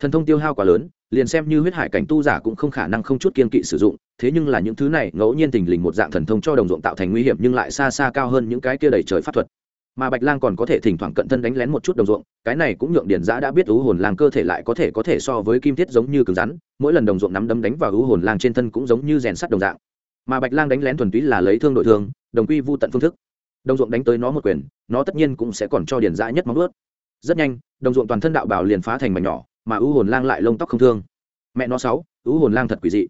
Thần thông tiêu hao quá lớn, liền xem như huyết hải cảnh tu giả cũng không khả năng không chút kiên kỵ sử dụng, thế nhưng là những thứ này ngẫu nhiên tình lình một dạng thần thông cho đồng ruộng tạo thành nguy hiểm nhưng lại xa xa cao hơn những cái kia đầy trời pháp thuật mà bạch lang còn có thể thỉnh thoảng cận thân đánh lén một chút đồng ruộng, cái này cũng nhượng điển giã đã biết ú hồn lang cơ thể lại có thể có thể so với kim thiết giống như cứng rắn, mỗi lần đồng ruộng nắm đấm đánh vào ú hồn lang trên thân cũng giống như rèn sắt đồng dạng. mà bạch lang đánh lén thuần túy là lấy thương đội thương, đồng quy vô tận phương thức. đồng ruộng đánh tới nó một quyền, nó tất nhiên cũng sẽ còn cho điển giã nhất móng ướt rất nhanh, đồng ruộng toàn thân đạo bảo liền phá thành mảnh nhỏ, mà ưu hồn lang lại lông tóc không thương. mẹ nó sáu, ưu hồn lang thật quỷ dị.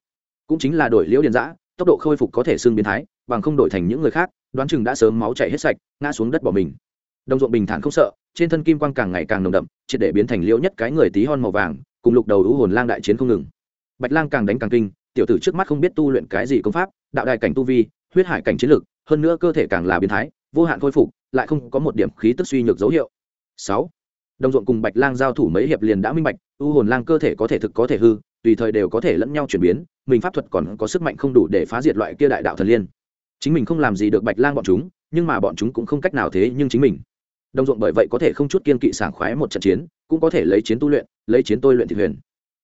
cũng chính là đổi liễu điền giã, tốc độ khôi phục có thể xương biến thái, bằng không đổi thành những người khác đoán chừng đã sớm máu chảy hết sạch, ngã xuống đất bỏ mình. Đồng ruộng bình thản không sợ, trên thân kim quang càng ngày càng nồng đậm, triệt để biến thành liễu nhất cái người tí hon màu vàng, cùng lục đầu u hồn lang đại chiến không ngừng. Bạch lang càng đánh càng kinh, tiểu tử trước mắt không biết tu luyện cái gì công pháp, đạo đại cảnh tu vi, huyết hải cảnh chiến lực, hơn nữa cơ thể càng là biến thái, vô hạn khôi phục, lại không có một điểm khí tức suy nhược dấu hiệu. Sáu, đồng ruộng cùng bạch lang giao thủ mấy hiệp liền đã minh bạch u hồn lang cơ thể có thể thực có thể hư, tùy thời đều có thể lẫn nhau chuyển biến, mình pháp thuật còn có sức mạnh không đủ để phá diệt loại kia đại đạo thần liên chính mình không làm gì được bạch lang bọn chúng, nhưng mà bọn chúng cũng không cách nào thế nhưng chính mình. Đồng ruộng bởi vậy có thể không chút kiên kỵ sảng khoái một trận chiến, cũng có thể lấy chiến tu luyện, lấy chiến tôi luyện thị huyền.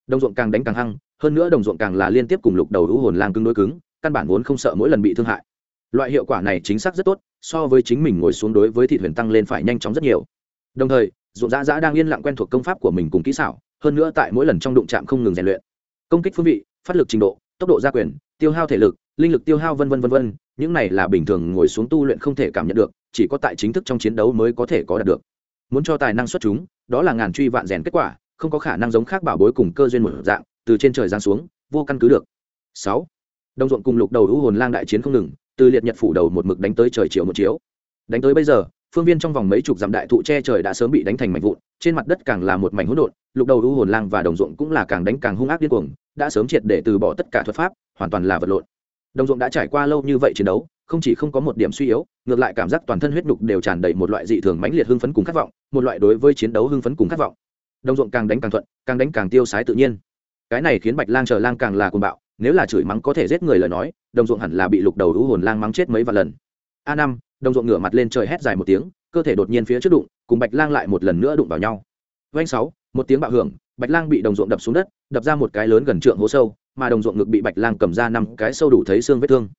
Đồng ruộng càng đánh càng hăng, hơn nữa đồng ruộng càng là liên tiếp cùng lục đầu u hồn lang cứng đối cứng, căn bản vốn không sợ mỗi lần bị thương hại. Loại hiệu quả này chính xác rất tốt, so với chính mình ngồi xuống đối với thị huyền tăng lên phải nhanh chóng rất nhiều. Đồng thời, ruộng dã dã đang yên lặng quen thuộc công pháp của mình cùng kỹ xảo, hơn nữa tại mỗi lần trong đụng chạm không ngừng rèn luyện. Công kích phương vị, phát lực trình độ, tốc độ gia quyền, tiêu hao thể lực linh lực tiêu hao vân vân vân vân, những này là bình thường ngồi xuống tu luyện không thể cảm nhận được, chỉ có tại chính thức trong chiến đấu mới có thể có đạt được. Muốn cho tài năng xuất chúng, đó là ngàn truy vạn rèn kết quả, không có khả năng giống khác bảo bối cùng cơ duyên một dạng, từ trên trời giáng xuống, vô căn cứ được. Sáu, đồng ruộng cùng lục đầu hữu hồn lang đại chiến không ngừng, từ liệt nhật phủ đầu một mực đánh tới trời chiều một chiếu. Đánh tới bây giờ, phương viên trong vòng mấy chục dặm đại thụ che trời đã sớm bị đánh thành mảnh vụn, trên mặt đất càng là một mảnh hỗn độn, lục đầu u hồn lang và đồng ruộng cũng là càng đánh càng hung ác điên cuồng, đã sớm triệt để từ bỏ tất cả thuật pháp, hoàn toàn là vật lộn đồng ruộng đã trải qua lâu như vậy chiến đấu, không chỉ không có một điểm suy yếu, ngược lại cảm giác toàn thân huyết nhục đều tràn đầy một loại dị thường mãnh liệt hưng phấn cùng khát vọng, một loại đối với chiến đấu hưng phấn cùng khát vọng. Đồng ruộng càng đánh càng thuận, càng đánh càng tiêu sái tự nhiên. Cái này khiến bạch lang chờ lang càng là cuồng bạo, nếu là chửi mắng có thể giết người lời nói, đồng ruộng hẳn là bị lục đầu u hồn lang mắng chết mấy vài lần. A năm, đồng ruộng ngửa mặt lên trời hét dài một tiếng, cơ thể đột nhiên phía trước đụng, cùng bạch lang lại một lần nữa đụng vào nhau. Vanh sáu, một tiếng bạo hưởng, bạch lang bị đồng ruộng đập xuống đất, đập ra một cái lớn gần trượng hố sâu mà đồng ruộng ngực bị bạch lang cầm ra năm cái sâu đủ thấy xương vết thương.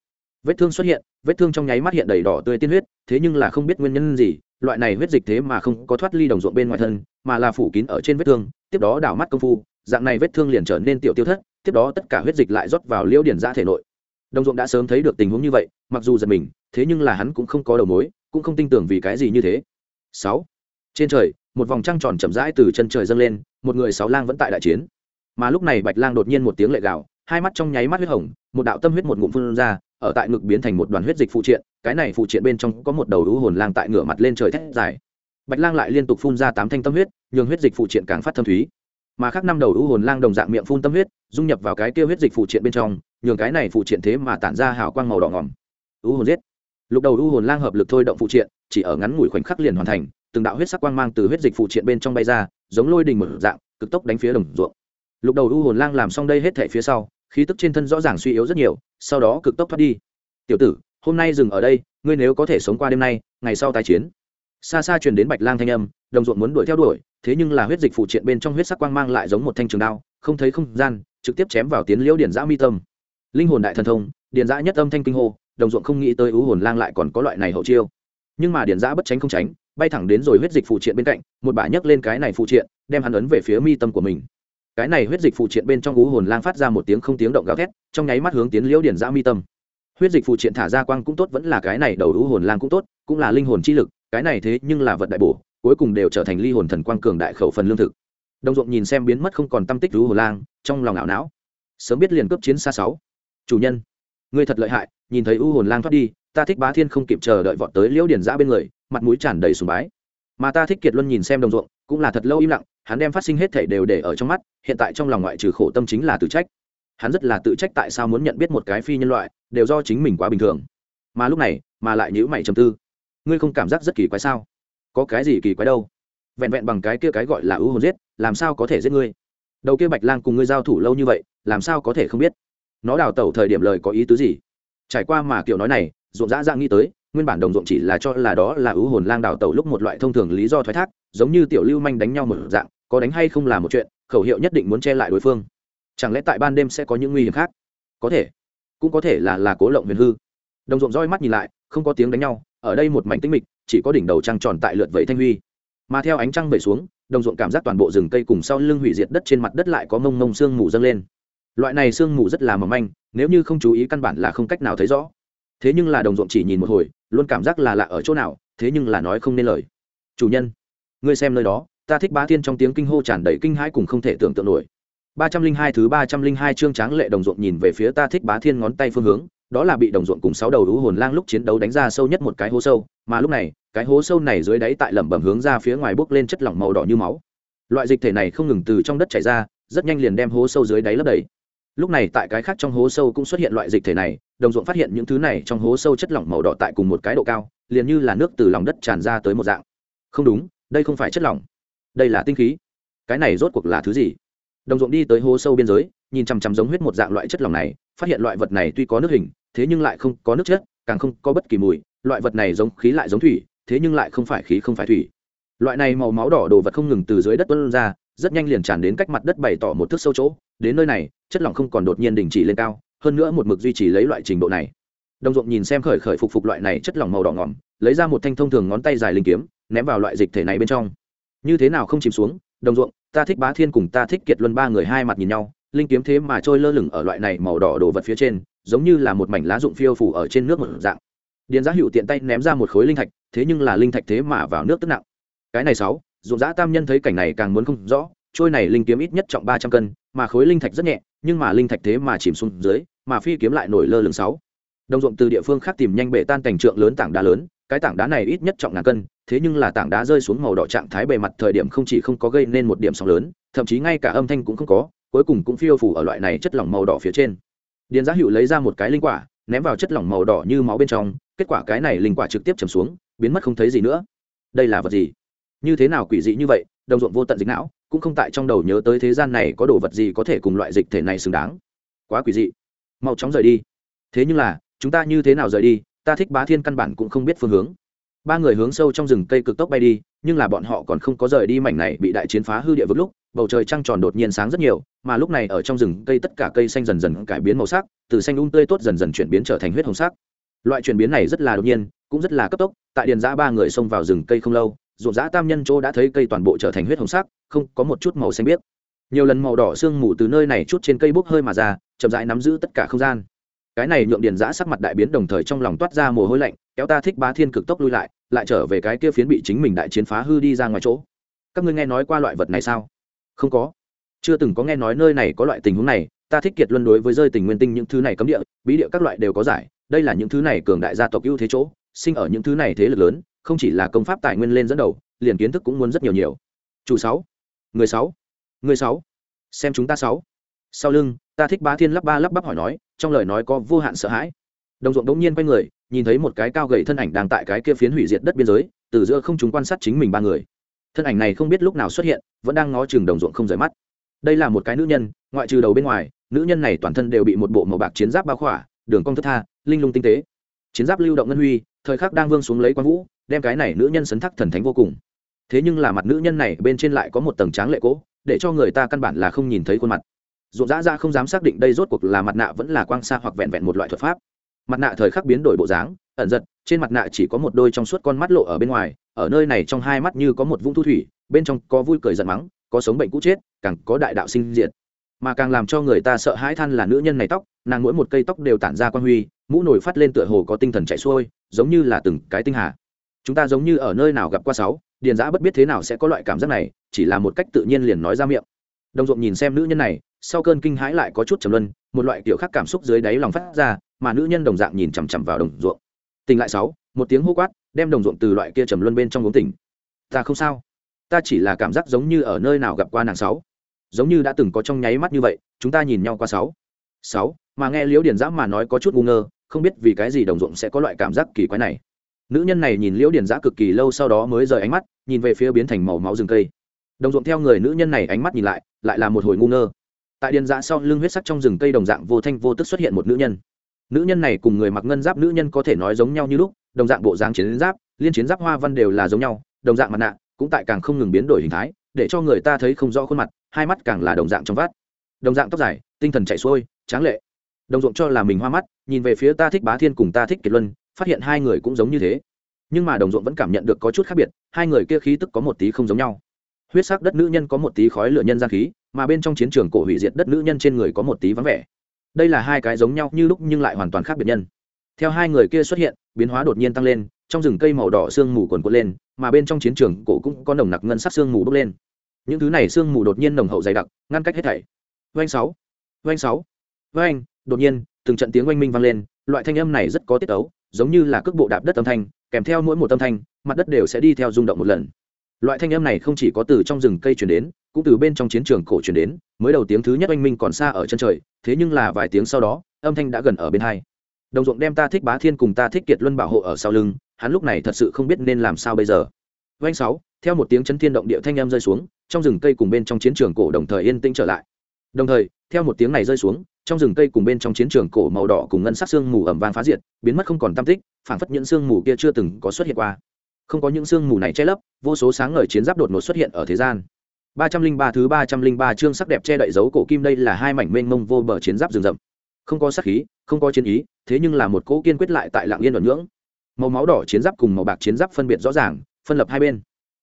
Vết thương xuất hiện, vết thương trong nháy mắt hiện đầy đỏ tươi tiên huyết, thế nhưng là không biết nguyên nhân gì, loại này huyết dịch thế mà không có thoát ly đồng ruộng bên ngoài thân, mà là phủ kín ở trên vết thương, tiếp đó đảo mắt công phu, dạng này vết thương liền trở nên tiểu tiêu thất, tiếp đó tất cả huyết dịch lại rót vào liễu điển ra thể nội. Đồng ruộng đã sớm thấy được tình huống như vậy, mặc dù giật mình, thế nhưng là hắn cũng không có đầu mối, cũng không tin tưởng vì cái gì như thế. Sáu. Trên trời, một vòng trăng tròn chậm rãi từ chân trời dâng lên, một người sáu lang vẫn tại đại chiến. Mà lúc này bạch lang đột nhiên một tiếng lệ gạo hai mắt trong nháy mắt huyết hồng, một đạo tâm huyết một ngụm phun ra, ở tại ngực biến thành một đoàn huyết dịch phụ triện, cái này phụ triện bên trong có một đầu lũ hồn lang tại ngửa mặt lên trời thét dài. Bạch lang lại liên tục phun ra tám thanh tâm huyết, nhường huyết dịch phụ triện càng phát thâm thúy. Mà khác năm đầu lũ hồn lang đồng dạng miệng phun tâm huyết, dung nhập vào cái kia huyết dịch phụ triện bên trong, nhường cái này phụ triện thế mà tản ra hào quang màu đỏ ngỏm. Lũ hồn giết. Lục đầu lũ hồn lang hợp lực thôi động phụ triện, chỉ ở ngắn ngủi khoảnh khắc liền hoàn thành, từng đạo huyết sắc quang mang từ huyết dịch phụ triện bên trong bay ra, giống lôi đình một dạng, cực tốc đánh phía đồng ruộng. Lục đầu u hồn lang làm xong đây hết thể phía sau khí tức trên thân rõ ràng suy yếu rất nhiều, sau đó cực tốc thoát đi. Tiểu tử, hôm nay dừng ở đây, ngươi nếu có thể sống qua đêm nay, ngày sau tái chiến. Xa xa truyền đến bạch lang thanh âm, đồng ruộng muốn đuổi theo đuổi, thế nhưng là huyết dịch phụ triện bên trong huyết sắc quang mang lại giống một thanh trường đao, không thấy không gian, trực tiếp chém vào tiến liễu điển giã mi tâm. Linh hồn đại thần thông điển giã nhất âm thanh kinh hô, đồng ruộng không nghĩ tới ú hồn lang lại còn có loại này hậu chiêu. Nhưng mà điển giã bất tránh không tránh, bay thẳng đến rồi huyết dịch phụ triện bên cạnh, một bả nhấc lên cái này phụ triện, đem hắn ấn về phía mi tâm của mình cái này huyết dịch phụ triện bên trong ú hồn lang phát ra một tiếng không tiếng động gào thét, trong nháy mắt hướng tiến liễu điển giã mi tâm. Huyết dịch phụ triện thả ra quang cũng tốt, vẫn là cái này đầu ú hồn lang cũng tốt, cũng là linh hồn chi lực, cái này thế nhưng là vật đại bổ, cuối cùng đều trở thành ly hồn thần quang cường đại khẩu phần lương thực. Đồng ruộng nhìn xem biến mất không còn tâm tích ú hồn lang, trong lòng ảo não. Sớm biết liền cướp chiến xa sáu. Chủ nhân, ngươi thật lợi hại, nhìn thấy u hồn lang thoát đi, ta thích bá thiên không kịp chờ đợi vọt tới liễu điển giã bên người, mặt mũi tràn đầy sùng bái. Mà ta thích kiệt luân nhìn xem đồng ruộng cũng là thật lâu im lặng, hắn đem phát sinh hết thể đều để ở trong mắt, hiện tại trong lòng ngoại trừ khổ tâm chính là tự trách. Hắn rất là tự trách tại sao muốn nhận biết một cái phi nhân loại, đều do chính mình quá bình thường. Mà lúc này, mà lại nhữ mày trầm tư. Ngươi không cảm giác rất kỳ quái sao? Có cái gì kỳ quái đâu? Vẹn vẹn bằng cái kia cái gọi là ưu hồn giết, làm sao có thể giết ngươi? Đầu kia bạch lang cùng ngươi giao thủ lâu như vậy, làm sao có thể không biết? Nó đào tẩu thời điểm lời có ý tứ gì? Trải qua mà kiểu nói này, ruộng dã dạng nghĩ tới nguyên bản đồng ruộng chỉ là cho là đó là ưu hồn lang đào tẩu lúc một loại thông thường lý do thoái thác, giống như tiểu lưu manh đánh nhau một dạng, có đánh hay không là một chuyện, khẩu hiệu nhất định muốn che lại đối phương. Chẳng lẽ tại ban đêm sẽ có những nguy hiểm khác? Có thể. Cũng có thể là là cố lộng huyền hư. Đồng ruộng roi mắt nhìn lại, không có tiếng đánh nhau, ở đây một mảnh tĩnh mịch, chỉ có đỉnh đầu trăng tròn tại lượt vẫy thanh huy. Mà theo ánh trăng về xuống, đồng ruộng cảm giác toàn bộ rừng cây cùng sau lưng hủy diệt đất trên mặt đất lại có mông mông sương mù dâng lên. Loại này sương mù rất là mỏng manh, nếu như không chú ý căn bản là không cách nào thấy rõ thế nhưng là đồng ruộng chỉ nhìn một hồi, luôn cảm giác là lạ ở chỗ nào, thế nhưng là nói không nên lời. Chủ nhân, ngươi xem nơi đó, ta thích bá thiên trong tiếng kinh hô tràn đầy kinh hãi cùng không thể tưởng tượng nổi. Ba trăm linh hai thứ ba trăm linh hai chương tráng lệ đồng ruộng nhìn về phía ta thích bá thiên ngón tay phương hướng, đó là bị đồng ruộng cùng sáu đầu lũ hồn lang lúc chiến đấu đánh ra sâu nhất một cái hố sâu, mà lúc này, cái hố sâu này dưới đáy tại lẩm bẩm hướng ra phía ngoài bốc lên chất lỏng màu đỏ như máu. Loại dịch thể này không ngừng từ trong đất chảy ra, rất nhanh liền đem hố sâu dưới đáy lấp đầy. Lúc này tại cái khác trong hố sâu cũng xuất hiện loại dịch thể này đồng ruộng phát hiện những thứ này trong hố sâu chất lỏng màu đỏ tại cùng một cái độ cao, liền như là nước từ lòng đất tràn ra tới một dạng. Không đúng, đây không phải chất lỏng. Đây là tinh khí. Cái này rốt cuộc là thứ gì? Đồng ruộng đi tới hố sâu biên giới, nhìn chằm chằm giống huyết một dạng loại chất lỏng này, phát hiện loại vật này tuy có nước hình, thế nhưng lại không có nước chất, càng không có bất kỳ mùi, loại vật này giống khí lại giống thủy, thế nhưng lại không phải khí không phải thủy. Loại này màu máu đỏ đồ vật không ngừng từ dưới đất tuân ra, rất nhanh liền tràn đến cách mặt đất bày tỏ một thước sâu chỗ, đến nơi này, chất lỏng không còn đột nhiên đình chỉ lên cao hơn nữa một mực duy trì lấy loại trình độ này. Đồng ruộng nhìn xem khởi khởi phục phục loại này chất lỏng màu đỏ ngỏm, lấy ra một thanh thông thường ngón tay dài linh kiếm, ném vào loại dịch thể này bên trong. Như thế nào không chìm xuống đồng ruộng, ta thích bá thiên cùng ta thích kiệt luân ba người hai mặt nhìn nhau, linh kiếm thế mà trôi lơ lửng ở loại này màu đỏ đồ vật phía trên, giống như là một mảnh lá dụng phiêu phủ ở trên nước một dạng. Điền giá hữu tiện tay ném ra một khối linh thạch, thế nhưng là linh thạch thế mà vào nước tức nặng. Cái này sáu dụng giã tam nhân thấy cảnh này càng muốn không rõ, trôi này linh kiếm ít nhất trọng ba trăm cân, mà khối linh thạch rất nhẹ nhưng mà linh thạch thế mà chìm xuống dưới, mà phi kiếm lại nổi lơ lửng sáu. Đồng ruộng từ địa phương khác tìm nhanh bể tan cảnh trượng lớn tảng đá lớn, cái tảng đá này ít nhất trọng ngàn cân, thế nhưng là tảng đá rơi xuống màu đỏ trạng thái bề mặt thời điểm không chỉ không có gây nên một điểm sóng lớn, thậm chí ngay cả âm thanh cũng không có, cuối cùng cũng phiêu phủ ở loại này chất lỏng màu đỏ phía trên. Điền giá hữu lấy ra một cái linh quả, ném vào chất lỏng màu đỏ như máu bên trong, kết quả cái này linh quả trực tiếp chầm xuống, biến mất không thấy gì nữa. Đây là vật gì? Như thế nào quỷ dị như vậy, đồng ruộng vô tận dịch não cũng không tại trong đầu nhớ tới thế gian này có đồ vật gì có thể cùng loại dịch thể này xứng đáng. Quá quỷ dị. Mau chóng rời đi. Thế nhưng là, chúng ta như thế nào rời đi, ta thích bá thiên căn bản cũng không biết phương hướng. Ba người hướng sâu trong rừng cây cực tốc bay đi, nhưng là bọn họ còn không có rời đi mảnh này bị đại chiến phá hư địa vực lúc, bầu trời trăng tròn đột nhiên sáng rất nhiều, mà lúc này ở trong rừng cây tất cả cây xanh dần dần cải biến màu sắc, từ xanh un tươi tốt dần dần chuyển biến trở thành huyết hồng sắc. Loại chuyển biến này rất là đột nhiên, cũng rất là cấp tốc, tại điền giã ba người xông vào rừng cây không lâu ruộng giã tam nhân chỗ đã thấy cây toàn bộ trở thành huyết hồng sắc, không có một chút màu xanh biếc. Nhiều lần màu đỏ sương mù từ nơi này chút trên cây bốc hơi mà ra, chậm rãi nắm giữ tất cả không gian. Cái này nhượng điền giã sắc mặt đại biến đồng thời trong lòng toát ra mồ hôi lạnh, kéo ta thích bá thiên cực tốc lui lại lại trở về cái kia phiến bị chính mình đại chiến phá hư đi ra ngoài chỗ. Các ngươi nghe nói qua loại vật này sao? Không có. Chưa từng có nghe nói nơi này có loại tình huống này, ta thích kiệt luân đối với rơi tình nguyên tinh những thứ này cấm địa, bí địa các loại đều có giải, đây là những thứ này cường đại gia tộc ưu thế chỗ, sinh ở những thứ này thế lực lớn không chỉ là công pháp tài nguyên lên dẫn đầu, liền kiến thức cũng muốn rất nhiều nhiều. Chủ sáu, người sáu người sáu, xem chúng ta sáu. Sau lưng, ta thích bá thiên lắp ba lắp bắp hỏi nói, trong lời nói có vô hạn sợ hãi. Đồng ruộng đống nhiên quay người, nhìn thấy một cái cao gầy thân ảnh đang tại cái kia phiến hủy diệt đất biên giới, từ giữa không chúng quan sát chính mình ba người. Thân ảnh này không biết lúc nào xuất hiện, vẫn đang ngó chừng đồng ruộng không rời mắt. Đây là một cái nữ nhân, ngoại trừ đầu bên ngoài, nữ nhân này toàn thân đều bị một bộ màu bạc chiến giáp bao khỏa, đường cong thất tha, linh lung tinh tế. Chiến giáp lưu động ngân huy, thời khắc đang vương xuống lấy quang vũ đem cái này nữ nhân sấn thắc thần thánh vô cùng. Thế nhưng là mặt nữ nhân này bên trên lại có một tầng tráng lệ cỗ để cho người ta căn bản là không nhìn thấy khuôn mặt. Rộn rã ra không dám xác định đây rốt cuộc là mặt nạ vẫn là quang xa hoặc vẹn vẹn một loại thuật pháp. Mặt nạ thời khắc biến đổi bộ dáng, ẩn giật, trên mặt nạ chỉ có một đôi trong suốt con mắt lộ ở bên ngoài, ở nơi này trong hai mắt như có một vũng thu thủy, bên trong có vui cười giận mắng, có sống bệnh cũ chết, càng có đại đạo sinh diệt. Mà càng làm cho người ta sợ hãi than là nữ nhân này tóc, nàng mỗi một cây tóc đều tản ra quan huy, mũ nổi phát lên tựa hồ có tinh thần chạy xuôi, giống như là từng cái tinh hà chúng ta giống như ở nơi nào gặp qua sáu, điền giã bất biết thế nào sẽ có loại cảm giác này, chỉ là một cách tự nhiên liền nói ra miệng. Đồng ruộng nhìn xem nữ nhân này, sau cơn kinh hãi lại có chút trầm luân, một loại kiểu khác cảm xúc dưới đáy lòng phát ra, mà nữ nhân đồng dạng nhìn chằm chằm vào đồng ruộng. Tỉnh lại sáu, một tiếng hô quát, đem đồng ruộng từ loại kia trầm luân bên trong uống tỉnh. Ta không sao. Ta chỉ là cảm giác giống như ở nơi nào gặp qua nàng sáu. Giống như đã từng có trong nháy mắt như vậy, chúng ta nhìn nhau qua sáu. Sáu, mà nghe liễu điền giã mà nói có chút ngu ngơ, không biết vì cái gì đồng ruộng sẽ có loại cảm giác kỳ quái này nữ nhân này nhìn liễu điền giã cực kỳ lâu sau đó mới rời ánh mắt, nhìn về phía biến thành màu máu rừng cây. Đồng ruộng theo người nữ nhân này ánh mắt nhìn lại lại là một hồi ngu ngơ. Tại điền giã sau lưng huyết sắc trong rừng cây đồng dạng vô thanh vô tức xuất hiện một nữ nhân. Nữ nhân này cùng người mặc ngân giáp nữ nhân có thể nói giống nhau như lúc, đồng dạng bộ dáng chiến giáp, liên chiến giáp hoa văn đều là giống nhau, đồng dạng mặt nạ cũng tại càng không ngừng biến đổi hình thái, để cho người ta thấy không rõ khuôn mặt, hai mắt càng là đồng dạng trong vát đồng dạng tóc dài, tinh thần chạy xuôi, tráng lệ. Đồng ruộng cho là mình hoa mắt, nhìn về phía ta thích bá thiên cùng ta thích kiệt luân phát hiện hai người cũng giống như thế. Nhưng mà đồng ruộng vẫn cảm nhận được có chút khác biệt, hai người kia khí tức có một tí không giống nhau. Huyết sắc đất nữ nhân có một tí khói lửa nhân gian khí, mà bên trong chiến trường cổ hủy diệt đất nữ nhân trên người có một tí vắng vẻ. Đây là hai cái giống nhau như lúc nhưng lại hoàn toàn khác biệt nhân. Theo hai người kia xuất hiện, biến hóa đột nhiên tăng lên, trong rừng cây màu đỏ sương mù quần quật lên, mà bên trong chiến trường cổ cũng có nồng nặc ngân sắc sương mù bốc lên. Những thứ này sương mù đột nhiên nồng hậu dày đặc, ngăn cách hết thảy. Vanh sáu vanh sáu vanh đột nhiên, từng trận tiếng oanh minh vang lên, loại thanh âm này rất có tiết ấu giống như là cước bộ đạp đất âm thanh, kèm theo mỗi một âm thanh, mặt đất đều sẽ đi theo rung động một lần. Loại thanh âm này không chỉ có từ trong rừng cây chuyển đến, cũng từ bên trong chiến trường cổ chuyển đến, mới đầu tiếng thứ nhất oanh minh còn xa ở chân trời, thế nhưng là vài tiếng sau đó, âm thanh đã gần ở bên hai. Đồng ruộng đem ta thích bá thiên cùng ta thích kiệt luân bảo hộ ở sau lưng, hắn lúc này thật sự không biết nên làm sao bây giờ. Oanh sáu, theo một tiếng chấn thiên động địa thanh âm rơi xuống, trong rừng cây cùng bên trong chiến trường cổ đồng thời yên tĩnh trở lại đồng thời, theo một tiếng này rơi xuống, trong rừng cây cùng bên trong chiến trường cổ màu đỏ cùng ngân sắc xương mù ẩm vang phá diệt, biến mất không còn tam tích phản phất những xương mù kia chưa từng có xuất hiện qua. Không có những xương mù này che lấp, vô số sáng ngời chiến giáp đột ngột xuất hiện ở thế gian. Ba trăm linh ba thứ ba trăm linh ba chương sắc đẹp che đậy dấu cổ kim đây là hai mảnh mênh mông vô bờ chiến giáp rừng rậm. Không có sắc khí, không có chiến ý, thế nhưng là một cỗ kiên quyết lại tại lạng yên đoạn ngưỡng. màu máu đỏ chiến giáp cùng màu bạc chiến giáp phân biệt rõ ràng, phân lập hai bên.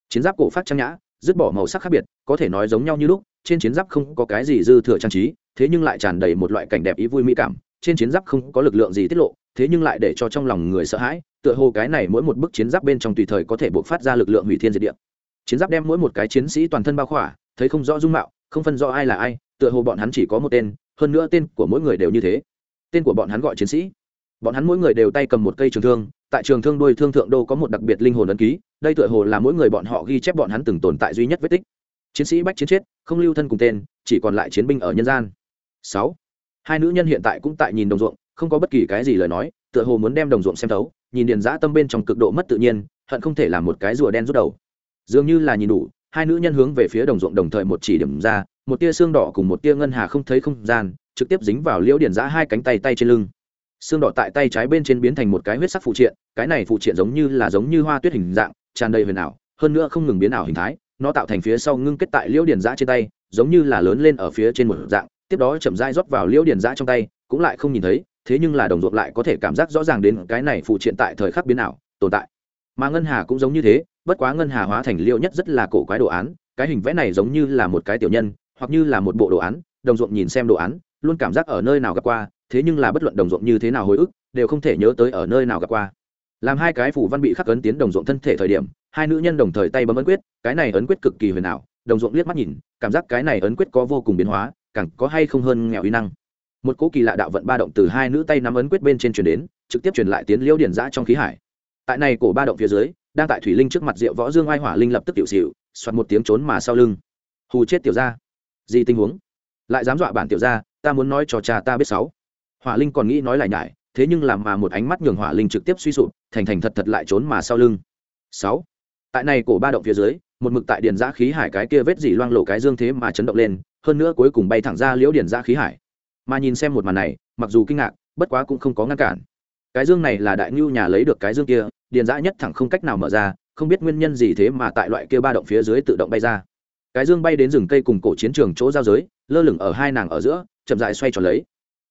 Chiến giáp cổ phát trang nhã dứt bỏ màu sắc khác biệt, có thể nói giống nhau như lúc, trên chiến giáp không có cái gì dư thừa trang trí, thế nhưng lại tràn đầy một loại cảnh đẹp ý vui mỹ cảm, trên chiến giáp không có lực lượng gì tiết lộ, thế nhưng lại để cho trong lòng người sợ hãi, tựa hồ cái này mỗi một bức chiến giáp bên trong tùy thời có thể buộc phát ra lực lượng hủy thiên diệt địa. Chiến giáp đem mỗi một cái chiến sĩ toàn thân bao khỏa, thấy không rõ dung mạo, không phân rõ ai là ai, tựa hồ bọn hắn chỉ có một tên, hơn nữa tên của mỗi người đều như thế. Tên của bọn hắn gọi chiến sĩ bọn hắn mỗi người đều tay cầm một cây trường thương, tại trường thương đuôi thương thượng đô có một đặc biệt linh hồn ấn ký, đây tựa hồ là mỗi người bọn họ ghi chép bọn hắn từng tồn tại duy nhất vết tích. Chiến sĩ bách chiến chết, không lưu thân cùng tên, chỉ còn lại chiến binh ở nhân gian. Sáu, hai nữ nhân hiện tại cũng tại nhìn đồng ruộng, không có bất kỳ cái gì lời nói, tựa hồ muốn đem đồng ruộng xem thấu, nhìn điền giã tâm bên trong cực độ mất tự nhiên, hận không thể làm một cái rùa đen rút đầu. Dường như là nhìn đủ, hai nữ nhân hướng về phía đồng ruộng đồng thời một chỉ điểm ra, một tia xương đỏ cùng một tia ngân hà không thấy không gian, trực tiếp dính vào liễu điền giã hai cánh tay tay trên lưng xương đỏ tại tay trái bên trên biến thành một cái huyết sắc phụ triện, cái này phụ triện giống như là giống như hoa tuyết hình dạng, tràn đầy huyền ảo, hơn nữa không ngừng biến ảo hình thái, nó tạo thành phía sau ngưng kết tại liễu điền giã trên tay, giống như là lớn lên ở phía trên một dạng, tiếp đó chậm rãi rót vào liễu điền giã trong tay, cũng lại không nhìn thấy, thế nhưng là đồng ruộng lại có thể cảm giác rõ ràng đến cái này phụ triện tại thời khắc biến ảo, tồn tại. Mà ngân hà cũng giống như thế, bất quá ngân hà hóa thành liễu nhất rất là cổ quái đồ án, cái hình vẽ này giống như là một cái tiểu nhân, hoặc như là một bộ đồ án, đồng ruộng nhìn xem đồ án, luôn cảm giác ở nơi nào gặp qua thế nhưng là bất luận đồng ruộng như thế nào hồi ức, đều không thể nhớ tới ở nơi nào gặp qua. Làm hai cái phủ văn bị khắc ấn tiến đồng ruộng thân thể thời điểm, hai nữ nhân đồng thời tay bấm ấn quyết, cái này ấn quyết cực kỳ huyền ảo, đồng ruộng liếc mắt nhìn, cảm giác cái này ấn quyết có vô cùng biến hóa, càng có hay không hơn nghèo uy năng. Một cỗ kỳ lạ đạo vận ba động từ hai nữ tay nắm ấn quyết bên trên truyền đến, trực tiếp truyền lại tiến liễu điển giã trong khí hải. Tại này cổ ba động phía dưới, đang tại thủy linh trước mặt rượu võ dương oai hỏa linh lập tức tiểu xịu xoặt một tiếng trốn mà sau lưng. Hù chết tiểu ra gì tình huống? Lại dám dọa bản tiểu ra ta muốn nói cho cha ta biết sáu hỏa linh còn nghĩ nói lại nhải, thế nhưng làm mà một ánh mắt nhường hỏa linh trực tiếp suy sụp, thành thành thật thật lại trốn mà sau lưng. Sáu. Tại này cổ ba động phía dưới, một mực tại điền giã khí hải cái kia vết dỉ loang lộ cái dương thế mà chấn động lên, hơn nữa cuối cùng bay thẳng ra liễu điền giã khí hải. Mà nhìn xem một màn này, mặc dù kinh ngạc, bất quá cũng không có ngăn cản. Cái dương này là đại ngưu nhà lấy được cái dương kia, điền giã nhất thẳng không cách nào mở ra, không biết nguyên nhân gì thế mà tại loại kia ba động phía dưới tự động bay ra. Cái dương bay đến rừng cây cùng cổ chiến trường chỗ giao giới, lơ lửng ở hai nàng ở giữa, chậm dại xoay tròn lấy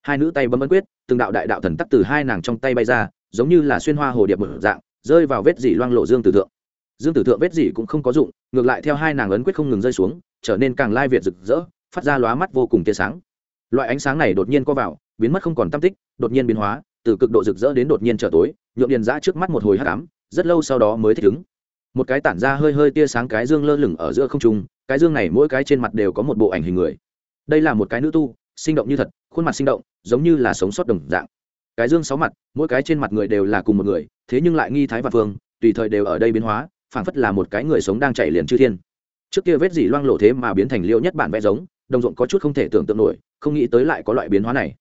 hai nữ tay bấm ấn quyết, từng đạo đại đạo thần tắc từ hai nàng trong tay bay ra, giống như là xuyên hoa hồ điệp mở dạng, rơi vào vết dỉ loang lộ dương tử thượng. Dương tử thượng vết dỉ cũng không có dụng, ngược lại theo hai nàng ấn quyết không ngừng rơi xuống, trở nên càng lai việt rực rỡ, phát ra lóa mắt vô cùng tia sáng. Loại ánh sáng này đột nhiên co vào, biến mất không còn tam tích, đột nhiên biến hóa, từ cực độ rực rỡ đến đột nhiên trở tối nhuộm điền giã trước mắt một hồi hát ám, rất lâu sau đó mới thích ứng. Một cái tản ra hơi hơi tia sáng cái dương lơ lửng ở giữa không trung, cái dương này mỗi cái trên mặt đều có một bộ ảnh hình người. Đây là một cái nữ tu, sinh động như thật, khuôn mặt sinh động giống như là sống sót đồng dạng. Cái dương sáu mặt, mỗi cái trên mặt người đều là cùng một người, thế nhưng lại nghi thái và phương, tùy thời đều ở đây biến hóa, phảng phất là một cái người sống đang chạy liền chư thiên. Trước kia vết dỉ loang lộ thế mà biến thành liêu nhất bản vẽ giống, đồng ruộng có chút không thể tưởng tượng nổi, không nghĩ tới lại có loại biến hóa này.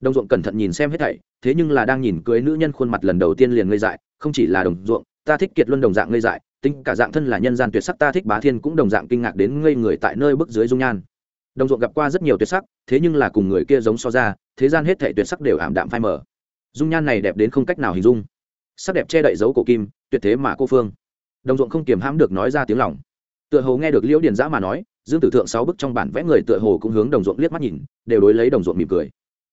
Đồng ruộng cẩn thận nhìn xem hết thảy, thế nhưng là đang nhìn cưới nữ nhân khuôn mặt lần đầu tiên liền ngây dại, không chỉ là đồng ruộng, ta thích kiệt luân đồng dạng ngây dại, tính cả dạng thân là nhân gian tuyệt sắc ta thích bá thiên cũng đồng dạng kinh ngạc đến ngây người tại nơi bức dưới dung nhan đồng ruộng gặp qua rất nhiều tuyệt sắc, thế nhưng là cùng người kia giống so ra, thế gian hết thể tuyệt sắc đều ảm đạm phai mờ. Dung nhan này đẹp đến không cách nào hình dung. Sắc đẹp che đậy dấu cổ kim, tuyệt thế mà cô phương. Đồng ruộng không kiềm hãm được nói ra tiếng lòng. Tựa hồ nghe được liễu điền giã mà nói, dương tử thượng sáu bức trong bản vẽ người tựa hồ cũng hướng đồng ruộng liếc mắt nhìn, đều đối lấy đồng ruộng mỉm cười.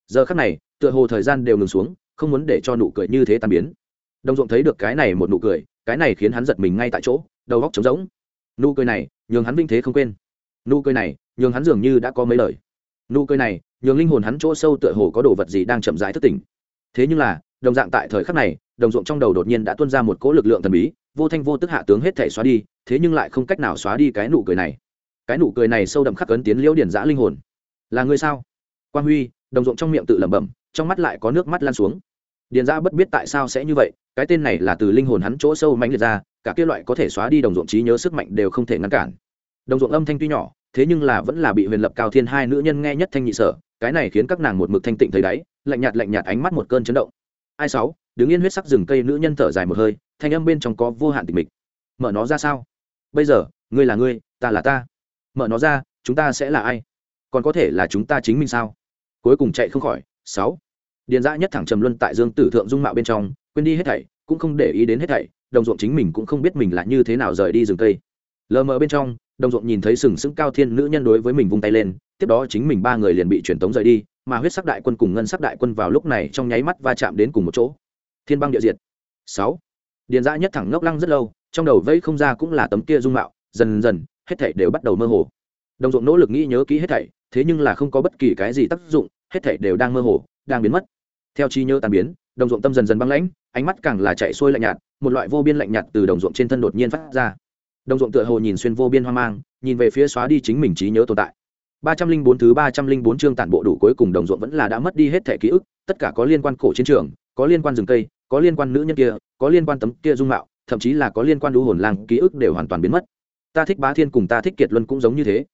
Giờ khắc này, tựa hồ thời gian đều ngừng xuống, không muốn để cho nụ cười như thế tan biến. Đồng ruộng thấy được cái này một nụ cười, cái này khiến hắn giật mình ngay tại chỗ, đầu góc trống rỗng. Nụ cười này, nhường hắn vinh thế không quên nụ cười này, nhường hắn dường như đã có mấy lời. Nụ cười này, nhường linh hồn hắn chỗ sâu tựa hồ có đồ vật gì đang chậm rãi thức tỉnh. Thế nhưng là, đồng dạng tại thời khắc này, đồng ruộng trong đầu đột nhiên đã tuôn ra một cỗ lực lượng thần bí, vô thanh vô tức hạ tướng hết thể xóa đi, thế nhưng lại không cách nào xóa đi cái nụ cười này. Cái nụ cười này sâu đậm khắc ấn tiến liễu điển giã linh hồn. Là người sao? Quang huy, đồng ruộng trong miệng tự lẩm bẩm, trong mắt lại có nước mắt lan xuống. Điền giã bất biết tại sao sẽ như vậy, cái tên này là từ linh hồn hắn chỗ sâu mạnh liệt ra, cả kia loại có thể xóa đi đồng ruộng trí nhớ sức mạnh đều không thể ngăn cản đồng ruộng âm thanh tuy nhỏ, thế nhưng là vẫn là bị huyền lập cao thiên hai nữ nhân nghe nhất thanh nhị sở, cái này khiến các nàng một mực thanh tịnh thấy đáy, lạnh nhạt lạnh nhạt ánh mắt một cơn chấn động. Ai sáu, đứng yên huyết sắc rừng cây nữ nhân thở dài một hơi, thanh âm bên trong có vô hạn tịch mịch. Mở nó ra sao? Bây giờ, ngươi là ngươi, ta là ta. Mở nó ra, chúng ta sẽ là ai? Còn có thể là chúng ta chính mình sao? Cuối cùng chạy không khỏi, sáu. Điền dã nhất thẳng trầm luân tại dương tử thượng dung mạo bên trong, quên đi hết thảy, cũng không để ý đến hết thảy, đồng ruộng chính mình cũng không biết mình là như thế nào rời đi rừng cây lờ mờ bên trong, đồng ruộng nhìn thấy sừng sững cao thiên nữ nhân đối với mình vung tay lên, tiếp đó chính mình ba người liền bị truyền tống rời đi, mà huyết sắc đại quân cùng ngân sắc đại quân vào lúc này trong nháy mắt va chạm đến cùng một chỗ. Thiên băng địa diệt. Sáu. Điền dã nhất thẳng ngốc lăng rất lâu, trong đầu vây không ra cũng là tấm kia dung mạo, dần dần, hết thảy đều bắt đầu mơ hồ. Đồng ruộng nỗ lực nghĩ nhớ kỹ hết thảy, thế nhưng là không có bất kỳ cái gì tác dụng, hết thảy đều đang mơ hồ, đang biến mất. Theo chi nhớ tan biến, đồng ruộng tâm dần dần băng lãnh, ánh mắt càng là chạy xuôi lạnh nhạt, một loại vô biên lạnh nhạt từ đồng ruộng trên thân đột nhiên phát ra đồng ruộng tựa hồ nhìn xuyên vô biên hoang mang, nhìn về phía xóa đi chính mình trí nhớ tồn tại. Ba trăm linh bốn thứ ba trăm linh bốn chương tản bộ đủ cuối cùng đồng ruộng vẫn là đã mất đi hết thẻ ký ức, tất cả có liên quan cổ chiến trường, có liên quan rừng cây, có liên quan nữ nhân kia, có liên quan tấm kia dung mạo, thậm chí là có liên quan đu hồn làng ký ức đều hoàn toàn biến mất. Ta thích bá thiên cùng ta thích kiệt luân cũng giống như thế.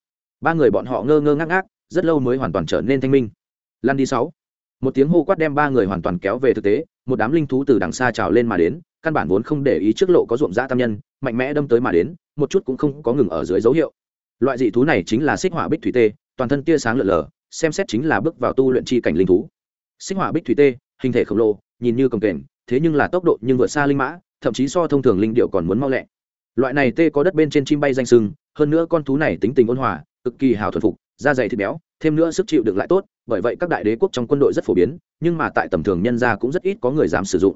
Ba người bọn họ ngơ ngơ ngác ngác, rất lâu mới hoàn toàn trở nên thanh minh. Lan đi sáu. Một tiếng hô quát đem ba người hoàn toàn kéo về thực tế, một đám linh thú từ đằng xa trào lên mà đến căn bản vốn không để ý trước lộ có ruộng dã tam nhân, mạnh mẽ đâm tới mà đến, một chút cũng không có ngừng ở dưới dấu hiệu. Loại dị thú này chính là xích hỏa bích thủy tê, toàn thân tia sáng lợn lờ xem xét chính là bước vào tu luyện chi cảnh linh thú. Xích hỏa bích thủy tê, hình thể khổng lồ, nhìn như cồng kềnh, thế nhưng là tốc độ nhưng vượt xa linh mã, thậm chí so thông thường linh điệu còn muốn mau lẹ. Loại này tê có đất bên trên chim bay danh sưng, hơn nữa con thú này tính tình ôn hòa, cực kỳ hào thuần phục, da dày thịt béo, thêm nữa sức chịu được lại tốt, bởi vậy các đại đế quốc trong quân đội rất phổ biến, nhưng mà tại tầm thường nhân gia cũng rất ít có người dám sử dụng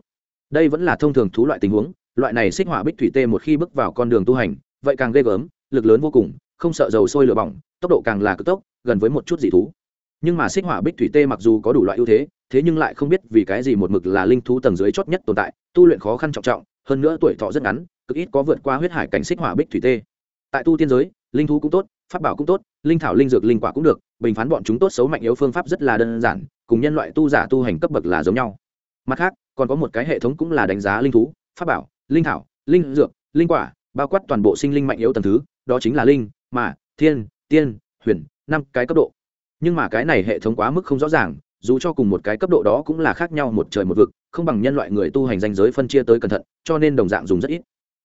đây vẫn là thông thường thú loại tình huống, loại này xích hỏa bích thủy tê một khi bước vào con đường tu hành, vậy càng ghê gớm, lực lớn vô cùng, không sợ dầu sôi lửa bỏng, tốc độ càng là cực tốc, gần với một chút dị thú. Nhưng mà xích hỏa bích thủy tê mặc dù có đủ loại ưu thế thế nhưng lại không biết vì cái gì một mực là linh thú tầng dưới chót nhất tồn tại, tu luyện khó khăn trọng trọng, hơn nữa tuổi thọ rất ngắn, cực ít có vượt qua huyết hải cảnh xích hỏa bích thủy tê. Tại tu tiên giới, linh thú cũng tốt, pháp bảo cũng tốt, linh thảo linh dược linh quả cũng được, bình phán bọn chúng tốt xấu mạnh yếu phương pháp rất là đơn giản, cùng nhân loại tu giả tu hành cấp bậc là giống nhau mặt khác, còn có một cái hệ thống cũng là đánh giá linh thú, pháp bảo, linh thảo, linh dược, linh quả, bao quát toàn bộ sinh linh mạnh yếu tầng thứ, đó chính là linh, mà, thiên, tiên, huyền, năm cái cấp độ. Nhưng mà cái này hệ thống quá mức không rõ ràng, dù cho cùng một cái cấp độ đó cũng là khác nhau một trời một vực, không bằng nhân loại người tu hành danh giới phân chia tới cẩn thận, cho nên đồng dạng dùng rất ít.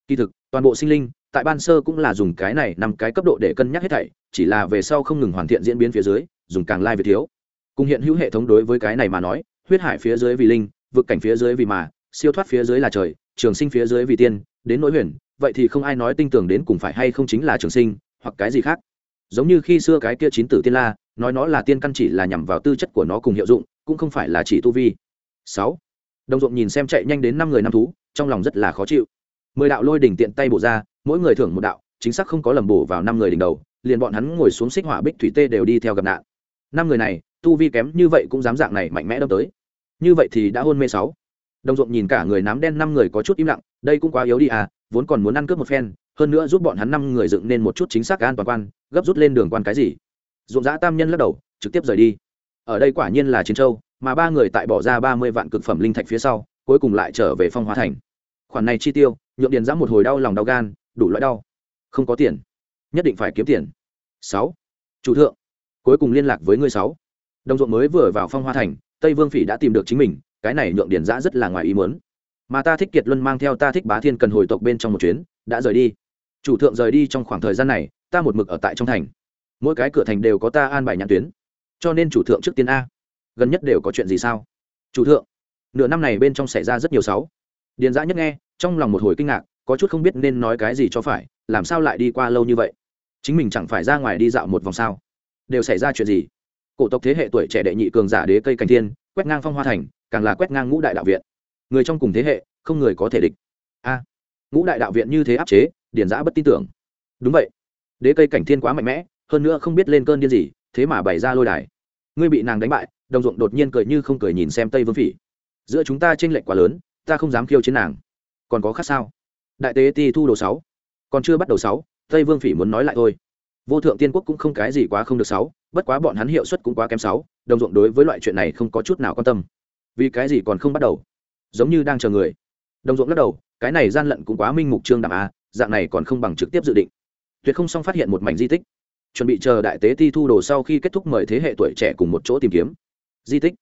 Kỳ thực, toàn bộ sinh linh, tại ban sơ cũng là dùng cái này nằm cái cấp độ để cân nhắc hết thảy, chỉ là về sau không ngừng hoàn thiện diễn biến phía dưới, dùng càng lai việt thiếu. Cùng hiện hữu hệ thống đối với cái này mà nói, huyết hải phía dưới vì linh vực cảnh phía dưới vì mà, siêu thoát phía dưới là trời, trường sinh phía dưới vì tiên, đến nỗi huyền, vậy thì không ai nói tinh tưởng đến cùng phải hay không chính là trường sinh, hoặc cái gì khác. Giống như khi xưa cái kia chín tử tiên la, nói nó là tiên căn chỉ là nhằm vào tư chất của nó cùng hiệu dụng, cũng không phải là chỉ tu vi. Sáu. Đồng ruộng nhìn xem chạy nhanh đến năm người năm thú, trong lòng rất là khó chịu. Mười đạo lôi đỉnh tiện tay bổ ra, mỗi người thưởng một đạo, chính xác không có lầm bổ vào năm người đỉnh đầu, liền bọn hắn ngồi xuống xích hỏa bích thủy tê đều đi theo gặp nạn. Năm người này, tu vi kém như vậy cũng dám dạng này mạnh mẽ đâm tới như vậy thì đã hôn mê sáu. Đồng ruộng nhìn cả người nám đen năm người có chút im lặng, đây cũng quá yếu đi à vốn còn muốn ăn cướp một phen, hơn nữa giúp bọn hắn năm người dựng nên một chút chính xác an toàn quan, gấp rút lên đường quan cái gì. Ruộng giã tam nhân lắc đầu, trực tiếp rời đi. Ở đây quả nhiên là chiến châu, mà ba người tại bỏ ra ba mươi vạn cực phẩm linh thạch phía sau, cuối cùng lại trở về phong hóa thành. Khoản này chi tiêu, nhượng điền giã một hồi đau lòng đau gan, đủ loại đau. Không có tiền. Nhất định phải kiếm tiền. Sáu. Chủ thượng, cuối cùng liên lạc với ngươi sáu. Đồng ruộng mới vừa vào phong hoa thành tây vương phỉ đã tìm được chính mình, cái này nhượng điền giã rất là ngoài ý muốn. Mà ta thích kiệt luân mang theo ta thích bá thiên cần hồi tộc bên trong một chuyến, đã rời đi. Chủ thượng rời đi trong khoảng thời gian này, ta một mực ở tại trong thành. Mỗi cái cửa thành đều có ta an bài nhãn tuyến. Cho nên chủ thượng trước tiên a. Gần nhất đều có chuyện gì sao? Chủ thượng, nửa năm này bên trong xảy ra rất nhiều sáu điền giã nhất nghe, trong lòng một hồi kinh ngạc, có chút không biết nên nói cái gì cho phải, làm sao lại đi qua lâu như vậy? Chính mình chẳng phải ra ngoài đi dạo một vòng sao? Đều xảy ra chuyện gì? Cổ tộc thế hệ tuổi trẻ đệ nhị cường giả đế cây cành thiên, quét ngang phong hoa thành, càng là quét ngang ngũ đại đạo viện. Người trong cùng thế hệ, không người có thể địch. A, ngũ đại đạo viện như thế áp chế, điển giã bất tin tưởng. Đúng vậy. Đế cây cảnh thiên quá mạnh mẽ, hơn nữa không biết lên cơn điên gì, thế mà bày ra lôi đài. Ngươi bị nàng đánh bại, đồng ruộng đột nhiên cười như không cười nhìn xem tây vương phỉ. Giữa chúng ta t r ê n lệch quá lớn, ta không dám khiêu chiến nàng. Còn có khác sao? Đại tế ti thu đồ sáu. Còn chưa bắt đầu sáu, tây vương phỉ muốn nói lại thôi vô thượng tiên quốc cũng không cái gì quá không được sáu, bất quá bọn hắn hiệu suất cũng quá kém sáu, đồng ruộng đối với loại chuyện này không có chút nào quan tâm. Vì cái gì còn không bắt đầu? Giống như đang chờ người. Đồng ruộng lắc đầu, cái này gian lận cũng quá minh mục trương đạm a dạng này còn không bằng trực tiếp dự định. Tuyệt không xong phát hiện một mảnh di tích. Chuẩn bị chờ đại tế ti thu đồ sau khi kết thúc mời thế hệ tuổi trẻ cùng một chỗ tìm kiếm. Di tích?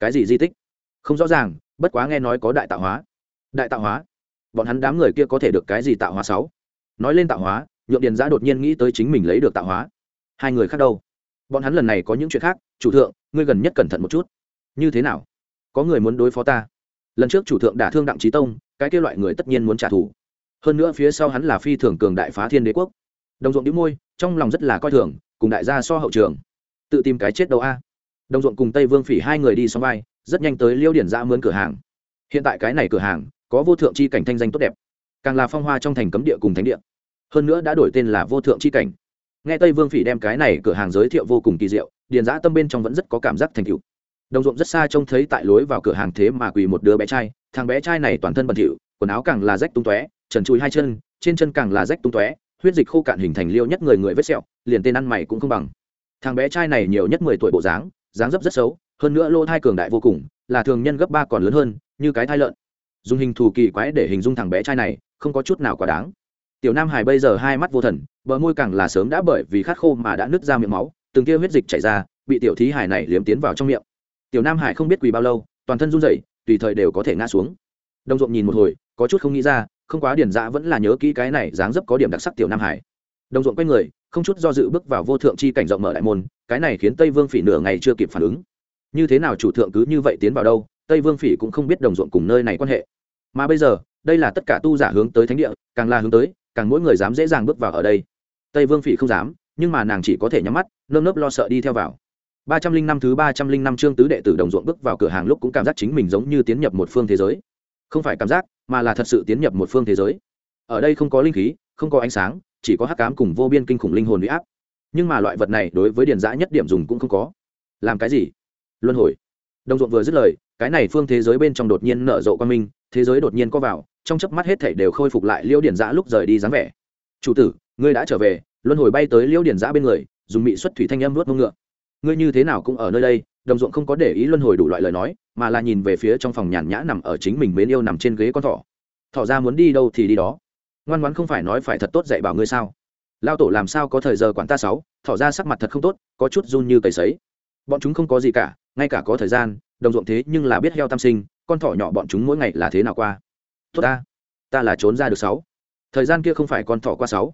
Cái gì di tích? Không rõ ràng, bất quá nghe nói có đại tạo hóa. Đại tạo hóa? Bọn hắn đám người kia có thể được cái gì tạo hóa sáu? Nói lên tạo hóa nhượng điền giã đột nhiên nghĩ tới chính mình lấy được tạo hóa. Hai người khác đâu? Bọn hắn lần này có những chuyện khác, chủ thượng, ngươi gần nhất cẩn thận một chút. Như thế nào? Có người muốn đối phó ta? Lần trước chủ thượng đả thương đặng trí tông, cái kêu loại người tất nhiên muốn trả thù. Hơn nữa phía sau hắn là phi thường cường đại phá thiên đế quốc. Đồng ruộng đĩu môi, trong lòng rất là coi thường, cùng đại gia so hậu trường. Tự tìm cái chết đâu a? Đồng ruộng cùng tây vương phỉ hai người đi xong vai, rất nhanh tới liêu điển ra mướn cửa hàng. Hiện tại cái này cửa hàng, có vô thượng c h i cảnh thanh danh tốt đẹp. Càng là phong hoa trong thành cấm địa cùng thánh địa hơn nữa đã đổi tên là vô thượng c h i cảnh. Nghe tây vương phỉ đem cái này cửa hàng giới thiệu vô cùng kỳ diệu, điền giã tâm bên trong vẫn rất có cảm giác thành cựu đồng ruộng rất xa trông thấy tại lối vào cửa hàng thế mà quỳ một đứa bé trai, thằng bé trai này toàn thân bẩn thỉu, quần áo càng là rách tung tóe, trần chùi hai chân, trên chân càng là rách tung tóe, huyết dịch khô cạn hình thành liêu nhất người người vết sẹo, liền tên ăn mày cũng không bằng. Thằng bé trai này nhiều nhất mười tuổi bộ dáng dáng dấp rất xấu, hơn nữa lô thai cường đại vô cùng, là thường nhân gấp ba còn lớn hơn, như cái thai lợn. Dùng hình thù kỳ quái để hình dung thằng bé trai này, không có chút nào quá đáng tiểu nam hải bây giờ hai mắt vô thần, bờ môi càng là sớm đã bởi vì khát khô mà đã nứt ra miệng máu, từng tia huyết dịch chảy ra, bị tiểu thí hải này liếm tiến vào trong miệng. Tiểu nam hải không biết quỳ bao lâu, toàn thân run rẩy, tùy thời đều có thể ngã xuống. Đông ruộng nhìn một hồi, có chút không nghĩ ra, không quá điển dạ vẫn là nhớ kỹ cái này dáng dấp có điểm đặc sắc tiểu nam hải. Đồng ruộng quay người, không chút do dự bước vào vô thượng chi cảnh rộng mở đại môn, cái này khiến tây vương phỉ nửa ngày chưa kịp phản ứng. Như thế nào chủ thượng cứ như vậy tiến vào đâu, tây vương phỉ cũng không biết đồng ruộng cùng nơi này quan hệ. Mà bây giờ, đây là tất cả tu giả hướng tới thánh địa, càng là hướng tới càng mỗi người dám dễ dàng bước vào ở đây. Tây vương phỉ không dám, nhưng mà nàng chỉ có thể nhắm mắt, nơm nớp lo sợ đi theo vào. Ba trăm linh năm thứ ba trăm linh năm chương tứ đệ tử đồng ruộng bước vào cửa hàng lúc cũng cảm giác chính mình giống như tiến nhập một phương thế giới. Không phải cảm giác, mà là thật sự tiến nhập một phương thế giới. Ở đây không có linh khí, không có ánh sáng, chỉ có hắc cám cùng vô biên kinh khủng linh hồn bị áp. Nhưng mà loại vật này đối với điền giã nhất điểm dùng cũng không có. Làm cái gì? Luân hồi. Đồng ruộng vừa dứt lời, cái này phương thế giới bên trong đột nhiên nở rộ quan minh, thế giới đột nhiên có vào trong chớp mắt hết thảy đều khôi phục lại liêu điển giã lúc rời đi dáng vẻ. Chủ tử, ngươi đã trở về, luân hồi bay tới liêu điển giã bên người, dùng mị xuất thủy thanh âm nuốt mông ngựa. Ngươi như thế nào cũng ở nơi đây, đồng ruộng không có để ý luân hồi đủ loại lời nói, mà là nhìn về phía trong phòng nhàn nhã nằm ở chính mình mến yêu nằm trên ghế con thỏ. Thỏ ra muốn đi đâu thì đi đó. Ngoan ngoãn không phải nói phải thật tốt dạy bảo ngươi sao? Lao tổ làm sao có thời giờ quản ta sáu, thỏ ra sắc mặt thật không tốt, có chút run như cầy sấy. Bọn chúng không có gì cả, ngay cả có thời gian, đồng ruộng thế nhưng là biết heo tam sinh, con thỏ nhỏ bọn chúng mỗi ngày là thế nào qua? Tốt ta. Ta là trốn ra được sáu. Thời gian kia không phải con thỏ qua sáu.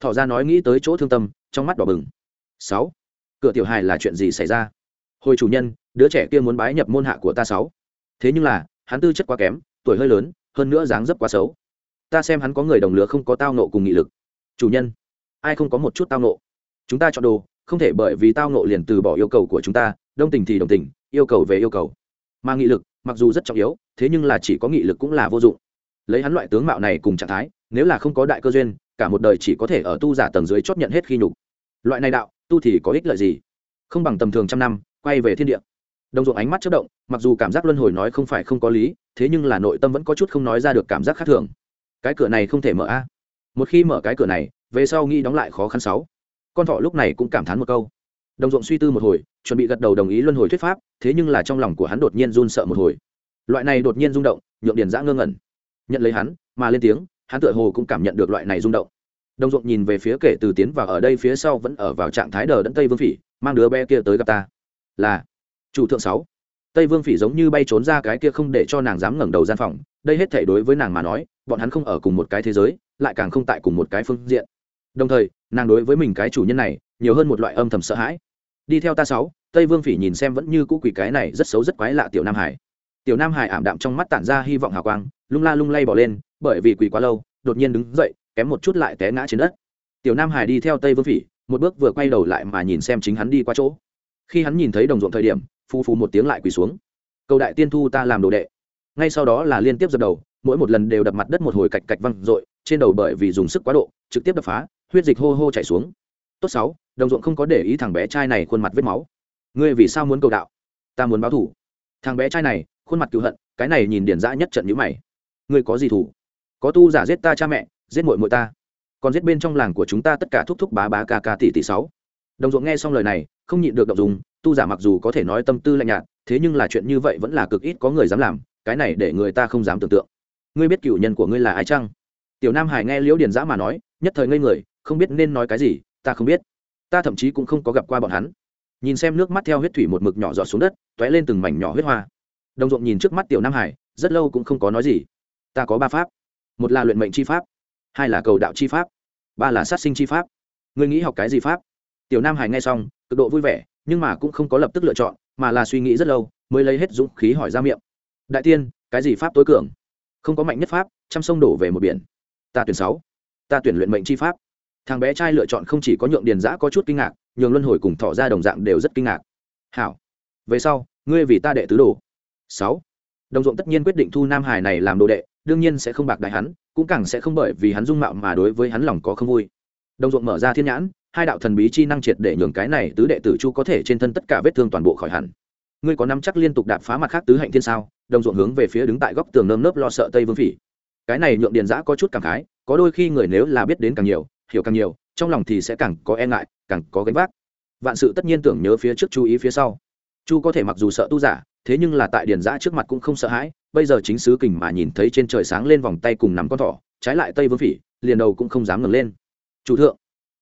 Thỏ ra nói nghĩ tới chỗ thương tâm, trong mắt đỏ bừng. Sáu. Cửa tiểu hài là chuyện gì xảy ra? Hồi chủ nhân, đứa trẻ kia muốn bái nhập môn hạ của ta sáu. Thế nhưng là, hắn tư chất quá kém, tuổi hơi lớn, hơn nữa dáng dấp quá xấu. Ta xem hắn có người đồng lứa không có tao nộ cùng nghị lực. Chủ nhân, ai không có một chút tao nộ chúng ta chọn đồ, không thể bởi vì tao nộ liền từ bỏ yêu cầu của chúng ta, đông tình thì đồng tình, yêu cầu về yêu cầu. Mà nghị lực, mặc dù rất trọng yếu, thế nhưng là chỉ có nghị lực cũng là vô dụng lấy hắn loại tướng mạo này cùng trạng thái, nếu là không có đại cơ duyên, cả một đời chỉ có thể ở tu giả tầng dưới chót nhận hết khi nhục. Loại này đạo, tu thì có ích lợi gì? Không bằng tầm thường trăm năm, quay về thiên địa. Đồng ruộng ánh mắt chất động, mặc dù cảm giác luân hồi nói không phải không có lý, thế nhưng là nội tâm vẫn có chút không nói ra được cảm giác khác thường. Cái cửa này không thể mở a. À? Một khi mở cái cửa này, về sau nghĩ đóng lại khó khăn sáu. Con thọ lúc này cũng cảm thán một câu. Đồng ruộng suy tư một hồi, chuẩn bị gật đầu đồng ý luân hồi thuyết pháp, thế nhưng là trong lòng của hắn đột nhiên run sợ một hồi. Loại này đột nhiên rung động, nhượng điền giã ngơ ngẩn nhận lấy hắn, mà lên tiếng, hắn tựa hồ cũng cảm nhận được loại này rung động. Đồng ruộng nhìn về phía kể từ tiến vào ở đây phía sau vẫn ở vào trạng thái đờ đẫn tây vương phỉ, mang đứa bé kia tới gặp ta. Là, chủ thượng sáu. Tây vương phỉ giống như bay trốn ra cái kia không để cho nàng dám ngẩng đầu gian phòng, đây hết thể đối với nàng mà nói, bọn hắn không ở cùng một cái thế giới, lại càng không tại cùng một cái phương diện. Đồng thời, nàng đối với mình cái chủ nhân này, nhiều hơn một loại âm thầm sợ hãi. Đi theo ta sáu, tây vương phỉ nhìn xem vẫn như cũ quỷ cái này rất xấu rất quái lạ tiểu nam hải tiểu nam hải ảm đạm trong mắt tản ra hy vọng hào quang, lung la lung lay bỏ lên, bởi vì quỳ quá lâu, đột nhiên đứng dậy, kém một chút lại té ngã trên đất. Tiểu nam hải đi theo tây vương phỉ, một bước vừa quay đầu lại mà nhìn xem chính hắn đi qua chỗ. Khi hắn nhìn thấy đồng ruộng thời điểm phu phu một tiếng lại quỳ xuống. Cầu đại tiên thu ta làm đồ đệ. Ngay sau đó là liên tiếp dập đầu, mỗi một lần đều đập mặt đất một hồi cạch cạch văng r ộ i trên đầu bởi vì dùng sức quá độ, trực tiếp đập phá, huyết dịch hô hô chảy xuống. Tốt sáu, đồng ruộng không có để ý thằng bé trai này khuôn mặt vết máu. Ngươi vì sao muốn cầu đạo? Ta muốn báo thủ. Thằng bé trai này khuôn mặt cựu hận, cái này nhìn điển dã nhất trận nhữ mày. Ngươi có gì thủ? Có tu giả giết ta cha mẹ, giết mội mội ta. Còn giết bên trong làng của chúng ta tất cả thúc thúc bá bá ca ca tỷ tỷ sáu. Đồng ruộng nghe xong lời này, không nhịn được động dùng tu giả mặc dù có thể nói tâm tư lạnh nhạt, thế nhưng là chuyện như vậy vẫn là cực ít có người dám làm, cái này để người ta không dám tưởng tượng. Ngươi biết cựu nhân của ngươi là ai chăng? Tiểu nam hải nghe liễu điền giã mà nói, nhất thời ngây người, không biết nên nói cái gì, ta không biết. Ta thậm chí cũng không có gặp qua bọn hắn. Nhìn xem nước mắt theo huyết thủy một mực nhỏ giọt xuống đất t ó é lên từng mảnh nhỏ huyết hoa đồng ruộng nhìn trước mắt tiểu nam hải, rất lâu cũng không có nói gì. Ta có ba pháp. Một là luyện mệnh chi pháp, hai là cầu đạo chi pháp, ba là sát sinh chi pháp. Ngươi nghĩ học cái gì pháp? Tiểu nam hải nghe xong, cực độ vui vẻ, nhưng mà cũng không có lập tức lựa chọn, mà là suy nghĩ rất lâu, mới lấy hết dũng khí hỏi ra miệng. Đại tiên, cái gì pháp tối cường? Không có mạnh nhất pháp, trăm sông đổ về một biển. Ta tuyển sáu. Ta tuyển luyện mệnh chi pháp. Thằng bé trai lựa chọn không chỉ có nhượng điền giã có chút kinh ngạc, nhường luân hồi cùng thỏ ra đồng dạng đều rất kinh ngạc. Hảo. Về sau, ngươi vì ta đệ tứ đồ sáu. Đồng ruộng tất nhiên quyết định thu nam hải này làm đồ đệ, đương nhiên sẽ không bạc đại hắn, cũng càng sẽ không bởi vì hắn dung mạo mà đối với hắn lòng có không vui. Đồng ruộng mở ra thiên nhãn, hai đạo thần bí chi năng triệt để nhường cái này tứ đệ tử chu có thể trên thân tất cả vết thương toàn bộ khỏi hẳn. Ngươi có nắm chắc liên tục đạp phá mặt khác tứ hạnh thiên sao? Đồng ruộng hướng về phía đứng tại góc tường nơm nớp lo sợ tây vương phỉ. Cái này nhượng điền giã có chút cảm khái, có đôi khi người nếu là biết đến càng nhiều, hiểu càng nhiều, trong lòng thì sẽ càng có e ngại, càng có gánh vác. Vạn sự tất nhiên tưởng nhớ phía trước chú ý phía sau. Chu có thể mặc dù sợ tu giả thế nhưng là tại điền giã trước mặt cũng không sợ hãi, bây giờ chính sứ kình mà nhìn thấy trên trời sáng lên vòng tay cùng nắm con thỏ, trái lại tây vương phỉ, liền đầu cũng không dám ngẩng lên. Chủ thượng,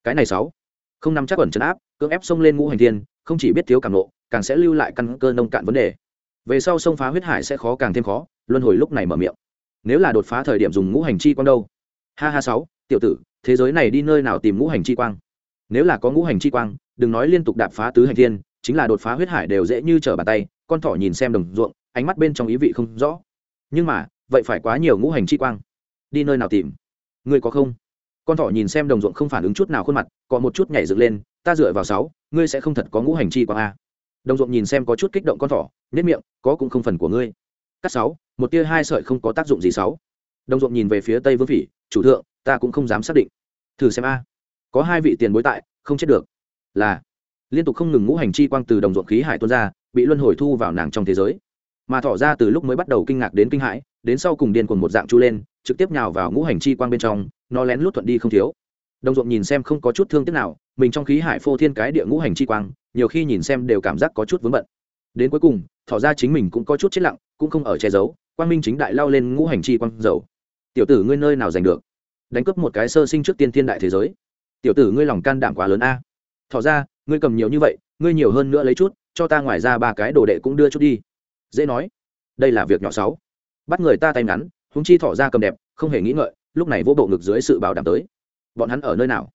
cái này sáu, không nắm chắc ẩn chấn áp, cưỡng ép xông lên ngũ hành thiên, không chỉ biết thiếu cảm nộ càng sẽ lưu lại căn cơ nông cạn vấn đề. Về sau sông phá huyết hải sẽ khó càng thêm khó, luân hồi lúc này mở miệng. Nếu là đột phá thời điểm dùng ngũ hành chi quang đâu? Ha ha sáu, tiểu tử, thế giới này đi nơi nào tìm ngũ hành chi quang? Nếu là có ngũ hành chi quang, đừng nói liên tục đạp phá tứ hành thiên, chính là đột phá huyết hải đều dễ như trở bàn tay con thỏ nhìn xem đồng ruộng, ánh mắt bên trong ý vị không rõ. Nhưng mà, vậy phải quá nhiều ngũ hành chi quang. Đi nơi nào tìm? Ngươi có không? Con thỏ nhìn xem đồng ruộng không phản ứng chút nào khuôn mặt, có một chút nhảy dựng lên, ta dựa vào sáu, ngươi sẽ không thật có ngũ hành chi quang a đồng ruộng nhìn xem có chút kích động con thỏ nếp miệng, có cũng không phần của ngươi. Cắt sáu, một tia hai sợi không có tác dụng gì sáu. Đồng ruộng nhìn về phía tây vương phỉ, chủ thượng, ta cũng không dám xác định. Thử xem a. Có hai vị tiền bối tại, không chết được. Là, liên tục không ngừng ngũ hành chi quang từ đồng ruộng khí hải tuôn ra bị luân hồi thu vào nàng trong thế giới. Mà thỏ ra từ lúc mới bắt đầu kinh ngạc đến kinh hãi, đến sau cùng điên cuồng một dạng chu lên, trực tiếp nhào vào ngũ hành chi quang bên trong, nó lén lút thuận đi không thiếu. Đồng ruộng nhìn xem không có chút thương tiếc nào, mình trong khí hải phô thiên cái địa ngũ hành chi quang, nhiều khi nhìn xem đều cảm giác có chút vướng bận. Đến cuối cùng, thỏ ra chính mình cũng có chút chết lặng, cũng không ở che giấu, quang minh chính đại lao lên ngũ hành chi quang dầu. Tiểu tử ngươi nơi nào giành được? Đánh cướp một cái sơ sinh trước tiên thiên đại thế giới. Tiểu tử ngươi lòng can đảm quá lớn a. Thỏ ra, ngươi cầm nhiều như vậy, ngươi nhiều hơn nữa lấy chút cho ta ngoài ra ba cái đồ đệ cũng đưa chút đi. Dễ nói. Đây là việc nhỏ sáu bắt người ta tay ngắn húng chi thỏ ra cầm đẹp, không hề nghĩ ngợi, lúc này vô bộ ngực dưới sự bảo đảm tới. Bọn hắn ở nơi nào?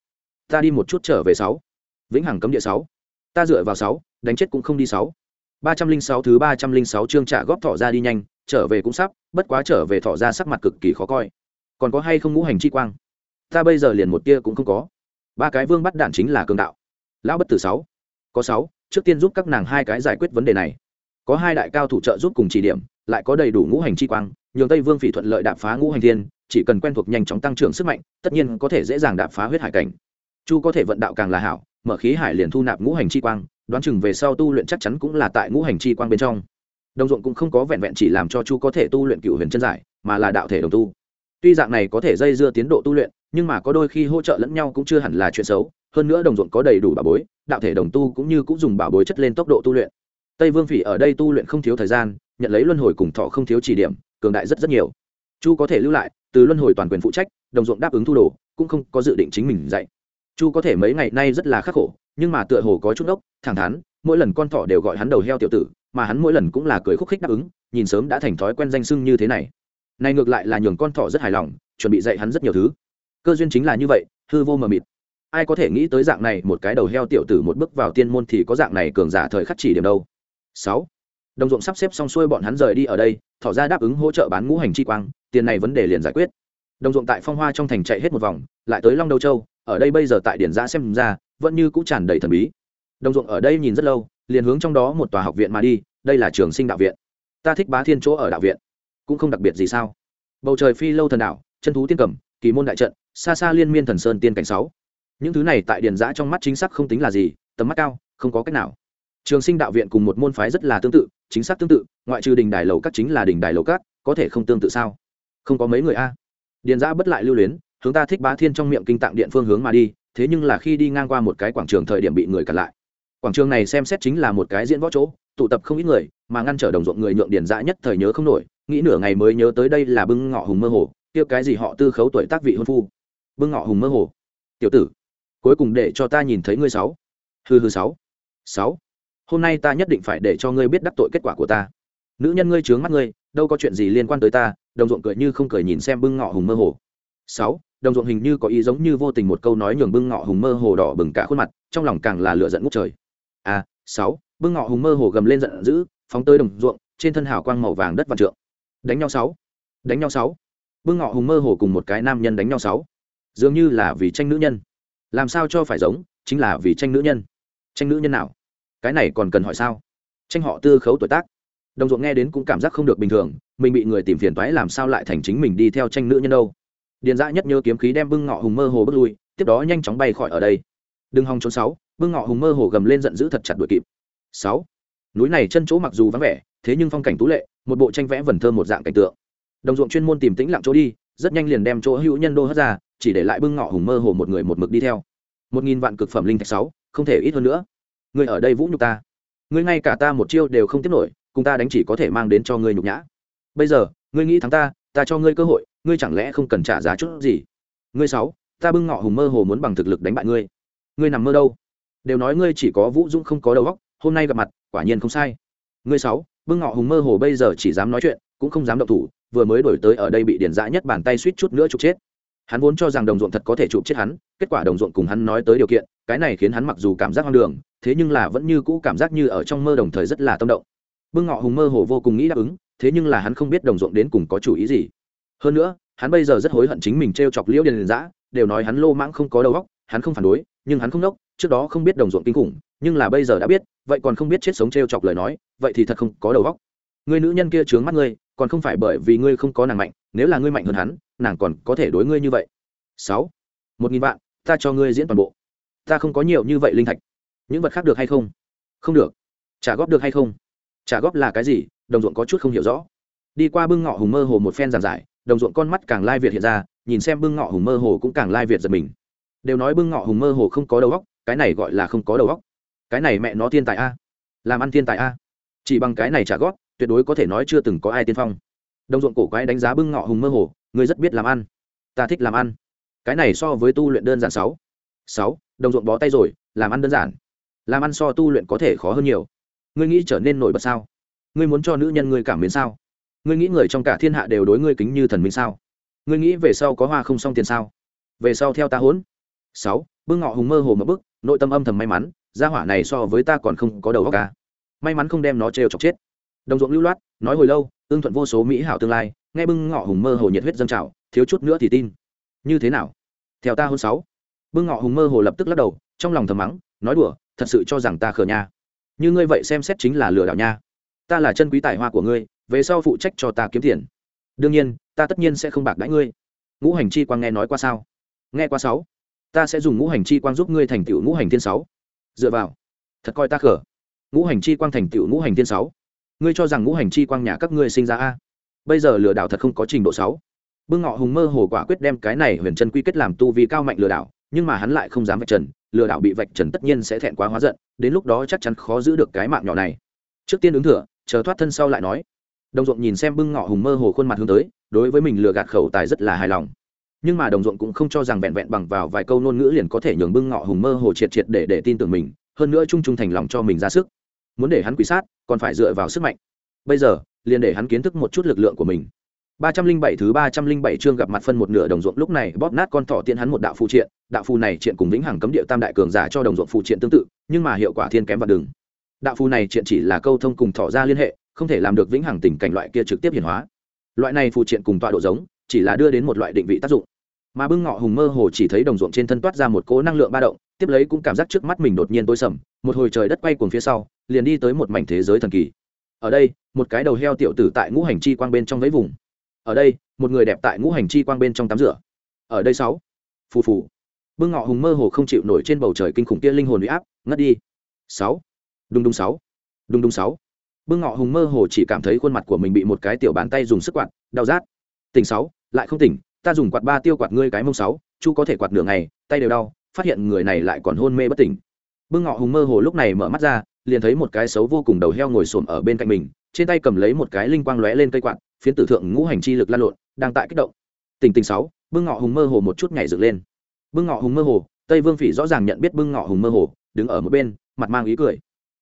Ta đi một chút trở về sáu. Vĩnh hằng cấm địa sáu. Ta dựa vào sáu, đánh chết cũng không đi sáu. Ba trăm linh sáu thứ ba trăm linh sáu chương trả góp thỏ ra đi nhanh, trở về cũng sắp, bất quá trở về thỏ ra sắc mặt cực kỳ khó coi. Còn có hay không ngũ hành chi quang? Ta bây giờ liền một tia cũng không có. Ba cái vương bắt đạn chính là cường đạo. Lão bất tử sáu. Có sáu trước tiên giúp các nàng hai cái giải quyết vấn đề này. Có hai đại cao thủ trợ giúp cùng chỉ điểm, lại có đầy đủ ngũ hành chi quang, nhường tây vương phỉ thuận lợi đạp phá ngũ hành thiên, chỉ cần quen thuộc nhanh chóng tăng trưởng sức mạnh, tất nhiên có thể dễ dàng đạp phá huyết hải cảnh. Chu có thể vận đạo càng là hảo, mở khí hải liền thu nạp ngũ hành chi quang, đoán chừng về sau tu luyện chắc chắn cũng là tại ngũ hành chi quang bên trong. Đồng ruộng cũng không có vẹn vẹn chỉ làm cho chu có thể tu luyện cựu huyền chân giải, mà là đạo thể đồng tu. Tuy dạng này có thể dây dưa tiến độ tu luyện, nhưng mà có đôi khi hỗ trợ lẫn nhau cũng chưa hẳn là chuyện xấu hơn nữa đồng ruộng có đầy đủ bảo bối, đạo thể đồng tu cũng như cũng dùng bảo bối chất lên tốc độ tu luyện. Tây vương phỉ ở đây tu luyện không thiếu thời gian, nhận lấy luân hồi cùng thọ không thiếu chỉ điểm, cường đại rất rất nhiều. Chu có thể lưu lại, từ luân hồi toàn quyền phụ trách, đồng ruộng đáp ứng thu đồ, cũng không có dự định chính mình dạy. Chu có thể mấy ngày nay rất là khắc khổ, nhưng mà tựa hồ có chút ốc, thẳng thắn, mỗi lần con thỏ đều gọi hắn đầu heo tiểu tử, mà hắn mỗi lần cũng là cười khúc khích đáp ứng, nhìn sớm đã thành thói quen danh sưng như thế này. Này ngược lại là nhường con thỏ rất hài lòng, chuẩn bị dạy hắn rất nhiều thứ. Cơ duyên chính là như vậy, hư vô mờ mịt ai có thể nghĩ tới dạng này, một cái đầu heo tiểu tử một bước vào tiên môn thì có dạng này cường giả thời khắc chỉ điểm đâu. Sáu. Đồng ruộng sắp xếp xong xuôi bọn hắn rời đi ở đây, thỏ ra đáp ứng hỗ trợ bán ngũ hành chi quang, tiền này vấn đề liền giải quyết. Đồng ruộng tại phong hoa trong thành chạy hết một vòng, lại tới long đầu châu, ở đây bây giờ tại điển giã xem ra, vẫn như cũng tràn đầy thần bí. Đồng ruộng ở đây nhìn rất lâu, liền hướng trong đó một tòa học viện mà đi, đây là trường sinh đạo viện. Ta thích bá thiên chỗ ở đạo viện, cũng không đặc biệt gì sao? Bầu trời phi lâu thần đạo chân thú tiên cầm, kỳ môn đại trận, xa xa liên miên thần sơn tiên cảnh sáu những thứ này tại điền giã trong mắt chính xác không tính là gì, tầm mắt cao, không có cách nào. Trường sinh đạo viện cùng một môn phái rất là tương tự, chính xác tương tự, ngoại trừ đình đài lầu các chính là đình đài lầu các, có thể không tương tự sao? Không có mấy người a. Điền giã bất lại lưu luyến, hướng ta thích bá thiên trong miệng kinh tạng điện phương hướng mà đi, thế nhưng là khi đi ngang qua một cái quảng trường thời điểm bị người cản lại. Quảng trường này xem xét chính là một cái diễn võ chỗ, tụ tập không ít người, mà ngăn trở đồng ruộng người nhượng điền dã nhất thời nhớ không nổi, nghĩ nửa ngày mới nhớ tới đây là bưng ngọ hùng mơ hồ, kia cái gì họ tư khấu tuổi tác vị hôn phu. Bưng ngọ hùng mơ hồ. Tiểu tử cuối cùng để cho ta nhìn thấy ngươi sáu. Hư hư sáu. Sáu. Hôm nay ta nhất định phải để cho ngươi biết đắc tội kết quả của ta. Nữ nhân ngươi trướng mắt ngươi đâu có chuyện gì liên quan tới ta đồng ruộng cười như không cười nhìn xem bưng ngọ hùng mơ hồ. Sáu. Đồng ruộng hình như có ý giống như vô tình một câu nói nhường bưng ngọ hùng mơ hồ đỏ bừng cả khuôn mặt trong lòng càng là lửa giận ngút trời. A à, sáu. Bưng ngọ hùng mơ hồ gầm lên giận dữ phóng tới đồng ruộng trên thân hào quang màu vàng đất và trượng. Đánh nhau sáu. Đánh nhau sáu. Bưng ngọ hùng mơ hồ cùng một cái nam nhân đánh nhau sáu. Dường như là vì tranh nữ nhân làm sao cho phải giống, chính là vì tranh nữ nhân. Tranh nữ nhân nào? Cái này còn cần hỏi sao? Tranh họ tư khấu tuổi tác. Đồng ruộng nghe đến cũng cảm giác không được bình thường, mình bị người tìm phiền toái làm sao lại thành chính mình đi theo tranh nữ nhân đâu. Điền dã nhất nhớ kiếm khí đem bưng ngọ hùng mơ hồ bước lui, tiếp đó nhanh chóng bay khỏi ở đây. Đừng hòng trốn sáu, bưng ngọ hùng mơ hồ gầm lên giận dữ thật chặt đuổi kịp. Sáu. Núi này chân chỗ mặc dù vắng vẻ, thế nhưng phong cảnh tú lệ, một bộ tranh vẽ vần thơ một dạng cảnh tượng. Đồng ruộng chuyên môn tìm tĩnh lặng chỗ đi, rất nhanh liền đem chỗ hữu nhân đô hất ra chỉ để lại bưng ngọ hùng mơ hồ một người một mực đi theo. Một nghìn vạn cực phẩm linh thạch sáu, không thể ít hơn nữa. Người ở đây vũ nhục ta. Ngươi ngay cả ta một chiêu đều không tiếp nổi, cùng ta đánh chỉ có thể mang đến cho ngươi nhục nhã. Bây giờ, ngươi nghĩ thắng ta ta cho ngươi cơ hội, ngươi chẳng lẽ không cần trả giá chút gì? Ngươi sáu, ta bưng ngọ hùng mơ hồ muốn bằng thực lực đánh bại ngươi. Ngươi nằm mơ đâu? Đều nói ngươi chỉ có vũ dũng không có đầu óc, hôm nay gặp mặt, quả nhiên không sai. Ngươi sáu, bưng ngọ hùng mơ hồ bây giờ chỉ dám nói chuyện, cũng không dám động thủ, vừa mới đổi tới ở đây bị điển dã nhất bàn tay suýt chút nữa chụp chết hắn vốn cho rằng đồng ruộng thật có thể chụp chết hắn, kết quả đồng ruộng cùng hắn nói tới điều kiện, cái này khiến hắn mặc dù cảm giác hoang đường, thế nhưng là vẫn như cũ cảm giác như ở trong mơ đồng thời rất là tâm động. Bưng ngọ hùng mơ hồ vô cùng nghĩ đáp ứng, thế nhưng là hắn không biết đồng ruộng đến cùng có chủ ý gì. Hơn nữa, hắn bây giờ rất hối hận chính mình t r e o chọc liễu điền giã đều nói hắn lô mãng không có đầu óc, hắn không phản đối, nhưng hắn không nốc, trước đó không biết đồng ruộng kinh khủng, nhưng là bây giờ đã biết, vậy còn không biết chết sống t r e o chọc lời nói, vậy thì thật không có đầu óc. Người nữ nhân kia trướng mắt ngươi, còn không phải bởi vì ngươi không có nàng mạnh nếu là ngươi mạnh hơn hắn, nàng còn có thể đối ngươi như vậy. Sáu. Một nghìn vạn, ta cho ngươi diễn toàn bộ. Ta không có nhiều như vậy linh thạch. Những vật khác được hay không? Không được. Trả góp được hay không? Trả góp là cái gì? Đồng ruộng có chút không hiểu rõ. Đi qua bưng ngọ hùng mơ hồ một phen giảng giải, đồng ruộng con mắt càng lai việt hiện ra, nhìn xem bưng ngọ hùng mơ hồ cũng càng lai việt giật mình. Đều nói bưng ngọ hùng mơ hồ không có đầu óc, cái này gọi là không có đầu óc. Cái này mẹ nó thiên tài a. Làm ăn thiên tài a. Chỉ bằng cái này trả góp, tuyệt đối có thể nói chưa từng có ai tiên phong đồng ruộng cổ quái đánh giá bưng ngọ hùng mơ hồ người rất biết làm ăn. Ta thích làm ăn. Cái này so với tu luyện đơn giản sáu. Sáu, đồng ruộng bó tay rồi, làm ăn đơn giản. Làm ăn so tu luyện có thể khó hơn nhiều. Ngươi nghĩ trở nên nổi bật sao? Ngươi muốn cho nữ nhân ngươi cảm mến sao? Ngươi nghĩ người trong cả thiên hạ đều đối ngươi kính như thần minh sao? Ngươi nghĩ về sau có hoa không xong tiền sao? Về sau theo ta hỗn sáu, bưng ngọ hùng mơ hồ một bức nội tâm âm thầm may mắn, gia hỏa này so với ta còn không có đầu óc ca. May mắn không đem nó trêu chọc chết đồng ruộng lưu loát, nói hồi lâu ương thuận vô số mỹ hảo tương lai, nghe bưng ngọ hùng mơ hồ nhiệt huyết dâng trào, thiếu chút nữa thì tin. Như thế nào? Theo ta hôn sáu. Bưng ngọ hùng mơ hồ lập tức lắc đầu, trong lòng thầm mắng, nói đùa, thật sự cho rằng ta khờ nha. Như ngươi vậy xem xét chính là lừa đảo nha. Ta là chân quý tài hoa của ngươi, về sau phụ trách cho ta kiếm tiền. Đương nhiên, ta tất nhiên sẽ không bạc đãi ngươi. Ngũ hành chi quang nghe nói qua sao? Nghe qua sáu. Ta sẽ dùng ngũ hành chi quang giúp ngươi thành tựu ngũ hành thiên sáu. Dựa vào. Thật coi ta khở ngũ hành chi quang thành tựu ngũ hành thiên sáu ngươi cho rằng ngũ hành chi quang nhà các ngươi sinh ra a? Bây giờ lừa đảo thật không có trình độ sáu. Bưng ngọ hùng mơ hồ quả quyết đem cái này huyền chân quy kết làm tu vì cao mạnh lừa đảo, nhưng mà hắn lại không dám vạch trần lừa đảo bị vạch trần tất nhiên sẽ thẹn quá hóa giận, đến lúc đó chắc chắn khó giữ được cái mạng nhỏ này. Trước tiên ứng thừa, chờ thoát thân sau lại nói. Đồng ruộng nhìn xem bưng ngọ hùng mơ hồ khuôn mặt hướng tới, đối với mình lừa gạt khẩu tài rất là hài lòng. Nhưng mà đồng ruộng cũng không cho rằng vẹn vẹn bằng vào vài câu ngôn ngữ liền có thể nhường bưng ngọ hùng mơ hồ triệt triệt để để tin tưởng mình, hơn nữa trung trung thành lòng cho mình ra sức muốn để hắn quỷ sát, còn phải dựa vào sức mạnh. Bây giờ, liền để hắn kiến thức một chút lực lượng của mình. Ba trăm linh bảy thứ ba trăm linh bảy chương gặp mặt phân một nửa đồng ruộng, lúc này bóp nát con thỏ tiên hắn một đạo phù triện. Đạo phù này triện cùng vĩnh hằng cấm địa tam đại cường giả cho đồng ruộng phù triện tương tự, nhưng mà hiệu quả thiên kém và đường đạo phù này triện chỉ là câu thông cùng thỏ ra liên hệ, không thể làm được vĩnh hằng tình cảnh loại kia trực tiếp hiển hóa. Loại này phù triện cùng tọa độ giống, chỉ là đưa đến một loại định vị tác dụng. Mà bưng ngọ hùng mơ hồ chỉ thấy đồng ruộng trên thân toát ra một cỗ năng lượng ba động, tiếp lấy cũng cảm giác trước mắt mình đột nhiên tối sầm, một hồi trời đất quay cuồng phía sau liền đi tới một mảnh thế giới thần kỳ. Ở đây, một cái đầu heo tiểu tử tại ngũ hành chi quang bên trong vẫy vùng. Ở đây, một người đẹp tại ngũ hành chi quang bên trong tắm rửa. Ở đây sáu. Phù phù. Bưng ngọ hùng mơ hồ không chịu nổi trên bầu trời kinh khủng kia linh hồn bị áp, ngất đi. Sáu. Đùng đùng sáu. Đùng đùng sáu. Bưng ngọ hùng mơ hồ chỉ cảm thấy khuôn mặt của mình bị một cái tiểu bàn tay dùng sức quạt, đau rát. Tỉnh sáu, lại không tỉnh, ta dùng quạt ba tiêu quạt ngươi cái mông sáu, chu có thể quạt nửa ngày, tay đều đau, phát hiện người này lại còn hôn mê bất tỉnh. Bưng ngọ hùng mơ hồ lúc này mở mắt ra liền thấy một cái xấu vô cùng đầu heo ngồi xổm ở bên cạnh mình, trên tay cầm lấy một cái linh quang lóe lên cây quạt, phiến tử thượng ngũ hành chi lực lan lộn, đang tại kích động. Tình tình sáu, bưng ngọ hùng mơ hồ một chút nhảy dựng lên. Bưng ngọ hùng mơ hồ, tây vương phỉ rõ ràng nhận biết bưng ngọ hùng mơ hồ, đứng ở một bên, mặt mang ý cười.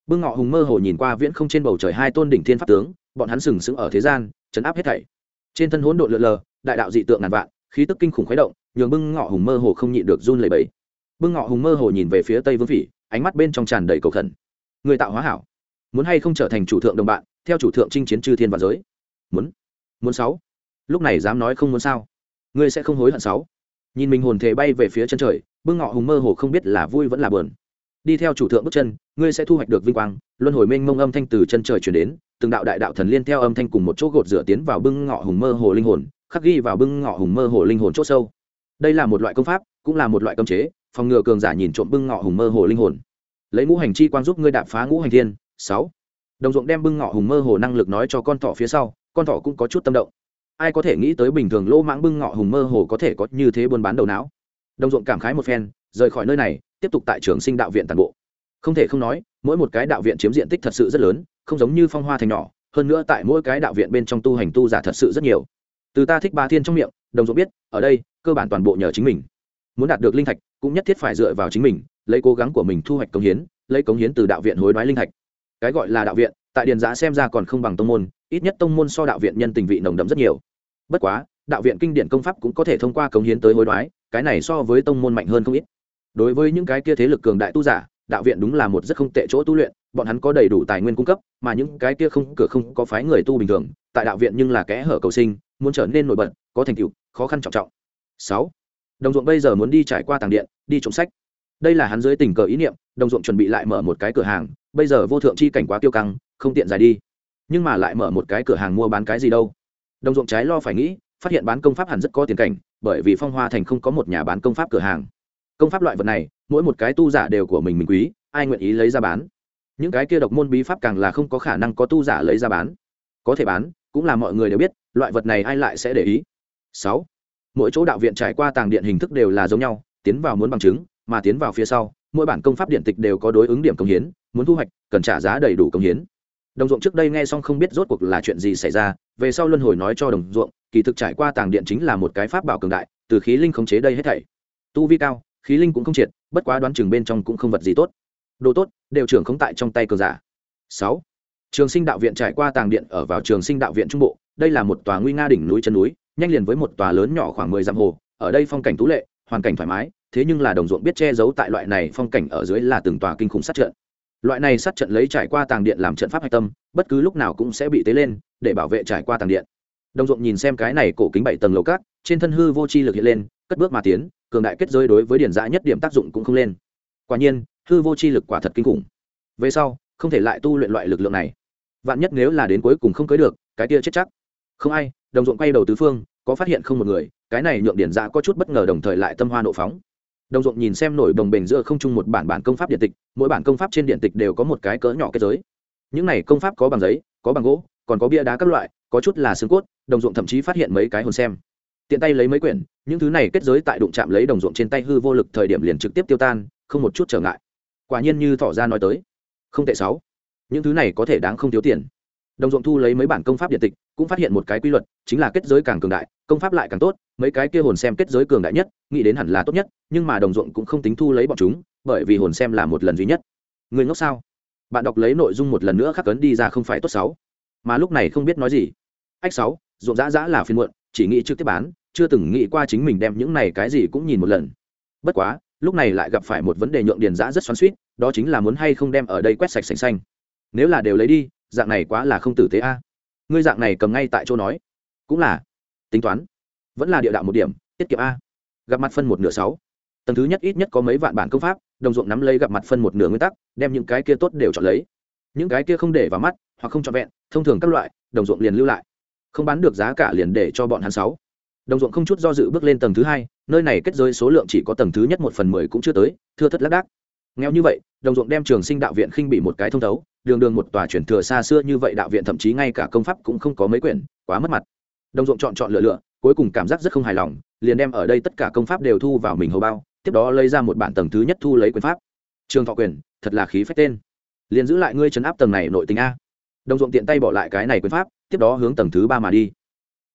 Bưng ngọ hùng mơ hồ nhìn qua viễn không trên bầu trời hai tôn đỉnh thiên pháp tướng, bọn hắn sừng sững ở thế gian chấn áp hết thảy. Trên thân hỗn độn lượn lờ, đại đạo dị tượng ngàn vạn, khí tức kinh khủng khuấy động, nhường bưng ngọ hùng mơ hồ không nhịn được run lẩy bẩy. Bưng ngọ hùng mơ hồ nhìn về phía tây vương phỉ, ánh mắt bên trong tràn đầy cầu khẩn người tạo hóa hảo. Muốn hay không trở thành chủ thượng đồng bạn, theo chủ thượng chinh chiến chư thiên và giới? Muốn. Muốn sáu. Lúc này dám nói không muốn sao? Ngươi sẽ không hối hận sáu. Nhìn mình hồn thể bay về phía chân trời, bưng ngọ hùng mơ hồ không biết là vui vẫn là buồn. Đi theo chủ thượng bước chân, ngươi sẽ thu hoạch được vinh quang, luân hồi mênh mông âm thanh từ chân trời chuyển đến, từng đạo đại đạo thần liên theo âm thanh cùng một chỗ gột rửa tiến vào bưng ngọ hùng mơ hồ linh hồn, khắc ghi vào bưng ngọ hùng mơ hồ linh hồn c h ỗ sâu. Đây là một loại công pháp, cũng là một loại cơm chế, phòng ngừa cường giả nhìn trộm bưng ngọ hùng mơ hồ linh hồn lấy ngũ hành chi quang giúp ngươi đạp phá ngũ hành thiên. Sáu. Đồng ruộng đem bưng ngọ hùng mơ hồ năng lực nói cho con thỏ phía sau, con thỏ cũng có chút tâm động. Ai có thể nghĩ tới bình thường lỗ mãng bưng ngọ hùng mơ hồ có thể có như thế buôn bán đầu não? Đồng ruộng cảm khái một phen, rời khỏi nơi này, tiếp tục tại trường sinh đạo viện toàn bộ. Không thể không nói, mỗi một cái đạo viện chiếm diện tích thật sự rất lớn, không giống như phong hoa thành nhỏ, hơn nữa tại mỗi cái đạo viện bên trong tu hành tu giả thật sự rất nhiều. Từ ta thích ba thiên trong miệng, đồng ruộng biết, ở đây, cơ bản toàn bộ nhờ chính mình. Muốn đạt được linh thạch, cũng nhất thiết phải dựa vào chính mình lấy cố gắng của mình thu hoạch công hiến, lấy công hiến từ đạo viện hối đoái linh thạch. Cái gọi là đạo viện, tại điền giã xem ra còn không bằng tông môn, ít nhất tông môn so đạo viện nhân tình vị nồng đậm rất nhiều. Bất quá, đạo viện kinh điển công pháp cũng có thể thông qua cống hiến tới hối đoái, cái này so với tông môn mạnh hơn không ít. Đối với những cái kia thế lực cường đại tu giả, đạo viện đúng là một rất không tệ chỗ tu luyện, bọn hắn có đầy đủ tài nguyên cung cấp, mà những cái kia không, cửa không có phái người tu bình thường, tại đạo viện nhưng là kẽ hở cầu sinh, muốn trở nên nổi bật, có thành tựu, khó khăn trọng trọng. Sáu. Đồng ruộng bây giờ muốn đi trải qua tàng điện, đi trộm sách đây là hắn dưới tình cờ ý niệm, đồng ruộng chuẩn bị lại mở một cái cửa hàng, bây giờ vô thượng chi cảnh quá tiêu căng, không tiện dài đi. Nhưng mà lại mở một cái cửa hàng mua bán cái gì đâu. Đồng ruộng trái lo phải nghĩ, phát hiện bán công pháp hẳn rất có tiền cảnh, bởi vì phong hoa thành không có một nhà bán công pháp cửa hàng. Công pháp loại vật này, mỗi một cái tu giả đều của mình mình quý, ai nguyện ý lấy ra bán? Những cái kia độc môn bí pháp càng là không có khả năng có tu giả lấy ra bán. Có thể bán, cũng là mọi người đều biết, loại vật này ai lại sẽ để ý? Sáu. Mỗi chỗ đạo viện trải qua tàng điện hình thức đều là giống nhau, tiến vào muốn bằng chứng mà tiến vào phía sau, mỗi bản công pháp điện tịch đều có đối ứng điểm công hiến, muốn thu hoạch, cần trả giá đầy đủ công hiến. Đồng ruộng trước đây nghe xong không biết rốt cuộc là chuyện gì xảy ra, về sau luân hồi nói cho đồng ruộng, kỳ thực trải qua tàng điện chính là một cái pháp bảo cường đại, từ khí linh khống chế đây hết thảy. Tu vi cao, khí linh cũng không triệt, bất quá đoán chừng bên trong cũng không vật gì tốt. Đồ tốt, đều trưởng không tại trong tay cường giả. Sáu. Trường sinh đạo viện trải qua tàng điện ở vào trường sinh đạo viện trung bộ, đây là một tòa nguy nga đỉnh núi chân núi, nhanh liền với một tòa lớn nhỏ khoảng mười dặm hồ, ở đây phong cảnh tú lệ, hoàn cảnh thoải mái thế nhưng là đồng ruộng biết che giấu tại loại này phong cảnh ở dưới là từng tòa kinh khủng sát trận. Loại này sát trận lấy trải qua tàng điện làm trận pháp hạch tâm, bất cứ lúc nào cũng sẽ bị tế lên, để bảo vệ trải qua tàng điện. Đồng ruộng nhìn xem cái này cổ kính bảy tầng lầu cát trên thân hư vô chi lực hiện lên, cất bước mà tiến, cường đại kết giới đối với điển dã nhất điểm tác dụng cũng không lên. Quả nhiên, hư vô chi lực quả thật kinh khủng. Về sau, không thể lại tu luyện loại lực lượng này. Vạn nhất nếu là đến cuối cùng không cưới được, cái kia chết chắc. Không ai, đồng ruộng quay đầu tứ phương, có phát hiện không một người, cái này nhượng điển dã có chút bất ngờ đồng thời lại tâm hoa nộ phóng đồng ruộng nhìn xem nổi đồng bền giữa không chung một bản bản công pháp điện tịch, mỗi bản công pháp trên điện tịch đều có một cái cỡ nhỏ kết giới. Những này công pháp có bằng giấy, có bằng gỗ, còn có bia đá các loại, có chút là xương cốt, đồng ruộng thậm chí phát hiện mấy cái hồn xem. Tiện tay lấy mấy quyển, những thứ này kết giới tại đụng chạm lấy đồng ruộng trên tay hư vô lực thời điểm liền trực tiếp tiêu tan, không một chút trở ngại. Quả nhiên như thỏ ra nói tới, không tệ sáu. Những thứ này có thể đáng không thiếu tiền đồng ruộng thu lấy mấy bản công pháp điện tịch, cũng phát hiện một cái quy luật, chính là kết giới càng cường đại, công pháp lại càng tốt, mấy cái kia hồn xem kết giới cường đại nhất, nghĩ đến hẳn là tốt nhất, nhưng mà đồng ruộng cũng không tính thu lấy bọn chúng, bởi vì hồn xem là một lần duy nhất. Người ngốc sao? Bạn đọc lấy nội dung một lần nữa khắc cấn đi ra không phải tốt sáu. Mà lúc này không biết nói gì. Ách sáu, ruộng dã dã là phiên muộn, chỉ nghĩ trực tiếp bán, chưa từng nghĩ qua chính mình đem những này cái gì cũng nhìn một lần. Bất quá, lúc này lại gặp phải một vấn đề nhượng điền dã rất xoắn suýt đó chính là muốn hay không đem ở đây quét sạch sành xanh. Nếu là đều lấy đi dạng này quá là không tử tế a. Ngươi dạng này cầm ngay tại chỗ nói. Cũng là. Tính toán. Vẫn là địa đạo một điểm, tiết kiệm a. Gặp mặt phân một nửa sáu. Tầng thứ nhất ít nhất có mấy vạn bản công pháp, đồng ruộng nắm lấy gặp mặt phân một nửa nguyên tắc, đem những cái kia tốt đều chọn lấy. Những cái kia không để vào mắt, hoặc không trọn vẹn, thông thường các loại, đồng ruộng liền lưu lại. Không bán được giá cả liền để cho bọn hắn sáu. Đồng ruộng không chút do dự bước lên tầng thứ hai, nơi này kết giới số lượng chỉ có tầng thứ nhất một phần mười cũng chưa tới, thưa thất lác đác. Nghèo như vậy, đồng ruộng đem trường sinh đạo viện khinh bị một cái thông thấu đường đường một tòa truyền thừa xa xưa như vậy đạo viện, thậm chí ngay cả công pháp cũng không có mấy quyển, quá mất mặt. Đồng ruộng chọn chọn lựa lựa, cuối cùng cảm giác rất không hài lòng, liền đem ở đây tất cả công pháp đều thu vào mình hầu bao, tiếp đó lấy ra một bản tầng thứ nhất thu lấy quyền pháp. Trường thọ quyền, thật là khí phách tên. Liền giữ lại ngươi chấn áp tầng này nội tình a. Đồng ruộng tiện tay bỏ lại cái này quyền pháp, tiếp đó hướng tầng thứ ba mà đi.